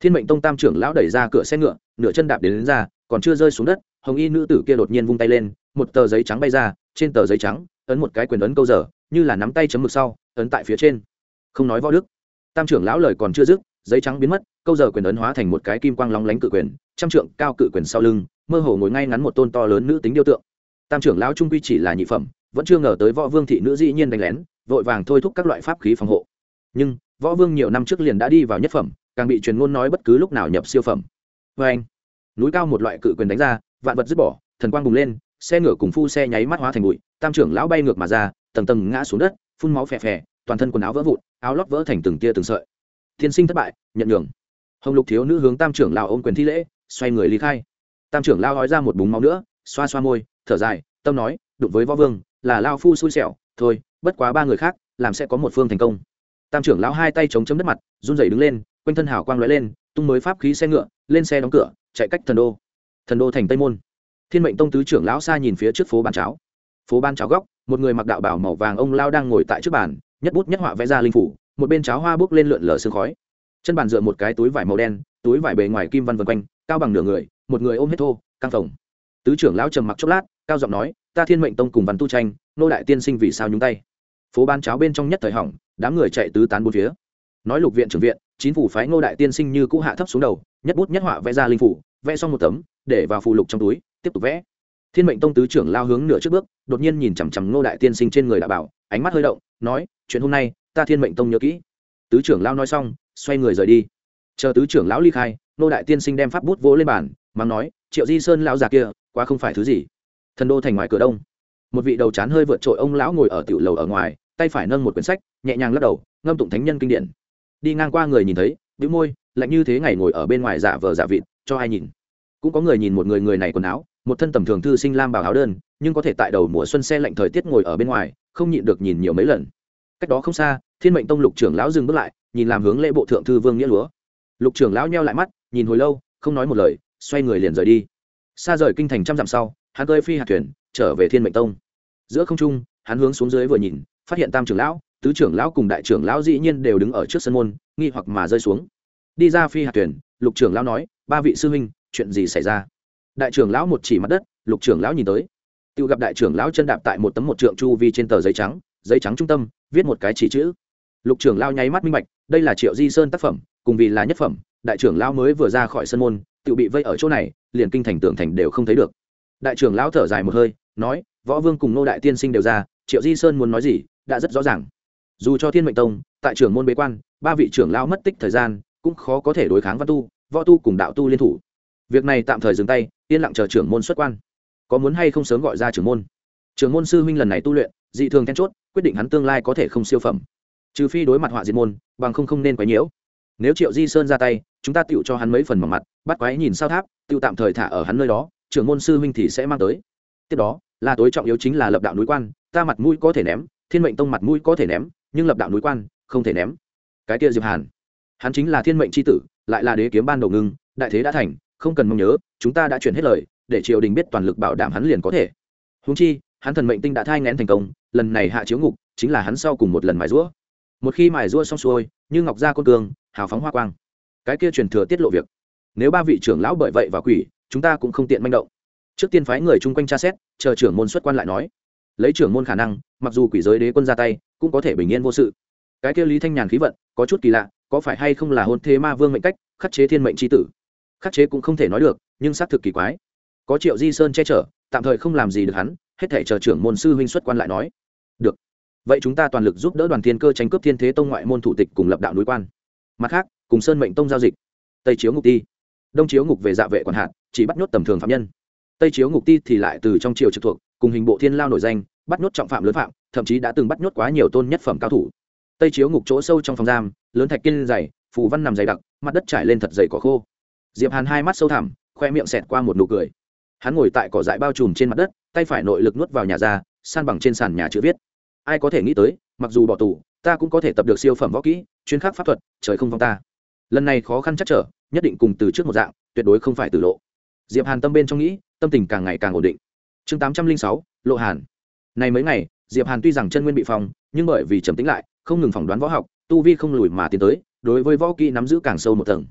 Thiên mệnh tông tam trưởng lão đẩy ra cửa xe ngựa nửa chân đạp đến, đến ra còn chưa rơi xuống đất hồng y nữ tử kia đột nhiên vung tay lên một tờ giấy trắng bay ra trên tờ giấy trắng ấn một cái quyền ấn câu giờ như là nắm tay chấm mực sau ấn tại phía trên. Không nói võ đức. Tam trưởng lão lời còn chưa dứt giấy trắng biến mất câu giờ quyền ấn hóa thành một cái kim quang lóng lánh cự quyền trăm trượng cao cự quyền sau lưng mơ hồ ngồi ngay ngắn một tôn to lớn nữ tính điêu tượng. Tam trưởng lão trung quy chỉ là nhị phẩm vẫn chưa ngờ tới võ vương thị nữ dĩ nhiên đánh lén vội vàng thôi thúc các loại pháp khí phòng hộ. Nhưng võ vương nhiều năm trước liền đã đi vào nhất phẩm càng bị truyền ngôn nói bất cứ lúc nào nhập siêu phẩm vê anh, núi cao một loại cự quyền đánh ra, vạn vật dứt bỏ, thần quang bùng lên, xe ngựa cùng phu xe nháy mắt hóa thành bụi, tam trưởng lão bay ngược mà ra, tầng tầng ngã xuống đất, phun máu phè phè, toàn thân quần áo vỡ vụn, áo lót vỡ thành từng tia từng sợi. Thiên sinh thất bại, nhận đường hồng lục thiếu nữ hướng tam trưởng lão ôm quyền thi lễ, xoay người lý khai. Tam trưởng lao nói ra một búng máu nữa, xoa xoa môi, thở dài, tâm nói, đụng với võ vương, là lao phu xui xẻo, thôi, bất quá ba người khác, làm sẽ có một phương thành công. Tam trưởng lão hai tay chống chấm đất mặt, run rẩy đứng lên, quanh thân hào quang lóe lên tung mới pháp khí xe ngựa, lên xe đóng cửa, chạy cách thần đô. Thần đô thành tây môn. Thiên mệnh tông tứ trưởng lão xa nhìn phía trước phố bàn cháo. Phố ban cháo góc, một người mặc đạo bảo màu vàng ông lao đang ngồi tại trước bàn, nhất bút nhất họa vẽ ra linh phủ, một bên cháo hoa bước lên lượn lờ sương khói. Chân bàn dựa một cái túi vải màu đen, túi vải bề ngoài kim văn vân quanh, cao bằng nửa người, một người ôm hết thô, căng phồng. Tứ trưởng lão trầm mặc chốc lát, cao giọng nói, ta thiên mệnh tông cùng văn tu tranh, nô đại tiên sinh vì sao nhúng tay? Phố ban cháo bên trong nhất thời hỏng, đám người chạy tứ tán bốn phía. Nói lục viện trưởng viện chín phủ phái ngô đại tiên sinh như cũ hạ thấp xuống đầu, nhất bút nhất họa vẽ ra linh phủ, vẽ xong một tấm, để vào phù lục trong túi, tiếp tục vẽ. Thiên mệnh tông tứ trưởng lao hướng nửa trước bước, đột nhiên nhìn chằm chằm ngô đại tiên sinh trên người đạo bảo, ánh mắt hơi động, nói, chuyện hôm nay, ta thiên mệnh tông nhớ kỹ. Tứ trưởng lao nói xong, xoay người rời đi. Chờ tứ trưởng lão ly khai, ngô đại tiên sinh đem pháp bút vỗ lên bàn, mắng nói, triệu di sơn lão già kia, quá không phải thứ gì. Thần đô thành ngoài cửa đông. Một vị đầu chán hơi vượt trội ông lão ngồi ở tiểu lầu ở ngoài, tay phải nâng một quyển sách, nhẹ nhàng lắc đầu, ngâm tụng thánh nhân kinh điển đi ngang qua người nhìn thấy, bĩu môi, lạnh như thế ngày ngồi ở bên ngoài giả vờ giả vịt, cho ai nhìn. Cũng có người nhìn một người người này quần áo, một thân tầm thường thư sinh lam bảo áo đơn, nhưng có thể tại đầu mùa xuân xe lạnh thời tiết ngồi ở bên ngoài, không nhịn được nhìn nhiều mấy lần. Cách đó không xa, thiên mệnh tông lục trưởng lão dừng bước lại, nhìn làm hướng lễ bộ thượng thư vương nghĩa lúa. Lục trưởng lão nheo lại mắt, nhìn hồi lâu, không nói một lời, xoay người liền rời đi. Xa rời kinh thành trăm dặm sau, hắn cơi phi hạt thuyền, trở về thiên mệnh tông. Giữa không trung, hắn hướng xuống dưới vừa nhìn, phát hiện tam trưởng lão tứ trưởng lão cùng đại trưởng lão dĩ nhiên đều đứng ở trước sân môn, nghi hoặc mà rơi xuống. Đi ra phi hạt thuyền, lục trưởng lão nói, ba vị sư huynh, chuyện gì xảy ra? Đại trưởng lão một chỉ mặt đất, lục trưởng lão nhìn tới. Tự gặp đại trưởng lão chân đạp tại một tấm một trượng chu vi trên tờ giấy trắng giấy trắng trung tâm, viết một cái chỉ chữ. Lục trưởng lão nháy mắt minh bạch, đây là triệu di sơn tác phẩm, cùng vì là nhất phẩm, đại trưởng lão mới vừa ra khỏi sân môn tự bị vây ở chỗ này, liền kinh thành tưởng thành đều không thấy được. Đại trưởng lão thở dài một hơi, nói, võ vương cùng nô đại tiên sinh đều ra, triệu di sơn muốn nói gì, đã rất rõ ràng dù cho thiên mệnh tông, tại trưởng môn bế quan, ba vị trưởng lão mất tích thời gian, cũng khó có thể đối kháng văn tu, võ tu cùng đạo tu liên thủ. Việc này tạm thời dừng tay, yên lặng chờ trưởng môn xuất quan. Có muốn hay không sớm gọi ra trưởng môn? Trưởng môn sư huynh lần này tu luyện, dị thường then chốt, quyết định hắn tương lai có thể không siêu phẩm. Trừ phi đối mặt họa diệt môn, bằng không không nên quấy nhiễu. Nếu triệu di sơn ra tay, chúng ta tựu cho hắn mấy phần mặt mặt, bắt quái nhìn sao tháp, tựu tạm thời thả ở hắn nơi đó, trưởng môn sư huynh thì sẽ mang tới. Tiếp đó, là tối trọng yếu chính là lập đạo núi quan, ta mặt mũi có thể ném thiên mệnh tông mặt mũi có thể ném nhưng lập đạo núi quan không thể ném. Cái kia diệp hàn hắn chính là thiên mệnh c h i tử lại là đế kiếm ban đầu ngưng đại thế đã thành không cần mong nhớ chúng ta đã chuyển hết lời để triều đình biết toàn lực bảo đảm hắn liền có thể. Húng chi hắn thần mệnh tinh đã thai ngén thành công lần này hạ chiếu ngục chính là hắn sau cùng một lần mài rũa một khi mài rũa xong xuôi như ngọc gia côn cường, hào phóng hoa quang. Cái kia truyền thừa tiết lộ việc. Nếu ba vị trưởng lão bởi vậy và quỷ chúng ta cũng không tiện manh động. Trước tiên phái người chung quanh tra xét chờ trưởng môn xuất quan lại nói. Lấy trưởng môn khả năng mặc dù quỷ giới đế quân ra tay, cũng có thể bình yên vô sự. Cái kia lý thanh nhàn khí vận, có chút kỳ lạ, có phải hay không là hôn thế ma vương mệnh cách, khắc chế thiên mệnh c tử? Khắc chế cũng không thể nói được, nhưng xác thực kỳ quái. Có triệu di sơn che chở, tạm thời không làm gì được hắn, hết thể chờ trưởng môn sư huynh xuất quan lại nói. Được. Vậy chúng ta toàn lực giúp đỡ đoàn thiên cơ tranh cướp thiên thế tông ngoại môn thủ tịch cùng lập đạo núi quan. Mặt khác, cùng sơn mệnh tông giao dịch. Tây chiếu ngục ti. Đông chiếu ngục về dạ vệ quản hạn chỉ bắt nhốt tầm thường phạm nhân. Tây chiếu ngục ti thì lại từ trong triều trực thuộc, cùng hình bộ thiên lao nổi danh bắt nhốt trọng phạm lớn phạm, thậm chí đã từng bắt nhốt quá nhiều tôn nhất phẩm cao thủ. Tây chiếu ngục chỗ sâu trong phòng giam, lớn thạch kiên dày, phù văn nằm dày đặc, mặt đất trải lên thật dày cỏ khô. Diệp hàn hai mắt sâu thẳm, khoe miệng xẹt qua một nụ cười. Hắn ngồi tại cỏ dại bao trùm trên mặt đất, tay phải nội lực nuốt vào nhà ra, san bằng trên sàn nhà chữ viết. Ai có thể nghĩ tới, mặc dù bỏ tù, ta cũng có thể tập được siêu phẩm võ kỹ, chuyên khắc pháp thuật, trời không vong ta. Lần này khó khăn chắc trở, nhất định cùng từ trước một dạng, tuyệt đối không phải từ lộ. Diệp hàn tâm bên trong nghĩ, tâm tình càng ngày càng ổn định. Chương tám trăm linh sáu, lộ hàn này mấy ngày, diệp hàn tuy rằng chân nguyên bị phòng nhưng bởi vì trầm tĩnh lại, không ngừng phỏng đoán võ học, tu vi không lùi mà tiến tới, đối với võ kỹ nắm giữ càng sâu một tầng.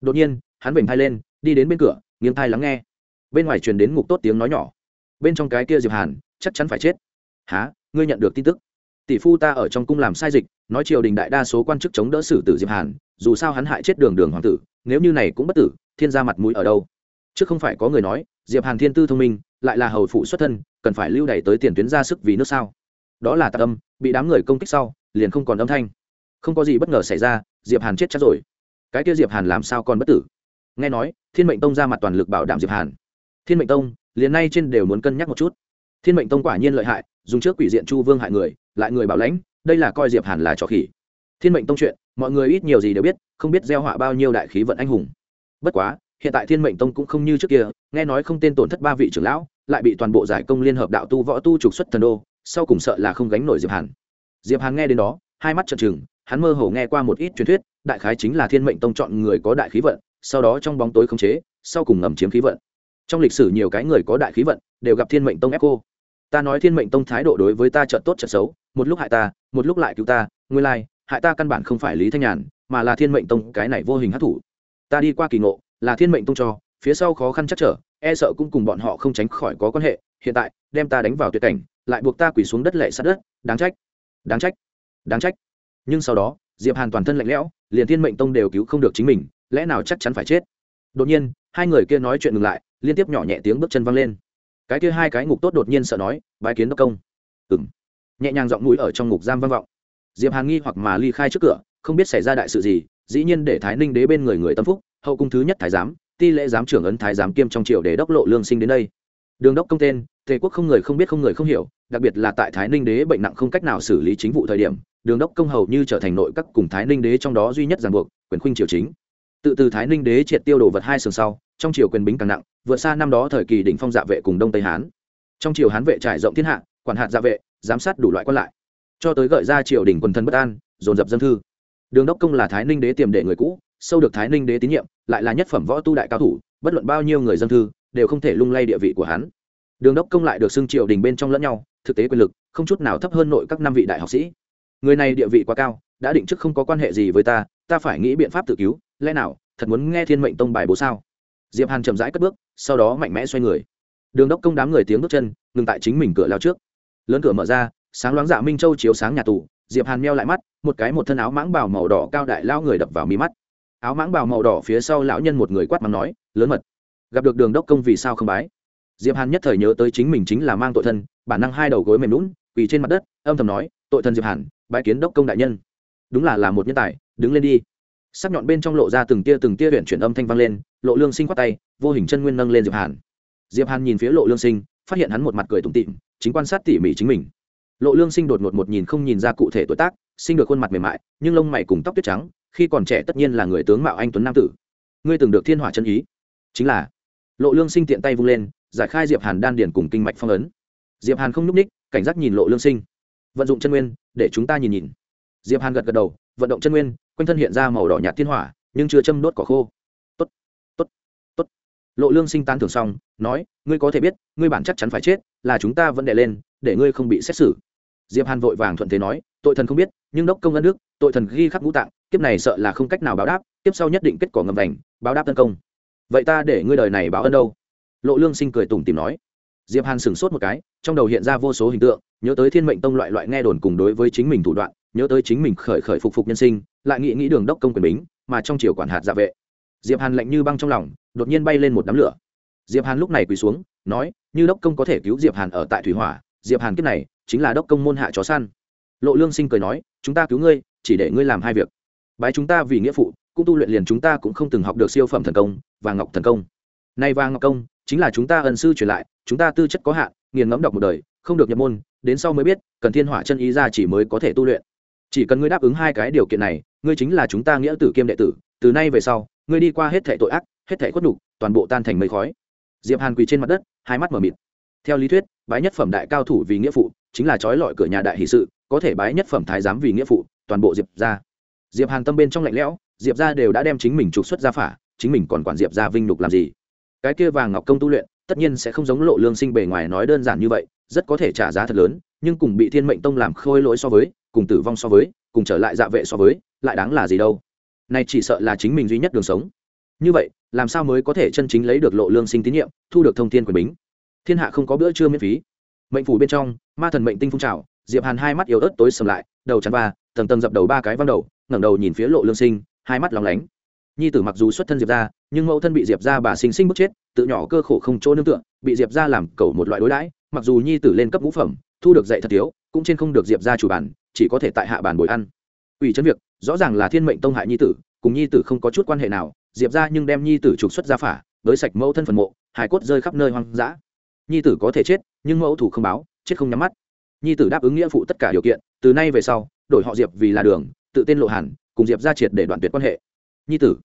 Đột nhiên, hắn vểnh thai lên, đi đến bên cửa, nghiêng thai lắng nghe. Bên ngoài truyền đến ngục tốt tiếng nói nhỏ. Bên trong cái kia diệp hàn, chắc chắn phải chết. Há ngươi nhận được tin tức? Tỷ phu ta ở trong cung làm sai dịch, nói triều đình đại đa số quan chức chống đỡ xử tử diệp hàn, dù sao hắn hại chết đường đường hoàng tử, nếu như này cũng bất tử, thiên gia mặt mũi ở đâu? Chứ không phải có người nói, diệp hàn thiên tư thông minh, lại là hầu phụ xuất thân, cần phải lưu đẩy tới tiền tuyến ra sức vì nước sao? Đó là tạc âm, bị đám người công kích sau, liền không còn âm thanh. Không có gì bất ngờ xảy ra, diệp hàn chết chắc rồi. Cái kia diệp hàn làm sao còn bất tử? Nghe nói, thiên mệnh tông ra mặt toàn lực bảo đảm diệp hàn. Thiên mệnh tông, liền nay trên đều muốn cân nhắc một chút. Thiên mệnh tông quả nhiên lợi hại, dùng trước quỷ diện chu vương hại người, lại người bảo lãnh, đây là coi diệp hàn là trò khỉ. Thiên mệnh tông chuyện, mọi người ít nhiều gì đều biết, không biết gieo họa bao nhiêu đại khí vận anh hùng. Bất quá hiện tại thiên mệnh tông cũng không như trước kia, nghe nói không tên tổn thất ba vị trưởng lão, lại bị toàn bộ giải công liên hợp đạo tu võ tu trục xuất thần đô, sau cùng sợ là không gánh nổi diệp hàn. Diệp hàn nghe đến đó, hai mắt trợn trừng, hắn mơ hồ nghe qua một ít truyền thuyết, đại khái chính là thiên mệnh tông chọn người có đại khí vận, sau đó trong bóng tối khống chế, sau cùng ngầm chiếm khí vận. Trong lịch sử nhiều cái người có đại khí vận, đều gặp thiên mệnh tông ép cô. Ta nói thiên mệnh tông thái độ đối với ta trận tốt trận xấu, một lúc hại ta, một lúc lại cứu ta nguyên lai, hại ta căn bản không phải lý thanh nhàn, mà là thiên mệnh tông cái này vô hình hát thủ. Ta đi qua kỳ ngộ là thiên mệnh tung cho, phía sau khó khăn chắc trở e sợ cũng cùng bọn họ không tránh khỏi có quan hệ, hiện tại, đem ta đánh vào tuyệt cảnh, lại buộc ta quỳ xuống đất lệ sát đất, đáng trách đáng trách đáng trách. Nhưng sau đó, diệp hàn toàn thân lạnh lẽo, liền thiên mệnh tông đều cứu không được chính mình, lẽ nào chắc chắn phải chết? Đột nhiên, hai người kia nói chuyện ngừng lại, liên tiếp nhỏ nhẹ tiếng bước chân văng lên. Cái kia hai cái ngục tốt đột nhiên sợ nói, bái kiến đốc công. Ừng nhẹ nhàng giọng mũi ở trong ngục giam vang vọng. Diệp hàn nghi hoặc mà ly khai trước cửa không biết xảy ra đại sự gì, dĩ nhiên để thái ninh đế bên người người tâm phúc, hậu cung thứ nhất thái giám, ti lễ giám trưởng ấn thái giám kiêm trong triều để đốc lộ lương sinh đến đây. Đường đốc công tên, tề quốc không người không biết không người không hiểu, đặc biệt là tại thái ninh đế bệnh nặng không cách nào xử lý chính vụ thời điểm, đường đốc công hầu như trở thành nội các cùng thái ninh đế trong đó duy nhất ràng buộc, quyền khuynh triều chính. Tự từ thái ninh đế triệt tiêu đồ vật hai sừng sau, trong triều quyền bính càng nặng, vượt xa năm đó thời kỳ đỉnh phong dạ vệ cùng đông tây hán. Trong triều hán vệ trải rộng thiên hạ, quản hạt dạ vệ, giám sát đủ loại quan lại. Cho tới gợi ra triều đình quần thân bất an, dồn dập dân thư đường đốc công là thái ninh đế tiềm đệ người cũ, sâu được thái ninh đế tín nhiệm, lại là nhất phẩm võ tu đại cao thủ, bất luận bao nhiêu người dân thư, đều không thể lung lay địa vị của hắn. Đường đốc công lại được xưng triều đình bên trong lẫn nhau, thực tế quyền lực, không chút nào thấp hơn nội các năm vị đại học sĩ. Người này địa vị quá cao, đã định chức không có quan hệ gì với ta ta phải nghĩ biện pháp tự cứu, lẽ nào, thật muốn nghe thiên mệnh tông bài bố sao? Diệp hàn chậm rãi cất bước, sau đó mạnh mẽ xoay người. Đường đốc công đám người tiếng bước chân, ngừng tại chính mình cửa lao trước. Lớn cửa mở ra, sáng loáng dạ minh châu chiếu sáng nhà tù diệp hàn meo lại mắt, một cái một thân áo mãng bào màu đỏ cao đại lao người đập vào mí mắt. Áo mãng bào màu đỏ phía sau lão nhân một người quát mắng nói, lớn mật, gặp được đường đốc công vì sao không bái? Diệp hàn nhất thời nhớ tới chính mình chính là mang tội thân, bản năng hai đầu gối mềm lún quỳ trên mặt đất, âm thầm nói, tội thân diệp hàn, bái kiến đốc công đại nhân. Đúng là là một nhân tài, đứng lên đi. Sắc nhọn bên trong lộ ra từng tia từng tia huyện chuyển âm thanh vang lên, lộ lương sinh quát tay, vô hình chân nguyên nâng lên diệp hàn. Diệp hàn nhìn phía lộ lương sinh, phát hiện hắn một mặt cười tủm tỉm, chính quan sát tỉ mỉ chính mình lộ lương sinh đột ngột một nhìn không nhìn ra cụ thể tuổi tác, sinh được khuôn mặt mềm mại, nhưng lông mày cùng tóc tuyết trắng, khi còn trẻ tất nhiên là người tướng mạo anh tuấn nam tử. Ngươi từng được thiên hỏa chân ý. Chính là, lộ lương sinh tiện tay vung lên, giải khai diệp hàn đan điển cùng kinh mạch phong ấn. Diệp hàn không nhúc ních cảnh giác nhìn lộ lương sinh. Vận dụng chân nguyên, để chúng ta nhìn nhìn. Diệp hàn gật gật đầu, vận động chân nguyên, quanh thân hiện ra màu đỏ nhạt thiên hỏa, nhưng chưa châm đốt cỏ khô. Tốt tốt tốt. Lộ lương sinh tan thưởng xong, nói, ngươi có thể biết, ngươi bản chắc chắn phải chết, là chúng ta vẫn đệ lên, để ngươi không bị xét xử diệp hàn vội vàng thuận thế nói, tội thần không biết, nhưng đốc công ân nước tội thần ghi khắc ngũ tạng, kiếp này sợ là không cách nào báo đáp tiếp sau nhất định kết quả ngầm vành, báo đáp tấn công. Vậy ta để ngươi đời này báo ân đâu? Lộ lương sinh cười tủm tìm nói. Diệp hàn sửng sốt một cái, trong đầu hiện ra vô số hình tượng, nhớ tới thiên mệnh tông loại loại nghe đồn cùng đối với chính mình thủ đoạn, nhớ tới chính mình khởi khởi phục phục nhân sinh, lại nghĩ nghĩ đường đốc công quyền bính, mà trong chiều quản hạt dạ vệ. Diệp hàn lạnh như băng trong lòng, đột nhiên bay lên một đám lửa. Diệp hàn lúc này quỳ xuống, nói, như đốc công có thể cứu diệp hàn ở tại thủy hỏa, diệp hàn kiếp này chính là đốc công môn hạ chó săn. Lộ lương sinh cười nói, chúng ta cứu ngươi, chỉ để ngươi làm hai việc. Bái chúng ta vì nghĩa phụ, cũng tu luyện liền chúng ta cũng không từng học được siêu phẩm thần công, và ngọc thần công. Nay và ngọc công, chính là chúng ta ân sư truyền lại, chúng ta tư chất có hạn, nghiền ngẫm đọc một đời, không được nhập môn, đến sau mới biết, cần thiên hỏa chân ý ra chỉ mới có thể tu luyện. Chỉ cần ngươi đáp ứng hai cái điều kiện này, ngươi chính là chúng ta nghĩa tử kiêm đệ tử, từ nay về sau, ngươi đi qua hết thệ tội ác, hết thệ khuất nhục, toàn bộ tan thành mây khói. Diệp hàn quỳ trên mặt đất, hai mắt mở mịt. Theo lý thuyết, bái nhất phẩm đại cao thủ vì nghĩa phụ chính là trói lọi cửa nhà đại hỷ sự, có thể bái nhất phẩm thái giám vì nghĩa phụ, toàn bộ diệp ra diệp hàn tâm bên trong lạnh lẽo, diệp ra đều đã đem chính mình trục xuất ra phả, chính mình còn quản diệp ra vinh nhục làm gì? Cái kia vàng ngọc công tu luyện, tất nhiên sẽ không giống lộ lương sinh bề ngoài nói đơn giản như vậy, rất có thể trả giá thật lớn, nhưng cùng bị thiên mệnh tông làm khôi lỗi so với, cùng tử vong so với, cùng trở lại dạ vệ so với, lại đáng là gì đâu? Này chỉ sợ là chính mình duy nhất đường sống. Như vậy, làm sao mới có thể chân chính lấy được lộ lương sinh tín nhiệm, thu được thông tin quyền bính? Thiên hạ không có bữa trưa miễn phí. Mệnh phủ bên trong ma thần mệnh tinh phun trào, diệp hàn hai mắt yếu ớt tối sầm lại, đầu chắn ba tầng tầng dập đầu ba cái văng đầu, ngẩng đầu nhìn phía lộ lương sinh, hai mắt lóng lánh. Nhi tử mặc dù xuất thân diệp ra nhưng mẫu thân bị diệp ra bà sinh sinh bức chết, tự nhỏ cơ khổ không chỗ nương tựa, bị diệp ra làm cầu một loại đối đãi, mặc dù nhi tử lên cấp ngũ phẩm, thu được dạy thật thiếu, cũng trên không được diệp ra chủ bản, chỉ có thể tại hạ bản bồi ăn. Ủy chấn việc, rõ ràng là thiên mệnh tông hại nhi tử, cùng nhi tử không có chút quan hệ nào, diệp ra nhưng đem nhi tử trục xuất ra phả với sạch mẫu thân phần mộ hải cốt rơi khắp nơi hoang dã. Nhi tử có thể chết, nhưng mẫu thủ không báo chết không nhắm mắt. Nhi tử đáp ứng nghĩa phụ tất cả điều kiện, từ nay về sau, đổi họ diệp vì là đường, tự tên lộ hàn, cùng diệp ra triệt để đoạn tuyệt quan hệ. Nhi tử,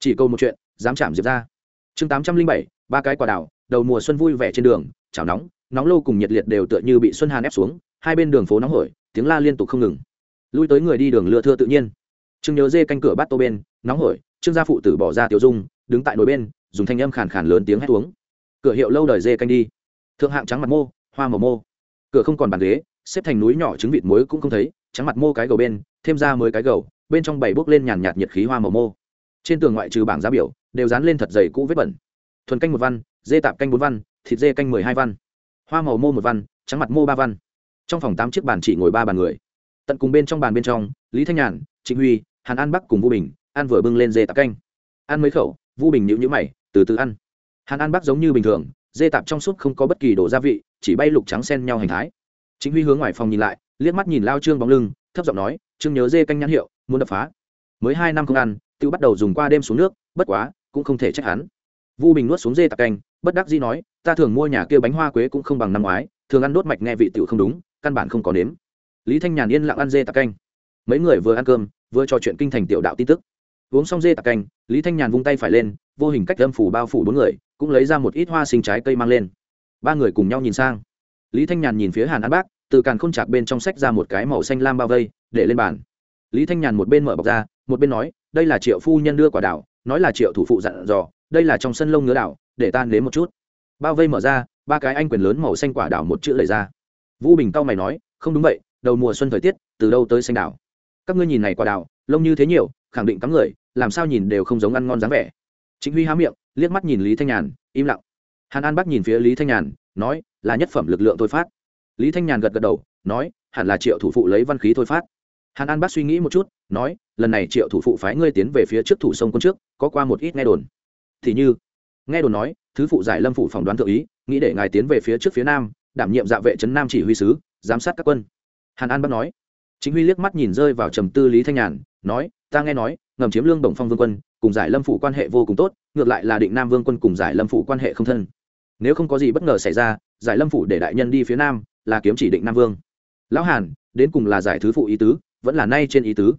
chỉ câu một chuyện, dám chạm diệp ra. Chương tám trăm linh bảy, ba cái quả đảo đầu mùa xuân vui vẻ trên đường, chảo nóng nóng lâu cùng nhiệt liệt đều tựa như bị xuân hàn ép xuống, hai bên đường phố nóng hổi, tiếng la liên tục không ngừng. Lui tới người đi đường lừa thưa tự nhiên. Trương nhớ dê canh cửa bát tô bên, nóng hổi, trương gia phụ tử bỏ ra tiểu dung, đứng tại nồi bên, dùng thanh âm khàn khàn lớn tiếng hét uống. Cửa hiệu lâu đời dê canh đi. Thượng hạng trắng mặt mô, hoa màu mô cửa không còn bàn ghế, xếp thành núi nhỏ trứng vịt muối cũng không thấy, trắng mặt mô cái gầu bên, thêm ra mới cái gầu, bên trong bảy bốc lên nhàn nhạt nhiệt khí hoa màu mô. Trên tường ngoại trừ bảng giá biểu, đều dán lên thật dày cũ vết bẩn. Thuần canh một văn, dê tạp canh bốn văn, thịt dê canh mười hai văn. Hoa màu mô một văn, trắng mặt mô ba văn. Trong phòng tám chiếc bàn chỉ ngồi ba bàn người. Tận cùng bên trong bàn bên trong, lý thanh nhàn, trịnh huy, hàn an bắc cùng vu bình An vừa bưng lên dê tạp canh. Ăn mấy khẩu vu bình nhịu nhữ mày, từ từ ăn. Hàn an bắc giống như bình thường, dê tạp trong suốt không có bất kỳ đồ gia vị chỉ bay lục trắng xen nhau hành thái. Chính huy hướng ngoài phòng nhìn lại, liếc mắt nhìn lao trương bóng lưng, thấp giọng nói, trương nhớ dê canh nhãn hiệu, muốn đập phá. Mới hai năm không ăn tự bắt đầu dùng qua đêm xuống nước, bất quá, cũng không thể trách hắn. Vu bình nuốt xuống dê tạp canh, bất đắc dĩ nói, ta thường mua nhà kia bánh hoa quế cũng không bằng năm ngoái, thường ăn đốt mạch nghe vị tiểu không đúng, căn bản không có nếm. Lý thanh nhàn yên lặng ăn dê tạp canh. Mấy người vừa ăn cơm, vừa trò chuyện kinh thành tiểu đạo tin tức. Uống xong dê tạp canh, lý thanh nhàn vung tay phải lên, vô hình cách âm phủ bao phủ bốn người, cũng lấy ra một ít hoa sinh trái cây mang lên ba người cùng nhau nhìn sang. Lý thanh nhàn nhìn phía hàn an bác, từ càn khôn chạc bên trong sách ra một cái màu xanh lam bao vây, để lên bàn. Lý thanh nhàn một bên mở bọc ra, một bên nói, đây là triệu phu nhân đưa quả đảo, nói là triệu thủ phụ dặn dò, đây là trong sân lông ngứa đảo, để tan đến một chút. Bao vây mở ra, ba cái anh quyền lớn màu xanh quả đảo một chữ lấy ra. Vũ bình cao mày nói, không đúng vậy, đầu mùa xuân thời tiết, từ đâu tới xanh đảo? Các ngươi nhìn này quả đảo, lông như thế nhiều, khẳng định cắm người, làm sao nhìn đều không giống ăn ngon dáng vẻ. Chính huy há miệng, liếc mắt nhìn lý thanh nhàn, im lặng hàn an bắc nhìn phía lý thanh nhàn, nói, là nhất phẩm lực lượng thôi phát. Lý thanh nhàn gật gật đầu, nói, hẳn là triệu thủ phụ lấy văn khí thôi phát. Hàn an bắc suy nghĩ một chút, nói, lần này triệu thủ phụ phái ngươi tiến về phía trước thủ sông quân trước, có qua một ít nghe đồn. Thì như? Nghe đồn nói, thứ phụ giải lâm phủ phỏng đoán thượng ý, nghĩ để ngài tiến về phía trước phía nam, đảm nhiệm dạ vệ trấn nam chỉ huy sứ, giám sát các quân. Hàn an bắc nói. Chính huy liếc mắt nhìn rơi vào trầm tư lý thanh nhàn, nói, ta nghe nói, ngầm chiếm lương đồng phong vương quân, cùng giải lâm phủ quan hệ vô cùng tốt, ngược lại là định nam vương quân cùng giải lâm phủ quan hệ không thân nếu không có gì bất ngờ xảy ra, giải lâm phủ để đại nhân đi phía nam, là kiếm chỉ định nam vương. Lão hàn, đến cùng là giải thứ phụ ý tứ, vẫn là nay trên ý tứ.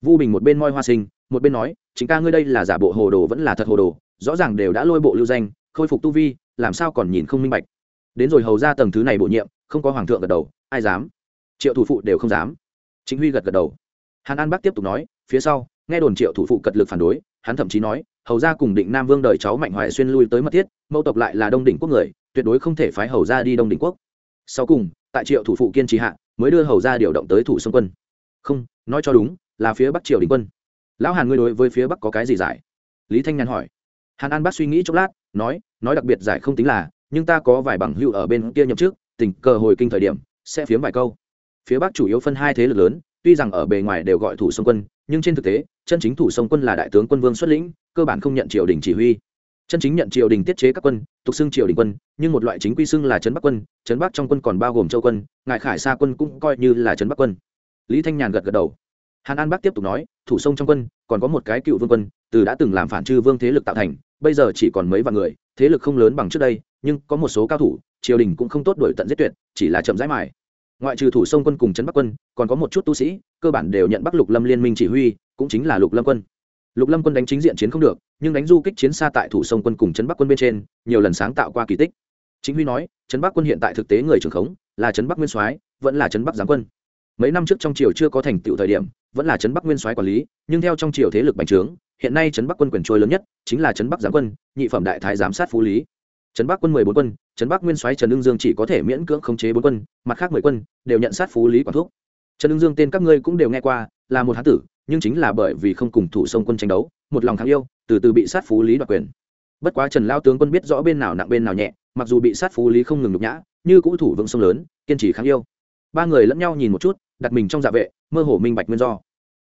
Vu bình một bên moi hoa sinh, một bên nói, chính ca ngươi đây là giả bộ hồ đồ vẫn là thật hồ đồ, rõ ràng đều đã lôi bộ lưu danh, khôi phục tu vi, làm sao còn nhìn không minh bạch? Đến rồi hầu ra tầng thứ này bổ nhiệm, không có hoàng thượng gật đầu, ai dám? Triệu thủ phụ đều không dám. Chính huy gật gật đầu. Hàn an bắc tiếp tục nói, phía sau, nghe đồn triệu thủ phụ cật lực phản đối, hắn thậm chí nói hầu ra cùng định nam vương đời cháu mạnh hoài xuyên lui tới mật thiết, mẫu tộc lại là đông đỉnh quốc người, tuyệt đối không thể phái hầu ra đi đông đỉnh quốc. Sau cùng, tại triệu thủ phụ kiên trì hạ, mới đưa hầu ra điều động tới thủ sông quân. Không, nói cho đúng, là phía bắc triều đình quân. Lão hàn ngươi đối với phía bắc có cái gì giải? Lý thanh nhàn hỏi. Hàn an bác suy nghĩ chốc lát, nói nói đặc biệt giải không tính là, nhưng ta có vài bằng hữu ở bên kia nhậm trước tình cờ hồi kinh thời điểm, sẽ phiếm vài câu. Phía bắc chủ yếu phân hai thế lực lớn, tuy rằng ở bề ngoài đều gọi thủ sông quân nhưng trên thực tế, chân chính thủ sông quân là đại tướng quân vương xuất lĩnh, cơ bản không nhận triều đình chỉ huy. Chân chính nhận triều đình tiết chế các quân, tục xưng triều đình quân, nhưng một loại chính quy xưng là trấn bắc quân. Trấn bắc trong quân còn bao gồm châu quân ngại khải xa quân cũng coi như là trấn bắc quân. Lý thanh nhàn gật gật đầu. Hàn an bắc tiếp tục nói, thủ sông trong quân, còn có một cái cựu vương quân, từ đã từng làm phản chư vương thế lực tạo thành, bây giờ chỉ còn mấy vạn người, thế lực không lớn bằng trước đây, nhưng có một số cao thủ, triều đình cũng không tốt đổi tận giết tuyệt, chỉ là chậm rãi mài ngoại trừ thủ sông quân cùng trấn bắc quân, còn có một chút tu sĩ, cơ bản đều nhận bắc lục lâm liên minh chỉ huy, cũng chính là lục lâm quân. Lục lâm quân đánh chính diện chiến không được, nhưng đánh du kích chiến xa tại thủ sông quân cùng trấn bắc quân bên trên, nhiều lần sáng tạo qua kỳ tích. Chính huy nói, trấn bắc quân hiện tại thực tế người trưởng khống, là trấn bắc nguyên soái, vẫn là trấn bắc giáng quân. Mấy năm trước trong triều chưa có thành tựu thời điểm, vẫn là trấn bắc nguyên soái quản lý, nhưng theo trong triều thế lực bành trướng, hiện nay trấn bắc quân quyền trôi lớn nhất, chính là trấn bắc giáng quân, nhị phẩm đại thái giám sát phú lý. Trấn bắc quân mười bốn quân trấn bắc nguyên soái trần ương dương chỉ có thể miễn cưỡng khống chế bốn quân, mặt khác mười quân đều nhận sát phú lý quản thúc. Trần ương dương tên các ngươi cũng đều nghe qua, là một hán tử, nhưng chính là bởi vì không cùng thủ sông quân tranh đấu, một lòng thắng yêu, từ từ bị sát phú lý đoạt quyền. Bất quá trần lao tướng quân biết rõ bên nào nặng bên nào nhẹ, mặc dù bị sát phú lý không ngừng nhục nhã, như cũ thủ vững sông lớn, kiên trì kháng yêu. Ba người lẫn nhau nhìn một chút, đặt mình trong dạ vệ, mơ hồ minh bạch nguyên do.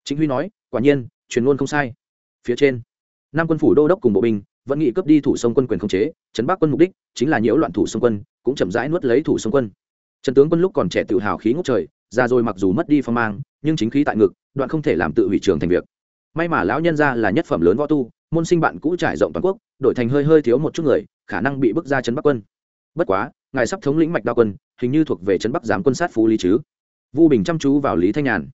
Chính huy nói, quả nhiên, truyền ngôn không sai. Phía trên, năm quân phủ đô đốc cùng bộ binh vẫn nghị cướp đi thủ sông quân quyền khống chế trấn bắc quân mục đích chính là nhiễu loạn thủ sông quân, cũng chậm rãi nuốt lấy thủ sông quân. Trần tướng quân lúc còn trẻ tự hào khí ngốc trời ra rồi mặc dù mất đi phong mang, nhưng chính khí tại ngực, đoạn không thể làm tự hủy trường thành việc. May mà lão nhân ra là nhất phẩm lớn võ tu, môn sinh bạn cũ trải rộng toàn quốc, đổi thành hơi hơi thiếu một chút người, khả năng bị bước ra trấn bắc quân. Bất quá, ngài sắp thống lĩnh mạch đao quân, hình như thuộc về trấn bắc giám quân sát phú lý chứ? Vu bình chăm chú vào lý thanh nhàn.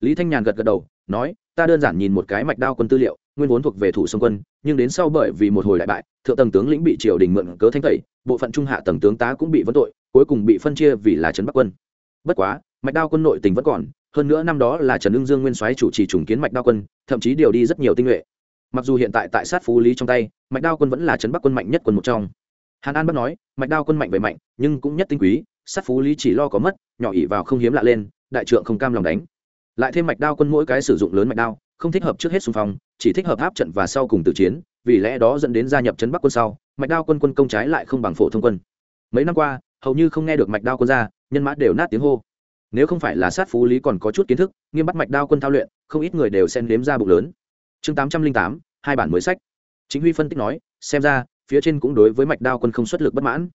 Lý thanh nhàn gật gật đầu, nói, ta đơn giản nhìn một cái mạch đao quân tư liệu nguyên vốn thuộc về thủ sông quân, nhưng đến sau bởi vì một hồi đại bại, thượng tầng tướng lĩnh bị triều đình mượn cớ thanh tẩy, bộ phận trung hạ tầng tướng tá cũng bị vấn tội, cuối cùng bị phân chia vì là trấn bắc quân. Bất quá, mạch đao quân nội tình vẫn còn, hơn nữa năm đó là trần ưng dương nguyên soái chủ trì trùng kiến mạch đao quân, thậm chí điều đi rất nhiều tinh nhuệ. Mặc dù hiện tại tại sát phú lý trong tay, mạch đao quân vẫn là trấn bắc quân mạnh nhất quân một trong. Hàn an bắc nói, mạch đao quân mạnh về mạnh, nhưng cũng nhất tinh quý, sát phú lý chỉ lo có mất, nhỏ ỉ vào không hiếm lạ lên, đại trượng không cam lòng đánh. Lại thêm mạch đao quân mỗi cái sử dụng lớn mạch đao, không thích hợp trước hết xung phong chỉ thích hợp áp trận và sau cùng tử chiến, vì lẽ đó dẫn đến gia nhập trấn bắc quân sau, mạch đao quân quân công trái lại không bằng phổ thông quân. Mấy năm qua, hầu như không nghe được mạch đao quân ra, nhân mã đều nát tiếng hô. Nếu không phải là sát phú lý còn có chút kiến thức, nghiêm bắt mạch đao quân thao luyện, không ít người đều xen đếm ra bụng lớn. Chương tám trăm linh tám, hai bản mới sách. Chính huy phân tích nói, xem ra, phía trên cũng đối với mạch đao quân không xuất lực bất mãn.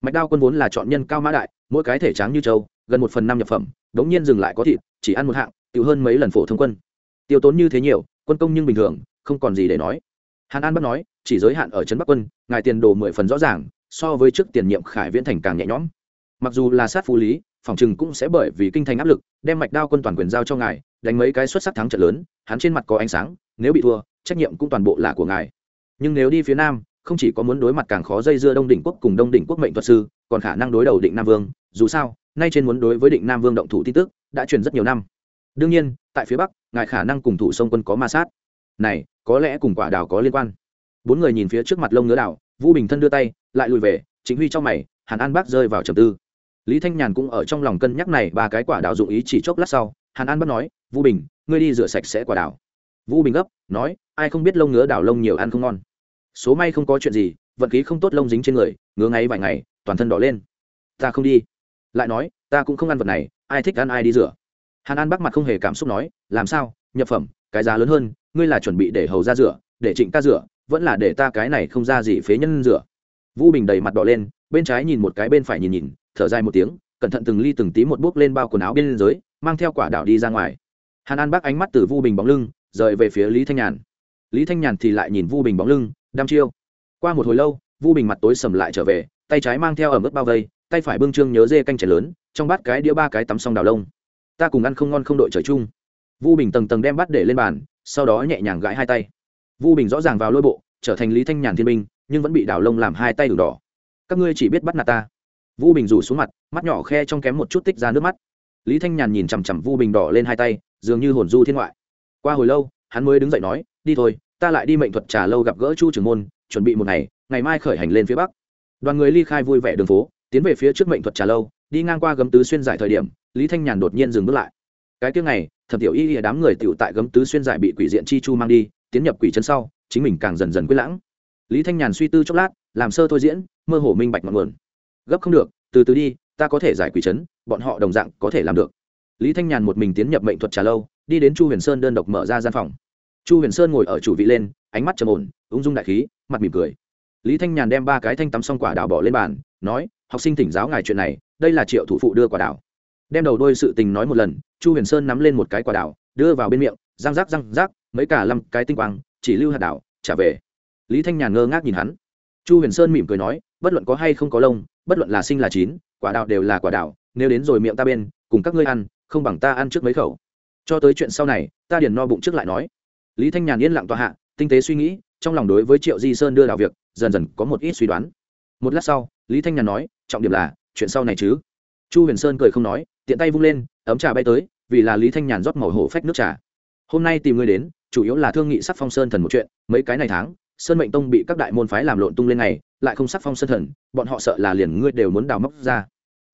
Mạch đao quân vốn là chọn nhân cao mã đại, mỗi cái thể tráng như châu, gần một phần năm nhập phẩm, đống nhiên dừng lại có thịt, chỉ ăn một hạng tự hơn mấy lần phổ thông quân. Tiêu tốn như thế nhiều quân công nhưng bình thường, không còn gì để nói. Hàn an bắt nói, chỉ giới hạn ở trấn bắc quân, ngài tiền đồ mười phần rõ ràng, so với trước tiền nhiệm khải viễn thành càng nhẹ nhõm. Mặc dù là sát phú lý, phòng chừng cũng sẽ bởi vì kinh thành áp lực, đem mạch đao quân toàn quyền giao cho ngài, đánh mấy cái xuất sắc thắng trận lớn, hắn trên mặt có ánh sáng, nếu bị thua, trách nhiệm cũng toàn bộ là của ngài. Nhưng nếu đi phía nam, không chỉ có muốn đối mặt càng khó dây dưa đông đỉnh quốc cùng đông đỉnh quốc mệnh thuật sư, còn khả năng đối đầu định nam vương, dù sao, nay trên muốn đối với định nam vương động thủ tin tức, đã truyền rất nhiều năm đương nhiên, tại phía bắc, ngài khả năng cùng thủ sông quân có ma sát. Này, có lẽ cùng quả đào có liên quan. Bốn người nhìn phía trước mặt lông ngứa đào, vũ bình thân đưa tay, lại lùi về chính huy trong mày, hàn an bác rơi vào trầm tư. Lý thanh nhàn cũng ở trong lòng cân nhắc này ba cái quả đào dụng ý chỉ chốc lát sau, hàn an bác nói, vũ bình, ngươi đi rửa sạch sẽ quả đào. Vũ bình gấp, nói, ai không biết lông ngứa đào lông nhiều ăn không ngon. Số may không có chuyện gì, vận khí không tốt lông dính trên người, ngứa ngáy vài ngày, toàn thân đỏ lên. Ta không đi. Lại nói, ta cũng không ăn vật này, ai thích ăn ai đi rửa hàn an bắc mặt không hề cảm xúc nói, làm sao? Nhập phẩm, cái giá lớn hơn, ngươi là chuẩn bị để hầu ra rửa, để trịnh ta rửa, vẫn là để ta cái này không ra gì phế nhân rửa? Vũ bình đầy mặt đỏ lên, bên trái nhìn một cái bên phải nhìn nhìn, thở dài một tiếng, cẩn thận từng ly từng tí một bước lên bao quần áo bên dưới, mang theo quả đảo đi ra ngoài. Hàn an bắc ánh mắt từ vu bình bóng lưng, rời về phía lý thanh nhàn. Lý thanh nhàn thì lại nhìn vu bình bóng lưng, đăm chiêu. Qua một hồi lâu vu bình mặt tối sầm lại trở về, tay trái mang theo ở mức bao vây, tay phải bưng trương nhớ dê canh chảy lớn, trong bát cái đĩa ba cái tắm xong đào lông ta cùng ăn không ngon không đội trời chung. Vu bình tầng tầng đem bắt để lên bàn, sau đó nhẹ nhàng gãi hai tay. Vu bình rõ ràng vào lôi bộ, trở thành lý thanh nhàn thiên binh, nhưng vẫn bị Đảo lông làm hai tay đường đỏ. Các ngươi chỉ biết bắt nạt ta. Vu bình rủ xuống mặt, mắt nhỏ khe trong kém một chút tích ra nước mắt. Lý thanh nhàn nhìn chằm chằm vu bình đỏ lên hai tay, dường như hồn du thiên ngoại. Qua hồi lâu, hắn mới đứng dậy nói, đi thôi, ta lại đi mệnh thuật trà lâu gặp gỡ chu trưởng môn, chuẩn bị một ngày ngày mai khởi hành lên phía bắc. Đoàn người ly khai vui vẻ đường phố, tiến về phía trước mệnh thuật trà lâu, đi ngang qua gấm tứ xuyên giải thời điểm lý thanh nhàn đột nhiên dừng bước lại. Cái tiếng này thẩm tiểu y ỉa đám người tựu tại gấm tứ xuyên giải bị quỷ diện chi chu mang đi, tiến nhập quỷ chân sau, chính mình càng dần dần quyết lãng. Lý thanh nhàn suy tư chốc lát, làm sơ thôi diễn, mơ hồ minh bạch ngọn nguồn. Gấp không được, từ từ đi, ta có thể giải quỷ chấn, bọn họ đồng dạng có thể làm được. Lý thanh nhàn một mình tiến nhập mệnh thuật trà lâu, đi đến chu huyền sơn đơn độc mở ra gian phòng. Chu huyền sơn ngồi ở chủ vị lên, ánh mắt trầm ổn, ung dung đại khí, mặt mỉm cười. Lý thanh nhàn đem ba cái thanh tắm xong quả đào bỏ lên bàn, nói, học sinh thỉnh giáo ngài chuyện này, đây là triệu thủ phụ đưa quả đào đem đầu đôi sự tình nói một lần, chu huyền sơn nắm lên một cái quả đào, đưa vào bên miệng, răng rác răng rác mấy cả lăm cái tinh quang, chỉ lưu hạt đào, trả về. Lý thanh nhàn ngơ ngác nhìn hắn. Chu huyền sơn mỉm cười nói, bất luận có hay không có lông, bất luận là sinh là chín, quả đào đều là quả đào, nếu đến rồi miệng ta bên, cùng các ngươi ăn, không bằng ta ăn trước mấy khẩu. Cho tới chuyện sau này, ta điền no bụng trước lại nói. Lý thanh nhàn yên lặng tọa hạ, tinh tế suy nghĩ, trong lòng đối với triệu di sơn đưa đào việc, dần dần có một ít suy đoán. Một lát sau, lý thanh nhàn nói, trọng điểm là, chuyện sau này chứ? Chu huyền sơn cười không nói tiện tay vung lên, ấm trà bay tới, vì là lý thanh nhàn rót màu hổ phách nước trà. Hôm nay tìm ngươi đến, chủ yếu là thương nghị sắc phong sơn thần một chuyện, mấy cái này tháng, sơn mệnh tông bị các đại môn phái làm lộn tung lên này, lại không sắc phong sơn thần, bọn họ sợ là liền ngươi đều muốn đào móc ra.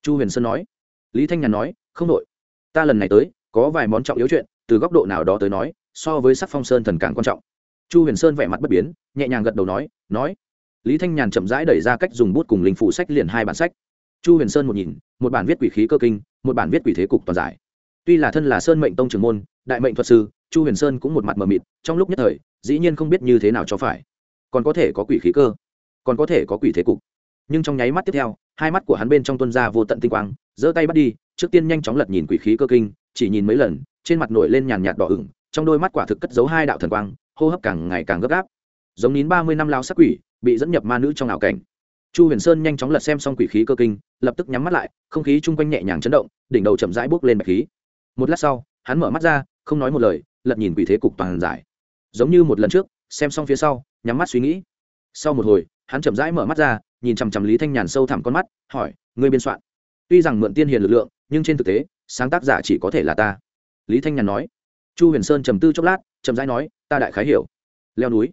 Chu huyền sơn nói. Lý thanh nhàn nói, không đội. Ta lần này tới, có vài món trọng yếu chuyện, từ góc độ nào đó tới nói, so với sắc phong sơn thần càng quan trọng. Chu huyền sơn vẻ mặt bất biến, nhẹ nhàng gật đầu nói nói. Lý thanh nhàn chậm rãi đẩy ra cách dùng bút cùng linh phụ sách liền hai bản sách. Chu huyền sơn một nhìn, một bản viết quỷ khí cơ kinh một bản viết quỷ thế cục toàn giải. Tuy là thân là sơn mệnh tông trưởng môn, đại mệnh thuật sư, chu huyền sơn cũng một mặt mờ mịt, trong lúc nhất thời, dĩ nhiên không biết như thế nào cho phải. Còn có thể có quỷ khí cơ, còn có thể có quỷ thế cục. Nhưng trong nháy mắt tiếp theo, hai mắt của hắn bên trong tuân ra vô tận tinh quang, giơ tay bắt đi, trước tiên nhanh chóng lật nhìn quỷ khí cơ kinh, chỉ nhìn mấy lần, trên mặt nổi lên nhàn nhạt đỏ ửng, trong đôi mắt quả thực cất giấu hai đạo thần quang, hô hấp càng ngày càng gấp gáp. Giống nín ba mươi năm lao sắc quỷ, bị dẫn nhập ma nữ trong ảo cảnh chu huyền sơn nhanh chóng lật xem xong quỷ khí cơ kinh, lập tức nhắm mắt lại, không khí chung quanh nhẹ nhàng chấn động, đỉnh đầu chậm rãi bước lên bạch khí. Một lát sau, hắn mở mắt ra, không nói một lời, lật nhìn quỷ thế cục toàn giải. Giống như một lần trước, xem xong phía sau, nhắm mắt suy nghĩ. Sau một hồi, hắn chậm rãi mở mắt ra, nhìn chằm chằm lý thanh nhàn sâu thẳm con mắt, hỏi, ngươi biên soạn? Tuy rằng mượn tiên hiền lực lượng, nhưng trên thực tế, sáng tác giả chỉ có thể là ta. Lý thanh nhàn nói. Chu huyền sơn trầm tư chốc lát, chậm rãi nói, ta đại khái hiểu. Leo núi.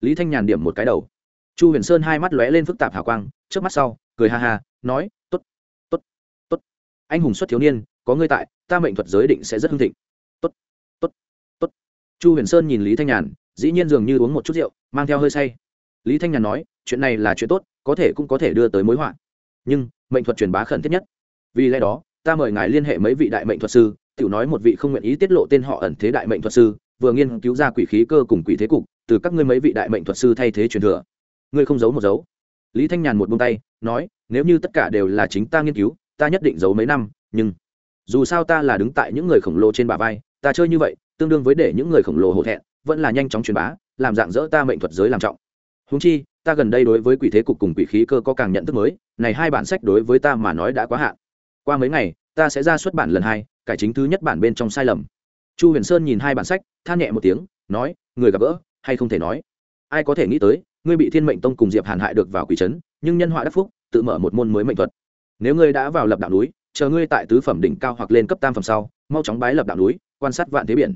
Lý thanh nhàn điểm một cái đầu chu huyền sơn hai mắt lóe lên phức tạp hào quang trước mắt sau, cười ha ha, nói t ố t t ố t t ố t anh hùng xuất thiếu niên, có ngươi tại, ta mệnh thuật giới định sẽ rất hưng thịnh. T ố t t ố t t ố t chu huyền sơn nhìn lý thanh nhàn, dĩ nhiên dường như uống một chút rượu, mang theo hơi say. Lý thanh nhàn nói, chuyện này là chuyện tốt, có thể cũng có thể đưa tới mối họa. Nhưng, mệnh thuật truyền bá khẩn thiết nhất. Vì lẽ đó, ta mời ngài liên hệ mấy vị đại mệnh thuật sư, tiểu nói một vị không nguyện ý tiết lộ tên họ ẩn thế đại mệnh thuật sư, vừa nghiên cứu ra quỷ khí cơ cùng quỷ thế cục, từ các ngươi mấy vị đại mệnh thuật sư thay thế truyền thừa ngươi không giấu một dấu. Lý thanh nhàn một buông tay, nói, nếu như tất cả đều là chính ta nghiên cứu, ta nhất định giấu mấy năm, nhưng dù sao ta là đứng tại những người khổng lồ trên bả vai, ta chơi như vậy, tương đương với để những người khổng lồ hổ thẹn, vẫn là nhanh chóng truyền bá, làm dạng dỡ ta mệnh thuật giới làm trọng. Húng chi, ta gần đây đối với quỷ thế cục cùng quỷ khí cơ có càng nhận thức mới, này hai bản sách đối với ta mà nói đã quá hạn. Qua mấy ngày, ta sẽ ra xuất bản lần hai, cải chính thứ nhất bản bên trong sai lầm. Chu huyền sơn nhìn hai bản sách, than nhẹ một tiếng, nói, người gặp gỡ, hay không thể nói? Ai có thể nghĩ tới ngươi bị thiên mệnh tông cùng diệp hàn hại được vào quỷ trấn, nhưng nhân họa đắc phúc, tự mở một môn mới mệnh thuật. Nếu ngươi đã vào lập đạo núi, chờ ngươi tại tứ phẩm đỉnh cao hoặc lên cấp tam phẩm sau, mau chóng bái lập đạo núi, quan sát vạn thế biển.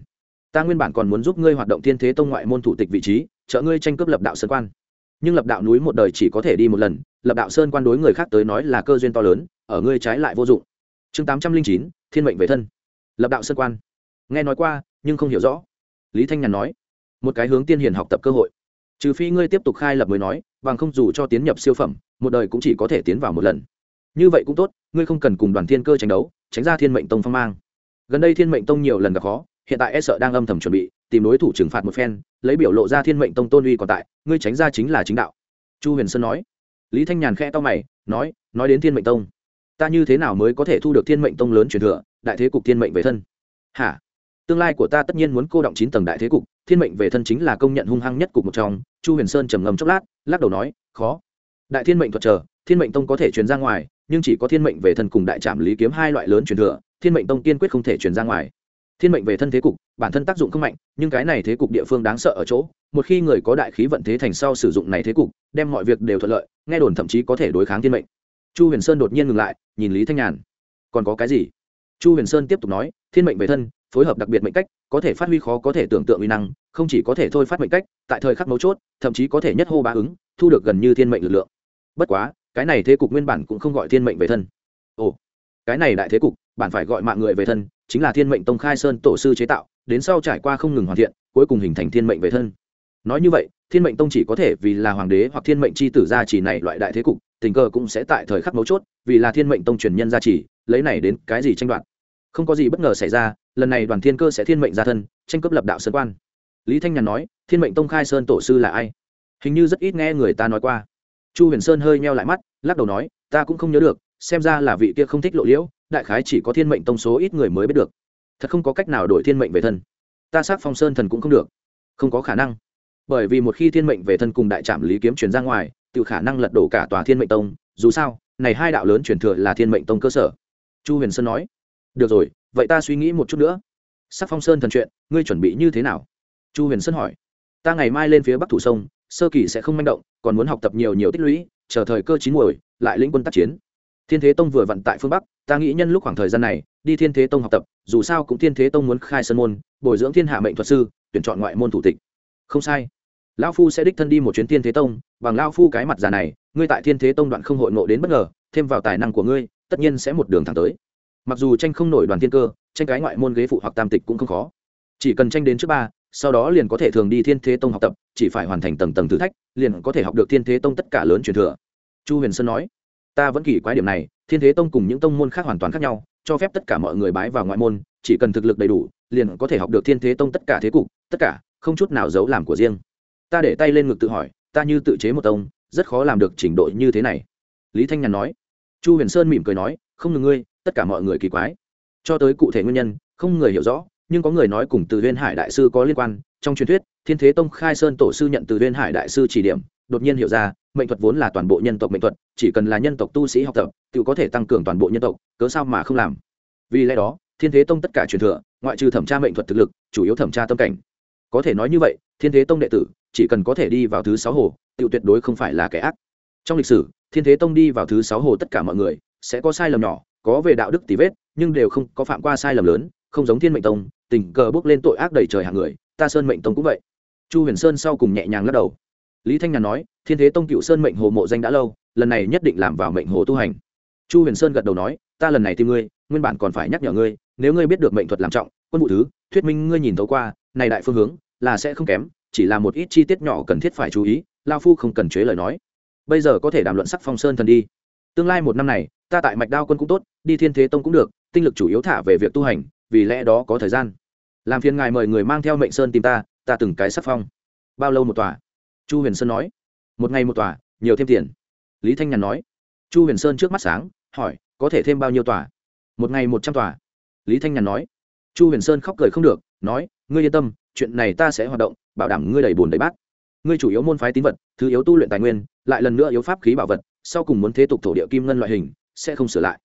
Ta nguyên bản còn muốn giúp ngươi hoạt động thiên thế tông ngoại môn thủ tịch vị trí, trợ ngươi tranh cướp lập đạo sơn quan. Nhưng lập đạo núi một đời chỉ có thể đi một lần, lập đạo sơn quan đối người khác tới nói là cơ duyên to lớn, ở ngươi trái lại vô dụng. Chương tám trăm linh chín, thiên mệnh về thân. Lập đạo sơn quan. Nghe nói qua, nhưng không hiểu rõ. Lý thanh nhàn nói, một cái hướng tiên hiền học tập cơ hội trừ phi ngươi tiếp tục khai lập mới nói, bằng không dù cho tiến nhập siêu phẩm, một đời cũng chỉ có thể tiến vào một lần. Như vậy cũng tốt, ngươi không cần cùng đoàn thiên cơ tranh đấu, tránh ra thiên mệnh tông phong mang. Gần đây thiên mệnh tông nhiều lần gặp khó, hiện tại e sợ đang âm thầm chuẩn bị, tìm đối thủ trừng phạt một phen, lấy biểu lộ ra thiên mệnh tông tôn uy còn tại, ngươi tránh ra chính là chính đạo. Chu huyền sơn nói. Lý thanh nhàn khẽ to mày, nói nói đến thiên mệnh tông, ta như thế nào mới có thể thu được thiên mệnh tông lớn truyền thừa, đại thế cục thiên mệnh về thân? Hả? Tương lai của ta tất nhiên muốn cô động chín tầng đại thế cục thiên mệnh về thân chính là công nhận hung hăng nhất cục một trong, chu huyền sơn trầm ngầm chốc lát, lắc đầu nói, khó. Đại thiên mệnh thuật chờ thiên mệnh tông có thể truyền ra ngoài, nhưng chỉ có thiên mệnh về thân cùng đại trạm lý kiếm hai loại lớn truyền thừa, thiên mệnh tông kiên quyết không thể truyền ra ngoài. Thiên mệnh về thân thế cục, bản thân tác dụng không mạnh, nhưng cái này thế cục địa phương đáng sợ ở chỗ, một khi người có đại khí vận thế thành sau sử dụng này thế cục, đem mọi việc đều thuận lợi, nghe đồn thậm chí có thể đối kháng thiên mệnh. Chu huyền sơn đột nhiên ngừng lại, nhìn lý thanh nhàn. Còn có cái gì? Chu huyền sơn tiếp tục nói, thiên mệnh về thân phối hợp đặc biệt mệnh cách, có thể phát huy khó có thể tưởng tượng uy năng, không chỉ có thể thôi phát mệnh cách, tại thời khắc mấu chốt, thậm chí có thể nhất hô bá ứng, thu được gần như thiên mệnh lực lượng. Bất quá, cái này thế cục nguyên bản cũng không gọi thiên mệnh về thân. Ồ, cái này đại thế cục, bản phải gọi mạng người về thân, chính là thiên mệnh tông khai sơn tổ sư chế tạo, đến sau trải qua không ngừng hoàn thiện, cuối cùng hình thành thiên mệnh về thân. Nói như vậy, thiên mệnh tông chỉ có thể vì là hoàng đế hoặc thiên mệnh c h i tử gia chỉ này loại đại thế cục, tình cờ cũng sẽ tại thời khắc mấu chốt, vì là thiên mệnh tông truyền nhân gia trì, lấy này đến cái gì tranh đoạt. Không có gì bất ngờ xảy ra lần này đoàn thiên cơ sẽ thiên mệnh gia thân, tranh cướp lập đạo sơn quan. Lý thanh nhàn nói, thiên mệnh tông khai sơn tổ sư là ai? Hình như rất ít nghe người ta nói qua. Chu huyền sơn hơi meo lại mắt, lắc đầu nói, ta cũng không nhớ được, xem ra là vị kia không thích lộ liễu, đại khái chỉ có thiên mệnh tông số ít người mới biết được. Thật không có cách nào đổi thiên mệnh về thân. Ta xác phong sơn thần cũng không được. Không có khả năng. Bởi vì một khi thiên mệnh về thân cùng đại trạm lý kiếm truyền ra ngoài tự khả năng lật đổ cả tòa thiên mệnh tông, dù sao, này hai đạo lớn truyền thừa là thiên mệnh tông cơ sở. Chu huyền sơn nói được rồi, vậy ta suy nghĩ một chút nữa. Sắc phong sơn thần chuyện, ngươi chuẩn bị như thế nào? Chu huyền sơn hỏi. Ta ngày mai lên phía bắc thủ sông, sơ kỳ sẽ không manh động, còn muốn học tập nhiều nhiều tích lũy, chờ thời cơ chín muồi, lại lĩnh quân tác chiến. Thiên thế tông vừa vận tại phương bắc, ta nghĩ nhân lúc khoảng thời gian này, đi thiên thế tông học tập, dù sao cũng thiên thế tông muốn khai sơn môn, bồi dưỡng thiên hạ mệnh thuật sư, tuyển chọn ngoại môn thủ tịch. Không sai. Lão phu sẽ đích thân đi một chuyến thiên thế tông, bằng lão phu cái mặt già này, ngươi tại thiên thế tông đoạn không hội ngộ đến bất ngờ, thêm vào tài năng của ngươi, tất nhiên sẽ một đường thẳng tới mặc dù tranh không nổi đoàn thiên cơ, tranh cái ngoại môn ghế phụ hoặc tam tịch cũng không khó. Chỉ cần tranh đến trước ba, sau đó liền có thể thường đi thiên thế tông học tập, chỉ phải hoàn thành tầng tầng thử thách, liền có thể học được thiên thế tông tất cả lớn truyền thừa. Chu huyền sơn nói, ta vẫn kỳ quái điểm này, thiên thế tông cùng những tông môn khác hoàn toàn khác nhau, cho phép tất cả mọi người bái vào ngoại môn, chỉ cần thực lực đầy đủ, liền có thể học được thiên thế tông tất cả thế cục, tất cả, không chút nào giấu làm của riêng. Ta để tay lên ngực tự hỏi, ta như tự chế một tông, rất khó làm được trình độ như thế này. Lý thanh nhàn nói. Chu huyền sơn mỉm cười nói, không ngừng ngươi tất cả mọi người kỳ quái. Cho tới cụ thể nguyên nhân, không người hiểu rõ, nhưng có người nói cùng từ huyên hải đại sư có liên quan. Trong truyền thuyết, thiên thế tông khai sơn tổ sư nhận từ huyên hải đại sư chỉ điểm, đột nhiên hiểu ra, mệnh thuật vốn là toàn bộ nhân tộc mệnh thuật, chỉ cần là nhân tộc tu sĩ học tập, tự có thể tăng cường toàn bộ nhân tộc, cớ sao mà không làm? Vì lẽ đó, thiên thế tông tất cả truyền thừa, ngoại trừ thẩm tra mệnh thuật thực lực, chủ yếu thẩm tra tâm cảnh. Có thể nói như vậy, thiên thế tông đệ tử, chỉ cần có thể đi vào thứ sáu hồ, tự tuyệt đối không phải là kẻ ác. Trong lịch sử, thiên thế tông đi vào thứ sáu hồ tất cả mọi người, sẽ có sai lầm nhỏ có về đạo đức tì vết, nhưng đều không có phạm qua sai lầm lớn, không giống thiên mệnh tông, tình cờ bước lên tội ác đầy trời hàng người, ta sơn mệnh tông cũng vậy. Chu huyền sơn sau cùng nhẹ nhàng lắc đầu. Lý thanh nhàn nói, thiên thế tông cựu sơn mệnh hồ mộ danh đã lâu, lần này nhất định làm vào mệnh hồ tu hành. Chu huyền sơn gật đầu nói, ta lần này tìm ngươi, nguyên bản còn phải nhắc nhở ngươi, nếu ngươi biết được mệnh thuật làm trọng, quân vụ thứ, thuyết minh ngươi nhìn thấu qua, này đại phương hướng, là sẽ không kém, chỉ là một ít chi tiết nhỏ cần thiết phải chú ý, lao phu không cần chế lời nói. Bây giờ có thể đàm luận sắc phong sơn thần đi. Tương lai một năm này ta tại mạch đao quân cũng tốt, đi thiên thế tông cũng được, tinh lực chủ yếu thả về việc tu hành, vì lẽ đó có thời gian. Làm phiền ngài mời người mang theo mệnh sơn tìm ta ta từng cái sắc phong. Bao lâu một tòa? Chu huyền sơn nói. Một ngày một tòa, nhiều thêm tiền. Lý thanh nhàn nói. Chu huyền sơn trước mắt sáng, hỏi, có thể thêm bao nhiêu tòa? Một ngày một trăm tòa. Lý thanh nhàn nói. Chu huyền sơn khóc cười không được, nói, ngươi yên tâm, chuyện này ta sẽ hoạt động, bảo đảm ngươi đầy bùn đầy bát. Ngươi chủ yếu môn phái tín vật, thứ yếu tu luyện tài nguyên, lại lần nữa yếu pháp khí bảo vật, sau cùng muốn thế tục thổ địa kim ngân loại hình sẽ không sửa lại.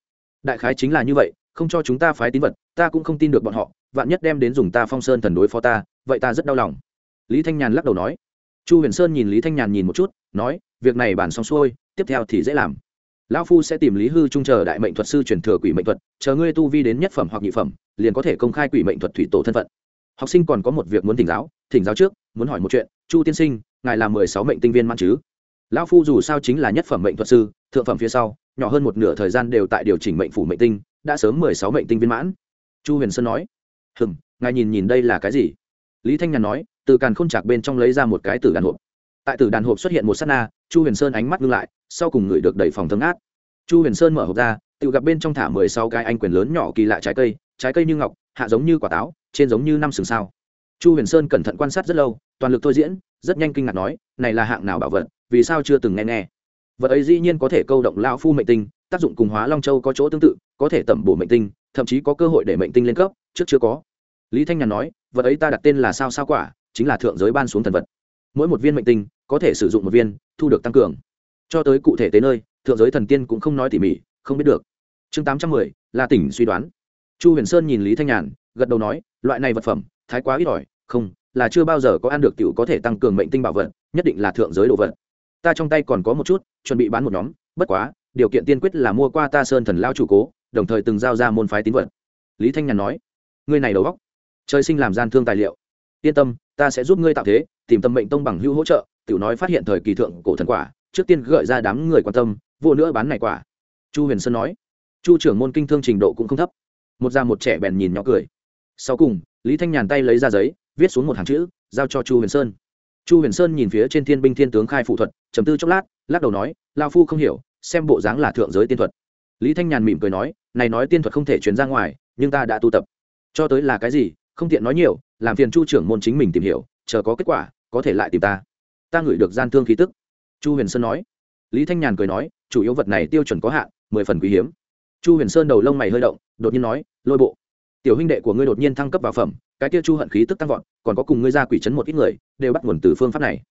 Đại khái chính là như vậy, không cho chúng ta phái tín vật, ta cũng không tin được bọn họ, vạn nhất đem đến dùng ta phong sơn thần đối phó ta, vậy ta rất đau lòng. Lý thanh nhàn lắc đầu nói. Chu huyền sơn nhìn lý thanh nhàn nhìn một chút, nói, việc này bàn xong xuôi, tiếp theo thì dễ làm. Lão phu sẽ tìm lý hư trung chờ đại mệnh thuật sư truyền thừa quỷ mệnh thuật, chờ ngươi tu vi đến nhất phẩm hoặc nhị phẩm, liền có thể công khai quỷ mệnh thuật thủy tổ thân phận. Học sinh còn có một việc muốn thỉnh giáo thỉnh giáo trước, muốn hỏi một chuyện, chu tiên sinh, ngài là mười sáu mệnh tinh viên mãn chứ? Lão phu dù sao chính là nhất phẩm mệnh thuật sư, thượng phẩm phía sau nhỏ hơn một nửa thời gian đều tại điều chỉnh mệnh phủ mệnh tinh, đã sớm mười sáu mệnh tinh viên mãn. Chu huyền sơn nói, hừm, ngài nhìn nhìn đây là cái gì? Lý thanh nhàn nói, từ càn khôn chạc bên trong lấy ra một cái tử đàn hộp. Tại tử đàn hộp xuất hiện một s á t na, chu huyền sơn ánh mắt ngưng lại, sau cùng ngửi được đầy phòng thấm át chu huyền sơn mở hộp ra, tự gặp bên trong thả mười sáu cái anh quyền lớn nhỏ kỳ lạ trái cây trái cây như ngọc, hạ giống như quả táo, trên giống như năm sừng sao. Chu huyền sơn cẩn thận quan sát rất lâu, toàn lực thôi diễn, rất nhanh kinh ngạc nói, này là hạng nào bảo vật, vì sao chưa từng nghe nghe? Vật ấy dĩ nhiên có thể câu động lao phu mệnh tinh, tác dụng cùng hóa long châu có chỗ tương tự, có thể tẩm bổ mệnh tinh, thậm chí có cơ hội để mệnh tinh lên cấp, trước chưa có. Lý thanh nhàn nói, vật ấy ta đặt tên là sao sao quả, chính là thượng giới ban xuống thần vật. Mỗi một viên mệnh tinh, có thể sử dụng một viên, thu được tăng cường. Cho tới cụ thể tới nơi, thượng giới thần tiên cũng không nói tỉ mỉ, không biết được. Chương tám trăm mười, là tỉnh suy đoán. Chu huyền sơn nhìn lý thanh nhàn, gật đầu nói, loại này vật phẩm, thái quá ít ỏi, không, là chưa bao giờ có ăn được t i ể u có thể tăng cường mệnh tinh bảo vật, nhất định là thượng giới đồ vật ta trong tay còn có một chút, chuẩn bị bán một nhóm, bất quá, điều kiện tiên quyết là mua qua ta sơn thần lao chủ cố, đồng thời từng giao ra môn phái tín vật. Lý thanh nhàn nói. Ngươi này đầu góc trời sinh làm gian thương tài liệu. Yên tâm, ta sẽ giúp ngươi tạo thế, tìm tâm mệnh tông bằng hữu hỗ trợ, tiểu nói phát hiện thời kỳ thượng cổ thần quả, trước tiên gợi ra đám người quan tâm, vô nữa bán này quả. Chu huyền sơn nói. Chu trưởng môn kinh thương trình độ cũng không thấp. Một già một trẻ bèn nhìn nhỏ cười. Sau cùng, lý thanh nhàn tay lấy ra giấy, viết xuống một hàng chữ, giao cho chu huyền sơn chu huyền sơn nhìn phía trên thiên binh thiên tướng khai phụ thuật chấm tư chốc lát, lắc đầu nói lao phu không hiểu, xem bộ dáng là thượng giới tiên thuật. Lý thanh nhàn mỉm cười nói, này nói tiên thuật không thể chuyển ra ngoài, nhưng ta đã tu tập. Cho tới là cái gì, không tiện nói nhiều, làm phiền chu trưởng môn chính mình tìm hiểu, chờ có kết quả, có thể lại tìm ta. Ta ngửi được gian thương khí tức. Chu huyền sơn nói. Lý thanh nhàn cười nói, chủ yếu vật này tiêu chuẩn có hạn, mười phần quý hiếm. Chu huyền sơn đầu lông mày hơi động, đột nhiên nói, lôi bộ. Tiểu huynh đệ của ngươi đột nhiên thăng cấp vào phẩm cái kia chu hận khí tức tăng vọt, còn có cùng ngươi ra quỷ chấn một ít người, đều bắt nguồn từ phương pháp này.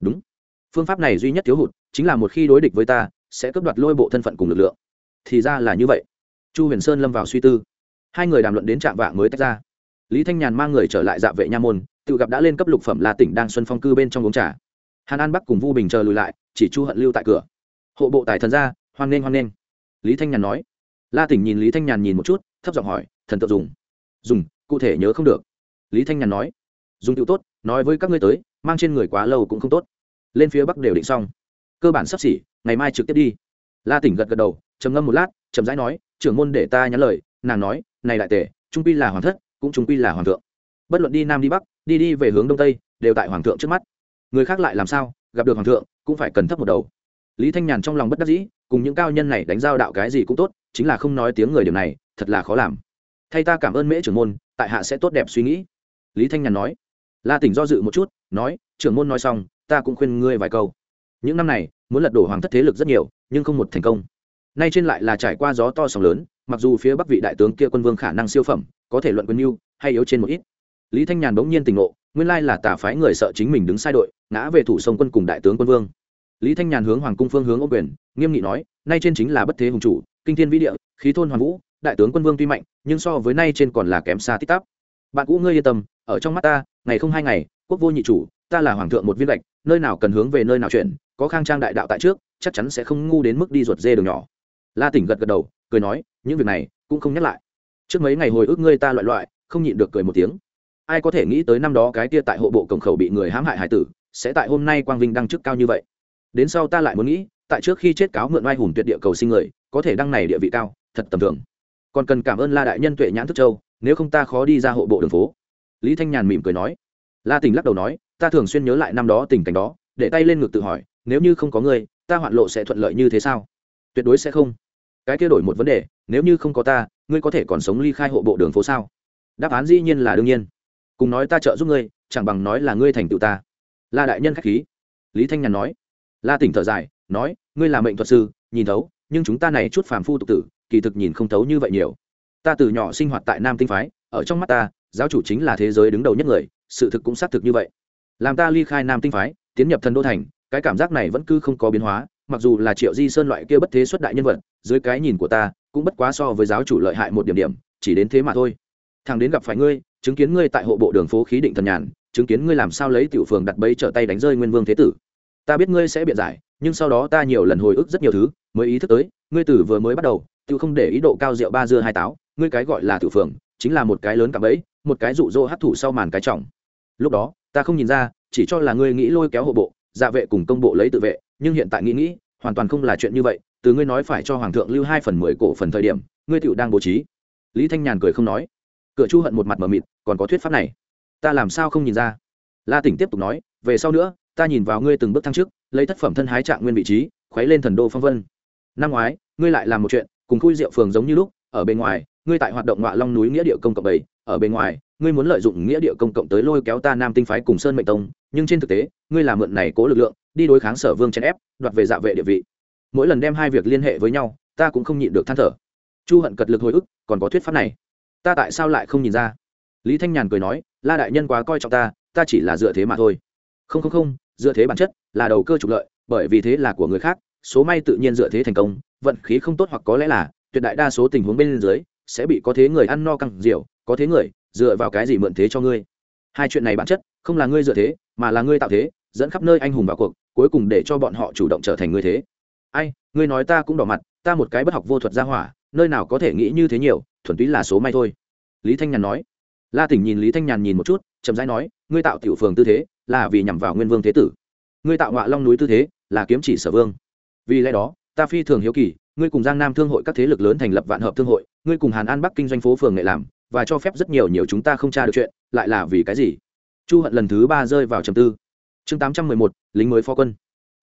Đúng. Phương pháp này duy nhất thiếu hụt, chính là một khi đối địch với ta, sẽ cướp đoạt lôi bộ thân phận cùng lực lượng. Thì ra là như vậy. Chu huyền sơn lâm vào suy tư. Hai người đàm luận đến trạm vạng mới tách ra. Lý thanh nhàn mang người trở lại dạ vệ nha môn, tự gặp đã lên cấp lục phẩm là tỉnh đang xuân phong cư bên trong uống trà. Hàn an bắc cùng vu bình chờ lùi lại, chỉ chu hận lưu tại cửa. Hộ bộ tài thần ra, hoan nghênh hoan nghênh. Lý thanh nhàn nói. La tỉnh nhìn lý thanh nhàn nhìn một chút, thấp giọng hỏi, thần tự dùng. Dùng, cụ thể nhớ không được lý thanh nhàn nói, dùng tựu tốt, nói với các ngươi tới, mang trên người quá lâu cũng không tốt. Lên phía bắc đều định xong. Cơ bản sắp xỉ, ngày mai trực tiếp đi. La tỉnh gật gật đầu, trầm ngâm một lát, chậm rãi nói, trưởng môn để ta nhắn lời. Nàng nói, này đại tể, trung pi là hoàng thất, cũng trung pi là hoàng thượng. Bất luận đi nam đi bắc, đi đi về hướng đông tây, đều tại hoàng thượng trước mắt. Người khác lại làm sao, gặp được hoàng thượng, cũng phải cần thấp một đầu. Lý thanh nhàn trong lòng bất đắc dĩ, cùng những cao nhân này đánh giao đạo cái gì cũng tốt, chính là không nói tiếng người điều này, thật là khó làm. Thay ta cảm ơn mễ trưởng môn, tại hạ sẽ tốt đẹp suy nghĩ lý thanh nhàn nói. La tỉnh do dự một chút, nói, trưởng môn nói xong, ta cũng khuyên ngươi vài câu. Những năm này, muốn lật đổ hoàng thất thế lực rất nhiều, nhưng không một thành công. Nay trên lại là trải qua gió to sóng lớn, mặc dù phía bắc vị đại tướng kia quân vương khả năng siêu phẩm, có thể luận quân mưu, hay yếu trên một ít. Lý thanh nhàn bỗng nhiên tỉnh ngộ, nguyên lai là tả phái người sợ chính mình đứng sai đội, ngã về thủ sông quân cùng đại tướng quân vương. Lý thanh nhàn hướng hoàng cung phương hướng ô quyền, nghiêm nghị nói, nay trên chính là bất thế hùng chủ, kinh thiên vĩ địa, khí thôn hoàng vũ, đại tướng quân vương tuy mạnh, nhưng so với nay trên còn là kém xa tích tắp bạn cũ ngươi yên tâm, ở trong mắt ta, ngày không hai ngày, quốc vô nhị chủ, ta là hoàng thượng một viên lệch nơi nào cần hướng về nơi nào chuyển, có khang trang đại đạo tại trước, chắc chắn sẽ không ngu đến mức đi ruột dê đường nhỏ. La tỉnh gật gật đầu, cười nói, những việc này cũng không nhắc lại. Trước mấy ngày hồi ức ngươi ta loại loại, không nhịn được cười một tiếng. Ai có thể nghĩ tới năm đó cái tia tại hộ bộ cổng khẩu bị người hãm hại hải tử, sẽ tại hôm nay quang vinh đăng chức cao như vậy. Đến sau ta lại muốn nghĩ, tại trước khi chết cáo mượn oai hùng tuyệt địa cầu sinh người, có thể đăng này địa vị cao, thật tầm thường. Còn cần cảm ơn la đại nhân tuệ nhãn thức châu nếu không ta khó đi ra hộ bộ đường phố. Lý thanh nhàn mỉm cười nói. La tình lắc đầu nói, ta thường xuyên nhớ lại năm đó tình cảnh đó, để tay lên ngực tự hỏi, nếu như không có ngươi, ta hoạn lộ sẽ thuận lợi như thế sao? Tuyệt đối sẽ không. Cái kia đổi một vấn đề, nếu như không có ta, ngươi có thể còn sống ly khai hộ bộ đường phố sao? Đáp án dĩ nhiên là đương nhiên. Cùng nói ta trợ giúp ngươi, chẳng bằng nói là ngươi thành tựu ta. La đại nhân k h á c h khí. Lý thanh nhàn nói. La tỉnh thở dài, nói, ngươi là mệnh thuật sư, nhìn thấu, nhưng chúng ta này chút phàm phu tục tử, kỳ thực nhìn không thấu như vậy nhiều ta từ nhỏ sinh hoạt tại nam tinh phái, ở trong mắt ta, giáo chủ chính là thế giới đứng đầu nhất người, sự thực cũng xác thực như vậy. Làm ta ly khai nam tinh phái, tiến nhập thần đô thành, cái cảm giác này vẫn cứ không có biến hóa, mặc dù là triệu di sơn loại kia bất thế xuất đại nhân vật, dưới cái nhìn của ta, cũng bất quá so với giáo chủ lợi hại một điểm điểm, chỉ đến thế mà thôi. Thằng đến gặp phải ngươi, chứng kiến ngươi tại hộ bộ đường phố khí định thần nhàn, chứng kiến ngươi làm sao lấy tiểu phường đặt bẫy trở tay đánh rơi nguyên vương thế tử. Ta biết ngươi sẽ biện giải, nhưng sau đó ta nhiều lần hồi ức rất nhiều thứ, mới ý thức tới, ngươi tử vừa mới bắt đầu, tự không để ý độ cao rượu ba dưa hai táo ngươi cái gọi là tiểu phường, chính là một cái lớn cả bẫy, một cái rụ rỗ hấp thụ sau màn cái trọng. Lúc đó, ta không nhìn ra, chỉ cho là ngươi nghĩ lôi kéo hộ bộ dạ vệ cùng công bộ lấy tự vệ, nhưng hiện tại nghĩ nghĩ, hoàn toàn không là chuyện như vậy, từ ngươi nói phải cho hoàng thượng lưu hai phần mười cổ phần thời điểm, ngươi tựu đang bố trí. Lý thanh nhàn cười không nói. Cửa chu hận một mặt mờ mịt, còn có thuyết pháp này. Ta làm sao không nhìn ra? La tỉnh tiếp tục nói, về sau nữa, ta nhìn vào ngươi từng bước thăng trước lấy thất phẩm thân hái trạng nguyên vị trí, khuấy lên thần đô phong vân. Năm ngoái, ngươi lại làm một chuyện, cùng khui rượu phường giống như lúc, ở bên ngoài ngươi tại hoạt động ngọa long núi nghĩa địa công cộng bảy ở bên ngoài, ngươi muốn lợi dụng nghĩa địa công cộng tới lôi kéo ta nam tinh phái cùng sơn mệnh tông, nhưng trên thực tế, ngươi làm mượn này cố lực lượng, đi đối kháng sở vương chèn ép, đoạt về dạ vệ địa vị. Mỗi lần đem hai việc liên hệ với nhau, ta cũng không nhịn được than thở. Chu hận cật lực hồi ức, còn có thuyết pháp này. Ta tại sao lại không nhìn ra? Lý thanh nhàn cười nói, la đại nhân quá coi trọng ta ta chỉ là dựa thế mà thôi. Không không không, dựa thế bản chất là đầu cơ trục lợi, bởi vì thế là của người khác, số may tự nhiên dựa thế thành công, vận khí không tốt hoặc có lẽ là, tuyệt đại đa số tình huống bên dưới sẽ bị có thế người ăn no căng diều có thế người dựa vào cái gì mượn thế cho ngươi? Hai chuyện này bản chất không là ngươi dựa thế, mà là ngươi tạo thế, dẫn khắp nơi anh hùng vào cuộc, cuối cùng để cho bọn họ chủ động trở thành ngươi thế. Ai, ngươi nói ta cũng đỏ mặt, ta một cái bất học vô thuật ra hỏa, nơi nào có thể nghĩ như thế nhiều, thuần túy là số may thôi. Lý thanh nhàn nói. La tỉnh nhìn lý thanh nhàn nhìn một chút, chậm rãi nói, ngươi tạo tiểu phường tư thế, là vì nhằm vào nguyên vương thế tử. Ngươi tạo ngọa long núi tư thế, là kiếm chỉ sở vương. Vì lẽ đó, ta phi thường hiếu kỳ ngươi cùng giang nam thương hội các thế lực lớn thành lập vạn hợp thương hội, ngươi cùng hàn an bắc kinh doanh phố phường nghệ làm, và cho phép rất nhiều nhiều chúng ta không tra được chuyện, lại là vì cái gì? Chu hận lần thứ ba rơi vào trầm tư. Chương tám trăm mười một, lính mới phó quân.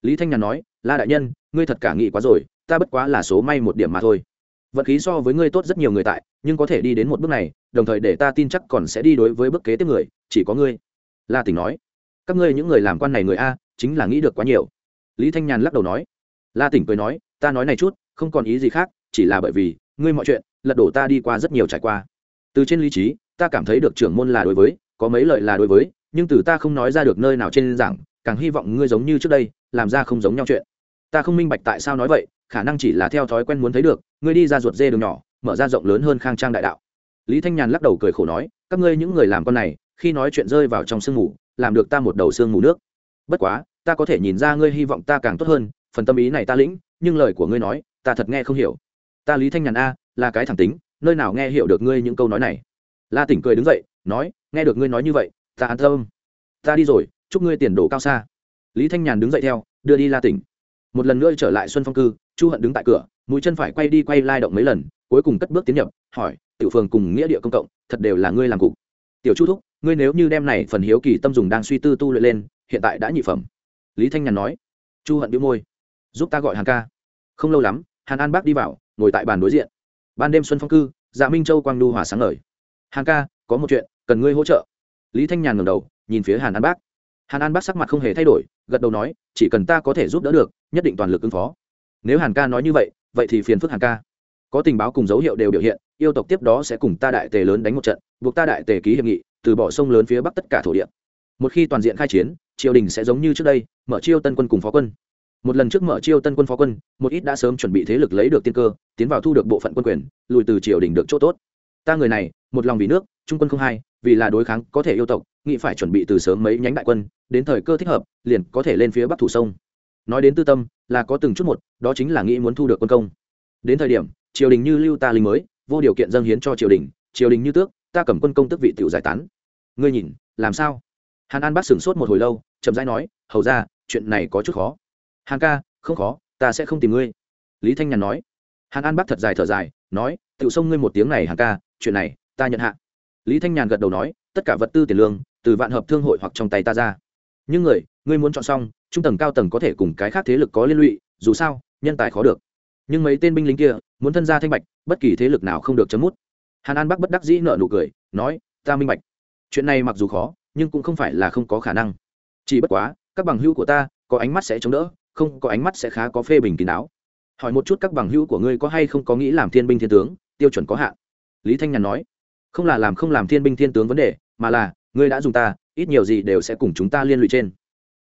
Lý thanh nhàn nói, la đại nhân, ngươi thật cả nghị quá rồi, ta bất quá là số may một điểm mà thôi. Vận khí so với ngươi tốt rất nhiều người tại, nhưng có thể đi đến một bước này, đồng thời để ta tin chắc còn sẽ đi đối với bước kế tiếp người, chỉ có ngươi. La tỉnh nói, các ngươi những người làm quan này người a, chính là nghĩ được quá nhiều. Lý thanh nhàn lắc đầu nói la tỉnh cười nói, ta nói này chút, không còn ý gì khác, chỉ là bởi vì, ngươi mọi chuyện, lật đổ ta đi qua rất nhiều trải qua. Từ trên lý trí, ta cảm thấy được trưởng môn là đối với, có mấy lợi là đối với, nhưng từ ta không nói ra được nơi nào trên giảng, càng hy vọng ngươi giống như trước đây, làm ra không giống nhau chuyện. Ta không minh bạch tại sao nói vậy, khả năng chỉ là theo thói quen muốn thấy được, ngươi đi ra ruột dê đường nhỏ, mở ra rộng lớn hơn khang trang đại đạo. Lý thanh nhàn lắc đầu cười khổ nói, các ngươi những người làm con này, khi nói chuyện rơi vào trong sương mù, làm được ta một đầu sương mù nước. Bất quá, ta có thể nhìn ra ngươi hy vọng ta càng tốt hơn phần tâm ý này ta lĩnh, nhưng lời của ngươi nói, ta thật nghe không hiểu. Ta lý thanh nhàn a, là cái thẳng tính, nơi nào nghe hiểu được ngươi những câu nói này? La tỉnh cười đứng dậy, nói, nghe được ngươi nói như vậy, ta an tâm. Ta đi rồi, chúc ngươi tiền đồ cao xa. Lý thanh nhàn đứng dậy theo, đưa đi la tỉnh. Một lần nữa trở lại xuân phong cư, chu hận đứng tại cửa, mũi chân phải quay đi quay lai động mấy lần, cuối cùng cất bước tiến nhập, hỏi, tiểu phường cùng nghĩa địa công cộng, thật đều là ngươi làm cục. Tiểu chu thúc, ngươi nếu như đem này phần hiếu kỳ tâm dùng đang suy tư tu luyện lên, hiện tại đã nhị phẩm. Lý thanh nhàn nói. Chu hận đĩu môi giúp ta gọi hàn ca. Không lâu lắm, hàn an bác đi vào, ngồi tại bàn đối diện. Ban đêm xuân phong cư dạ minh châu quang nu hòa sáng ngời. Hàn ca, có một chuyện, cần ngươi hỗ trợ. Lý thanh nhàn ngầm đầu, nhìn phía hàn an bác. Hàn an bác sắc mặt không hề thay đổi, gật đầu nói, chỉ cần ta có thể giúp đỡ được, nhất định toàn lực ứng phó. Nếu hàn ca nói như vậy vậy thì phiền phức hàn ca. Có tình báo cùng dấu hiệu đều biểu hiện, yêu tộc tiếp đó sẽ cùng ta đại tề lớn đánh một trận, buộc ta đại tề ký hiệp nghị, từ bỏ sông lớn phía bắc tất cả thổ địa. Một khi toàn diện khai chiến, triều đình sẽ giống như trước đây, mở chiêu tân quân cùng phó quân một lần trước mở chiêu tân quân phó quân, một ít đã sớm chuẩn bị thế lực lấy được tiên cơ, tiến vào thu được bộ phận quân quyền, lùi từ triều đình được chỗ tốt. Ta người này, một lòng vì nước, trung quân không hai, vì là đối kháng có thể yêu tộc nghị phải chuẩn bị từ sớm mấy nhánh đại quân, đến thời cơ thích hợp, liền có thể lên phía bắc thủ sông. Nói đến tư tâm, là có từng chút một, đó chính là nghĩ muốn thu được quân công. Đến thời điểm, triều đình như lưu ta linh mới, vô điều kiện dâng hiến cho triều đình triều đình như tước, ta cầm quân công tước vị tiểu giải tán. Ngươi nhìn, làm sao? Hàn an bác sửng sốt một hồi lâu, chậm rãi nói, hầu ra, chuyện này có chút khó hàn ca, không khó, ta sẽ không tìm ngươi. Lý thanh nhàn nói. Hàn an bác thật dài thở dài, nói tự xông ngươi một tiếng này, hàn ca, chuyện này, ta nhận hạ. Lý thanh nhàn gật đầu nói, tất cả vật tư tiền lương, từ vạn hợp thương hội hoặc trong tay ta ra. Nhưng người, ngươi muốn chọn xong, trung tầng cao tầng có thể cùng cái khác thế lực có liên lụy, dù sao, nhân tài khó được. Nhưng mấy tên binh lính kia, muốn thân gia thanh bạch, bất kỳ thế lực nào không được chấm mút. Hàn an bắc bất đắc dĩ nợ nụ cười, nói, ta minh bạch. Chuyện này mặc dù khó, nhưng cũng không phải là không có khả năng. Chỉ bất quá, các bằng hữu của ta, có ánh mắt sẽ chống đỡ không có ánh mắt sẽ khá có phê bình kín đáo. Hỏi một chút các bằng hữu của ngươi có hay không có nghĩ làm thiên binh thiên tướng, tiêu chuẩn có hạn? Lý thanh nhàn nói, không là làm không làm thiên binh thiên tướng vấn đề, mà là, ngươi đã dùng ta, ít nhiều gì đều sẽ cùng chúng ta liên lụy trên.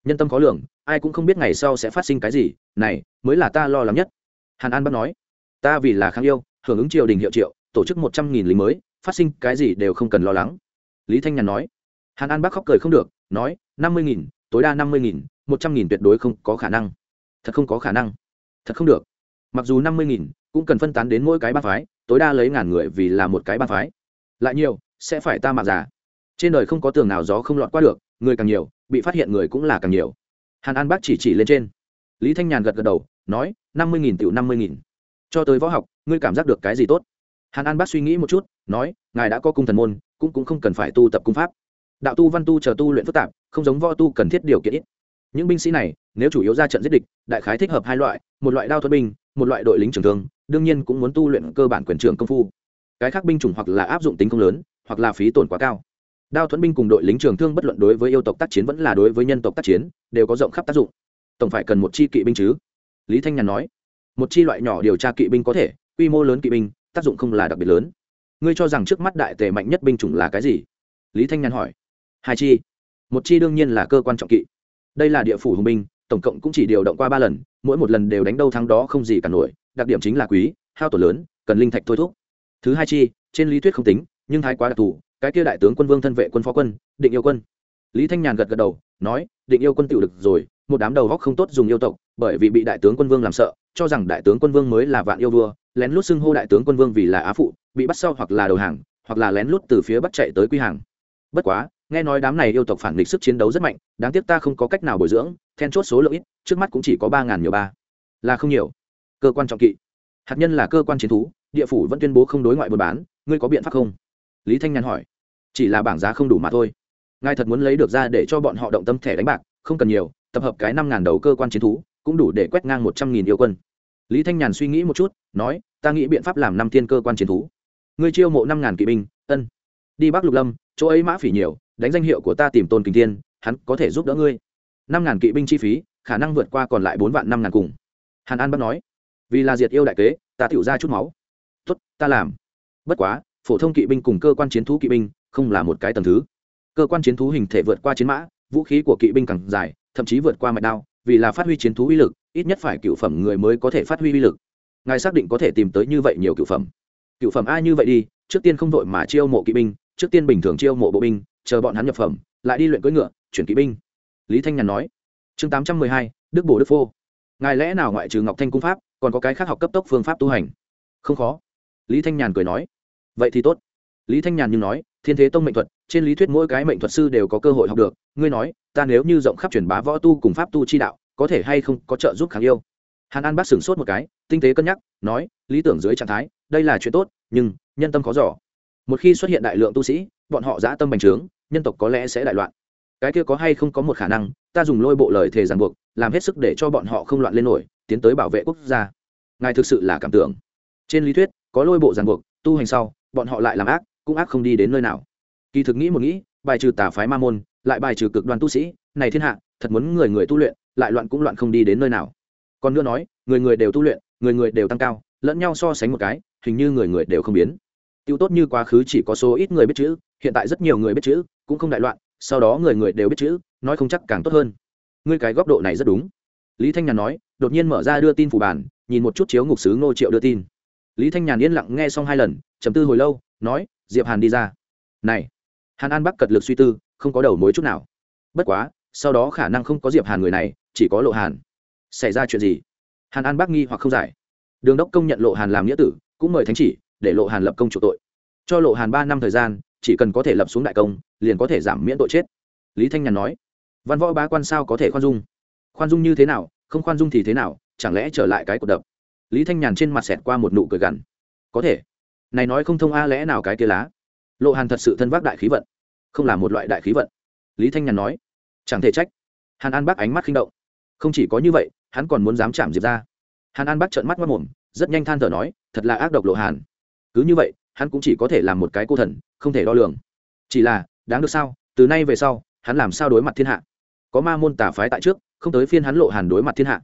Nhân tâm khó lường, ai cũng không biết ngày sau sẽ phát sinh cái gì, này, mới là ta lo lắng nhất. Hàn an bắt nói, ta vì là kháng yêu, hưởng ứng triều đình hiệu triệu, tổ chức một trăm nghìn lính mới, phát sinh cái gì đều không cần lo lắng. Lý thanh nhàn nói, hàn an bác khóc cười không được, nói, năm mươi nghìn, tối đa năm mươi nghìn, một trăm nghìn tuyệt đối không có khả năng thật không có khả năng. Thật không được. Mặc dù năm mươi nghìn, cũng cần phân tán đến mỗi cái ba phái, tối đa lấy ngàn người vì là một cái ba phái. Lại nhiều, sẽ phải ta mạng giả trên đời không có tường nào gió không lọt qua được, người càng nhiều, bị phát hiện người cũng là càng nhiều. Hàn an bác chỉ chỉ lên trên. Lý thanh nhàn gật gật đầu, nói, năm mươi nghìn tiểu năm mươi nghìn. Cho tới võ học, ngươi cảm giác được cái gì tốt? Hàn an bác suy nghĩ một chút, nói, ngài đã có cung thần môn, cũng cũng không cần phải tu tập cung pháp. Đạo tu văn tu chờ tu luyện phức tạp, không giống võ tu cần thiết điều kiện ít những binh sĩ này, nếu chủ yếu ra trận giết địch, đại khái thích hợp hai loại, một loại đao thuật binh, một loại đội lính trưởng thương, đương nhiên cũng muốn tu luyện cơ bản quyền trưởng công phu. Cái khác binh chủng hoặc là áp dụng tính không lớn, hoặc là phí tổn quá cao. Đao thuẫn binh cùng đội lính trường thương bất luận đối với yêu tộc tác chiến vẫn là đối với nhân tộc tác chiến, đều có rộng khắp tác dụng. Tổng phải cần một chi kỵ binh chứ? Lý thanh nhàn nói. Một chi loại nhỏ điều tra kỵ binh có thể, quy mô lớn kỵ binh, tác dụng không là đặc biệt lớn. Ngươi cho rằng trước mắt đại tề mạnh nhất binh chủng là cái gì? Lý thanh nhàn hỏi. Hai chi. Một chi đương nhiên là cơ quan trọng kỵ đây là địa phủ hùng binh, tổng cộng cũng chỉ điều động qua ba lần, mỗi một lần đều đánh đâu thắng đó không gì cả nổi, đặc điểm chính là quý, hao tổn lớn, cần linh thạch thôi thúc. Thứ hai chi, trên lý thuyết không tính, nhưng thái quá đặc thù, cái kia đại tướng quân vương thân vệ quân phó quân, định yêu quân. Lý thanh nhàn gật gật đầu, nói, định yêu quân tiểu lực rồi, một đám đầu góc không tốt dùng yêu tộc, bởi vì bị đại tướng quân vương làm sợ, cho rằng đại tướng quân vương mới là vạn yêu vua, lén lút xưng hô đại tướng quân vương vì là á phụ, bị bắt sau hoặc là đầu hàng, hoặc là lén lút từ phía bắc chạy tới quy hàng. Bất quá nghe nói đám này yêu tộc phản nghịch sức chiến đấu rất mạnh, đáng tiếc ta không có cách nào bồi dưỡng, then chốt số lượng ít, trước mắt cũng chỉ có ba ngàn nhiều ba. Là không nhiều. Cơ quan trọng kỵ. Hạt nhân là cơ quan chiến thú, địa phủ vẫn tuyên bố không đối ngoại buôn bán, ngươi có biện pháp không? Lý thanh nhàn hỏi. Chỉ là bảng giá không đủ mà thôi. Ngài thật muốn lấy được ra để cho bọn họ động tâm thẻ đánh bạc, không cần nhiều, tập hợp cái năm ngàn đầu cơ quan chiến thú, cũng đủ để quét ngang một trăm nghìn yêu quân. Lý thanh nhàn suy nghĩ một chút, nói, ta nghĩ biện pháp làm năm thiên cơ quan chiến thú. Ngươi chiêu mộ năm ngàn kỵ binh, ân. Đi bắc lục lâm, chỗ ấy mã phỉ nhiều đánh danh hiệu của ta tìm tôn kinh thiên, hắn có thể giúp đỡ ngươi. Năm ngàn kỵ binh chi phí, khả năng vượt qua còn lại bốn vạn năm ngàn cùng. Hàn an bắt nói, vì là diệt yêu đại kế, ta tiểu ra chút máu. Tốt, ta làm. Bất quá, phổ thông kỵ binh cùng cơ quan chiến thú kỵ binh không là một cái tầm thứ. Cơ quan chiến thú hình thể vượt qua chiến mã, vũ khí của kỵ binh càng dài, thậm chí vượt qua mạch đao, vì là phát huy chiến thú uy lực, ít nhất phải cựu phẩm người mới có thể phát huy uy lực. Ngài xác định có thể tìm tới như vậy nhiều cựu phẩm. Cựu phẩm ai như vậy đi, trước tiên không vội mà chiêu mộ kỵ binh, trước tiên bình thường chiêu mộ bộ binh chờ bọn hắn nhập phẩm, lại đi luyện cưỡi ngựa, chuyển kỵ binh. Lý thanh nhàn nói. Chương tám trăm mười hai, đức bổ đức phô. Ngài lẽ nào ngoại trừ ngọc thanh cung pháp, còn có cái khác học cấp tốc phương pháp tu hành? Không khó. Lý thanh nhàn cười nói. Vậy thì tốt. Lý thanh nhàn như nói, thiên thế tông mệnh thuật, trên lý thuyết mỗi cái mệnh thuật sư đều có cơ hội học được. Ngươi nói, ta nếu như rộng khắp truyền bá võ tu cùng pháp tu chi đạo, có thể hay không có trợ giúp kháng yêu? Hàn an bác sửng sốt một cái, tinh tế cân nhắc, nói, lý tưởng dưới trạng thái, đây là chuyện tốt, nhưng, nhân tâm khó giỏ một khi xuất hiện đại lượng tu sĩ, bọn họ dã tâm bành trướng nhân tộc có lẽ sẽ đại loạn. Cái kia có hay không có một khả năng, ta dùng lôi bộ lời thề ràng buộc, làm hết sức để cho bọn họ không loạn lên nổi, tiến tới bảo vệ quốc gia. Ngài thực sự là cảm tưởng. Trên lý thuyết, có lôi bộ ràng buộc, tu hành sau, bọn họ lại làm ác, cũng ác không đi đến nơi nào. Kỳ thực nghĩ một nghĩ, bài trừ tà phái ma môn, lại bài trừ cực đoan tu sĩ, này thiên hạ, thật muốn người người tu luyện, lại loạn cũng loạn không đi đến nơi nào. Còn nữa nói, người người đều tu luyện, người người đều tăng cao, lẫn nhau so sánh một cái, hình như người người đều không biến tiêu tốt như quá khứ chỉ có số ít người biết chữ, hiện tại rất nhiều người biết chữ, cũng không đại loạn, sau đó người người đều biết chữ, nói không chắc càng tốt hơn. Ngươi cái góc độ này rất đúng. Lý thanh nhàn nói, đột nhiên mở ra đưa tin phủ bản, nhìn một chút chiếu ngục sứ ngô triệu đưa tin. Lý thanh nhàn yên lặng nghe xong hai lần chấm tư hồi lâu, nói, diệp hàn đi ra. Này, hàn an bắc cật lực suy tư, không có đầu mối chút nào. Bất quá, sau đó khả năng không có diệp hàn người này, chỉ có lộ hàn. Xảy ra chuyện gì? Hàn an Bắc nghi hoặc không giải. Đường đốc công nhận lộ hàn làm nghĩa tử, cũng mời thánh chỉ để lộ hàn lập công chủ tội. Cho lộ hàn ba năm thời gian, chỉ cần có thể lập xuống đại công, liền có thể giảm miễn tội chết. Lý thanh nhàn nói. Văn võ bá quan sao có thể khoan dung? Khoan dung như thế nào, không khoan dung thì thế nào, chẳng lẽ trở lại cái cuộc đập? Lý thanh nhàn trên mặt xẹt qua một nụ cười gằn. Có thể. Này nói không thông a, lẽ nào cái kia lá? Lộ hàn thật sự thân vác đại khí vận. Không là một loại đại khí vận. Lý thanh nhàn nói. Chẳng thể trách. Hàn an bác ánh mắt khinh động. Không chỉ có như vậy, hắn còn muốn dám chạm diệp ra. Hàn an bác trợn mắt mất mồm rất nhanh than thở nói, thật là ác độc lộ hàn cứ như vậy, hắn cũng chỉ có thể làm một cái cô thần, không thể đo lường. Chỉ là, đáng được sao? Từ nay về sau, hắn làm sao đối mặt thiên hạ? Có ma môn tà phái tại trước, không tới phiên hắn lộ hàn đối mặt thiên hạ.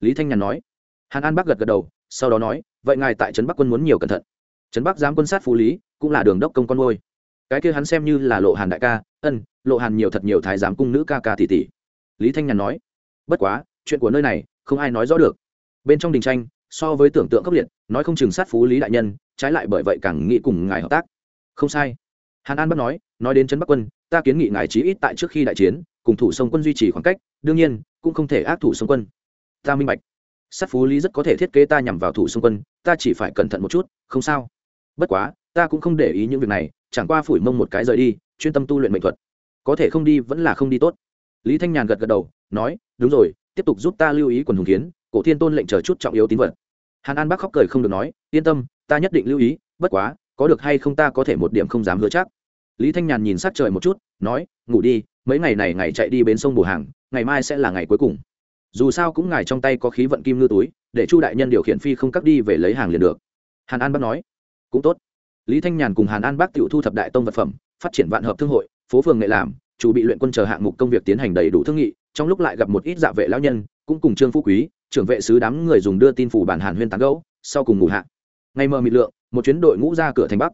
Lý thanh nhàn nói. Hàn an bắc gật gật đầu, sau đó nói, vậy ngài tại trấn bắc quân muốn nhiều cẩn thận. Trấn bắc giám quân sát phú lý, cũng là đường đốc công con ngôi. Cái kia hắn xem như là lộ hàn đại ca, ân, lộ hàn nhiều thật nhiều thái giám cung nữ ca ca tỷ tỷ. Lý thanh nhàn nói. Bất quá, chuyện của nơi này, không ai nói rõ được. Bên trong đình tranh, so với tưởng tượng khốc liệt, nói không chừng sát phú lý đại nhân trái lại bởi vậy càng nghĩ cùng ngài hợp tác. Không sai. Hàn an bắt nói nói đến trấn bắc quân, ta kiến nghị ngài chí ít tại trước khi đại chiến, cùng thủ sông quân duy trì khoảng cách, đương nhiên, cũng không thể ác thủ sông quân. Ta minh bạch. Sát phú lý rất có thể thiết kế ta nhằm vào thủ sông quân, ta chỉ phải cẩn thận một chút, không sao. Bất quá, ta cũng không để ý những việc này, chẳng qua phủi mông một cái rời đi, chuyên tâm tu luyện mệnh thuật. Có thể không đi vẫn là không đi tốt. Lý thanh nhàn gật gật đầu, nói, đúng rồi, tiếp tục giúp ta lưu ý quần hùng kiến, cổ thiên tôn lệnh chờ chút trọng yếu tín vật. Hàn an bác khóc cười không được nói, yên tâm ta nhất định lưu ý, bất quá, có được hay không ta có thể một điểm không dám hứa chắc. Lý thanh nhàn nhìn sát trời một chút, nói, ngủ đi, mấy ngày này ngày chạy đi bến sông bù hàng, ngày mai sẽ là ngày cuối cùng. Dù sao cũng ngài trong tay có khí vận kim ngư túi, để chu đại nhân điều khiển phi không cắt đi về lấy hàng liền được. Hàn an bác nói, cũng tốt. Lý thanh nhàn cùng hàn an bác tự thu thập đại tông vật phẩm, phát triển vạn hợp thương hội, phố phường nghệ làm, chủ bị luyện quân chờ hạng mục công việc tiến hành đầy đủ thương nghị, trong lúc lại gặp một ít dạ vệ lão nhân, cũng cùng trương phú quý, trưởng vệ sứ đám người dùng đưa tin phủ bản hàn huyên tán gẫu, sau cùng ngủ hạ ngày mờ mịt lượng, một chuyến đội ngũ ra cửa thành bắc.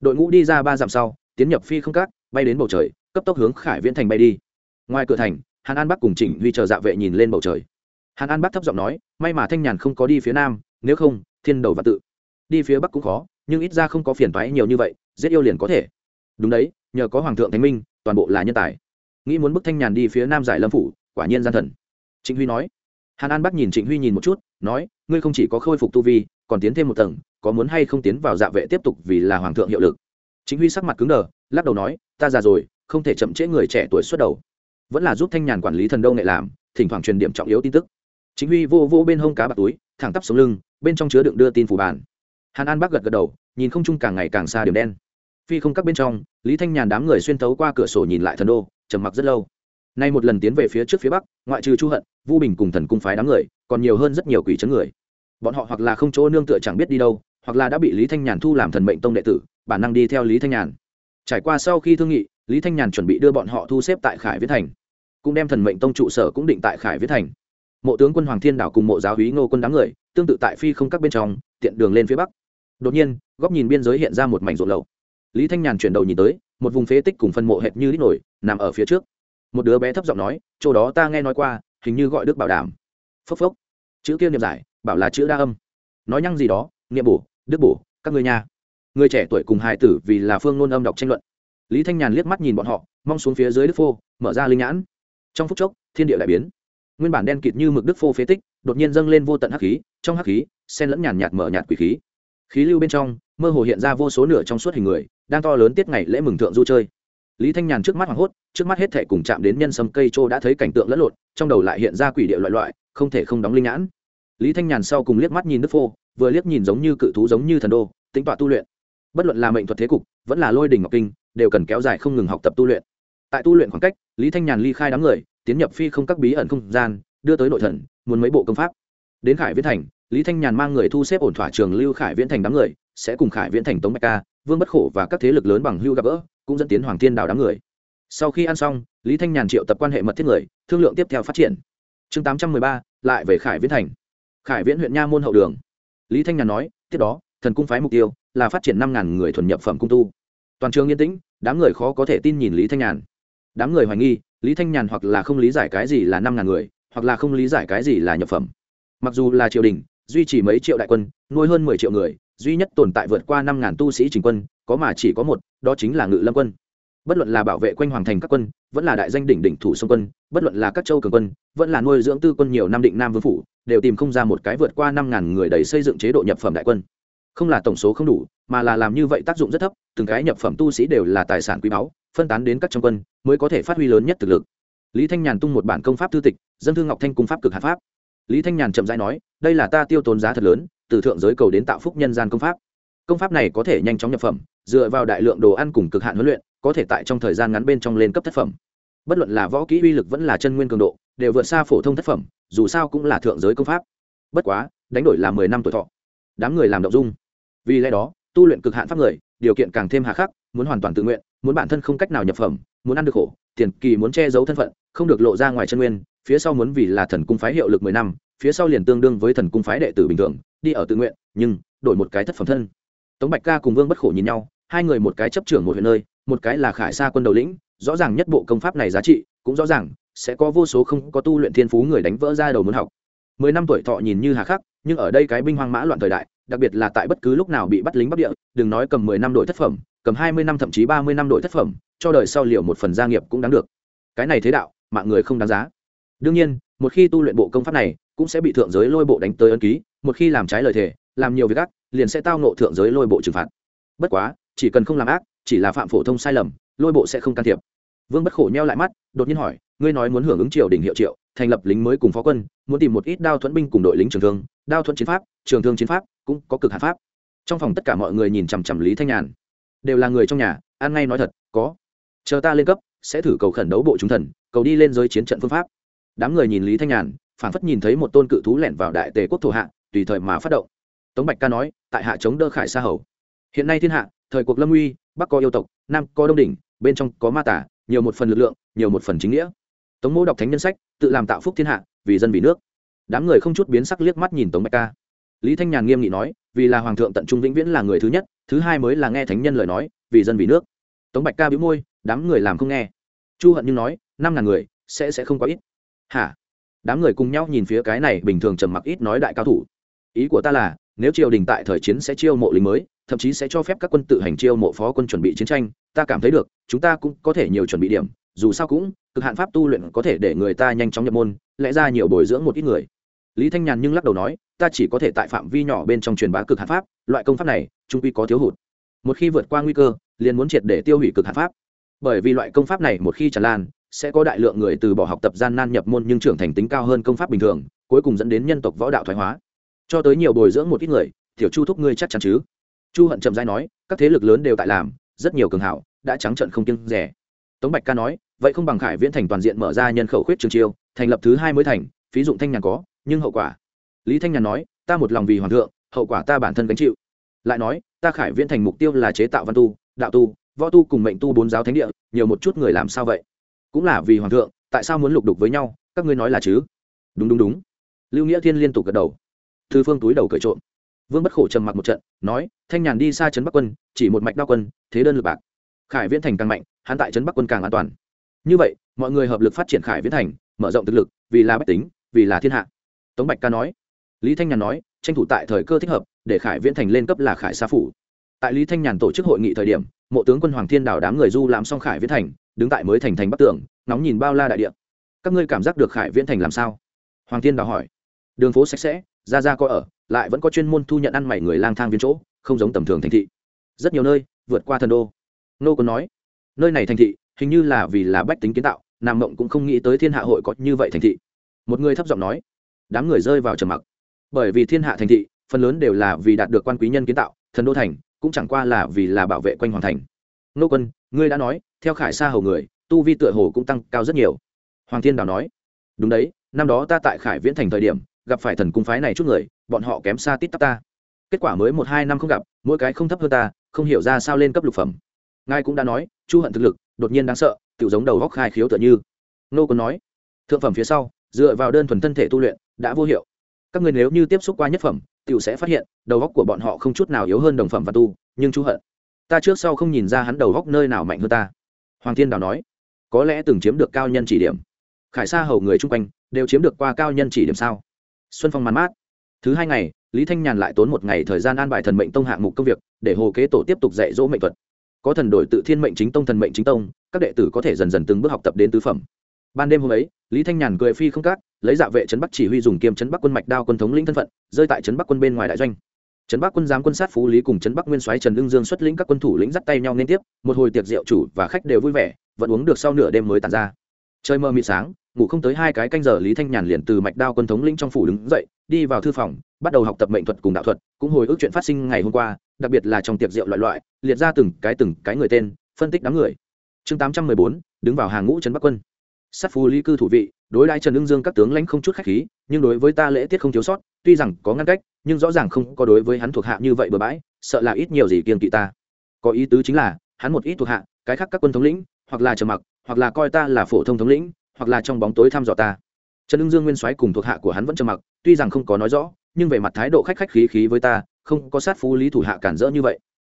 Đội ngũ đi ra ba dặm sau, tiến nhập phi không cát, bay đến bầu trời, cấp tốc hướng khải viễn thành bay đi. Ngoài cửa thành, hàn an bắc cùng trịnh huy chờ dạ vệ nhìn lên bầu trời. Hàn an bắc thấp giọng nói, may mà thanh nhàn không có đi phía nam, nếu không, thiên đầu và tự. Đi phía bắc cũng khó, nhưng ít ra không có phiền toái nhiều như vậy, giết yêu liền có thể. Đúng đấy, nhờ có hoàng thượng thánh minh, toàn bộ là nhân tài. Nghĩ muốn bức thanh nhàn đi phía nam giải lâm phủ, quả nhiên gian thần. Trịnh huy nói. Hàn an bắc nhìn trịnh huy nhìn một chút, nói, ngươi không chỉ có khôi phục tu vi còn tiến thêm một tầng, có muốn hay không tiến vào dạ vệ tiếp tục vì là hoàng thượng hiệu lực. Chính huy sắc mặt cứng đờ, lắc đầu nói, ta già rồi, không thể chậm trễ người trẻ tuổi xuất đầu. Vẫn là giúp thanh nhàn quản lý thần đâu nghệ làm, thỉnh thoảng truyền điểm trọng yếu tin tức. Chính huy vô vô bên hông cá bạc túi, thẳng tắp xuống lưng, bên trong chứa đựng đưa tin phủ bàn. Hàn an bắc gật gật đầu, nhìn không trung càng ngày càng xa điểm đen. Phi không các bên trong, lý thanh nhàn đám người xuyên tấu qua cửa sổ nhìn lại thần đô, trầm mặc rất lâu. Nay một lần tiến về phía trước phía bắc, ngoại trừ chu hận, vu bình cùng thần cung phái đám người, còn nhiều hơn rất nhiều quỷ chấn người bọn họ hoặc là không chỗ nương tựa chẳng biết đi đâu, hoặc là đã bị lý thanh nhàn thu làm thần mệnh tông đệ tử, bản năng đi theo lý thanh nhàn. Trải qua sau khi thương nghị, lý thanh nhàn chuẩn bị đưa bọn họ thu xếp tại khải viễn thành. Cũng đem thần mệnh tông trụ sở cũng định tại khải viễn thành. Mộ tướng quân hoàng thiên đảo cùng mộ giáo hí ngô quân đám người, tương tự tại phi không các bên trong, tiện đường lên phía bắc. Đột nhiên, góc nhìn biên giới hiện ra một mảnh ruộng lậu. Lý thanh nhàn chuyển đầu nhìn tới, một vùng phế tích cùng phân mộ hệt như đít nổi, nằm ở phía trước. Một đứa bé thấp giọng nói, chỗ đó ta nghe nói qua, hình như gọi đức bảo đảm. Phốc phốc. Chữ kia niệm giải bảo là chữ đa âm. Nói nhăng gì đó nghĩa bổ, đức bổ, các người nhà người trẻ tuổi cùng hài tử vì là phương nôn âm đọc tranh luận. Lý thanh nhàn liếc mắt nhìn bọn họ, mong xuống phía dưới đức phô, mở ra linh nhãn. Trong phút chốc, thiên địa đại biến. Nguyên bản đen kịt như mực đức phô phế tích, đột nhiên dâng lên vô tận hắc khí, trong hắc khí sen lẫn nhàn nhạt mở nhạt quỷ khí. Khí lưu bên trong, mơ hồ hiện ra vô số nửa trong suốt hình người, đang to lớn tiết ngày lễ mừng thượng du chơi. Lý thanh nhàn trước mắt hoảng hốt, trước mắt hết thể cùng chạm đến nhân sâm cây trô đã thấy cảnh tượng lẫn lộn, trong đầu lại hiện ra quỷ địa loại loại, không thể không đóng linh nhãn lý thanh nhàn sau cùng liếc mắt nhìn đức phô, vừa liếc nhìn giống như cự thú giống như thần đô, tính tọa tu luyện. Bất luận là mệnh thuật thế cục, vẫn là lôi đình ngọc kinh, đều cần kéo dài không ngừng học tập tu luyện. Tại tu luyện khoảng cách, lý thanh nhàn ly khai đám người, tiến nhập phi không các bí ẩn không gian, đưa tới nội thần, muốn mấy bộ công pháp. Đến khải viễn thành, lý thanh nhàn mang người thu xếp ổn thỏa trường lưu khải viễn thành đám người, sẽ cùng khải viễn thành tống bạch ca, vương bất khổ và các thế lực lớn bằng hưu gặp gỡ, cũng dẫn tiến hoàng thiên đào đám người. Sau khi ăn xong, lý thanh nhàn triệu tập quan hệ mật thiết người, thương lượng tiếp theo phát triển. Chương tám trăm mười ba, lại về khải viễn thành khải viễn huyện nha môn hậu đường. Lý thanh nhàn nói, tiếp đó, thần cung phái mục tiêu là phát triển năm ngàn người thuần nhập phẩm cung tu. Toàn trường yên tĩnh, đám người khó có thể tin nhìn lý thanh nhàn. Đám người hoài nghi, lý thanh nhàn hoặc là không lý giải cái gì là năm ngàn người, hoặc là không lý giải cái gì là nhập phẩm. Mặc dù là triều đình, duy trì mấy triệu đại quân, nuôi hơn mười triệu người, duy nhất tồn tại vượt qua năm ngàn tu sĩ trình quân, có mà chỉ có một, đó chính là ngự lâm quân bất luận là bảo vệ quanh hoàng thành các quân, vẫn là đại danh đỉnh đỉnh thủ sông quân, bất luận là các châu cường quân, vẫn là nuôi dưỡng tư quân nhiều năm định nam vương phủ, đều tìm không ra một cái vượt qua năm ngàn người đầy xây dựng chế độ nhập phẩm đại quân. Không là tổng số không đủ, mà là làm như vậy tác dụng rất thấp, từng cái nhập phẩm tu sĩ đều là tài sản quý báu, phân tán đến các trong quân, mới có thể phát huy lớn nhất thực lực. Lý thanh nhàn tung một bản công pháp thư tịch, dân thương ngọc thanh cung pháp cực hạ pháp. Lý thanh nhàn chậm rãi nói, đây là ta tiêu tốn giá thật lớn, từ thượng giới cầu đến tạo phúc nhân gian công pháp. Công pháp này có thể nhanh chóng nhập phẩm, dựa vào đại lượng đồ ăn cùng cực hạn huấn luyện có thể tại trong thời gian ngắn bên trong lên cấp thất phẩm. Bất luận là võ kỹ uy lực vẫn là chân nguyên cường độ, đều vượt xa phổ thông thất phẩm, dù sao cũng là thượng giới công pháp. Bất quá, đánh đổi là mười năm tuổi thọ. Đám người làm động dung. Vì lẽ đó, tu luyện cực hạn pháp người, điều kiện càng thêm hà khắc, muốn hoàn toàn tự nguyện, muốn bản thân không cách nào nhập phẩm, muốn ăn được khổ, tiền kỳ muốn che giấu thân phận, không được lộ ra ngoài chân nguyên, phía sau muốn vì là thần cung phái hiệu lực mười năm, phía sau liền tương đương với thần cung phái đệ tử bình thường, đi ở tự nguyện, nhưng đổi một cái thất phẩm thân. Tống bạch ca cùng vương bất khổ nhìn nhau, hai người một cái chấp trưởng một huyện nơi một cái là khải sa quân đầu lĩnh, rõ ràng nhất bộ công pháp này giá trị, cũng rõ ràng sẽ có vô số không có tu luyện thiên phú người đánh vỡ ra đầu muốn học. Mười năm tuổi thọ nhìn như hà khắc, nhưng ở đây cái binh hoang mã loạn thời đại, đặc biệt là tại bất cứ lúc nào bị bắt lính bắc địa, đừng nói cầm mười năm đội thất phẩm, cầm hai mươi năm thậm chí ba mươi năm đội thất phẩm, cho đời sau liệu một phần gia nghiệp cũng đáng được. Cái này thế đạo, mạng người không đáng giá. Đương nhiên, một khi tu luyện bộ công pháp này, cũng sẽ bị thượng giới lôi bộ đánh tới ân ký, một khi làm trái lời thề, làm nhiều việc ác, liền sẽ tao nộ thượng giới lôi bộ trừng phạt. Bất quá, chỉ cần không làm ác chỉ là phạm phổ thông sai lầm, lôi bộ sẽ không can thiệp. Vương bất khổ nheo lại mắt, đột nhiên hỏi, ngươi nói muốn hưởng ứng triều đình hiệu triệu, thành lập lính mới cùng phó quân, muốn tìm một ít đao thuẫn binh cùng đội lính trường thương, đao thuẫn chiến pháp, trường thương chiến pháp, cũng có cực hạ pháp. Trong phòng tất cả mọi người nhìn chằm chằm lý thanh nhàn. Đều là người trong nhà an ngay nói thật, có. Chờ ta lên cấp, sẽ thử cầu khẩn đấu bộ chúng thần, cầu đi lên giới chiến trận phương pháp. Đám người nhìn lý thanh nhàn phản phất nhìn thấy một tôn cự thú lẻn vào đại tề quốc thổ hạ, tùy thời mà phát động. Tống bạch ca nói, tại hạ chống đỡ khải sa hầu. Hiện nay thiên hạ thời cuộc lâm uy, bắc có yêu tộc, nam có đông đỉnh, bên trong có ma tả nhiều một phần lực lượng, nhiều một phần chính nghĩa. Tống mô đọc thánh nhân sách, tự làm tạo phúc thiên hạ, vì dân vì nước. Đám người không chút biến sắc liếc mắt nhìn tống bạch ca. Lý thanh nhàn nghiêm nghị nói, vì là hoàng thượng tận trung vĩnh viễn là người thứ nhất, thứ hai mới là nghe thánh nhân lời nói, vì dân vì nước. Tống bạch ca bĩu môi, đám người làm không nghe. Chu hận như nói, năm ngàn người, sẽ sẽ không có ít. Hả? Đám người cùng nhau nhìn phía cái này bình thường trầm mặc ít nói đại cao thủ. Ý của ta là, nếu triều đình tại thời chiến sẽ chiêu mộ lính mới thậm chí sẽ cho phép các quân tự hành chiêu mộ phó quân chuẩn bị chiến tranh, ta cảm thấy được, chúng ta cũng có thể nhiều chuẩn bị điểm, dù sao cũng, cực hạn pháp tu luyện có thể để người ta nhanh chóng nhập môn, lẽ ra nhiều bồi dưỡng một ít người. Lý thanh nhàn nhưng lắc đầu nói, ta chỉ có thể tại phạm vi nhỏ bên trong truyền bá cực hạn pháp, loại công pháp này, trung quy có thiếu hụt. Một khi vượt qua nguy cơ, liền muốn triệt để tiêu hủy cực hạn pháp. Bởi vì loại công pháp này một khi tràn lan, sẽ có đại lượng người từ bỏ học tập gian nan nhập môn nhưng trưởng thành tính cao hơn công pháp bình thường, cuối cùng dẫn đến nhân tộc võ đạo thoái hóa. Cho tới nhiều bồi dưỡng một ít người, tiểu chu thúc ngươi chắc chắn chứ? Chu hận chậm dai nói, các thế lực lớn đều tại làm, rất nhiều cường hảo, đã trắng trận không kiêng rẻ. Tống bạch ca nói, vậy không bằng khải viễn thành toàn diện mở ra nhân khẩu khuyết trường chiêu, thành lập thứ hai mới thành, phí dụng thanh nhàn có, nhưng hậu quả. Lý thanh nhàn nói, ta một lòng vì hoàng thượng, hậu quả ta bản thân gánh chịu. Lại nói, ta khải viễn thành mục tiêu là chế tạo văn tu, đạo tu, võ tu cùng mệnh tu bốn giáo thánh địa, nhiều một chút người làm sao vậy? Cũng là vì hoàng thượng, tại sao muốn lục đục với nhau? Các ngươi nói là chứ? Đúng đúng đúng. Lưu nghĩa thiên liên tục gật đầu. Thư phương túi đầu cởi trộm vương bất khổ trầm mặc một trận, nói, thanh nhàn đi xa trấn bắc quân, chỉ một mạch đao quân, thế đơn lực bạc. Khải viễn thành càng mạnh, hắn tại trấn bắc quân càng an toàn. Như vậy, mọi người hợp lực phát triển khải viễn thành, mở rộng thực lực, vì là bách tính, vì là thiên hạ. Tống bạch ca nói, lý thanh nhàn nói, tranh thủ tại thời cơ thích hợp, để khải viễn thành lên cấp là khải sa phủ. Tại lý thanh nhàn tổ chức hội nghị thời điểm, mộ tướng quân hoàng thiên đào đám người du làm xong khải viễn thành, đứng tại mới thành thành bắc tường nóng nhìn bao la đại địa. Các ngươi cảm giác được khải viễn thành làm sao? Hoàng thiên đào hỏi. Đường phố sạch sẽ ra ra có ở lại vẫn có chuyên môn thu nhận ăn mày người lang thang viên chỗ, không giống tầm thường thành thị. Rất nhiều nơi, vượt qua thần đô. Nô còn nói, nơi này thành thị, hình như là vì là bách tính kiến tạo, nam mộng cũng không nghĩ tới thiên hạ hội có như vậy thành thị. Một người thấp giọng nói, đám người rơi vào trầm mặc. Bởi vì thiên hạ thành thị, phần lớn đều là vì đạt được quan quý nhân kiến tạo, thần đô thành, cũng chẳng qua là vì là bảo vệ quanh hoàng thành. Nô quân, ngươi đã nói, theo khải sa hầu người, tu vi tựa hồ cũng tăng cao rất nhiều. Hoàng thiên đào nói, đúng đấy, năm đó ta tại khải viễn thành thời điểm, gặp phải thần cung phái này chút người bọn họ kém xa tít tắp ta. Kết quả mới một hai năm không gặp, mỗi cái không thấp hơn ta, không hiểu ra sao lên cấp lục phẩm. Ngài cũng đã nói, chu hận thực lực, đột nhiên đáng sợ tự giống đầu góc khai khiếu tựa như. Nô còn nói, thượng phẩm phía sau, dựa vào đơn thuần thân thể tu luyện, đã vô hiệu. Các người nếu như tiếp xúc qua nhất phẩm tự sẽ phát hiện, đầu góc của bọn họ không chút nào yếu hơn đồng phẩm và tu, nhưng chu hận, ta trước sau không nhìn ra hắn đầu góc nơi nào mạnh hơn ta. Hoàng thiên đào nói, có lẽ từng chiếm được cao nhân chỉ điểm. Khải sa hầu người chung quanh, đều chiếm được qua cao nhân chỉ điểm sao? Xuân phong màn mát thứ hai ngày, lý thanh nhàn lại tốn một ngày thời gian an bài thần mệnh tông hạng mục công việc, để hồ kế tổ tiếp tục dạy dỗ mệnh thuật. Có thần đổi tự thiên mệnh chính tông, thần mệnh chính tông, các đệ tử có thể dần dần từng bước học tập đến tứ phẩm. Ban đêm hôm ấy, lý thanh nhàn cười phi không cát, lấy dạ vệ trấn bắc chỉ huy dùng kiêm trấn bắc quân mạch đao quân thống lĩnh thân phận, rơi tại trấn bắc quân bên ngoài đại doanh. Trấn bắc quân giám quân sát phú lý cùng trấn bắc nguyên soái trần lương dương xuất lĩnh các quân thủ lĩnh dắt tay nhau liên tiếp, một hồi tiệc rượu chủ và khách đều vui vẻ, vẫn uống được sau nửa đêm mới tàn ra trời mơ mịt sáng, ngủ không tới hai cái canh giờ, lý thanh nhàn liền từ mạch đao quân thống lĩnh trong phủ đứng dậy, đi vào thư phòng, bắt đầu học tập mệnh thuật cùng đạo thuật, cũng hồi ức chuyện phát sinh ngày hôm qua, đặc biệt là trong tiệc rượu loại loại, liệt ra từng cái từng cái người tên, phân tích đám người. Chương tám trăm mười bốn, đứng vào hàng ngũ trấn bắc quân. Sát phù lý cư thủ vị, đối đãi trần ưng dương các tướng lãnh không chút khách khí, nhưng đối với ta lễ tiết không thiếu sót, tuy rằng có ngăn cách, nhưng rõ ràng không có đối với hắn thuộc hạ như vậy bừa bãi, sợ là ít nhiều gì kiên kỵ ta. Có ý tứ chính là, hắn một ít thuộc hạ, cái khác các quân thống lĩnh, hoặc là trầm mặc hoặc là coi ta là phổ thông thống lĩnh, hoặc là trong bóng tối thăm dò ta. Trần ưng dương nguyên soái cùng thuộc hạ của hắn vẫn trầm mặc, tuy rằng không có nói rõ, nhưng về mặt thái độ khách khách khí khí với ta, không có sát phú lý thủ hạ cản rỡ như vậy.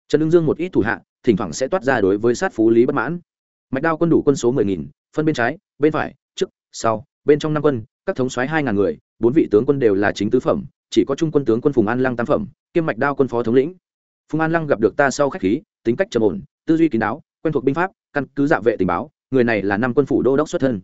Trần ưng dương một ít thủ hạ, thỉnh thoảng sẽ toát ra đối với sát phú lý bất mãn. Mạch đao quân đủ quân số mười nghìn, phân bên trái, bên phải, trước, sau, bên trong năm quân, các thống soái hai ngàn người, bốn vị tướng quân đều là chính tứ phẩm, chỉ có trung quân tướng quân phùng an lăng tam phẩm, kiêm mạch đao quân phó thống lĩnh. Phùng an lăng gặp được ta sau khách khí, tính cách trầm ổn, tư duy kín đáo, quen thuộc binh pháp, căn cứ dạ vệ tình báo người này là năm quân phủ đô đốc xuất thân.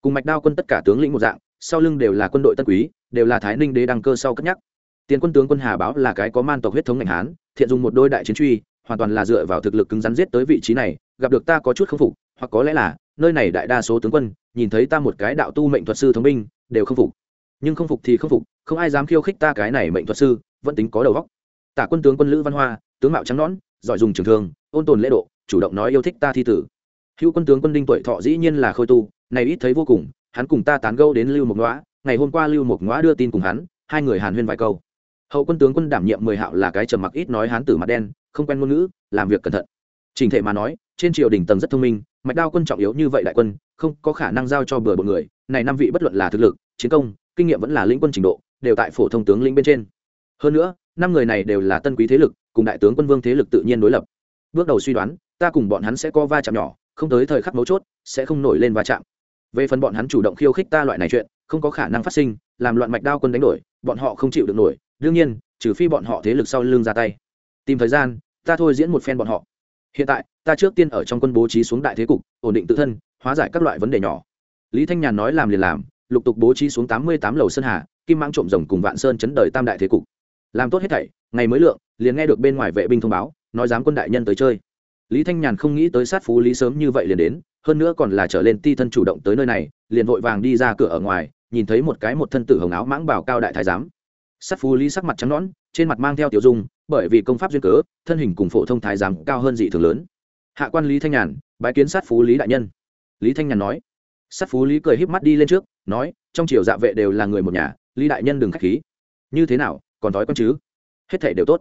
Cùng mạch đao quân tất cả tướng lĩnh một dạng, sau lưng đều là quân đội tân quý, đều là thái ninh đế đăng cơ sau cất nhắc. Tiền quân tướng quân hà báo là cái có man tộc huyết thống ngành hán, thiện dùng một đôi đại chiến truy, hoàn toàn là dựa vào thực lực cứng rắn giết tới vị trí này, gặp được ta có chút không phục, hoặc có lẽ là, nơi này đại đa số tướng quân, nhìn thấy ta một cái đạo tu mệnh thuật sư thống minh đều không phục. Nhưng không phục thì không phục, không ai dám khiêu khích ta cái này mệnh thuật sư, vẫn tính có đầu óc. Tả quân tướng quân lữ văn hoa, tướng mạo trắng nõn, giỏi dùng trường thương, ôn tồn lễ độ, chủ động nói yêu thích ta thi tử hữu quân tướng quân đinh tuổi thọ dĩ nhiên là khôi tu, này ít thấy vô cùng, hắn cùng ta tán gẫu đến lưu mộc ngõa ngày hôm qua lưu mộc ngõa đưa tin cùng hắn, hai người hàn huyên vài câu. Hậu quân tướng quân đảm nhiệm mười hạo là cái trầm mặc ít nói Hán tử mặt đen, không quen ngôn ngữ, làm việc cẩn thận. Trình thể mà nói, trên triều đình tầng rất thông minh, mạch đao quân trọng yếu như vậy đại quân, không có khả năng giao cho bừa một người, này năm vị bất luận là thực lực, chiến công, kinh nghiệm vẫn là lĩnh quân trình độ, đều tại phổ thông tướng lĩnh bên trên. Hơn nữa, năm người này đều là tân quý thế lực, cùng đại tướng quân vương thế lực tự nhiên đối lập. Bước đầu suy đoán, ta cùng bọn hắn sẽ có va chạm nhỏ không tới thời khắc mấu chốt, sẽ không nổi lên va chạm. Về phần bọn hắn chủ động khiêu khích ta loại này chuyện, không có khả năng phát sinh, làm loạn mạch đao quân đánh đổi, bọn họ không chịu được nổi, đương nhiên, trừ phi bọn họ thế lực sau lưng ra tay. Tìm thời gian, ta thôi diễn một phen bọn họ. Hiện tại, ta trước tiên ở trong quân bố trí xuống đại thế cục, ổn định tự thân, hóa giải các loại vấn đề nhỏ. Lý thanh nhàn nói làm liền làm, lục tục bố trí xuống tám mươi tám lầu sơn hà, kim mang trộm rồng cùng vạn sơn chấn đời tam đại thế cục. Làm tốt hết thảy, ngày mới lượng, liền nghe được bên ngoài vệ binh thông báo, nói dám quân đại nhân tới chơi lý thanh nhàn không nghĩ tới sát phú lý sớm như vậy liền đến, hơn nữa còn là trở lên ti thân chủ động tới nơi này, liền vội vàng đi ra cửa ở ngoài, nhìn thấy một cái một thân tử hồng áo mãng bảo cao đại thái giám. Sát phú lý sắc mặt trắng nõn, trên mặt mang theo tiểu dung, bởi vì công pháp duyên cớ, thân hình cùng phổ thông thái giám cao hơn dị thường lớn. Hạ quan lý thanh nhàn, bái kiến sát phú lý đại nhân. Lý thanh nhàn nói. Sát phú lý cười híp mắt đi lên trước, nói, trong triều dạ vệ đều là người một nhà, lý đại nhân đừng k h á c h khí. Như thế nào, còn thói con chứ? Hết thể đều tốt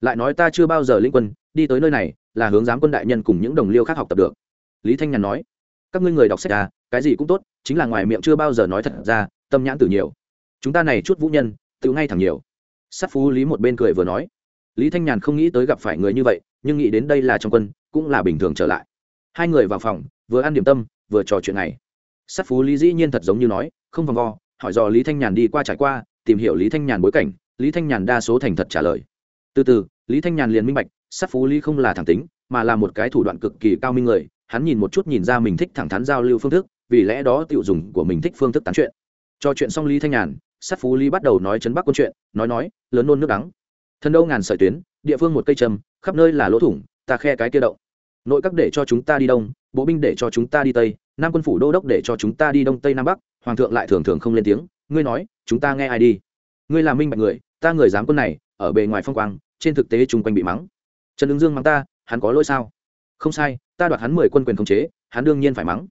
lại nói ta chưa bao giờ linh quân, đi tới nơi này, là hướng giám quân đại nhân cùng những đồng liêu khác học tập được. Lý thanh nhàn nói, các ngươi người đọc sách à cái gì cũng tốt, chính là ngoài miệng chưa bao giờ nói thật ra, tâm nhãn tử nhiều. Chúng ta này chút vũ nhân, tự ngay thẳng nhiều. Sát phú lý một bên cười vừa nói. Lý thanh nhàn không nghĩ tới gặp phải người như vậy, nhưng nghĩ đến đây là trong quân, cũng là bình thường trở lại. Hai người vào phòng, vừa ăn điểm tâm, vừa trò chuyện này sát phú lý dĩ nhiên thật giống như nói, không vòng vo, hỏi dò lý thanh nhàn đi qua trải qua, tìm hiểu lý thanh nhàn bối cảnh, lý thanh nhàn đa số thành thật trả lời từ từ, lý thanh nhàn liền minh bạch, sát phú lý không là thẳng tính, mà là một cái thủ đoạn cực kỳ cao minh người. Hắn nhìn một chút nhìn ra mình thích thẳng thắn giao lưu phương thức, vì lẽ đó tiểu dùng của mình thích phương thức tán chuyện. Cho chuyện xong lý thanh nhàn, sát phú lý bắt đầu nói chấn bắc quân chuyện, nói nói, lớn nôn nước đắng. Thân đâu ngàn sợi tuyến, địa phương một cây trầm, khắp nơi là lỗ thủng, ta khe cái kia động. Nội các để cho chúng ta đi đông, bộ binh để cho chúng ta đi tây, nam quân phủ đô đốc để cho chúng ta đi đông tây nam bắc, hoàng thượng lại thường thường không lên tiếng, ngươi nói, chúng ta nghe ai đi? Ngươi là minh bạch người, ta người dám quân này ở bề ngoài phong quang, trên thực tế chung quanh bị mắng. Trần ứng dương mắng ta, hắn có lỗi sao? Không sai, ta đoạt hắn mười quân quyền khống chế, hắn đương nhiên phải mắng.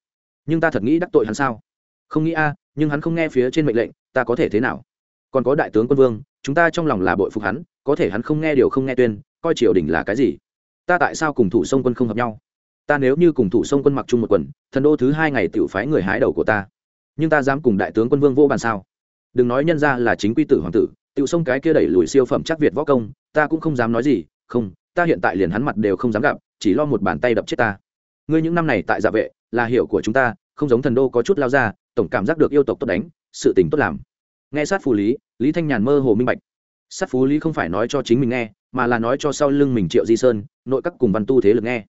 Nhưng ta thật nghĩ đắc tội hắn sao? Không nghĩ a, nhưng hắn không nghe phía trên mệnh lệnh, ta có thể thế nào? Còn có đại tướng quân vương, chúng ta trong lòng là bội phục hắn, có thể hắn không nghe điều không nghe tuyên, coi triều đình là cái gì? Ta tại sao cùng thủ sông quân không hợp nhau? Ta nếu như cùng thủ sông quân mặc chung một quần, thần đô thứ hai ngày tự phái người hái đầu của ta. Nhưng ta dám cùng đại tướng quân vương vô bàn sao? Đừng nói nhân ra là chính quy tử hoàng tử tự sông cái kia đẩy lùi siêu phẩm chắc việt võ công, ta cũng không dám nói gì, không, ta hiện tại liền hắn mặt đều không dám gặp, chỉ lo một bàn tay đập chết ta. Ngươi những năm này tại dạ vệ, là hiệu của chúng ta, không giống thần đô có chút lao ra, tổng cảm giác được yêu tộc tốt đánh, sự tình tốt làm. Nghe sát phù lý lý thanh nhàn mơ hồ minh bạch. Sát phú lý không phải nói cho chính mình nghe, mà là nói cho sau lưng mình triệu di sơn, nội các cùng văn tu thế lực nghe.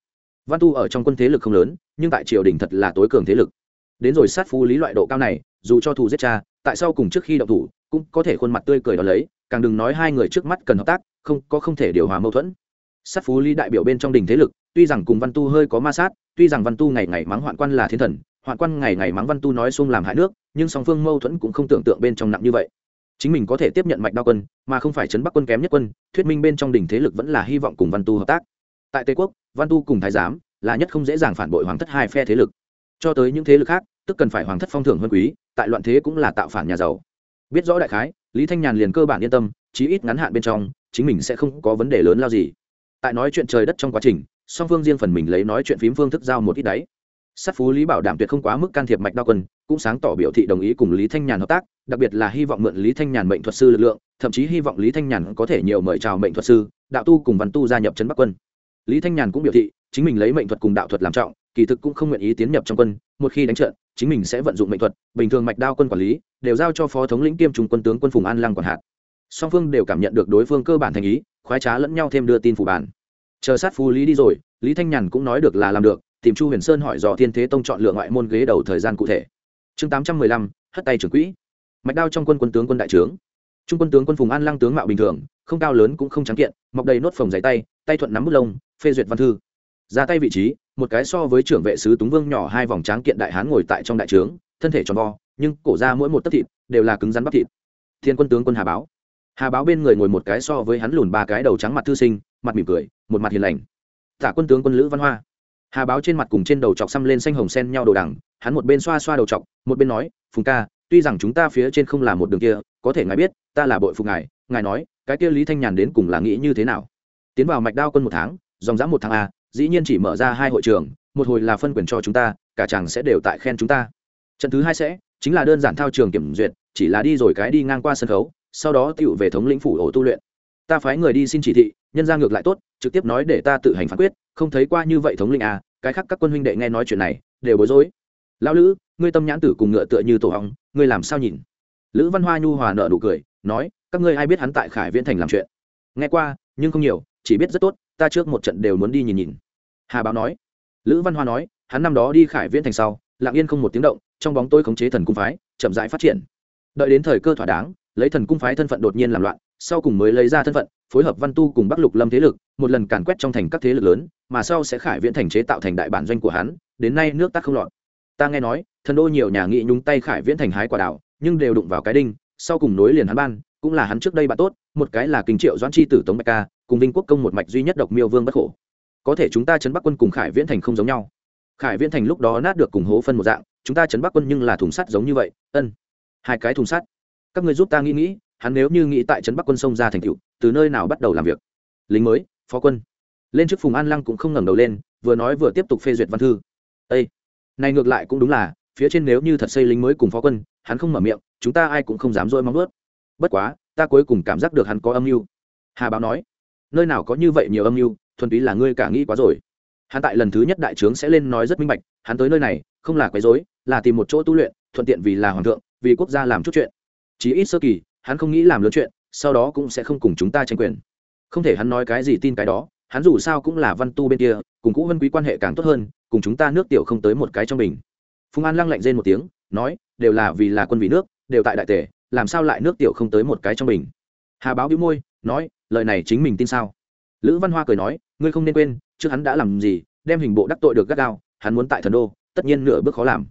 Văn tu ở trong quân thế lực không lớn, nhưng tại triều đình thật là tối cường thế lực. Đến rồi sát phú lý loại độ cao này, dù cho thù giết cha, tại sao cùng trước khi động thủ cũng có thể khuôn mặt tươi cười đó lấy, càng đừng nói hai người trước mắt cần hợp tác, không, có không thể điều hòa mâu thuẫn. Sát phú lý đại biểu bên trong đình thế lực, tuy rằng cùng văn tu hơi có ma sát, tuy rằng văn tu ngày ngày mắng hoạn quan là thiên thần, hoạn quan ngày ngày mắng văn tu nói xung làm hại nước, nhưng song phương mâu thuẫn cũng không tưởng tượng bên trong nặng như vậy. Chính mình có thể tiếp nhận mạch đao quân, mà không phải chấn bắc quân kém nhất quân, thuyết minh bên trong đỉnh thế lực vẫn là hy vọng cùng văn tu hợp tác. Tại tây quốc, văn tu cùng thái giám là nhất không dễ dàng phản bội hoàng thất hai phe thế lực. Cho tới những thế lực khác, tức cần phải hoàng thất phong thưởng huân quý, tại loạn thế cũng là tạo phản nhà giàu biết rõ đại khái, lý thanh nhàn liền cơ bản yên tâm, chí ít ngắn hạn bên trong, chính mình sẽ không có vấn đề lớn lao gì. Tại nói chuyện trời đất trong quá trình, song phương riêng phần mình lấy nói chuyện phím phương thức giao một ít đấy sát phú lý bảo đảm tuyệt không quá mức can thiệp mạch đao quân, cũng sáng tỏ biểu thị đồng ý cùng lý thanh nhàn hợp tác, đặc biệt là hy vọng mượn lý thanh nhàn mệnh thuật sư lực lượng, thậm chí hy vọng lý thanh nhàn có thể nhiều mời chào mệnh thuật sư, đạo tu cùng văn tu gia nhập trấn bắc quân. Lý thanh nhàn cũng biểu thị, chính mình lấy mệnh thuật cùng đạo thuật làm trọng kỳ thực cũng không nguyện ý tiến nhập trong quân, một khi đánh trận, chính mình sẽ vận dụng mệnh thuật, bình thường mạch đao quân quản lý, đều giao cho phó thống lĩnh kiêm trung quân tướng quân phùng an lăng quản hạt. Song phương đều cảm nhận được đối phương cơ bản thành ý, khoái trá lẫn nhau thêm đưa tin phủ bản chờ sát phú lý đi rồi, lý thanh nhàn cũng nói được là làm được, tìm chu huyền sơn hỏi dò thiên thế tông chọn lựa ngoại môn ghế đầu thời gian cụ thể. Chương tám trăm mười lăm, hất tay trưởng quỹ. Mạch đao trong quân quân tướng quân đại trướng. Trung quân tướng quân phùng an lăng tướng mạo bình thường, không cao lớn cũng không trắng kiện, mọc đầy nốt phồng giấy tay tay thuận nắm bút lông, phê duyệt văn thư. Ra tay vị trí một cái so với trưởng vệ sứ túng vương nhỏ hai vòng tráng kiện đại hán ngồi tại trong đại trướng, thân thể tròn vo, nhưng cổ ra mỗi một tấc thịt đều là cứng rắn bắp thịt. Thiên quân tướng quân hà báo. Hà báo bên người ngồi một cái so với hắn lùn ba cái đầu trắng mặt thư sinh, mặt mỉm cười, một mặt hiền lành. Tả quân tướng quân lữ văn hoa. Hà báo trên mặt cùng trên đầu chọc xăm lên xanh hồng sen nhau đồ đằng, hắn một bên xoa xoa đầu chọc, một bên nói, phùng ca, tuy rằng chúng ta phía trên không là một đường kia, có thể ngài biết, ta là bội phục ngài ngài nói, cái kia lý thanh nhàn đến cùng là nghĩ như thế nào? Tiến vào mạch đao quân một tháng, dòng dã một tháng a dĩ nhiên chỉ mở ra hai hội trường, một hồi là phân quyền cho chúng ta, cả chàng sẽ đều tại khen chúng ta. Trận thứ hai sẽ, chính là đơn giản thao trường kiểm duyệt, chỉ là đi rồi cái đi ngang qua sân khấu, sau đó tựu về thống lĩnh phủ ổ tu luyện. Ta phái người đi xin chỉ thị, nhân ra ngược lại tốt, trực tiếp nói để ta tự hành phán quyết, không thấy qua như vậy thống lĩnh à cái khác các quân huynh đệ nghe nói chuyện này, đều bối rối. Lão lữ, ngươi tâm nhãn tử cùng ngựa tựa như tổ hóng ngươi làm sao nhìn? Lữ văn hoa nhu hòa nợ nụ cười, nói, các ngươi ai biết hắn tại khải viễn thành làm chuyện? Nghe qua, nhưng không nhiều chỉ biết rất tốt, ta trước một trận đều muốn đi nhìn nhìn. Hà báo nói. Lữ văn hoa nói, hắn năm đó đi khải viễn thành sau, lặng yên không một tiếng động, trong bóng tôi khống chế thần cung phái, chậm rãi phát triển. Đợi đến thời cơ thỏa đáng, lấy thần cung phái thân phận đột nhiên làm loạn, sau cùng mới lấy ra thân phận, phối hợp văn tu cùng bắc lục lâm thế lực, một lần càn quét trong thành các thế lực lớn, mà sau sẽ khải viễn thành chế tạo thành đại bản doanh của hắn, đến nay nước tắt không lọt. Ta nghe nói, thần đô nhiều nhà nghị nhúng tay khải viễn thành hái quả đảo nhưng đều đụng vào cái đinh, sau cùng nối liền hắn ban cũng là hắn trước đây bạn tốt, một cái là kinh triệu doãn chi tử tống bạch ca, cùng vinh quốc công một mạch duy nhất độc miêu vương bất khổ. Có thể chúng ta chấn bắc quân cùng khải viễn thành không giống nhau. Khải viễn thành lúc đó nát được cùng hố phân một dạng, chúng ta chấn bắc quân nhưng là thùng sắt giống như vậy, ân, hai cái thùng sắt. Các người giúp ta nghĩ nghĩ, hắn nếu như nghĩ tại trấn bắc quân sông ra thành cựu từ nơi nào bắt đầu làm việc? Lính mới, phó quân. Lên trước phùng an lăng cũng không ngẩng đầu lên, vừa nói vừa tiếp tục phê duyệt văn thư. Ây này ngược lại cũng đúng là, phía trên nếu như thật xây lính mới cùng phó quân, hắn không mở miệng, chúng ta ai cũng không dám dỗi móng ướt bất quá, ta cuối cùng cảm giác được hắn có âm mưu. Hà báo nói, nơi nào có như vậy nhiều âm mưu, thuần túy là ngươi cả nghĩ quá rồi. Hắn tại lần thứ nhất đại trướng sẽ lên nói rất minh bạch, hắn tới nơi này, không là quấy rối, là tìm một chỗ tu luyện, thuận tiện vì là hoàng thượng, vì quốc gia làm chút chuyện. Chí ít sơ kỳ, hắn không nghĩ làm lớn chuyện, sau đó cũng sẽ không cùng chúng ta tranh quyền. Không thể hắn nói cái gì tin cái đó, hắn dù sao cũng là văn tu bên kia, cùng cũ vân quý quan hệ càng tốt hơn, cùng chúng ta nước tiểu không tới một cái trong mình. Phùng an lăng lạnh rên một tiếng, nói, đều là vì là quân vị nước, đều tại đại tể làm sao lại nước tiểu không tới một cái trong bình? hà báo bĩu môi, nói, lời này chính mình tin sao? Lữ văn hoa cười nói, ngươi không nên quên, trước hắn đã làm gì, đem hình bộ đắc tội được gắt gao, hắn muốn tại thần đô, tất nhiên nửa bước khó làm.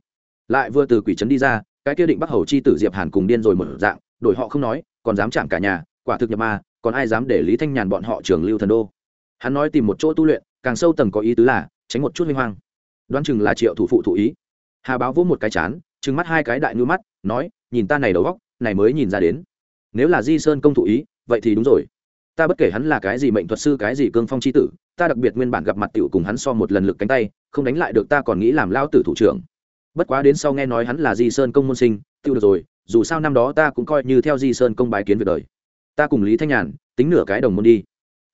Lại vừa từ quỷ trấn đi ra, cái kia định bắc hầu chi tử diệp hàn cùng điên rồi một dạng, đổi họ không nói, còn dám chạm cả nhà, quả thực nhập ma, còn ai dám để lý thanh nhàn bọn họ trường lưu thần đô? Hắn nói tìm một chỗ tu luyện, càng sâu tầng có ý tứ là, tránh một chút huy hoang đoán chừng là triệu thủ phụ thủ ý. Hà báo vỗ một cái chán, trừng mắt hai cái đại ngư mắt, nói, nhìn ta này đầu góc này mới nhìn ra đến. Nếu là di sơn công thủ ý, vậy thì đúng rồi. Ta bất kể hắn là cái gì mệnh thuật sư, cái gì cương phong c h i tử, ta đặc biệt nguyên bản gặp mặt t i ể u cùng hắn so một lần lực cánh tay, không đánh lại được ta còn nghĩ làm lao tử thủ trưởng. Bất quá đến sau nghe nói hắn là di sơn công môn sinh t i ê u được rồi, dù sao năm đó ta cũng coi như theo di sơn công bái kiến việc đời. Ta cùng lý thanh nhàn, tính nửa cái đồng môn đi.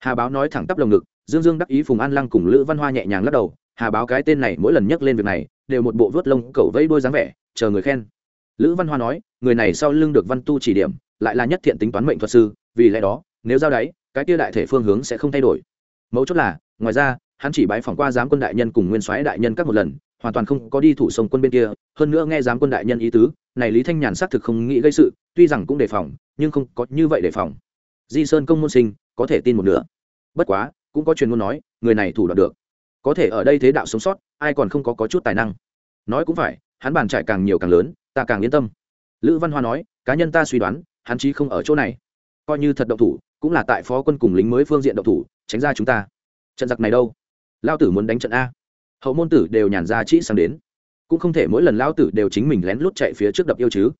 Hà báo nói thẳng tắp lồng ngực, dương dương đắc ý phùng an lăng cùng lữ văn hoa nhẹ nhàng lắc đầu. Hà báo cái tên này mỗi lần nhắc lên việc này, đều một bộ vớt lông cẩu vẫy đôi dáng vẻ, chờ người khen lữ văn hoa nói người này sau lưng được văn tu chỉ điểm lại là nhất thiện tính toán mệnh thuật sư vì lẽ đó nếu giao đáy cái kia đại thể phương hướng sẽ không thay đổi. Mấu chốt là ngoài ra hắn chỉ bái phỏng qua giám quân đại nhân cùng nguyên soái đại nhân các một lần hoàn toàn không có đi thủ sông quân bên kia hơn nữa nghe giám quân đại nhân ý tứ này lý thanh nhàn xác thực không nghĩ gây sự tuy rằng cũng đề phòng nhưng không có như vậy đề phòng. Di sơn công môn sinh có thể tin một nửa. Bất quá cũng có truyền ngôn nói người này thủ đoạn được. Có thể ở đây thế đạo sống sót ai còn không có, có chút tài năng. Nói cũng phải hắn bàn trải càng nhiều càng lớn ta càng yên tâm. Lữ văn hoa nói, cá nhân ta suy đoán, hắn chí không ở chỗ này. Coi như thật động thủ, cũng là tại phó quân cùng lính mới phương diện động thủ, tránh ra chúng ta. Trận giặc này đâu? Lao tử muốn đánh trận a. Hậu môn tử đều nhàn ra chỉ sang đến. Cũng không thể mỗi lần lao tử đều chính mình lén lút chạy phía trước đập yêu chứ.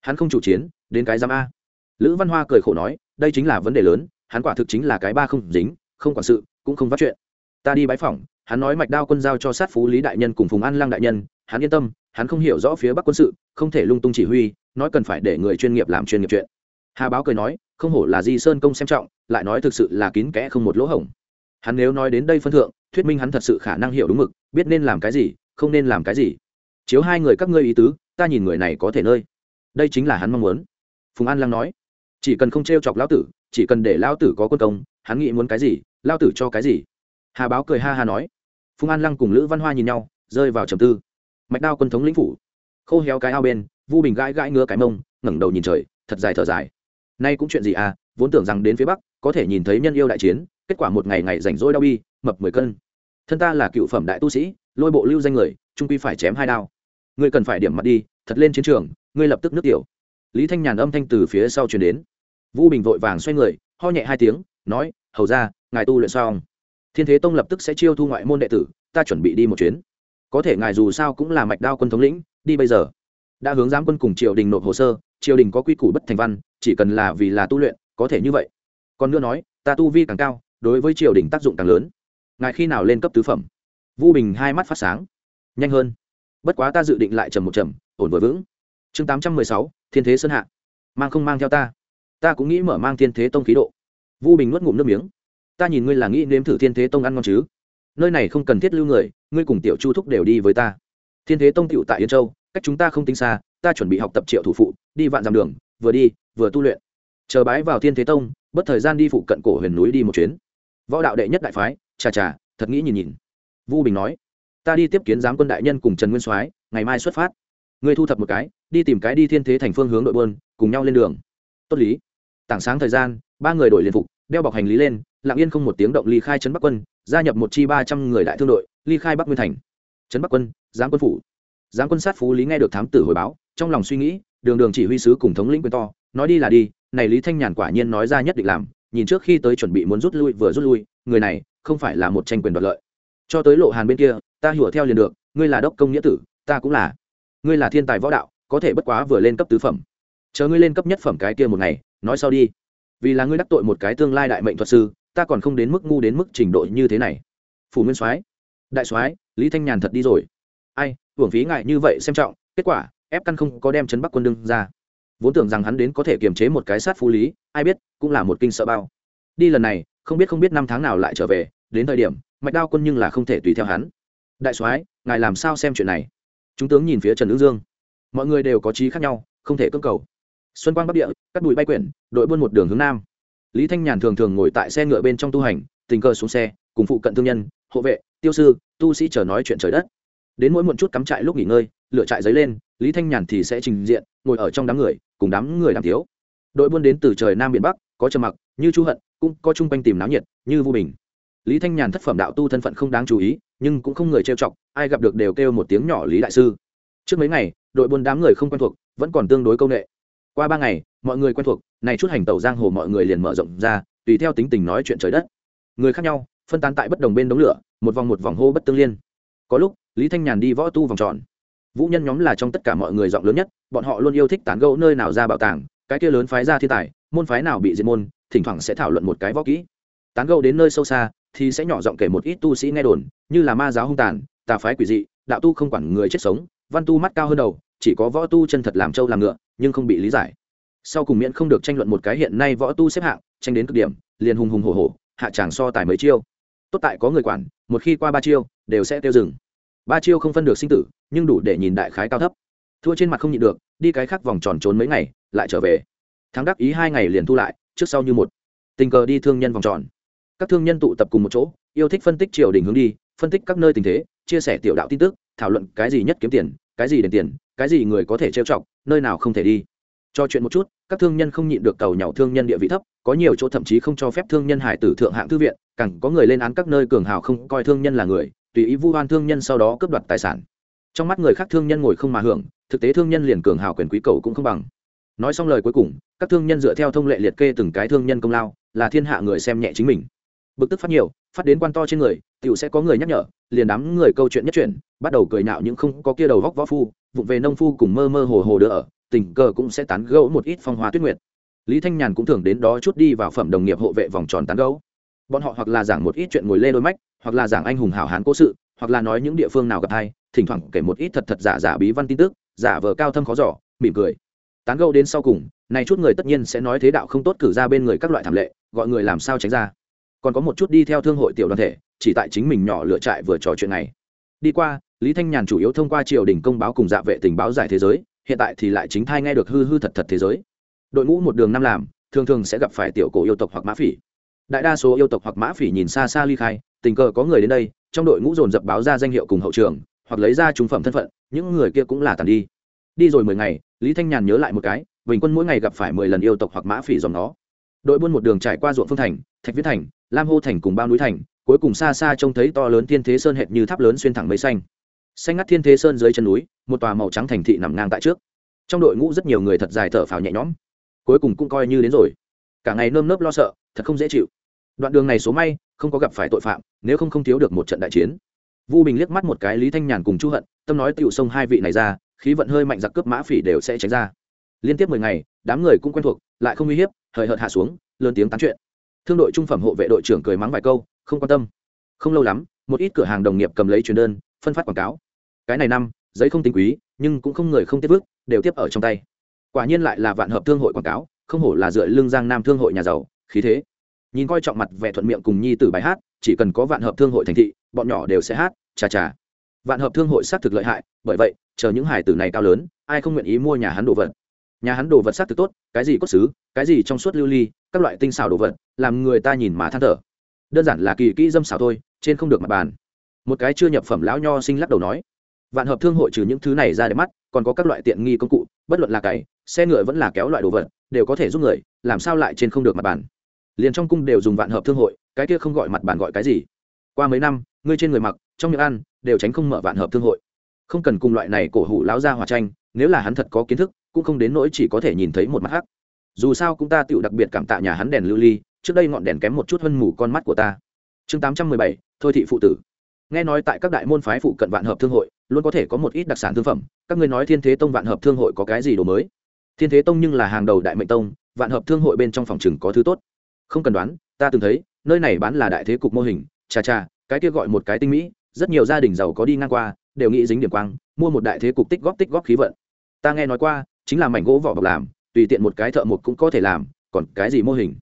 Hắn không chủ chiến, đến cái giam a. Lữ văn hoa cười khổ nói, đây chính là vấn đề lớn, hắn quả thực chính là cái ba không dính, không quản sự, cũng không vắt chuyện. Ta đi bái phỏng, hắn nói mạch đao quân giao cho sát phú lý đại nhân cùng phùng an lang đại nhân, hắn yên tâm hắn không hiểu rõ phía bắc quân sự, không thể lung tung chỉ huy, nói cần phải để người chuyên nghiệp làm chuyên nghiệp chuyện. Hà báo cười nói, không hổ là di sơn công xem trọng, lại nói thực sự là kín kẽ không một lỗ hổng. Hắn nếu nói đến đây phân thượng, thuyết minh hắn thật sự khả năng hiểu đúng mực, biết nên làm cái gì, không nên làm cái gì. Chiếu hai người các ngươi ý tứ, ta nhìn người này có thể nơi. Đây chính là hắn mong muốn. Phùng an lăng nói, chỉ cần không t r e o chọc lão tử, chỉ cần để lão tử có quân công, hắn nghĩ muốn cái gì, lão tử cho cái gì. Hà báo cười ha ha nói. Phùng an lăng cùng lữ văn hoa nhìn nhau, rơi vào trầm tư mạch đao quân thống lĩnh phủ. Khô héo cái ao bên, vu bình gãi gãi ngứa cái mông, ngẩng đầu nhìn trời, thật dài thở dài. Nay cũng chuyện gì à vốn tưởng rằng đến phía bắc, có thể nhìn thấy nhân yêu đại chiến, kết quả một ngày ngày rảnh rỗi đau bi, mập mười cân. Thân ta là cựu phẩm đại tu sĩ, lôi bộ lưu danh người, trung quy phải chém hai đao. Ngươi cần phải điểm mặt đi, thật lên chiến trường, ngươi lập tức nước tiểu. Lý thanh nhàn âm thanh từ phía sau chuyển đến. Vũ bình vội vàng xoay người, ho nhẹ hai tiếng, nói, hầu ra ngài tu luyện xong. Thiên thế tông lập tức sẽ chiêu thu ngoại môn đệ tử, ta chuẩn bị đi một chuyến có thể ngài dù sao cũng là mạch đao quân thống lĩnh, đi bây giờ. Đã hướng giám quân cùng triều đình nộp hồ sơ, triều đình có quy củ bất thành văn, chỉ cần là vì là tu luyện, có thể như vậy. Còn nữa nói, ta tu vi càng cao, đối với triều đình tác dụng càng lớn. Ngài khi nào lên cấp tứ phẩm? Vu bình hai mắt phát sáng. Nhanh hơn. Bất quá ta dự định lại trầm một trầm ổn vừa vững. Chương tám trăm mười sáu, thiên thế sơn hạ. Mang không mang theo ta. Ta cũng nghĩ mở mang thiên thế tông khí độ. Vu bình nuốt ngụm nước miếng. Ta nhìn ngươi là nghĩ nếm thử thiên thế tông ăn ngon chứ? Nơi này không cần thiết lưu người, ngươi cùng tiểu chu thúc đều đi với ta. Thiên thế tông tựu tại yên châu, cách chúng ta không tính xa, ta chuẩn bị học tập triệu thủ phụ, đi vạn dặm đường, vừa đi, vừa tu luyện. Chờ bái vào thiên thế tông, bất thời gian đi phụ cận cổ huyền núi đi một chuyến. Võ đạo đệ nhất đại phái, chà chà, thật nghĩ nhìn nhìn. Vu bình nói, ta đi tiếp kiến giám quân đại nhân cùng trần nguyên soái, ngày mai xuất phát. Người thu thập một cái, đi tìm cái đi thiên thế thành phương hướng đội bơn cùng nhau lên đường. Tốt lý. Tảng sáng thời gian, ba người đổi liền phục, đeo bọc hành lý lên lặng yên không một tiếng động ly khai trấn bắc quân, gia nhập một chi ba trăm người đại thương đội, ly khai bắc nguyên thành. Trấn bắc quân giáng quân phủ. Giáng quân sát phú lý nghe được thám tử hồi báo, trong lòng suy nghĩ, đường đường chỉ huy sứ cùng thống lĩnh quyền to, nói đi là đi, này lý thanh nhàn quả nhiên nói ra nhất định làm, nhìn trước khi tới chuẩn bị muốn rút lui vừa rút lui, người này không phải là một tranh quyền đoạt lợi. Cho tới lộ hàn bên kia, ta hiểu theo liền được, ngươi là đốc công nghĩa tử, ta cũng là. Ngươi là thiên tài võ đạo, có thể bất quá vừa lên cấp tứ phẩm. Chờ ngươi lên cấp nhất phẩm cái kia một ngày, nói sau đi. Vì là ngươi đắc tội một cái tương lai đại mệnh thuật sư ta còn không đến mức ngu đến mức trình độ như thế này. Phủ nguyên soái, đại soái, lý thanh nhàn thật đi rồi. Ai, hưởng phí ngại như vậy xem trọng, kết quả, ép căn không có đem chấn bắc quân đương ra. Vốn tưởng rằng hắn đến có thể kiềm chế một cái sát phú lý, ai biết, cũng là một kinh sợ bao. Đi lần này, không biết không biết năm tháng nào lại trở về, đến thời điểm, mạch đao quân nhưng là không thể tùy theo hắn. Đại soái, ngài làm sao xem chuyện này? Chúng tướng nhìn phía trần ứng dương. Mọi người đều có trí khác nhau, không thể cưỡng cầu. Xuân quang bắc địa, cắt bụi bay quyển, đội buôn một đường hướng nam lý thanh nhàn thường thường ngồi tại xe ngựa bên trong tu hành, tình cờ xuống xe, cùng phụ cận thương nhân, hộ vệ, tiêu sư, tu sĩ chờ nói chuyện trời đất. Đến mỗi một chút cắm trại lúc nghỉ ngơi, lựa trại giấy lên, lý thanh nhàn thì sẽ trình diện, ngồi ở trong đám người, cùng đám người đàm thiếu đội buôn đến từ trời nam biển bắc, có trầm mặc, như chu hận, cũng có chung quanh tìm náo nhiệt, như vô bình. Lý thanh nhàn thất phẩm đạo tu thân phận không đáng chú ý, nhưng cũng không người trêu chọc, ai gặp được đều kêu một tiếng nhỏ lý đại sư. Trước mấy ngày, đội buôn đám người không quen thuộc, vẫn còn tương đối công nghệ. Qua ba ngày, mọi người quen thuộc này chút hành tẩu giang hồ mọi người liền mở rộng ra, tùy theo tính tình nói chuyện trời đất. Người khác nhau, phân tán tại bất đồng bên đống lửa, một vòng một vòng hô bất tương liên. Có lúc, lý thanh nhàn đi võ tu vòng tròn. Vũ nhân nhóm là trong tất cả mọi người giọng lớn nhất, bọn họ luôn yêu thích tán gẫu nơi nào ra bảo tàng, cái kia lớn phái ra thiên tài, môn phái nào bị diệt môn, thỉnh thoảng sẽ thảo luận một cái võ kỹ. Tán gẫu đến nơi sâu xa, thì sẽ nhỏ giọng kể một ít tu sĩ nghe đồn, như là ma giáo hung tàn, tà phái quỷ dị, đạo tu không quản người chết sống, văn tu mắt cao hơn đầu, chỉ có võ tu chân thật làm trâu làm ngựa, nhưng không bị lý giải sau cùng miễn không được tranh luận một cái hiện nay võ tu xếp hạng, tranh đến cực điểm, liền hùng hùng hổ hổ, hạ tràng so tài mấy chiêu. Tốt tại có người quản, một khi qua ba chiêu, đều sẽ tiêu dừng. Ba chiêu không phân được sinh tử, nhưng đủ để nhìn đại khái cao thấp. Thua trên mặt không nhịn được, đi cái khác vòng tròn trốn mấy ngày, lại trở về. Thắng đắc ý hai ngày liền thu lại, trước sau như một. Tình cờ đi thương nhân vòng tròn. Các thương nhân tụ tập cùng một chỗ, yêu thích phân tích triều đình hướng đi, phân tích các nơi tình thế, chia sẻ tiểu đạo tin tức, thảo luận cái gì nhất kiếm tiền, cái gì đền tiền, cái gì người có thể trêu chọc, nơi nào không thể đi. Cho chuyện một chút các thương nhân không nhịn được tàu nhậu thương nhân địa vị thấp, có nhiều chỗ thậm chí không cho phép thương nhân hải tử thượng hạng thư viện, càng có người lên án các nơi cường hào không coi thương nhân là người, tùy ý vu oan thương nhân sau đó cướp đoạt tài sản. Trong mắt người khác thương nhân ngồi không mà hưởng, thực tế thương nhân liền cường hào quyền quý cầu cũng không bằng. Nói xong lời cuối cùng, các thương nhân dựa theo thông lệ liệt kê từng cái thương nhân công lao, là thiên hạ người xem nhẹ chính mình. Bực tức phát nhiều, phát đến quan to trên người, tiểu sẽ có người nhắc nhở, liền đám người câu chuyện nhất chuyện bắt đầu cười nạo những không có kia đầu góc võ phu, vụng về nông phu cùng mơ mơ hồ hồ đỡ ở tình cờ cũng sẽ tán gẫu một ít phong hoa tuyết nguyệt. Lý thanh nhàn cũng thường đến đó chút đi vào phẩm đồng nghiệp hộ vệ vòng tròn tán gẫu. Bọn họ hoặc là giảng một ít chuyện ngồi lê đôi mách hoặc là giảng anh hùng hảo hán cố sự, hoặc là nói những địa phương nào gặp hay, thỉnh thoảng kể một ít thật thật giả giả bí văn tin tức, giả vờ cao thâm khó giỏ mỉm cười. Tán gẫu đến sau cùng, này chút người tất nhiên sẽ nói thế đạo không tốt cử ra bên người các loại thảm lệ, gọi người làm sao tránh ra. Còn có một chút đi theo thương hội tiểu đoàn thể, chỉ tại chính mình nhỏ lựa trại vừa trò chuyện này. Đi qua, lý thanh nhàn chủ yếu thông qua triều đình công báo cùng dạ vệ tình báo giải thế giới hiện tại thì lại chính thai nghe được hư hư thật thật thế giới. Đội ngũ một đường năm làm, thường thường sẽ gặp phải tiểu cổ yêu tộc hoặc mã phỉ. Đại đa số yêu tộc hoặc mã phỉ nhìn xa xa ly khai, tình cờ có người đến đây, trong đội ngũ dồn dập báo ra danh hiệu cùng hậu trường, hoặc lấy ra trung phẩm thân phận, những người kia cũng là tàn đi. Đi rồi mười ngày, lý thanh nhàn nhớ lại một cái, bình quân mỗi ngày gặp phải mười lần yêu tộc hoặc mã phỉ dòng nó. Đội buôn một đường trải qua ruộng phương thành, thạch viết thành, lam hô thành cùng bao núi thành, cuối cùng xa xa trông thấy to lớn thiên thế sơn hệt như tháp lớn xuyên thẳng mây xanh xanh ngắt thiên thế sơn dưới chân núi, một tòa màu trắng thành thị nằm ngang tại trước. Trong đội ngũ rất nhiều người thật dài thở phào nhẹ nhõm. Cuối cùng cũng coi như đến rồi. Cả ngày nơm nớp lo sợ, thật không dễ chịu. Đoạn đường này số may, không có gặp phải tội phạm, nếu không không thiếu được một trận đại chiến. Vu bình liếc mắt một cái lý thanh nhàn cùng chu hận, tâm nói tựu sông hai vị này ra, khí vận hơi mạnh giặc cướp mã phỉ đều sẽ tránh ra. Liên tiếp mười ngày, đám người cũng quen thuộc, lại không uy hiếp, hời hợt hạ xuống, lớn tiếng tán chuyện. Thương đội trung phẩm hộ vệ đội trưởng cười mắng vài câu, không quan tâm. Không lâu lắm, một ít cửa hàng đồng nghiệp cầm lấy truyền đơn, phân phát quảng cáo cái này năm giấy không tính quý nhưng cũng không người không tiếp bước, đều tiếp ở trong tay. Quả nhiên lại là vạn hợp thương hội quảng cáo không hổ là dựa lưng giang nam thương hội nhà giàu khí thế. Nhìn coi trọng mặt vẻ thuận miệng cùng nhi tử bài hát chỉ cần có vạn hợp thương hội thành thị bọn nhỏ đều sẽ hát chà chà vạn hợp thương hội xác thực lợi hại bởi vậy chờ những hải tử này cao lớn ai không nguyện ý mua nhà hắn đồ vật. Nhà hắn đồ vật xác thực tốt cái gì cốt xứ cái gì trong suốt lưu ly các loại tinh xảo đồ vật làm người ta nhìn mà than thở. Đơn giản là kỳ kỹ dâm xảo thôi trên không được mặt bàn. Một cái chưa nhập phẩm lão nho sinh lắc đầu nói vạn hợp thương hội trừ những thứ này ra để mắt, còn có các loại tiện nghi công cụ, bất luận là cày, xe ngựa vẫn là kéo loại đồ vật, đều có thể giúp người, làm sao lại trên không được mặt bàn? Liền trong cung đều dùng vạn hợp thương hội, cái kia không gọi mặt bàn gọi cái gì? Qua mấy năm, ngươi trên người mặc, trong miệng ăn, đều tránh không mở vạn hợp thương hội. Không cần cùng loại này cổ hủ láo ra hòa tranh, nếu là hắn thật có kiến thức, cũng không đến nỗi chỉ có thể nhìn thấy một mặt hắc. Dù sao cũng ta tựu đặc biệt cảm tạ nhà hắn đèn lưu ly, trước đây ngọn đèn kém một chút hơn mù con mắt của ta. Chương tám trăm mười bảy, thôi thị phụ tử. Nghe nói tại các đại môn phái phụ cận vạn hợp thương hội luôn có thể có một ít đặc sản thương phẩm, các ngươi nói thiên thế tông vạn hợp thương hội có cái gì đồ mới? Thiên thế tông nhưng là hàng đầu đại mệnh tông, vạn hợp thương hội bên trong phòng chừng có thứ tốt. Không cần đoán, ta từng thấy, nơi này bán là đại thế cục mô hình, chà chà, cái kia gọi một cái tinh mỹ, rất nhiều gia đình giàu có đi ngang qua, đều nghĩ dính điểm quang, mua một đại thế cục tích góp tích góp khí vận. Ta nghe nói qua, chính là mảnh gỗ vỏ bọc làm, tùy tiện một cái thợ mộc cũng có thể làm, còn cái gì mô hình?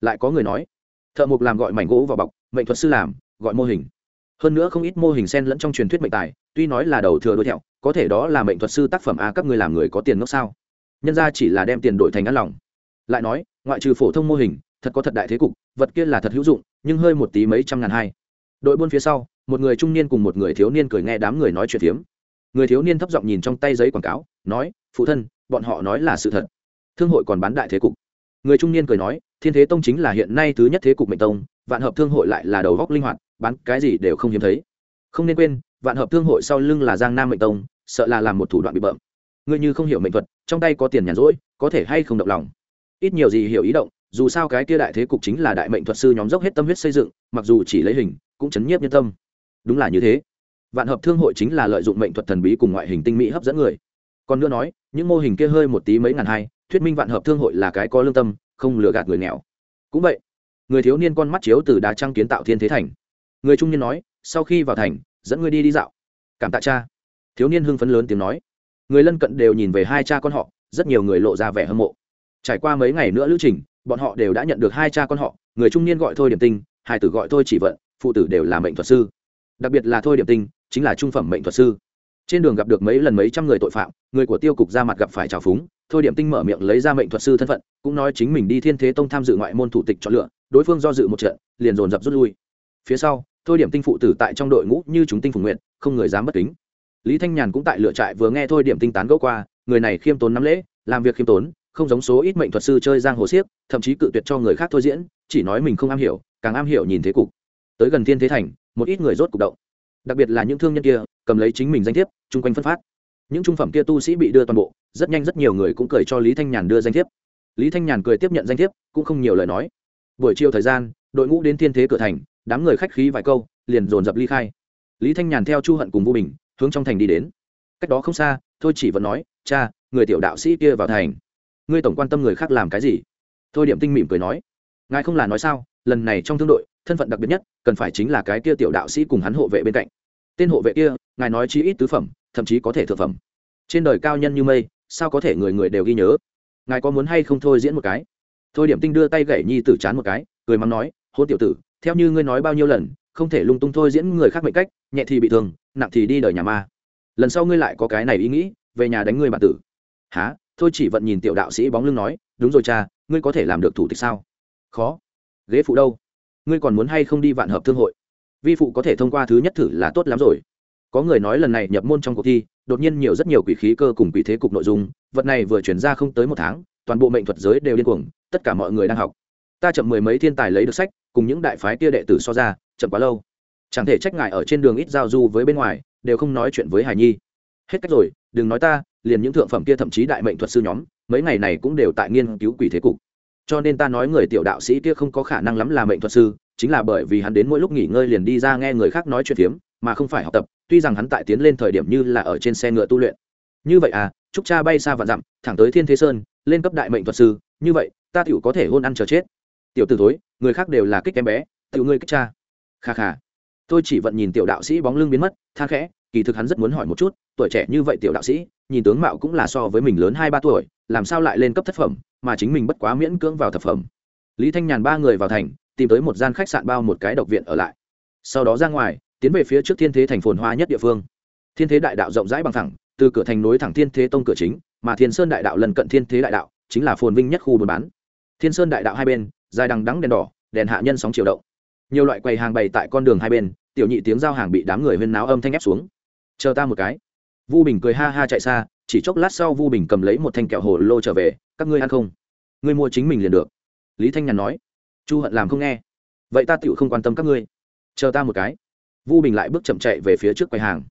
Lại có người nói, thợ mộc làm gọi mảnh gỗ vỏ bọc, mệnh thuật sư làm, gọi mô hình hơn nữa không ít mô hình sen lẫn trong truyền thuyết mệnh tài, tuy nói là đầu thừa đuôi thẹo, có thể đó là mệnh thuật sư tác phẩm a, các người làm người có tiền ngốc sao? Nhân ra chỉ là đem tiền đổi thành ăn lòng. Lại nói, ngoại trừ phổ thông mô hình, thật có thật đại thế cục, vật kia là thật hữu dụng, nhưng hơi một tí mấy trăm ngàn hai. Đội buôn phía sau, một người trung niên cùng một người thiếu niên cười nghe đám người nói chuyện phiếm. Người thiếu niên thấp giọng nhìn trong tay giấy quảng cáo, nói, phụ thân, bọn họ nói là sự thật. Thương hội còn bán đại thế cục. Người trung niên cười nói, thiên thế tông chính là hiện nay thứ nhất thế cục mệnh tông, vạn hợp thương hội lại là đầu góc linh hoạt bán cái gì đều không hiếm thấy. Không nên quên, vạn hợp thương hội sau lưng là giang nam mệnh tông, sợ là làm một thủ đoạn bị bợm. Ngươi như không hiểu mệnh thuật, trong tay có tiền nhàn rỗi, có thể hay không động lòng. Ít nhiều gì hiểu ý động, dù sao cái kia đại thế cục chính là đại mệnh thuật sư nhóm dốc hết tâm huyết xây dựng, mặc dù chỉ lấy hình, cũng chấn nhiếp nhân tâm. Đúng là như thế. Vạn hợp thương hội chính là lợi dụng mệnh thuật thần bí cùng ngoại hình tinh mỹ hấp dẫn người. Còn nữa nói, những mô hình kia hơi một tí mấy ngàn hai, thuyết minh vạn hợp thương hội là cái có lương tâm, không lừa gạt người nghèo. Cũng vậy, người thiếu niên con mắt chiếu từ đá trăng kiến tạo thiên thế thành người trung niên nói, sau khi vào thành, dẫn ngươi đi đi dạo. Cảm tạ cha. Thiếu niên hưng phấn lớn tiếng nói. Người lân cận đều nhìn về hai cha con họ, rất nhiều người lộ ra vẻ hâm mộ. Trải qua mấy ngày nữa lữ trình, bọn họ đều đã nhận được hai cha con họ, người trung niên gọi thôi điểm tinh, hai tử gọi thôi chỉ vận, phụ tử đều là mệnh thuật sư. Đặc biệt là thôi điểm tinh, chính là trung phẩm mệnh thuật sư. Trên đường gặp được mấy lần mấy trăm người tội phạm, người của tiêu cục ra mặt gặp phải trào phúng, thôi điểm tinh mở miệng lấy ra mệnh thuật sư thân phận, cũng nói chính mình đi thiên thế tông tham dự ngoại môn thủ tịch chọn lựa, đối phương do dự một trận, liền dồn dập rút lui. Phía sau thôi điểm tinh phụ tử tại trong đội ngũ như chúng tinh phùng nguyện không người dám bất kính. Lý thanh nhàn cũng tại lựa trại vừa nghe thôi điểm tinh tán gẫu qua, người này khiêm tốn nắm lễ, làm việc khiêm tốn, không giống số ít mệnh thuật sư chơi giang hồ siếc, thậm chí cự tuyệt cho người khác thôi diễn, chỉ nói mình không am hiểu, càng am hiểu nhìn thế cục. Tới gần thiên thế thành, một ít người rốt cục động. Đặc biệt là những thương nhân kia, cầm lấy chính mình danh thiếp, chung quanh phân phát. Những trung phẩm kia tu sĩ bị đưa toàn bộ, rất nhanh rất nhiều người cũng cười cho lý thanh nhàn đưa danh thiếp. Lý thanh nhàn cười tiếp nhận danh thiếp, cũng không nhiều lời nói. Buổi chiều thời gian, đội ngũ đến thiên thế cửa thành đám người khách khí vài câu, liền dồn dập ly khai. Lý thanh nhàn theo chu hận cùng vô bình hướng trong thành đi đến. Cách đó không xa, thôi chỉ vẫn nói, cha, người tiểu đạo sĩ kia vào thành. Ngươi tổng quan tâm người khác làm cái gì? Thôi điểm tinh mỉm cười nói, ngài không là nói sao, lần này trong thương đội, thân phận đặc biệt nhất, cần phải chính là cái kia tiểu đạo sĩ cùng hắn hộ vệ bên cạnh. Tên hộ vệ kia, ngài nói chi ít tứ phẩm, thậm chí có thể thượng phẩm. Trên đời cao nhân như mây, sao có thể người người đều ghi nhớ? Ngài có muốn hay không thôi diễn một cái? Thôi điểm tinh đưa tay gậy nhi tử chán một cái, cười mắng nói hôn tiểu tử theo như ngươi nói bao nhiêu lần, không thể lung tung thôi diễn người khác mệnh cách, nhẹ thì bị thương, nặng thì đi đời nhà ma. Lần sau ngươi lại có cái này ý nghĩ, về nhà đánh ngươi bản tử. Há thôi chỉ vận nhìn tiểu đạo sĩ bóng lưng nói, đúng rồi cha, ngươi có thể làm được thủ tịch sao? Khó. Ghế phụ đâu? Ngươi còn muốn hay không đi vạn hợp thương hội? Vi phụ có thể thông qua thứ nhất thử là tốt lắm rồi. Có người nói lần này nhập môn trong cuộc thi, đột nhiên nhiều rất nhiều quỷ khí cơ cùng quỷ thế cục nội dung, vật này vừa chuyển ra không tới một tháng, toàn bộ mệnh thuật giới đều điên cuồng, tất cả mọi người đang học ta chậm mười mấy thiên tài lấy được sách, cùng những đại phái kia đệ tử so ra, chậm quá lâu. Chẳng thể trách ngại ở trên đường ít giao du với bên ngoài, đều không nói chuyện với hải nhi. Hết cách rồi, đừng nói ta, liền những thượng phẩm kia thậm chí đại mệnh thuật sư nhóm, mấy ngày này cũng đều tại nghiên cứu quỷ thế cục. Cho nên ta nói người tiểu đạo sĩ kia không có khả năng lắm là mệnh thuật sư, chính là bởi vì hắn đến mỗi lúc nghỉ ngơi liền đi ra nghe người khác nói chuyện phiếm, mà không phải học tập, tuy rằng hắn tại tiến lên thời điểm như là ở trên xe ngựa tu luyện. Như vậy à trúc cha bay xa và dặm, thẳng tới thiên thế sơn, lên cấp đại mệnh thuật sư, như vậy, ta tiểu có thể hôn ăn chờ chết tiểu t ử thối, người khác đều là kích em bé tự ngươi kích cha. Kha kha. Tôi chỉ vận nhìn tiểu đạo sĩ bóng lưng biến mất tha khẽ, kỳ thực hắn rất muốn hỏi một chút, tuổi trẻ như vậy tiểu đạo sĩ, nhìn tướng mạo cũng là so với mình lớn hai ba tuổi, làm sao lại lên cấp thất phẩm, mà chính mình bất quá miễn cưỡng vào thập phẩm. Lý thanh nhàn ba người vào thành, tìm tới một gian khách sạn bao một cái độc viện ở lại. Sau đó ra ngoài, tiến về phía trước thiên thế thành phồn hoa nhất địa phương. Thiên thế đại đạo rộng rãi bằng thẳng, từ cửa thành nối thẳng thiên thế tông cửa chính, mà thiên sơn đại đạo lần cận thiên thế đại đạo, chính là phồn vinh nhất khu buôn bán. Thiên sơn đại đạo hai bên dài đằng đắng đèn đỏ, đèn hạ nhân sóng chiều động. Nhiều loại quầy hàng bày tại con đường hai bên, tiểu nhị tiếng giao hàng bị đám người huyên náo âm thanh ép xuống. Chờ ta một cái. Vu bình cười ha ha chạy xa, chỉ chốc lát sau vu bình cầm lấy một thanh kẹo hồ lô trở về, các ngươi ăn không? Ngươi mua chính mình liền được. Lý thanh nhàn nói. Chu hận làm không nghe. Vậy ta tựu không quan tâm các ngươi. Chờ ta một cái. Vu bình lại bước chậm chạy về phía trước quầy hàng.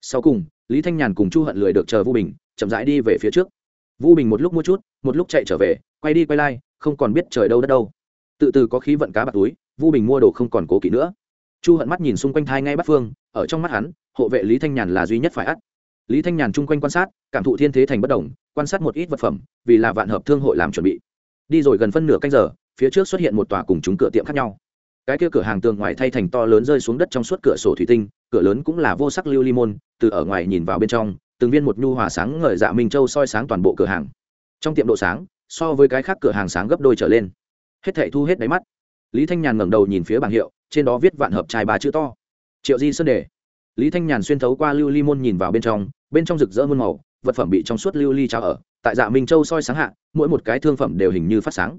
Sau cùng, lý thanh nhàn cùng chu hận lười được chờ vu bình, chậm rãi đi về phía trước. Vu bình một lúc mua chút, một lúc chạy trở về, quay đi quay lại, không còn biết trời đâu đất đâu tự từ có khí vận cá bạc túi, vu bình mua đồ không còn cố kỵ nữa. Chu hận mắt nhìn xung quanh thai ngay bắt phương, ở trong mắt hắn, hộ vệ lý thanh nhàn là duy nhất phải ắt. Lý thanh nhàn chung quanh quan sát, cảm thụ thiên thế thành bất đồng, quan sát một ít vật phẩm, vì là vạn hợp thương hội làm chuẩn bị. Đi rồi gần phân nửa canh giờ, phía trước xuất hiện một tòa cùng chúng cửa tiệm khác nhau. Cái kia cửa hàng tường ngoài thay thành to lớn rơi xuống đất trong suốt cửa sổ thủy tinh, cửa lớn cũng là vô sắc lưu ly môn, từ ở ngoài nhìn vào bên trong, từng viên một nhu hòa sáng ngời dạ minh châu soi sáng toàn bộ cửa hàng. Trong tiệm độ sáng, so với cái khác cửa hàng sáng gấp đôi trở lên hết thảy thu hết đáy mắt. Lý thanh nhàn ngẩng đầu nhìn phía bảng hiệu, trên đó viết vạn hợp trai ba chữ to. Triệu di sơn đề. Lý thanh nhàn xuyên thấu qua lưu ly môn nhìn vào bên trong bên trong rực rỡ muôn màu, vật phẩm bị trong suốt lưu ly trao ở, tại dạ minh châu soi sáng hạ, mỗi một cái thương phẩm đều hình như phát sáng.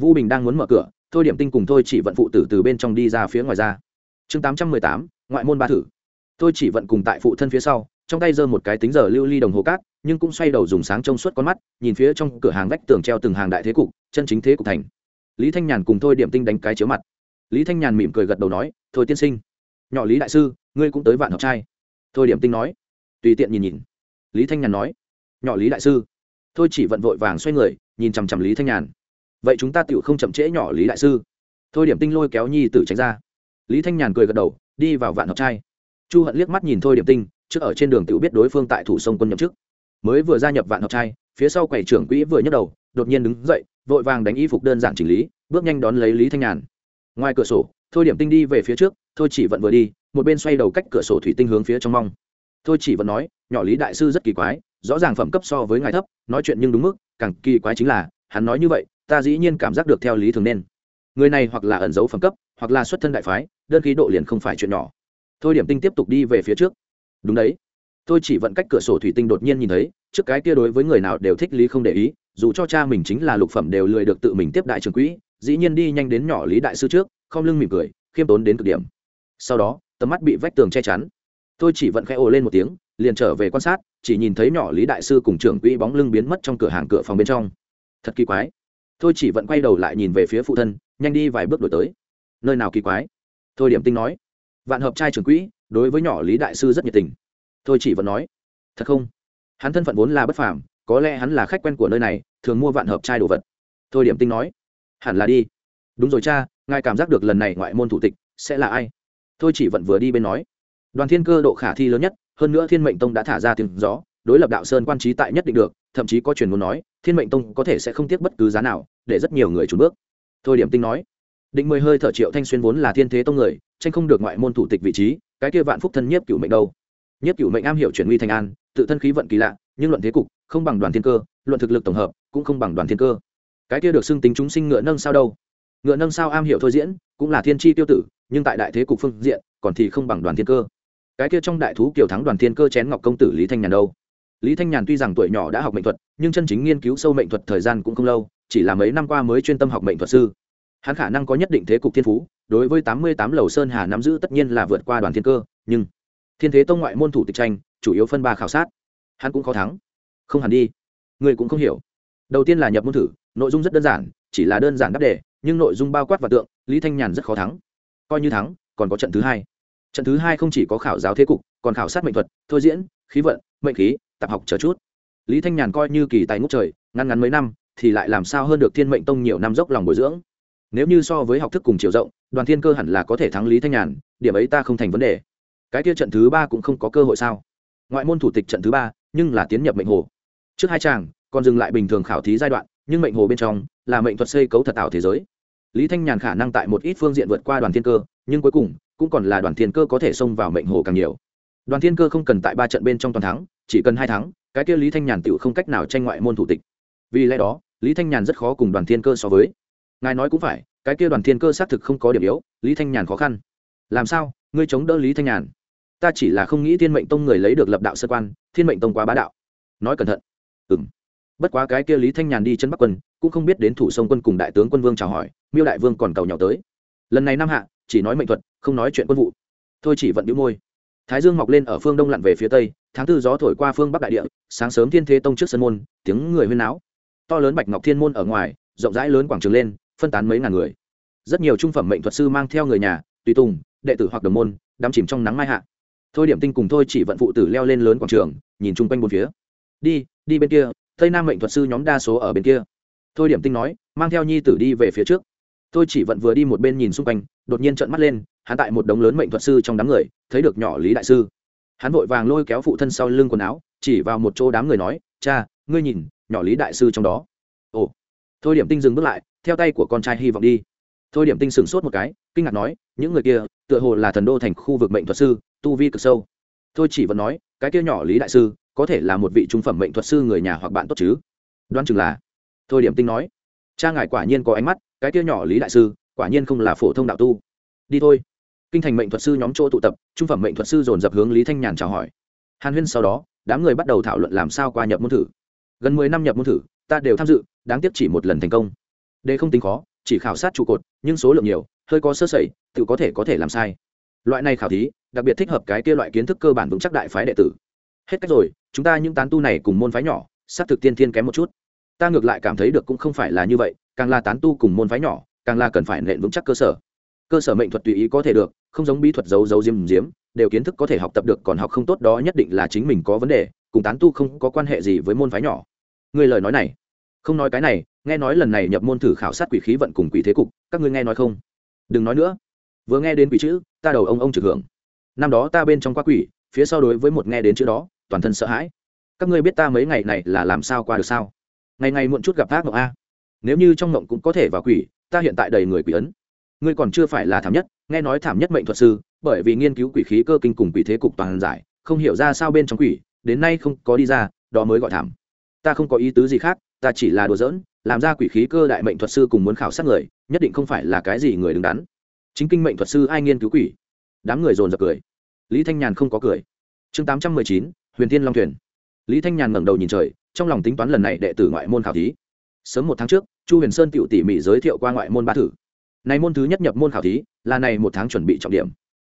Vũ bình đang muốn mở cửa, thôi điểm tinh cùng thôi chỉ vận phụ tử từ bên trong đi ra phía ngoài ra. Chương tám trăm mười tám, ngoại môn ba thử. Tôi chỉ vận cùng tại phụ thân phía sau, trong tay giơ một cái tính giờ lưu ly đồng hồ cát, nhưng cũng xoay đầu dùng sáng trong suốt con mắt, nhìn phía trong cửa hàng vách tường treo từng hàng đại thế cục, chân chính thế cục thành lý thanh nhàn cùng thôi điểm tinh đánh cái chiếu mặt. Lý thanh nhàn mỉm cười gật đầu nói, thôi tiên sinh, nhỏ lý đại sư, ngươi cũng tới vạn hợp trai. Thôi điểm tinh nói, tùy tiện nhìn nhìn. Lý thanh nhàn nói, nhỏ lý đại sư. Thôi chỉ vận vội vàng xoay người, nhìn chằm chằm lý thanh nhàn. Vậy chúng ta tựu không chậm trễ nhỏ lý đại sư. Thôi điểm tinh lôi kéo nhi tử tránh ra. Lý thanh nhàn cười gật đầu, đi vào vạn hợp trai. Chu hận liếc mắt nhìn thôi điểm tinh, trước ở trên đường tự biết đối phương tại thủ sông quân nhậm chức. Mới vừa gia nhập vạn hợp trai, phía sau quầy trưởng quỹ vừa nhấc đầu đột nhiên đứng dậy, vội vàng đánh y phục đơn giản chỉnh lý, bước nhanh đón lấy lý thanh nhàn. Ngoài cửa sổ, thôi điểm tinh đi về phía trước, thôi chỉ vận vừa đi, một bên xoay đầu cách cửa sổ thủy tinh hướng phía trong mong. Thôi chỉ vận nói, nhỏ lý đại sư rất kỳ quái, rõ ràng phẩm cấp so với ngài thấp, nói chuyện nhưng đúng mức, càng kỳ quái chính là, hắn nói như vậy, ta dĩ nhiên cảm giác được theo lý thường nên. Người này hoặc là ẩn giấu phẩm cấp, hoặc là xuất thân đại phái, đơn khí độ liền không phải chuyện nhỏ. Thôi điểm tinh tiếp tục đi về phía trước. Đúng đấy. Tôi chỉ vận cách cửa sổ thủy tinh đột nhiên nhìn thấy, trước cái kia đối với người nào đều thích lý không để ý dù cho cha mình chính là lục phẩm đều lười được tự mình tiếp đại trưởng quỹ, dĩ nhiên đi nhanh đến nhỏ lý đại sư trước, không lưng mỉm cười, khiêm tốn đến cực điểm. Sau đó, tầm mắt bị vách tường che chắn. Tôi chỉ vận khẽ ồ lên một tiếng, liền trở về quan sát, chỉ nhìn thấy nhỏ lý đại sư cùng trưởng quỹ bóng lưng biến mất trong cửa hàng cửa phòng bên trong. Thật kỳ quái. Tôi chỉ vận quay đầu lại nhìn về phía phụ thân, nhanh đi vài bước đổi tới. Nơi nào kỳ quái? Thôi điểm tinh nói. Vạn hợp trai trưởng quỹ, đối với nhỏ lý đại sư rất nhiệt tình. Tôi chỉ vận nói. Thật không? Hắn thân phận vốn là bất phàm có lẽ hắn là khách quen của nơi này, thường mua vạn hợp chai đồ vật. Thôi điểm tinh nói, hẳn là đi. Đúng rồi cha, ngài cảm giác được lần này ngoại môn thủ tịch sẽ là ai? Thôi chỉ vận vừa đi bên nói. Đoàn thiên cơ độ khả thi lớn nhất, hơn nữa thiên mệnh tông đã thả ra tiếng gió, đối lập đạo sơn quan trí tại nhất định được, thậm chí có truyền muốn nói, thiên mệnh tông có thể sẽ không tiếc bất cứ giá nào, để rất nhiều người trùn bước. Thôi điểm tinh nói, định mười hơi thợ triệu thanh xuyên vốn là thiên thế tông người, tranh không được ngoại môn thủ tịch vị trí, cái kia vạn phúc thân nhiếp cửu mệnh đâu? Nhiếp cửu mệnh am hiểu chuyển nguy thành an, tự thân khí vận kỳ lạ, nhưng luận thế cục không bằng đoàn thiên cơ, luận thực lực tổng hợp, cũng không bằng đoàn thiên cơ. Cái kia được xưng tính chúng sinh ngựa nâng sao đâu? Ngựa nâng sao am hiểu thôi diễn, cũng là thiên tri tiêu tử, nhưng tại đại thế cục phương diện, còn thì không bằng đoàn thiên cơ. Cái kia trong đại thú kiều thắng đoàn thiên cơ chén ngọc công tử lý thanh nhàn đâu? Lý thanh nhàn tuy rằng tuổi nhỏ đã học mệnh thuật, nhưng chân chính nghiên cứu sâu mệnh thuật thời gian cũng không lâu, chỉ là mấy năm qua mới chuyên tâm học mệnh thuật sư. Hắn khả năng có nhất định thế cục thiên phú, đối với tám mươi tám lầu sơn hà nắm giữ tất nhiên là vượt qua đoàn thiên cơ, nhưng thiên thế tông ngoại môn thủ tịch tranh, chủ yếu phân ba khảo sát. Hắn cũng khó thắng không hẳn đi. Người cũng không hiểu. Đầu tiên là nhập môn thử, nội dung rất đơn giản, chỉ là đơn giản đáp đề, nhưng nội dung bao quát và tượng, lý thanh nhàn rất khó thắng. Coi như thắng, còn có trận thứ hai. Trận thứ hai không chỉ có khảo giáo thế cục, còn khảo sát mệnh thuật, thôi diễn, khí vận, mệnh khí tạp học chờ chút. Lý thanh nhàn coi như kỳ tài ngốc trời, ngăn ngắn mấy năm, thì lại làm sao hơn được thiên mệnh tông nhiều năm dốc lòng bồi dưỡng. Nếu như so với học thức cùng chiều rộng, đoàn thiên cơ hẳn là có thể thắng lý thanh nhàn, điểm ấy ta không thành vấn đề. Cái kia trận thứ ba cũng không có cơ hội sao? Ngoại môn thủ tịch trận thứ ba, nhưng là tiến nhập mệnh hồ trước hai chàng, còn dừng lại bình thường khảo thí giai đoạn, nhưng mệnh hồ bên trong là mệnh thuật xây cấu thật ảo thế giới. Lý thanh nhàn khả năng tại một ít phương diện vượt qua đoàn thiên cơ, nhưng cuối cùng cũng còn là đoàn thiên cơ có thể xông vào mệnh hồ càng nhiều. Đoàn thiên cơ không cần tại ba trận bên trong toàn thắng, chỉ cần hai thắng, cái kia lý thanh nhàn tự không cách nào tranh ngoại môn thủ tịch. Vì lẽ đó, lý thanh nhàn rất khó cùng đoàn thiên cơ so với. Ngài nói cũng phải, cái kia đoàn thiên cơ xác thực không có điểm yếu, lý thanh nhàn khó khăn. Làm sao, ngươi chống đỡ lý thanh nhàn? Ta chỉ là không nghĩ thiên mệnh tông người lấy được lập đạo sơ quan, thiên mệnh tông quá bá đạo. Nói cẩn thận. Ừm. bất quá cái kia lý thanh nhàn đi chân bắc quân, cũng không biết đến thủ sông quân cùng đại tướng quân vương chào hỏi, miêu đại vương còn cầu nhỏ tới. Lần này nam hạ, chỉ nói mệnh thuật, không nói chuyện quân vụ. Thôi chỉ vận đĩu môi. Thái dương mọc lên ở phương đông lặn về phía tây, tháng tư gió thổi qua phương bắc đại địa, sáng sớm thiên thế tông trước sân môn, tiếng người huyên náo. To lớn bạch ngọc thiên môn ở ngoài, rộng rãi lớn quảng trường lên, phân tán mấy ngàn người. Rất nhiều trung phẩm mệnh thuật sư mang theo người nhà, tùy tùng, đệ tử hoặc đồng môn, đắm chìm trong nắng mai hạ. Thôi điểm tinh cùng thôi chỉ vận phụ tử leo lên lớn quảng trường, nhìn chung quanh bốn phía đi đi bên kia, tây nam mệnh thuật sư nhóm đa số ở bên kia. Thôi điểm tinh nói, mang theo nhi tử đi về phía trước. Tôi chỉ vận vừa đi một bên nhìn xung quanh, đột nhiên trợn mắt lên, hắn tại một đống lớn mệnh thuật sư trong đám người, thấy được nhỏ lý đại sư. Hắn vội vàng lôi kéo phụ thân sau lưng quần áo, chỉ vào một chỗ đám người nói, cha, ngươi nhìn, nhỏ lý đại sư trong đó. Ồ. Thôi điểm tinh dừng bước lại, theo tay của con trai hy vọng đi. Thôi điểm tinh sửng sốt một cái, kinh ngạc nói, những người kia, tựa hồ là thần đô thành khu vực mệnh thuật sư, tu vi cực sâu. Thôi chỉ vẫn nói, cái kia nhỏ lý đại sư có thể là một vị trung phẩm mệnh thuật sư người nhà hoặc bạn tốt chứ? Đoan chừng là. Thôi điểm tinh nói. Cha ngài quả nhiên có ánh mắt, cái kia nhỏ lý đại sư, quả nhiên không là phổ thông đạo tu. Đi thôi. Kinh thành mệnh thuật sư nhóm chỗ tụ tập, trung phẩm mệnh thuật sư dồn dập hướng lý thanh nhàn chào hỏi. Hàn huyên sau đó, đám người bắt đầu thảo luận làm sao qua nhập môn thử. Gần mười năm nhập môn thử, ta đều tham dự, đáng tiếc chỉ một lần thành công. Đây không tính khó, chỉ khảo sát trụ cột, nhưng số lượng nhiều, hơi có sơ sẩy, tự có thể có thể làm sai. Loại này khảo thí, đặc biệt thích hợp cái kia loại kiến thức cơ bản vững chắc đại phái đệ tử. Hết cách rồi chúng ta những tán tu này cùng môn phái nhỏ, xác thực tiên thiên kém một chút. Ta ngược lại cảm thấy được cũng không phải là như vậy, càng là tán tu cùng môn phái nhỏ, càng là cần phải nện vững chắc cơ sở. Cơ sở mệnh thuật tùy ý có thể được, không giống bí thuật giấu giấu diếm diếm, đều kiến thức có thể học tập được còn học không tốt đó nhất định là chính mình có vấn đề, cùng tán tu không có quan hệ gì với môn phái nhỏ. Người lời nói này, không nói cái này, nghe nói lần này nhập môn thử khảo sát quỷ khí vận cùng quỷ thế cục, các ngươi nghe nói không? Đừng nói nữa. Vừa nghe đến quỷ chữ, ta đầu ông ông trực hưởng. Năm đó ta bên trong quá quỷ, phía sau đối với một nghe đến chữ đó toàn thân sợ hãi. Các ngươi biết ta mấy ngày này là làm sao qua được sao? Ngày ngày muộn chút gặp ác mộng a. Nếu như trong mộng cũng có thể vào quỷ, ta hiện tại đầy người quỷ ấn. Ngươi còn chưa phải là thảm nhất, nghe nói thảm nhất mệnh thuật sư, bởi vì nghiên cứu quỷ khí cơ kinh cùng quỷ thế cục toàn giải, không hiểu ra sao bên trong quỷ, đến nay không có đi ra, đó mới gọi thảm. Ta không có ý tứ gì khác, ta chỉ là đùa giỡn, làm ra quỷ khí cơ đại mệnh thuật sư cùng muốn khảo sát người, nhất định không phải là cái gì người đứng đắn. Chính kinh mệnh thuật sư ai nghiên cứu quỷ? Đám người dồn dập cười. Lý thanh nhàn không có cười. Chương tám trăm mười chín huyền thiên long thuyền. Lý thanh nhàn ngẩng đầu nhìn trời, trong lòng tính toán lần này đệ tử ngoại môn khảo thí. Sớm một tháng trước, chu huyền sơn tựu tỉ mỉ giới thiệu qua ngoại môn ba thử. Này môn thứ nhất nhập môn khảo thí, là này một tháng chuẩn bị trọng điểm.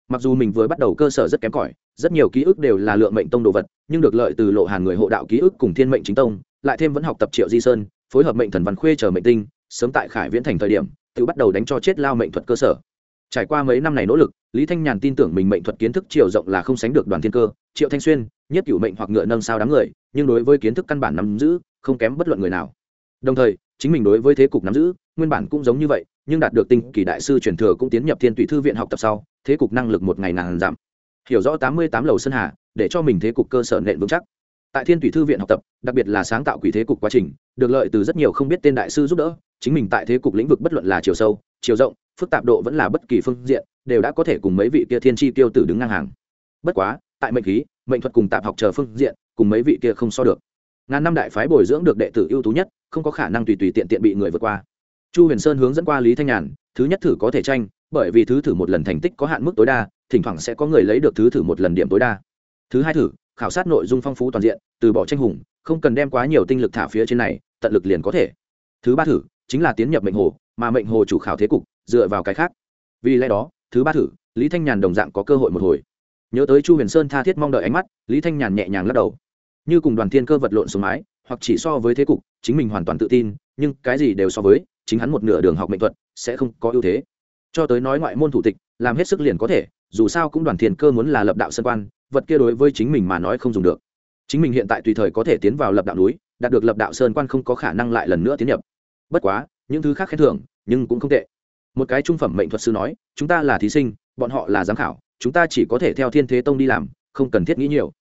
Mặc dù mình vừa bắt đầu cơ sở rất kém cỏi, rất nhiều ký ức đều là lượng mệnh tông đồ vật, nhưng được lợi từ lộ hàn người hộ đạo ký ức cùng thiên mệnh chính tông, lại thêm vẫn học tập triệu di sơn, phối hợp mệnh thần văn khuê chờ mệnh tinh, sớm tại khải viễn thành thời điểm, tự bắt đầu đánh cho chết lao mệnh thuật cơ sở trải qua mấy năm này nỗ lực, lý thanh nhàn tin tưởng mình mệnh thuật kiến thức chiều rộng là không sánh được đoàn thiên cơ, triệu thanh xuyên, nhất cửu mệnh hoặc ngựa nâng sao đám người, nhưng đối với kiến thức căn bản nắm giữ, không kém bất luận người nào. Đồng thời, chính mình đối với thế cục nắm giữ, nguyên bản cũng giống như vậy, nhưng đạt được tinh kỳ đại sư truyền thừa cũng tiến nhập thiên tụy thư viện học tập sau, thế cục năng lực một ngày nàng giảm. Hiểu rõ tám mươi tám lầu sơn hà, để cho mình thế cục cơ sở nện vững chắc. Tại thiên tụy thư viện học tập, đặc biệt là sáng tạo quỷ thế cục quá trình, được lợi từ rất nhiều không biết tên đại sư giúp đỡ, chính mình tại thế cục lĩnh vực bất luận là chiều sâu, chiều rộng phức tạp độ vẫn là bất kỳ phương diện, đều đã có thể cùng mấy vị kia thiên tri tiêu tử đứng ngang hàng. Bất quá, tại mệnh khí, mệnh thuật cùng tạp học chờ phương diện, cùng mấy vị kia không so được. Ngàn năm đại phái bồi dưỡng được đệ tử ưu tú nhất, không có khả năng tùy tùy tiện tiện bị người vượt qua. Chu huyền sơn hướng dẫn qua lý thanh nhàn, thứ nhất thử có thể tranh, bởi vì thứ thử một lần thành tích có hạn mức tối đa, thỉnh thoảng sẽ có người lấy được thứ thử một lần điểm tối đa. Thứ hai thử, khảo sát nội dung phong phú toàn diện, từ bỏ tranh hùng, không cần đem quá nhiều tinh lực thả phía trên này, tận lực liền có thể. Thứ ba thử, chính là tiến nhập mệnh hồ, mà mệnh hồ chủ khảo thế cục dựa vào cái khác. Vì lẽ đó, thứ ba thử, lý thanh nhàn đồng dạng có cơ hội một hồi. Nhớ tới chu huyền sơn tha thiết mong đợi ánh mắt, lý thanh nhàn nhẹ nhàng lắc đầu. Như cùng đoàn thiên cơ vật lộn xuống mái, hoặc chỉ so với thế cục, chính mình hoàn toàn tự tin, nhưng cái gì đều so với, chính hắn một nửa đường học mệnh thuật, sẽ không có ưu thế. Cho tới nói ngoại môn thủ tịch, làm hết sức liền có thể, dù sao cũng đoàn thiên cơ muốn là lập đạo sân quan, vật kia đối với chính mình mà nói không dùng được. Chính mình hiện tại tùy thời có thể tiến vào lập đạo núi, đạt được lập đạo sơn quan không có khả năng lại lần nữa tiến nhập. Bất quá, những thứ khác khen thưởng, nhưng cũng không tệ một cái trung phẩm mệnh thuật sư nói, chúng ta là thí sinh, bọn họ là giám khảo, chúng ta chỉ có thể theo thiên thế tông đi làm, không cần thiết nghĩ nhiều.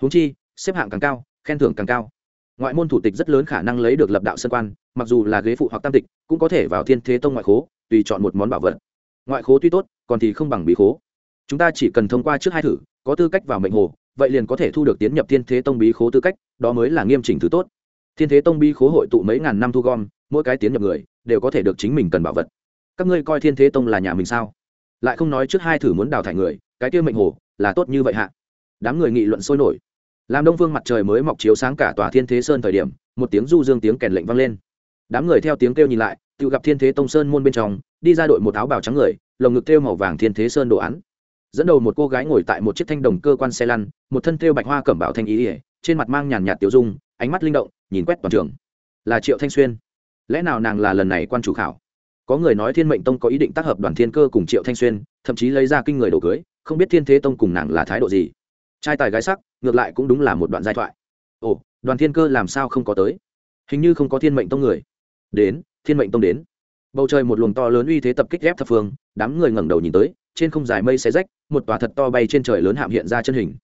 Huống chi, xếp hạng càng cao, khen thưởng càng cao. Ngoại môn thủ tịch rất lớn khả năng lấy được lập đạo sân quan, mặc dù là ghế phụ hoặc tam tịch, cũng có thể vào thiên thế tông ngoại khố, tùy chọn một món bảo vật. Ngoại khố tuy tốt, còn thì không bằng bí khố. Chúng ta chỉ cần thông qua trước hai thử, có tư cách vào mệnh hồ, vậy liền có thể thu được tiến nhập thiên thế tông bí khố tư cách, đó mới là nghiêm chỉnh thứ tốt. Thiên thế tông bí khố hội tụ mấy ngàn năm thu gom, mỗi cái tiến nhập người, đều có thể được chính mình cần bảo vật các ngươi coi thiên thế tông là nhà mình sao? Lại không nói trước hai thử muốn đào thải người, cái kia mệnh hồ, là tốt như vậy hạ. Đám người nghị luận sôi nổi. Làm đông vương mặt trời mới mọc chiếu sáng cả tòa thiên thế sơn thời điểm, một tiếng du dương tiếng kèn lệnh vang lên. Đám người theo tiếng kêu nhìn lại, tự gặp thiên thế tông sơn môn bên trong, đi ra đội một áo bào trắng người, lồng ngực thêu màu vàng thiên thế sơn đồ án. Dẫn đầu một cô gái ngồi tại một chiếc thanh đồng cơ quan xe lăn, một thân thêu bạch hoa cẩm bảo thanh ý ỉa trên mặt mang nhàn nhạt tiểu dung, ánh mắt linh động, nhìn quét toàn trường. Là triệu thanh xuyên. Lẽ nào nàng là lần này quan chủ khảo? Có người nói thiên mệnh tông có ý định tác hợp đoàn thiên cơ cùng triệu thanh xuyên, thậm chí lấy ra kinh người đồ cưới, không biết thiên thế tông cùng nàng là thái độ gì. Trai tài gái sắc, ngược lại cũng đúng là một đoạn giai thoại. Ồ, đoàn thiên cơ làm sao không có tới? Hình như không có thiên mệnh tông người. Đến, thiên mệnh tông đến. Bầu trời một luồng to lớn uy thế tập kích ghép thập phương, đám người ngẩng đầu nhìn tới, trên không dài mây xé rách, một tòa thật to bay trên trời lớn hạm hiện ra chân hình.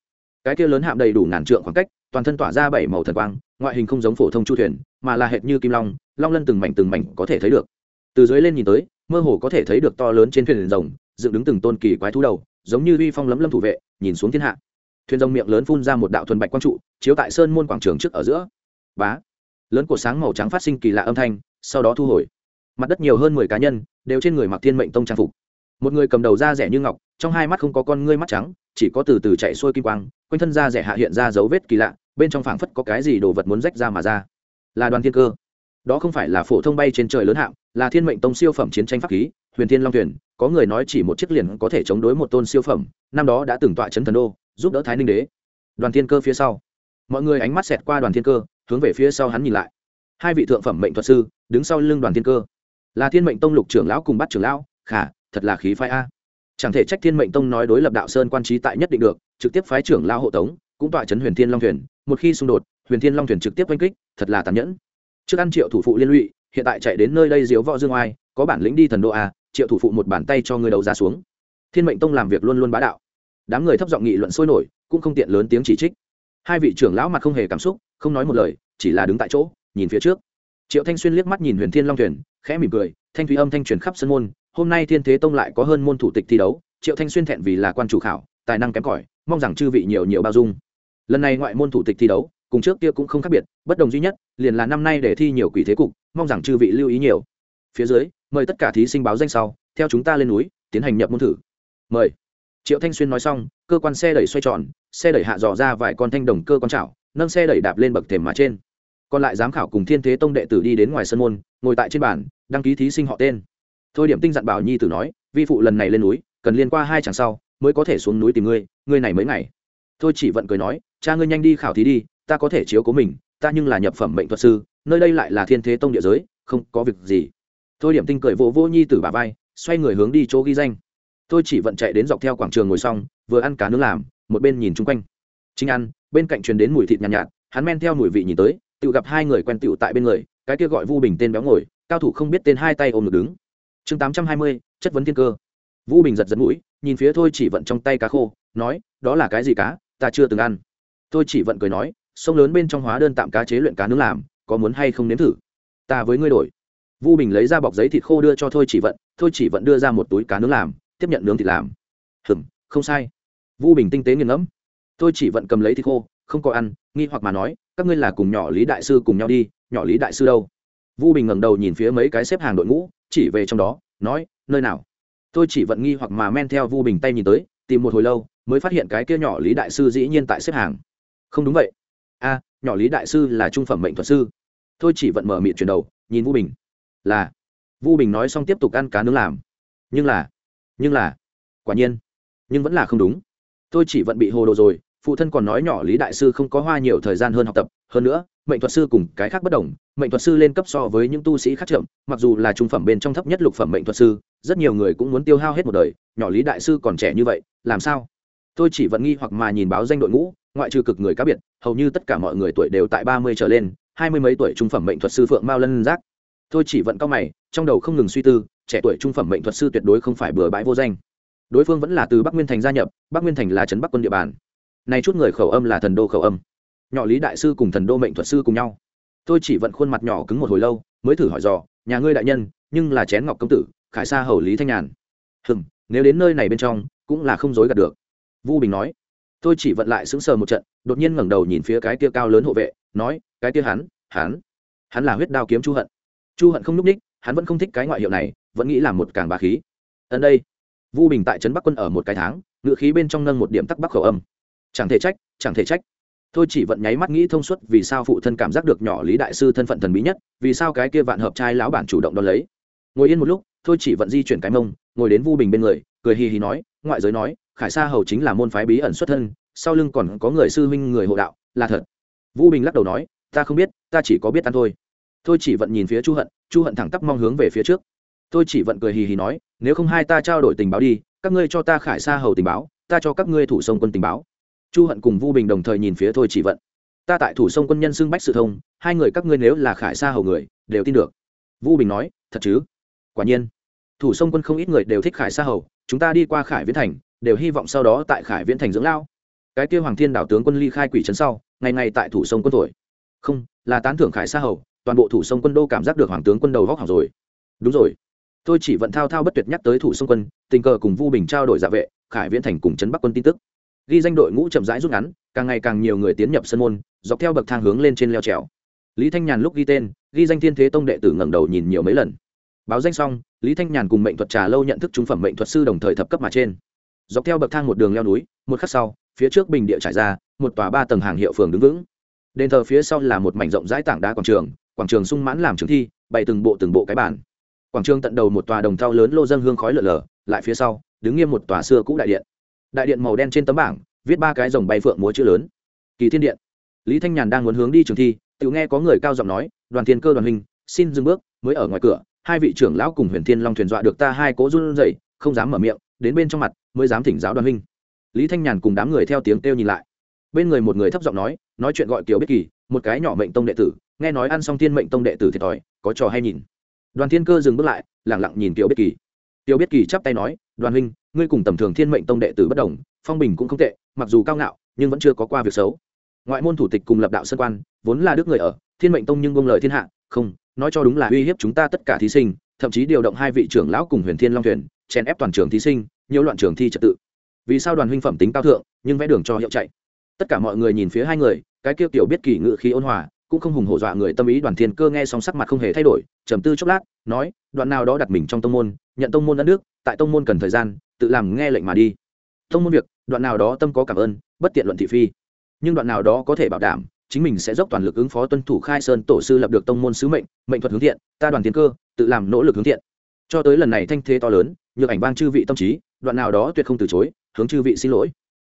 Cái kia lớn hạm đầy đủ ngàn trượng khoảng cách, toàn thân tỏa ra bảy màu thần quang, ngoại hình không giống phổ thông chu thuyền, mà là hệt như kim long long lân từng mảnh từng mảnh có thể thấy được từ dưới lên nhìn tới, mơ hồ có thể thấy được to lớn trên thuyền rồng, dựng đứng từng tôn kỳ quái thú đầu, giống như uy phong lấm lâm thủ vệ, nhìn xuống thiên hạ. Thuyền rồng miệng lớn phun ra một đạo thuần bạch quang trụ, chiếu tại sơn môn quảng trường trước ở giữa. Bá! Lớn của sáng màu trắng phát sinh kỳ lạ âm thanh, sau đó thu hồi. Mặt đất nhiều hơn mười cá nhân, đều trên người mặc thiên mệnh tông trang phục. Một người cầm đầu da rẻ như ngọc, trong hai mắt không có con ngươi mắt trắng, chỉ có từ từ chạy xuôi kim quang, quanh thân da rẻ hạ hiện ra dấu vết kỳ lạ, bên trong phảng phất có cái gì đồ vật muốn rách ra mà ra. Là đoàn thiên cơ đó không phải là phổ thông bay trên trời lớn hạng, là thiên mệnh tông siêu phẩm chiến tranh pháp khí, huyền thiên long thuyền có người nói chỉ một chiếc liền có thể chống đối một tôn siêu phẩm, năm đó đã từng tọa chấn thần đô, giúp đỡ thái ninh đế. Đoàn thiên cơ phía sau. Mọi người ánh mắt xẹt qua đoàn thiên cơ, hướng về phía sau hắn nhìn lại. Hai vị thượng phẩm mệnh thuật sư, đứng sau lưng đoàn thiên cơ. Là thiên mệnh tông lục trưởng lão cùng bắt trưởng lão, khả, thật là khí phái a. Chẳng thể trách thiên mệnh tông nói đối lập đạo sơn quan trí tại nhất định được, trực tiếp phái trưởng lao hộ tống, cũng tọa chấn huyền thiên long thuyền một khi xung đột, huyền thiên long thuyền trực tiếp oanh kích, thật là tàn nhẫn trước ăn triệu thủ phụ liên lụy, hiện tại chạy đến nơi đây diếu võ dương oai, có bản lĩnh đi thần đô a triệu thủ phụ một bàn tay cho người đầu ra xuống. Thiên mệnh tông làm việc luôn luôn bá đạo. Đám người thấp giọng nghị luận sôi nổi, cũng không tiện lớn tiếng chỉ trích. Hai vị trưởng lão mặt không hề cảm xúc, không nói một lời, chỉ là đứng tại chỗ, nhìn phía trước. Triệu thanh xuyên liếc mắt nhìn huyền thiên long thuyền, khẽ mỉm cười, thanh thúy âm thanh truyền khắp sân môn, hôm nay thiên thế tông lại có hơn môn thủ tịch thi đấu, triệu thanh xuyên thẹn vì là quan chủ khảo, tài năng kém cỏi, mong rằng chư vị nhiều nhiều bao dung. Lần này ngoại môn thủ tịch thi đấu cùng trước kia cũng không khác biệt, bất đồng duy nhất, liền là năm nay để thi nhiều quỷ thế cục, mong rằng chư vị lưu ý nhiều. Phía dưới, mời tất cả thí sinh báo danh sau, theo chúng ta lên núi, tiến hành nhập môn thử. Mời. Triệu thanh xuyên nói xong, cơ quan xe đẩy xoay tròn, xe đẩy hạ dò ra vài con thanh đồng cơ quan chảo, nâng xe đẩy đạp lên bậc thềm mà trên. Còn lại giám khảo cùng thiên thế tông đệ tử đi đến ngoài sân môn, ngồi tại trên bàn, đăng ký thí sinh họ tên. Thôi điểm tinh dặn bảo nhi tử nói, vi phụ lần này lên núi, cần liên qua hai chàng sau, mới có thể xuống núi tìm ngươi ngươi này mấy ngày. Thôi chỉ vận cười nói, cha ngươi nhanh đi khảo thí đi ta có thể chiếu cố mình ta nhưng là nhập phẩm mệnh thuật sư nơi đây lại là thiên thế tông địa giới không có việc gì. Thôi điểm tinh cười vỗ vỗ nhi tử bà vai xoay người hướng đi chỗ ghi danh. Tôi chỉ vận chạy đến dọc theo quảng trường ngồi xong vừa ăn cá nướng làm một bên nhìn chung quanh. Chính ăn bên cạnh truyền đến mùi thịt nhàn nhạt, nhạt hắn men theo mùi vị nhìn tới tự gặp hai người quen tựu tại bên người cái kia gọi vu bình tên béo ngồi cao thủ không biết tên hai tay ôm được đứng. Chương tám trăm hai mươi chất vấn thiên cơ. Vu bình giật giật mũi nhìn phía thôi chỉ vận trong tay cá khô nói đó là cái gì cá? Ta chưa từng ăn. Tôi chỉ vận cười nói sông lớn bên trong hóa đơn tạm cá chế luyện cá nướng làm, có muốn hay không nếm thử? Ta với ngươi đổi. Vu bình lấy ra bọc giấy thịt khô đưa cho thôi chỉ vận, thôi chỉ vận đưa ra một túi cá nướng làm, tiếp nhận nướng thịt làm. Hừm không sai. Vu bình tinh tế nghiền ngẫm. Tôi chỉ vận cầm lấy thịt khô, không có ăn, nghi hoặc mà nói, các ngươi là cùng nhỏ lý đại sư cùng nhau đi, nhỏ lý đại sư đâu? Vu bình ngẩng đầu nhìn phía mấy cái xếp hàng đội ngũ, chỉ về trong đó, nói, nơi nào? Tôi chỉ vận nghi hoặc mà men theo vu bình tay nhìn tới, tìm một hồi lâu, mới phát hiện cái kia nhỏ lý đại sư dĩ nhiên tại xếp hàng. Không đúng vậy a, nhỏ lý đại sư là trung phẩm mệnh thuật sư. Tôi chỉ vận mở miệng chuyển đầu, nhìn vu bình. Là. Vu bình nói xong tiếp tục ăn cá nướng làm. Nhưng là nhưng là, quả nhiên, nhưng vẫn là không đúng. Tôi chỉ vận bị hồ đồ rồi, phụ thân còn nói nhỏ lý đại sư không có hoa nhiều thời gian hơn học tập. Hơn nữa, mệnh thuật sư cùng cái khác bất đồng, mệnh thuật sư lên cấp so với những tu sĩ khác chậm, mặc dù là trung phẩm bên trong thấp nhất lục phẩm mệnh thuật sư, rất nhiều người cũng muốn tiêu hao hết một đời, nhỏ lý đại sư còn trẻ như vậy, làm sao? Tôi chỉ vẫn nghi hoặc mà nhìn báo danh đội ngũ ngoại trừ cực người cá biệt, hầu như tất cả mọi người tuổi đều tại ba mươi trở lên, hai mươi mấy tuổi trung phẩm mệnh thuật sư phượng mao lân giác. Tôi chỉ vận cao mày, trong đầu không ngừng suy tư, trẻ tuổi trung phẩm mệnh thuật sư tuyệt đối không phải bừa bãi vô danh. Đối phương vẫn là từ bắc nguyên thành gia nhập, bắc nguyên thành là trấn bắc quân địa bàn. Này chút người khẩu âm là thần đô khẩu âm. Nhỏ lý đại sư cùng thần đô mệnh thuật sư cùng nhau. Tôi chỉ vận khuôn mặt nhỏ cứng một hồi lâu, mới thử hỏi dò, nhà ngươi đại nhân, nhưng là chén ngọc công tử, khải sa hầu lý thanh nhàn? Hừm, nếu đến nơi này bên trong, cũng là không dối gạt được. Vu bình nói tôi chỉ vận lại sững sờ một trận, đột nhiên ngẩng đầu nhìn phía cái kia cao lớn hộ vệ, nói, cái kia hắn hắn hắn là huyết đao kiếm chu hận. Chu hận không n ú c ních, hắn vẫn không thích cái ngoại hiệu này, vẫn nghĩ là một càng bà khí. Ân đây, vu bình tại trấn bắc quân ở một cái tháng ngự khí bên trong nâng một điểm tắc bắc khẩu âm. Chẳng thể trách, chẳng thể trách. Tôi chỉ vận nháy mắt nghĩ thông suốt vì sao phụ thân cảm giác được nhỏ lý đại sư thân phận thần bí nhất, vì sao cái kia vạn hợp trai lão bản chủ động đón lấy. Ngồi yên một lúc, tôi chỉ vận di chuyển cái mông, ngồi đến vu bình bên người, cười hì hì nói, ngoại giới nói khải sa hầu chính là môn phái bí ẩn xuất thân, sau lưng còn có người sư huynh người hộ đạo, là thật. Vu bình lắc đầu nói, ta không biết, ta chỉ có biết ăn thôi. Tôi chỉ vận nhìn phía chu hận chu hận thẳng tắp mong hướng về phía trước. Tôi chỉ vận cười hì hì nói, nếu không hai ta trao đổi tình báo đi, các ngươi cho ta khải sa hầu tình báo, ta cho các ngươi thủ sông quân tình báo. Chu hận cùng vu bình đồng thời nhìn phía thôi chỉ vận. Ta tại thủ sông quân nhân xưng bách sự thông, hai người các ngươi nếu là khải sa hầu người, đều tin được. Vu bình nói, thật chứ? Quả nhiên, thủ sông quân không ít người đều thích khải sa hầu, chúng ta đi qua khải viễn thành đều hy vọng sau đó tại khải viễn thành dưỡng lao cái kia hoàng thiên đảo tướng quân ly khai quỷ trấn sau, ngày ngày tại thủ sông quân thổi. Không, là tán thưởng khải sa hầu, toàn bộ thủ sông quân đô cảm giác được hoàng tướng quân đầu góc hỏng rồi. Đúng rồi. Tôi chỉ vận thao thao bất tuyệt nhắc tới thủ sông quân, tình cờ cùng vu bình trao đổi dạ vệ, khải viễn thành cùng trấn bắc quân tin tức. Ghi danh đội ngũ chậm rãi rút ngắn, càng ngày càng nhiều người tiến nhập sân môn, dọc theo bậc thang hướng lên trên leo trèo. Lý thanh nhàn lúc ghi tên, ghi danh thiên thế tông đệ tử ngẩng đầu nhìn nhiều mấy lần. Báo danh xong, lý thanh nhàn cùng mệnh thuật trà lâu nhận thức trung phẩm mệnh thuật sư đồng thời thập cấp mà trên dọc theo bậc thang một đường leo núi, một khắc sau, phía trước bình địa trải ra một tòa ba tầng hàng hiệu phường đứng vững. Đền thờ phía sau là một mảnh rộng rãi tảng đá quảng trường quảng trường sung mãn làm trường thi, bày từng bộ từng bộ cái bản quảng trường tận đầu một tòa đồng thau lớn lô dân hương khói lở lở, lại phía sau, đứng nghiêm một tòa xưa cũ đại điện. Đại điện màu đen trên tấm bảng, viết ba cái dòng bay phượng múa chữ lớn. Kỳ thiên điện. Lý thanh nhàn đang muốn hướng đi trường thi, tự nghe có người cao giọng nói, đoàn thiên cơ, đoàn hình xin dừng bước, mới ở ngoài cửa, hai vị trưởng lão cùng huyền thiên long thuyền dọa được ta hai cố run rẩy, không dám mở miệng, đến bên trong mặt mới dám thỉnh giáo đoàn huynh. Lý thanh nhàn cùng đám người theo tiếng kêu nhìn lại. Bên người một người thấp giọng nói nói chuyện gọi kiều biết kỳ, một cái nhỏ mệnh tông đệ tử, nghe nói ăn xong thiên mệnh tông đệ tử thiệt thòi, có trò hay nhìn. Đoàn thiên cơ dừng bước lại lẳng lặng nhìn kiều biết kỳ. Kiều biết kỳ chắp tay nói, đoàn huynh, ngươi cùng tầm thường thiên mệnh tông đệ tử bất đồng, phong bình cũng không tệ, mặc dù cao ngạo, nhưng vẫn chưa có qua việc xấu. Ngoại môn thủ tịch cùng lập đạo sân quan, vốn là đức người ở, thiên mệnh tông nhưng bông lời thiên hạ, không, nói cho đúng là uy hiếp chúng ta tất cả thí sinh, thậm chí điều động hai vị trưởng lão cùng huyền thiên long thuyền, chèn ép toàn trường thí sinh nhiều loạn trường thi trật tự. Vì sao đoàn huynh phẩm tính cao thượng, nhưng vẽ đường cho hiệu chạy? Tất cả mọi người nhìn phía hai người, cái kia tiểu biết kỳ ngự khí ôn hòa, cũng không hùng hổ dọa người tâm ý đoàn thiên cơ nghe xong sắc mặt không hề thay đổi, trầm tư chốc lát, nói, đoạn nào đó đặt mình trong tông môn, nhận tông môn đất nước, tại tông môn cần thời gian, tự làm nghe lệnh mà đi. Tông môn việc, đoạn nào đó tâm có cảm ơn, bất tiện luận thị phi. Nhưng đoạn nào đó có thể bảo đảm, chính mình sẽ dốc toàn lực ứng phó tuân thủ khai sơn tổ sư lập được tông môn sứ mệnh mệnh thuật hướng thiện, ta đoàn thiên cơ, tự làm nỗ lực hướng thiện. Cho tới lần này thanh thế to lớn, nhược ảnh bang chư vị tâm trí đoạn nào đó tuyệt không từ chối, hướng chư vị xin lỗi.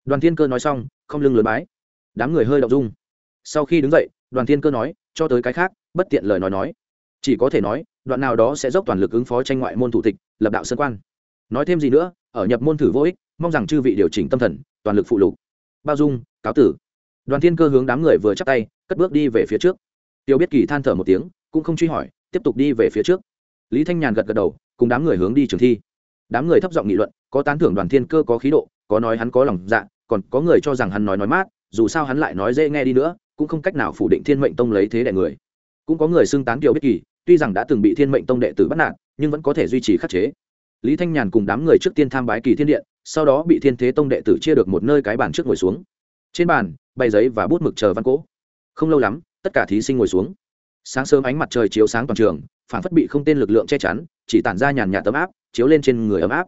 Đoàn thiên cơ nói xong, không lưng lớn bái. Đám người hơi đậu dung. Sau khi đứng dậy, đoàn thiên cơ nói, cho tới cái khác, bất tiện lời nói nói. Chỉ có thể nói, đoạn nào đó sẽ dốc toàn lực ứng phó tranh ngoại môn thủ tịch, lập đạo sơn quan. Nói thêm gì nữa, ở nhập môn thử vô ích, mong rằng chư vị điều chỉnh tâm thần, toàn lực phụ lục. Bao dung, cáo tử. Đoàn thiên cơ hướng đám người vừa chắc tay, cất bước đi về phía trước. Tiêu biết kỳ than thở một tiếng, cũng không truy hỏi, tiếp tục đi về phía trước. Lý thanh nhàn gật gật đầu, cùng đám người hướng đi trường thi đám người thấp giọng nghị luận, có tán thưởng đoàn thiên cơ, có khí độ, có nói hắn có lòng dạ còn có người cho rằng hắn nói nói mát, dù sao hắn lại nói dễ nghe đi nữa, cũng không cách nào phủ định thiên mệnh tông lấy thế đẻ người. Cũng có người xưng tán kiều biết kỳ, tuy rằng đã từng bị thiên mệnh tông đệ tử bắt nạt, nhưng vẫn có thể duy trì khắc chế. Lý thanh nhàn cùng đám người trước tiên tham bái kỳ thiên điện, sau đó bị thiên thế tông đệ tử chia được một nơi cái bàn trước ngồi xuống. Trên bàn, bày giấy và bút mực chờ văn cỗ không lâu lắm, tất cả thí sinh ngồi xuống. Sáng sớm ánh mặt trời chiếu sáng toàn trường phản phất bị không tên lực lượng che chắn, chỉ tản ra nhàn nhạt tấm áp chiếu lên trên người ấm áp.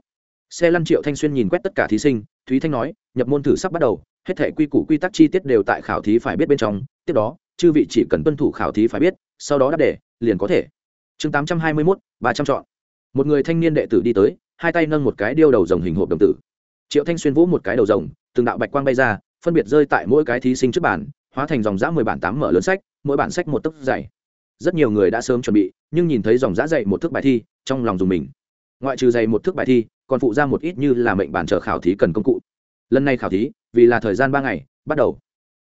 Xe lăn triệu thanh xuyên nhìn quét tất cả thí sinh, thúy thanh nói, nhập môn thử sắp bắt đầu, hết thể quy củ quy tắc chi tiết đều tại khảo thí phải biết bên trong, tiếp đó, chư vị chỉ cần tuân thủ khảo thí phải biết, sau đó đáp đề, liền có thể. Chương tám trăm hai mươi mốt, ba trăm chọn. Một người thanh niên đệ tử đi tới, hai tay nâng một cái điêu đầu rồng hình hộp đồng tử. Triệu thanh xuyên vỗ một cái đầu rồng, từng đạo bạch quang bay ra, phân biệt rơi tại mỗi cái thí sinh trước bản hóa thành dòng giã mười bản tám mở lớn sách, mỗi bản sách một tấc dày. Rất nhiều người đã sớm chuẩn bị, nhưng nhìn thấy dòng giã dày một thước bài thi, trong lòng dùng mình ngoại trừ dày một thước bài thi, còn phụ ra một ít như là mệnh bản chờ khảo thí cần công cụ. Lần này khảo thí, vì là thời gian ba ngày, bắt đầu.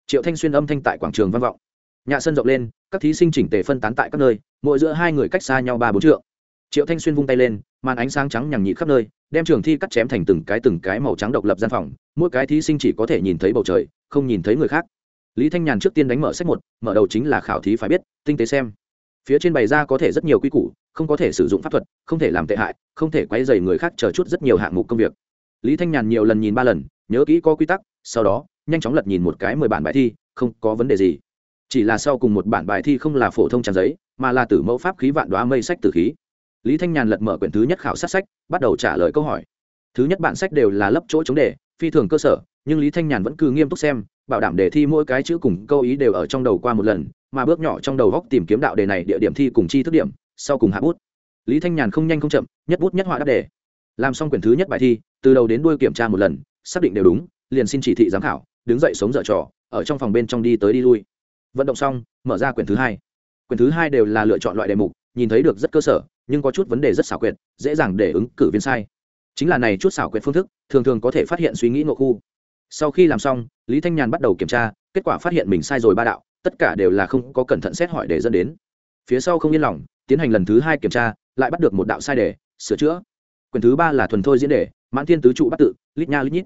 Triệu thanh xuyên âm thanh tại quảng trường vang vọng. Nhà sân rộng lên, các thí sinh chỉnh tề phân tán tại các nơi, mỗi giữa hai người cách xa nhau ba bốn trượng. Triệu thanh xuyên vung tay lên, màn ánh sáng trắng nhằng nhị khắp nơi, đem trường thi cắt chém thành từng cái từng cái màu trắng độc lập gian phòng, mỗi cái thí sinh chỉ có thể nhìn thấy bầu trời, không nhìn thấy người khác. Lý thanh nhàn trước tiên đánh mở sách một, mở đầu chính là khảo thí phải biết, tinh tế xem phía trên bày ra có thể rất nhiều quy củ, không có thể sử dụng pháp thuật, không thể làm tệ hại, không thể quay dày người khác chờ chút rất nhiều hạng mục công việc. Lý thanh nhàn nhiều lần nhìn ba lần, nhớ kỹ có quy tắc, sau đó, nhanh chóng lật nhìn một cái mười bản bài thi, không có vấn đề gì. Chỉ là sau cùng một bản bài thi không là phổ thông trang giấy, mà là tử mẫu pháp khí vạn đoá mây sách tử khí. Lý thanh nhàn lật mở quyển thứ nhất khảo sát sách, bắt đầu trả lời câu hỏi. Thứ nhất bản sách đều là lấp chỗ chống đề, phi thường cơ sở, nhưng lý thanh nhàn vẫn cứ nghiêm túc xem, bảo đảm đề thi mỗi cái chữ cùng câu ý đều ở trong đầu qua một lần mà bước nhỏ trong đầu góc tìm kiếm đạo đề này địa điểm thi cùng chi thức điểm, sau cùng hạ bút. Lý thanh nhàn không nhanh không chậm, nhất bút nhất họa đáp đề. Làm xong quyển thứ nhất bài thi, từ đầu đến đuôi kiểm tra một lần, xác định đều đúng, liền xin chỉ thị giám khảo, đứng dậy sống dở trò, ở trong phòng bên trong đi tới đi lui. Vận động xong, mở ra quyển thứ hai. Quyển thứ hai đều là lựa chọn loại đề mục, nhìn thấy được rất cơ sở, nhưng có chút vấn đề rất xảo quyệt, dễ dàng để ứng cử viên sai. Chính là này chút xảo quyệt phương thức, thường thường có thể phát hiện suy nghĩ ngộ khu. Sau khi làm xong, lý thanh nhàn bắt đầu kiểm tra, kết quả phát hiện mình sai rồi ba đạo tất cả đều là không có cẩn thận xét hỏi để dẫn đến. Phía sau không yên lòng, tiến hành lần thứ hai kiểm tra, lại bắt được một đạo sai đề, sửa chữa. Quyền thứ ba là thuần thôi diễn đề, mãn thiên tứ trụ bắt tự, lít nha lít nhít.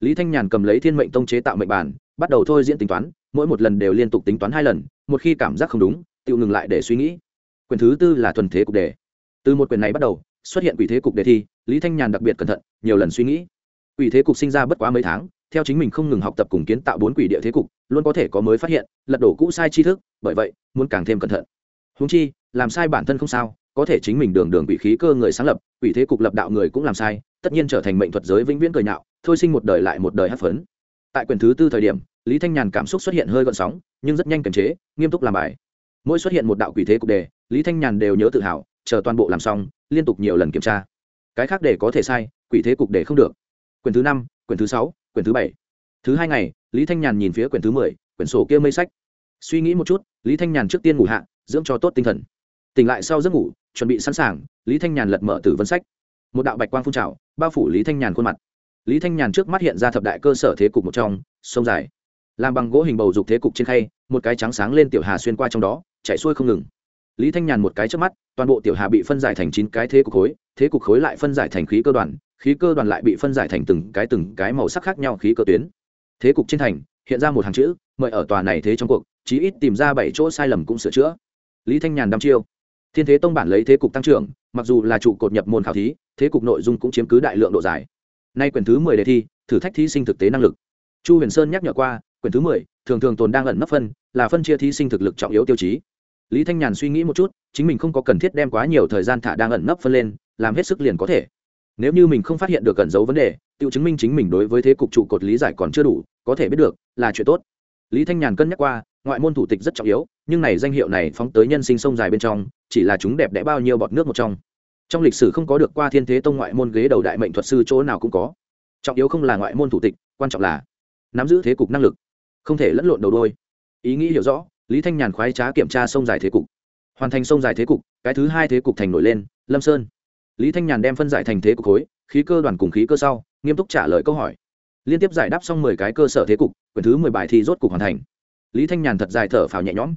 Lý thanh nhàn cầm lấy thiên mệnh tông chế tạo mệnh bản, bắt đầu thôi diễn tính toán, mỗi một lần đều liên tục tính toán hai lần, một khi cảm giác không đúng, tự ngừng lại để suy nghĩ. Quyền thứ tư là thuần thế cục đề. Từ một quyền này bắt đầu, xuất hiện quỷ thế cục đề thi, lý thanh nhàn đặc biệt cẩn thận, nhiều lần suy nghĩ. Quỷ thế cục sinh ra bất quá mấy tháng theo chính mình không ngừng học tập cùng kiến tạo bốn quỷ địa thế cục, luôn có thể có mới phát hiện, lật đổ cũ sai tri thức, bởi vậy, muốn càng thêm cẩn thận. Húng chi, làm sai bản thân không sao, có thể chính mình đường đường quỷ khí cơ người sáng lập, quỷ thế cục lập đạo người cũng làm sai, tất nhiên trở thành mệnh thuật giới vĩnh viễn cười nhạo, thôi sinh một đời lại một đời hát phấn. Tại quyền thứ tư thời điểm, lý thanh nhàn cảm xúc xuất hiện hơi gọn sóng, nhưng rất nhanh kiềm chế, nghiêm túc làm bài. Mỗi xuất hiện một đạo quỷ thế cục đề, lý thanh nhàn đều nhớ tự hào, chờ toàn bộ làm xong, liên tục nhiều lần kiểm tra. Cái khác để có thể sai, quỷ thế cục đề không được. Quyền thứ năm quyền thứ sáu. Quyển thứ bảy. Thứ hai ngày, lý thanh nhàn nhìn phía quyển thứ mười, quyển sổ kia mây sách. Suy nghĩ một chút, lý thanh nhàn trước tiên ngủ hạ, dưỡng cho tốt tinh thần. Tỉnh lại sau giấc ngủ, chuẩn bị sẵn sàng, lý thanh nhàn lật mở tử vân sách. Một đạo bạch quang phun trào, bao phủ lý thanh nhàn khuôn mặt. Lý thanh nhàn trước mắt hiện ra thập đại cơ sở thế cục một trong, sông dài. Làm bằng gỗ hình bầu dục thế cục trên khay, một cái trắng sáng lên tiểu hà xuyên qua trong đó, chạy xuôi không ngừng. Lý thanh nhàn một cái trước mắt, toàn bộ tiểu hà bị phân giải thành chín cái thế cục khối, thế cục khối lại phân giải thành khí cơ đoàn khí cơ đoàn lại bị phân giải thành từng cái từng cái màu sắc khác nhau khí cơ tuyến. Thế cục trên thành, hiện ra một hàng chữ, mời ở tòa này thế trong cuộc, chí ít tìm ra bảy chỗ sai lầm cũng sửa chữa. Lý thanh nhàn đăm chiêu. Thiên thế tông bản lấy thế cục tăng trưởng, mặc dù là trụ cột nhập môn khảo thí, thế cục nội dung cũng chiếm cứ đại lượng độ dài. Nay quyển thứ mười đề thi, thử thách thí sinh thực tế năng lực. Chu huyền sơn nhắc nhở qua, quyển thứ mười, thường thường tồn đang ẩn nấp phân, là phân chia thí sinh thực lực trọng yếu tiêu chí. Lý thanh nhàn suy nghĩ một chút, chính mình không có cần thiết đem quá nhiều thời gian thả đang ẩn nấp phân lên, làm hết sức liền có thể nếu như mình không phát hiện được cẩn giấu vấn đề tự chứng minh chính mình đối với thế cục trụ cột lý giải còn chưa đủ, có thể biết được là chuyện tốt. Lý thanh nhàn cân nhắc qua, ngoại môn thủ tịch rất trọng yếu, nhưng này danh hiệu này phóng tới nhân sinh sông dài bên trong, chỉ là chúng đẹp đẽ bao nhiêu bọt nước một trong. Trong lịch sử không có được qua thiên thế tông ngoại môn ghế đầu đại mệnh thuật sư chỗ nào cũng có. Trọng yếu không là ngoại môn thủ tịch, quan trọng là nắm giữ thế cục năng lực, không thể lẫn lộn đầu đôi. Ý nghĩ hiểu rõ, lý thanh nhàn khoái trá kiểm tra sông dài thế cục. Hoàn thành sông dài thế cục, cái thứ hai thế cục thành nổi lên, lâm sơn lý thanh nhàn đem phân giải thành thế cục khối, khí cơ đoàn cùng khí cơ sau, nghiêm túc trả lời câu hỏi. Liên tiếp giải đáp xong mười cái cơ sở thế cục, quyển thứ mười bài thi rốt cục hoàn thành. Lý thanh nhàn thật dài thở phào nhẹ nhõm.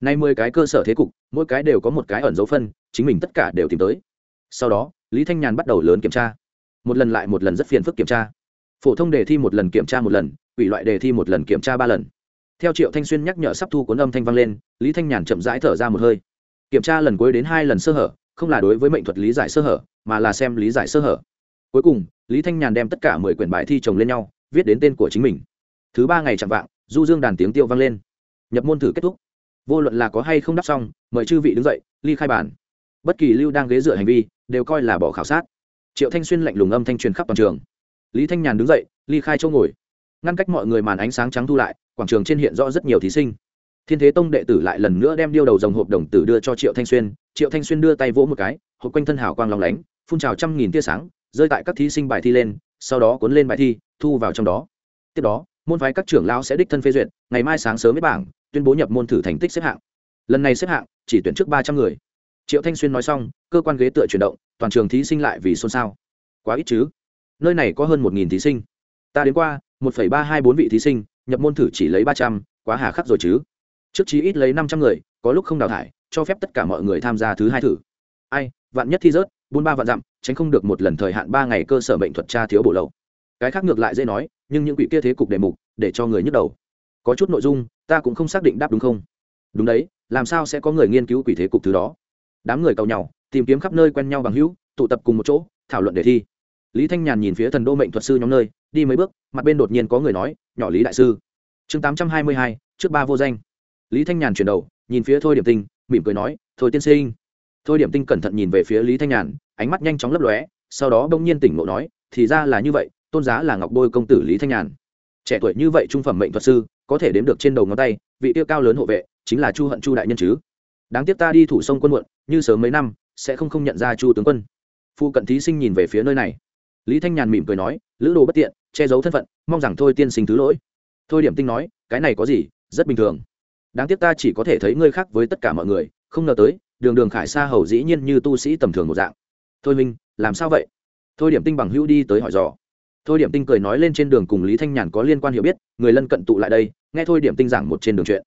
Nay mười cái cơ sở thế cục, mỗi cái đều có một cái ẩn dấu phân, chính mình tất cả đều tìm tới. Sau đó, lý thanh nhàn bắt đầu lớn kiểm tra. Một lần lại một lần rất phiền phức kiểm tra. Phổ thông đề thi một lần kiểm tra một lần, ủy loại đề thi một lần kiểm tra ba lần. Theo triệu thanh xuyên nhắc nhở sắp thu cuốn âm thanh vang lên, lý thanh nhàn chậm rãi thở ra một hơi. Kiểm tra lần cuối đến hai lần sơ hở không là đối với mệnh thuật lý giải sơ hở, mà là xem lý giải sơ hở. Cuối cùng, lý thanh nhàn đem tất cả mười quyển bài thi chồng lên nhau, viết đến tên của chính mình. Thứ ba ngày chạm vạng, du dương đàn tiếng tiêu vang lên. Nhập môn thử kết thúc. Vô luận là có hay không đắp xong, mời chư vị đứng dậy, ly khai bản bất kỳ lưu đang ghế dựa hành vi, đều coi là bỏ khảo sát. Triệu thanh xuyên lạnh lùng âm thanh truyền khắp toàn trường. Lý thanh nhàn đứng dậy, ly khai chỗ ngồi. Ngăn cách mọi người màn ánh sáng trắng thu lại, quảng trường trên hiện rõ rất nhiều thí sinh thiên thế tông đệ tử lại lần nữa đem điêu đầu dòng hộp đồng tử đưa cho triệu thanh xuyên. Triệu thanh xuyên đưa tay vỗ một cái, hộp quanh thân hào quang lòng lánh, phun trào trăm nghìn tia sáng, rơi tại các thí sinh bài thi lên, sau đó cuốn lên bài thi, thu vào trong đó. Tiếp đó, môn phái các trưởng lão sẽ đích thân phê duyệt, ngày mai sáng sớm với bảng, tuyên bố nhập môn thử thành tích xếp hạng. Lần này xếp hạng, chỉ tuyển trước ba trăm người. Triệu thanh xuyên nói xong, cơ quan ghế tựa chuyển động, toàn trường thí sinh lại vì xôn xao. Quá ít chứ? Nơi này có hơn một nghìn thí sinh. Ta đến qua, một phẩy ba hai bốn vị thí sinh, nhập môn thử chỉ lấy ba trăm, quá hà khắc rồi chứ? Trước chí ít lấy năm trăm người, có lúc không đào thải, cho phép tất cả mọi người tham gia thứ hai thử. Ai, vạn nhất thi rớt, buôn ba vạn dặm, tránh không được một lần thời hạn ba ngày cơ sở bệnh thuật tra thiếu bổ lậu. Cái khác ngược lại dễ nói, nhưng những quỷ kia thế cục đề mục, để cho người nhức đầu. Có chút nội dung, ta cũng không xác định đáp đúng không? Đúng đấy, làm sao sẽ có người nghiên cứu quỷ thế cục thứ đó? Đám người cầu nhau, tìm kiếm khắp nơi quen nhau bằng hữu, tụ tập cùng một chỗ, thảo luận đề thi. Lý thanh nhàn nhìn phía thần đô mệnh thuật sư nhóm nơi, đi mấy bước, mặt bên đột nhiên có người nói, nhỏ lý đại sư. Chương tám trăm hai mươi hai, trước ba vô danh lý thanh nhàn chuyển đầu, nhìn phía thôi điểm tinh, mỉm cười nói, thôi tiên sinh. Thôi điểm tinh cẩn thận nhìn về phía lý thanh nhàn, ánh mắt nhanh chóng lấp lóe, sau đó bỗng nhiên tỉnh ngộ nói, thì ra là như vậy, tôn giá là ngọc bôi công tử lý thanh nhàn. Trẻ tuổi như vậy trung phẩm mệnh thuật sư, có thể đếm được trên đầu ngón tay, vị tiêu cao lớn hộ vệ, chính là chu hận chu đại nhân chứ. Đáng tiếc ta đi thủ sông quân muộn, như sớm mấy năm, sẽ không không nhận ra chu tướng quân. Phu cận thí sinh nhìn về phía nơi này. Lý thanh nhàn mỉm cười nói, lữ đồ bất tiện, che giấu thân phận, mong rằng thôi tiên sinh thứ lỗi. Thôi điểm tinh nói, cái này có gì, rất bình thường đáng tiếc ta chỉ có thể thấy ngươi khác với tất cả mọi người, không ngờ tới, đường đường khải sa hầu dĩ nhiên như tu sĩ tầm thường một dạng. Thôi minh làm sao vậy? Thôi điểm tinh bằng hữu đi tới hỏi dò. Thôi điểm tinh cười nói lên trên đường cùng lý thanh nhàn có liên quan hiểu biết, người lân cận tụ lại đây, nghe thôi điểm tinh giảng một trên đường chuyện.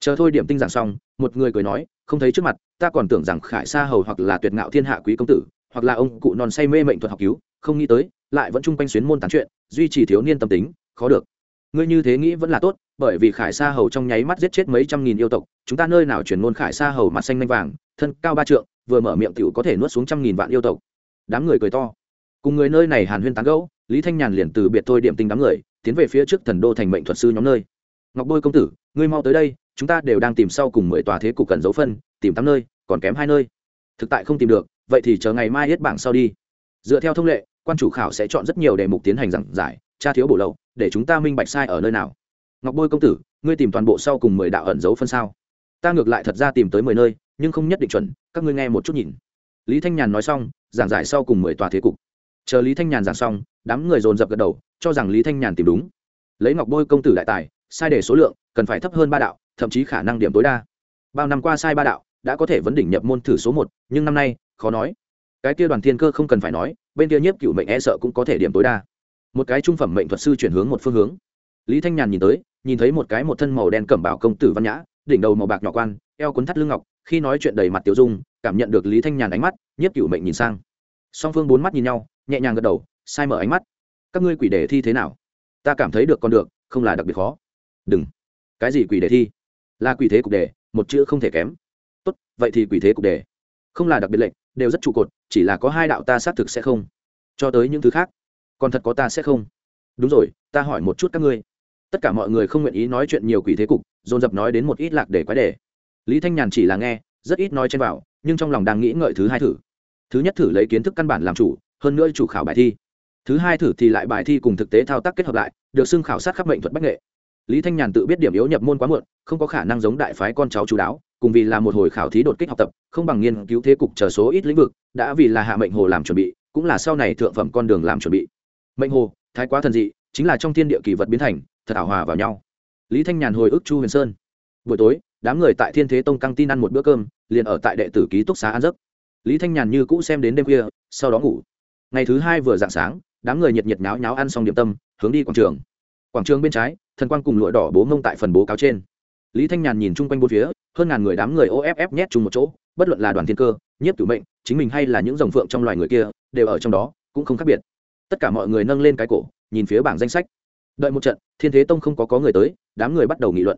Chờ thôi điểm tinh giảng xong, một người cười nói, không thấy trước mặt, ta còn tưởng rằng khải sa hầu hoặc là tuyệt ngạo thiên hạ quý công tử, hoặc là ông cụ non say mê mệnh thuật học cứu, không nghĩ tới, lại vẫn chung quanh xuyến môn tán chuyện, duy trì thiếu niên tâm tính, khó được. Ngươi như thế nghĩ vẫn là tốt bởi vì khải sa hầu trong nháy mắt giết chết mấy trăm nghìn yêu tộc, chúng ta nơi nào chuyển ngôn khải sa hầu mặt xanh lanh vàng, thân cao ba trượng, vừa mở miệng t có thể nuốt xuống trăm nghìn vạn yêu tộc. Đám người cười to. Cùng người nơi này hàn huyên tán gẫu, lý thanh nhàn liền từ biệt thôi điểm tinh đám người, tiến về phía trước thần đô thành mệnh thuật sư nhóm nơi. Ngọc bôi công tử, ngươi mau tới đây, chúng ta đều đang tìm sau cùng mười tòa thế cục cần dấu phân, tìm tám nơi, còn kém hai nơi. Thực tại không tìm được, vậy thì chờ ngày mai hết bảng sau đi. Dựa theo thông lệ, quan chủ khảo sẽ chọn rất nhiều đề mục tiến hành giảng giải, tra thiếu bổ lậu, để chúng ta minh bạch sai ở nơi nào ngọc bôi công tử, ngươi tìm toàn bộ sau cùng mười đạo ẩn dấu phân sao? Ta ngược lại thật ra tìm tới mười nơi, nhưng không nhất định chuẩn, các ngươi nghe một chút nhìn. Lý thanh nhàn nói xong, giảng giải sau cùng mười tòa thế cục. Chờ lý thanh nhàn giảng xong, đám người dồn dập gật đầu, cho rằng lý thanh nhàn tìm đúng. Lấy ngọc bôi công tử đại tài, sai để số lượng, cần phải thấp hơn ba đạo, thậm chí khả năng điểm tối đa. Bao năm qua sai ba đạo, đã có thể vấn đỉnh nhập môn thử số một, nhưng năm nay, khó nói. Cái kia đoàn thiên cơ không cần phải nói, bên kia nhiếp cựu mệnh e sợ cũng có thể điểm tối đa. Một cái trung phẩm mệnh thuật sư chuyển hướng một phương hướng. Lý thanh nhàn nhìn tới nhìn thấy một cái một thân màu đen cẩm bảo công tử văn nhã, đỉnh đầu màu bạc nhỏ quan, eo cuốn thắt lưng ngọc, khi nói chuyện đầy mặt tiểu dung, cảm nhận được lý thanh nhàn ánh mắt, nhất cựu mệnh nhìn sang. Song phương bốn mắt nhìn nhau, nhẹ nhàng gật đầu, sai mở ánh mắt. Các ngươi quỷ đề thi thế nào? Ta cảm thấy được còn được, không là đặc biệt khó. Đừng. Cái gì quỷ đề thi? Là quỷ thế cục đề, một chữ không thể kém. Tốt, vậy thì quỷ thế cục đề. Không là đặc biệt lệnh, đều rất trụ cột, chỉ là có hai đạo ta xác thực sẽ không. Cho tới những thứ khác, còn thật có ta sẽ không. Đúng rồi, ta hỏi một chút các ngươi tất cả mọi người không nguyện ý nói chuyện nhiều quỷ thế cục, dồn dập nói đến một ít lạc để quái đề. Lý thanh nhàn chỉ là nghe, rất ít nói trên vào, nhưng trong lòng đang nghĩ ngợi thứ hai thử. Thứ nhất thử lấy kiến thức căn bản làm chủ, hơn nữa chủ khảo bài thi. Thứ hai thử thì lại bài thi cùng thực tế thao tác kết hợp lại, được xưng khảo sát khắp mệnh thuật bách nghệ. Lý thanh nhàn tự biết điểm yếu nhập môn quá muộn, không có khả năng giống đại phái con cháu chú đáo, cùng vì là một hồi khảo thí đột kích học tập, không bằng nghiên cứu thế cục chờ số ít lĩnh vực, đã vì là hạ mệnh hồ làm chuẩn bị, cũng là sau này thượng phẩm con đường làm chuẩn bị. Mệnh hồ, thái quá thần dị, chính là trong thiên địa kỳ vật biến thành thật ảo hòa vào nhau. Lý thanh nhàn hồi ức chu huyền sơn. Buổi tối, đám người tại thiên thế tông căng tin ăn một bữa cơm, liền ở tại đệ tử ký túc xá ăn giấc. Lý thanh nhàn như cũ xem đến đêm khuya, sau đó ngủ. Ngày thứ hai vừa dạng sáng, đám người nhiệt nhiệt náo nháo ăn xong điểm tâm, hướng đi quảng trường. Quảng trường bên trái, thần quan cùng lụa đỏ bố mông tại phần bố cáo trên. Lý thanh nhàn nhìn chung quanh bốn phía, hơn ngàn người đám người off nhét chung một chỗ, bất luận là đoàn thiên cơ, nhiếp tử mệnh, chính mình hay là những dòng phượng trong loài người kia, đều ở trong đó, cũng không khác biệt. Tất cả mọi người nâng lên cái cổ, nhìn phía bảng danh sách đợi một trận, thiên thế tông không có có người tới, đám người bắt đầu nghị luận.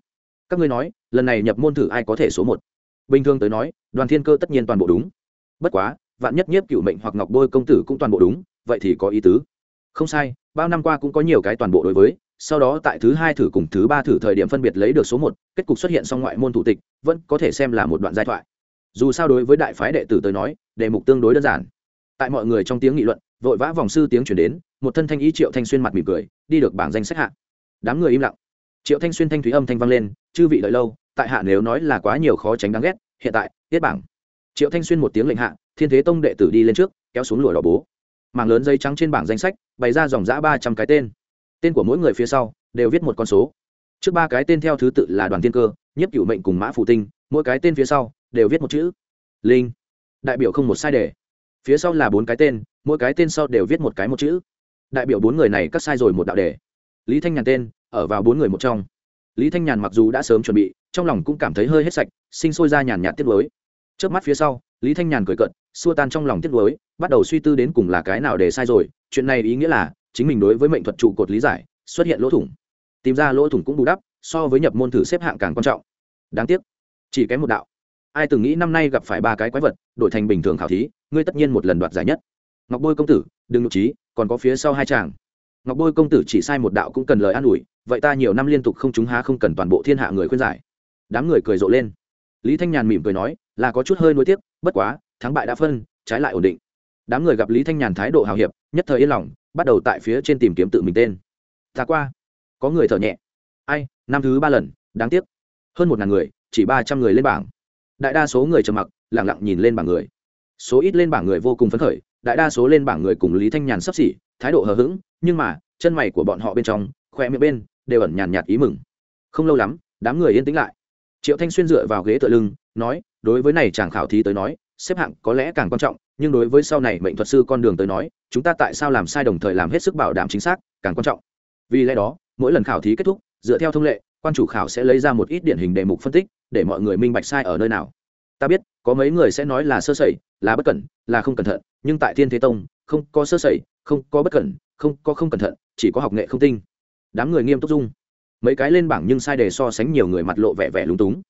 Các ngươi nói, lần này nhập môn thử ai có thể số một? Bình thường tới nói, đoàn thiên cơ tất nhiên toàn bộ đúng. Bất quá, vạn nhất nhiếp cựu mệnh hoặc ngọc bôi công tử cũng toàn bộ đúng, vậy thì có ý tứ. Không sai, bao năm qua cũng có nhiều cái toàn bộ đối với, sau đó tại thứ hai thử cùng thứ ba thử thời điểm phân biệt lấy được số một, kết cục xuất hiện song ngoại môn thủ tịch, vẫn có thể xem là một đoạn giai thoại. Dù sao đối với đại phái đệ tử tới nói, đề mục tương đối đơn giản. Tại mọi người trong tiếng nghị luận, vội vã vòng sư tiếng chuyển đến một thân thanh ý triệu thanh xuyên mặt mỉm cười, đi được bảng danh sách hạ. Đám người im lặng. Triệu thanh xuyên thanh thúy âm thanh vang lên, chư vị đợi lâu, tại hạ nếu nói là quá nhiều khó tránh đáng ghét, hiện tại, tiết bảng. Triệu thanh xuyên một tiếng lệnh hạ, thiên thế tông đệ tử đi lên trước, kéo xuống lụa đỏ bố. Mảng lớn dây trắng trên bảng danh sách, bày ra dòng giã ba trăm cái tên. Tên của mỗi người phía sau, đều viết một con số. Trước ba cái tên theo thứ tự là đoàn tiên cơ, nhiếp cựu mệnh cùng mã phụ tinh, mỗi cái tên phía sau, đều viết một chữ. Linh. Đại biểu không một sai đề. Phía sau là bốn cái tên, mỗi cái tên sau đều viết một cái một chữ đại biểu bốn người này cắt sai rồi một đạo đề. Lý thanh nhàn tên, ở vào bốn người một trong. Lý thanh nhàn mặc dù đã sớm chuẩn bị, trong lòng cũng cảm thấy hơi hết sạch, sinh sôi ra nhàn nhạt tiết lối trước mắt phía sau, lý thanh nhàn cười cận xua tan trong lòng tiết lối bắt đầu suy tư đến cùng là cái nào để sai rồi, chuyện này ý nghĩa là, chính mình đối với mệnh thuật trụ cột lý giải, xuất hiện lỗ thủng. Tìm ra lỗ thủng cũng bù đắp, so với nhập môn thử xếp hạng càng quan trọng. Đáng tiếc, chỉ kém một đạo. Ai từng nghĩ năm nay gặp phải ba cái quái vật, đổi thành bình thường khảo thí, ngươi tất nhiên một lần đoạt giải nhất ngọc bôi công tử, đừng nhục trí còn có phía sau hai chàng. Ngọc bôi công tử chỉ sai một đạo cũng cần lời an ủi, vậy ta nhiều năm liên tục không chúng há không cần toàn bộ thiên hạ người khuyên giải. Đám người cười rộ lên. Lý thanh nhàn mỉm cười nói, là có chút hơi nuối tiếc, bất quá, thắng bại đã phân, trái lại ổn định. Đám người gặp lý thanh nhàn thái độ hào hiệp, nhất thời yên lòng, bắt đầu tại phía trên tìm kiếm tự mình tên. Ta qua. Có người thở nhẹ. Ai, năm thứ ba lần, đáng tiếc. Hơn một ngàn người, chỉ ba trăm người lên bảng. Đại đa số người trầm mặc lẳng lặng nhìn lên bảng người. Số ít lên bảng người vô cùng phấn khởi đại đa số lên bảng người cùng lý thanh nhàn sắp xỉ, thái độ hờ hững, nhưng mà, chân mày của bọn họ bên trong, khoe miệng bên, đều ẩn nhàn nhạt ý mừng. Không lâu lắm, đám người yên tĩnh lại. Triệu thanh xuyên dựa vào ghế tựa lưng, nói, đối với này chàng khảo thí tới nói, xếp hạng có lẽ càng quan trọng, nhưng đối với sau này mệnh thuật sư con đường tới nói, chúng ta tại sao làm sai đồng thời làm hết sức bảo đảm chính xác, càng quan trọng. Vì lẽ đó, mỗi lần khảo thí kết thúc, dựa theo thông lệ, quan chủ khảo sẽ lấy ra một ít điển hình đề mục phân tích, để mọi người minh bạch sai ở nơi nào ta biết, có mấy người sẽ nói là sơ sẩy, là bất cẩn, là không cẩn thận, nhưng tại thiên thế tông, không có sơ sẩy, không có bất cẩn, không có không cẩn thận, chỉ có học nghệ không tinh. Đám người nghiêm túc dung. Mấy cái lên bảng nhưng sai đề so sánh nhiều người mặt lộ vẻ vẻ lúng túng.